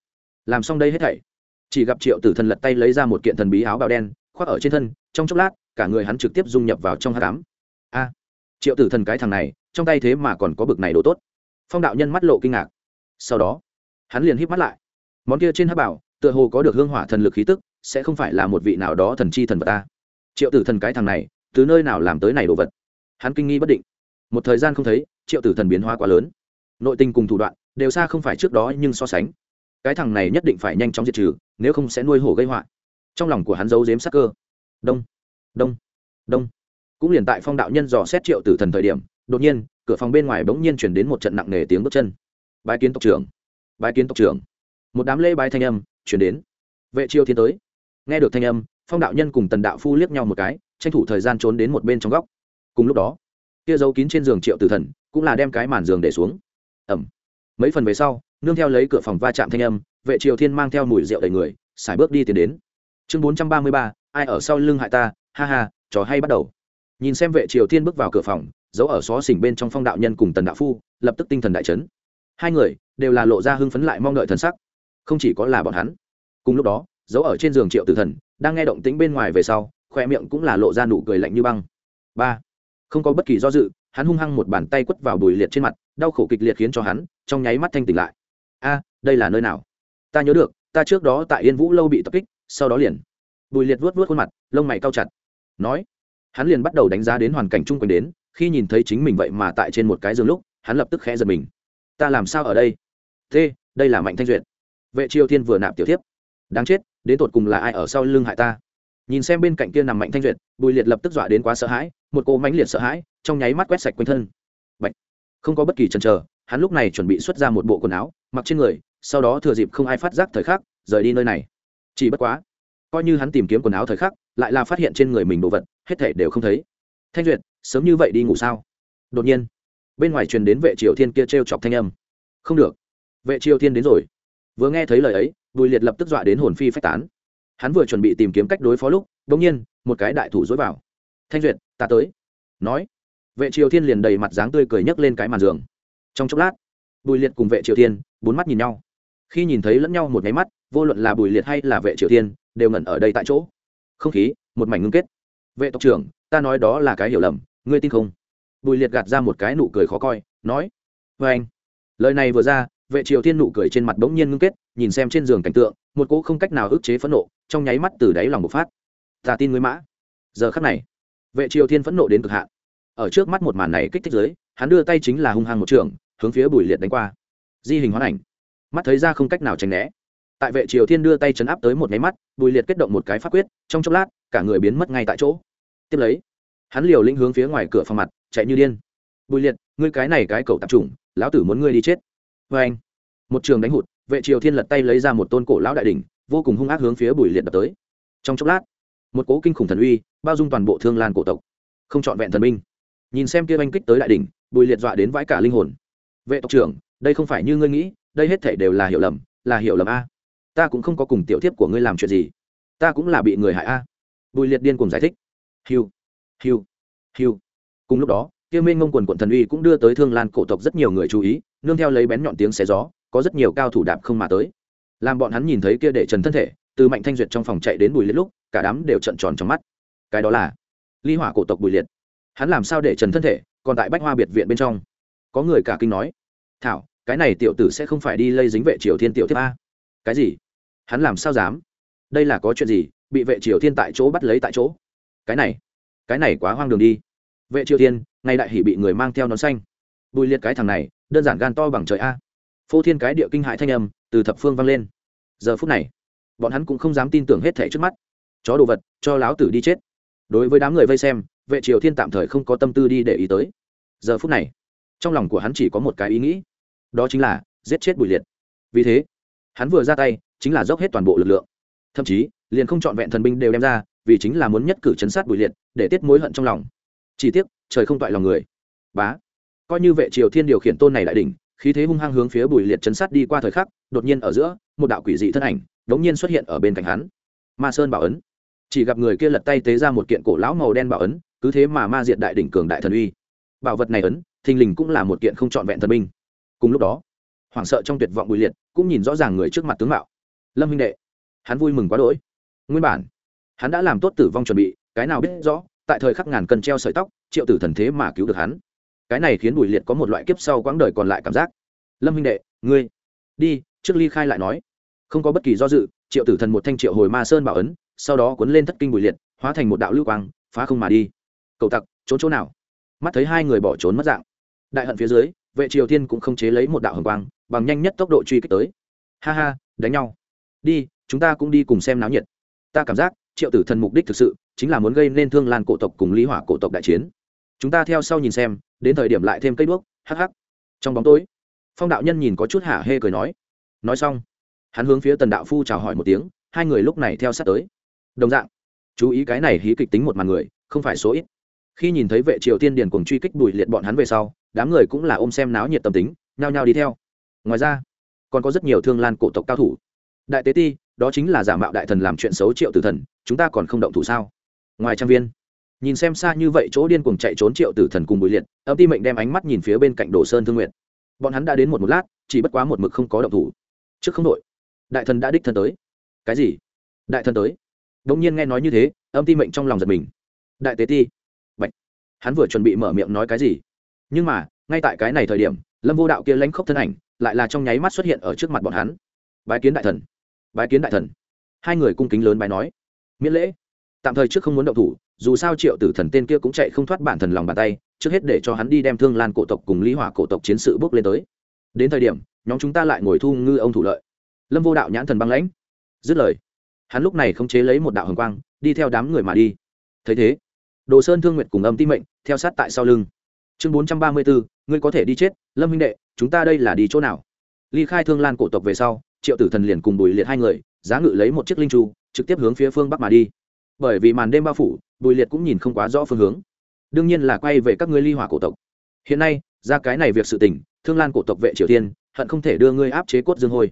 Làm xong đây hết thảy chỉ gặp triệu tử thần lật tay lấy ra một kiện thần bí áo bào đen, khoác ở trên thân, trong chốc lát, cả người hắn trực tiếp dung nhập vào trong hát cám a! Triệu tử thần cái thằng này, trong tay thế mà còn có bực này đồ tốt. Phong đạo nhân mắt lộ kinh ngạc. Sau đó, hắn liền híp mắt lại. Món kia trên hát bảo, tựa hồ có được hương hỏa thần lực khí tức, sẽ không phải là một vị nào đó thần chi thần vật ta. Triệu tử thần cái thằng này, từ nơi nào làm tới này đồ vật? Hắn kinh nghi bất định. Một thời gian không thấy, triệu tử thần biến hóa quá lớn. Nội tình cùng thủ đoạn, đều xa không phải trước đó nhưng so sánh cái thằng này nhất định phải nhanh chóng diệt trừ, nếu không sẽ nuôi hổ gây họa. Trong lòng của hắn giấu dếm sắc cơ. Đông đông đông. Cũng liền tại phong đạo nhân dò xét triệu tử thần thời điểm, đột nhiên, cửa phòng bên ngoài bỗng nhiên chuyển đến một trận nặng nề tiếng bước chân. Bái kiến tộc trưởng, bái kiến tộc trưởng. Một đám lễ bái thanh âm chuyển đến. Vệ triều thiên tới. Nghe được thanh âm, phong đạo nhân cùng tần đạo phu liếc nhau một cái, tranh thủ thời gian trốn đến một bên trong góc. Cùng lúc đó, kia giấu kín trên giường triệu tử thần cũng là đem cái màn giường để xuống. Ẩm mấy phần về sau, nương theo lấy cửa phòng va chạm thanh âm, vệ triều thiên mang theo mùi rượu đầy người, xài bước đi tiến đến. Chương bốn trăm ba mươi ba, ai ở sau lưng hại ta? Ha ha, trò hay bắt đầu. Nhìn xem vệ triều thiên bước vào cửa phòng, giấu ở xó xỉnh bên trong phong đạo nhân cùng tần đạo phu, lập tức tinh thần đại chấn. Hai người đều là lộ ra hưng phấn lại mong đợi thần sắc. Không chỉ có là bọn hắn. Cùng lúc đó, giấu ở trên giường triệu tử thần, đang nghe động tĩnh bên ngoài về sau, khoe miệng cũng là lộ ra nụ cười lạnh như băng. Ba, không có bất kỳ do dự hắn hung hăng một bàn tay quất vào bùi liệt trên mặt, đau khổ kịch liệt khiến cho hắn, trong nháy mắt thanh tỉnh lại. A, đây là nơi nào? Ta nhớ được, ta trước đó tại yên vũ lâu bị tập kích, sau đó liền. Bùi liệt vuốt vuốt khuôn mặt, lông mày cao chặt. Nói, hắn liền bắt đầu đánh giá đến hoàn cảnh chung quanh đến, khi nhìn thấy chính mình vậy mà tại trên một cái giường lúc, hắn lập tức khẽ giật mình. Ta làm sao ở đây? Thế đây là mạnh thanh duyệt. Vệ triều thiên vừa nạp tiểu thiếp. Đáng chết, đến tột cùng là ai ở sau lưng hại ta? Nhìn xem bên cạnh kia nằm mạnh thanh duyệt bùi liệt lập tức dọa đến quá sợ hãi, một cô mãnh liệt sợ hãi trong nháy mắt quét sạch quanh thân. Bạch. không có bất kỳ chần chờ, hắn lúc này chuẩn bị xuất ra một bộ quần áo, mặc trên người, sau đó thừa dịp không ai phát giác thời khắc, rời đi nơi này. Chỉ bất quá, coi như hắn tìm kiếm quần áo thời khắc, lại là phát hiện trên người mình đồ vật, hết thể đều không thấy. Thanh duyệt, sớm như vậy đi ngủ sao? Đột nhiên, bên ngoài truyền đến vệ triều thiên kia t r e o chọc thanh âm. Không được. Vệ triều thiên đến rồi. Vừa nghe thấy lời ấy, bùi liệt lập tức dọa đến hồn phi phách tán. Hắn vừa chuẩn bị tìm kiếm cách đối phó lúc đ ỗ n g nhiên, một cái đại thủ dối vào. Thanh duyệt, ta tới. Nói vệ triều thiên liền đầy mặt dáng tươi cười nhấc lên cái màn giường. Trong chốc lát, bùi liệt cùng vệ triều thiên, bốn mắt nhìn nhau. Khi nhìn thấy lẫn nhau một nháy mắt, vô luận là bùi liệt hay là vệ triều thiên, đều ngẩn ở đây tại chỗ. Không khí, một mảnh ngưng kết. Vệ tộc trưởng, ta nói đó là cái hiểu lầm, ngươi tin không? Bùi liệt gạt ra một cái nụ cười khó coi, nói vê anh. Lời này vừa ra, vệ triều thiên nụ cười trên mặt bỗng nhiên ngưng kết, nhìn xem trên giường cảnh tượng, một cỗ không cách nào ức chế phẫn nộ, trong nháy mắt từ đáy lòng bộc phát. Ta tin ngươi mã. Giờ khắc này, vệ triều thiên phẫn nộ đến cực hạn ở trước mắt một màn này kích thích giới, hắn đưa tay chính là hung hăng một trường, hướng phía bùi liệt đánh qua. Di hình hoán ảnh. Mắt thấy ra không cách nào tránh né. Tại vệ triều thiên đưa tay chấn áp tới một máy mắt, bùi liệt kết động một cái pháp quyết, trong chốc lát, cả người biến mất ngay tại chỗ. Tiếp lấy, hắn liều lĩnh hướng phía ngoài cửa phòng mặt, chạy như điên. Bùi liệt, ngươi cái này cái cầu tạp trùng lão tử muốn ngươi đi chết. Vê anh, một trường đánh hụt, vệ triều thiên lật tay lấy ra một tôn cổ lão đại đỉnh, vô cùng hung ác hướng phía bùi liệt đập tới. Trong chốc lát, một cố kinh khủng thần uy bao dung toàn bộ thương lan cổ tộc. Không trọn vẹn thần minh nhìn xem kia oanh kích tới đại đ ỉ n h bùi liệt dọa đến vãi cả linh hồn. Vệ tộc trưởng, đây không phải như ngươi nghĩ, đây hết thể đều là hiểu lầm, là hiểu lầm a. Ta cũng không có cùng tiểu thiếp của ngươi làm chuyện gì. Ta cũng là bị người hại a. Bùi liệt điên cùng giải thích. Hiu hiu hiu. Cùng lúc đó, kia minh ngông quần quận thần uy cũng đưa tới thương lan cổ tộc rất nhiều người chú ý, nương theo lấy bén nhọn tiếng xé gió, có rất nhiều cao thủ đạp không mà tới. Làm bọn hắn nhìn thấy kia để trần thân thể, từ mạnh thanh duyệt trong phòng chạy đến bùi liệt lúc, cả đám đều trận tròn trong mắt. Cái đó là ly hỏa cổ tộc bùi liệt hắn làm sao để trần thân thể còn tại bách hoa biệt viện bên trong? Có người cả kinh nói, thảo, cái này tiểu tử sẽ không phải đi lây dính vệ triều thiên tiểu tiếp a. Cái gì? Hắn làm sao dám? Đây là có chuyện gì? Bị vệ triều thiên tại chỗ bắt lấy tại chỗ? Cái này cái này quá hoang đường đi. Vệ triều thiên ngay đại hỉ bị người mang theo nón xanh. Bùi liệt cái thằng này, đơn giản gan to bằng trời a. Phô thiên cái địa kinh hại thanh âm từ thập phương vang lên. Giờ phút này, bọn hắn cũng không dám tin tưởng hết thẻ trước mắt. Chó đồ vật, cho láo tử đi chết. Đối với đám người vây xem vệ triều thiên tạm thời không có tâm tư đi để ý tới. Giờ phút này, trong lòng của hắn chỉ có một cái ý nghĩ, đó chính là giết chết bùi liệt. Vì thế, hắn vừa ra tay, chính là dốc hết toàn bộ lực lượng. Thậm chí, liền không trọn vẹn thần binh đều đem ra, vì chính là muốn nhất cử chấn sát bùi liệt, để tiết mối hận trong lòng. Chỉ tiếc, trời không toại lòng người. Bá, coi như vệ triều thiên điều khiển tôn này đại đỉnh, khí thế hung hăng hướng phía bùi liệt chấn sát đi qua thời khắc, đột nhiên ở giữa, một đạo quỷ dị thân ảnh đống nhiên xuất hiện ở bên cạnh hắn. Ma sơn bảo ấn. Chỉ gặp người kia lật tay tế ra một kiện cổ lão màu đen bảo ấn cứ thế mà ma diệt đại đỉnh cường đại thần uy. Bảo vật này ấn, thình lình cũng là một kiện không trọn vẹn thần binh. Cùng lúc đó, hoảng sợ trong tuyệt vọng bùi liệt cũng nhìn rõ ràng người trước mặt tướng mạo. Lâm minh đệ, hắn vui mừng quá đỗi. Nguyên bản, hắn đã làm tốt tử vong chuẩn bị, cái nào biết rõ, tại thời khắc ngàn cân treo sợi tóc, triệu tử thần thế mà cứu được hắn. Cái này khiến bùi liệt có một loại kiếp sau quãng đời còn lại cảm giác. Lâm minh đệ, ngươi, đi, trước ly khai lại nói. Không có bất kỳ do dự, triệu tử thần một thanh triệu hồi ma sơn bảo ấn, sau đó cuốn lên thất kinh bùi liệt, hóa thành một đạo lưu quang, phá không mà đi cậu tặc, trốn chỗ nào? Mắt thấy hai người bỏ trốn mất dạng. Đại hận phía dưới, vệ triều tiên cũng không chế lấy một đạo hồng quang, bằng nhanh nhất tốc độ truy kích tới. Ha ha, đánh nhau. Đi, chúng ta cũng đi cùng xem náo nhiệt. Ta cảm giác, triệu tử thần mục đích thực sự, chính là muốn gây nên thương lan cổ tộc cùng lý hỏa cổ tộc đại chiến. Chúng ta theo sau nhìn xem, đến thời điểm lại thêm cây đuốc, hắc hắc. Trong bóng tối, phong đạo nhân nhìn có chút hả hê cười nói. Nói xong, hắn hướng phía tần đạo phu chào hỏi một tiếng, hai người lúc này theo sát tới. Đồng dạng, chú ý cái này hí kịch tính một màn người, không phải số ít khi nhìn thấy vệ triều tiên điền cùng truy kích đùi liệt bọn hắn về sau, đám người cũng là ôm xem náo nhiệt tâm tính, nhao nhao đi theo. Ngoài ra, còn có rất nhiều thương lan cổ tộc cao thủ. Đại tế ti, đó chính là giả mạo đại thần làm chuyện xấu triệu tử thần, chúng ta còn không động thủ sao? Ngoài trang viên, nhìn xem xa như vậy chỗ điên cuồng chạy trốn triệu tử thần cùng bùi liệt, âm ti mệnh đem ánh mắt nhìn phía bên cạnh đồ sơn thương nguyện bọn hắn đã đến một một lát, chỉ bất quá một mực không có động thủ. Trước không đội đại thần đã đích thân tới. Cái gì? Đại thần tới. Đông nhiên nghe nói như thế, âm ti mệnh trong lòng giật mình. Đại tế ti hắn vừa chuẩn bị mở miệng nói cái gì? Nhưng mà, ngay tại cái này thời điểm, lâm vô đạo kia lãnh khốc thân ảnh, lại là trong nháy mắt xuất hiện ở trước mặt bọn hắn. Bái kiến đại thần, bái kiến đại thần. Hai người cung kính lớn bái nói, miễn lễ. Tạm thời trước không muốn động thủ, dù sao triệu tử thần tên kia cũng chạy không thoát bản thần lòng bàn tay, trước hết để cho hắn đi đem thương lan cổ tộc cùng lý hỏa cổ tộc chiến sự bước lên tới. Đến thời điểm, nhóm chúng ta lại ngồi thu ngư ông thủ lợi. Lâm vô đạo nhãn thần băng lãnh. Dứt lời, hắn lúc này không chế lấy một đạo hồng quang, đi theo đám người mà đi. Thấy thế, đồ sơn thương nguyệt cùng âm ti mệnh theo sát tại sau lưng. Chương bốn trăm ba mươi bốn, ngươi có thể đi chết, lâm huynh đệ, chúng ta đây là đi chỗ nào? Ly khai thương lan cổ tộc về sau, triệu tử thần liền cùng bùi liệt hai người, giá ngự lấy một chiếc linh tru trực tiếp hướng phía phương bắc mà đi. Bởi vì màn đêm bao phủ, bùi liệt cũng nhìn không quá rõ phương hướng. Đương nhiên là quay về các ngươi ly hỏa cổ tộc. Hiện nay, ra cái này việc sự tình, thương lan cổ tộc vệ triều tiên hận không thể đưa ngươi áp chế cốt dương hôi.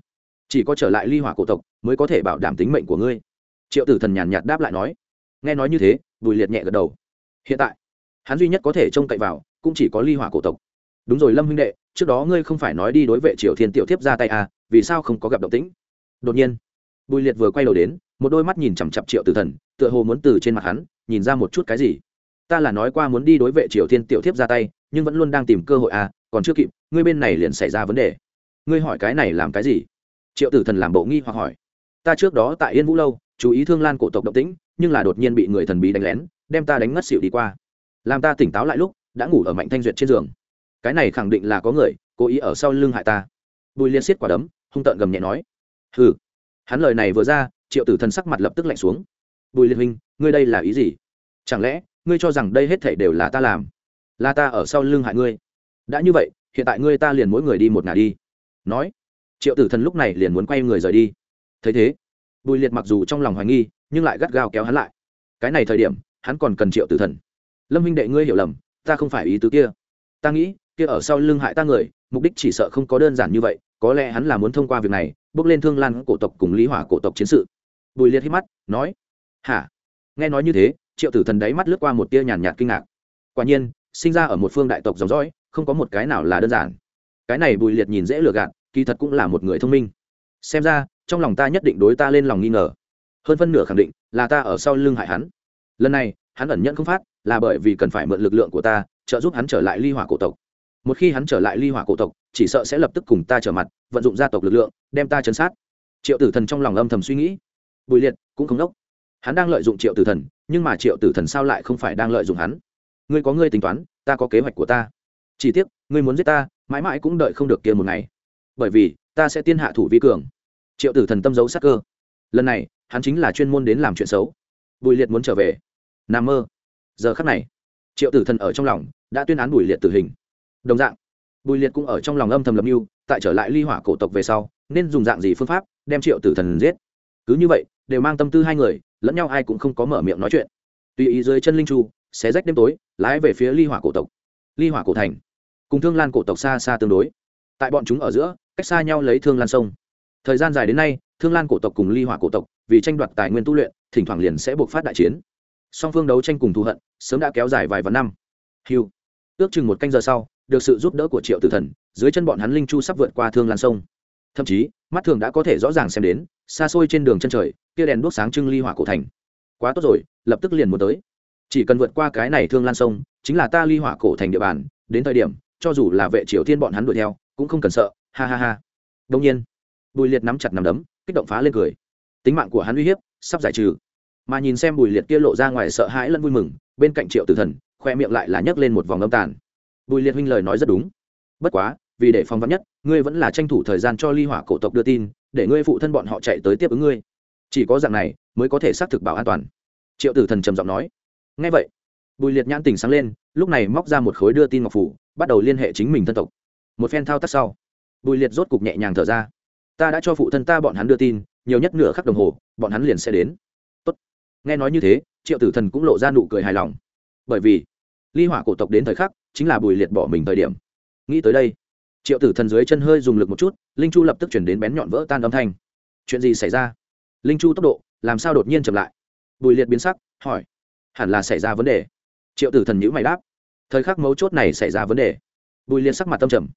Chỉ có trở lại ly hỏa cổ tộc, mới có thể bảo đảm tính mệnh của ngươi. Triệu tử thần nhàn nhạt đáp lại nói. Nghe nói như thế, bùi liệt nhẹ gật đầu. Hiện tại hắn duy nhất có thể trông cậy vào, cũng chỉ có ly hỏa cổ tộc. Đúng rồi, lâm huynh đệ, trước đó ngươi không phải nói đi đối vệ triều thiên tiểu thiếp ra tay à vì sao không có gặp động tĩnh? Đột nhiên, bùi liệt vừa quay đầu đến, một đôi mắt nhìn chằm chặp triệu tử thần, tựa hồ muốn từ trên mặt hắn, nhìn ra một chút cái gì. Ta là nói qua muốn đi đối vệ triều thiên tiểu thiếp ra tay, nhưng vẫn luôn đang tìm cơ hội à còn chưa kịp, ngươi bên này liền xảy ra vấn đề. Ngươi hỏi cái này làm cái gì? Triệu tử thần làm bộ nghi hoặc hỏi. Ta trước đó tại yên vũ lâu, chú ý thương lan cổ tộc động tĩnh, nhưng là đột nhiên bị người thần bí đánh lén, đem ta đánh ngất xỉu đi qua làm ta tỉnh táo lại lúc, đã ngủ ở mạnh thanh duyệt trên giường. Cái này khẳng định là có người cố ý ở sau lưng hại ta. Bùi liên xiết quả đấm, hung tợn gầm nhẹ nói. Hừ. Hắn lời này vừa ra, triệu tử thần sắc mặt lập tức lạnh xuống. Bùi liên huynh, ngươi đây là ý gì? Chẳng lẽ, ngươi cho rằng đây hết thảy đều là ta làm? Là ta ở sau lưng hại ngươi? Đã như vậy, hiện tại ngươi ta liền mỗi người đi một ngả đi. Nói. Triệu tử thần lúc này liền muốn quay người rời đi. Thấy thế, bùi liệt mặc dù trong lòng hoài nghi, nhưng lại gắt gao kéo hắn lại. Cái này thời điểm, hắn còn cần triệu tử thần lâm huynh đệ ngươi hiểu lầm, ta không phải ý tứ kia. Ta nghĩ, kia ở sau lưng hại ta người, mục đích chỉ sợ không có đơn giản như vậy, có lẽ hắn là muốn thông qua việc này, bước lên thương lan cổ tộc cùng lý hỏa cổ tộc chiến sự. Bùi liệt hít mắt, nói, hả? Nghe nói như thế, triệu tử thần đáy mắt lướt qua một tia nhàn nhạt kinh ngạc. Quả nhiên, sinh ra ở một phương đại tộc dòng dõi, không có một cái nào là đơn giản. Cái này bùi liệt nhìn dễ lừa gạt, kỳ thật cũng là một người thông minh. Xem ra, trong lòng ta nhất định đối ta lên lòng nghi ngờ. Hơn phân nửa khẳng định là ta ở sau lưng hại hắn. Lần này, hắn ẩn nhận không phát là bởi vì cần phải mượn lực lượng của ta, trợ giúp hắn trở lại ly hỏa cổ tộc. Một khi hắn trở lại ly hỏa cổ tộc, chỉ sợ sẽ lập tức cùng ta trở mặt, vận dụng gia tộc lực lượng, đem ta chấn sát. Triệu tử thần trong lòng âm thầm suy nghĩ. Bùi liệt cũng không đốc. Hắn đang lợi dụng triệu tử thần, nhưng mà triệu tử thần sao lại không phải đang lợi dụng hắn? Ngươi có ngươi tính toán, ta có kế hoạch của ta. Chỉ tiếc, ngươi muốn giết ta, mãi mãi cũng đợi không được kia một ngày. Bởi vì, ta sẽ tiên hạ thủ vi cường. Triệu tử thần tâm giấu sắc cơ. Lần này, hắn chính là chuyên môn đến làm chuyện xấu. Bùi liệt muốn trở về. N mơ giờ khắc này, triệu tử thần ở trong lòng đã tuyên án bùi liệt tử hình. Đồng dạng, bùi liệt cũng ở trong lòng âm thầm lập mưu, tại trở lại ly hỏa cổ tộc về sau, nên dùng dạng gì phương pháp đem triệu tử thần giết? Cứ như vậy, đều mang tâm tư hai người, lẫn nhau ai cũng không có mở miệng nói chuyện. Tùy ý dưới chân linh chu, xé rách đêm tối, lái về phía ly hỏa cổ tộc. Ly hỏa cổ thành, cùng thương lan cổ tộc xa xa tương đối. Tại bọn chúng ở giữa, cách xa nhau lấy thương lan sông. Thời gian dài đến nay, thương lan cổ tộc cùng ly hỏa cổ tộc, vì tranh đoạt tài nguyên tu luyện, thỉnh thoảng liền sẽ buộc phát đại chiến. Song phương đấu tranh cùng thù hận sớm đã kéo dài vài vạn năm. Hiu ước chừng một canh giờ sau, được sự giúp đỡ của triệu tử thần, dưới chân bọn hắn linh chu sắp vượt qua thương lan sông. Thậm chí, mắt thường đã có thể rõ ràng xem đến, xa xôi trên đường chân trời, kia đèn đuốc sáng trưng ly hỏa cổ thành. Quá tốt rồi, lập tức liền muốn tới. Chỉ cần vượt qua cái này thương lan sông, chính là ta ly hỏa cổ thành địa bàn, đến thời điểm, cho dù là vệ triều thiên bọn hắn đuổi theo, cũng không cần sợ, ha ha ha. Đông nhiên, bùi liệt nắm chặt nằm đấm, kích động phá lên cười. Tính mạng của hắn uy hiếp, sắp giải trừ mà nhìn xem bùi liệt kia lộ ra ngoài sợ hãi lẫn vui mừng, bên cạnh triệu tử thần, khoe miệng lại là nhấc lên một vòng âm tàn. Bùi liệt huynh lời nói rất đúng. Bất quá, vì để phòng vắn nhất, ngươi vẫn là tranh thủ thời gian cho ly hỏa cổ tộc đưa tin, để ngươi phụ thân bọn họ chạy tới tiếp ứng ngươi. Chỉ có dạng này, mới có thể xác thực bảo an toàn. Triệu tử thần trầm giọng nói. Ngay vậy, bùi liệt nhãn tình sáng lên, lúc này móc ra một khối đưa tin ngọc phủ, bắt đầu liên hệ chính mình thân tộc. Một phen thao tác sau, bùi liệt rốt cục nhẹ nhàng thở ra. Ta đã cho phụ thân ta bọn hắn đưa tin, nhiều nhất nửa khắc đồng hồ, bọn hắn liền sẽ đến nghe nói như thế, triệu tử thần cũng lộ ra nụ cười hài lòng. Bởi vì, ly hỏa cổ tộc đến thời khắc chính là bùi liệt bỏ mình thời điểm. Nghĩ tới đây, triệu tử thần dưới chân hơi dùng lực một chút, linh chu lập tức chuyển đến bén nhọn vỡ tan âm thanh. Chuyện gì xảy ra? Linh chu tốc độ, làm sao đột nhiên chậm lại? Bùi liệt biến sắc, hỏi. Hẳn là xảy ra vấn đề. Triệu tử thần nhữ mày đáp. Thời khắc mấu chốt này xảy ra vấn đề. Bùi liệt sắc mặt tâm trầm.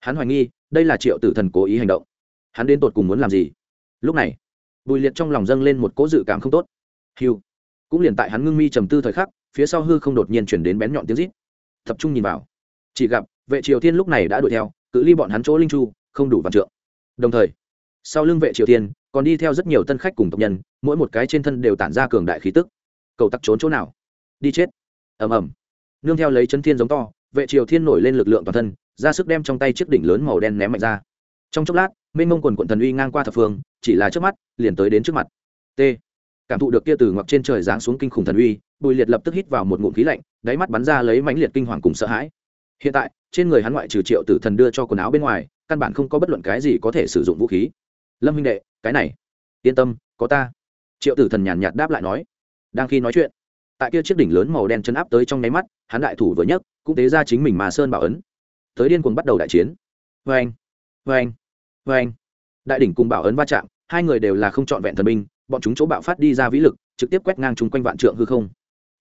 Hắn hoài nghi, đây là triệu tử thần cố ý hành động. Hắn đến tột cùng muốn làm gì? Lúc này, bùi liệt trong lòng dâng lên một cỗ dự cảm không tốt hiu cũng liền tại hắn ngưng mi trầm tư thời khắc, phía sau hư không đột nhiên chuyển đến bén nhọn tiếng rít. Tập trung nhìn vào. Chỉ gặp, vệ triều thiên lúc này đã đuổi theo, cự ly bọn hắn chỗ linh chu, không đủ vạn trượng. Đồng thời, sau lưng vệ triều thiên còn đi theo rất nhiều tân khách cùng tộc nhân, mỗi một cái trên thân đều tản ra cường đại khí tức. Cầu tặc trốn chỗ nào? Đi chết. Ầm ầm. Nương theo lấy chân thiên giống to, vệ triều thiên nổi lên lực lượng toàn thân, ra sức đem trong tay chiếc đỉnh lớn màu đen ném mạnh ra. Trong chốc lát, mênh mông quần quận thần uy ngang qua thập phương, chỉ là trước mắt, liền tới đến trước mặt. T cảm thụ được kia từ ngoặc trên trời giáng xuống kinh khủng thần uy, bùi liệt lập tức hít vào một ngụm khí lạnh, đáy mắt bắn ra lấy mãnh liệt kinh hoàng cùng sợ hãi. Hiện tại, trên người hắn ngoại trừ triệu tử thần đưa cho quần áo bên ngoài, căn bản không có bất luận cái gì có thể sử dụng vũ khí. Lâm minh đệ, cái này, yên tâm, có ta. Triệu tử thần nhàn nhạt đáp lại nói. Đang khi nói chuyện, tại kia chiếc đỉnh lớn màu đen chân áp tới trong nháy mắt, hắn đại thủ vừa nhấc, cũng tế ra chính mình mà sơn bảo ấn. Tới điên cuồng bắt đầu đại chiến. Vê anh vê anh vê anh đại đỉnh cùng bảo ấn va chạm, hai người đều là không trọn vẹn thần binh bọn chúng chỗ bạo phát đi ra vĩ lực, trực tiếp quét ngang chung quanh vạn trượng hư không.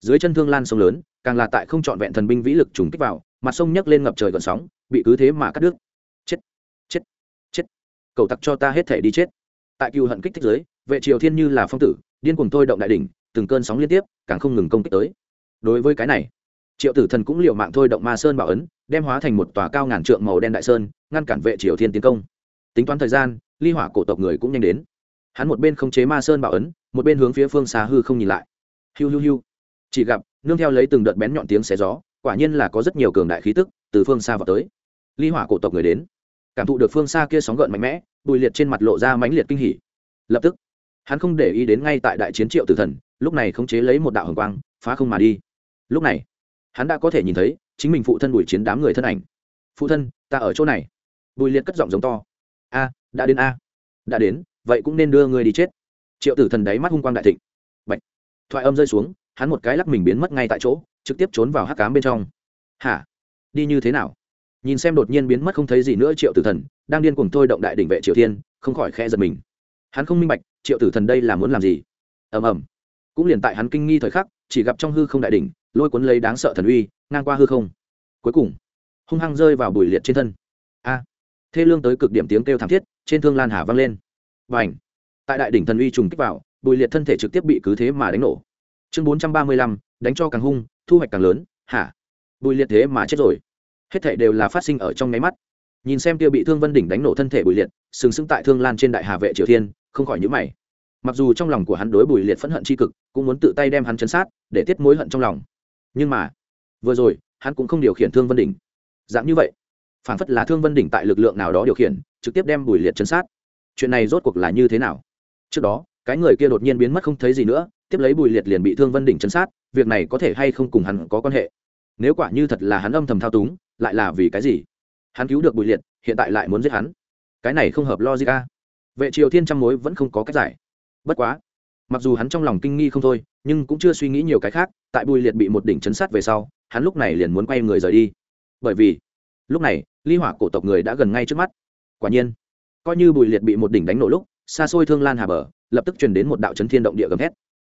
Dưới chân thương lan sông lớn, càng là tại không trọn vẹn thần binh vĩ lực trùng kích vào, mặt sông nhấc lên ngập trời gợn sóng, bị cứ thế mà cắt đứt. Chết chết chết. Cầu tặc cho ta hết thể đi chết. Tại cựu hận kích thích giới vệ triều thiên như là phong tử, điên cuồng thôi động đại đỉnh, từng cơn sóng liên tiếp, càng không ngừng công kích tới. Đối với cái này, triệu tử thần cũng l i ề u mạng thôi động ma sơn bảo ấn, đem hóa thành một tòa cao ngàn trượng màu đen đại sơn, ngăn cản vệ triều thiên tiến công. Tính toán thời gian, ly hỏa cổ tộc người cũng nhanh đến hắn một bên không chế ma sơn bảo ấn, một bên hướng phía phương xa hư không nhìn lại. Hiu hiu hiu. Chỉ gặp, nương theo lấy từng đợt bén nhọn tiếng xé gió, quả nhiên là có rất nhiều cường đại khí tức từ phương xa vào tới. Ly hỏa cổ tộc người đến. Cảm thụ được phương xa kia sóng gợn mạnh mẽ, bùi liệt trên mặt lộ ra mãnh liệt kinh hỉ. Lập tức, hắn không để ý đến ngay tại đại chiến triệu tử thần, lúc này khống chế lấy một đạo hồng quang, phá không mà đi. Lúc này, hắn đã có thể nhìn thấy chính mình phụ thân bùi chiến đám người thân ảnh. Phụ thân, ta ở chỗ này. Bùi liệt cất giọng giống to. A, đã đến a. Đã đến vậy cũng nên đưa người đi chết. Triệu tử thần đáy mắt hung quang đại thịnh. Bạch. thoại âm rơi xuống, hắn một cái lắc mình biến mất ngay tại chỗ, trực tiếp trốn vào hắc cám bên trong. Hả? Đi như thế nào? Nhìn xem đột nhiên biến mất không thấy gì nữa triệu tử thần, đang điên cuồng thôi động đại đỉnh vệ triều thiên, không khỏi khe giật mình. Hắn không minh bạch, triệu tử thần đây là muốn làm gì? Ầm ầm. Cũng liền tại hắn kinh nghi thời khắc, chỉ gặp trong hư không đại đỉnh, lôi cuốn lấy đáng sợ thần uy, ngang qua hư không. Cuối cùng, hung hăng rơi vào bùi liệt trên thân. A. Thê lương tới cực điểm tiếng kêu thảm thiết, trên thương lan hà vang lên và ảnh. Tại đại đỉnh thần uy trùng kích vào, bùi liệt thân thể trực tiếp bị cứ thế mà đánh nổ. Chương bốn trăm ba mươi lăm, đánh cho càng hung, thu hoạch càng lớn, hả? Bùi liệt thế mà chết rồi. Hết thể đều là phát sinh ở trong nháy mắt. Nhìn xem tiêu bị thương vân đỉnh đánh nổ thân thể bùi liệt, sừng sững tại thương lan trên đại hà vệ triều thiên, không khỏi nhữ mày. Mặc dù trong lòng của hắn đối bùi liệt phẫn hận c h i cực, cũng muốn tự tay đem hắn chấn sát, để tiết mối hận trong lòng. Nhưng mà, vừa rồi, hắn cũng không điều khiển thương vân đỉnh. Dạng như vậy phản phất là thương vân đỉnh tại lực lượng nào đó điều khiển, trực tiếp đem bùi liệt chấn sát chuyện này rốt cuộc là như thế nào? Trước đó, cái người kia đột nhiên biến mất không thấy gì nữa, tiếp lấy bùi liệt liền bị thương vân đỉnh chấn sát, việc này có thể hay không cùng hắn có quan hệ? Nếu quả như thật là hắn âm thầm thao túng, lại là vì cái gì? Hắn cứu được bùi liệt, hiện tại lại muốn giết hắn. Cái này không hợp logic a. Vệ triều thiên trăm mối vẫn không có cách giải. Bất quá, mặc dù hắn trong lòng kinh nghi không thôi, nhưng cũng chưa suy nghĩ nhiều cái khác, tại bùi liệt bị một đỉnh chấn sát về sau, hắn lúc này liền muốn quay người rời đi. Bởi vì, lúc này, ly hỏa cổ tộc người đã gần ngay trước mắt. Quả nhiên coi như bùi liệt bị một đỉnh đánh nổ lúc, xa xôi thương lan hà bờ, lập tức truyền đến một đạo chấn thiên động địa gầm thét.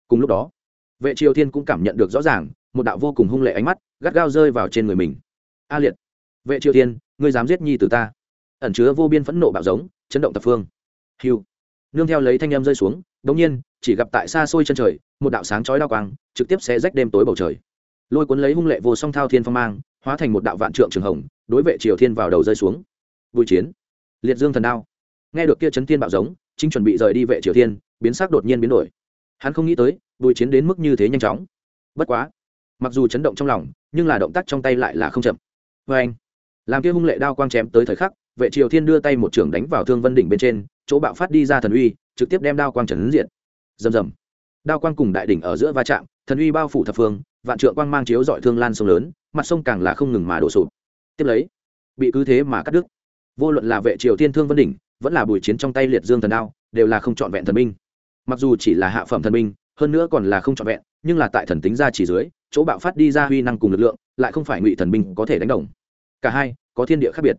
Cùng lúc đó, vệ triều thiên cũng cảm nhận được rõ ràng, một đạo vô cùng hung lệ ánh mắt gắt gao rơi vào trên người mình. A liệt, vệ triều thiên, ngươi dám giết nhi từ ta. Ẩn chứa vô biên phẫn nộ bạo giống, chấn động tập phương. Hiu nương theo lấy thanh em rơi xuống, đống nhiên, chỉ gặp tại xa xôi chân trời, một đạo sáng chói đao quang trực tiếp sẽ rách đêm tối bầu trời. Lôi cuốn lấy hung lệ vô song thao thiên phong mang, hóa thành một đạo vạn trượng trường hồng, đối vệ triều thiên vào đầu rơi xuống. Bùi chiến. Liệt dương thần đao nghe được kia chấn thiên bạo giống, chính chuẩn bị rời đi vệ triều thiên, biến sắc đột nhiên biến đổi. Hắn không nghĩ tới, bùi chiến đến mức như thế nhanh chóng. Bất quá, mặc dù chấn động trong lòng, nhưng là động tác trong tay lại là không chậm. Vê anh, làm kia hung lệ đao quang chém tới thời khắc, vệ triều thiên đưa tay một trưởng đánh vào thương vân đỉnh bên trên, chỗ bạo phát đi ra thần uy, trực tiếp đem đao quang trần diện rầm rầm. Đao quang cùng đại đỉnh ở giữa va chạm, thần uy bao phủ thập phương, vạn trượng quang mang chiếu dọi thương lan sông lớn, mặt sông càng là không ngừng mà đổ sụp. Tiếp lấy, bị cứ thế mà cắt đứt vô luận là vệ triều thiên thương vân đỉnh, vẫn là bùi chiến trong tay liệt dương thần đao, đều là không trọn vẹn thần minh mặc dù chỉ là hạ phẩm thần minh hơn nữa còn là không trọn vẹn, nhưng là tại thần tính ra chỉ dưới, chỗ bạo phát đi ra huy năng cùng lực lượng, lại không phải ngụy thần minh có thể đánh đồng. Cả hai, có thiên địa khác biệt.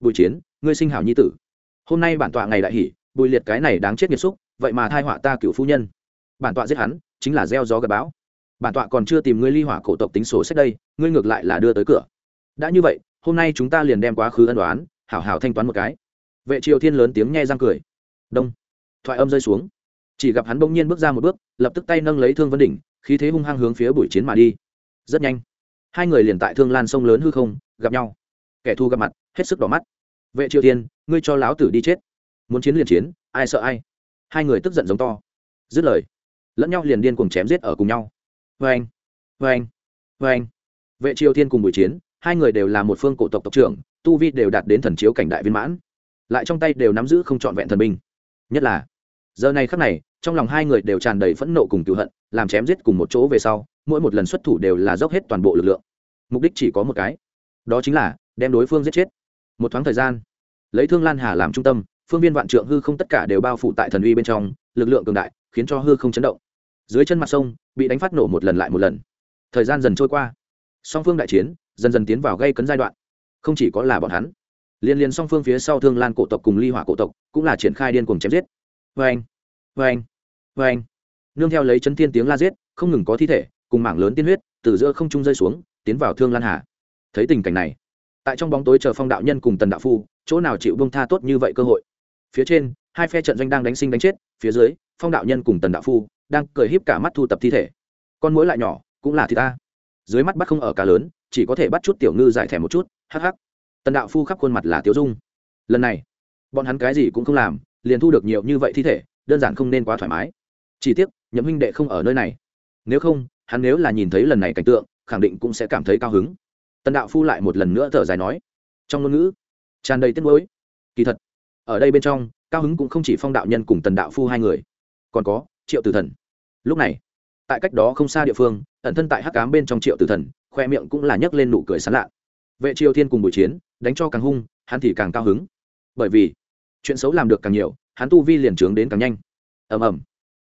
Bùi chiến, ngươi sinh hảo nhi tử. Hôm nay bản tọa ngày đại hỷ, bùi liệt cái này đáng chết nghiệt xúc, vậy mà thai họa ta cựu phu nhân. Bản tọa giết hắn, chính là gieo gió gặp bão. Bản tọa còn chưa tìm ngươi ly hỏa cổ tộc tính sổ sách đây, ngươi ngược lại là đưa tới cửa. Đã như vậy, hôm nay chúng ta liền đem quá khứ ân đoán hảo hảo thanh toán một cái. Vệ triều thiên lớn tiếng nghe răng cười. Đông. Thoại âm rơi xuống. Chỉ gặp hắn bỗng nhiên bước ra một bước, lập tức tay nâng lấy thương vân đỉnh, khí thế hung hăng hướng phía buổi chiến mà đi. Rất nhanh, hai người liền tại thương lan sông lớn hư không, gặp nhau. Kẻ thù gặp mặt, hết sức đỏ mắt. Vệ triều thiên, ngươi cho láo tử đi chết. Muốn chiến liền chiến, ai sợ ai. Hai người tức giận giống to. Dứt lời, lẫn nhau liền điên cuồng chém giết ở cùng nhau. Vê anh vê anh vê anh vệ triều thiên cùng buổi chiến, hai người đều là một phương cổ tộc tộc trưởng tu vi đều đạt đến thần chiếu cảnh đại viên mãn, lại trong tay đều nắm giữ không trọn vẹn thần binh. Nhất là, giờ này khắc này, trong lòng hai người đều tràn đầy phẫn nộ cùng cựu hận, làm chém giết cùng một chỗ về sau, mỗi một lần xuất thủ đều là dốc hết toàn bộ lực lượng. Mục đích chỉ có một cái, đó chính là đem đối phương giết chết. Một thoáng thời gian, lấy thương lan hà làm trung tâm, phương viên vạn trượng hư không tất cả đều bao phủ tại thần uy bên trong, lực lượng cường đại, khiến cho hư không chấn động. Dưới chân mặt sông, bị đánh phát nổ một lần lại một lần. Thời gian dần trôi qua. Song phương đại chiến, dần dần tiến vào gây cấn giai đoạn không chỉ có là bọn hắn, liên liên song phương phía sau thương lan cổ tộc cùng ly hỏa cổ tộc cũng là triển khai điên cuồng chém giết. Vê anh vê anh vê anh nương theo lấy chấn thiên tiếng la giết, không ngừng có thi thể, cùng mảng lớn tiên huyết từ giữa không trung rơi xuống, tiến vào thương lan hà. Thấy tình cảnh này, tại trong bóng tối chờ phong đạo nhân cùng tần đạo phu, chỗ nào chịu bông tha tốt như vậy cơ hội? Phía trên, hai phe trận doanh đang đánh sinh đánh chết, phía dưới, phong đạo nhân cùng tần đạo phu đang cười híp cả mắt thu tập thi thể. Con mũi lại nhỏ, cũng là thì ta. Dưới mắt bắt không ở cá lớn, chỉ có thể bắt chút tiểu ngư giải thẻ một chút hắc hắc. Tần đạo phu khắp khuôn mặt là tiểu dung. Lần này, bọn hắn cái gì cũng không làm, liền thu được nhiều như vậy thi thể, đơn giản không nên quá thoải mái. Chỉ tiếc, nhậm huynh đệ không ở nơi này. Nếu không, hắn nếu là nhìn thấy lần này cảnh tượng, khẳng định cũng sẽ cảm thấy cao hứng. Tần đạo phu lại một lần nữa thở dài nói, trong ngôn ngữ, tràn đầy tiếc nuối. Kỳ thật, ở đây bên trong, cao hứng cũng không chỉ phong đạo nhân cùng tần đạo phu hai người, còn có triệu tử thần. Lúc này, tại cách đó không xa địa phương, ẩn thân tại hắc cám bên trong triệu tử thần, khoe miệng cũng là nhấc lên nụ cười sán lạ vệ triều thiên cùng buổi chiến, đánh cho càng hung, hắn thì càng cao hứng. Bởi vì, chuyện xấu làm được càng nhiều, hắn tu vi liền trướng đến càng nhanh. Ầm ầm.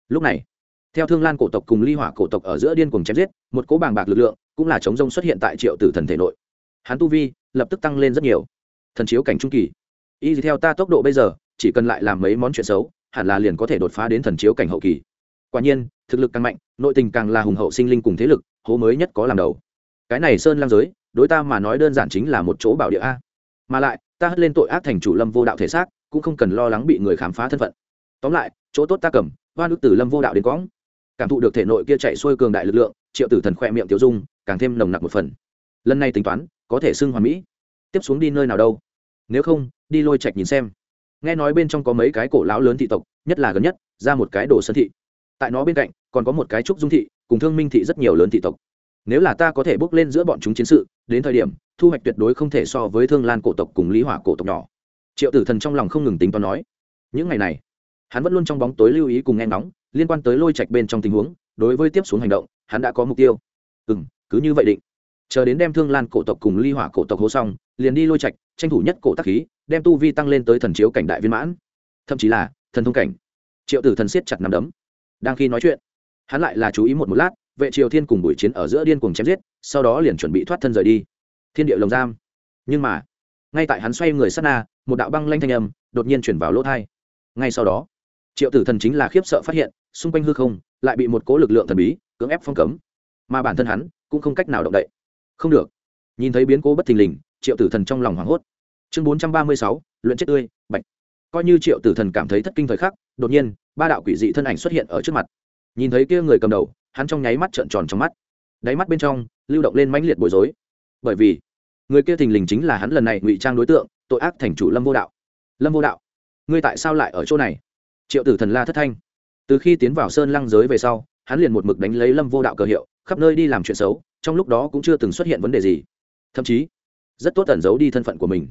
Lúc này, theo thương lan cổ tộc cùng ly hỏa cổ tộc ở giữa điên cùng chém giết, một cỗ bàng bạc lực lượng cũng là chống rông xuất hiện tại triệu tử thần thể nội. Hắn tu vi lập tức tăng lên rất nhiều. Thần chiếu cảnh trung kỳ. Y theo ta tốc độ bây giờ, chỉ cần lại làm mấy món chuyện xấu, hẳn là liền có thể đột phá đến thần chiếu cảnh hậu kỳ. Quả nhiên, thực lực càng mạnh, nội tình càng là hùng hậu sinh linh cùng thế lực, hố mới nhất có làm đầu. Cái này sơn lang giới đối ta mà nói đơn giản chính là một chỗ bảo địa a. Mà lại, ta hất lên tội ác thành chủ lâm vô đạo thể xác, cũng không cần lo lắng bị người khám phá thân phận. Tóm lại, chỗ tốt ta cầm, hoa nước tử lâm vô đạo đến quõng. Cảm thụ được thể nội kia chạy xuôi cường đại lực lượng, triệu tử thần khoe miệng tiêu dung, càng thêm nồng nặc một phần. Lần này tính toán, có thể xưng hoàn mỹ. Tiếp xuống đi nơi nào đâu? Nếu không, đi lôi trạch nhìn xem. Nghe nói bên trong có mấy cái cổ lão lớn thị tộc, nhất là gần nhất, ra một cái đồ sân thị. Tại nó bên cạnh, còn có một cái trúc dung thị, cùng thương minh thị rất nhiều lớn thị tộc nếu là ta có thể bước lên giữa bọn chúng chiến sự, đến thời điểm, thu hoạch tuyệt đối không thể so với thương lan cổ tộc cùng lý hỏa cổ tộc nhỏ. Triệu tử thần trong lòng không ngừng tính toán nói. Những ngày này, hắn vẫn luôn trong bóng tối lưu ý cùng nghe ngóng, liên quan tới lôi trạch bên trong tình huống, đối với tiếp xuống hành động, hắn đã có mục tiêu. Ừ cứ như vậy định. Chờ đến đem thương lan cổ tộc cùng ly hỏa cổ tộc hố xong, liền đi lôi trạch, tranh thủ nhất cổ tắc khí, đem tu vi tăng lên tới thần chiếu cảnh đại viên mãn. Thậm chí là thần thông cảnh. Triệu tử thần siết chặt nằm đấm. Đang khi nói chuyện, hắn lại là chú ý một một lát vệ triều thiên cùng buổi chiến ở giữa điên cuồng chém giết, sau đó liền chuẩn bị thoát thân rời đi. Thiên địa lồng giam. Nhưng mà, ngay tại hắn xoay người sát na, một đạo băng lanh thanh âm đột nhiên chuyển vào lỗ thai. Ngay sau đó, triệu tử thần chính là khiếp sợ phát hiện, xung quanh hư không lại bị một cố lực lượng thần bí cưỡng ép phong cấm. Mà bản thân hắn cũng không cách nào động đậy. Không được. Nhìn thấy biến cố bất thình lình, triệu tử thần trong lòng hoảng hốt. Chương bốn trăm ba mươi sáu, luyện chết tươi, bạch. Coi như triệu tử thần cảm thấy thất kinh thời khắc, đột nhiên, ba đạo quỷ dị thân ảnh xuất hiện ở trước mặt. Nhìn thấy kia người cầm đầu hắn trong nháy mắt trợn tròn trong mắt. Đáy mắt bên trong, lưu động lên mãnh liệt bối rối. Bởi vì, người kia thình lình chính là hắn lần này ngụy trang đối tượng, tội ác thành chủ lâm vô đạo. Lâm vô đạo, ngươi tại sao lại ở chỗ này? Triệu tử thần la thất thanh. Từ khi tiến vào sơn lăng giới về sau, hắn liền một mực đánh lấy lâm vô đạo cờ hiệu, khắp nơi đi làm chuyện xấu, trong lúc đó cũng chưa từng xuất hiện vấn đề gì. Thậm chí, rất tốt tẩn giấu đi thân phận của mình.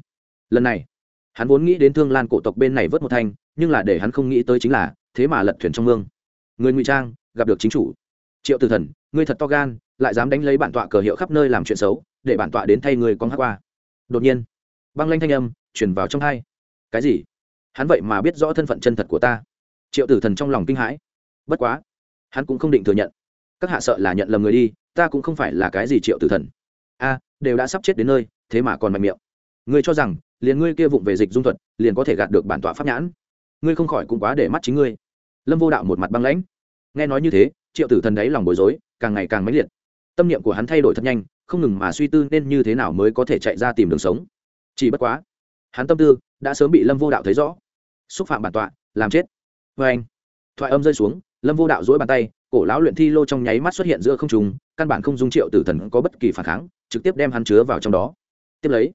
Lần này, hắn vốn nghĩ đến thương lan cổ tộc bên này vớt một thanh, nhưng là để hắn không nghĩ tới chính là, thế mà lật thuyền trong mương. Người ngụy trang, gặp được chính chủ triệu tử thần, ngươi thật to gan, lại dám đánh lấy bản tọa cờ hiệu khắp nơi làm chuyện xấu, để bản tọa đến thay người con hát qua. Đột nhiên, băng lanh thanh âm chuyển vào trong hai. Cái gì? Hắn vậy mà biết rõ thân phận chân thật của ta. Triệu tử thần trong lòng kinh hãi. Bất quá, hắn cũng không định thừa nhận. Các hạ sợ là nhận lầm người đi, ta cũng không phải là cái gì triệu tử thần. A, đều đã sắp chết đến nơi, thế mà còn mạnh miệng. Ngươi cho rằng, liền ngươi kia vụng về dịch dung thuật, liền có thể gạt được bản tọa pháp nhãn. Ngươi không khỏi cũng quá để mắt chính ngươi. Lâm vô đạo một mặt băng lãnh. Nghe nói như thế triệu tử thần đấy lòng bối rối, càng ngày càng mãnh liệt. Tâm niệm của hắn thay đổi thật nhanh, không ngừng mà suy tư nên như thế nào mới có thể chạy ra tìm đường sống. Chỉ bất quá, hắn tâm tư đã sớm bị lâm vô đạo thấy rõ. Xúc phạm bản tọa, làm chết. Vê anh, thoại âm rơi xuống, lâm vô đạo dỗi bàn tay, cổ lão luyện thi lô trong nháy mắt xuất hiện giữa không trùng căn bản không dung triệu tử thần có bất kỳ phản kháng, trực tiếp đem hắn chứa vào trong đó. Tiếp lấy,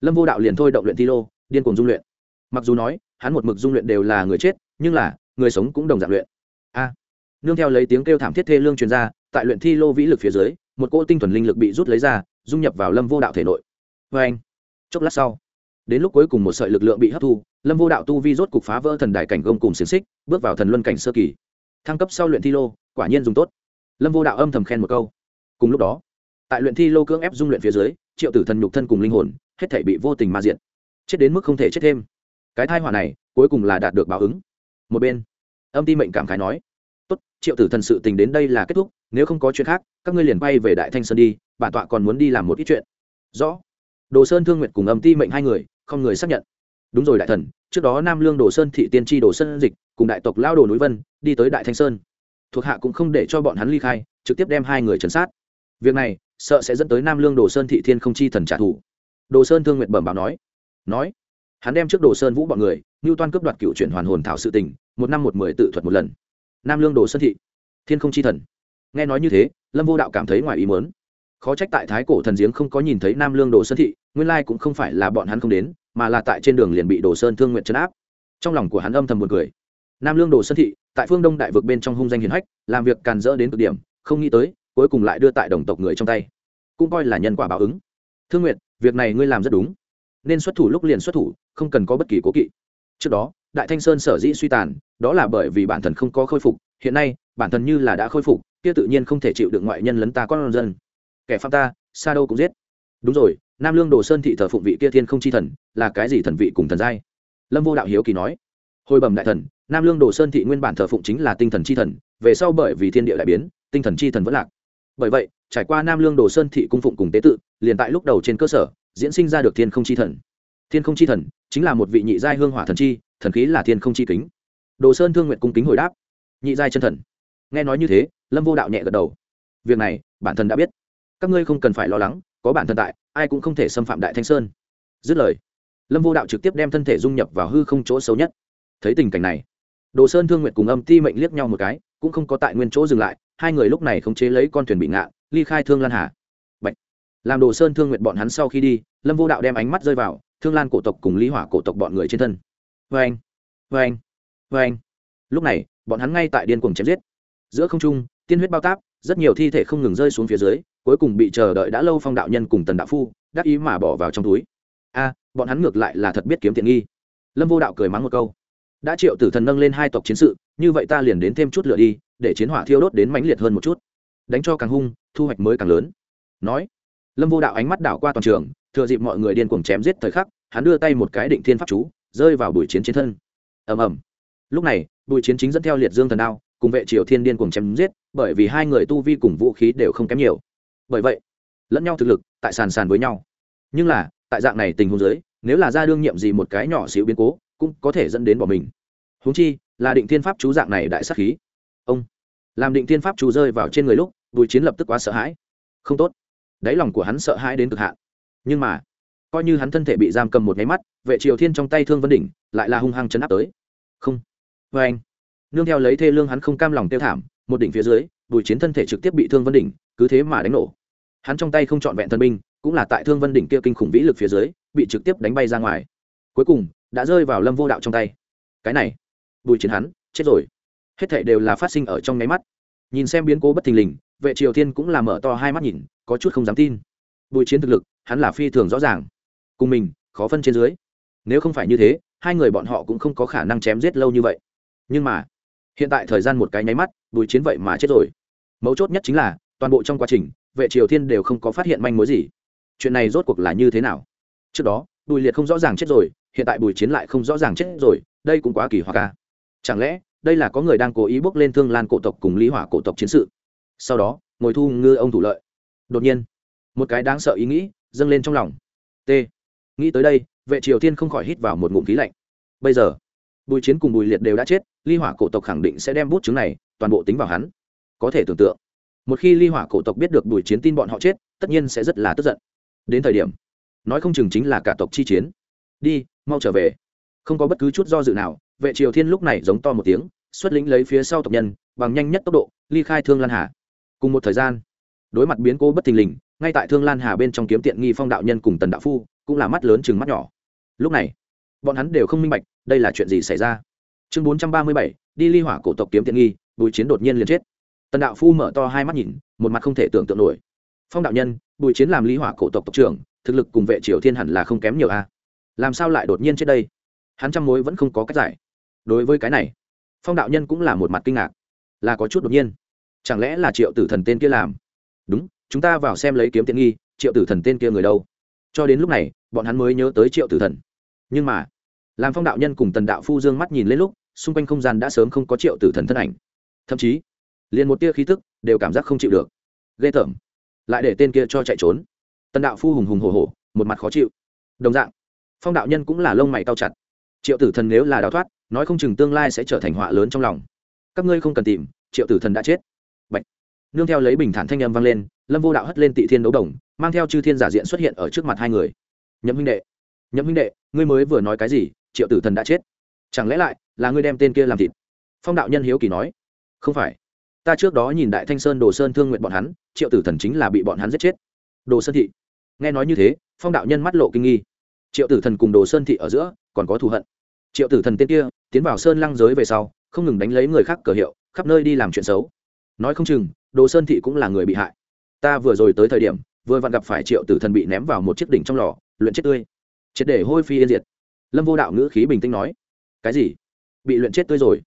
lâm vô đạo liền thôi động luyện thi lô, điên cuồng dung luyện. Mặc dù nói, hắn một mực dung luyện đều là người chết, nhưng là, người sống cũng đồng dạng luyện. A nương theo lấy tiếng kêu thảm thiết thê lương truyền ra, tại luyện thi lô vĩ lực phía dưới, một cỗ tinh thuần linh lực bị rút lấy ra, dung nhập vào lâm vô đạo thể nội. Vê anh, chốc lát sau, đến lúc cuối cùng một sợi lực lượng bị hấp thu, lâm vô đạo tu vi rốt cục phá vỡ thần đại cảnh gông cùng xiềng xích, bước vào thần luân cảnh sơ kỳ. Thăng cấp sau luyện thi lô, quả nhiên dùng tốt. Lâm vô đạo âm thầm khen một câu. Cùng lúc đó, tại luyện thi lô cưỡng ép dung luyện phía dưới, triệu tử thần nhục thân cùng linh hồn, hết thể bị vô tình ma diện chết đến mức không thể chết thêm. Cái thai họa này, cuối cùng là đạt được báo ứng. Một bên, âm ti mệnh cảm khái nói tốt, triệu tử thần sự tình đến đây là kết thúc, nếu không có chuyện khác, các ngươi liền bay về đại thanh sơn đi, bản tọa còn muốn đi làm một ít chuyện. Rõ. Đồ sơn thương nguyện cùng âm ti mệnh hai người, không người xác nhận. Đúng rồi đại thần, trước đó nam lương đồ sơn thị tiên tri đồ sơn dịch, cùng đại tộc lao đồ núi vân, đi tới đại thanh sơn. Thuộc hạ cũng không để cho bọn hắn ly khai, trực tiếp đem hai người chấn sát. Việc này, sợ sẽ dẫn tới nam lương đồ sơn thị thiên không chi thần trả thù. Đồ sơn thương nguyện bẩm báo nói. Nói. Hắn đem trước đồ sơn vũ bọn người, ngưu toan cướp đoạt cựu chuyển hoàn hồn thảo sự tình, một năm một mười tự thuật một lần nam lương đồ sơn thị. Thiên không chi thần. Nghe nói như thế, lâm vô đạo cảm thấy ngoài ý mớn khó trách tại thái cổ thần giếng không có nhìn thấy nam lương đồ sơn thị, nguyên lai cũng không phải là bọn hắn không đến, mà là tại trên đường liền bị đồ sơn thương nguyện chấn áp. Trong lòng của hắn âm thầm buồn cười. Nam lương đồ sơn thị, tại phương đông đại vực bên trong hung danh hiền hách, làm việc càn rỡ đến cực điểm, không nghĩ tới, cuối cùng lại đưa tại đồng tộc người trong tay. Cũng coi là nhân quả báo ứng. Thương nguyện việc này ngươi làm rất đúng. Nên xuất thủ lúc liền xuất thủ, không cần có bất kỳ cố kỵ. Trước đó đại thanh sơn sở dĩ suy tàn, đó là bởi vì bản thân không có khôi phục, hiện nay, bản thân như là đã khôi phục, kia tự nhiên không thể chịu được ngoại nhân lấn ta con dân. Kẻ phạm ta xa đâu cũng giết. Đúng rồi, nam lương đồ sơn thị thờ phụng vị kia thiên không chi thần, là cái gì thần vị cùng thần giai? Lâm vô đạo hiếu kỳ nói. Hồi bẩm đại thần, nam lương đồ sơn thị nguyên bản thờ phụng chính là tinh thần chi thần, về sau bởi vì thiên địa đại biến, tinh thần chi thần vẫn lạc. Bởi vậy, trải qua nam lương đồ sơn thị cung phụng cùng tế tự, liền tại lúc đầu trên cơ sở, diễn sinh ra được thiên không chi thần thiên không chi thần chính là một vị nhị giai hương hỏa thần chi, thần khí là thiên không chi kính. Đồ sơn thương nguyện cung kính hồi đáp. Nhị giai chân thần. Nghe nói như thế, lâm vô đạo nhẹ gật đầu. Việc này, bản thân đã biết. Các ngươi không cần phải lo lắng, có bản thân tại, ai cũng không thể xâm phạm đại thanh sơn. Dứt lời, lâm vô đạo trực tiếp đem thân thể dung nhập vào hư không chỗ xấu nhất. Thấy tình cảnh này, đồ sơn thương nguyện cùng âm ti mệnh liếc nhau một cái, cũng không có tại nguyên chỗ dừng lại, hai người lúc này khống chế lấy con thuyền bị ngạ, ly khai thương lan hà. Bạch. làm đồ sơn thương nguyện bọn hắn sau khi đi, lâm vô đạo đem ánh mắt rơi vào thương lan cổ tộc cùng lý hỏa cổ tộc bọn người trên thân. Vê anh vê anh vê anh lúc này, bọn hắn ngay tại điên cuồng chém giết. Giữa không trung, tiên huyết bao táp, rất nhiều thi thể không ngừng rơi xuống phía dưới, cuối cùng bị chờ đợi đã lâu phong đạo nhân cùng tần đạo phu, đắc ý mà bỏ vào trong túi. A, bọn hắn ngược lại là thật biết kiếm tiện nghi. Lâm vô đạo cười mắng một câu. Đã triệu tử thần nâng lên hai tộc chiến sự, như vậy ta liền đến thêm chút lửa đi, để chiến hỏa thiêu đốt đến mãnh liệt hơn một chút. Đánh cho càng hung, thu hoạch mới càng lớn. Nói, lâm vô đạo ánh mắt đảo qua toàn trường thừa dịp mọi người điên cuồng chém giết thời khắc, hắn đưa tay một cái định thiên pháp chú, rơi vào bùi chiến trên thân. Ầm ầm. Lúc này, bùi chiến chính dẫn theo liệt dương thần đao, cùng vệ triều thiên điên cuồng chém giết, bởi vì hai người tu vi cùng vũ khí đều không kém nhiều. Bởi vậy, lẫn nhau thực lực tại sàn sàn với nhau. Nhưng là, tại dạng này tình huống giới nếu là ra đương nhiệm gì một cái nhỏ xíu biến cố, cũng có thể dẫn đến bỏ mình. Huống chi, là định thiên pháp chú dạng này đại sắc khí. Ông. Làm định thiên pháp chú rơi vào trên người lúc, bùi chiến lập tức quá sợ hãi. Không tốt. Đáy lòng của hắn sợ hãi đến cực hạn nhưng mà, coi như hắn thân thể bị giam cầm một nháy mắt, vệ triều thiên trong tay thương vân đỉnh lại là hung hăng chấn áp tới. Không. Vê anh, nương theo lấy thê lương hắn không cam lòng tiêu thảm, một đỉnh phía dưới, bùi chiến thân thể trực tiếp bị thương vân đỉnh, cứ thế mà đánh nổ. Hắn trong tay không trọn vẹn thân binh, cũng là tại thương vân đỉnh kia kinh khủng vĩ lực phía dưới, bị trực tiếp đánh bay ra ngoài. Cuối cùng, đã rơi vào lâm vô đạo trong tay. Cái này, bùi chiến hắn, chết rồi. Hết thệ đều là phát sinh ở trong nháy mắt. Nhìn xem biến cố bất thình lình, vệ triều thiên cũng là mở to hai mắt nhìn, có chút không dám tin. Bùi chiến thực lực hắn là phi thường rõ ràng. Cùng mình, khó phân trên dưới. Nếu không phải như thế, hai người bọn họ cũng không có khả năng chém giết lâu như vậy. Nhưng mà, hiện tại thời gian một cái nháy mắt, bùi chiến vậy mà chết rồi. Mấu chốt nhất chính là, toàn bộ trong quá trình, vệ triều thiên đều không có phát hiện manh mối gì. Chuyện này rốt cuộc là như thế nào? Trước đó, bùi liệt không rõ ràng chết rồi, hiện tại bùi chiến lại không rõ ràng chết rồi, đây cũng quá kỳ hoa ca à. chẳng lẽ, đây là có người đang cố ý bước lên thương lan cổ tộc cùng lý hỏa cổ tộc chiến sự? Sau đó, ngồi thu ngư ông thủ lợi. Đột nhiên, một cái đáng sợ ý nghĩ dâng lên trong lòng. T. Nghĩ tới đây, vệ triều tiên không khỏi hít vào một ngụm khí lạnh. Bây giờ, bùi chiến cùng bùi liệt đều đã chết, ly hỏa cổ tộc khẳng định sẽ đem bút chứng này toàn bộ tính vào hắn. Có thể tưởng tượng, một khi ly hỏa cổ tộc biết được bùi chiến tin bọn họ chết, tất nhiên sẽ rất là tức giận. Đến thời điểm, nói không chừng chính là cả tộc chi chiến. Đi, mau trở về. Không có bất cứ chút do dự nào, vệ triều thiên lúc này giống to một tiếng, xuất lĩnh lấy phía sau tộc nhân, bằng nhanh nhất tốc độ, ly khai thương lan hà. Cùng một thời gian, đối mặt biến cố bất thình lình ngay tại thương lan hà bên trong kiếm tiện nghi phong đạo nhân cùng tần đạo phu, cũng là mắt lớn chừng mắt nhỏ. Lúc này, bọn hắn đều không minh bạch, đây là chuyện gì xảy ra. Chương bốn trăm ba mươi bảy, đi ly hỏa cổ tộc kiếm tiện nghi, bùi chiến đột nhiên liền chết. Tần đạo phu mở to hai mắt nhìn, một mặt không thể tưởng tượng nổi. Phong đạo nhân, bùi chiến làm ly hỏa cổ tộc tộc trưởng, thực lực cùng vệ triều thiên hẳn là không kém nhiều a. Làm sao lại đột nhiên chết đây? Hắn trăm mối vẫn không có cách giải. Đối với cái này, phong đạo nhân cũng là một mặt kinh ngạc. Là có chút đột nhiên. Chẳng lẽ là triệu tử thần tên kia làm? Đúng chúng ta vào xem lấy kiếm tiện nghi, triệu tử thần tên kia người đâu? Cho đến lúc này, bọn hắn mới nhớ tới triệu tử thần. Nhưng mà làm phong đạo nhân cùng tần đạo phu dương mắt nhìn lên lúc, xung quanh không gian đã sớm không có triệu tử thần thân ảnh. Thậm chí, liền một tia khí thức đều cảm giác không chịu được. Ghê tởm. Lại để tên kia cho chạy trốn. Tần đạo phu hùng hùng hồ hồ một mặt khó chịu. Đồng dạng, phong đạo nhân cũng là lông mày cao chặt. Triệu tử thần nếu là đào thoát, nói không chừng tương lai sẽ trở thành họa lớn trong lòng. Các ngươi không cần tìm, triệu tử thần đã chết. Bạch. nương theo lấy bình thản thanh âm vang lên lâm vô đạo hất lên tị thiên đấu đồng, mang theo chư thiên giả diện xuất hiện ở trước mặt hai người. Nhậm huynh đệ, nhậm huynh đệ, ngươi mới vừa nói cái gì, triệu tử thần đã chết. Chẳng lẽ lại là ngươi đem tên kia làm thịt? Phong đạo nhân hiếu kỳ nói. Không phải. Ta trước đó nhìn đại thanh sơn, đồ sơn thương nguyện bọn hắn, triệu tử thần chính là bị bọn hắn giết chết. Đồ sơn thị? Nghe nói như thế, phong đạo nhân mắt lộ kinh nghi. Triệu tử thần cùng đồ sơn thị ở giữa, còn có thù hận. Triệu tử thần tên kia, tiến vào sơn lăng giới về sau, không ngừng đánh lấy người khác cờ hiệu, khắp nơi đi làm chuyện xấu. Nói không chừng, đồ sơn thị cũng là người bị hại ta vừa rồi tới thời điểm, vừa vặn gặp phải triệu tử thần bị ném vào một chiếc đỉnh trong lò, luyện chết tươi. Triệt để hôi phi yên diệt. Lâm vô đạo ngữ khí bình tĩnh nói. Cái gì? Bị luyện chết tươi rồi.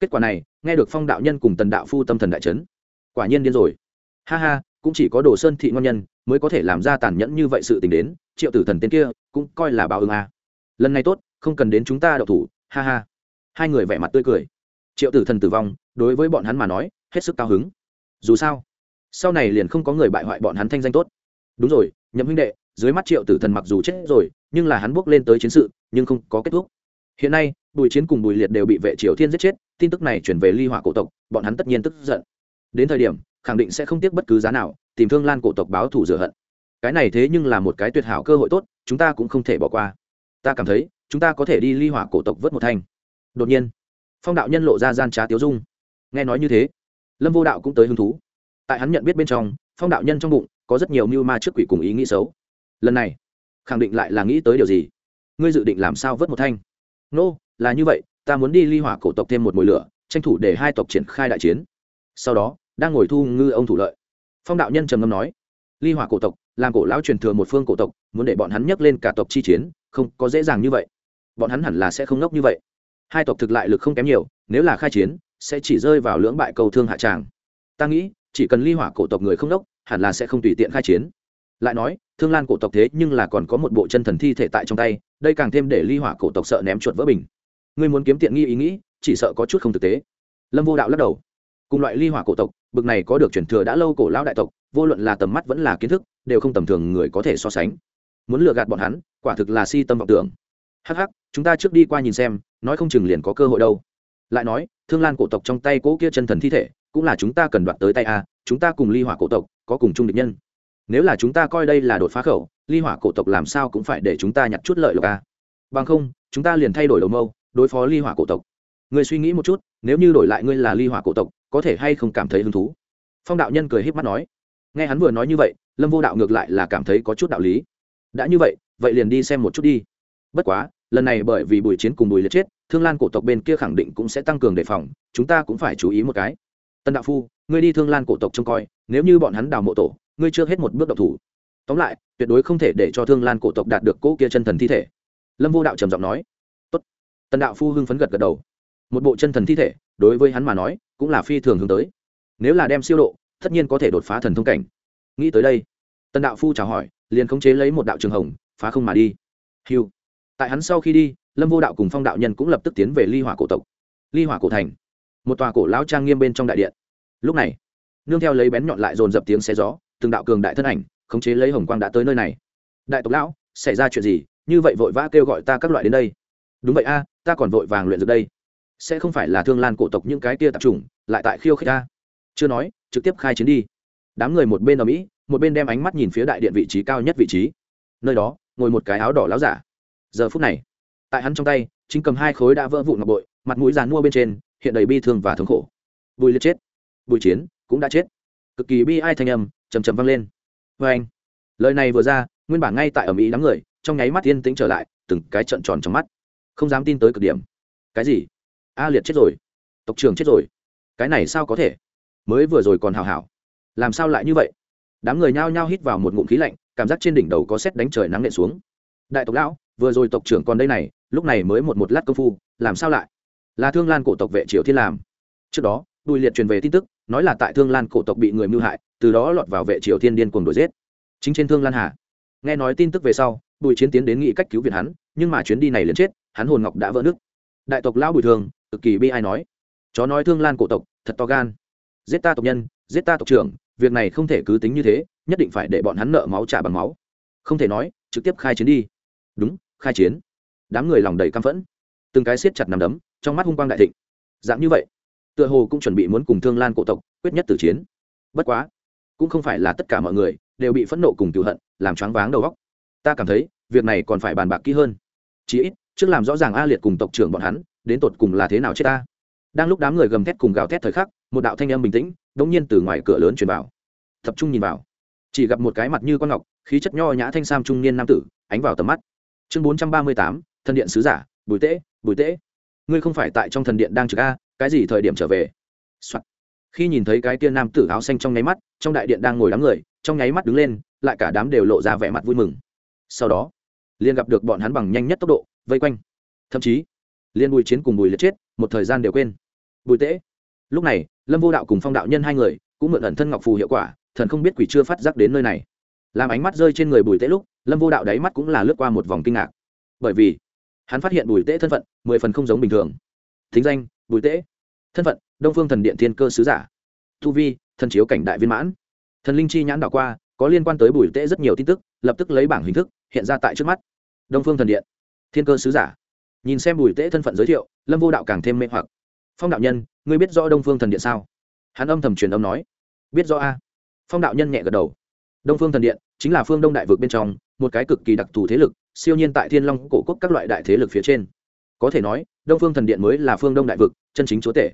Kết quả này, nghe được phong đạo nhân cùng tần đạo phu tâm thần đại trấn quả nhiên điên rồi. Ha ha, cũng chỉ có đồ sơn thị ngon nhân mới có thể làm ra tàn nhẫn như vậy sự tình đến, triệu tử thần tên kia cũng coi là báo ứng à? lần này tốt, không cần đến chúng ta đậu thủ, ha ha. Hai người vẻ mặt tươi cười. Triệu tử thần tử vong, đối với bọn hắn mà nói, hết sức cao hứng. Dù sao sau này liền không có người bại hoại bọn hắn thanh danh tốt. Đúng rồi, nhậm huynh đệ, dưới mắt triệu tử thần mặc dù chết rồi, nhưng là hắn bước lên tới chiến sự, nhưng không có kết thúc. Hiện nay, bùi chiến cùng bùi liệt đều bị vệ triều thiên giết chết, tin tức này chuyển về ly hỏa cổ tộc, bọn hắn tất nhiên tức giận. Đến thời điểm, khẳng định sẽ không tiếc bất cứ giá nào, tìm thương lan cổ tộc báo thủ rửa hận. Cái này thế nhưng là một cái tuyệt hảo cơ hội tốt, chúng ta cũng không thể bỏ qua. Ta cảm thấy, chúng ta có thể đi ly hỏa cổ tộc vớt một thanh. Đột nhiên, phong đạo nhân lộ ra gian trá tiếu dung. Nghe nói như thế, lâm vô đạo cũng tới hứng thú tại hắn nhận biết bên trong phong đạo nhân trong bụng có rất nhiều mưu ma trước quỷ cùng ý nghĩ xấu. Lần này khẳng định lại là nghĩ tới điều gì? Ngươi dự định làm sao vớt một thanh? Nô、no, là như vậy ta muốn đi ly hỏa cổ tộc thêm một mồi lửa tranh thủ để hai tộc triển khai đại chiến. Sau đó đang ngồi thu ngư ông thủ lợi. Phong đạo nhân trầm ngâm nói ly hỏa cổ tộc làm cổ lão truyền thừa một phương cổ tộc muốn để bọn hắn nhấc lên cả tộc chi chiến không có dễ dàng như vậy. Bọn hắn hẳn là sẽ không ngốc như vậy. Hai tộc thực lại lực không kém nhiều nếu là khai chiến sẽ chỉ rơi vào lưỡng bại cầu thương hạ tràng. Ta nghĩ chỉ cần ly hỏa cổ tộc người không đốc, hẳn là sẽ không tùy tiện khai chiến. Lại nói, thương lan cổ tộc thế nhưng là còn có một bộ chân thần thi thể tại trong tay, đây càng thêm để ly hỏa cổ tộc sợ ném chuột vỡ bình. Ngươi muốn kiếm tiện nghi ý nghĩ, chỉ sợ có chút không thực tế. Lâm vô đạo lắc đầu. Cùng loại ly hỏa cổ tộc, bực này có được chuyển thừa đã lâu cổ lão đại tộc, vô luận là tầm mắt vẫn là kiến thức, đều không tầm thường người có thể so sánh. Muốn lừa gạt bọn hắn, quả thực là si tâm vọng tưởng. Hắc hắc, chúng ta trước đi qua nhìn xem, nói không chừng liền có cơ hội đâu. Lại nói, thương lan cổ tộc trong tay cỗ kia chân thần thi thể cũng là chúng ta cần đoạt tới tay a, chúng ta cùng ly hỏa cổ tộc có cùng chung địch nhân. Nếu là chúng ta coi đây là đột phá khẩu, ly hỏa cổ tộc làm sao cũng phải để chúng ta nhặt chút lợi lộc a. Bằng không, chúng ta liền thay đổi đầu mâu, đối phó ly hỏa cổ tộc. Người suy nghĩ một chút, nếu như đổi lại ngươi là ly hỏa cổ tộc, có thể hay không cảm thấy hứng thú? Phong đạo nhân cười h í p mắt nói. Nghe hắn vừa nói như vậy, lâm vô đạo ngược lại là cảm thấy có chút đạo lý. Đã như vậy vậy liền đi xem một chút đi. Bất quá, lần này bởi vì bùi chiến cùng bùi liệt chết, thương lan cổ tộc bên kia khẳng định cũng sẽ tăng cường đề phòng, chúng ta cũng phải chú ý một cái tân đạo phu, ngươi đi thương lan cổ tộc trông coi, nếu như bọn hắn đào mộ tổ, ngươi chưa hết một bước độc thủ. Tóm lại, tuyệt đối không thể để cho thương lan cổ tộc đạt được cỗ kia chân thần thi thể. Lâm vô đạo trầm giọng nói. Tốt. tần đạo phu hưng phấn gật gật đầu. Một bộ chân thần thi thể, đối với hắn mà nói, cũng là phi thường hướng tới. Nếu là đem siêu độ, tất nhiên có thể đột phá thần thông cảnh. Nghĩ tới đây, tần đạo phu chào hỏi, liền khống chế lấy một đạo trường hồng, phá không mà đi. Hiu tại hắn sau khi đi, lâm vô đạo cùng phong đạo nhân cũng lập tức tiến về ly hỏa cổ tộc. Ly hỏa cổ thành một tòa cổ lão trang nghiêm bên trong đại điện. Lúc này nương theo lấy bén nhọn lại dồn dập tiếng xe gió từng đạo cường đại thân ảnh khống chế lấy hồng quang đã tới nơi này. Đại tộc lão xảy ra chuyện gì? Như vậy vội vã kêu gọi ta các loại đến đây. Đúng vậy a ta còn vội vàng luyện dược đây. Sẽ không phải là thương lan cổ tộc những cái kia tạp trùng, lại tại khiêu khích ta. Chưa nói trực tiếp khai chiến đi. Đám người một bên ở mỹ một bên đem ánh mắt nhìn phía đại điện vị trí cao nhất vị trí. Nơi đó ngồi một cái áo đỏ láo giả. Giờ phút này tại hắn trong tay chính cầm hai khối đã vỡ vụn ngọc bội mặt mũi dàn mua bên trên, hiện đầy bi thương và thống khổ. Bùi liệt chết. Bùi chiến cũng đã chết. Cực kỳ bi ai thanh âm chầm chầm vang lên. Vê anh, lời này vừa ra, nguyên bản ngay tại ở mỹ đám người, trong nháy mắt yên tĩnh trở lại, từng cái trận tròn trong mắt. Không dám tin tới cực điểm. Cái gì? A liệt chết rồi. Tộc trưởng chết rồi. Cái này sao có thể? Mới vừa rồi còn hào hảo. Làm sao lại như vậy? Đám người nhao nhao hít vào một ngụm khí lạnh, cảm giác trên đỉnh đầu có xét đánh trời nắng nện xuống. Đại tộc lão, vừa rồi tộc trưởng còn đây này, lúc này mới một một lát công phu, làm sao lại? Là thương lan cổ tộc vệ triều thiên làm. Trước đó, bùi liệt truyền về tin tức, nói là tại thương lan cổ tộc bị người mưu hại, từ đó lọt vào vệ triều thiên điên cuồng đuổi giết. Chính trên thương lan hà. Nghe nói tin tức về sau, bùi chiến tiến đến nghị cách cứu viện hắn, nhưng mà chuyến đi này liền chết, hắn hồn ngọc đã vỡ nước đại tộc lão bùi thường, cực kỳ bi ai nói. Chó nói thương lan cổ tộc, thật to gan. Giết ta tộc nhân, giết ta tộc trưởng, việc này không thể cứ tính như thế, nhất định phải để bọn hắn nợ máu trả bằng máu. Không thể nói, trực tiếp khai chiến đi. Đúng, khai chiến. Đám người lòng đầy căm phẫn. Từng cái siết chặt nằm đấm trong mắt hung quang đại thịnh. Dạng như vậy, tựa hồ cũng chuẩn bị muốn cùng thương lan cổ tộc quyết nhất tử chiến. Bất quá, cũng không phải là tất cả mọi người đều bị phẫn nộ cùng cựu hận làm choáng váng đầu góc ta cảm thấy, việc này còn phải bàn bạc kỹ hơn. Chí ít, trước làm rõ ràng a liệt cùng tộc trưởng bọn hắn, đến tột cùng là thế nào chết ta. Đang lúc đám người gầm thét cùng gào thét thời khắc, một đạo thanh âm bình tĩnh đ nhiên từ ngoài cửa lớn truyền vào. Tập trung nhìn vào. Chỉ gặp một cái mặt như con ngọc, khí chất nho nhã thanh sam trung niên nam tử, ánh vào tầm mắt. Chương bốn trăm ba mươi tám, thân điện sứ giả, bùi tễ bùi tễ ngươi không phải tại trong thần điện đang trực a, cái gì thời điểm trở về、Soạn. khi nhìn thấy cái tia nam tử áo xanh trong nháy mắt, trong đại điện đang ngồi đám người, trong nháy mắt đứng lên, lại cả đám đều lộ ra vẻ mặt vui mừng. Sau đó liên gặp được bọn hắn bằng nhanh nhất tốc độ, vây quanh. Thậm chí liên bùi chiến cùng bùi liệt chết, một thời gian đều quên. Bùi tễ. Lúc này, lâm vô đạo cùng phong đạo nhân hai người, cũng mượn ẩn thân ngọc phù hiệu quả, thần không biết quỷ chưa phát giác đến nơi này. Làm ánh mắt rơi trên người bùi tễ lúc, lâm vô đạo đáy mắt cũng là lướt qua một vòng kinh ngạc. Bởi vì hắn phát hiện bùi tễ thân phận, mười phần không giống bình thường. Thính danh, bùi tễ. Thân phận, đông phương thần điện thiên cơ sứ giả. Thu vi, thần chiếu cảnh đại viên mãn. Thần linh chi nhãn đảo qua, có liên quan tới bùi tễ rất nhiều tin tức, lập tức lấy bảng hình thức, hiện ra tại trước mắt. Đông phương thần điện thiên cơ sứ giả. Nhìn xem bùi tễ thân phận giới thiệu, lâm vô đạo càng thêm mê hoặc. Phong đạo nhân, ngươi biết rõ đông phương thần điện sao? Hắn âm thầm truyền âm nói. Biết rõ a. Phong đạo nhân nhẹ gật đầu. Đông phương thần điện chính là phương đông đại vực bên trong, một cái cực kỳ đặc thù thế lực siêu nhiên tại thiên long cổ quốc các loại đại thế lực phía trên. Có thể nói, đông phương thần điện mới là phương đông đại vực, chân chính chúa tể.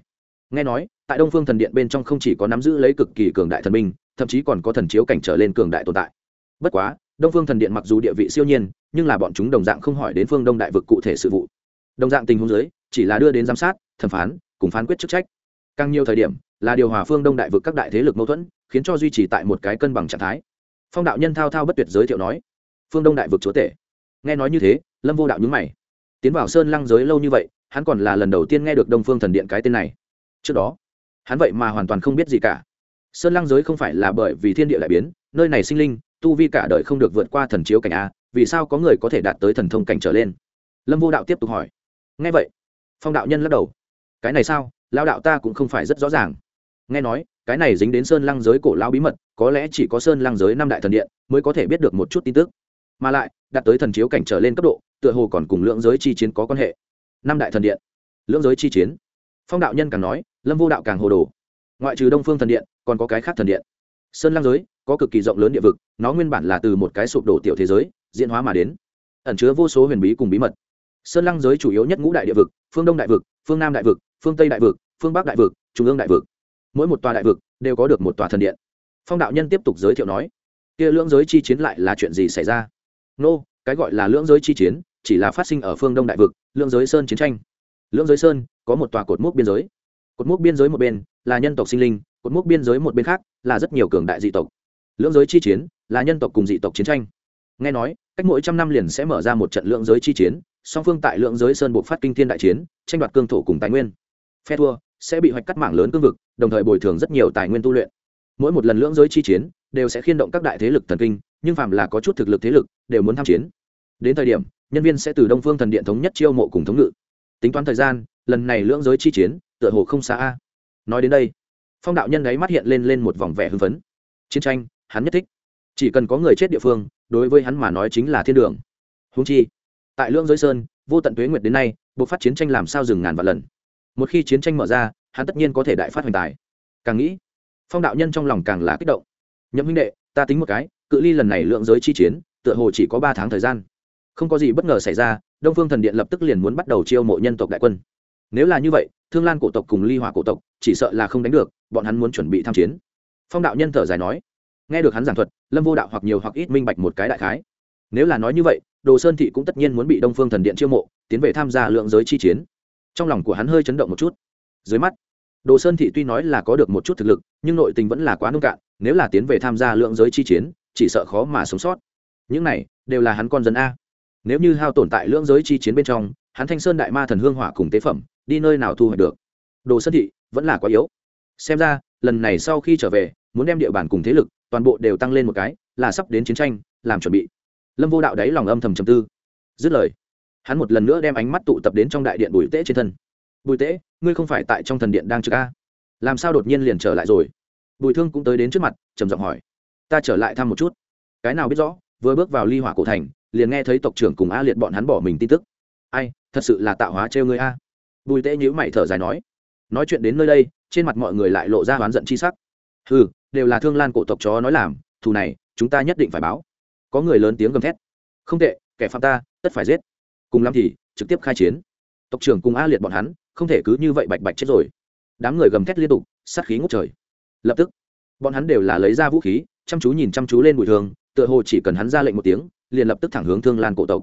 Nghe nói, tại đông phương thần điện bên trong không chỉ có nắm giữ lấy cực kỳ cường đại thần minh, thậm chí còn có thần chiếu cảnh trở lên cường đại tồn tại. Bất quá, đông phương thần điện mặc dù địa vị siêu nhiên, nhưng là bọn chúng đồng dạng không hỏi đến phương đông đại vực cụ thể sự vụ. Đồng dạng tình huống giới chỉ là đưa đến giám sát, thẩm phán, cùng phán quyết chức trách. Càng nhiều thời điểm, là điều hòa phương đông đại vực các đại thế lực mâu thuẫn, khiến cho duy trì tại một cái cân bằng trạng thái. Phong đạo nhân thao thao bất tuyệt giới thiệu nói, phương đông đại vực chúa tể nghe nói như thế, lâm vô đạo nhúng mày. Tiến vào sơn lăng giới lâu như vậy, hắn còn là lần đầu tiên nghe được đông phương thần điện cái tên này. Trước đó, hắn vậy mà hoàn toàn không biết gì cả. Sơn lăng giới không phải là bởi vì thiên địa lại biến, nơi này sinh linh, tu vi cả đời không được vượt qua thần chiếu cảnh a, vì sao có người có thể đạt tới thần thông cảnh trở lên? Lâm vô đạo tiếp tục hỏi. Nghe vậy, phong đạo nhân lắc đầu. Cái này sao? Lao đạo ta cũng không phải rất rõ ràng. Nghe nói, cái này dính đến sơn lăng giới cổ lao bí mật, có lẽ chỉ có sơn lăng giới năm đại thần điện mới có thể biết được một chút tin tức mà lại, đạt tới thần chiếu cảnh trở lên cấp độ, tựa hồ còn cùng lưỡng giới chi chiến có quan hệ. Năm đại thần điện lưỡng giới chi chiến. Phong đạo nhân càng nói, lâm vô đạo càng hồ đồ. Ngoại trừ đông phương thần điện, còn có cái khác thần điện. Sơn lang giới, có cực kỳ rộng lớn địa vực, nó nguyên bản là từ một cái sụp đổ tiểu thế giới, diễn hóa mà đến. Ẩn chứa vô số huyền bí cùng bí mật. Sơn lăng giới chủ yếu nhất ngũ đại địa vực, phương đông đại vực, phương nam đại vực, phương tây đại vực, phương bắc đại vực, trung ương đại vực. Mỗi một tòa đại vực đều có được một tòa thần điện. Phong đạo nhân tiếp tục giới thiệu nói, kia lưỡng giới chi chiến lại là chuyện gì xảy ra? Nô, cái gọi là lưỡng giới chi chiến chỉ là phát sinh ở phương đông đại vực lưỡng giới sơn chiến tranh. Lưỡng giới sơn có một tòa cột mốc biên giới. Cột mốc biên giới một bên là nhân tộc sinh linh cột mốc biên giới một bên khác là rất nhiều cường đại dị tộc. Lưỡng giới chi chiến là nhân tộc cùng dị tộc chiến tranh. Nghe nói cách mỗi trăm năm liền sẽ mở ra một trận lượng giới chi chiến song phương tại lượng giới sơn buộc phát kinh thiên đại chiến tranh đoạt cương thổ cùng tài nguyên. Phe thua sẽ bị hoạch cắt mảng lớn cương vực đồng thời bồi thường rất nhiều tài nguyên tu luyện. Mỗi một lần lưỡng giới chi chiến đều sẽ khiên động các đại thế lực thần kinh nhưng phàm là có chút thực lực thế lực, đều muốn tham chiến. Đến thời điểm, nhân viên sẽ từ đông phương thần điện thống nhất chiêu mộ cùng thống ngự. Tính toán thời gian, lần này lưỡng giới chi chiến, tựa hồ không xa a. Nói đến đây, phong đạo nhân gáy mắt hiện lên lên một vòng vẻ hưng phấn. Chiến tranh, hắn nhất thích. Chỉ cần có người chết địa phương, đối với hắn mà nói chính là thiên đường. Húng chi, tại lưỡng giới sơn, vô tận tuế nguyệt đến nay, buộc phát chiến tranh làm sao dừng ngàn vạn lần. Một khi chiến tranh mở ra, hắn tất nhiên có thể đại phát hoành tài. Càng nghĩ, phong đạo nhân trong lòng càng là kích động. Nhậm huynh đệ, ta tính một cái cự ly lần này lượng giới chi chiến, tựa hồ chỉ có ba tháng thời gian. Không có gì bất ngờ xảy ra, đông phương thần điện lập tức liền muốn bắt đầu chiêu mộ nhân tộc đại quân. Nếu là như vậy, thương lan cổ tộc cùng ly hỏa cổ tộc, chỉ sợ là không đánh được, bọn hắn muốn chuẩn bị tham chiến. Phong đạo nhân thở dài nói, nghe được hắn giảng thuật, lâm vô đạo hoặc nhiều hoặc ít minh bạch một cái đại khái. Nếu là nói như vậy, đồ sơn thị cũng tất nhiên muốn bị đông phương thần điện chiêu mộ, tiến về tham gia lượng giới chi chiến. Trong lòng của hắn hơi chấn động một chút. Dưới mắt, đồ sơn thị tuy nói là có được một chút thực lực, nhưng nội tình vẫn là quá nông cạn, nếu là tiến về tham gia lượng giới chi chiến chỉ sợ khó mà sống sót. Những này, đều là hắn con dân a. Nếu như hao tồn tại lưỡng giới chi chiến bên trong, hắn thanh sơn đại ma thần hương hỏa cùng tế phẩm, đi nơi nào thu hoạch được? Đồ sơn thị, vẫn là quá yếu. Xem ra, lần này sau khi trở về, muốn đem địa bàn cùng thế lực, toàn bộ đều tăng lên một cái, là sắp đến chiến tranh, làm chuẩn bị. Lâm vô đạo đáy lòng âm thầm trầm tư. Dứt lời, hắn một lần nữa đem ánh mắt tụ tập đến trong đại điện bùi tễ trên thân. Bùi tễ, ngươi không phải tại trong thần điện đang trực a? Làm sao đột nhiên liền trở lại rồi? Bùi thương cũng tới đến trước mặt, trầm giọng hỏi ta trở lại thăm một chút. Cái nào biết rõ, vừa bước vào ly hỏa cổ thành, liền nghe thấy tộc trưởng cùng a liệt bọn hắn bỏ mình tin tức. Ai, thật sự là tạo hóa trêu người a? Bùi tễ nhíu mày thở dài nói. Nói chuyện đến nơi đây, trên mặt mọi người lại lộ ra oán giận chi sắc. Ừ đều là thương lan cổ tộc chó nói làm, thù này, chúng ta nhất định phải báo. Có người lớn tiếng gầm thét. Không tệ, kẻ phạm ta, tất phải giết. Cùng lắm thì, trực tiếp khai chiến. Tộc trưởng cùng a liệt bọn hắn, không thể cứ như vậy bạch bạch chết rồi. Đám người gầm thét liên tục, sát khí ngút trời. Lập tức, bọn hắn đều là lấy ra vũ khí chăm chú nhìn chăm chú lên bùi thương, tựa hồ chỉ cần hắn ra lệnh một tiếng, liền lập tức thẳng hướng thương lan cổ tộc.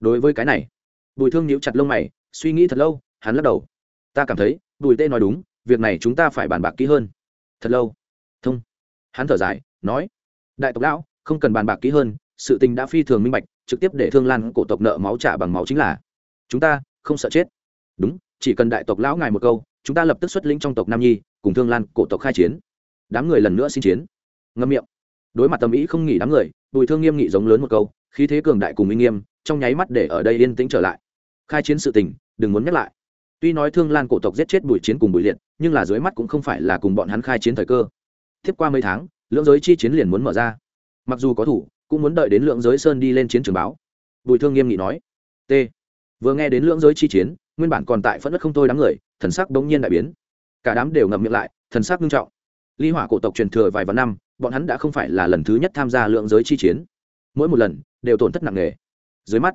Đối với cái này, bùi thương nhíu chặt lông mày, suy nghĩ thật lâu, hắn lắc đầu. Ta cảm thấy, bùi tê nói đúng, việc này chúng ta phải bàn bạc kỹ hơn. Thật lâu. Thông. Hắn thở dài, nói, đại tộc lão, không cần bàn bạc kỹ hơn, sự tình đã phi thường minh bạch, trực tiếp để thương lan cổ tộc nợ máu trả bằng máu chính là, chúng ta không sợ chết. Đúng, chỉ cần đại tộc lão ngài một câu, chúng ta lập tức xuất lĩnh trong tộc nam nhi, cùng thương lan cổ tộc khai chiến. Đám người lần nữa xin chiến. Ngâm miệng đối mặt tầm ý không nghỉ đám người, bùi thương nghiêm nghị giống lớn một câu, khí thế cường đại cùng minh nghiêm, trong nháy mắt để ở đây yên tĩnh trở lại. Khai chiến sự tình, đừng muốn nhắc lại. Tuy nói thương lan cổ tộc giết chết bùi chiến cùng bùi liệt, nhưng là dưới mắt cũng không phải là cùng bọn hắn khai chiến thời cơ. Tiếp qua mấy tháng, lưỡng giới chi chiến liền muốn mở ra. Mặc dù có thủ, cũng muốn đợi đến lượng giới sơn đi lên chiến trường báo. Bùi thương nghiêm nghị nói, t. Vừa nghe đến lưỡng giới chi chiến, nguyên bản còn tại phẫn nứt không thôi đám người, thần sắc bỗng nhiên đại biến. Cả đám đều ngậm miệng lại, thần sắc nghiêm trọng ly hỏa cổ tộc truyền thừa vài vạn năm, bọn hắn đã không phải là lần thứ nhất tham gia lượng giới chi chiến. Mỗi một lần, đều tổn thất nặng nề. Dưới mắt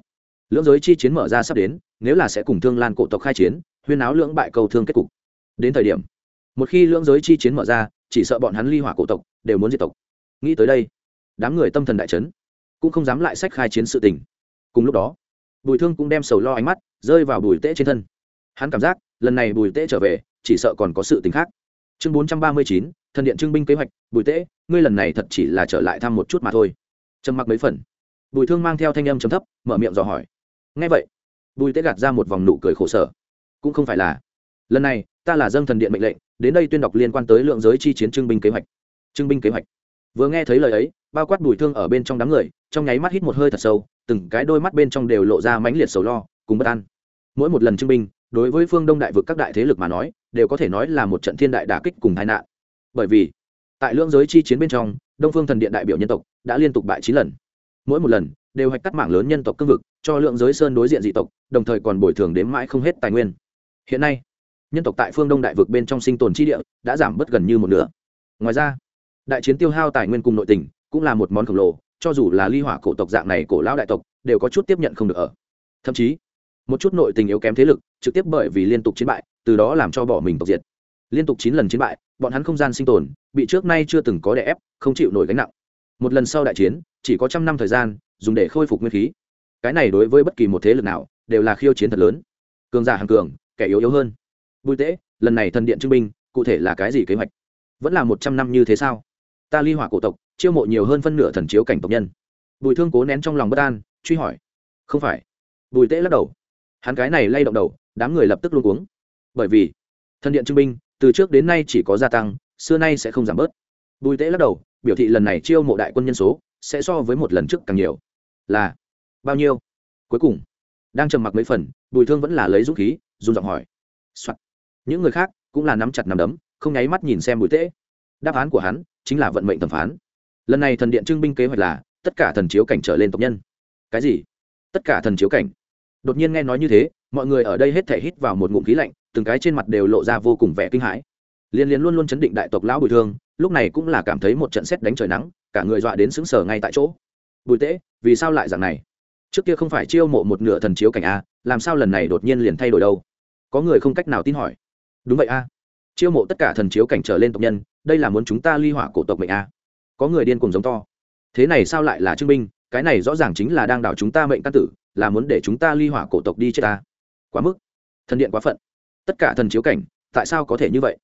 lưỡng giới chi chiến mở ra sắp đến, nếu là sẽ cùng thương lan cổ tộc khai chiến, huyên áo lưỡng bại cầu thương kết cục. Đến thời điểm, một khi lưỡng giới chi chiến mở ra, chỉ sợ bọn hắn ly hỏa cổ tộc đều muốn diệt tộc. Nghĩ tới đây, đám người tâm thần đại chấn, cũng không dám lại sách khai chiến sự tình. Cùng lúc đó, bùi thương cũng đem sầu lo ánh mắt rơi vào bùi tễ trên thân. Hắn cảm giác, lần này bùi tễ trở về, chỉ sợ còn có sự tình khác. Chương bốn trăm ba mươi chín thần điện trưng binh kế hoạch, bùi tễ, ngươi lần này thật chỉ là trở lại thăm một chút mà thôi. Trầm mặc mấy phần. Bùi thương mang theo thanh âm chấm thấp, mở miệng dò hỏi. Ngay vậy, bùi tễ gạt ra một vòng nụ cười khổ sở. Cũng không phải là, lần này, ta là dâng thần điện mệnh lệnh, đến đây tuyên đọc liên quan tới lượng giới chi chiến trưng binh kế hoạch. Trưng binh kế hoạch. Vừa nghe thấy lời ấy, bao quát bùi thương ở bên trong đám người, trong nháy mắt hít một hơi thật sâu, từng cái đôi mắt bên trong đều lộ ra mãnh liệt sầu lo, cùng bất an. Mỗi một lần trưng binh, đối với phương đông đại vực các đại thế lực mà nói, đều có thể nói là một trận thiên đại đả kích cùng tai nạn bởi vì tại lưỡng giới chi chiến bên trong, đông phương thần điện đại biểu nhân tộc đã liên tục bại chín lần. Mỗi một lần đều hạch cắt mạng lớn nhân tộc cương vực, cho lượng giới sơn đối diện dị tộc, đồng thời còn bồi thường đến mãi không hết tài nguyên. Hiện nay, nhân tộc tại phương đông đại vực bên trong sinh tồn chi địa đã giảm bớt gần như một nửa. Ngoài ra, đại chiến tiêu hao tài nguyên cùng nội tình cũng là một món khổng lồ, cho dù là ly hỏa cổ tộc dạng này cổ lão đại tộc đều có chút tiếp nhận không được ở. Thậm chí, một chút nội tình yếu kém thế lực trực tiếp bởi vì liên tục chiến bại, từ đó làm cho bỏ mình tộc diệt liên tục chín lần chiến bại, bọn hắn không gian sinh tồn, bị trước nay chưa từng có đè ép, không chịu nổi gánh nặng. Một lần sau đại chiến, chỉ có trăm năm thời gian, dùng để khôi phục nguyên khí. Cái này đối với bất kỳ một thế lực nào, đều là khiêu chiến thật lớn. Cường giả hàng cường, kẻ yếu yếu hơn. Bùi tễ, lần này thần điện trưng binh, cụ thể là cái gì kế hoạch? Vẫn là một trăm năm như thế sao? Ta ly hỏa cổ tộc, chiêu mộ nhiều hơn phân nửa thần chiếu cảnh tộc nhân. Bùi thương cố nén trong lòng bất an, truy hỏi. Không phải. Bùi tễ lắc đầu. Hắn cái này lay động đầu, đám người lập tức luôn cuống. Bởi vì, thần điện trưng binh từ trước đến nay chỉ có gia tăng, xưa nay sẽ không giảm bớt. Bùi tễ lắc đầu, biểu thị lần này chiêu mộ đại quân nhân số sẽ so với một lần trước càng nhiều. Là, bao nhiêu? Cuối cùng, đang trầm mặc mấy phần, bùi thương vẫn là lấy dũng khí dùng giọng hỏi、Soạn. những người khác cũng là nắm chặt nắm đấm, không nháy mắt nhìn xem bùi tễ. Đáp án của hắn chính là vận mệnh thẩm phán. Lần này thần điện trưng binh kế hoạch là, tất cả thần chiếu cảnh trở lên tộc nhân. Cái gì? Tất cả thần chiếu cảnh. Đột nhiên nghe nói như thế, mọi người ở đây hết thể hít vào một ngụm khí lạnh từng cái trên mặt đều lộ ra vô cùng vẻ kinh hãi. Liên liên luôn luôn chấn định đại tộc lão bùi thương, lúc này cũng là cảm thấy một trận xét đánh trời nắng, cả người dọa đến xứng sở ngay tại chỗ. Bùi tễ vì sao lại dạng này? Trước kia không phải chiêu mộ một nửa thần chiếu cảnh a làm sao lần này đột nhiên liền thay đổi đâu? Có người không cách nào tin hỏi. Đúng vậy a. Chiêu mộ tất cả thần chiếu cảnh trở lên tộc nhân, đây là muốn chúng ta ly hỏa cổ tộc mệnh a. Có người điên cùng giống to. Thế này sao lại là chứng minh, cái này rõ ràng chính là đang đảo chúng ta mệnh căn tử, là muốn để chúng ta ly hỏa cổ tộc đi chết ta. Quá mức. Thần điện quá phận tất cả thần chiếu cảnh, tại sao có thể như vậy?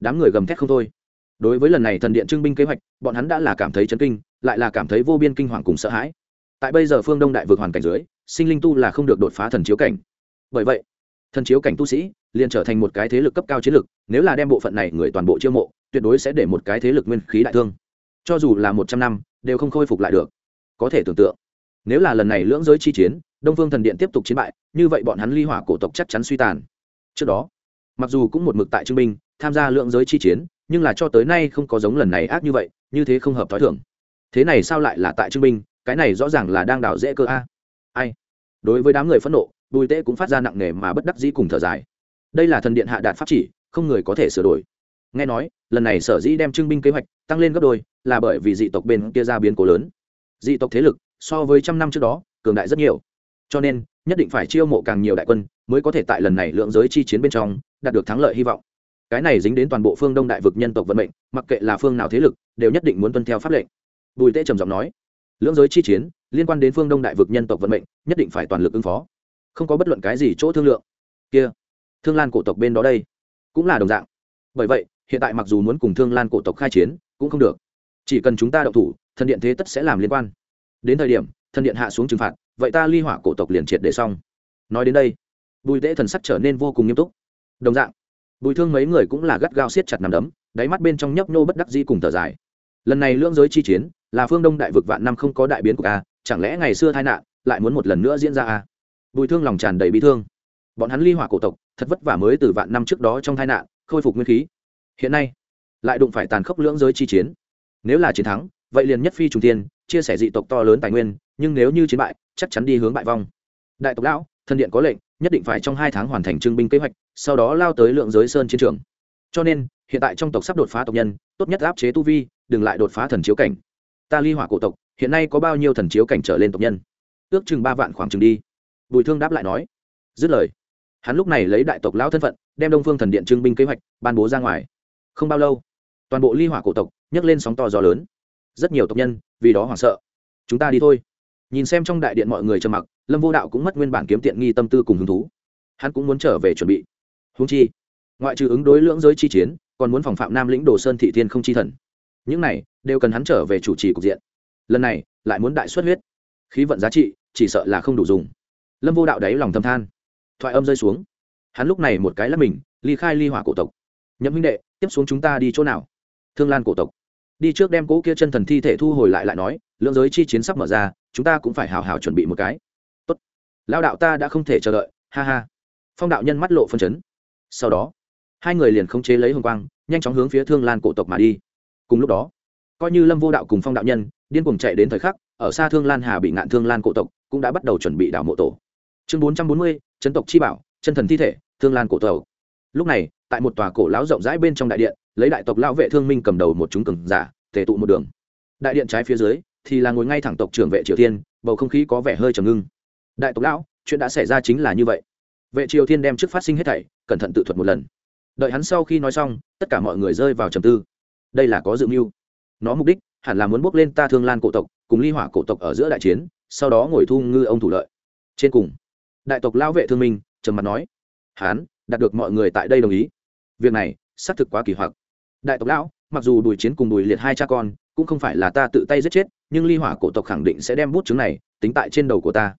Đám người gầm thét không thôi. Đối với lần này thần điện trưng binh kế hoạch, bọn hắn đã là cảm thấy chấn kinh, lại là cảm thấy vô biên kinh hoàng cùng sợ hãi. Tại bây giờ phương đông đại vực hoàn cảnh dưới, sinh linh tu là không được đột phá thần chiếu cảnh. Bởi vậy, thần chiếu cảnh tu sĩ liền trở thành một cái thế lực cấp cao chiến lực, nếu là đem bộ phận này người toàn bộ chiêu mộ, tuyệt đối sẽ để một cái thế lực nguyên khí đại thương. Cho dù là một trăm năm, đều không khôi phục lại được. Có thể tưởng tượng, nếu là lần này lưỡng giới chi chiến, đông phương thần điện tiếp tục chiến bại, như vậy bọn hắn ly hỏa cổ tộc chắc chắn suy tàn trước đó. Mặc dù cũng một mực tại trưng binh tham gia lượng giới chi chiến, nhưng là cho tới nay không có giống lần này ác như vậy, như thế không hợp t h ó i thưởng thế này sao lại là tại trưng binh cái này rõ ràng là đang đảo dễ cơ a. Ai? Đối với đám người phẫn nộ, bùi tễ cũng phát ra nặng nề mà bất đắc dĩ cùng thở dài. Đây là thần điện hạ đạt pháp chỉ, không người có thể sửa đổi. Nghe nói, lần này sở dĩ đem trưng binh kế hoạch tăng lên gấp đôi, là bởi vì dị tộc bên kia ra biến cố lớn. Dị tộc thế lực, so với trăm năm trước đó, cường đại rất nhiều cho nên nhất định phải chiêu mộ càng nhiều đại quân mới có thể tại lần này lượng giới chi chiến bên trong đạt được thắng lợi hy vọng. Cái này dính đến toàn bộ phương đông đại vực nhân tộc vận mệnh, mặc kệ là phương nào thế lực, đều nhất định muốn tuân theo pháp lệnh. Bùi tê trầm giọng nói lưỡng giới chi chiến liên quan đến phương đông đại vực nhân tộc vận mệnh, nhất định phải toàn lực ứng phó. Không có bất luận cái gì chỗ thương lượng. Kia, thương lan cổ tộc bên đó đây, cũng là đồng dạng. Bởi vậy, hiện tại mặc dù muốn cùng thương lan cổ tộc khai chiến, cũng không được. Chỉ cần chúng ta đậu thủ, thần điện thế tất sẽ làm liên quan. Đến thời điểm thần điện hạ xuống trừng phạt, vậy ta ly hỏa cổ tộc liền triệt để xong. Nói đến đây, bùi tễ thần sắc trở nên vô cùng nghiêm túc. Đồng dạng, bùi thương mấy người cũng là gắt gao siết chặt nằm đấm, đáy mắt bên trong nhấp nô bất đắc di cùng thở dài. Lần này lưỡng giới chi chiến, là phương đông đại vực vạn năm không có đại biến của a, chẳng lẽ ngày xưa tai nạn lại muốn một lần nữa diễn ra a? Bùi thương lòng tràn đầy bị thương. Bọn hắn ly hỏa cổ tộc, thật vất vả mới từ vạn năm trước đó trong tai nạn, khôi phục nguyên khí. Hiện nay, lại đụng phải tàn khốc lưỡng giới chi chiến. Nếu là chiến thắng, vậy liền nhất phi trùng tiên chia sẻ dị tộc to lớn tài nguyên nhưng nếu như chiến bại, chắc chắn đi hướng bại vong. Đại tộc lão, thần điện có lệnh, nhất định phải trong hai tháng hoàn thành trưng binh kế hoạch, sau đó lao tới lượng giới sơn chiến trường. Cho nên, hiện tại trong tộc sắp đột phá tộc nhân, tốt nhất áp chế tu vi, đừng lại đột phá thần chiếu cảnh. Ta ly hỏa cổ tộc, hiện nay có bao nhiêu thần chiếu cảnh trở lên tộc nhân? Ước chừng ba vạn khoảng chừng đi. Bùi thương đáp lại nói. Dứt lời, hắn lúc này lấy đại tộc lão thân phận, đem đông phương thần điện trưng binh kế hoạch ban bố ra ngoài. Không bao lâu, toàn bộ ly hỏa cổ tộc nhấc lên sóng to gió lớn. Rất nhiều tộc nhân vì đó hoảng sợ. Chúng ta đi thôi nhìn xem trong đại điện mọi người trầm mặc, lâm vô đạo cũng mất nguyên bản kiếm tiện nghi tâm tư cùng hứng thú. Hắn cũng muốn trở về chuẩn bị. Húng chi, ngoại trừ ứng đối lưỡng giới chi chiến, còn muốn phòng phạm nam lĩnh đồ sơn thị thiên không chi thần. Những này, đều cần hắn trở về chủ trì cục diện. Lần này, lại muốn đại xuất huyết. Khí vận giá trị, chỉ sợ là không đủ dùng. Lâm vô đạo đáy lòng thâm than. Thoại âm rơi xuống. Hắn lúc này một cái là mình, ly khai ly hỏa cổ tộc. Nhậm huynh đệ, tiếp xuống chúng ta đi chỗ nào? Thương lan cổ tộc đi trước đem cỗ kia chân thần thi thể thu hồi lại lại nói, lưỡng giới chi chiến sắp mở ra, chúng ta cũng phải hào hào chuẩn bị một cái. Tốt. Lao đạo ta đã không thể chờ đợi, ha ha. Phong đạo nhân mắt lộ phân chấn. Sau đó, hai người liền khống chế lấy hồng quang, nhanh chóng hướng phía thương lan cổ tộc mà đi. Cùng lúc đó, coi như lâm vô đạo cùng phong đạo nhân, điên cuồng chạy đến thời khắc, ở xa thương lan hà bị ngạn thương lan cổ tộc cũng đã bắt đầu chuẩn bị đảo mộ tổ. Chương bốn trăm bốn mươi chân tộc chi bảo, chân thần thi thể, thương lan cổ tộc. Lúc này, tại một tòa cổ lão rộng rãi bên trong đại điện lấy đại tộc lão vệ thương minh cầm đầu một chúng cường giả, tề tụ một đường. Đại điện trái phía dưới, thì là ngồi ngay thẳng tộc trưởng vệ triều tiên bầu không khí có vẻ hơi trầm ngưng. Đại tộc lão, chuyện đã xảy ra chính là như vậy. Vệ triều thiên đem trước phát sinh hết thảy, cẩn thận tự thuật một lần. Đợi hắn sau khi nói xong, tất cả mọi người rơi vào trầm tư. Đây là có dự mưu. Nó mục đích, hẳn là muốn bước lên ta thương lan cổ tộc, cùng ly hỏa cổ tộc ở giữa đại chiến, sau đó ngồi thu ngư ông thủ lợi. Trên cùng, đại tộc lão vệ thương minh, trầm mặt nói, hán, đạt được mọi người tại đây đồng ý. Việc này, xác thực quá kỳ hoặc đại tộc lão, mặc dù đùi chiến cùng đùi liệt hai cha con, cũng không phải là ta tự tay giết chết, nhưng ly hỏa cổ tộc khẳng định sẽ đem bút chứng này tính tại trên đầu của ta.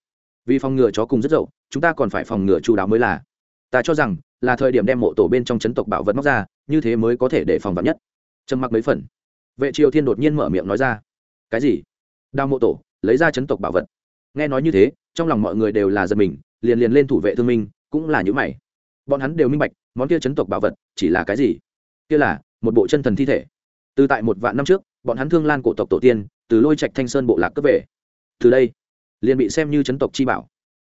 Vì phòng ngừa chó cùng rất dậu, chúng ta còn phải phòng ngừa chú đáo mới là. Ta cho rằng, là thời điểm đem mộ tổ bên trong chấn tộc bảo vật móc ra, như thế mới có thể để phòng vật nhất. Trầm mặc mấy phần. Vệ triều thiên đột nhiên mở miệng nói ra. Cái gì? Đao mộ tổ, lấy ra chấn tộc bảo vật. Nghe nói như thế, trong lòng mọi người đều là giật mình, liền liền lên thủ vệ thương minh, cũng là những mày. Bọn hắn đều minh bạch, món kia chấn tộc bảo vật chỉ là cái gì? Kia là một bộ chân thần thi thể. Từ tại một vạn năm trước, bọn hắn thương lan cổ tộc tổ tiên, từ lôi trạch thanh sơn bộ lạc cấp về. Từ đây, liền bị xem như chấn tộc chi bảo.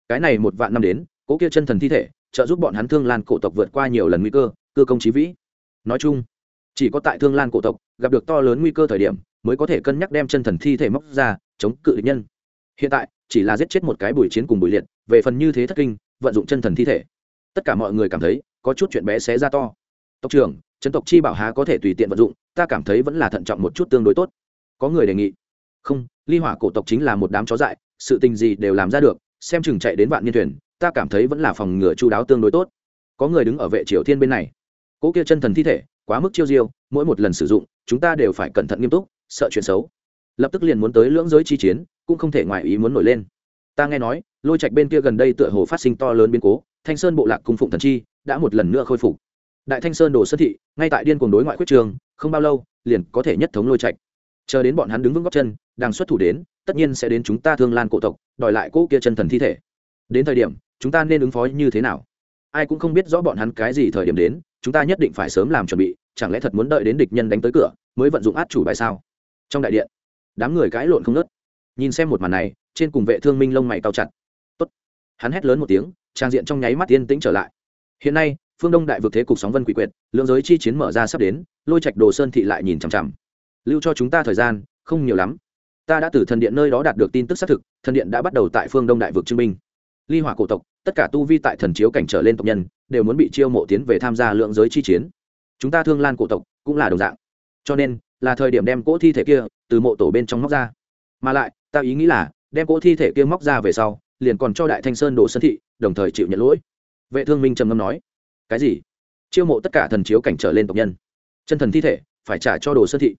Cái này một vạn năm đến, cố kia chân thần thi thể, trợ giúp bọn hắn thương lan cổ tộc vượt qua nhiều lần nguy cơ cơ công trí vĩ. Nói chung, chỉ có tại thương lan cổ tộc, gặp được to lớn nguy cơ thời điểm, mới có thể cân nhắc đem chân thần thi thể móc ra, chống cự địch nhân. Hiện tại, chỉ là giết chết một cái buổi chiến cùng buổi liệt, về phần như thế thất kinh, vận dụng chân thần thi thể. Tất cả mọi người cảm thấy, có chút chuyện bé xé ra to. Tộc trưởng chấn tộc chi bảo há có thể tùy tiện vận dụng, ta cảm thấy vẫn là thận trọng một chút tương đối tốt. Có người đề nghị. Không, ly hỏa cổ tộc chính là một đám chó dại, sự tình gì đều làm ra được, xem chừng chạy đến vạn niên thuyền, ta cảm thấy vẫn là phòng ngừa chu đáo tương đối tốt. Có người đứng ở vệ triều thiên bên này. Cỗ kia chân thần thi thể, quá mức chiêu diêu, mỗi một lần sử dụng, chúng ta đều phải cẩn thận nghiêm túc, sợ chuyện xấu. Lập tức liền muốn tới lưỡng giới chi chiến, cũng không thể ngoài ý muốn nổi lên. Ta nghe nói, lôi trạch bên kia gần đây tựa hồ phát sinh to lớn biến cố, thanh sơn bộ lạc cung phụng thần chi, đã một lần nữa khôi phục đại thanh sơn đồ sơn thị, ngay tại điên cuồng đối ngoại quyết trường, không bao lâu, liền có thể nhất thống lôi trạch. Chờ đến bọn hắn đứng vững góc chân đang xuất thủ đến, tất nhiên sẽ đến chúng ta thương lan cổ tộc, đòi lại cỗ kia chân thần thi thể. Đến thời điểm, chúng ta nên ứng phó như thế nào? Ai cũng không biết rõ bọn hắn cái gì thời điểm đến, chúng ta nhất định phải sớm làm chuẩn bị, chẳng lẽ thật muốn đợi đến địch nhân đánh tới cửa, mới vận dụng át chủ bài sao? Trong đại điện, đám người cãi lộn không nớt nhìn xem một màn này, trên cùng vệ thương minh lông mày cao chặt. Tốt. hắn hét lớn một tiếng, trang diện trong nháy mắt yên tĩnh trở lại. Hiện nay phương đông đại vực thế cục sóng vân quỷ quyệt lượng giới chi chiến mở ra sắp đến lôi trạch đồ sơn thị lại nhìn chằm chằm. Lưu cho chúng ta thời gian không nhiều lắm. Ta đã từ thần điện nơi đó đạt được tin tức xác thực thần điện đã bắt đầu tại phương đông đại vực chứng minh, ly hỏa cổ tộc tất cả tu vi tại thần chiếu cảnh trở lên tộc nhân đều muốn bị chiêu mộ tiến về tham gia lượng giới chi chiến. Chúng ta thương lan cổ tộc cũng là đồng dạng. Cho nên là thời điểm đem cỗ thi thể kia từ mộ tổ bên trong móc ra. Mà lại ta ý nghĩ là đem cỗ thi thể kia móc ra về sau liền còn cho đại thanh sơn đồ sơn thị đồng thời chịu nhận lỗi. Vệ thương minh trầm ngâm nói cái gì? Chiêu mộ tất cả thần chiếu cảnh trở lên tộc nhân. Chân thần thi thể, phải trả cho đồ sơn thị.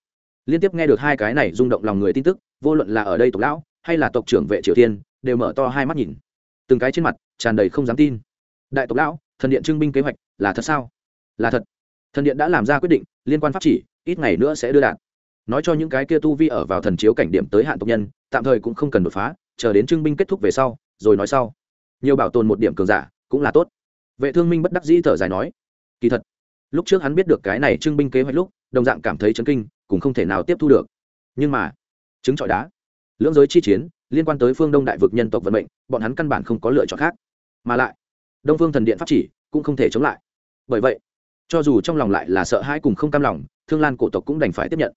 Liên tiếp nghe được hai cái này rung động lòng người tin tức, vô luận là ở đây tộc lão, hay là tộc trưởng vệ triều tiên, đều mở to hai mắt nhìn. Từng cái trên mặt, tràn đầy không dám tin. Đại tộc lão, thần điện trưng binh kế hoạch, là thật sao? Là thật. Thần điện đã làm ra quyết định, liên quan pháp chỉ, ít ngày nữa sẽ đưa đạt. Nói cho những cái kia tu vi ở vào thần chiếu cảnh điểm tới hạn tộc nhân, tạm thời cũng không cần đột phá, chờ đến trưng binh kết thúc về sau, rồi nói sau. Nhiều bảo tồn một điểm cường giả, cũng là tốt vệ thương minh bất đắc dĩ thở dài nói, kỳ thật, lúc trước hắn biết được cái này trưng binh kế hoạch lúc, đồng dạng cảm thấy chấn kinh, cũng không thể nào tiếp thu được. Nhưng mà chứng trọi đá, lưỡng giới chi chiến, liên quan tới phương đông đại vực nhân tộc vận mệnh, bọn hắn căn bản không có lựa chọn khác. Mà lại, đông phương thần điện pháp chỉ cũng không thể chống lại. Bởi vậy, cho dù trong lòng lại là sợ hãi cùng không cam lòng, thương lan cổ tộc cũng đành phải tiếp nhận.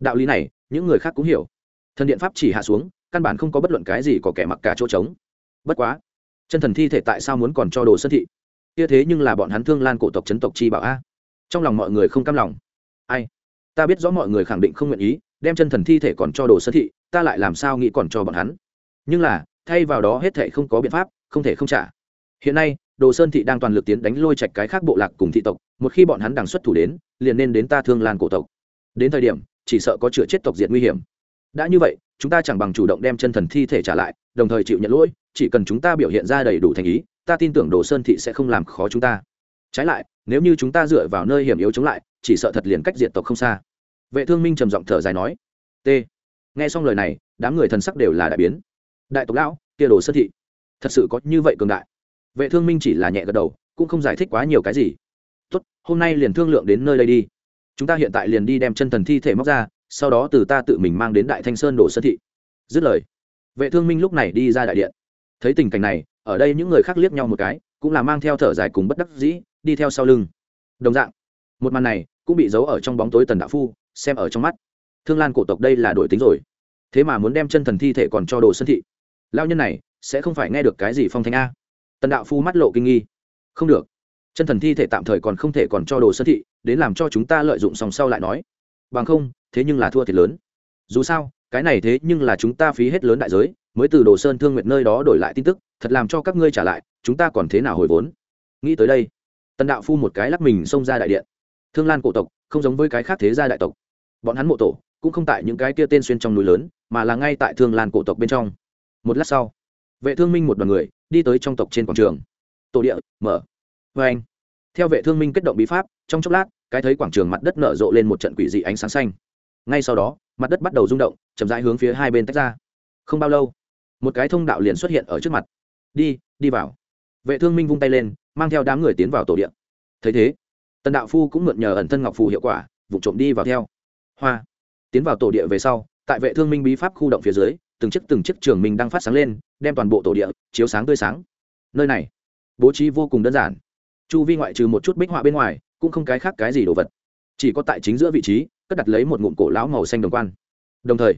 Đạo lý này, những người khác cũng hiểu. Thần điện pháp chỉ hạ xuống, căn bản không có bất luận cái gì có kẻ mặc cả chỗ trống. Bất quá, chân thần thi thể tại sao muốn còn cho đồ sơn thị? Kia thế nhưng là bọn hắn thương lan cổ tộc chấn tộc chi bảo a. Trong lòng mọi người không cam lòng. Ai? Ta biết rõ mọi người khẳng định không nguyện ý, đem chân thần thi thể còn cho đồ sơn thị, ta lại làm sao nghĩ còn cho bọn hắn? Nhưng là, thay vào đó hết thệ không có biện pháp, không thể không trả. Hiện nay, đồ sơn thị đang toàn lực tiến đánh lôi chạch cái khác bộ lạc cùng thị tộc, một khi bọn hắn đằng xuất thủ đến, liền nên đến ta thương lan cổ tộc. Đến thời điểm, chỉ sợ có chữa chết tộc diệt nguy hiểm. Đã như vậy, chúng ta chẳng bằng chủ động đem chân thần thi thể trả lại, đồng thời chịu nhận lỗi, chỉ cần chúng ta biểu hiện ra đầy đủ thành ý ta tin tưởng đồ sơn thị sẽ không làm khó chúng ta. Trái lại, nếu như chúng ta dựa vào nơi hiểm yếu chống lại, chỉ sợ thật liền cách diện tộc không xa. Vệ thương minh trầm giọng thở dài nói, t. Nghe xong lời này, đám người thần sắc đều là đại biến. Đại tộc lão, kia đồ sơn thị, thật sự có như vậy cường đại. Vệ thương minh chỉ là nhẹ gật đầu, cũng không giải thích quá nhiều cái gì. Tốt, hôm nay liền thương lượng đến nơi đây đi. Chúng ta hiện tại liền đi đem chân thần thi thể móc ra, sau đó từ ta tự mình mang đến đại thanh sơn đổ sơn thị. Dứt lời, vệ thương minh lúc này đi ra đại điện thấy tình cảnh này, ở đây những người khác liếc nhau một cái, cũng là mang theo thở dài cùng bất đắc dĩ, đi theo sau lưng. Đồng dạng, một màn này cũng bị giấu ở trong bóng tối tần đạo phu, xem ở trong mắt. Thương lan cổ tộc đây là đổi tính rồi. Thế mà muốn đem chân thần thi thể còn cho đồ sân thị. Lao nhân này sẽ không phải nghe được cái gì phong thanh a. Tần đạo phu mắt lộ kinh nghi. Không được. Chân thần thi thể tạm thời còn không thể còn cho đồ sân thị, đến làm cho chúng ta lợi dụng sòng sau lại nói. Bằng không, thế nhưng là thua thiệt lớn. Dù sao, cái này thế nhưng là chúng ta phí hết lớn đại giới mới từ đồ sơn thương nguyện nơi đó đổi lại tin tức, thật làm cho các ngươi trả lại, chúng ta còn thế nào hồi vốn? Nghĩ tới đây, tần đạo phu một cái lắc mình xông ra đại điện. Thương lan cổ tộc, không giống với cái khác thế gia đại tộc. Bọn hắn mộ tổ, cũng không tại những cái kia tên xuyên trong núi lớn, mà là ngay tại thương lan cổ tộc bên trong. Một lát sau, vệ thương minh một đoàn người, đi tới trong tộc trên quảng trường. Tổ địa, mở. Vê anh, theo vệ thương minh kết động bí pháp, trong chốc lát, cái thấy quảng trường mặt đất nở rộ lên một trận quỷ dị ánh sáng xanh. Ngay sau đó, mặt đất bắt đầu rung động, chậm rãi hướng phía hai bên tách ra. Không bao lâu một cái thông đạo liền xuất hiện ở trước mặt. Đi đi vào. Vệ thương minh vung tay lên, mang theo đám người tiến vào tổ điện. Thấy thế, tần đạo phu cũng mượn nhờ ẩn thân ngọc phù hiệu quả, vụ trộm đi vào theo. Hoa. Tiến vào tổ địa về sau, tại vệ thương minh bí pháp khu động phía dưới, từng chiếc từng chiếc trường minh đang phát sáng lên, đem toàn bộ tổ địa chiếu sáng tươi sáng. Nơi này, bố trí vô cùng đơn giản. Chu vi ngoại trừ một chút bích họa bên ngoài, cũng không cái khác cái gì đồ vật. Chỉ có tại chính giữa vị trí, cất đặt lấy một ngụm cổ lão màu xanh đồng quan. Đồng thời,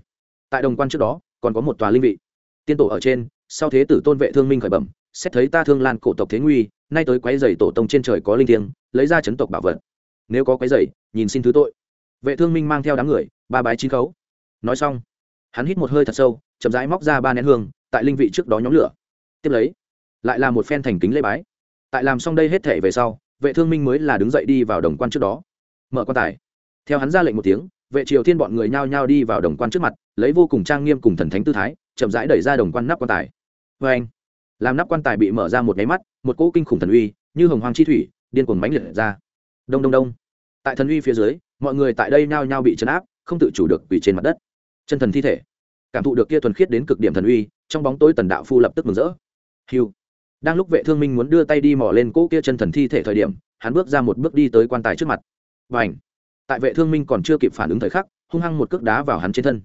tại đồng quan trước đó, còn có một tòa linh vị tiên tổ ở trên, sau thế tử tôn vệ thương minh khởi bẩm, xét thấy ta thương lan cổ tộc thế nguy, nay tới quái dày tổ tông trên trời có linh thiêng, lấy ra chấn tộc bảo vật. Nếu có quái dày nhìn xin thứ tội. Vệ thương minh mang theo đám người, ba bái chín khấu. Nói xong, hắn hít một hơi thật sâu, chậm rãi móc ra ba nén hương, tại linh vị trước đó nhóm lửa. Tiếp lấy, lại là một phen thành kính lễ bái. Tại làm xong đây hết thể về sau, vệ thương minh mới là đứng dậy đi vào đồng quan trước đó. Mở quan tài. Theo hắn ra lệnh một tiếng, vệ triều thiên bọn người nhao nhao đi vào đồng quan trước mặt, lấy vô cùng trang nghiêm cùng thần thánh tư thái chậm rãi đẩy ra đồng quan nắp quan tài. Vê anh, làm nắp quan tài bị mở ra một nháy mắt, một cỗ kinh khủng thần uy như hồng hoàng chi thủy, điên cuồng mánh liệt ra. Đông đông đông. Tại thần uy phía dưới, mọi người tại đây nhao nhao bị chấn áp, không tự chủ được vì trên mặt đất. Chân thần thi thể. Cảm thụ được kia thuần khiết đến cực điểm thần uy, trong bóng tối tần đạo phu lập tức mừng rỡ. Hiu đang lúc vệ thương minh muốn đưa tay đi mò lên cỗ kia chân thần thi thể thời điểm, hắn bước ra một bước đi tới quan tài trước mặt. Và ảnh tại vệ thương minh còn chưa kịp phản ứng thời khắc, hung hăng một cước đá vào hắn trên thân.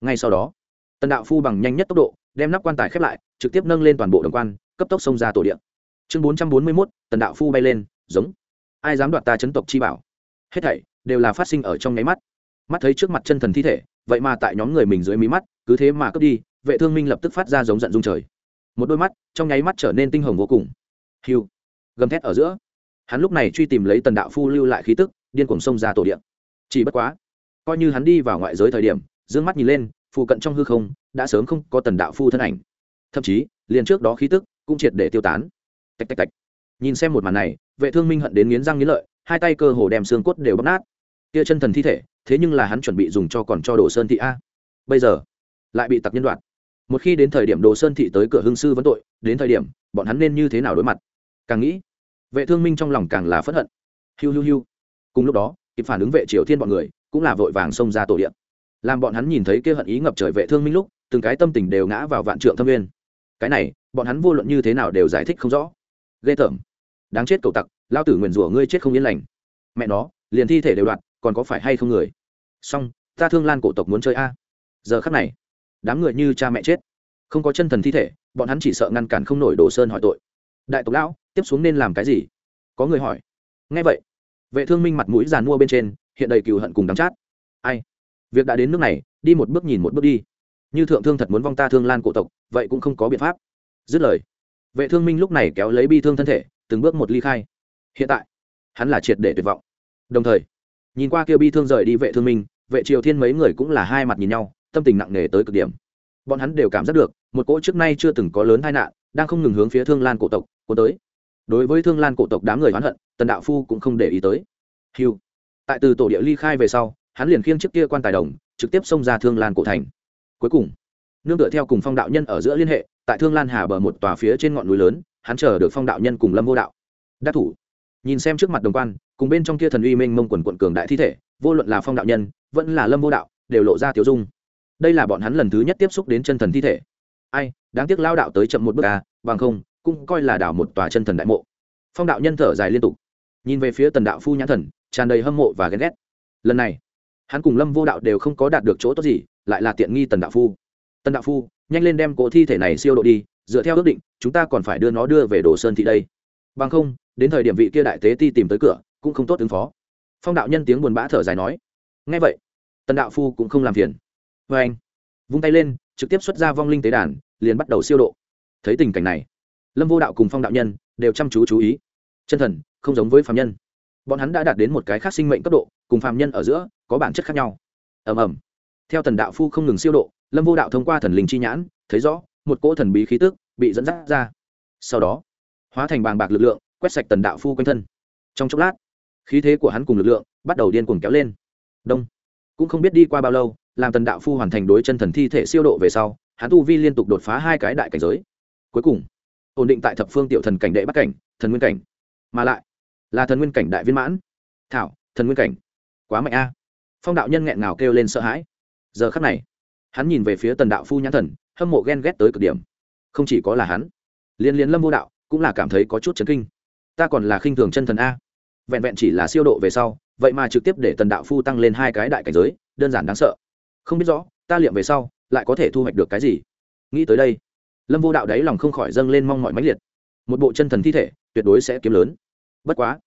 Ngay sau đó tần đạo phu bằng nhanh nhất tốc độ, đem nắp quan tài khép lại, trực tiếp nâng lên toàn bộ đồng quan, cấp tốc xông ra tổ điện chương bốn trăm bốn mươi mốt, tần đạo phu bay lên, giống. Ai dám đoạt ta chấn tộc chi bảo? Hết thảy đều là phát sinh ở trong nháy mắt. Mắt thấy trước mặt chân thần thi thể, vậy mà tại nhóm người mình dưới mí mắt, cứ thế mà cướp đi, vệ thương minh lập tức phát ra giống giận dung trời. Một đôi mắt trong nháy mắt trở nên tinh hồng vô cùng. Hiu. Gầm thét ở giữa. Hắn lúc này truy tìm lấy tần đạo phu lưu lại khí tức, điên cuồng xông ra tổ điện chỉ bất quá, coi như hắn đi vào ngoại giới thời điểm d ư ơ n g mắt nhìn lên phụ cận trong hư không, đã sớm không có tần đạo phu thân ảnh. Thậm chí, liền trước đó khí tức cũng triệt để tiêu tán. Tạch tạch tạch. Nhìn xem một màn này, vệ thương minh hận đến nghiến răng nghiến lợi, hai tay cơ hồ đem xương cốt đều bóp nát. Kia chân thần thi thể, thế nhưng là hắn chuẩn bị dùng cho còn cho đồ sơn thị a. Bây giờ, lại bị tặc nhân đoạt. Một khi đến thời điểm đồ sơn thị tới cửa hương sư vấn tội, đến thời điểm, bọn hắn nên như thế nào đối mặt? Càng nghĩ, vệ thương minh trong lòng càng là phẫn hận. Hiu hiu hiu. Cùng lúc đó, kịp phản ứng vệ triều thiên bọn người, cũng là vội vàng xông ra tổ điện làm bọn hắn nhìn thấy kia hận ý ngập trời vệ thương minh lúc, từng cái tâm tình đều ngã vào vạn trượng thâm nguyên. Cái này, bọn hắn vô luận như thế nào đều giải thích không rõ. Ghê tởm. Đáng chết cầu tặc, lao tử nguyền rủa ngươi chết không yên lành. Mẹ nó, liền thi thể đều đoạt, còn có phải hay không người? Song ta thương lan cổ tộc muốn chơi a. Giờ khắc này, đám người như cha mẹ chết. Không có chân thần thi thể, bọn hắn chỉ sợ ngăn cản không nổi đồ sơn hỏi tội. Đại tộc lão, tiếp xuống nên làm cái gì? Có người hỏi. Ngay vậy, vệ thương minh mặt mũi giàn mua bên trên, hiện đầy cừu hận cùng đắm chát. Ai? Việc đã đến nước này, đi một bước nhìn một bước đi. Như thượng thương thật muốn vong ta thương lan cổ tộc, vậy cũng không có biện pháp. Dứt lời, vệ thương minh lúc này kéo lấy bi thương thân thể, từng bước một ly khai. Hiện tại, hắn là triệt để tuyệt vọng. Đồng thời, nhìn qua kia bi thương rời đi vệ thương minh, vệ triều thiên mấy người cũng là hai mặt nhìn nhau, tâm tình nặng nề tới cực điểm. Bọn hắn đều cảm giác được, một cỗ trước nay chưa từng có lớn tai nạn, đang không ngừng hướng phía thương lan cổ tộc cuốn tới. Đối với thương lan cổ tộc đám người oán hận, tần đạo phu cũng không để ý tới. Hiu tại từ tổ địa ly khai về sau hắn liền khiêng trước kia quan tài đồng, trực tiếp xông ra thương lan cổ thành. Cuối cùng, nương tựa theo cùng phong đạo nhân ở giữa liên hệ, tại thương lan hà bờ một tòa phía trên ngọn núi lớn, hắn chờ được phong đạo nhân cùng lâm vô đạo. Đắc thủ. Nhìn xem trước mặt đồng quan, cùng bên trong kia thần uy minh mông quần quận cường đại thi thể, vô luận là phong đạo nhân, vẫn là lâm vô đạo, đều lộ ra tiểu dung. Đây là bọn hắn lần thứ nhất tiếp xúc đến chân thần thi thể. Ai, đáng tiếc lao đạo tới chậm một bước à bằng không, cũng coi là đảo một tòa chân thần đại mộ. Phong đạo nhân thở dài liên tục. Nhìn về phía tần đạo phu nhãn thần, tràn đầy hâm mộ và ghen ghét. Lần này hắn cùng lâm vô đạo đều không có đạt được chỗ tốt gì, lại là tiện nghi tần đạo phu. Tần đạo phu, nhanh lên đem cỗ thi thể này siêu độ đi, dựa theo ước định, chúng ta còn phải đưa nó đưa về đồ sơn thị đây. Bằng không, đến thời điểm vị kia đại tế ti tìm tới cửa, cũng không tốt ứng phó. Phong đạo nhân tiếng buồn bã thở dài nói. Ngay vậy, tần đạo phu cũng không làm phiền. Vê anh, vung tay lên, trực tiếp xuất ra vong linh tế đàn, liền bắt đầu siêu độ. Thấy tình cảnh này, lâm vô đạo cùng phong đạo nhân đều chăm chú chú ý. Chân thần, không giống với phạm nhân. Bọn hắn đã đạt đến một cái khác sinh mệnh cấp độ cùng phàm nhân ở giữa, có bản chất khác nhau. Ầm ầm. Theo tần đạo phu không ngừng siêu độ, lâm vô đạo thông qua thần linh chi nhãn, thấy rõ, một cỗ thần bí khí tức bị dẫn dắt ra. Sau đó, hóa thành bàng bạc lực lượng, quét sạch tần đạo phu quanh thân. Trong chốc lát, khí thế của hắn cùng lực lượng bắt đầu điên cuồng kéo lên. Đông. Cũng không biết đi qua bao lâu, làm tần đạo phu hoàn thành đối chân thần thi thể siêu độ về sau, hắn tu vi liên tục đột phá hai cái đại cảnh giới. Cuối cùng, ổn định tại thập phương tiểu thần cảnh đệ bắt cảnh, thần nguyên cảnh. Mà lại, là thần nguyên cảnh đại viên mãn. Thảo, thần nguyên cảnh quá mạnh a. Phong đạo nhân nghẹn ngào kêu lên sợ hãi. Giờ khắc này, hắn nhìn về phía tần đạo phu nhãn thần, hâm mộ ghen ghét tới cực điểm. Không chỉ có là hắn, liên liên lâm vô đạo cũng là cảm thấy có chút chấn kinh. Ta còn là khinh thường chân thần a. Vẹn vẹn chỉ là siêu độ về sau, vậy mà trực tiếp để tần đạo phu tăng lên hai cái đại cảnh giới, đơn giản đáng sợ. Không biết rõ, ta liệm về sau, lại có thể thu hoạch được cái gì? Nghĩ tới đây, lâm vô đạo đáy lòng không khỏi dâng lên mong mọi mãnh liệt. Một bộ chân thần thi thể, tuyệt đối sẽ kiếm lớn. Bất quá,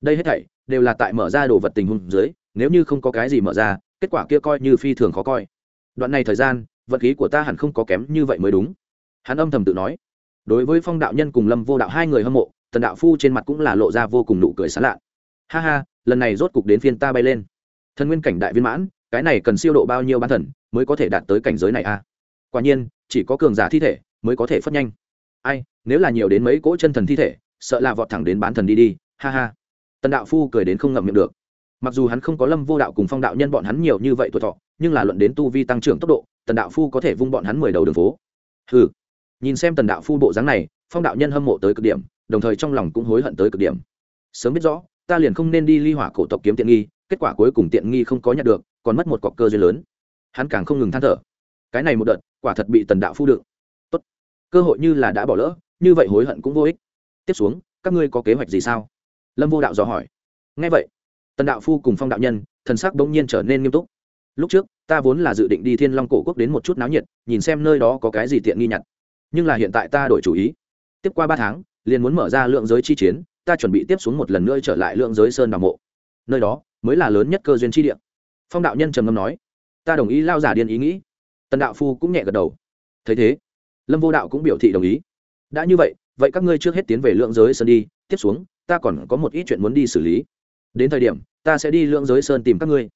đây hết thảy đều là tại mở ra đồ vật tình huống dưới nếu như không có cái gì mở ra, kết quả kia coi như phi thường khó coi. Đoạn này thời gian vận khí của ta hẳn không có kém như vậy mới đúng. Hắn âm thầm tự nói. Đối với phong đạo nhân cùng lâm vô đạo hai người hâm mộ, tần đạo phu trên mặt cũng là lộ ra vô cùng nụ cười sán lạ. Ha ha, lần này rốt cục đến phiên ta bay lên. Thần nguyên cảnh đại viên mãn, cái này cần siêu độ bao nhiêu bán thần mới có thể đạt tới cảnh giới này a? À? quả nhiên, chỉ có cường giả thi thể mới có thể phất nhanh. Ai, nếu là nhiều đến mấy cỗ chân thần thi thể, sợ là vọt thẳng đến bán thần đi đi, ha ha. Tần đạo phu cười đến không ngậm miệng được mặc dù hắn không có lâm vô đạo cùng phong đạo nhân bọn hắn nhiều như vậy tuổi thọ, nhưng là luận đến tu vi tăng trưởng tốc độ, tần đạo phu có thể vung bọn hắn mười đầu đường phố. Ừ nhìn xem tần đạo phu bộ dáng này, phong đạo nhân hâm mộ tới cực điểm, đồng thời trong lòng cũng hối hận tới cực điểm. Sớm biết rõ, ta liền không nên đi ly hỏa cổ tộc kiếm tiện nghi, kết quả cuối cùng tiện nghi không có nhận được, còn mất một cọc cơ duyên lớn. Hắn càng không ngừng than thở. Cái này một đợt, quả thật bị tần đạo phu đựng. Tốt. Cơ hội như là đã bỏ lỡ, như vậy hối hận cũng vô ích. Tiếp xuống, các ngươi có kế hoạch gì sao? Lâm vô đạo dò hỏi. Ngay vậy tần đạo phu cùng phong đạo nhân, thần sắc bỗng nhiên trở nên nghiêm túc. Lúc trước, ta vốn là dự định đi thiên long cổ quốc đến một chút náo nhiệt, nhìn xem nơi đó có cái gì tiện nghi nhặt. Nhưng là hiện tại ta đổi chủ ý. Tiếp qua ba tháng, liền muốn mở ra lượng giới chi chiến, ta chuẩn bị tiếp xuống một lần nữa trở lại lượng giới sơn đào mộ. Nơi đó, mới là lớn nhất cơ duyên chi địa. Phong đạo nhân trầm ngâm nói, ta đồng ý lao giả điên ý nghĩ. Tần đạo phu cũng nhẹ gật đầu. Thấy thế, lâm vô đạo cũng biểu thị đồng ý. Đã như vậy vậy các ngươi trước hết tiến về lượng giới sơn đi, tiếp xuống, ta còn có một ít chuyện muốn đi xử lý đến thời điểm, ta sẽ đi lượng giới sơn tìm các ngươi.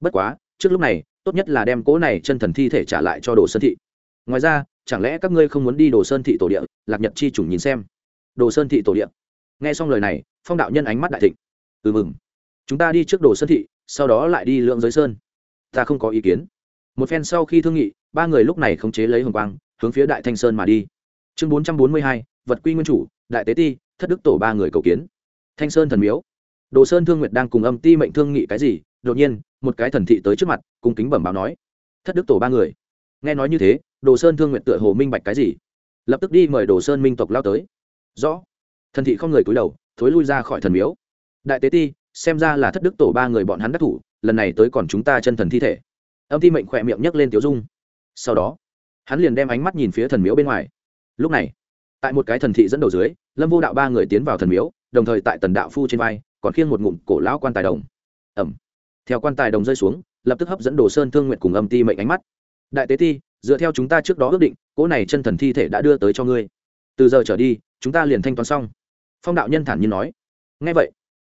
Bất quá, trước lúc này, tốt nhất là đem cỗ này chân thần thi thể trả lại cho đồ sơn thị. Ngoài ra, chẳng lẽ các ngươi không muốn đi đồ sơn thị tổ địa? Lạc nhật chi chủng nhìn xem. Đồ sơn thị tổ địa. Nghe xong lời này, phong đạo nhân ánh mắt đại thịnh. Ừ mừng. Chúng ta đi trước đồ sơn thị, sau đó lại đi lượng giới sơn. Ta không có ý kiến. Một phen sau khi thương nghị, ba người lúc này khống chế lấy hồng quang, hướng phía đại thanh sơn mà đi. Chương bốn trăm bốn mươi hai, vật quy nguyên chủ, đại tế ti, thất đức tổ ba người cầu kiến. Thanh sơn thần miếu đồ sơn thương nguyệt đang cùng âm ti mệnh thương nghị cái gì, đột nhiên, một cái thần thị tới trước mặt, cung kính bẩm báo nói, thất đức tổ ba người. Nghe nói như thế, đồ sơn thương nguyện tựa hồ minh bạch cái gì. Lập tức đi mời đồ sơn minh tộc lao tới. Rõ. Thần thị không người cúi đầu, thối lui ra khỏi thần miếu. Đại tế ti, xem ra là thất đức tổ ba người bọn hắn đắc thủ, lần này tới còn chúng ta chân thần thi thể. Âm ti mệnh khỏe miệng nhấc lên tiểu dung. Sau đó, hắn liền đem ánh mắt nhìn phía thần miếu bên ngoài. Lúc này, tại một cái thần thị dẫn đầu dưới, lâm vô đạo ba người tiến vào thần miếu, đồng thời tại tần đạo phu trên vai còn khiêng một ngụm cổ lão quan tài đồng. Ẩm theo quan tài đồng rơi xuống, lập tức hấp dẫn đồ sơn thương nguyện cùng âm ti mệnh ánh mắt. Đại tế ti, dựa theo chúng ta trước đó ước định, cỗ này chân thần thi thể đã đưa tới cho ngươi. Từ giờ trở đi, chúng ta liền thanh toán xong. Phong đạo nhân thản nhiên nói. Ngay vậy,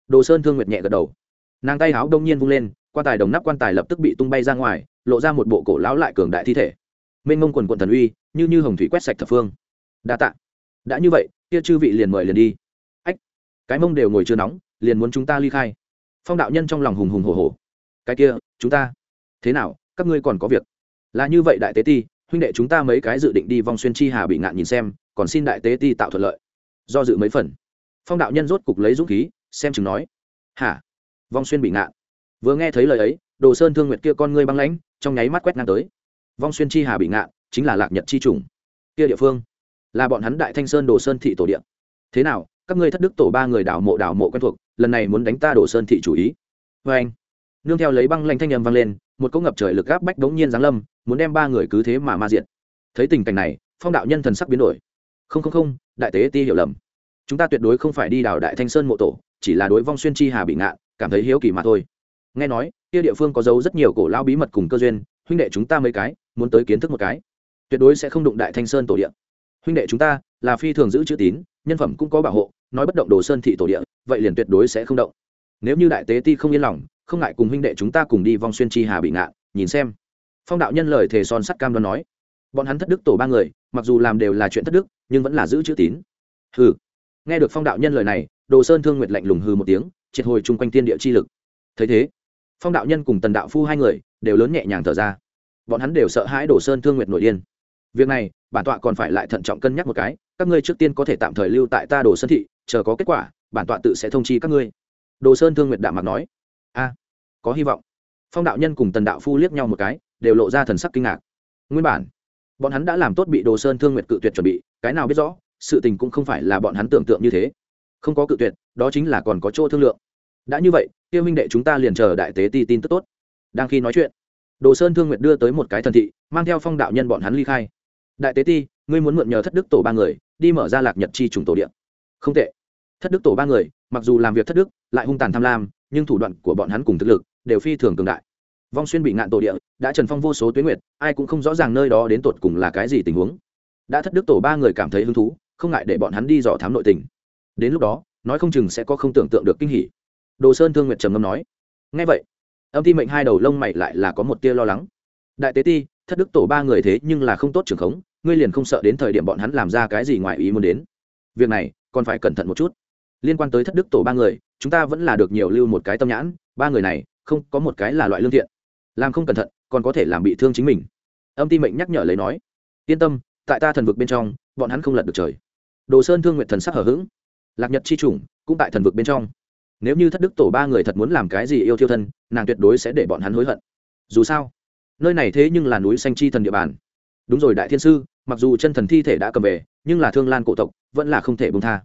đồ sơn thương nguyệt nhẹ gật đầu. Nàng tay áo đông nhiên vung lên, quan tài đồng nắp quan tài lập tức bị tung bay ra ngoài, lộ ra một bộ cổ lão lại cường đại thi thể. Mênh mông quần quận thần uy, như như hồng thủy quét sạch thập phương. Đa tạ. Đã như vậy, kia chư vị liền mời liền đi. Ách. Cái mông đều ngồi chưa nóng liền muốn chúng ta ly khai. Phong đạo nhân trong lòng hùng hùng hồ hồ cái kia, chúng ta. Thế nào, các ngươi còn có việc? Là như vậy đại tế ti, huynh đệ chúng ta mấy cái dự định đi vong xuyên chi hà bị ngạn nhìn xem, còn xin đại tế ti tạo thuận lợi. Do dự mấy phần. Phong đạo nhân rốt cục lấy dũng khí, xem chừng nói. Hả? Vong xuyên bị ngạn. Vừa nghe thấy lời ấy, đồ sơn thương nguyệt kia con ngươi băng lãnh, trong nháy mắt quét ngang tới. Vong xuyên chi hà bị ngạn, chính là lạc nhật chi trùng. Kia địa phương, là bọn hắn đại thanh sơn đồ sơn thị tổ điện thế nào, các ngươi thất đức tổ ba người đảo mộ đảo mộ quen thuộc lần này muốn đánh ta đổ sơn thị chủ ý. Vê anh, nương theo lấy băng lanh thanh âm vang lên, một cỗ ngập trời lực gáp bách đống nhiên giáng lâm, muốn đem ba người cứ thế mà ma diện thấy tình cảnh này, phong đạo nhân thần sắc biến đổi. Không không không, đại tế ti hiểu lầm. Chúng ta tuyệt đối không phải đi đào đại thanh sơn mộ tổ, chỉ là đối vong xuyên chi hà bị ngạn, cảm thấy hiếu kỳ mà thôi. Nghe nói, kia địa phương có dấu rất nhiều cổ lao bí mật cùng cơ duyên, huynh đệ chúng ta mấy cái, muốn tới kiến thức một cái. Tuyệt đối sẽ không đụng đại thanh sơn tổ địa. Huynh đệ chúng ta là phi thường giữ chữ tín, nhân phẩm cũng có bảo hộ, nói bất động đồ sơn thị tổ địa vậy liền tuyệt đối sẽ không động. Nếu như đại tế ti không yên lòng, không ngại cùng huynh đệ chúng ta cùng đi vong xuyên chi hà bị ngạn, nhìn xem. Phong đạo nhân lời thề son sắt cam đoan nói. Bọn hắn thất đức tổ ba người, mặc dù làm đều là chuyện thất đức, nhưng vẫn là giữ chữ tín. Hừ. Nghe được phong đạo nhân lời này, đồ sơn thương nguyệt lạnh lùng hừ một tiếng, triệt hồi chung quanh tiên địa chi lực. Thấy thế, phong đạo nhân cùng tần đạo phu hai người, đều lớn nhẹ nhàng thở ra. Bọn hắn đều sợ hãi đồ sơn thương nguyệt nội điên. Việc này, bản tọa còn phải lại thận trọng cân nhắc một cái, các ngươi trước tiên có thể tạm thời lưu tại ta đồ sơn thị, chờ có kết quả bản tọa tự sẽ thông chi các ngươi. Đồ sơn thương nguyệt đạm mặt nói. A, có hy vọng. Phong đạo nhân cùng tần đạo phu liếc nhau một cái, đều lộ ra thần sắc kinh ngạc. Nguyên bản, bọn hắn đã làm tốt bị đồ sơn thương nguyệt cự tuyệt chuẩn bị, cái nào biết rõ, sự tình cũng không phải là bọn hắn tưởng tượng như thế. Không có cự tuyệt, đó chính là còn có chỗ thương lượng. Đã như vậy, tiêu minh đệ chúng ta liền chờ đại tế ti tin tức tốt. Đang khi nói chuyện, đồ sơn thương nguyệt đưa tới một cái thần thị, mang theo phong đạo nhân bọn hắn ly khai. Đại tế ti, ngươi muốn mượn nhờ thất đức tổ ba người, đi mở ra lạc nhật chi trùng tổ điện không tệ thất đức tổ ba người, mặc dù làm việc thất đức, lại hung tàn tham lam, nhưng thủ đoạn của bọn hắn cùng thực lực đều phi thường cường đại. Vong xuyên bị ngạn tổ địa, đã trần phong vô số tuyến nguyệt, ai cũng không rõ ràng nơi đó đến tột cùng là cái gì tình huống. Đã thất đức tổ ba người cảm thấy hứng thú, không ngại để bọn hắn đi dò thám nội tình. Đến lúc đó, nói không chừng sẽ có không tưởng tượng được kinh hỉ. Đồ sơn thương nguyệt trầm ngâm nói ngay vậy, âm ti mệnh hai đầu lông mày lại là có một tia lo lắng. Đại tế ti, thất đức tổ ba người thế nhưng là không tốt trường khống, ngươi liền không sợ đến thời điểm bọn hắn làm ra cái gì ngoài ý muốn đến. Việc này, còn phải cẩn thận một chút liên quan tới thất đức tổ ba người, chúng ta vẫn là được nhiều lưu một cái tâm nhãn, ba người này, không, có một cái là loại lương thiện. Làm không cẩn thận, còn có thể làm bị thương chính mình. Âm ti mệnh nhắc nhở lấy nói. Yên tâm, tại ta thần vực bên trong, bọn hắn không lật được trời. Đồ sơn thương nguyện thần sắc hở h ữ g lạc nhật chi chủng, cũng tại thần vực bên trong. Nếu như thất đức tổ ba người thật muốn làm cái gì yêu thiêu thân, nàng tuyệt đối sẽ để bọn hắn hối hận. Dù sao, nơi này thế nhưng là núi xanh chi thần địa bàn. Đúng rồi, đại thiên sư, mặc dù chân thần thi thể đã cầm về, nhưng là thương lan cổ tộc, vẫn là không thể bông tha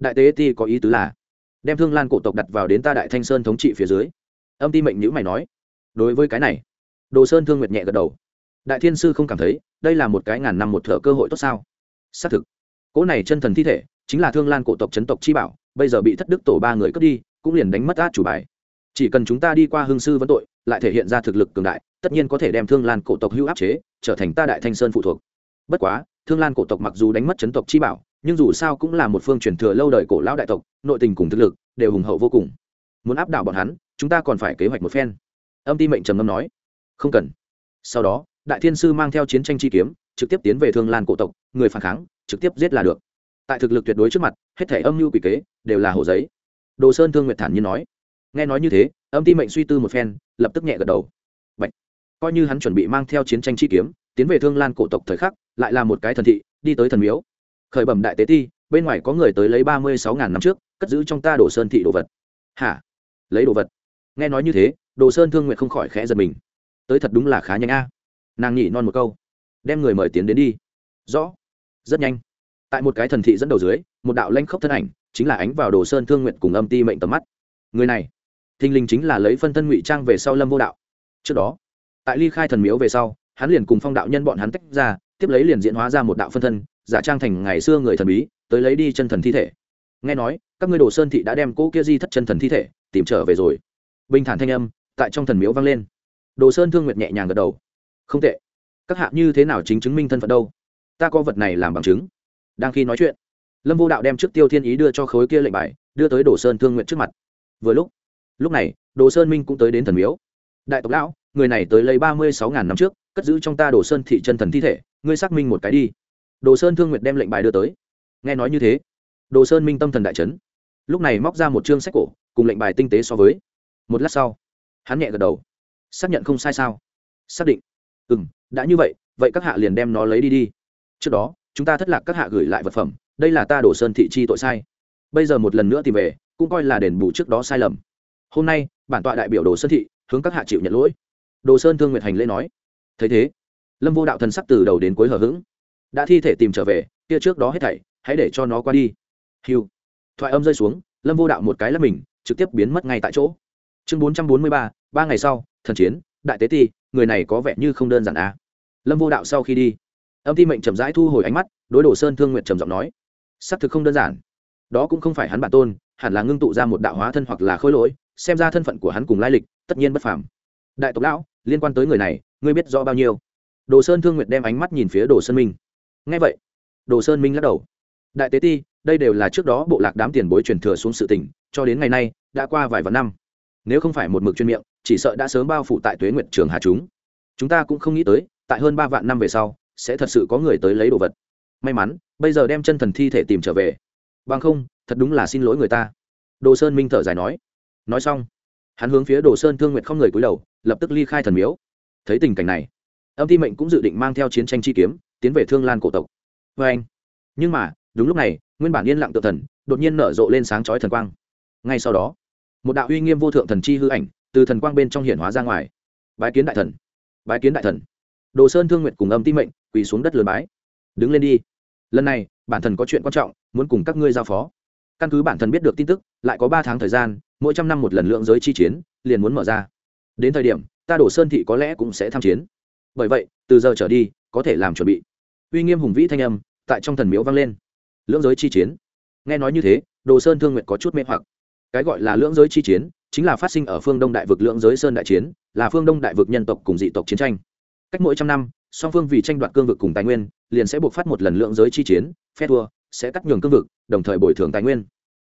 đại tế ti có ý tứ là đem thương lan cổ tộc đặt vào đến ta đại thanh sơn thống trị phía dưới. Âm ti mệnh nhữ mày nói, đối với cái này, đồ sơn thương nguyệt nhẹ gật đầu. Đại thiên sư không cảm thấy, đây là một cái ngàn năm một thợ cơ hội tốt sao? Xác thực, cỗ này chân thần thi thể chính là thương lan cổ tộc chấn tộc chi bảo, bây giờ bị thất đức tổ ba người cướp đi, cũng liền đánh mất át chủ bài. Chỉ cần chúng ta đi qua hương sư vấn tội, lại thể hiện ra thực lực cường đại, tất nhiên có thể đem thương lan cổ tộc hưu áp chế, trở thành ta đại thanh sơn phụ thuộc. Bất quá, thương lan cổ tộc mặc dù đánh mất chấn tộc chi bảo nhưng dù sao cũng là một phương truyền thừa lâu đời cổ lão đại tộc, nội tình cùng thực lực đều hùng hậu vô cùng. Muốn áp đảo bọn hắn, chúng ta còn phải kế hoạch một phen. Âm ti mệnh trầm ngâm nói. Không cần. Sau đó, đại thiên sư mang theo chiến tranh chi kiếm, trực tiếp tiến về thương lan cổ tộc, người phản kháng, trực tiếp giết là được. Tại thực lực tuyệt đối trước mặt, hết thể âm mưu quỷ kế đều là hồ giấy. Đồ sơn thương nguyệt thản nhiên nói. Nghe nói như thế, âm ti mệnh suy tư một phen, lập tức nhẹ gật đầu. Bạch. coi như hắn chuẩn bị mang theo chiến tranh chi kiếm, tiến về thương lan cổ tộc thời khắc, lại là một cái thần thị, đi tới thần miếu khởi bẩm đại tế ti, bên ngoài có người tới lấy ba mươi sáu ngàn năm trước, cất giữ trong ta đồ sơn thị đồ vật. Hả? Lấy đồ vật? Nghe nói như thế, đồ sơn thương nguyện không khỏi khẽ giật mình. Tới thật đúng là khá nhanh a. Nàng nhỉ non một câu. Đem người mời tiến đến đi. Rõ. Rất nhanh. Tại một cái thần thị dẫn đầu dưới, một đạo lanh khốc thân ảnh, chính là ánh vào đồ sơn thương nguyện cùng âm ti mệnh tầm mắt. Người này, thình lình chính là lấy phân thân ngụy trang về sau lâm vô đạo. Trước đó, tại ly khai thần miếu về sau, hắn liền cùng phong đạo nhân bọn hắn tách ra tiếp lấy liền diễn hóa ra một đạo phân thân, giả trang thành ngày xưa người thần bí, tới lấy đi chân thần thi thể. Nghe nói, các ngươi đồ sơn thị đã đem cỗ kia di thất chân thần thi thể tìm trở về rồi. Bình thản thanh âm tại trong thần miếu vang lên. Đồ sơn thương nguyệt nhẹ nhàng gật đầu. Không tệ. Các hạ như thế nào chính chứng minh thân phận đâu? Ta có vật này làm bằng chứng. Đang khi nói chuyện, lâm vô đạo đem trước tiêu thiên ý đưa cho khối kia lệnh bài, đưa tới đồ sơn thương nguyện trước mặt. Vừa lúc lúc này, đồ sơn minh cũng tới đến thần miếu. Đại tộc lão, người này tới lấy ba mươi sáu ngàn năm trước, cất giữ trong ta đồ sơn thị chân thần thi thể ngươi xác minh một cái đi. Đồ sơn thương nguyệt đem lệnh bài đưa tới. Nghe nói như thế, đồ sơn minh tâm thần đại trấn lúc này móc ra một chương sách cổ, cùng lệnh bài tinh tế so với. Một lát sau, hắn nhẹ gật đầu. Xác nhận không sai sao? Xác định. Ừ m đã như vậy vậy các hạ liền đem nó lấy đi đi. Trước đó, chúng ta thất lạc các hạ gửi lại vật phẩm, đây là ta đổ sơn thị chi tội sai. Bây giờ một lần nữa tìm về, cũng coi là đền bù trước đó sai lầm. Hôm nay, bản tọa đại biểu đồ sơn thị, hướng các hạ chịu nhận lỗi. Đồ sơn thương nguyệt hành lễ nói. Thấy thế lâm vô đạo thần sắc từ đầu đến cuối hờ hững. Đã thi thể tìm trở về, kia trước đó hết thảy, hãy để cho nó qua đi. Hiu thoại âm rơi xuống, lâm vô đạo một cái là mình, trực tiếp biến mất ngay tại chỗ. Chương bốn trăm bốn mươi ba ba ngày sau, thần chiến, đại tế ti, người này có vẻ như không đơn giản à. lâm vô đạo sau khi đi, âm ti mệnh chậm rãi thu hồi ánh mắt, đối đồ sơn thương nguyện trầm giọng nói. Xác thực không đơn giản. Đó cũng không phải hắn bản tôn, hẳn là ngưng tụ ra một đạo hóa thân hoặc là khôi lỗi, xem ra thân phận của hắn cùng lai lịch, tất nhiên bất phàm. Đại tộc lão, liên quan tới người này, ngươi biết rõ bao nhiêu? Đồ sơn thương nguyệt đem ánh mắt nhìn phía đồ sơn minh. Ngay vậy, đồ sơn minh lắc đầu. Đại tế ti, đây đều là trước đó bộ lạc đám tiền bối truyền thừa xuống sự tỉnh cho đến ngày nay, đã qua vài vạn năm. Nếu không phải một mực chuyên miệng, chỉ sợ đã sớm bao phủ tại tuế nguyệt trường hà chúng. Chúng ta cũng không nghĩ tới, tại hơn ba vạn năm về sau, sẽ thật sự có người tới lấy đồ vật. May mắn, bây giờ đem chân thần thi thể tìm trở về. Bằng không, thật đúng là xin lỗi người ta. Đồ sơn minh thở dài nói. Nói xong, hắn hướng phía đồ sơn thương nguyệt không người cúi đầu, lập tức ly khai thần miếu. Thấy tình cảnh này âm ti mệnh cũng dự định mang theo chiến tranh chi kiếm, tiến về thương lan cổ tộc. Vê anh. Nhưng mà, đúng lúc này, nguyên bản yên lặng tự thần, đột nhiên nở rộ lên sáng chói thần quang. Ngay sau đó, một đạo uy nghiêm vô thượng thần chi hư ảnh, từ thần quang bên trong hiển hóa ra ngoài. Bái kiến đại thần. Bái kiến đại thần. Đồ sơn thương nguyệt cùng âm ti mệnh, quỳ xuống đất lườn bái. Đứng lên đi. Lần này, bản thần có chuyện quan trọng, muốn cùng các ngươi giao phó. Căn cứ bản thần biết được tin tức, lại có ba tháng thời gian, mỗi trăm năm một lần lượng giới chi chiến, liền muốn mở ra. Đến thời điểm, ta đổ sơn thị có lẽ cũng sẽ tham chiến bởi vậy, từ giờ trở đi, có thể làm chuẩn bị. Uy nghiêm hùng vĩ thanh âm tại trong thần miếu vang lên. Lưỡng giới chi chiến. Nghe nói như thế, đồ sơn thương nguyện có chút mê hoặc. Cái gọi là lưỡng giới chi chiến chính là phát sinh ở phương đông đại vực lưỡng giới sơn đại chiến, là phương đông đại vực nhân tộc cùng dị tộc chiến tranh. Cách mỗi trăm năm, song phương vì tranh đoạt cương vực cùng tài nguyên, liền sẽ buộc phát một lần lượng giới chi chiến, phe thua sẽ cắt nhường cương vực, đồng thời bồi thường tài nguyên.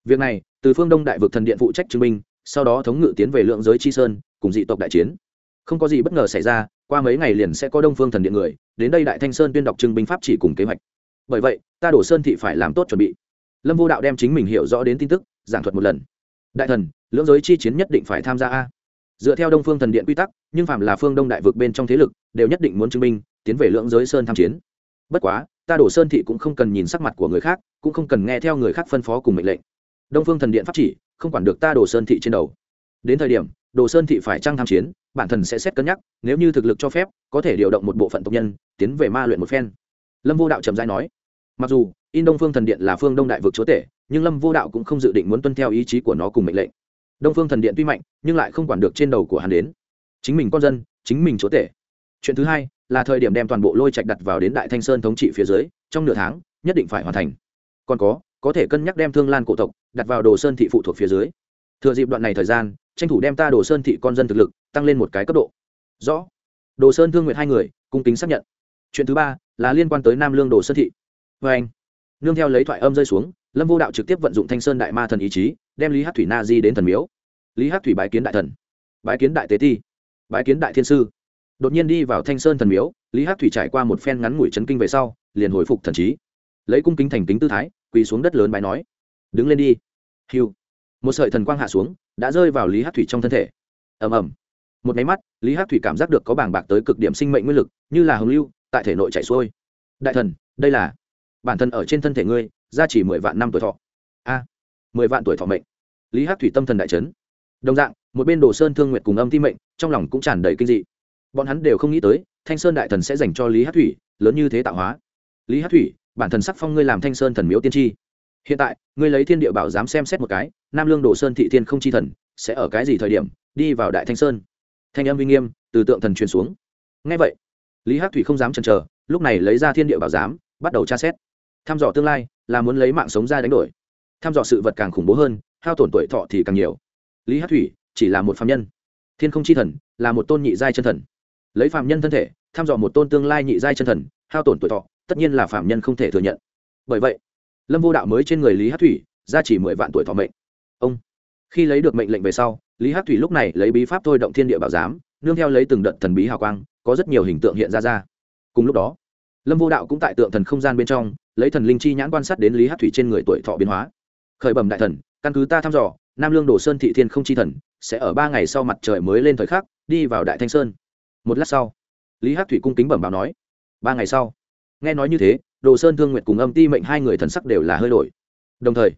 Việc này, từ phương đông đại vực thần điện phụ trách chứng minh, sau đó thống ngự tiến về lượng giới chi sơn, cùng dị tộc đại chiến không có gì bất ngờ xảy ra, qua mấy ngày liền sẽ có đông phương thần điện người, đến đây đại thanh sơn tuyên đọc trưng binh pháp chỉ cùng kế hoạch. Bởi vậy, ta đổ sơn thị phải làm tốt chuẩn bị. Lâm vô đạo đem chính mình hiểu rõ đến tin tức, giảng thuật một lần. Đại thần, lưỡng giới chi chiến nhất định phải tham gia a. Dựa theo đông phương thần điện quy tắc, nhưng phạm là phương đông đại vực bên trong thế lực, đều nhất định muốn chứng minh tiến về lưỡng giới sơn tham chiến. Bất quá, ta đổ sơn thị cũng không cần nhìn sắc mặt của người khác, cũng không cần nghe theo người khác phân phó cùng mệnh lệnh. Đông phương thần điện pháp chỉ, không quản được ta đổ sơn thị trên đầu đến thời điểm, đồ sơn thị phải trăng tham chiến, bản thân sẽ xét cân nhắc, nếu như thực lực cho phép, có thể điều động một bộ phận tộc nhân, tiến về ma luyện một phen. Lâm vô đạo trầm giai nói, mặc dù, in đông phương thần điện là phương đông đại vực chúa tể, nhưng lâm vô đạo cũng không dự định muốn tuân theo ý chí của nó cùng mệnh lệnh. Đông phương thần điện tuy mạnh, nhưng lại không quản được trên đầu của hắn đến. Chính mình con dân, chính mình chúa tể. Chuyện thứ hai, là thời điểm đem toàn bộ lôi trạch đặt vào đến đại thanh sơn thống trị phía dưới, trong nửa tháng, nhất định phải hoàn thành. Còn có có thể cân nhắc đem thương lan cổ tộc đặt vào đồ sơn thị phụ thuộc phía dưới. Thừa dịp đoạn này thời gian tranh thủ đem ta đồ sơn thị con dân thực lực tăng lên một cái cấp độ. Rõ. Đồ sơn thương nguyện hai người, cung kính xác nhận. Chuyện thứ ba là liên quan tới nam lương đồ sơn thị. Vê anh, nương theo lấy thoại âm rơi xuống, lâm vô đạo trực tiếp vận dụng thanh sơn đại ma thần ý chí, đem lý hát thủy na di đến thần miếu. Lý hát thủy bái kiến đại thần, bái kiến đại tế ti, bái kiến đại thiên sư. Đột nhiên đi vào thanh sơn thần miếu, lý hát thủy trải qua một phen ngắn ngủi chấn kinh về sau, liền hồi phục thần trí. Lấy cung kính thành kính tư thái, quỳ xuống đất lớn bái nói, đứng lên đi. Hiu một sợi thần quang hạ xuống, đã rơi vào lý hát thủy trong thân thể. Ầm ầm. Một máy mắt, lý hát thủy cảm giác được có bảng bạc tới cực điểm sinh mệnh nguyên lực, như là hồng lưu, tại thể nội chạy xuôi. Đại thần, đây là bản thân ở trên thân thể ngươi ra chỉ mười vạn năm tuổi thọ. A, mười vạn tuổi thọ mệnh. Lý hát thủy tâm thần đại trấn đồng dạng, một bên đồ sơn thương nguyệt cùng âm ti mệnh, trong lòng cũng tràn đầy kinh dị. Bọn hắn đều không nghĩ tới, thanh sơn đại thần sẽ dành cho lý hát thủy, lớn như thế tạo hóa. Lý hát thủy, bản thần sắc phong ngươi làm thanh sơn thần miếu tiên tri hiện tại, ngươi lấy thiên địa bảo dám xem xét một cái, nam lương đồ sơn thị thiên không chi thần sẽ ở cái gì thời điểm đi vào đại thanh sơn? Thanh âm uy nghiêm, từ tượng thần truyền xuống. Ngay vậy, lý hắc thủy không dám chần chờ, lúc này lấy ra thiên địa bảo giám, bắt đầu tra xét. Thăm dò tương lai là muốn lấy mạng sống ra đánh đổi. Thăm dò sự vật càng khủng bố hơn, hao tổn tuổi thọ thì càng nhiều. Lý hát thủy chỉ là một phạm nhân. Thiên không chi thần là một tôn nhị giai chân thần. Lấy phạm nhân thân thể thăm dò một tôn tương lai nhị giai chân thần, hao tổn tuổi thọ, tất nhiên là phạm nhân không thể thừa nhận. Bởi vậy lâm vô đạo mới trên người lý hát thủy, ra chỉ mười vạn tuổi thọ mệnh. Ông, khi lấy được mệnh lệnh về sau, lý hát thủy lúc này lấy bí pháp thôi động thiên địa bảo giám, nương theo lấy từng đợt thần bí hào quang, có rất nhiều hình tượng hiện ra ra. Cùng lúc đó, lâm vô đạo cũng tại tượng thần không gian bên trong, lấy thần linh chi nhãn quan sát đến lý hát thủy trên người tuổi thọ biến hóa. Khởi bẩm đại thần, căn cứ ta thăm dò, nam lương đồ sơn thị thiên không chi thần sẽ ở ba ngày sau mặt trời mới lên thời khắc, đi vào đại thanh sơn. Một lát sau, lý hát thủy cung kính bẩm báo nói, ba ngày sau. Nghe nói như thế đồ sơn thương nguyện cùng âm ti mệnh hai người thần sắc đều là hơi đổi. Đồng thời,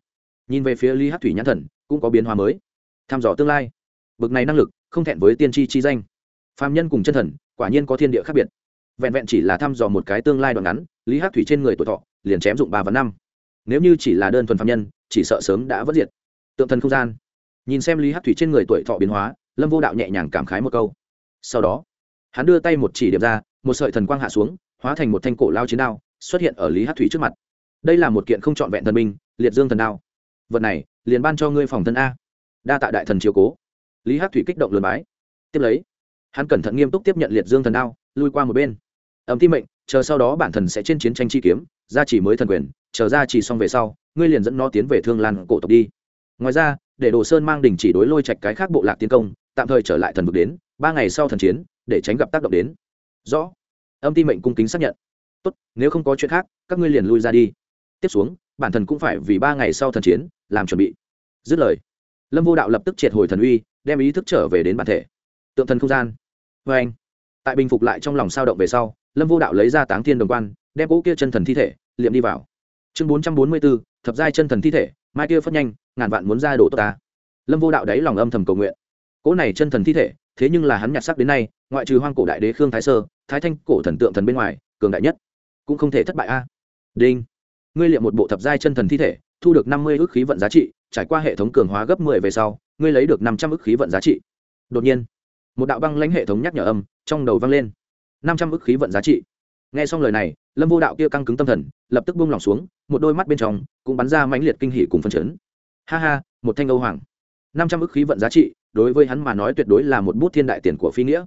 nhìn về phía lý hát thủy nhãn thần, cũng có biến hóa mới. Thăm dò tương lai. Bực này năng lực, không thẹn với tiên tri chi danh. Phạm nhân cùng chân thần, quả nhiên có thiên địa khác biệt. Vẹn vẹn chỉ là thăm dò một cái tương lai đoạn ngắn, lý hát thủy trên người tuổi thọ, liền chém dụng ba và năm. Nếu như chỉ là đơn thuần phạm nhân, chỉ sợ sớm đã vất diệt. Tượng thần không gian. Nhìn xem lý hát thủy trên người tuổi thọ biến hóa, lâm vô đạo nhẹ nhàng cảm khái một câu. Sau đó, hắn đưa tay một chỉ điểm ra, một sợi thần quang hạ xuống, hóa thành một thanh cổ lao chiến đao xuất hiện ở lý hát thủy trước mặt. Đây là một kiện không trọn vẹn thần minh liệt dương thần đao. Vật này, liền ban cho ngươi phòng thân a. Đa tạ đại thần chiếu cố. Lý hát thủy kích động lườn bái. Tiếp lấy, hắn cẩn thận nghiêm túc tiếp nhận liệt dương thần đao, lui qua một bên. Ấm ti mệnh, chờ sau đó bản thần sẽ trên chiến tranh chi kiếm, gia chỉ mới thần quyền, chờ ra chỉ xong về sau, ngươi liền dẫn nó tiến về thương lan cổ tộc đi. Ngoài ra, để đồ sơn mang đình chỉ đối lôi trạch cái khác bộ lạc tiến công, tạm thời trở lại thần vực đến, ba ngày sau thần chiến, để tránh gặp tác động đến. Rõ. Âm ti mệnh cung kính xác nhận tốt, nếu không có chuyện khác, các ngươi liền lui ra đi. Tiếp xuống, bản thần cũng phải vì ba ngày sau thần chiến, làm chuẩn bị. Dứt lời, lâm vô đạo lập tức triệt hồi thần uy, đem ý thức trở về đến bản thể. Tượng thần không gian. Vê anh, tại bình phục lại trong lòng sao động về sau, lâm vô đạo lấy ra táng thiên đồng quan, đem cỗ kia chân thần thi thể, liệm đi vào. Chương bốn trăm bốn mươi bốn thập giai chân thần thi thể, mai kia phất nhanh, ngàn vạn muốn ra đổ tốt ta. Lâm vô đạo đáy lòng âm thầm cầu nguyện. Cỗ này chân thần thi thể, thế nhưng là hắn nhặt sắc đến nay, ngoại trừ hoang cổ đại đế khương thái sơ, thái thanh cổ thần tượng thần bên ngoài, cường đại nhất cũng không thể thất bại a. Đinh. Ngươi liệm một bộ thập giai chân thần thi thể, thu được năm mươi ước khí vận giá trị, trải qua hệ thống cường hóa gấp mười về sau, ngươi lấy được năm trăm ước khí vận giá trị. Đột nhiên, một đạo băng lãnh hệ thống nhắc nhở âm trong đầu vang lên. Năm trăm ước khí vận giá trị. Nghe xong lời này, lâm vô đạo kia căng cứng tâm thần, lập tức buông lỏng xuống, một đôi mắt bên trong cũng bắn ra mãnh liệt kinh hỉ cùng phân chấn. Ha ha, một thanh âu hoàng. Năm trăm ước khí vận giá trị, đối với hắn mà nói tuyệt đối là một bút thiên đại tiền của phi nghĩa.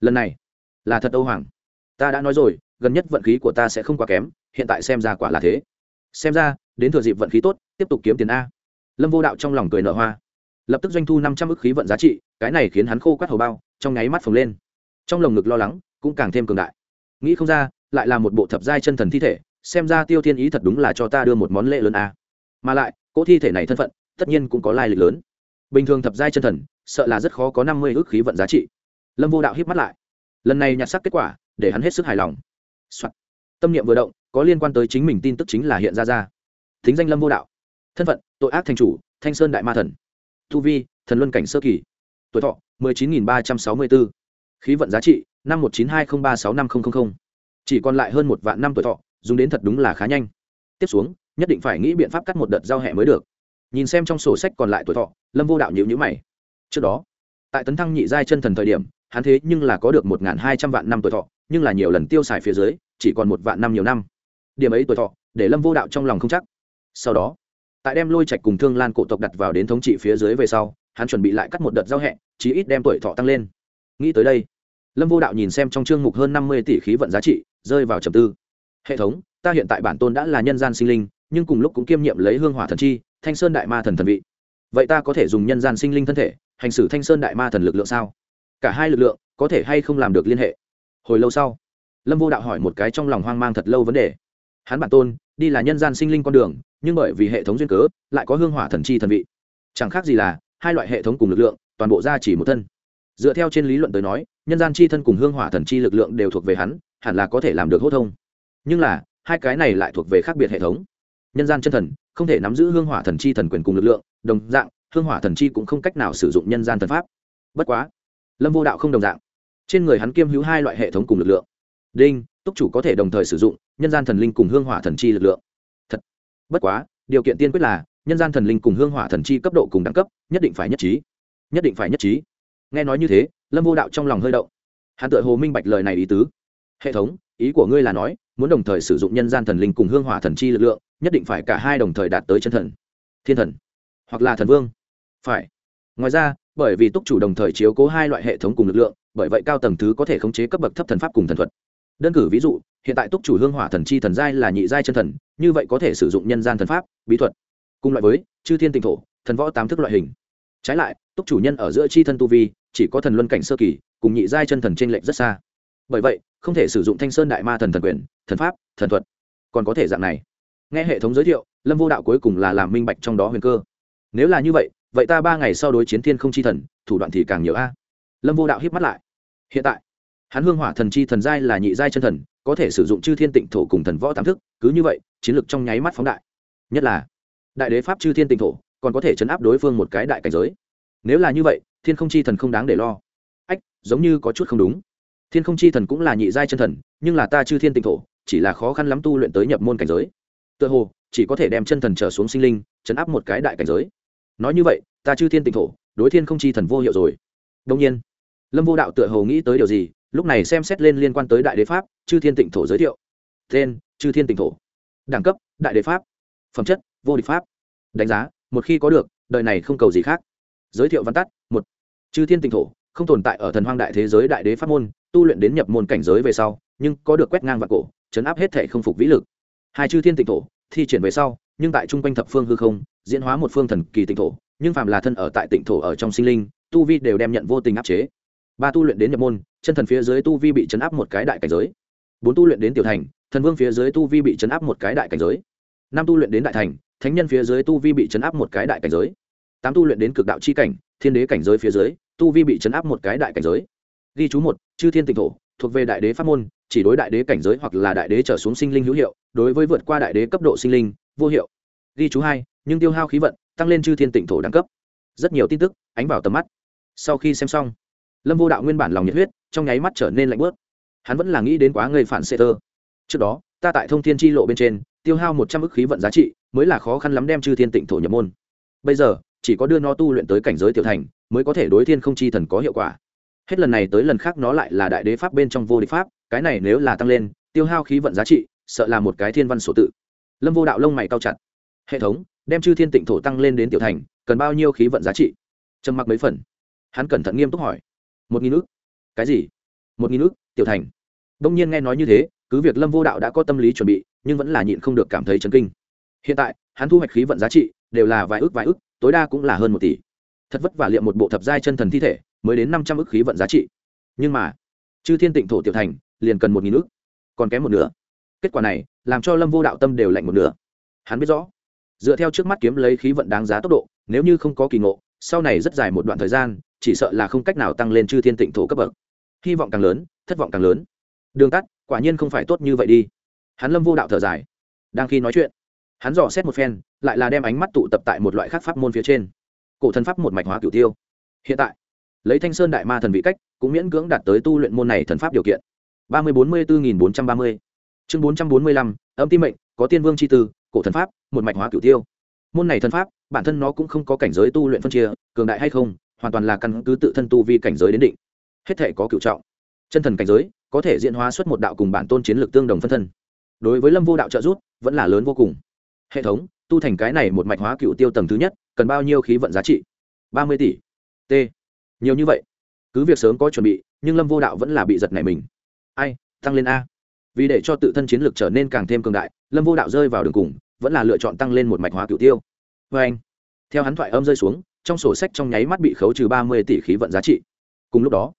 Lần này, là thật âu hoàng ta đã nói rồi, gần nhất vận khí của ta sẽ không quá kém, hiện tại xem ra quả là thế. Xem ra, đến thừa dịp vận khí tốt, tiếp tục kiếm tiền a. Lâm vô đạo trong lòng cười nở hoa. Lập tức doanh thu năm trăm ước khí vận giá trị, cái này khiến hắn khô quát hầu bao, trong nháy mắt phồng lên. Trong lồng ngực lo lắng, cũng càng thêm cường đại. Nghĩ không ra, lại là một bộ thập giai chân thần thi thể, xem ra tiêu thiên ý thật đúng là cho ta đưa một món lễ lớn a. Mà lại, cỗ thi thể này thân phận, tất nhiên cũng có lai lịch lớn. Bình thường thập giai chân thần, sợ là rất khó có năm mươi ước khí vận giá trị. Lâm vô đạo híp mắt lại. Lần này nhặt sắc kết quả để hắn hết sức hài lòng、Soạn. tâm niệm vừa động, có liên quan tới chính mình tin tức chính là hiện ra ra. Thính danh lâm vô đạo. Thân phận, tội ác thành chủ, thanh sơn đại ma thần. Tu vi, thần luân cảnh sơ kỳ. Tuổi thọ, mười chín nghìn ba trăm sáu mươi bốn khí vận giá trị, năm một chín hai không ba sáu năm nghìn chỉ còn lại hơn một vạn năm tuổi thọ, dùng đến thật đúng là khá nhanh. Tiếp xuống, nhất định phải nghĩ biện pháp cắt một đợt giao hẹ mới được. Nhìn xem trong sổ sách còn lại tuổi thọ, lâm vô đạo nhíu nhữ mày. Trước đó, tại tấn thăng nhị giai chân thần thời điểm, hắn thế nhưng là có được một hai trăm vạn năm tuổi thọ nhưng là nhiều lần tiêu xài phía dưới, chỉ còn một vạn năm nhiều năm. Điểm ấy tuổi thọ, để lâm vô đạo trong lòng không chắc. Sau đó, tại đem lôi trạch cùng thương lan cổ tộc đặt vào đến thống trị phía dưới về sau, hắn chuẩn bị lại cắt một đợt giao hẹ, chí ít đem tuổi thọ tăng lên. Nghĩ tới đây, lâm vô đạo nhìn xem trong chương mục hơn năm mươi tỷ khí vận giá trị, rơi vào trầm tư. Hệ thống, ta hiện tại bản tôn đã là nhân gian sinh linh, nhưng cùng lúc cũng kiêm nhiệm lấy hương hỏa thần chi, thanh sơn đại ma thần thần vị. Vậy ta có thể dùng nhân gian sinh linh thân thể, hành xử thanh sơn đại ma thần lực lượng sao? Cả hai lực lượng có thể hay không làm được liên hệ? Hồi lâu sau, lâm vô đạo hỏi một cái trong lòng hoang mang thật lâu vấn đề. Hắn bản tôn, đi là nhân gian sinh linh con đường, nhưng bởi vì hệ thống duyên cớ, lại có hương hỏa thần chi thần vị. Chẳng khác gì là, hai loại hệ thống cùng lực lượng, toàn bộ ra chỉ một thân. Dựa theo trên lý luận tới nói, nhân gian chi thân cùng hương hỏa thần chi lực lượng đều thuộc về hắn, hẳn là có thể làm được hốt thông. Nhưng là, hai cái này lại thuộc về khác biệt hệ thống. Nhân gian chân thần, không thể nắm giữ hương hỏa thần chi thần quyền cùng lực lượng, đồng dạng, hương hỏa thần chi cũng không cách nào sử dụng nhân gian thần pháp. Bất quá, lâm vô đạo không đồng dạng trên người hắn kiêm hữu hai loại hệ thống cùng lực lượng. Đinh, túc chủ có thể đồng thời sử dụng nhân gian thần linh cùng hương hỏa thần chi lực lượng. Thật. Bất quá, điều kiện tiên quyết là, nhân gian thần linh cùng hương hỏa thần chi cấp độ cùng đẳng cấp, nhất định phải nhất trí. Nhất định phải nhất trí. Nghe nói như thế, lâm vô đạo trong lòng hơi động. Hắn tự hồ minh bạch lời này ý tứ. Hệ thống, ý của ngươi là nói, muốn đồng thời sử dụng nhân gian thần linh cùng hương hỏa thần chi lực lượng, nhất định phải cả hai đồng thời đạt tới chân thần, thiên thần, hoặc là thần vương. Phải. Ngoài ra, bởi vì túc chủ đồng thời chiếu cố hai loại hệ thống cùng lực lượng bởi vậy cao tầng thứ có thể khống chế cấp bậc thấp thần pháp cùng thần thuật. Đơn cử ví dụ, hiện tại túc chủ hương hỏa thần chi thần giai là nhị giai chân thần, như vậy có thể sử dụng nhân gian thần pháp, bí thuật. Cùng loại với, chư thiên tinh thổ, thần võ tám thức loại hình. Trái lại, túc chủ nhân ở giữa chi thân tu vi, chỉ có thần luân cảnh sơ kỳ, cùng nhị giai chân thần trên lệnh rất xa. Bởi vậy, không thể sử dụng thanh sơn đại ma thần thần quyền, thần pháp, thần thuật. Còn có thể dạng này. Nghe hệ thống giới thiệu, lâm vô đạo cuối cùng là làm minh bạch trong đó huyền cơ. Nếu là như vậy vậy ta ba ngày sau đối chiến thiên không chi thần, thủ đoạn thì càng nhiều a lâm vô đạo hiếp mắt lại. Hiện tại, hắn hương hỏa thần chi thần giai là nhị giai chân thần, có thể sử dụng chư thiên tịnh thổ cùng thần võ tam thức, cứ như vậy, chiến lược trong nháy mắt phóng đại. Nhất là, đại đế pháp chư thiên tịnh thổ, còn có thể chấn áp đối phương một cái đại cảnh giới. Nếu là như vậy, thiên không chi thần không đáng để lo. Ách, giống như có chút không đúng. Thiên không chi thần cũng là nhị giai chân thần, nhưng là ta chư thiên tịnh thổ, chỉ là khó khăn lắm tu luyện tới nhập môn cảnh giới. Tựa hồ, chỉ có thể đem chân thần trở xuống sinh linh, chấn áp một cái đại cảnh giới. Nói như vậy, ta chư thiên tịnh thổ, đối thiên không chi thần vô hiệu rồi. Đông nhiên lâm vô đạo tựa hồ nghĩ tới điều gì, lúc này xem xét lên liên quan tới đại đế pháp, chư thiên tịnh thổ giới thiệu. Tên, chư thiên tịnh thổ. Đẳng cấp, đại đế pháp. Phẩm chất, vô địch pháp. Đánh giá, một khi có được, đời này không cầu gì khác. Giới thiệu văn tắt, một. Chư thiên tịnh thổ, không tồn tại ở thần hoang đại thế giới đại đế pháp môn, tu luyện đến nhập môn cảnh giới về sau, nhưng có được quét ngang và cổ, chấn áp hết thể không phục vĩ lực. Hai chư thiên tịnh thổ, thi triển về sau, nhưng tại trung quanh thập phương hư không, diễn hóa một phương thần kỳ tịnh thổ, nhưng phàm là thân ở tại tịnh thổ ở trong sinh linh, tu vi đều đem nhận vô tình áp chế ba tu luyện đến nhập môn, chân thần phía dưới tu vi bị chấn áp một cái đại cảnh giới. Bốn tu luyện đến tiểu thành, thần vương phía dưới tu vi bị chấn áp một cái đại cảnh giới. Năm tu luyện đến đại thành, thánh nhân phía dưới tu vi bị chấn áp một cái đại cảnh giới. Tám tu luyện đến cực đạo c h i cảnh, thiên đế cảnh giới phía dưới, tu vi bị chấn áp một cái đại cảnh giới. Ghi chú một, chư thiên tịnh thổ, thuộc về đại đế pháp môn, chỉ đối đại đế cảnh giới hoặc là đại đế trở xuống sinh linh hữu hiệu, đối với vượt qua đại đế cấp độ sinh linh, vô hiệu. Ghi chú hai, nhưng tiêu hao khí vận, tăng lên chư thiên tịnh thổ đẳng cấp. Rất nhiều tin tức, ánh vào tầm mắt. Sau khi xem xong lâm vô đạo nguyên bản lòng nhiệt huyết, trong nháy mắt trở nên lạnh bớt. Hắn vẫn là nghĩ đến quá ngây phản xê tơ trước đó, ta tại thông thiên tri lộ bên trên, tiêu hao một trăm ức khí vận giá trị, mới là khó khăn lắm đem chư thiên tịnh thổ nhập môn. Bây giờ, chỉ có đưa nó tu luyện tới cảnh giới tiểu thành, mới có thể đối thiên không chi thần có hiệu quả. Hết lần này tới lần khác nó lại là đại đế pháp bên trong vô địch pháp, cái này nếu là tăng lên, tiêu hao khí vận giá trị, sợ là một cái thiên văn sổ tự. Lâm vô đạo lông mày cao chặt. Hệ thống, đem chư thiên tịnh thổ tăng lên đến tiểu thành, cần bao nhiêu khí vận giá trị? Trầm mặc mấy phần. Hắn cẩn thận nghiêm túc hỏi một nghìn ước cái gì? Một nghìn ước tiểu thành. Đông nhiên nghe nói như thế, cứ việc lâm vô đạo đã có tâm lý chuẩn bị, nhưng vẫn là nhịn không được cảm thấy chấn kinh. Hiện tại, hắn thu hoạch khí vận giá trị đều là vài ước vài ước tối đa cũng là hơn một tỷ. Thật vất vả liệm một bộ thập giai chân thần thi thể, mới đến năm trăm ước khí vận giá trị. Nhưng mà, chư thiên tịnh thổ tiểu thành liền cần một nghìn ước còn kém một nửa. Kết quả này, làm cho lâm vô đạo tâm đều lạnh một nửa. Hắn biết rõ, dựa theo trước mắt kiếm lấy khí vận đáng giá tốc độ, nếu như không có kỳ ngộ, sau này rất dài một đoạn thời gian chỉ sợ là không cách nào tăng lên chư thiên tịnh thổ cấp bậc. Hy vọng càng lớn, thất vọng càng lớn. Đường tắt, quả nhiên không phải tốt như vậy đi. Hắn lâm vô đạo thở dài. Đang khi nói chuyện, hắn dò xét một phen, lại là đem ánh mắt tụ tập tại một loại khác pháp môn phía trên. Cổ thần pháp một mạch hóa cửu tiêu. Hiện tại, lấy thanh sơn đại ma thần vị cách, cũng miễn cưỡng đạt tới tu luyện môn này thần pháp điều kiện. ba mươi bốn mươi bốn nghìn bốn trăm ba mươi. Chương bốn trăm bốn mươi lăm, âm tim mệnh, có tiên vương c h i tư, cổ thần pháp, một mạch hóa cửu tiêu. Môn này thần pháp, bản thân nó cũng không có cảnh giới tu luyện phân chia, cường đại hay không hoàn toàn là căn cứ tự thân tu vi cảnh giới đến định. Hết thể có cựu trọng. Chân thần cảnh giới có thể diễn hóa xuất một đạo cùng bản tôn chiến lược tương đồng phân thân. Đối với lâm vô đạo trợ giúp, vẫn là lớn vô cùng. Hệ thống, tu thành cái này một mạch hóa cựu tiêu tầng thứ nhất, cần bao nhiêu khí vận giá trị? Ba mươi tỷ. T. Nhiều như vậy. Cứ việc sớm có chuẩn bị, nhưng lâm vô đạo vẫn là bị giật này mình. Ai, tăng lên a. Vì để cho tự thân chiến lược trở nên càng thêm cường đại, lâm vô đạo rơi vào đường cùng, vẫn là lựa chọn tăng lên một mạch hóa cựu tiêu. Vê anh theo hắn thoại âm rơi xuống trong sổ sách trong nháy mắt bị khấu trừ ba mươi tỷ khí vận giá trị. Cùng lúc đó,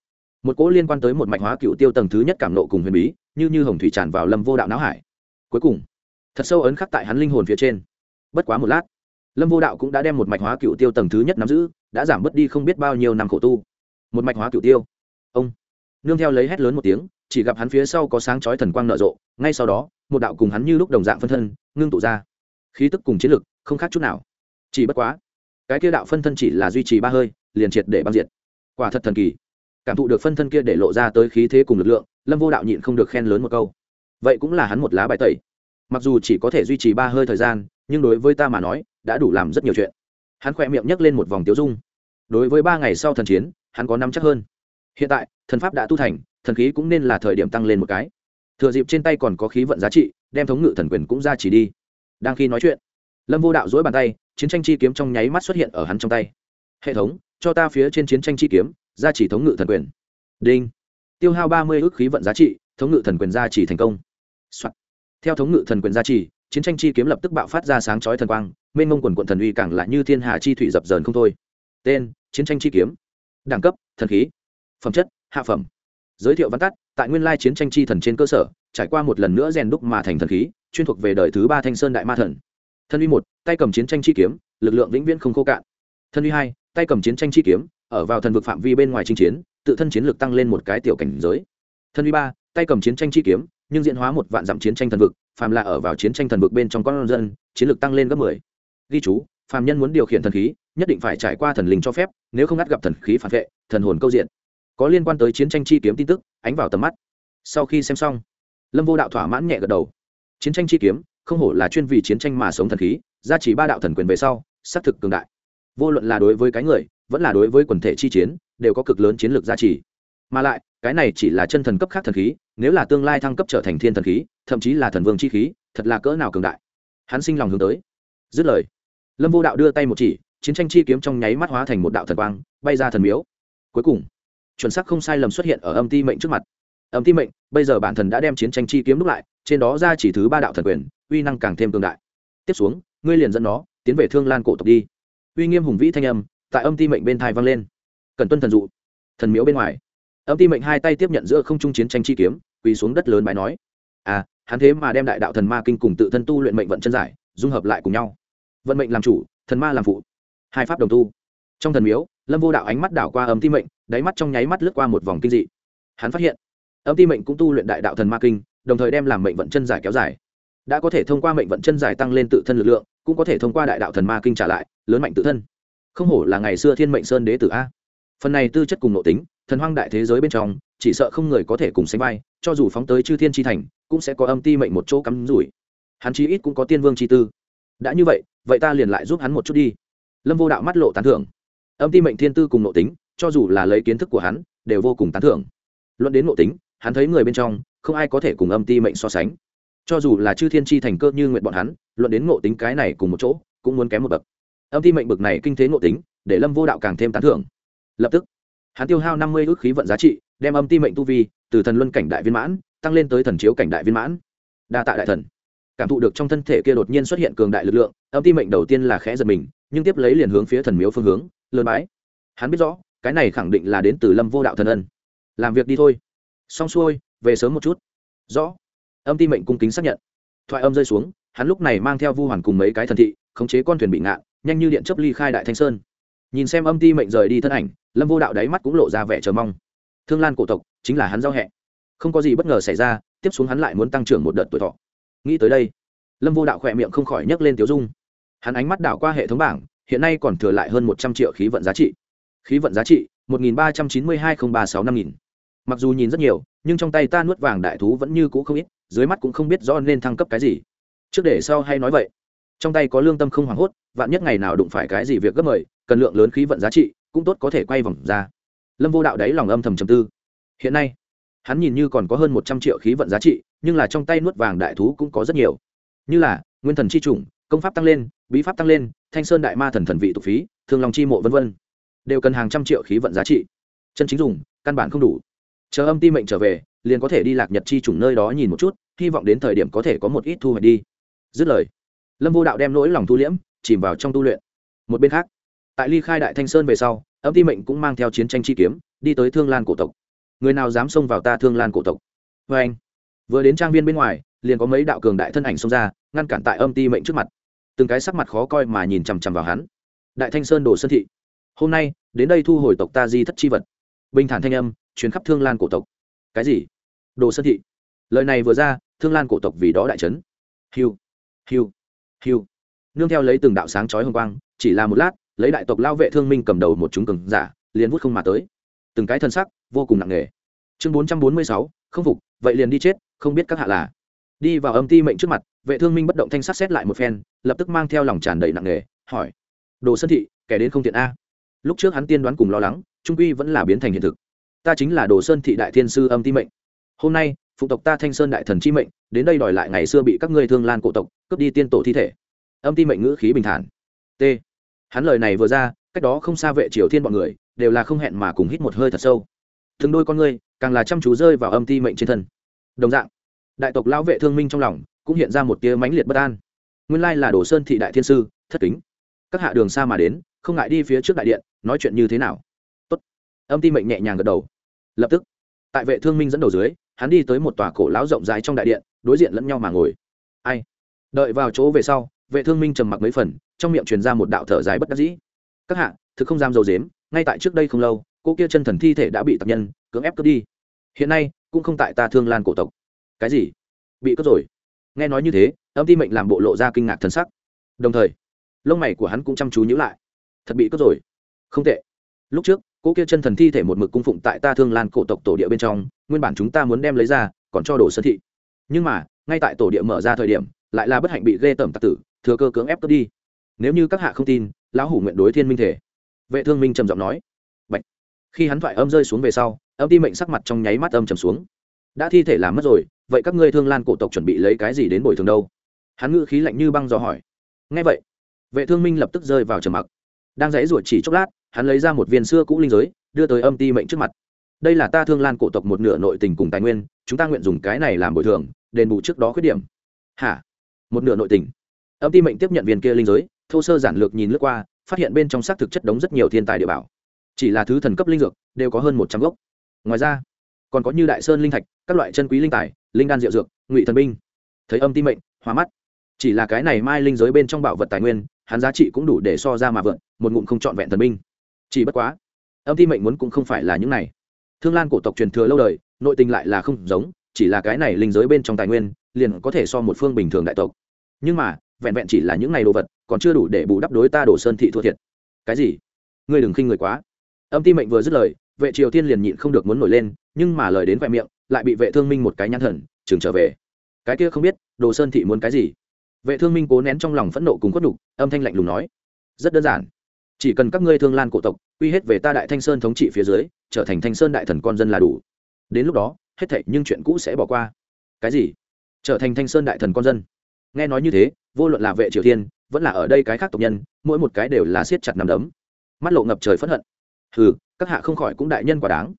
một cỗ liên quan tới một mạch hóa cựu tiêu tầng thứ nhất cảm nộ cùng huyền bí, như như hồng thủy tràn vào lâm vô đạo não hải. Cuối cùng, thật sâu ấn khắc tại hắn linh hồn phía trên. Bất quá một lát, lâm vô đạo cũng đã đem một mạch hóa cựu tiêu tầng thứ nhất nắm giữ, đã giảm bớt đi không biết bao nhiêu năm khổ tu. Một mạch hóa cựu tiêu. Ông, nương theo lấy hét lớn một tiếng, chỉ gặp hắn phía sau có sáng chói thần quang nở rộ, ngay sau đó, một đạo cùng hắn như lúc đồng dạng phân thân, ngưng tụ ra. Khí tức cùng chiến lực không khác chút nào. Chỉ bất quá cái kia đạo phân thân chỉ là duy trì ba hơi, liền triệt để băng diệt. Quả thật thần kỳ. Cảm thụ được phân thân kia để lộ ra tới khí thế cùng lực lượng, lâm vô đạo nhịn không được khen lớn một câu. Vậy cũng là hắn một lá bài tẩy. Mặc dù chỉ có thể duy trì ba hơi thời gian, nhưng đối với ta mà nói, đã đủ làm rất nhiều chuyện. Hắn khỏe miệng nhấc lên một vòng tiếu dung. Đối với ba ngày sau thần chiến, hắn có năm chắc hơn. Hiện tại, thần pháp đã tu thành, thần khí cũng nên là thời điểm tăng lên một cái. Thừa dịp trên tay còn có khí vận giá trị, đem thống ngự thần quyền cũng ra chỉ đi. Đang khi nói chuyện, lâm vô đạo dỗi bàn tay chiến tranh chi kiếm trong nháy mắt xuất hiện ở hắn trong tay. Hệ thống, cho ta phía trên chiến tranh chi kiếm gia chỉ thống ngự thần quyền. Đinh. Tiêu hao ba mươi ước khí vận giá trị, thống ngự thần quyền gia chỉ thành công、Soạn. theo thống ngự thần quyền gia trì chiến tranh chi kiếm lập tức bạo phát ra sáng chói thần quang, mênh mông quần quận thần uy càng lại như thiên hà chi thủy dập dờn không thôi. Tên, chiến tranh chi kiếm. Đẳng cấp, thần khí. Phẩm chất, hạ phẩm. Giới thiệu văn tắt, tại nguyên lai chiến tranh chi thần trên cơ sở, trải qua một lần nữa rèn đúc mà thành thần khí, chuyên thuộc về đời thứ ba thanh sơn đại ma thần thân uy một, tay cầm chiến tranh chi kiếm, lực lượng vĩnh viễn không khô cạn. Thân uy hai, tay cầm chiến tranh chi kiếm, ở vào thần vực phạm vi bên ngoài chinh chiến, tự thân chiến lực tăng lên một cái tiểu cảnh giới. Thân uy ba, tay cầm chiến tranh chi kiếm, nhưng diễn hóa một vạn dặm chiến tranh thần vực, phàm là ở vào chiến tranh thần vực bên trong con dân, chiến lực tăng lên gấp mười. Ghi chú, phàm nhân muốn điều khiển thần khí, nhất định phải trải qua thần linh cho phép, nếu không ngắt gặp thần khí phản vệ, thần hồn câu diện. Có liên quan tới chiến tranh chi kiếm tin tức, ánh vào tầm mắt. Sau khi xem xong, lâm vô đạo thỏa mãn nhẹ gật đầu. Chiến tranh chi kiếm không hổ là chuyên vì chiến tranh mà sống thần khí, gia trì ba đạo thần quyền về sau, xác thực cường đại. Vô luận là đối với cái người, vẫn là đối với quần thể chi chiến, đều có cực lớn chiến lược gia trì. Mà lại, cái này chỉ là chân thần cấp khác thần khí, nếu là tương lai thăng cấp trở thành thiên thần khí, thậm chí là thần vương chi khí, thật là cỡ nào cường đại. Hắn sinh lòng hướng tới. Dứt lời, lâm vô đạo đưa tay một chỉ, chiến tranh chi kiếm trong nháy mắt hóa thành một đạo thần quang, bay ra thần miếu. Cuối cùng, chuẩn xác không sai lầm xuất hiện ở âm ti mệnh trước mặt âm ti mệnh, bây giờ bản thần đã đem chiến tranh chi kiếm đúc lại, trên đó ra chỉ thứ ba đạo thần quyền, uy năng càng thêm cường đại. Tiếp xuống, ngươi liền dẫn nó, tiến về thương lan cổ tộc đi. Uy nghiêm hùng vĩ thanh âm, tại âm ti mệnh bên thai vang lên. Cần tuân thần dụ, thần miếu bên ngoài. Âm ti mệnh hai tay tiếp nhận giữa không trung chiến tranh chi kiếm, quỳ xuống đất lớn bài nói à hắn thế mà đem đại đạo thần ma kinh cùng tự thân tu luyện mệnh vận chân giải, dung hợp lại cùng nhau. Vận mệnh làm chủ, thần ma làm phụ. Hai pháp đồng tu. Trong thần miếu, lâm vô đạo ánh mắt đảo qua âm ti mệnh, đáy mắt trong nháy mắt lướt qua một vòng kinh dị. Hắn phát hiện âm ti mệnh cũng tu luyện đại đạo thần ma kinh, đồng thời đem làm mệnh vận chân giải kéo dài. Đã có thể thông qua mệnh vận chân giải tăng lên tự thân lực lượng, cũng có thể thông qua đại đạo thần ma kinh trả lại, lớn mạnh tự thân. Không hổ là ngày xưa thiên mệnh sơn đế tử a. Phần này tư chất cùng nội tính, thần hoang đại thế giới bên trong, chỉ sợ không người có thể cùng sánh vai, cho dù phóng tới chư thiên tri thành, cũng sẽ có âm ti mệnh một chỗ cắm rủi. Hắn chí ít cũng có tiên vương chi tư. Đã như vậy vậy ta liền lại giúp hắn một chút đi. Lâm vô đạo mắt lộ tán thưởng. Âm ti mệnh thiên tư cùng nội tính, cho dù là lấy kiến thức của hắn, đều vô cùng tán thưởng. Luận đến nội tính hắn thấy người bên trong, không ai có thể cùng âm ti mệnh so sánh. Cho dù là chư thiên tri thành cơ như nguyện bọn hắn, luận đến ngộ tính cái này cùng một chỗ, cũng muốn kém một bậc. Âm ti mệnh bậc này kinh thế ngộ tính, để lâm vô đạo càng thêm tán thưởng. Lập tức, hắn tiêu hao năm mươi ước khí vận giá trị, đem âm ti mệnh tu vi, từ thần luân cảnh đại viên mãn, tăng lên tới thần chiếu cảnh đại viên mãn. Đa tạ đại thần. Cảm thụ được trong thân thể kia đột nhiên xuất hiện cường đại lực lượng, âm ti mệnh đầu tiên là khẽ giật mình, nhưng tiếp lấy liền hướng phía thần miếu phương hướng, lơn bái. Hắn biết rõ, cái này khẳng định là đến từ lâm vô đạo thần ân. Làm việc đi thôi xong xuôi, về sớm một chút. Rõ. Âm ti mệnh cung kính xác nhận. Thoại âm rơi xuống, hắn lúc này mang theo vu hoàn cùng mấy cái thần thị, khống chế con thuyền bị ngạn, nhanh như điện chấp ly khai đại thanh sơn. Nhìn xem âm ti mệnh rời đi thân ảnh, lâm vô đạo đáy mắt cũng lộ ra vẻ chờ mong. Thương lan cổ tộc, chính là hắn giao hẹ. Không có gì bất ngờ xảy ra, tiếp xuống hắn lại muốn tăng trưởng một đợt tuổi thọ. Nghĩ tới đây, lâm vô đạo khỏe miệng không khỏi nhấc lên tiếu dung. Hắn ánh mắt đảo qua hệ thống bảng, hiện nay còn thừa lại hơn một trăm triệu khí vận giá trị. Khí vận giá trị, một nghìn ba trăm chín mươi hai không ba sáu năm nghìn mặc dù nhìn rất nhiều, nhưng trong tay ta nuốt vàng đại thú vẫn như cũ không ít, dưới mắt cũng không biết rõ nên thăng cấp cái gì. Trước để sau hay nói vậy. Trong tay có lương tâm không hoảng hốt, vạn nhất ngày nào đụng phải cái gì việc gấp mời, cần lượng lớn khí vận giá trị, cũng tốt có thể quay vòng ra. Lâm vô đạo đáy lòng âm thầm trầm tư. Hiện nay, hắn nhìn như còn có hơn một trăm triệu khí vận giá trị, nhưng là trong tay nuốt vàng đại thú cũng có rất nhiều. Như là, nguyên thần c h i chủng, công pháp tăng lên, bí pháp tăng lên, thanh sơn đại ma thần thần vị tục phí, thương lòng chi mộ v v đều cần hàng trăm triệu khí vận giá trị. Chân chính dùng, căn bản không đủ chờ âm ti mệnh trở về, liền có thể đi lạc nhật chi chủng nơi đó nhìn một chút, hy vọng đến thời điểm có thể có một ít thu hoạch đi. Dứt lời, lâm vô đạo đem nỗi lòng thu liễm, chìm vào trong tu luyện. Một bên khác, tại ly khai đại thanh sơn về sau, âm ti mệnh cũng mang theo chiến tranh chi kiếm, đi tới thương lan cổ tộc. Người nào dám xông vào ta thương lan cổ tộc? Vê anh, vừa đến trang viên bên ngoài, liền có mấy đạo cường đại thân ảnh xông ra, ngăn cản tại âm ti mệnh trước mặt. Từng cái sắc mặt khó coi mà nhìn chằm chằm vào hắn. Đại thanh sơn đồ sơn thị. Hôm nay, đến đây thu hồi tộc ta di thất chi vật. Bình thản thanh âm chuyến khắp thương lan cổ tộc. Cái gì? Đồ sơn thị. Lời này vừa ra, thương lan cổ tộc vì đó đại trấn hiu hiu hiu. Nương theo lấy từng đạo sáng chói hồng quang, chỉ là một lát, lấy đại tộc lao vệ thương minh cầm đầu một chúng cường giả, liền vút không mà tới. Từng cái thân sắc, vô cùng nặng nề. Chương bốn trăm bốn mươi sáu, không phục, vậy liền đi chết, không biết các hạ là. Đi vào âm ti mệnh trước mặt, vệ thương minh bất động thanh sắc xét lại một phen, lập tức mang theo lòng tràn đầy nặng nề, hỏi. Đồ sơn thị, kẻ đến không tiện a. Lúc trước hắn tiên đoán cùng lo lắng, trung quy vẫn là biến thành hiện thực ta chính là đồ sơn thị đại thiên sư âm ti mệnh. Hôm nay, phụ tộc ta thanh sơn đại thần chi mệnh, đến đây đòi lại ngày xưa bị các ngươi thương lan cổ tộc, cướp đi tiên tổ thi thể. Âm ti mệnh ngữ khí bình thản. T. Hắn lời này vừa ra, cách đó không xa vệ triều thiên bọn người, đều là không hẹn mà cùng hít một hơi thật sâu. Thường đôi con ngươi, càng là chăm chú rơi vào âm ti mệnh trên thân. Đồng dạng, đại tộc lão vệ thương minh trong lòng, cũng hiện ra một tia mãnh liệt bất an. Nguyên lai là đồ sơn thị đại thiên sư, thất kính. Các hạ đường xa mà đến, không ngại đi phía trước đại điện, nói chuyện như thế nào? Tốt. Âm ti mệnh nhẹ nhàng gật đầu lập tức, tại vệ thương minh dẫn đầu dưới, hắn đi tới một tòa cổ lão rộng rãi trong đại điện, đối diện lẫn nhau mà ngồi. Ai? Đợi vào chỗ về sau, vệ thương minh trầm mặc mấy phần, trong miệng truyền ra một đạo thở dài bất đắc dĩ. Các hạ, thực không dám dầu dếm, ngay tại trước đây không lâu, cô kia chân thần thi thể đã bị tập nhân, cưỡng ép cướp đi. Hiện nay, cũng không tại ta thương lan cổ tộc. Cái gì? Bị cướp rồi? Nghe nói như thế, âm ti mệnh làm bộ lộ ra kinh ngạc thân sắc. Đồng thời, lông mày của hắn cũng chăm chú nhữ lại. Thật bị cướp rồi? Không tệ. Lúc trước cỗ kia chân thần thi thể một mực cung phụng tại ta thương lan cổ tộc tổ địa bên trong, nguyên bản chúng ta muốn đem lấy ra, còn cho đồ sơn thị. Nhưng mà, ngay tại tổ địa mở ra thời điểm, lại là bất hạnh bị ghê tởm tặc tử, thừa cơ cưỡng ép cướp đi. Nếu như các hạ không tin, lão hủ nguyện đối thiên minh thể. Vệ thương minh trầm giọng nói. Bạch. khi hắn thoại âm rơi xuống về sau, âm ti mệnh sắc mặt trong nháy mắt âm trầm xuống. Đã thi thể làm mất rồi, vậy các ngươi thương lan cổ tộc chuẩn bị lấy cái gì đến bồi thường đâu? Hắn ngự khí lạnh như băng dò hỏi. Ngay vậy, vệ thương minh lập tức rơi vào trầm mặc đang dãy ruột chỉ chốc lát, hắn lấy ra một viên xưa cũ linh giới, đưa tới âm ti mệnh trước mặt. Đây là ta thương lan cổ tộc một nửa nội tình cùng tài nguyên, chúng ta nguyện dùng cái này làm bồi thường, đền bù trước đó khuyết điểm. Hả? Một nửa nội tình. Âm ti mệnh tiếp nhận viên kia linh giới, thô sơ giản lược nhìn lướt qua, phát hiện bên trong xác thực chất đống rất nhiều thiên tài địa bảo. Chỉ là thứ thần cấp linh dược, đều có hơn một trăm gốc. Ngoài ra, còn có như đại sơn linh thạch, các loại chân quý linh tài, linh đan diệu dược, ngụy thần binh. Thấy âm ti mệnh hóa mắt. Chỉ là cái này mai linh giới bên trong bảo vật tài nguyên hắn giá trị cũng đủ để so ra mà vượn, một ngụm không trọn vẹn thần binh chỉ bất quá, âm ti mệnh muốn cũng không phải là những này. Thương lan cổ tộc truyền thừa lâu đời, nội tình lại là không giống, chỉ là cái này linh giới bên trong tài nguyên, liền có thể so một phương bình thường đại tộc. Nhưng mà, vẹn vẹn chỉ là những này đồ vật, còn chưa đủ để bù đắp đối ta đổ sơn thị thua thiệt. Cái gì? Ngươi đừng khinh người quá. Âm ti mệnh vừa dứt lời, vệ triều tiên liền nhịn không được muốn nổi lên, nhưng mà lời đến vẹ miệng, lại bị vệ thương minh một cái nhãn thần, chừng trở về. Cái kia không biết, đồ sơn thị muốn cái gì? Vệ thương minh cố nén trong lòng phẫn nộ cùng khuất đục âm thanh lạnh lùng nói, rất đơn giản. Chỉ cần các ngươi thương lan cổ tộc, quy hết về ta đại thanh sơn thống trị phía dưới, trở thành thanh sơn đại thần con dân là đủ. Đến lúc đó, hết thảy nhưng chuyện cũ sẽ bỏ qua. Cái gì? Trở thành thanh sơn đại thần con dân? Nghe nói như thế, vô luận là vệ triều tiên vẫn là ở đây cái khác tộc nhân, mỗi một cái đều là siết chặt nằm đấm. Mắt lộ ngập trời phẫn hận. Hừ, các hạ không khỏi cũng đại nhân quả đáng.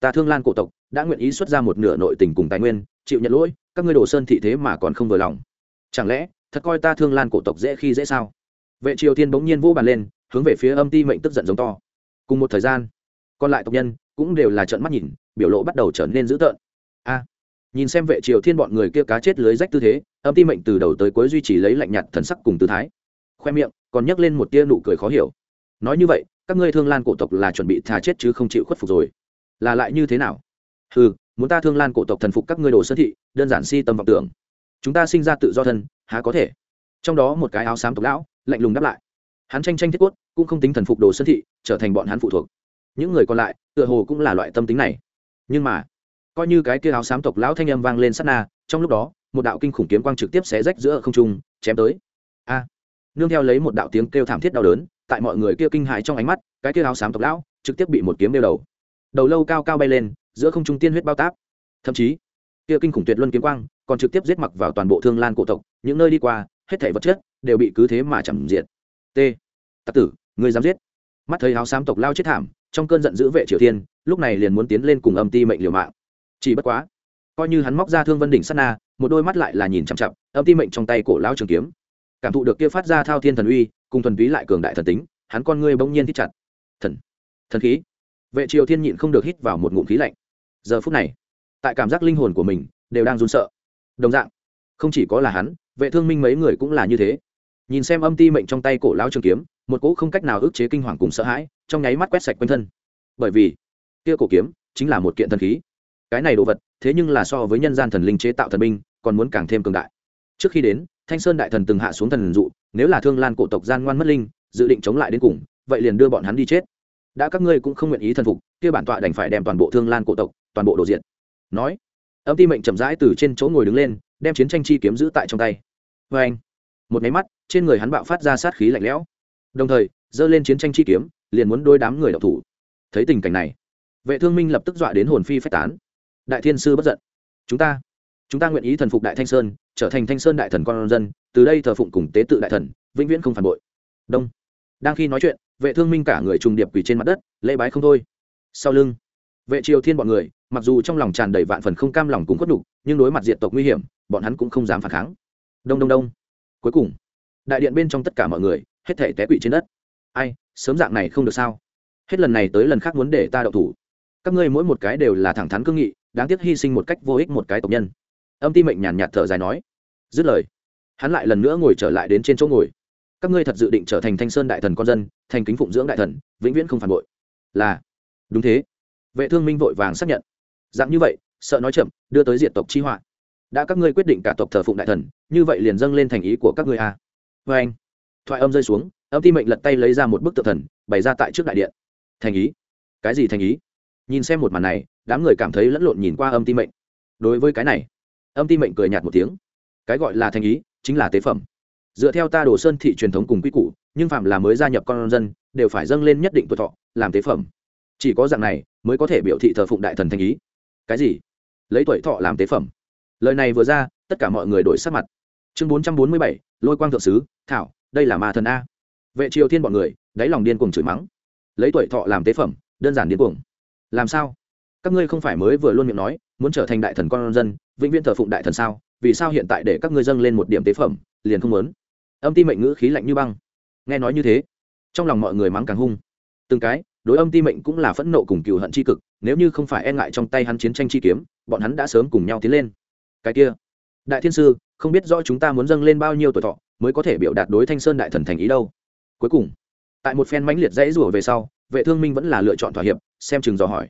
Ta thương lan cổ tộc đã nguyện ý xuất ra một nửa nội tình cùng tài nguyên, chịu nhận lỗi, các ngươi đồ sơn thị thế mà còn không vừa lòng. Chẳng lẽ thật coi ta thương lan cổ tộc dễ khi dễ sao? Vệ triều tiên bỗng nhiên vỗ bàn lên, hướng về phía âm ti mệnh tức giận giống to. Cùng một thời gian, còn lại tộc nhân cũng đều là trợn mắt nhìn, biểu lộ bắt đầu trở nên dữ tợn. A, nhìn xem vệ triều thiên bọn người kia cá chết lưới rách tư thế, âm ti mệnh từ đầu tới cuối duy trì lấy lạnh nhạt thần sắc cùng tư thái. Khoe miệng còn nhấc lên một tia nụ cười khó hiểu. Nói như vậy, các ngươi thương lan cổ tộc là chuẩn bị thà chết chứ không chịu khuất phục rồi. Là lại như thế nào? Ừ muốn ta thương lan cổ tộc thần phục các ngươi đồ sơn thị, đơn giản si tâm vọng tưởng. Chúng ta sinh ra tự do thân há có thể. Trong đó một cái áo xám tộc lão, lạnh lùng đáp lại. Hắn tranh tranh thiết quất cũng không tính thần phục đồ sơn thị, trở thành bọn hắn phụ thuộc. Những người còn lại, tựa hồ cũng là loại tâm tính này. Nhưng mà, coi như cái kia áo xám tộc lão thanh âm vang lên sát na, trong lúc đó, một đạo kinh khủng kiếm quang trực tiếp xé rách giữa không trung, chém tới. A! Nương theo lấy một đạo tiếng kêu thảm thiết đau đớn, tại mọi người kia kinh hại trong ánh mắt, cái kia áo xám tộc lão trực tiếp bị một kiếm đeo đầu. Đầu lâu cao cao bay lên, giữa không trung tiên huyết bao táp. Thậm chí kia kinh khủng tuyệt luân kiếm quang, còn trực tiếp giết mặc vào toàn bộ thương lan cổ tộc, những nơi đi qua, hết thảy vật chất đều bị cứ thế mà chẳng diệt. T. Tặc tử, người dám giết. Mắt thấy áo xám tộc lao chết thảm, trong cơn giận dữ vệ triều tiên lúc này liền muốn tiến lên cùng âm ti mệnh liều mạng. Chỉ bất quá, coi như hắn móc ra thương vân đỉnh sát na, một đôi mắt lại là nhìn chằm chặp âm ti mệnh trong tay cổ lao trường kiếm. Cảm thụ được kia phát ra thao thiên thần uy, cùng thuần túy lại cường đại thần tính, hắn con ngươi bỗng nhiên thích chặt. Thần thần khí. Vệ triều thiên nhịn không được hít vào một ngụm khí lạnh. Giờ phút này tại cảm giác linh hồn của mình đều đang run sợ. Đồng dạng, không chỉ có là hắn, vệ thương minh mấy người cũng là như thế. Nhìn xem âm ti mệnh trong tay cổ lao trường kiếm, một cỗ không cách nào ức chế kinh hoàng cùng sợ hãi trong nháy mắt quét sạch quanh thân. Bởi vì, kia cổ kiếm chính là một kiện thần khí. Cái này đồ vật, thế nhưng là so với nhân gian thần linh chế tạo thần binh, còn muốn càng thêm cường đại. Trước khi đến, thanh sơn đại thần từng hạ xuống thần dụ, nếu là thương lan cổ tộc gian ngoan mất linh, dự định chống lại đến cùng, vậy liền đưa bọn hắn đi chết. Đã các ngươi cũng không nguyện ý thần phục, kia bản tọa đành phải đem toàn bộ thương lan cổ tộc, toàn bộ đồ diện nói. Âm ti mệnh chậm rãi từ trên chỗ ngồi đứng lên, đem chiến tranh chi kiếm giữ tại trong tay. Vê anh, một máy mắt, trên người hắn bạo phát ra sát khí lạnh lẽo. Đồng thời, giơ lên chiến tranh chi kiếm, liền muốn đôi đám người đọc thủ. Thấy tình cảnh này, vệ thương minh lập tức dọa đến hồn phi phách tán. Đại thiên sư bất giận. Chúng ta chúng ta nguyện ý thần phục đại thanh sơn, trở thành thanh sơn đại thần con dân, từ đây thờ phụng cùng tế tự đại thần, vĩnh viễn không phản bội. Đông. Đang khi nói chuyện, vệ thương minh cả người trùng điệp quỳ trên mặt đất, lễ bái không thôi. Sau lưng vệ triều thiên bọn người, mặc dù trong lòng tràn đầy vạn phần không cam lòng cùng khuất đục nhưng đối mặt diện tộc nguy hiểm, bọn hắn cũng không dám phản kháng. Đông đông đông. Cuối cùng, đại điện bên trong tất cả mọi người, hết thể té quỵ trên đất. Ai, sớm dạng này không được sao? Hết lần này tới lần khác muốn để ta đậu thủ. Các ngươi mỗi một cái đều là thẳng thắn cương nghị, đáng tiếc hy sinh một cách vô ích một cái tộc nhân. Âm ti mệnh nhàn nhạt thở dài nói. Dứt lời, hắn lại lần nữa ngồi trở lại đến trên chỗ ngồi. Các ngươi thật dự định trở thành thanh sơn đại thần con dân, thành kính phụng dưỡng đại thần, vĩnh viễn không phản bội. Là, đúng thế vệ thương minh vội vàng xác nhận. Dạng như vậy, sợ nói chậm, đưa tới diện tộc chi họa. Đã các ngươi quyết định cả tộc thờ phụng đại thần, như vậy liền dâng lên thành ý của các ngươi a à. vê anh, thoại âm rơi xuống, âm ti mệnh lật tay lấy ra một bức tượng thần, bày ra tại trước đại điện. Thành ý? Cái gì thành ý? Nhìn xem một màn này, đám người cảm thấy lẫn lộn nhìn qua âm ti mệnh. Đối với cái này, âm ti mệnh cười nhạt một tiếng. Cái gọi là thành ý, chính là tế phẩm. Dựa theo ta đồ sơn thị truyền thống cùng quy củ, nhưng phạm là mới gia nhập con dân, đều phải dâng lên nhất định tuổi thọ, làm tế phẩm chỉ có dạng này mới có thể biểu thị thờ phụng đại thần thanh ý. Cái gì? Lấy tuổi thọ làm tế phẩm. Lời này vừa ra, tất cả mọi người đổi sắc mặt. Chương bốn trăm bốn mươi bảy, lôi quang thượng sứ, thảo, đây là ma thần a. Vệ triều thiên bọn người, đáy lòng điên cuồng chửi mắng. Lấy tuổi thọ làm tế phẩm, đơn giản điên cuồng. Làm sao? Các ngươi không phải mới vừa luôn miệng nói, muốn trở thành đại thần con dân, vĩnh viễn thờ phụng đại thần sao? Vì sao hiện tại để các ngươi dâng lên một điểm tế phẩm, liền không muốn? Âm ti mệnh ngữ khí lạnh như băng. Nghe nói như thế, trong lòng mọi người mắng càng hung. Từng cái đối âm ti mệnh cũng là phẫn nộ cùng cựu hận c h i cực, nếu như không phải e ngại trong tay hắn chiến tranh chi kiếm, bọn hắn đã sớm cùng nhau tiến lên. Cái kia, đại thiên sư, không biết rõ chúng ta muốn dâng lên bao nhiêu tuổi thọ, mới có thể biểu đạt đối thanh sơn đại thần thành ý đâu. Cuối cùng, tại một phen mãnh liệt dãy rủa về sau, vệ thương minh vẫn là lựa chọn thỏa hiệp, xem chừng dò hỏi.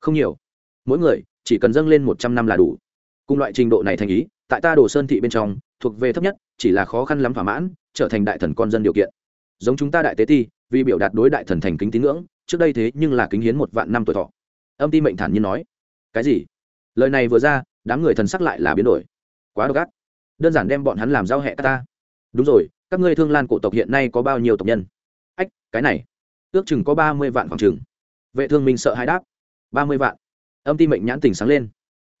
Không nhiều. Mỗi người, chỉ cần dâng lên một trăm năm là đủ. Cùng loại trình độ này thành ý, tại ta đồ sơn thị bên trong, thuộc về thấp nhất, chỉ là khó khăn lắm thỏa mãn, trở thành đại thần con dân điều kiện. Giống chúng ta đại tế ti vì biểu đạt đối đại thần thành kính tín ngưỡng, trước đây thế nhưng là kính hiến một vạn năm tuổi thọ. Âm ti mệnh thản nhiên nói. Cái gì? Lời này vừa ra, đám người thần sắc lại là biến đổi. Quá độc ác. Đơn giản đem bọn hắn làm giao hẹ các ta. Đúng rồi, các ngươi thương lan cổ tộc hiện nay có bao nhiêu tộc nhân? Ách, cái này. Ước chừng có ba mươi vạn khoảng chừng. Vệ thương minh sợ hãi đáp. Ba mươi vạn. Âm ti mệnh nhãn tình sáng lên.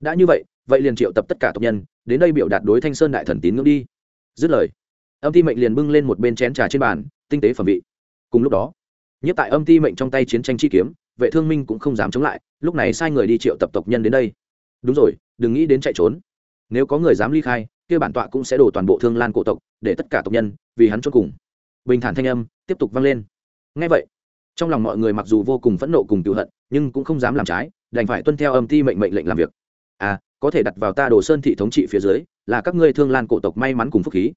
Đã như vậy vậy liền triệu tập tất cả tộc nhân, đến đây biểu đạt đối thanh sơn đại thần tín ngưỡng đi. Dứt lời, âm ti mệnh liền bưng lên một bên chén trà trên bàn, tinh tế phẩm vị cùng lúc đó nhất tại âm ti mệnh trong tay chiến tranh chi kiếm, vệ thương minh cũng không dám chống lại, lúc này sai người đi triệu tập tộc nhân đến đây. Đúng rồi, đừng nghĩ đến chạy trốn. Nếu có người dám ly khai, kia bản tọa cũng sẽ đổ toàn bộ thương lan cổ tộc, để tất cả tộc nhân, vì hắn chốt cùng. Bình thản thanh âm tiếp tục vang lên. Ngay vậy, trong lòng mọi người mặc dù vô cùng phẫn nộ cùng tự hận, nhưng cũng không dám làm trái, đành phải tuân theo âm ti mệnh mệnh lệnh làm việc. À có thể đặt vào ta đồ sơn thị thống trị phía dưới, là các ngươi thương lan cổ tộc may mắn cùng phúc khí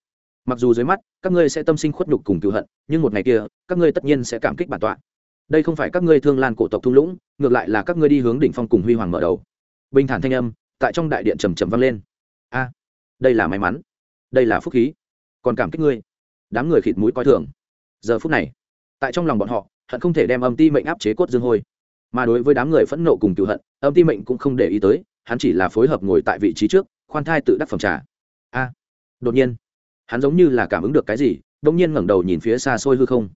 mặc dù dưới mắt, các ngươi sẽ tâm sinh khuất nhục cùng cựu hận, nhưng một ngày kia, các ngươi tất nhiên sẽ cảm kích bản tọa. Đây không phải các ngươi thương lan cổ tộc thung lũng, ngược lại là các ngươi đi hướng đỉnh phong cùng huy hoàng mở đầu. Bình thản thanh âm, tại trong đại điện trầm trầm vang lên. A, đây là may mắn. Đây là phúc khí. Còn cảm kích ngươi. Đám người khịt mũi coi thường. Giờ phút này, tại trong lòng bọn họ, hận không thể đem âm ti mệnh áp chế cốt dương hôi. Mà đối với đám người phẫn nộ cùng cựu hận, âm ti mệnh cũng không để ý tới, hắn chỉ là phối hợp ngồi tại vị trí trước, khoan thai tự đắc phẩm trà. A, đột nhiên hắn giống như là cảm ứng được cái gì đ ỗ n g nhiên ngẩng đầu nhìn phía xa xôi hư không.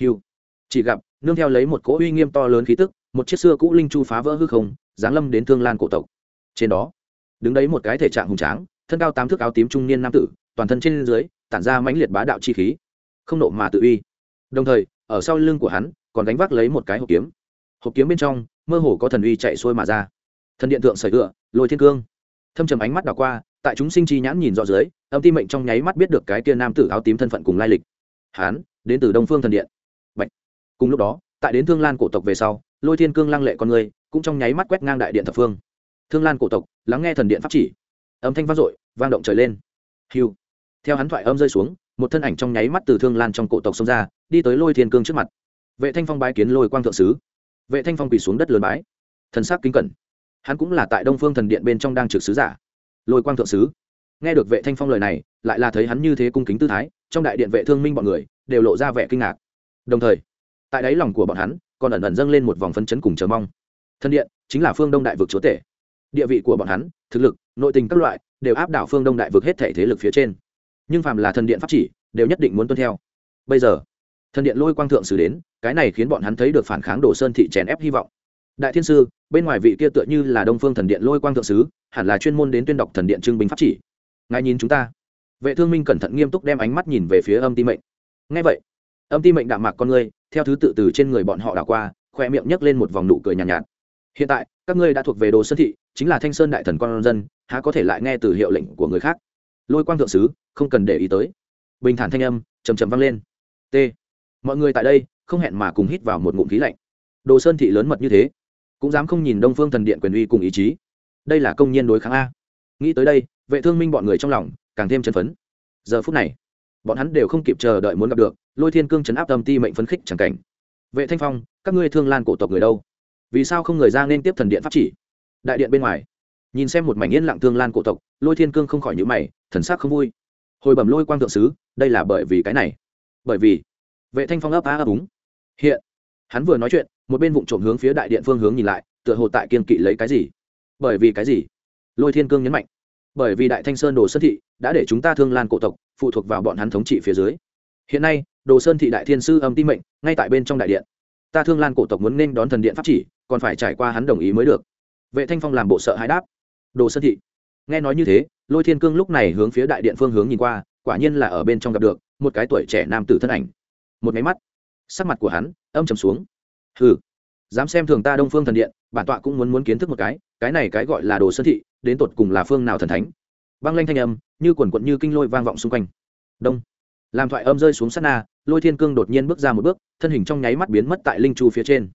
Hiu. Chỉ gặp, nương theo lấy một cỗ uy nghiêm to lớn khí tức, một chiếc xưa cũ linh chu phá vỡ hư không, giáng lâm đến thương lan cổ tộc. Trên đó, đứng đấy một cái thể trạng hùng tráng, thân cao tám thước áo tím trung niên nam tử, toàn thân trên dưới, tản ra mãnh liệt bá đạo chi khí. Không nộ mà tự uy. Đồng thời, ở sau lưng của hắn, còn đánh vác lấy một cái hộp kiếm. Hộp kiếm bên trong, mơ hồ có thần uy chạy xuôi mà ra. Thần điện thượng sởi tựa, lôi thiên cương. Thâm trầm ánh mắt đảo qua tại chúng sinh chi nhãn nhìn rõ dưới, âm ti mệnh trong nháy mắt biết được cái kia nam tử áo tím thân phận cùng lai lịch. Hán, đến từ đông phương thần điện. Bạch. cùng lúc đó, tại đến thương lan cổ tộc về sau, lôi thiên cương lăng lệ con người, cũng trong nháy mắt quét ngang đại điện thập phương. Thương lan cổ tộc, lắng nghe thần điện pháp chỉ. Âm thanh vang dội, vang động trời lên. Hiu. Theo hắn thoại âm rơi xuống, một thân ảnh trong nháy mắt từ thương lan trong cổ tộc xông ra, đi tới lôi thiên cương trước mặt. Vệ thanh phong bái kiến lôi quang thượng sứ. Vệ thanh phong quỳ xuống đất lớn bái. Thần sắc kính cẩn. Hắn cũng là tại đông phương thần điện bên trong đang trực sứ giả lôi quang thượng sứ. Nghe được vệ thanh phong lời này, lại là thấy hắn như thế cung kính tư thái, trong đại điện vệ thương minh bọn người đều lộ ra vẻ kinh ngạc. Đồng thời, tại đáy lòng của bọn hắn còn ẩn ẩn dâng lên một vòng phân chấn cùng chờ mong. Thân điện chính là phương đông đại vực chúa tể. Địa vị của bọn hắn, thực lực, nội tình các loại đều áp đảo phương đông đại vực hết thể thế lực phía trên. Nhưng phàm là thần điện pháp chỉ, đều nhất định muốn tuân theo. Bây giờ thần điện lôi quang thượng sử đến, cái này khiến bọn hắn thấy được phản kháng đồ sơn thị chèn ép hy vọng đại thiên sư bên ngoài vị kia tựa như là đông phương thần điện lôi quang thượng sứ hẳn là chuyên môn đến tuyên đọc thần điện trưng binh pháp chỉ. Ngài nhìn chúng ta. Vệ thương minh cẩn thận nghiêm túc đem ánh mắt nhìn về phía âm ti mệnh. Ngay vậy âm ti mệnh đạm mạc con ngươi theo thứ tự từ trên người bọn họ đảo qua khoe miệng nhấc lên một vòng nụ cười nhàn nhạt, nhạt. Hiện tại các ngươi đã thuộc về đồ sơn thị chính là thanh sơn đại thần con dân há có thể lại nghe từ hiệu lệnh của người khác? Lôi quang thượng sứ không cần để ý tới. Bình thản thanh âm trầm trầm vang lên. T. Mọi người tại đây không hẹn mà cùng hít vào một ngụm khí lạnh. Đồ sơn thị lớn mật như thế cũng dám không nhìn đông phương thần điện quyền uy cùng ý chí. Đây là công nhân đối kháng a. Nghĩ tới đây, vệ thương minh bọn người trong lòng càng thêm chân phấn. Giờ phút này, bọn hắn đều không kịp chờ đợi muốn gặp được, lôi thiên cương chấn áp tâm ti mệnh phấn khích chẳng cảnh. Vệ thanh phong, các ngươi thương lan cổ tộc người đâu? Vì sao không người ra nên tiếp thần điện pháp chỉ? Đại điện bên ngoài, nhìn xem một mảnh yên lặng thương lan cổ tộc, lôi thiên cương không khỏi nhữ mày, thần sắc không vui. Hồi bẩm lôi quang thượng sứ, đây là bởi vì cái này. Bởi vì, vệ thanh phong ấp á ấp úng. Hiện, hắn vừa nói chuyện một bên vụ trộm hướng phía đại điện phương hướng nhìn lại, tựa hồ tại kiên kỵ lấy cái gì? Bởi vì cái gì? Lôi thiên cương nhấn mạnh. Bởi vì đại thanh sơn đồ sơn thị đã để chúng ta thương lan cổ tộc phụ thuộc vào bọn hắn thống trị phía dưới. Hiện nay, đồ sơn thị đại thiên sư âm ti mệnh, ngay tại bên trong đại điện. Ta thương lan cổ tộc muốn nên đón thần điện pháp chỉ, còn phải trải qua hắn đồng ý mới được. Vệ thanh phong làm bộ sợ hãi đáp. Đồ sơn thị. Nghe nói như thế, lôi thiên cương lúc này hướng phía đại điện phương hướng nhìn qua, quả nhiên là ở bên trong gặp được một cái tuổi trẻ nam tử thân ảnh. Một máy mắt, sắc mặt của hắn âm trầm xuống hừ, dám xem thường ta đông phương thần điện, bản tọa cũng muốn muốn kiến thức một cái cái này cái gọi là đồ sơn thị, đến tột cùng là phương nào thần thánh? Băng lanh thanh âm, như quần quận như kinh lôi vang vọng xung quanh. Đông. Làm thoại âm rơi xuống sát na, lôi thiên cương đột nhiên bước ra một bước, thân hình trong nháy mắt biến mất tại linh chu phía trên.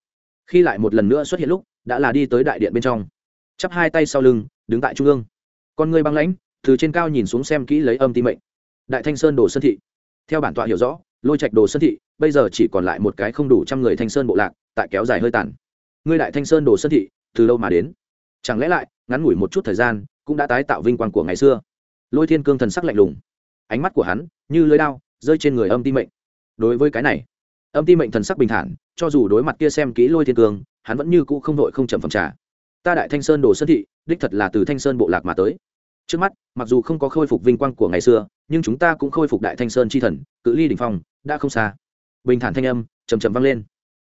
Khi lại một lần nữa xuất hiện lúc, đã là đi tới đại điện bên trong. Chắp hai tay sau lưng, đứng tại trung ương. Con người băng lãnh, từ trên cao nhìn xuống xem kỹ lấy âm ti mệnh. Đại thanh sơn đồ sơn thị. Theo bản tọa hiểu rõ, lôi trạch đồ sơn thị, bây giờ chỉ còn lại một cái không đủ trăm người thanh sơn bộ lạc tại kéo dài hơi tàn. Ngươi đại thanh sơn đồ sơn thị, từ lâu mà đến. Chẳng lẽ lại, ngắn ngủi một chút thời gian, cũng đã tái tạo vinh quang của ngày xưa? Lôi thiên cương thần sắc lạnh lùng. Ánh mắt của hắn, như lưới đao, rơi trên người âm ti mệnh. Đối với cái này, âm ti mệnh thần sắc bình thản, cho dù đối mặt kia xem kỹ lôi thiên cương, hắn vẫn như cũ không đội không chậm phẩm trà. Ta đại thanh sơn đồ sơn thị, đích thật là từ thanh sơn bộ lạc mà tới. Trước mắt, mặc dù không có khôi phục vinh quang của ngày xưa, nhưng chúng ta cũng khôi phục đại thanh sơn c h i thần, cự ly đ ỉ n h phong, đã không xa. Bình thản thanh âm chầm chầm vang lên.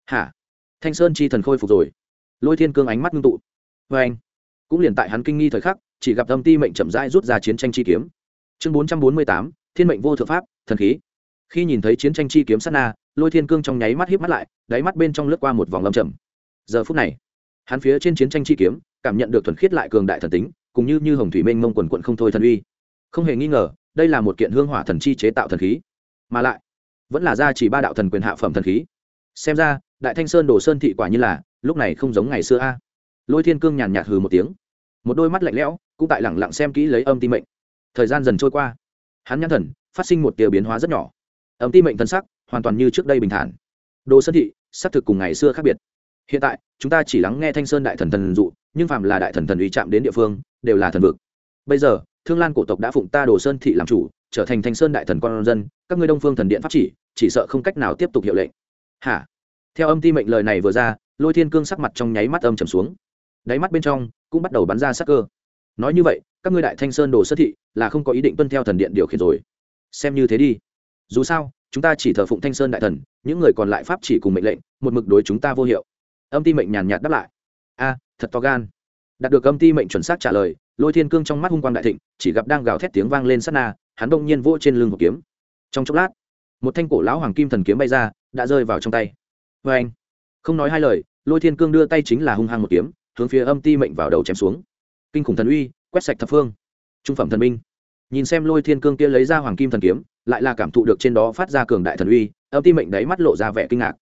Hả? Thanh sơn chi thần khôi phục rồi. Lôi thiên cương ánh mắt ngưng tụ. Vê anh, cũng liền tại hắn kinh nghi thời khắc, chỉ gặp âm ti mệnh chậm rãi rút ra chiến tranh chi kiếm. Chương bốn trăm bốn mươi tám, thiên mệnh vô thượng pháp, thần khí. Khi nhìn thấy chiến tranh chi kiếm sát na, lôi thiên cương trong nháy mắt híp mắt lại, đáy mắt bên trong lướt qua một vòng lâm chậm giờ phút này, hắn phía trên chiến tranh chi kiếm, cảm nhận được thuần khiết lại cường đại thần tính cũng như như hồng thủy mênh mông quần quận không thôi thần uy. Không hề nghi ngờ, đây là một kiện hương hỏa thần chi chế tạo thần khí. Mà lại, vẫn là gia chỉ ba đạo thần quyền hạ phẩm thần khí. Xem ra đại thanh sơn đồ sơn thị quả như là, lúc này không giống ngày xưa a. Lôi thiên cương nhàn nhạt hừ một tiếng. Một đôi mắt lạnh lẽo, cũng tại lẳng lặng xem kỹ lấy âm ti mệnh. Thời gian dần trôi qua. Hắn nhãn thần, phát sinh một tia biến hóa rất nhỏ. Âm ti mệnh thân sắc, hoàn toàn như trước đây bình thản. Đồ sơn thị, xác thực cùng ngày xưa khác biệt. Hiện tại, chúng ta chỉ lắng nghe thanh sơn đại thần thần dụ, nhưng phạm là đại thần thần uy chạm đến địa phương, đều là thần vực. Bây giờ, thương lan cổ tộc đã phụng ta đồ sơn thị làm chủ, trở thành thanh sơn đại thần con dân, các ngươi đông phương thần điện pháp chỉ chỉ sợ không cách nào tiếp tục hiệu lệnh. Hả? Theo âm ti mệnh lời này vừa ra, lôi thiên cương sắc mặt trong nháy mắt âm trầm xuống. Đáy mắt bên trong cũng bắt đầu bắn ra sắc cơ. Nói như vậy, các ngươi đại thanh sơn đồ xuất thị là không có ý định tuân theo thần điện điều khiển rồi. Xem như thế đi. Dù sao, chúng ta chỉ thờ phụng thanh sơn đại thần, những người còn lại pháp chỉ cùng mệnh lệnh, một mực đối chúng ta vô hiệu. Âm ti mệnh nhàn nhạt đáp lại. A, thật to gan. Đạt được âm ti mệnh chuẩn xác trả lời, lôi thiên cương trong mắt hung quang đại thịnh, chỉ gặp đang gào thét tiếng vang lên sát na, hắn đông nhiên vỗ trên lưng một kiếm. Trong chốc lát, một thanh cổ lão hoàng kim thần kiếm bay ra, đã rơi vào trong tay vê anh. Không nói hai lời, lôi thiên cương đưa tay chính là hung hăng một kiếm, hướng phía âm ti mệnh vào đầu chém xuống. Kinh khủng thần uy, quét sạch thập phương. Trung phẩm thần minh. Nhìn xem lôi thiên cương kia lấy ra hoàng kim thần kiếm, lại là cảm thụ được trên đó phát ra cường đại thần uy, âm ti mệnh đáy mắt lộ ra vẻ kinh ngạc.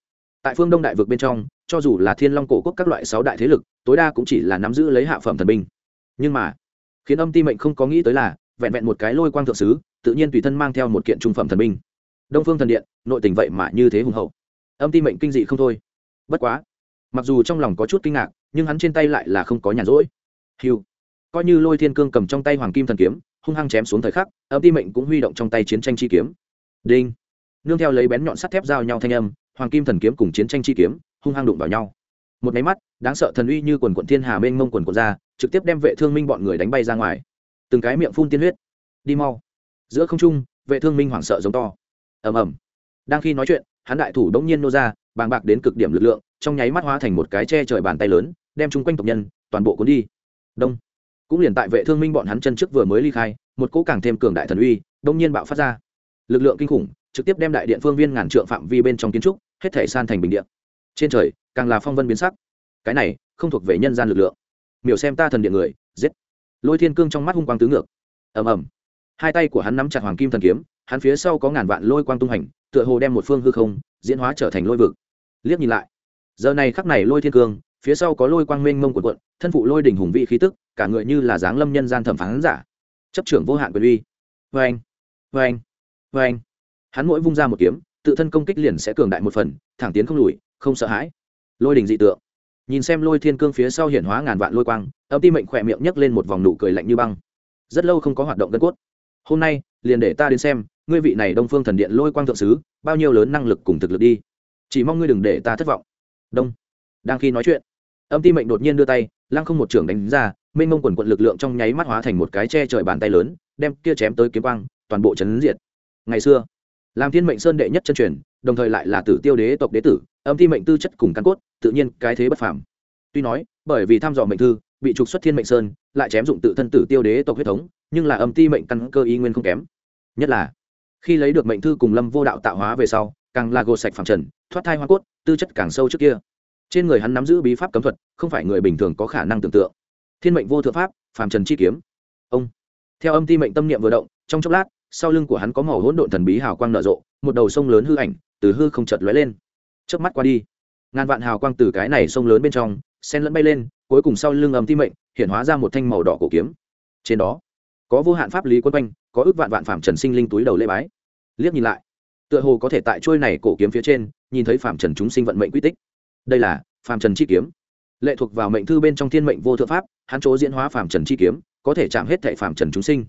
Tại phương đông đại vực bên trong, cho dù là thiên long cổ quốc các loại sáu đại thế lực, tối đa cũng chỉ là nắm giữ lấy hạ phẩm thần binh nhưng mà, khiến âm ti mệnh không có nghĩ tới là, vẹn vẹn một cái lôi quang thượng sứ, tự nhiên tùy thân mang theo một kiện trung phẩm thần binh đông phương thần điện, nội tình vậy mà như thế hùng hậu âm ti mệnh kinh dị không thôi. Bất quá, mặc dù trong lòng có chút kinh ngạc, nhưng hắn trên tay lại là không có nhàn rỗi. Hiu coi như lôi thiên cương cầm trong tay hoàng kim thần kiếm, hung hăng chém xuống thời khắc, âm ti mệnh cũng huy động trong tay chiến tranh chi kiếm. Đinh. Nương theo lấy bén nhọn sắt thép giao nhau thanh âm, hoàng kim thần kiếm cùng chiến tranh chi kiếm, hung hăng đụng vào nhau. Một máy mắt, đáng sợ thần uy như quần quận thiên hà mênh mông quần quận ra, trực tiếp đem vệ thương minh bọn người đánh bay ra ngoài. Từng cái miệng phun tiên huyết. Đi mau. Giữa không trung, vệ thương minh hoảng sợ giống to. Ầm ầm. Đang khi nói chuyện hắn đại thủ đống nhiên nô ra, bàng bạc đến cực điểm lực lượng, trong nháy mắt hóa thành một cái che trời bàn tay lớn, đem chung quanh tộc nhân, toàn bộ cuốn đi. Đông. Cũng liền tại vệ thương minh bọn hắn chân trước vừa mới ly khai, một cỗ càng thêm cường đại thần uy đông nhiên bạo phát ra. Lực lượng kinh khủng, trực tiếp đem đại điện phương viên ngàn trượng phạm vi bên trong kiến trúc, hết thể san thành bình điện trên trời, càng là phong vân biến sắc. Cái này, không thuộc về nhân gian lực lượng. Miểu xem ta thần điện người, giết. Lôi thiên cương trong mắt hung quang tứ ngược. Ầm ầm. Hai tay của hắn nắm chặt hoàng kim thần kiếm hắn phía sau có ngàn vạn lôi quang tung hành, tựa hồ đem một phương hư không, diễn hóa trở thành lôi vực. Liếc nhìn lại, giờ này khắc này lôi thiên cương, phía sau có lôi quang mênh mông quần quận thân phụ lôi đỉnh hùng vị khí tức, cả người như là dáng lâm nhân gian thẩm phán giả. Chấp trưởng vô hạn quyền uy. Vê anh vê anh vê anh hắn mỗi vung ra một kiếm, tự thân công kích liền sẽ cường đại một phần, thẳng tiến không lùi, không sợ hãi. Lôi đình dị tượng. Nhìn xem lôi thiên cương phía sau hiển hóa ngàn vạn lôi quang, âm ti mệnh khỏe miệng nhấc lên một vòng nụ cười lạnh như băng. Rất lâu không có hoạt động gân cốt. Hôm nay, liền để ta đến xem ngươi vị này đông phương thần điện lôi quang thượng sứ, bao nhiêu lớn năng lực cùng thực lực đi. Chỉ mong ngươi đừng để ta thất vọng. Đông. Đang khi nói chuyện, âm ti mệnh đột nhiên đưa tay, lăng không một trưởng đánh ra, mênh mông quần quận lực lượng trong nháy mắt hóa thành một cái che trời bàn tay lớn, đem kia chém tới kiếm quang, toàn bộ chấn diệt. Ngày xưa, làm thiên mệnh sơn đệ nhất chân truyền, đồng thời lại là tử tiêu đế tộc đế tử, âm thi mệnh tư chất cùng căn cốt, tự nhiên cái thế bất phàm. Tuy nói, bởi vì thăm dò mệnh thư, bị trục xuất thiên mệnh sơn, lại chém dụng tự thân tử tiêu đế tộc huyết thống, nhưng là âm ti mệnh căn cơ y nguyên không kém. Nhất là khi lấy được mệnh thư cùng lâm vô đạo tạo hóa về sau, càng là gột sạch phàm trần, thoát thai hoa cốt, tư chất càng sâu trước kia. Trên người hắn nắm giữ bí pháp cấm thuật, không phải người bình thường có khả năng tưởng tượng. Thiên mệnh vô thượng pháp, phàm trần chi kiếm. Ông. Theo âm ti mệnh tâm niệm vừa động, trong chốc lát, sau lưng của hắn có màu hỗn độn thần bí hào quang nở rộ, một đầu sông lớn hư ảnh, từ hư không chợt lóe lên. Trước mắt qua đi, ngàn vạn hào quang từ cái này sông lớn bên trong sen lẫn bay lên, cuối cùng sau lưng âm ti mệnh, hiện hóa ra một thanh màu đỏ cổ kiếm. Trên đó, có vô hạn pháp lý quân quanh có ước vạn vạn phạm trần sinh linh túi đầu lễ bái. Liếc nhìn lại, tựa hồ có thể tại trôi này cổ kiếm phía trên, nhìn thấy phạm trần chúng sinh vận mệnh quy tích. Đây là phạm trần chi kiếm. Lệ thuộc vào mệnh thư bên trong thiên mệnh vô thượng pháp, hắn chỗ diễn hóa phạm trần chi kiếm, có thể chạm hết thệ phạm trần chúng sinh.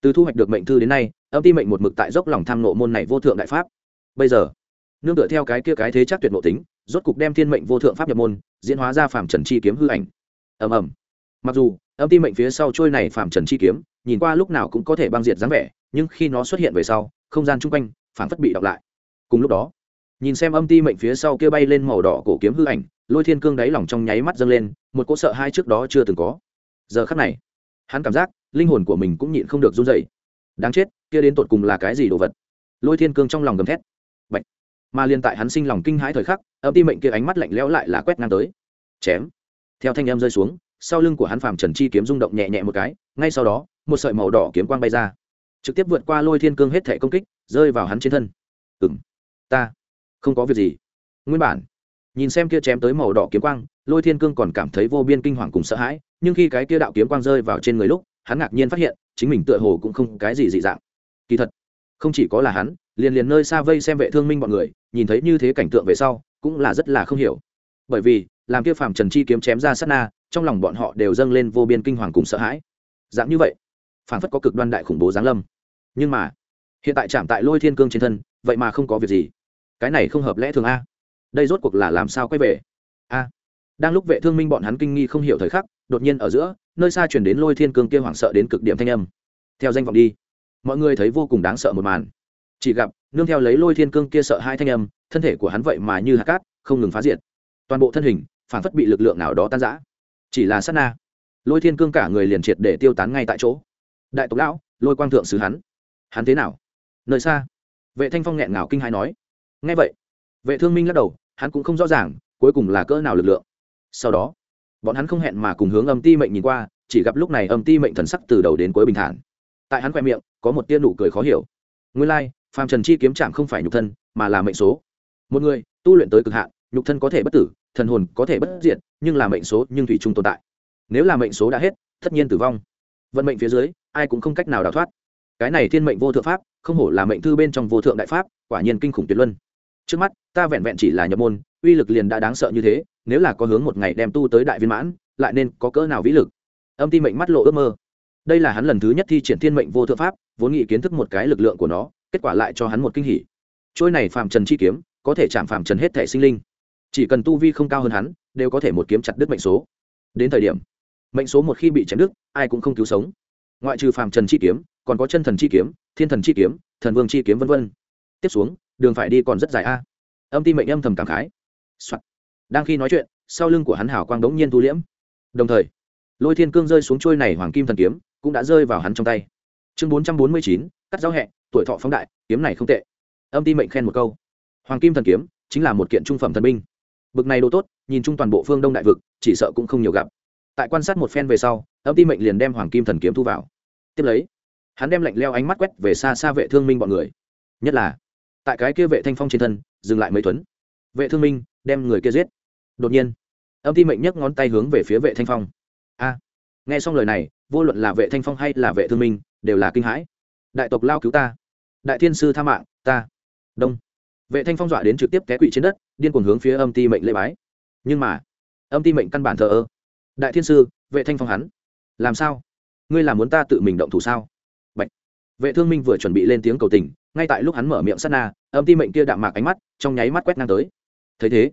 Từ thu hoạch được mệnh thư đến nay, âm ti mệnh một mực tại dốc lòng tham nộ môn này vô thượng đại pháp. Bây giờ, nương tựa theo cái kia cái thế chắc tuyệt nội tính, rốt cục đem thiên mệnh vô thượng pháp nhập môn, diễn hóa ra phạm trần chi kiếm hư ảnh. Ầm ầm. Mặc dù âm ti mệnh phía sau trôi này phạm trần chi kiếm, nhìn qua lúc nào cũng có thể băng diệt dáng vẻ, nhưng khi nó xuất hiện về sau, không gian chung quanh phản phất bị đọc lại. Cùng lúc đó, nhìn xem âm ti mệnh phía sau kia bay lên màu đỏ cổ kiếm hư ảnh, lôi thiên cương đáy lỏng trong nháy mắt dâng lên, một cỗ sợ hai trước đó chưa từng có. Giờ khắc này, hắn cảm giác linh hồn của mình cũng nhịn không được run dậy đáng chết, kia đến tột cùng là cái gì đồ vật? Lôi thiên cương trong lòng gầm thét. Bạch. mà liên tại hắn sinh lòng kinh hãi thời khắc, âm ti mệnh kia ánh mắt lạnh lẽo lại là quét ngang tới. Chém. Theo thanh em rơi xuống sau lưng của hắn phàm trần chi kiếm rung động nhẹ nhẹ một cái, ngay sau đó, một sợi màu đỏ kiếm quang bay ra, trực tiếp vượt qua lôi thiên cương hết thể công kích, rơi vào hắn trên thân. Ừ m ta không có việc gì. Nguyên bản, nhìn xem kia chém tới màu đỏ kiếm quang, lôi thiên cương còn cảm thấy vô biên kinh hoàng cùng sợ hãi, nhưng khi cái kia đạo kiếm quang rơi vào trên người lúc, hắn ngạc nhiên phát hiện, chính mình tựa hồ cũng không cái gì dị dạng. Kỳ thật, không chỉ có là hắn, liền liền nơi xa vây xem vệ thương minh bọn người, nhìn thấy như thế cảnh tượng về sau, cũng là rất là không hiểu. Bởi vì, làm kia phàm trần chi kiếm chém ra sát na trong lòng bọn họ đều dâng lên vô biên kinh hoàng cùng sợ hãi. Dạng như vậy phản phất có cực đoan đại khủng bố giáng lâm. Nhưng mà, hiện tại chạm tại lôi thiên cương trên thân, vậy mà không có việc gì. Cái này không hợp lẽ thường a. Đây rốt cuộc là làm sao quay về? A. Đang lúc vệ thương minh bọn hắn kinh nghi không hiểu thời khắc, đột nhiên ở giữa, nơi xa chuyển đến lôi thiên cương kia hoảng sợ đến cực điểm thanh âm. Theo danh vọng đi, mọi người thấy vô cùng đáng sợ một màn. Chỉ gặp, nương theo lấy lôi thiên cương kia sợ hai thanh âm, thân thể của hắn vậy mà như hạt cát, không ngừng phá diệt. Toàn bộ thân hình phản phất bị lực lượng nào đó tan giã chỉ là sát na. Lôi thiên cương cả người liền triệt để tiêu tán ngay tại chỗ. Đại tộc lão, lôi quang thượng sứ hắn. Hắn thế nào? Nơi xa. Vệ thanh phong nghẹn ngào kinh hai nói. Ngay vậy, vệ thương minh lắc đầu, hắn cũng không rõ ràng, cuối cùng là cỡ nào lực lượng. Sau đó, bọn hắn không hẹn mà cùng hướng âm ti mệnh nhìn qua, chỉ gặp lúc này âm ti mệnh thần sắc từ đầu đến cuối bình thản. Tại hắn khoe miệng, có một tia nụ cười khó hiểu. Nguyên lai, phàm trần chi kiếm chạm không phải nhục thân, mà là mệnh số. Một người, tu luyện tới cực hạn, nhục thân có thể bất tử, thần hồn có thể bất diệt nhưng là mệnh số nhưng thủy chung tồn tại. Nếu là mệnh số đã hết, tất nhiên tử vong. Vận mệnh phía dưới, ai cũng không cách nào đào thoát. Cái này thiên mệnh vô thượng pháp, không hổ là mệnh thư bên trong vô thượng đại pháp, quả nhiên kinh khủng tuyệt luân. Trước mắt, ta vẹn vẹn chỉ là nhập môn, uy lực liền đã đáng sợ như thế, nếu là có hướng một ngày đem tu tới đại viên mãn, lại nên có cỡ nào vĩ lực? Âm ti mệnh mắt lộ ước mơ. Đây là hắn lần thứ nhất thi triển thiên mệnh vô thượng pháp, vốn nghĩ kiến thức một cái lực lượng của nó, kết quả lại cho hắn một kinh hỉ. Trôi này phàm trần chi kiếm, có thể chạm phàm trần hết thể sinh linh. Chỉ cần tu vi không cao hơn hắn đều có thể một kiếm chặt đứt mệnh số. Đến thời điểm, mệnh số một khi bị chém đứt, ai cũng không cứu sống. Ngoại trừ phàm trần chi kiếm, còn có chân thần chi kiếm, thiên thần chi kiếm, thần vương chi kiếm v v tiếp xuống, đường phải đi còn rất dài a. Âm ti mệnh âm thầm cảm khái、Soạn. đang khi nói chuyện, sau lưng của hắn hảo quang đống nhiên tu liễm. Đồng thời, lôi thiên cương rơi xuống trôi này hoàng kim thần kiếm, cũng đã rơi vào hắn trong tay. Chương bốn trăm bốn mươi chín, cắt giáo hẹ, tuổi thọ phóng đại, kiếm này không tệ. Âm ti mệnh khen một câu. Hoàng kim thần kiếm chính là một kiện trung phẩm thần binh bực này đồ tốt, nhìn chung toàn bộ phương đông đại vực, chỉ sợ cũng không nhiều gặp. Tại quan sát một phen về sau, âm ti mệnh liền đem hoàng kim thần kiếm thu vào. Tiếp lấy, hắn đem lạnh leo ánh mắt quét về xa xa vệ thương minh bọn người. Nhất là, tại cái kia vệ thanh phong trên thân, dừng lại mấy tuấn vệ thương minh, đem người kia giết. Đột nhiên, âm ti mệnh nhấc ngón tay hướng về phía vệ thanh phong. A! Nghe xong lời này, vô luận là vệ thanh phong hay là vệ thương minh, đều là kinh hãi. Đại tộc lao cứu ta. Đại thiên sư tha mạng, ta. Đông. Vệ thanh phong dọa đến trực tiếp té quỵ trên đất điên cuồng hướng phía âm ti mệnh lễ bái. Nhưng mà, âm ti mệnh căn bản thờ ơ. Đại thiên sư, vệ thanh phong hắn. Làm sao? Ngươi là muốn ta tự mình động thủ sao? Bạch. vệ thương minh vừa chuẩn bị lên tiếng cầu tình, ngay tại lúc hắn mở miệng sát na, âm ti mệnh kia đạm mạc ánh mắt, trong nháy mắt quét ngang tới. Thấy thế,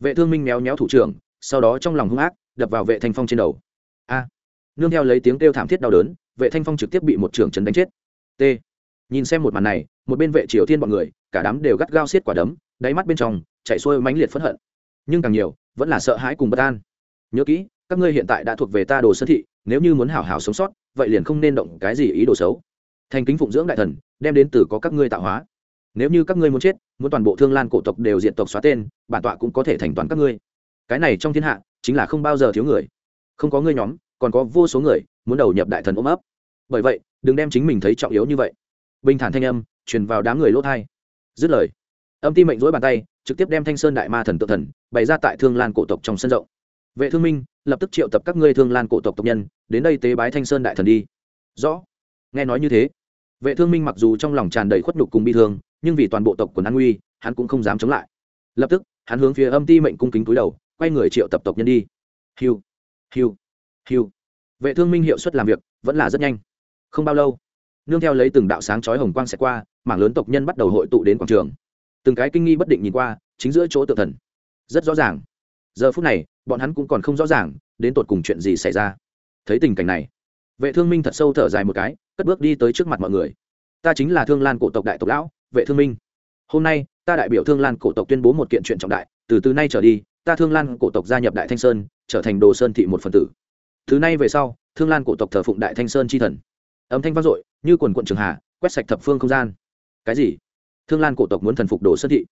vệ thương minh méo méo thủ trưởng, sau đó trong lòng hung ác, đập vào vệ thanh phong trên đầu. A. Nương theo lấy tiếng kêu thảm thiết đau đớn, vệ thanh phong trực tiếp bị một trưởng chấn đánh chết. T. Nhìn xem một màn này, một bên vệ triều thiên bọn người, cả đám đều gắt gao xiết quả đấm đáy mắt bên trong chạy xuôi mãnh liệt phẫn hận. Nhưng càng nhiều, vẫn là sợ hãi cùng bất an. Nhớ kỹ, các ngươi hiện tại đã thuộc về ta đồ sơn thị, nếu như muốn hảo hảo sống sót, vậy liền không nên động cái gì ý đồ xấu. Thành kính phụng dưỡng đại thần, đem đến từ có các ngươi tạo hóa. Nếu như các ngươi muốn chết, muốn toàn bộ thương lan cổ tộc đều diện tộc xóa tên, bản tọa cũng có thể thành toàn các ngươi. Cái này trong thiên hạ, chính là không bao giờ thiếu người. Không có ngươi nhóm, còn có vô số người muốn đầu nhập đại thần ôm ấp. Bởi vậy, đừng đem chính mình thấy trọng yếu như vậy. Bình thản thanh âm truyền vào đám người lỗ thai dứt lời âm ti mệnh dối bàn tay, trực tiếp đem thanh sơn đại ma thần tự thần bày ra tại thương lan cổ tộc trong sân rộng. Vệ thương minh, lập tức triệu tập các ngươi thương lan cổ tộc tộc nhân, đến đây tế bái thanh sơn đại thần đi. Rõ. Nghe nói như thế, vệ thương minh mặc dù trong lòng tràn đầy khuất nhục cùng bi thương, nhưng vì toàn bộ tộc của an nguy, hắn cũng không dám chống lại. Lập tức, hắn hướng phía âm ti mệnh cung kính túi đầu, quay người triệu tập tộc nhân đi. Hiu hiu hiu. Vệ thương minh hiệu suất làm việc vẫn là rất nhanh. Không bao lâu, nương theo lấy từng đạo sáng chói hồng quang sẽ qua, mảng lớn tộc nhân bắt đầu hội tụ đến quảng trường từng cái kinh nghi bất định nhìn qua, chính giữa chỗ tự thần. Rất rõ ràng. Giờ phút này, bọn hắn cũng còn không rõ ràng, đến tột cùng chuyện gì xảy ra. Thấy tình cảnh này, vệ thương minh thật sâu thở dài một cái, cất bước đi tới trước mặt mọi người. Ta chính là thương lan cổ tộc đại tộc lão, vệ thương minh. Hôm nay, ta đại biểu thương lan cổ tộc tuyên bố một kiện chuyện trọng đại, từ từ nay trở đi, ta thương lan cổ tộc gia nhập đại thanh sơn, trở thành đồ sơn thị một phần tử. Thứ nay về sau, thương lan cổ tộc thờ phụng đại thanh sơn c h i thần. Âm thanh vang dội, như quần quận trường hà, quét sạch thập phương không gian. Cái gì? Thương lan cổ tộc muốn thần phục đồ sơn thị.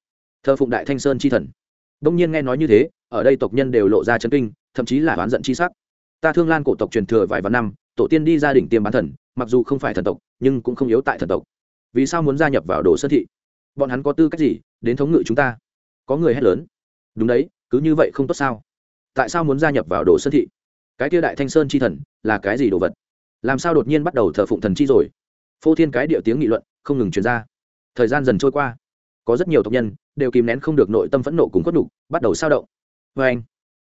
Thờ phụng đại thanh sơn c h i thần. Đông nhiên nghe nói như thế, ở đây tộc nhân đều lộ ra chân kinh, thậm chí là oán giận c h i sắc. Ta thương lan cổ tộc truyền thừa vài vạn năm, tổ tiên đi gia đình tiêm bán thần, mặc dù không phải thần tộc, nhưng cũng không yếu tại thần tộc. Vì sao muốn gia nhập vào đồ sơn thị? Bọn hắn có tư cách gì đến thống ngự chúng ta? Có người hét lớn. Đúng đấy, cứ như vậy không tốt sao? Tại sao muốn gia nhập vào đồ sơn thị? Cái kia đại thanh sơn chi thần là cái gì đồ vật? Làm sao đột nhiên bắt đầu thờ phụng thần chi rồi? Phô thiên cái điệu tiếng nghị luận không ngừng truyền ra thời gian dần trôi qua, có rất nhiều tộc nhân đều kìm nén không được nội tâm phẫn nộ cùng khuất đục bắt đầu sao động. Vê anh,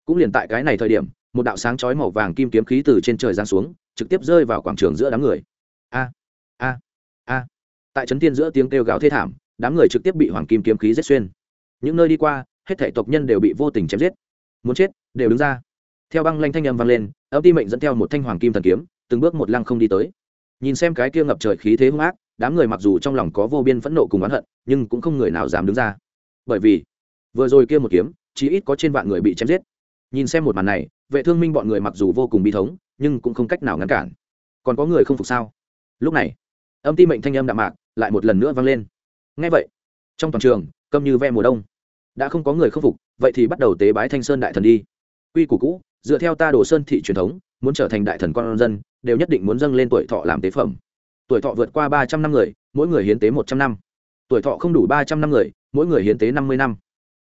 cũng liền tại cái này thời điểm, một đạo sáng chói màu vàng kim kiếm khí từ trên trời giáng xuống, trực tiếp rơi vào quảng trường giữa đám người. A a a. Tại trấn tiên giữa tiếng kêu gào thê thảm, đám người trực tiếp bị hoàng kim kiếm khí giết xuyên. Những nơi đi qua, hết thể tộc nhân đều bị vô tình chém giết. Muốn chết, đều đứng ra. Theo băng lanh thanh âm vang lên, âm ti mệnh dẫn theo một thanh hoàng kim thần kiếm, từng bước một lăng không đi tới. Nhìn xem cái kia ngập trời khí thế hung ác đám người mặc dù trong lòng có vô biên phẫn nộ cùng oán hận, nhưng cũng không người nào dám đứng ra. Bởi vì, vừa rồi kia một kiếm chỉ ít có trên vạn người bị chém giết. Nhìn xem một màn này, vệ thương minh bọn người mặc dù vô cùng bi thống, nhưng cũng không cách nào ngăn cản. Còn có người không phục sao? Lúc này, âm ti mệnh thanh âm đạm mạc lại một lần nữa vang lên. Ngay vậy, trong toàn trường, câm như ve mùa đông. Đã không có người không phục, vậy thì bắt đầu tế bái thanh sơn đại thần đi. Quy củ cũ, dựa theo ta đồ sơn thị truyền thống, muốn trở thành đại thần con dân, đều nhất định muốn dâng lên tuổi thọ làm tế phẩm tuổi thọ vượt qua ba trăm năm người, mỗi người hiến tế một trăm năm. Tuổi thọ không đủ ba trăm năm người, mỗi người hiến tế năm mươi năm.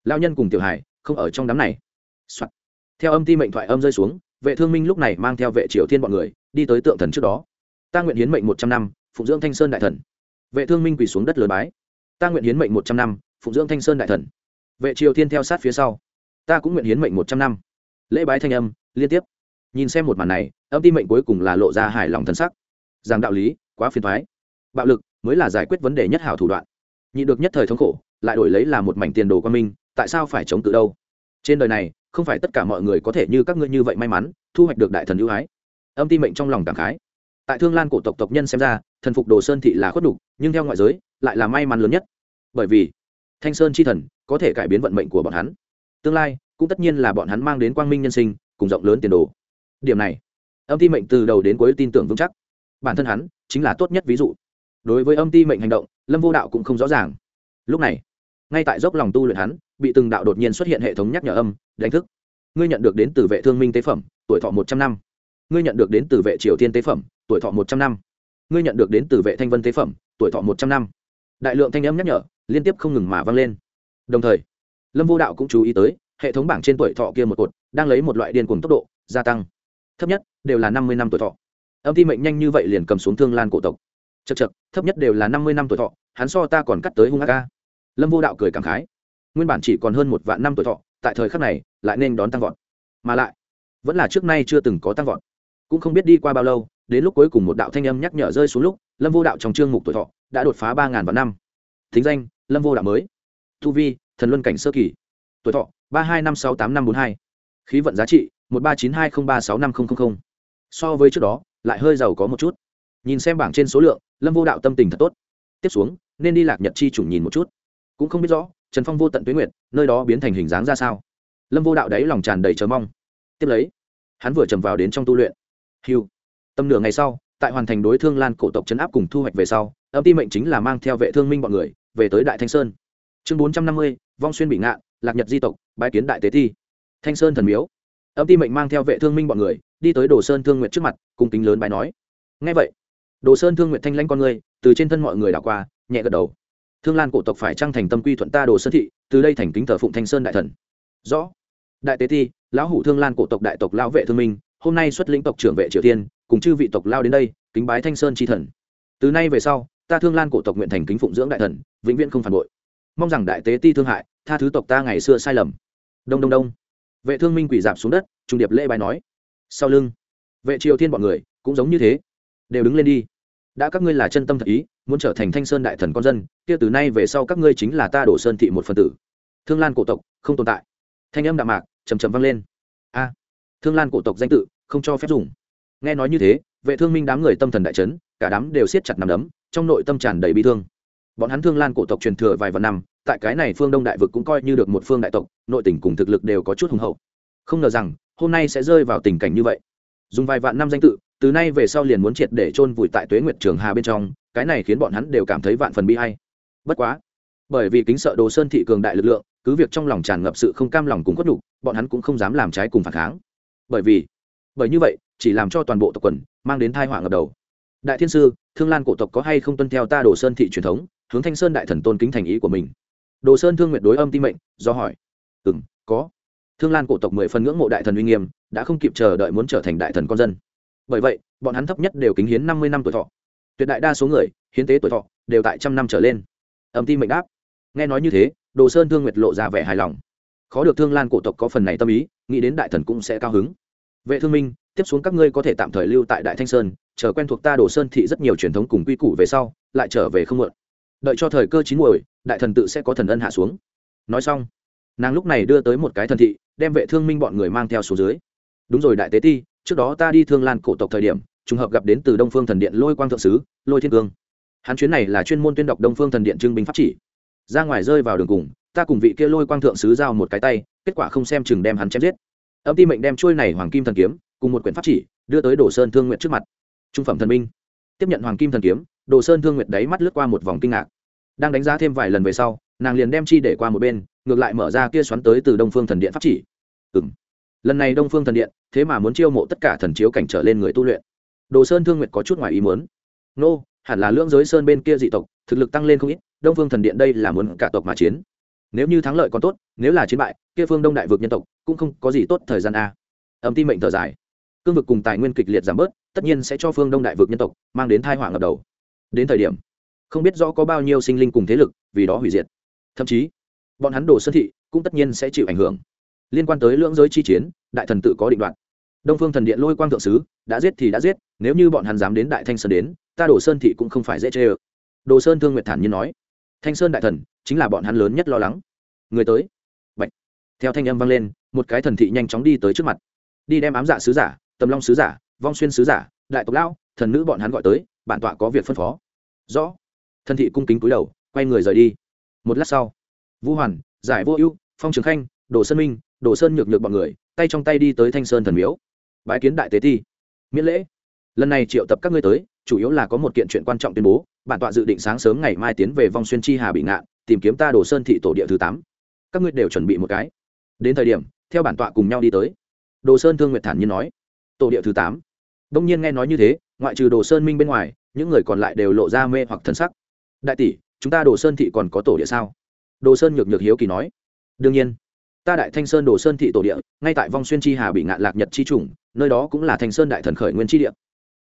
Lao nhân cùng tiểu hải không ở trong đám này、Soạn. theo âm ti mệnh thoại âm rơi xuống, vệ thương minh lúc này mang theo vệ triều thiên bọn người, đi tới tượng thần trước đó. Ta nguyện hiến mệnh một trăm năm, phụng dưỡng thanh sơn đại thần. Vệ thương minh quỳ xuống đất lớn bái. Ta nguyện hiến mệnh một trăm năm, phụng dưỡng thanh sơn đại thần. Vệ triều thiên theo sát phía sau. Ta cũng nguyện hiến mệnh một trăm năm. Lễ bái thanh âm, liên tiếp. Nhìn xem một màn này, âm ti mệnh cuối cùng là lộ ra hài lòng thân sắc rằng đạo lý quá phiền thoái. Bạo lực mới là giải quyết vấn đề nhất hảo thủ đoạn. Nhị được nhất thời thống khổ, lại đổi lấy là một mảnh tiền đồ quan minh, tại sao phải chống cự đâu? Trên đời này, không phải tất cả mọi người có thể như các ngươi như vậy may mắn, thu hoạch được đại thần ưu ái. Âm ti mệnh trong lòng cảm khái. Tại thương lan cổ tộc tộc nhân xem ra, thần phục đồ sơn thị là khuất đục nhưng theo ngoại giới, lại là may mắn lớn nhất. Bởi vì, thanh sơn chi thần có thể cải biến vận mệnh của bọn hắn. Tương lai, cũng tất nhiên là bọn hắn mang đến quang minh nhân sinh, cùng rộng lớn tiền đồ. Điểm này, âm ti mệnh từ đầu đến cuối tin tưởng vững chắc bản thân hắn chính là tốt nhất ví dụ. Đối với âm ti mệnh hành động, lâm vô đạo cũng không rõ ràng. Lúc này, ngay tại dốc lòng tu luyện hắn, bị từng đạo đột nhiên xuất hiện hệ thống nhắc nhở âm, đánh thức. Ngươi nhận được đến từ vệ thương minh tế phẩm, tuổi thọ một trăm năm. Ngươi nhận được đến từ vệ triều tiên tế phẩm, tuổi thọ một trăm năm. Ngươi nhận được đến từ vệ thanh vân tế phẩm, tuổi thọ một trăm năm. Đại lượng thanh âm nhắc nhở liên tiếp không ngừng mà vang lên. Đồng thời, lâm vô đạo cũng chú ý tới, hệ thống bảng trên tuổi thọ kia một cột, đang lấy một loại điên cùng tốc độ gia tăng. Thấp nhất đều là năm mươi năm tuổi thọ âm ti mệnh nhanh như vậy liền cầm xuống thương lan cổ tộc. Chật chật thấp nhất đều là năm mươi năm tuổi thọ, hắn so ta còn cắt tới hung ca lâm vô đạo cười cảm khái. Nguyên bản chỉ còn hơn một vạn năm tuổi thọ, tại thời khắc này, lại nên đón tăng vọt. Mà lại, vẫn là trước nay chưa từng có tăng vọt. Cũng không biết đi qua bao lâu, đến lúc cuối cùng một đạo thanh âm nhắc nhở rơi xuống lúc, lâm vô đạo trong chương mục tuổi thọ đã đột phá ba ngàn vạn năm. Thính danh, lâm vô đạo mới. Thu vi, thần luân cảnh sơ kỳ. Tuổi thọ, ba hai năm sáu tám năm bốn hai. Khí vận giá trị, một ba chín hai không ba sáu năm không không. So với trước đó lại hơi giàu có một chút. Nhìn xem bảng trên số lượng, lâm vô đạo tâm tình thật tốt. Tiếp xuống, nên đi lạc nhật chi chủng nhìn một chút. Cũng không biết rõ, trần phong vô tận tuyến nguyệt, nơi đó biến thành hình dáng ra sao? Lâm vô đạo đấy lòng tràn đầy chờ mong. Tiếp lấy, hắn vừa trầm vào đến trong tu luyện. Hiu tâm nửa ngày sau, tại hoàn thành đối thương lan cổ tộc chấn áp cùng thu hoạch về sau, âm ti mệnh chính là mang theo vệ thương minh bọn người, về tới đại thanh sơn. Chương bốn trăm năm mươi, vong xuyên bị ngạn lạc nhật di tộc bãi kiến đại tế thi thanh sơn thần miếu âm ti mệnh mang theo vệ thương minh bọn người, đi tới đồ sơn thương nguyện trước mặt cùng kính lớn bài nói. Ngay vậy, đồ sơn thương nguyện thanh lãnh con người, từ trên thân mọi người đảo qua, nhẹ gật đầu. Thương lan cổ tộc phải trăng thành tâm quy thuận ta đồ sơn thị, từ đây thành kính thờ phụng thanh sơn đại thần. Rõ. Đại tế ti, lão hủ thương lan cổ tộc đại tộc lão vệ thương minh, hôm nay xuất lĩnh tộc trưởng vệ triều tiên, cùng chư vị tộc lao đến đây, kính bái thanh sơn tri thần. Từ nay về sau, ta thương lan cổ tộc nguyện thành kính phụng dưỡng đại thần, vĩnh viễn không phản bội. Mong rằng đại tế ti thương hại, tha thứ tộc ta ngày xưa sai lầm. Đông đông đông vệ thương minh quỷ dạp xuống đất, trung điệp lễ bài nói, sau lưng, vệ triều thiên bọn người cũng giống như thế, đều đứng lên đi. Đã các ngươi là chân tâm thật ý, muốn trở thành thanh sơn đại thần con dân, kia từ nay về sau các ngươi chính là ta đổ sơn thị một phần tử. Thương lan cổ tộc không tồn tại. Thanh âm đạm mạc chầm chầm vang lên. A, thương lan cổ tộc danh tự không cho phép dùng. Nghe nói như thế, vệ thương minh đám người tâm thần đại trấn cả đám đều siết chặt nằm đấm, trong nội tâm tràn đầy bi thương. Bọn hắn thương lan cổ tộc truyền thừa vài vạn năm tại cái này phương đông đại vực cũng coi như được một phương đại tộc, nội tỉnh cùng thực lực đều có chút hùng hậu. Không ngờ rằng, hôm nay sẽ rơi vào tình cảnh như vậy. Dùng vài vạn năm danh tự, từ nay về sau liền muốn triệt để chôn vùi tại tuế nguyệt trường hà bên trong, cái này khiến bọn hắn đều cảm thấy vạn phần bi hay bất quá, bởi vì kính sợ đồ sơn thị cường đại lực lượng, cứ việc trong lòng tràn ngập sự không cam lòng cùng khuất nhục, bọn hắn cũng không dám làm trái cùng phản kháng. Bởi vì, bởi như vậy, chỉ làm cho toàn bộ tộc quần mang đến thai họa ngập đầu. Đại thiên sư, thương lan cổ tộc có hay không tuân theo ta đồ sơn thị truyền thống, hướng thanh sơn đại thần tôn kính thành ý của mình? Đồ sơn thương nguyện đối âm tim mệnh, do hỏi. Ừ m có. Thương lan cổ tộc mười phần ngưỡng mộ đại thần uy nghiêm, đã không kịp chờ đợi muốn trở thành đại thần con dân. Bởi vậy, bọn hắn thấp nhất đều kính hiến năm mươi năm tuổi thọ. Tuyệt đại đa số người, hiến tế tuổi thọ, đều tại trăm năm trở lên. Âm ti mệnh đáp. Nghe nói như thế, đồ sơn thương nguyệt lộ ra vẻ hài lòng. Khó được thương lan cổ tộc có phần này tâm ý, nghĩ đến đại thần cũng sẽ cao hứng. Vệ thương minh, tiếp xuống các ngươi có thể tạm thời lưu tại đại thanh sơn, chờ quen thuộc ta đồ sơn thị rất nhiều truyền thống cùng quy củ về sau, lại trở về không muộn đợi cho thời cơ chín muồi, đại thần tự sẽ có thần ân hạ xuống. Nói xong, nàng lúc này đưa tới một cái thần thị, đem vệ thương minh bọn người mang theo xuống dưới. Đúng rồi đại tế ti, trước đó ta đi thương lan cổ tộc thời điểm, trùng hợp gặp đến từ đông phương thần điện lôi quang thượng sứ, lôi thiên cương. Hắn chuyến này là chuyên môn tuyên đọc đông phương thần điện trưng binh pháp chỉ. Ra ngoài rơi vào đường cùng, ta cùng vị kia lôi quang thượng sứ giao một cái tay, kết quả không xem chừng đem hắn chém giết. Âm ti mệnh đem trôi này hoàng kim thần kiếm, cùng một quyển pháp chỉ, đưa tới đồ sơn thương nguyện trước mặt. Trung phẩm thần minh. Tiếp nhận hoàng kim thần kiếm đồ sơn thương Nguyệt đáy mắt lướt qua một vòng kinh ngạc. Đang đánh giá thêm vài lần về sau, nàng liền đem chi để qua một bên, ngược lại mở ra kia xoắn tới từ đông phương thần điện pháp chỉ. Ừ m lần này đông phương thần điện, thế mà muốn chiêu mộ tất cả thần chiếu cảnh trở lên người tu luyện. Đồ sơn thương nguyệt có chút ngoài ý muốn. Nô, hẳn là lưỡng giới sơn bên kia dị tộc, thực lực tăng lên không ít, đông phương thần điện đây là muốn cả tộc mà chiến. Nếu như thắng lợi còn tốt, nếu là chiến bại, kia phương đông đại vực nhân tộc cũng không có gì tốt thời gian a. Ẩm ti mệnh thở dài. Cương vực cùng tài nguyên kịch liệt giảm bớt, tất nhiên sẽ cho phương đông đại vực nhân tộc mang đến thai họa ngập đầu đến thời điểm, không biết rõ có bao nhiêu sinh linh cùng thế lực vì đó hủy diệt. Thậm chí, bọn hắn đồ sơn thị cũng tất nhiên sẽ chịu ảnh hưởng. Liên quan tới lưỡng giới chi chiến, đại thần tự có định đoạn đông phương thần điện lôi quang thượng sứ, đã giết thì đã giết, nếu như bọn hắn dám đến đại thanh sơn đến, ta đồ sơn thị cũng không phải dễ chê ơ. Đồ sơn thương nguyệt thản nhiên nói, thanh sơn đại thần chính là bọn hắn lớn nhất lo lắng. Người tới. Bạch. theo thanh âm vang lên, một cái thần thị nhanh chóng đi tới trước mặt. Đi đem ám dạ sứ giả, tầm long sứ giả, vong xuyên sứ giả, đại tộc lão, thần nữ bọn hắn gọi tới bản tọa có việc phân phó. Rõ. Thân thị cung kính cúi đầu, quay người rời đi. Một lát sau, vũ hoàn, giải vô ưu, phong trường khanh đồ sơn minh đồ sơn nhược nhược bọn người, tay trong tay đi tới thanh sơn thần miếu. Bái kiến đại tế thi miễn lễ. Lần này triệu tập các ngươi tới, chủ yếu là có một kiện chuyện quan trọng tuyên bố. Bản tọa dự định sáng sớm ngày mai tiến về vong xuyên chi hà bị ngạn, tìm kiếm ta đồ sơn thị tổ địa thứ tám. Các ngươi đều chuẩn bị một cái. Đến thời điểm, theo bản tọa cùng nhau đi tới. Đồ sơn thương nguyệt thản nhiên nói. Tổ địa thứ tám. Đông nhiên nghe nói như thế, ngoại trừ đồ sơn minh bên ngoài những người còn lại đều lộ ra mê hoặc thân sắc. Đại tỷ, chúng ta đồ sơn thị còn có tổ địa sao? Đồ sơn nhược nhược hiếu kỳ nói. Đương nhiên. Ta đại thanh sơn đồ sơn thị tổ địa, ngay tại vong xuyên chi hà bị ngạn lạc nhật chi chủng, nơi đó cũng là thanh sơn đại thần khởi nguyên chi địa.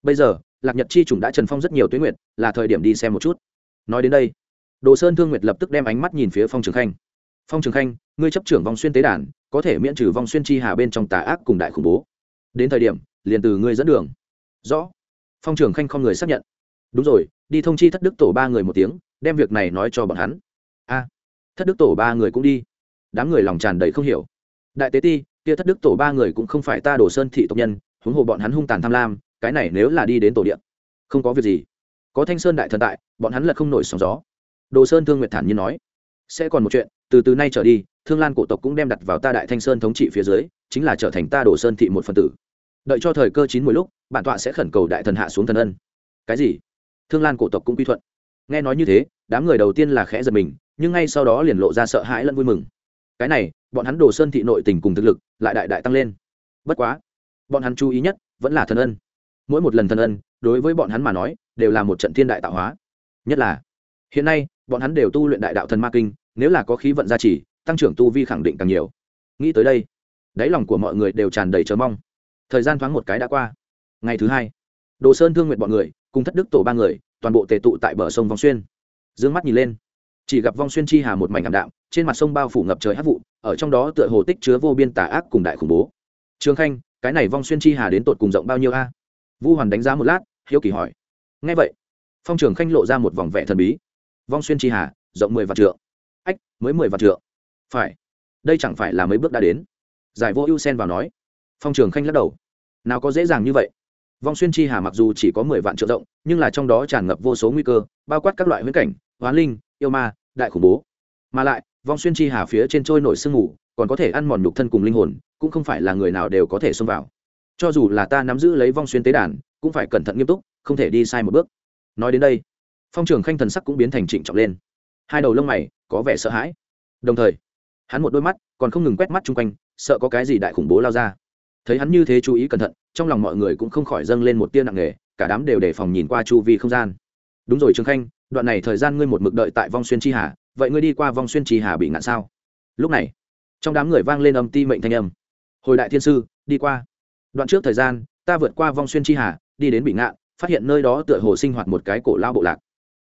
Bây giờ, lạc nhật chi chủng đã trần phong rất nhiều tuyến nguyệt, là thời điểm đi xem một chút. Nói đến đây, đồ sơn thương nguyệt lập tức đem ánh mắt nhìn phía phong trường khanh. Phong trường khanh, ngươi chấp trưởng vong xuyên tế đàn, có thể miễn trừ vong xuyên chi hà bên trong tà ác cùng đại khủng bố. Đến thời điểm, liền từ ngươi dẫn đường. Rõ. Phong trường khanh không người xác nhận đúng rồi, đi thông chi thất đức tổ ba người một tiếng, đem việc này nói cho bọn hắn. A, thất đức tổ ba người cũng đi. Đám người lòng tràn đầy không hiểu. Đại tế ti, kia thất đức tổ ba người cũng không phải ta đổ sơn thị tộc nhân, huống hồ bọn hắn hung tàn tham lam, cái này nếu là đi đến tổ điện không có việc gì. Có thanh sơn đại thần tại, bọn hắn là không nổi sóng gió. Đồ sơn thương nguyệt thản như nói, sẽ còn một chuyện, từ từ nay trở đi, thương lan cổ tộc cũng đem đặt vào ta đại thanh sơn thống trị phía dưới, chính là trở thành ta đồ sơn thị một phần tử. Đợi cho thời cơ chín mùi lúc, bản tọa sẽ khẩn cầu đại thần hạ xuống thần ân. Cái gì? Thương lan cổ tộc cũng quy thuận. Nghe nói như thế, đám người đầu tiên là khẽ giật mình, nhưng ngay sau đó liền lộ ra sợ hãi lẫn vui mừng. Cái này, bọn hắn đồ sơn thị nội tình cùng thực lực lại đại đại tăng lên. Bất quá, bọn hắn chú ý nhất vẫn là thần ân. Mỗi một lần thần ân, đối với bọn hắn mà nói, đều là một trận thiên đại tạo hóa. Nhất là, hiện nay, bọn hắn đều tu luyện đại đạo thần ma kinh, nếu là có khí vận gia trì, tăng trưởng tu vi khẳng định càng nhiều. Nghĩ tới đây, đáy lòng của mọi người đều tràn đầy chờ mong. Thời gian thoáng một cái đã qua. Ngày thứ hai, đồ sơn thương nguyện bọn người cùng thất đức tổ ba người, toàn bộ tề tụ tại bờ sông vong xuyên. D ư ơ n g mắt nhìn lên. Chỉ gặp vong xuyên chi hà một mảnh ảm đạm, trên mặt sông bao phủ ngập trời hát vụ, ở trong đó tựa hồ tích chứa vô biên tà ác cùng đại khủng bố. Trương khanh, cái này vong xuyên chi hà đến tột cùng rộng bao nhiêu a? Vu hoàn đánh giá một lát, hiếu kỳ hỏi. Ngay vậy, phong trường khanh lộ ra một vòng vẻ thần bí. Vong xuyên chi hà, rộng mười vạn trượng. Ách, mới mười vạn trượng. Phải. Đây chẳng phải là mấy bước đã đến. Giải vô ưu sen vào nói. Phong trường khanh lắc đầu. Nào có dễ dàng như vậy vong xuyên chi hà mặc dù chỉ có mười vạn triệu rộng, nhưng là trong đó tràn ngập vô số nguy cơ, bao quát các loại huyễn cảnh hoán linh, yêu ma, đại khủng bố. Mà lại, vong xuyên chi hà phía trên trôi nổi sương mù, còn có thể ăn mòn nhục thân cùng linh hồn, cũng không phải là người nào đều có thể xông vào. Cho dù là ta nắm giữ lấy vong xuyên tế đàn, cũng phải cẩn thận nghiêm túc, không thể đi sai một bước. Nói đến đây, phong trường khanh thần sắc cũng biến thành trịnh trọng lên. Hai đầu lông mày, có vẻ sợ hãi. Đồng thời, hắn một đôi mắt còn không ngừng quét mắt chung quanh, sợ có cái gì đại khủng bố lao ra. Thấy hắn như thế chú ý cẩn thận trong lòng mọi người cũng không khỏi dâng lên một tia nặng nề, cả đám đều đề phòng nhìn qua chu vi không gian. Đúng rồi trương khanh, đoạn này thời gian ngươi một mực đợi tại vong xuyên tri hà, vậy ngươi đi qua vong xuyên tri hà bị ngạn sao? Lúc này, trong đám người vang lên âm ti mệnh thanh âm. Hồi đại thiên sư, đi qua. Đoạn trước thời gian, ta vượt qua vong xuyên tri hà, đi đến bị ngạn, phát hiện nơi đó tựa hồ sinh hoạt một cái cổ lao bộ lạc.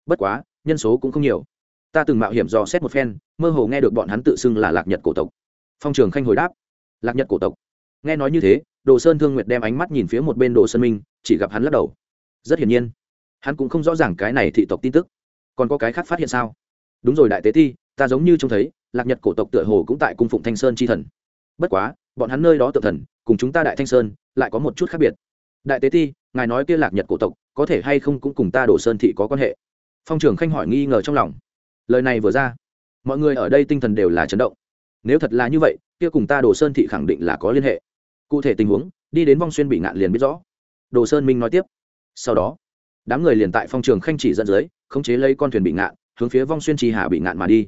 Bất quá, nhân số cũng không nhiều. Ta từng mạo hiểm dò xét một phen, mơ hồ nghe được bọn hắn tự xưng là lạc nhật cổ tộc. Phong trường khanh hồi đáp. Lạc nhật cổ tộc. Nghe nói như thế đồ sơn thương nguyệt đem ánh mắt nhìn phía một bên đồ sơn minh chỉ gặp hắn lắc đầu. Rất hiển nhiên hắn cũng không rõ ràng cái này thị tộc tin tức. Còn có cái khác phát hiện sao? Đúng rồi đại tế Thi, ta giống như trông thấy lạc nhật cổ tộc tựa hồ cũng tại cung phụng thanh sơn chi thần. Bất quá bọn hắn nơi đó tự thần cùng chúng ta đại thanh sơn lại có một chút khác biệt. Đại tế Thi, ngài nói kia lạc nhật cổ tộc có thể hay không cũng cùng ta đổ sơn thị có quan hệ? Phong trưởng khanh hỏi nghi ngờ trong lòng. Lời này vừa ra mọi người ở đây tinh thần đều là chấn động. Nếu thật là như vậy kia cùng ta đồ sơn thị khẳng định là có liên hệ cụ thể tình huống, đi đến vong xuyên bị ngạn liền biết rõ. Đồ sơn minh nói tiếp. Sau đó, đám người liền tại phong trường khanh chỉ dẫn dưới, khống chế lấy con thuyền bị ngạn, hướng phía vong xuyên trì hà bị ngạn mà đi.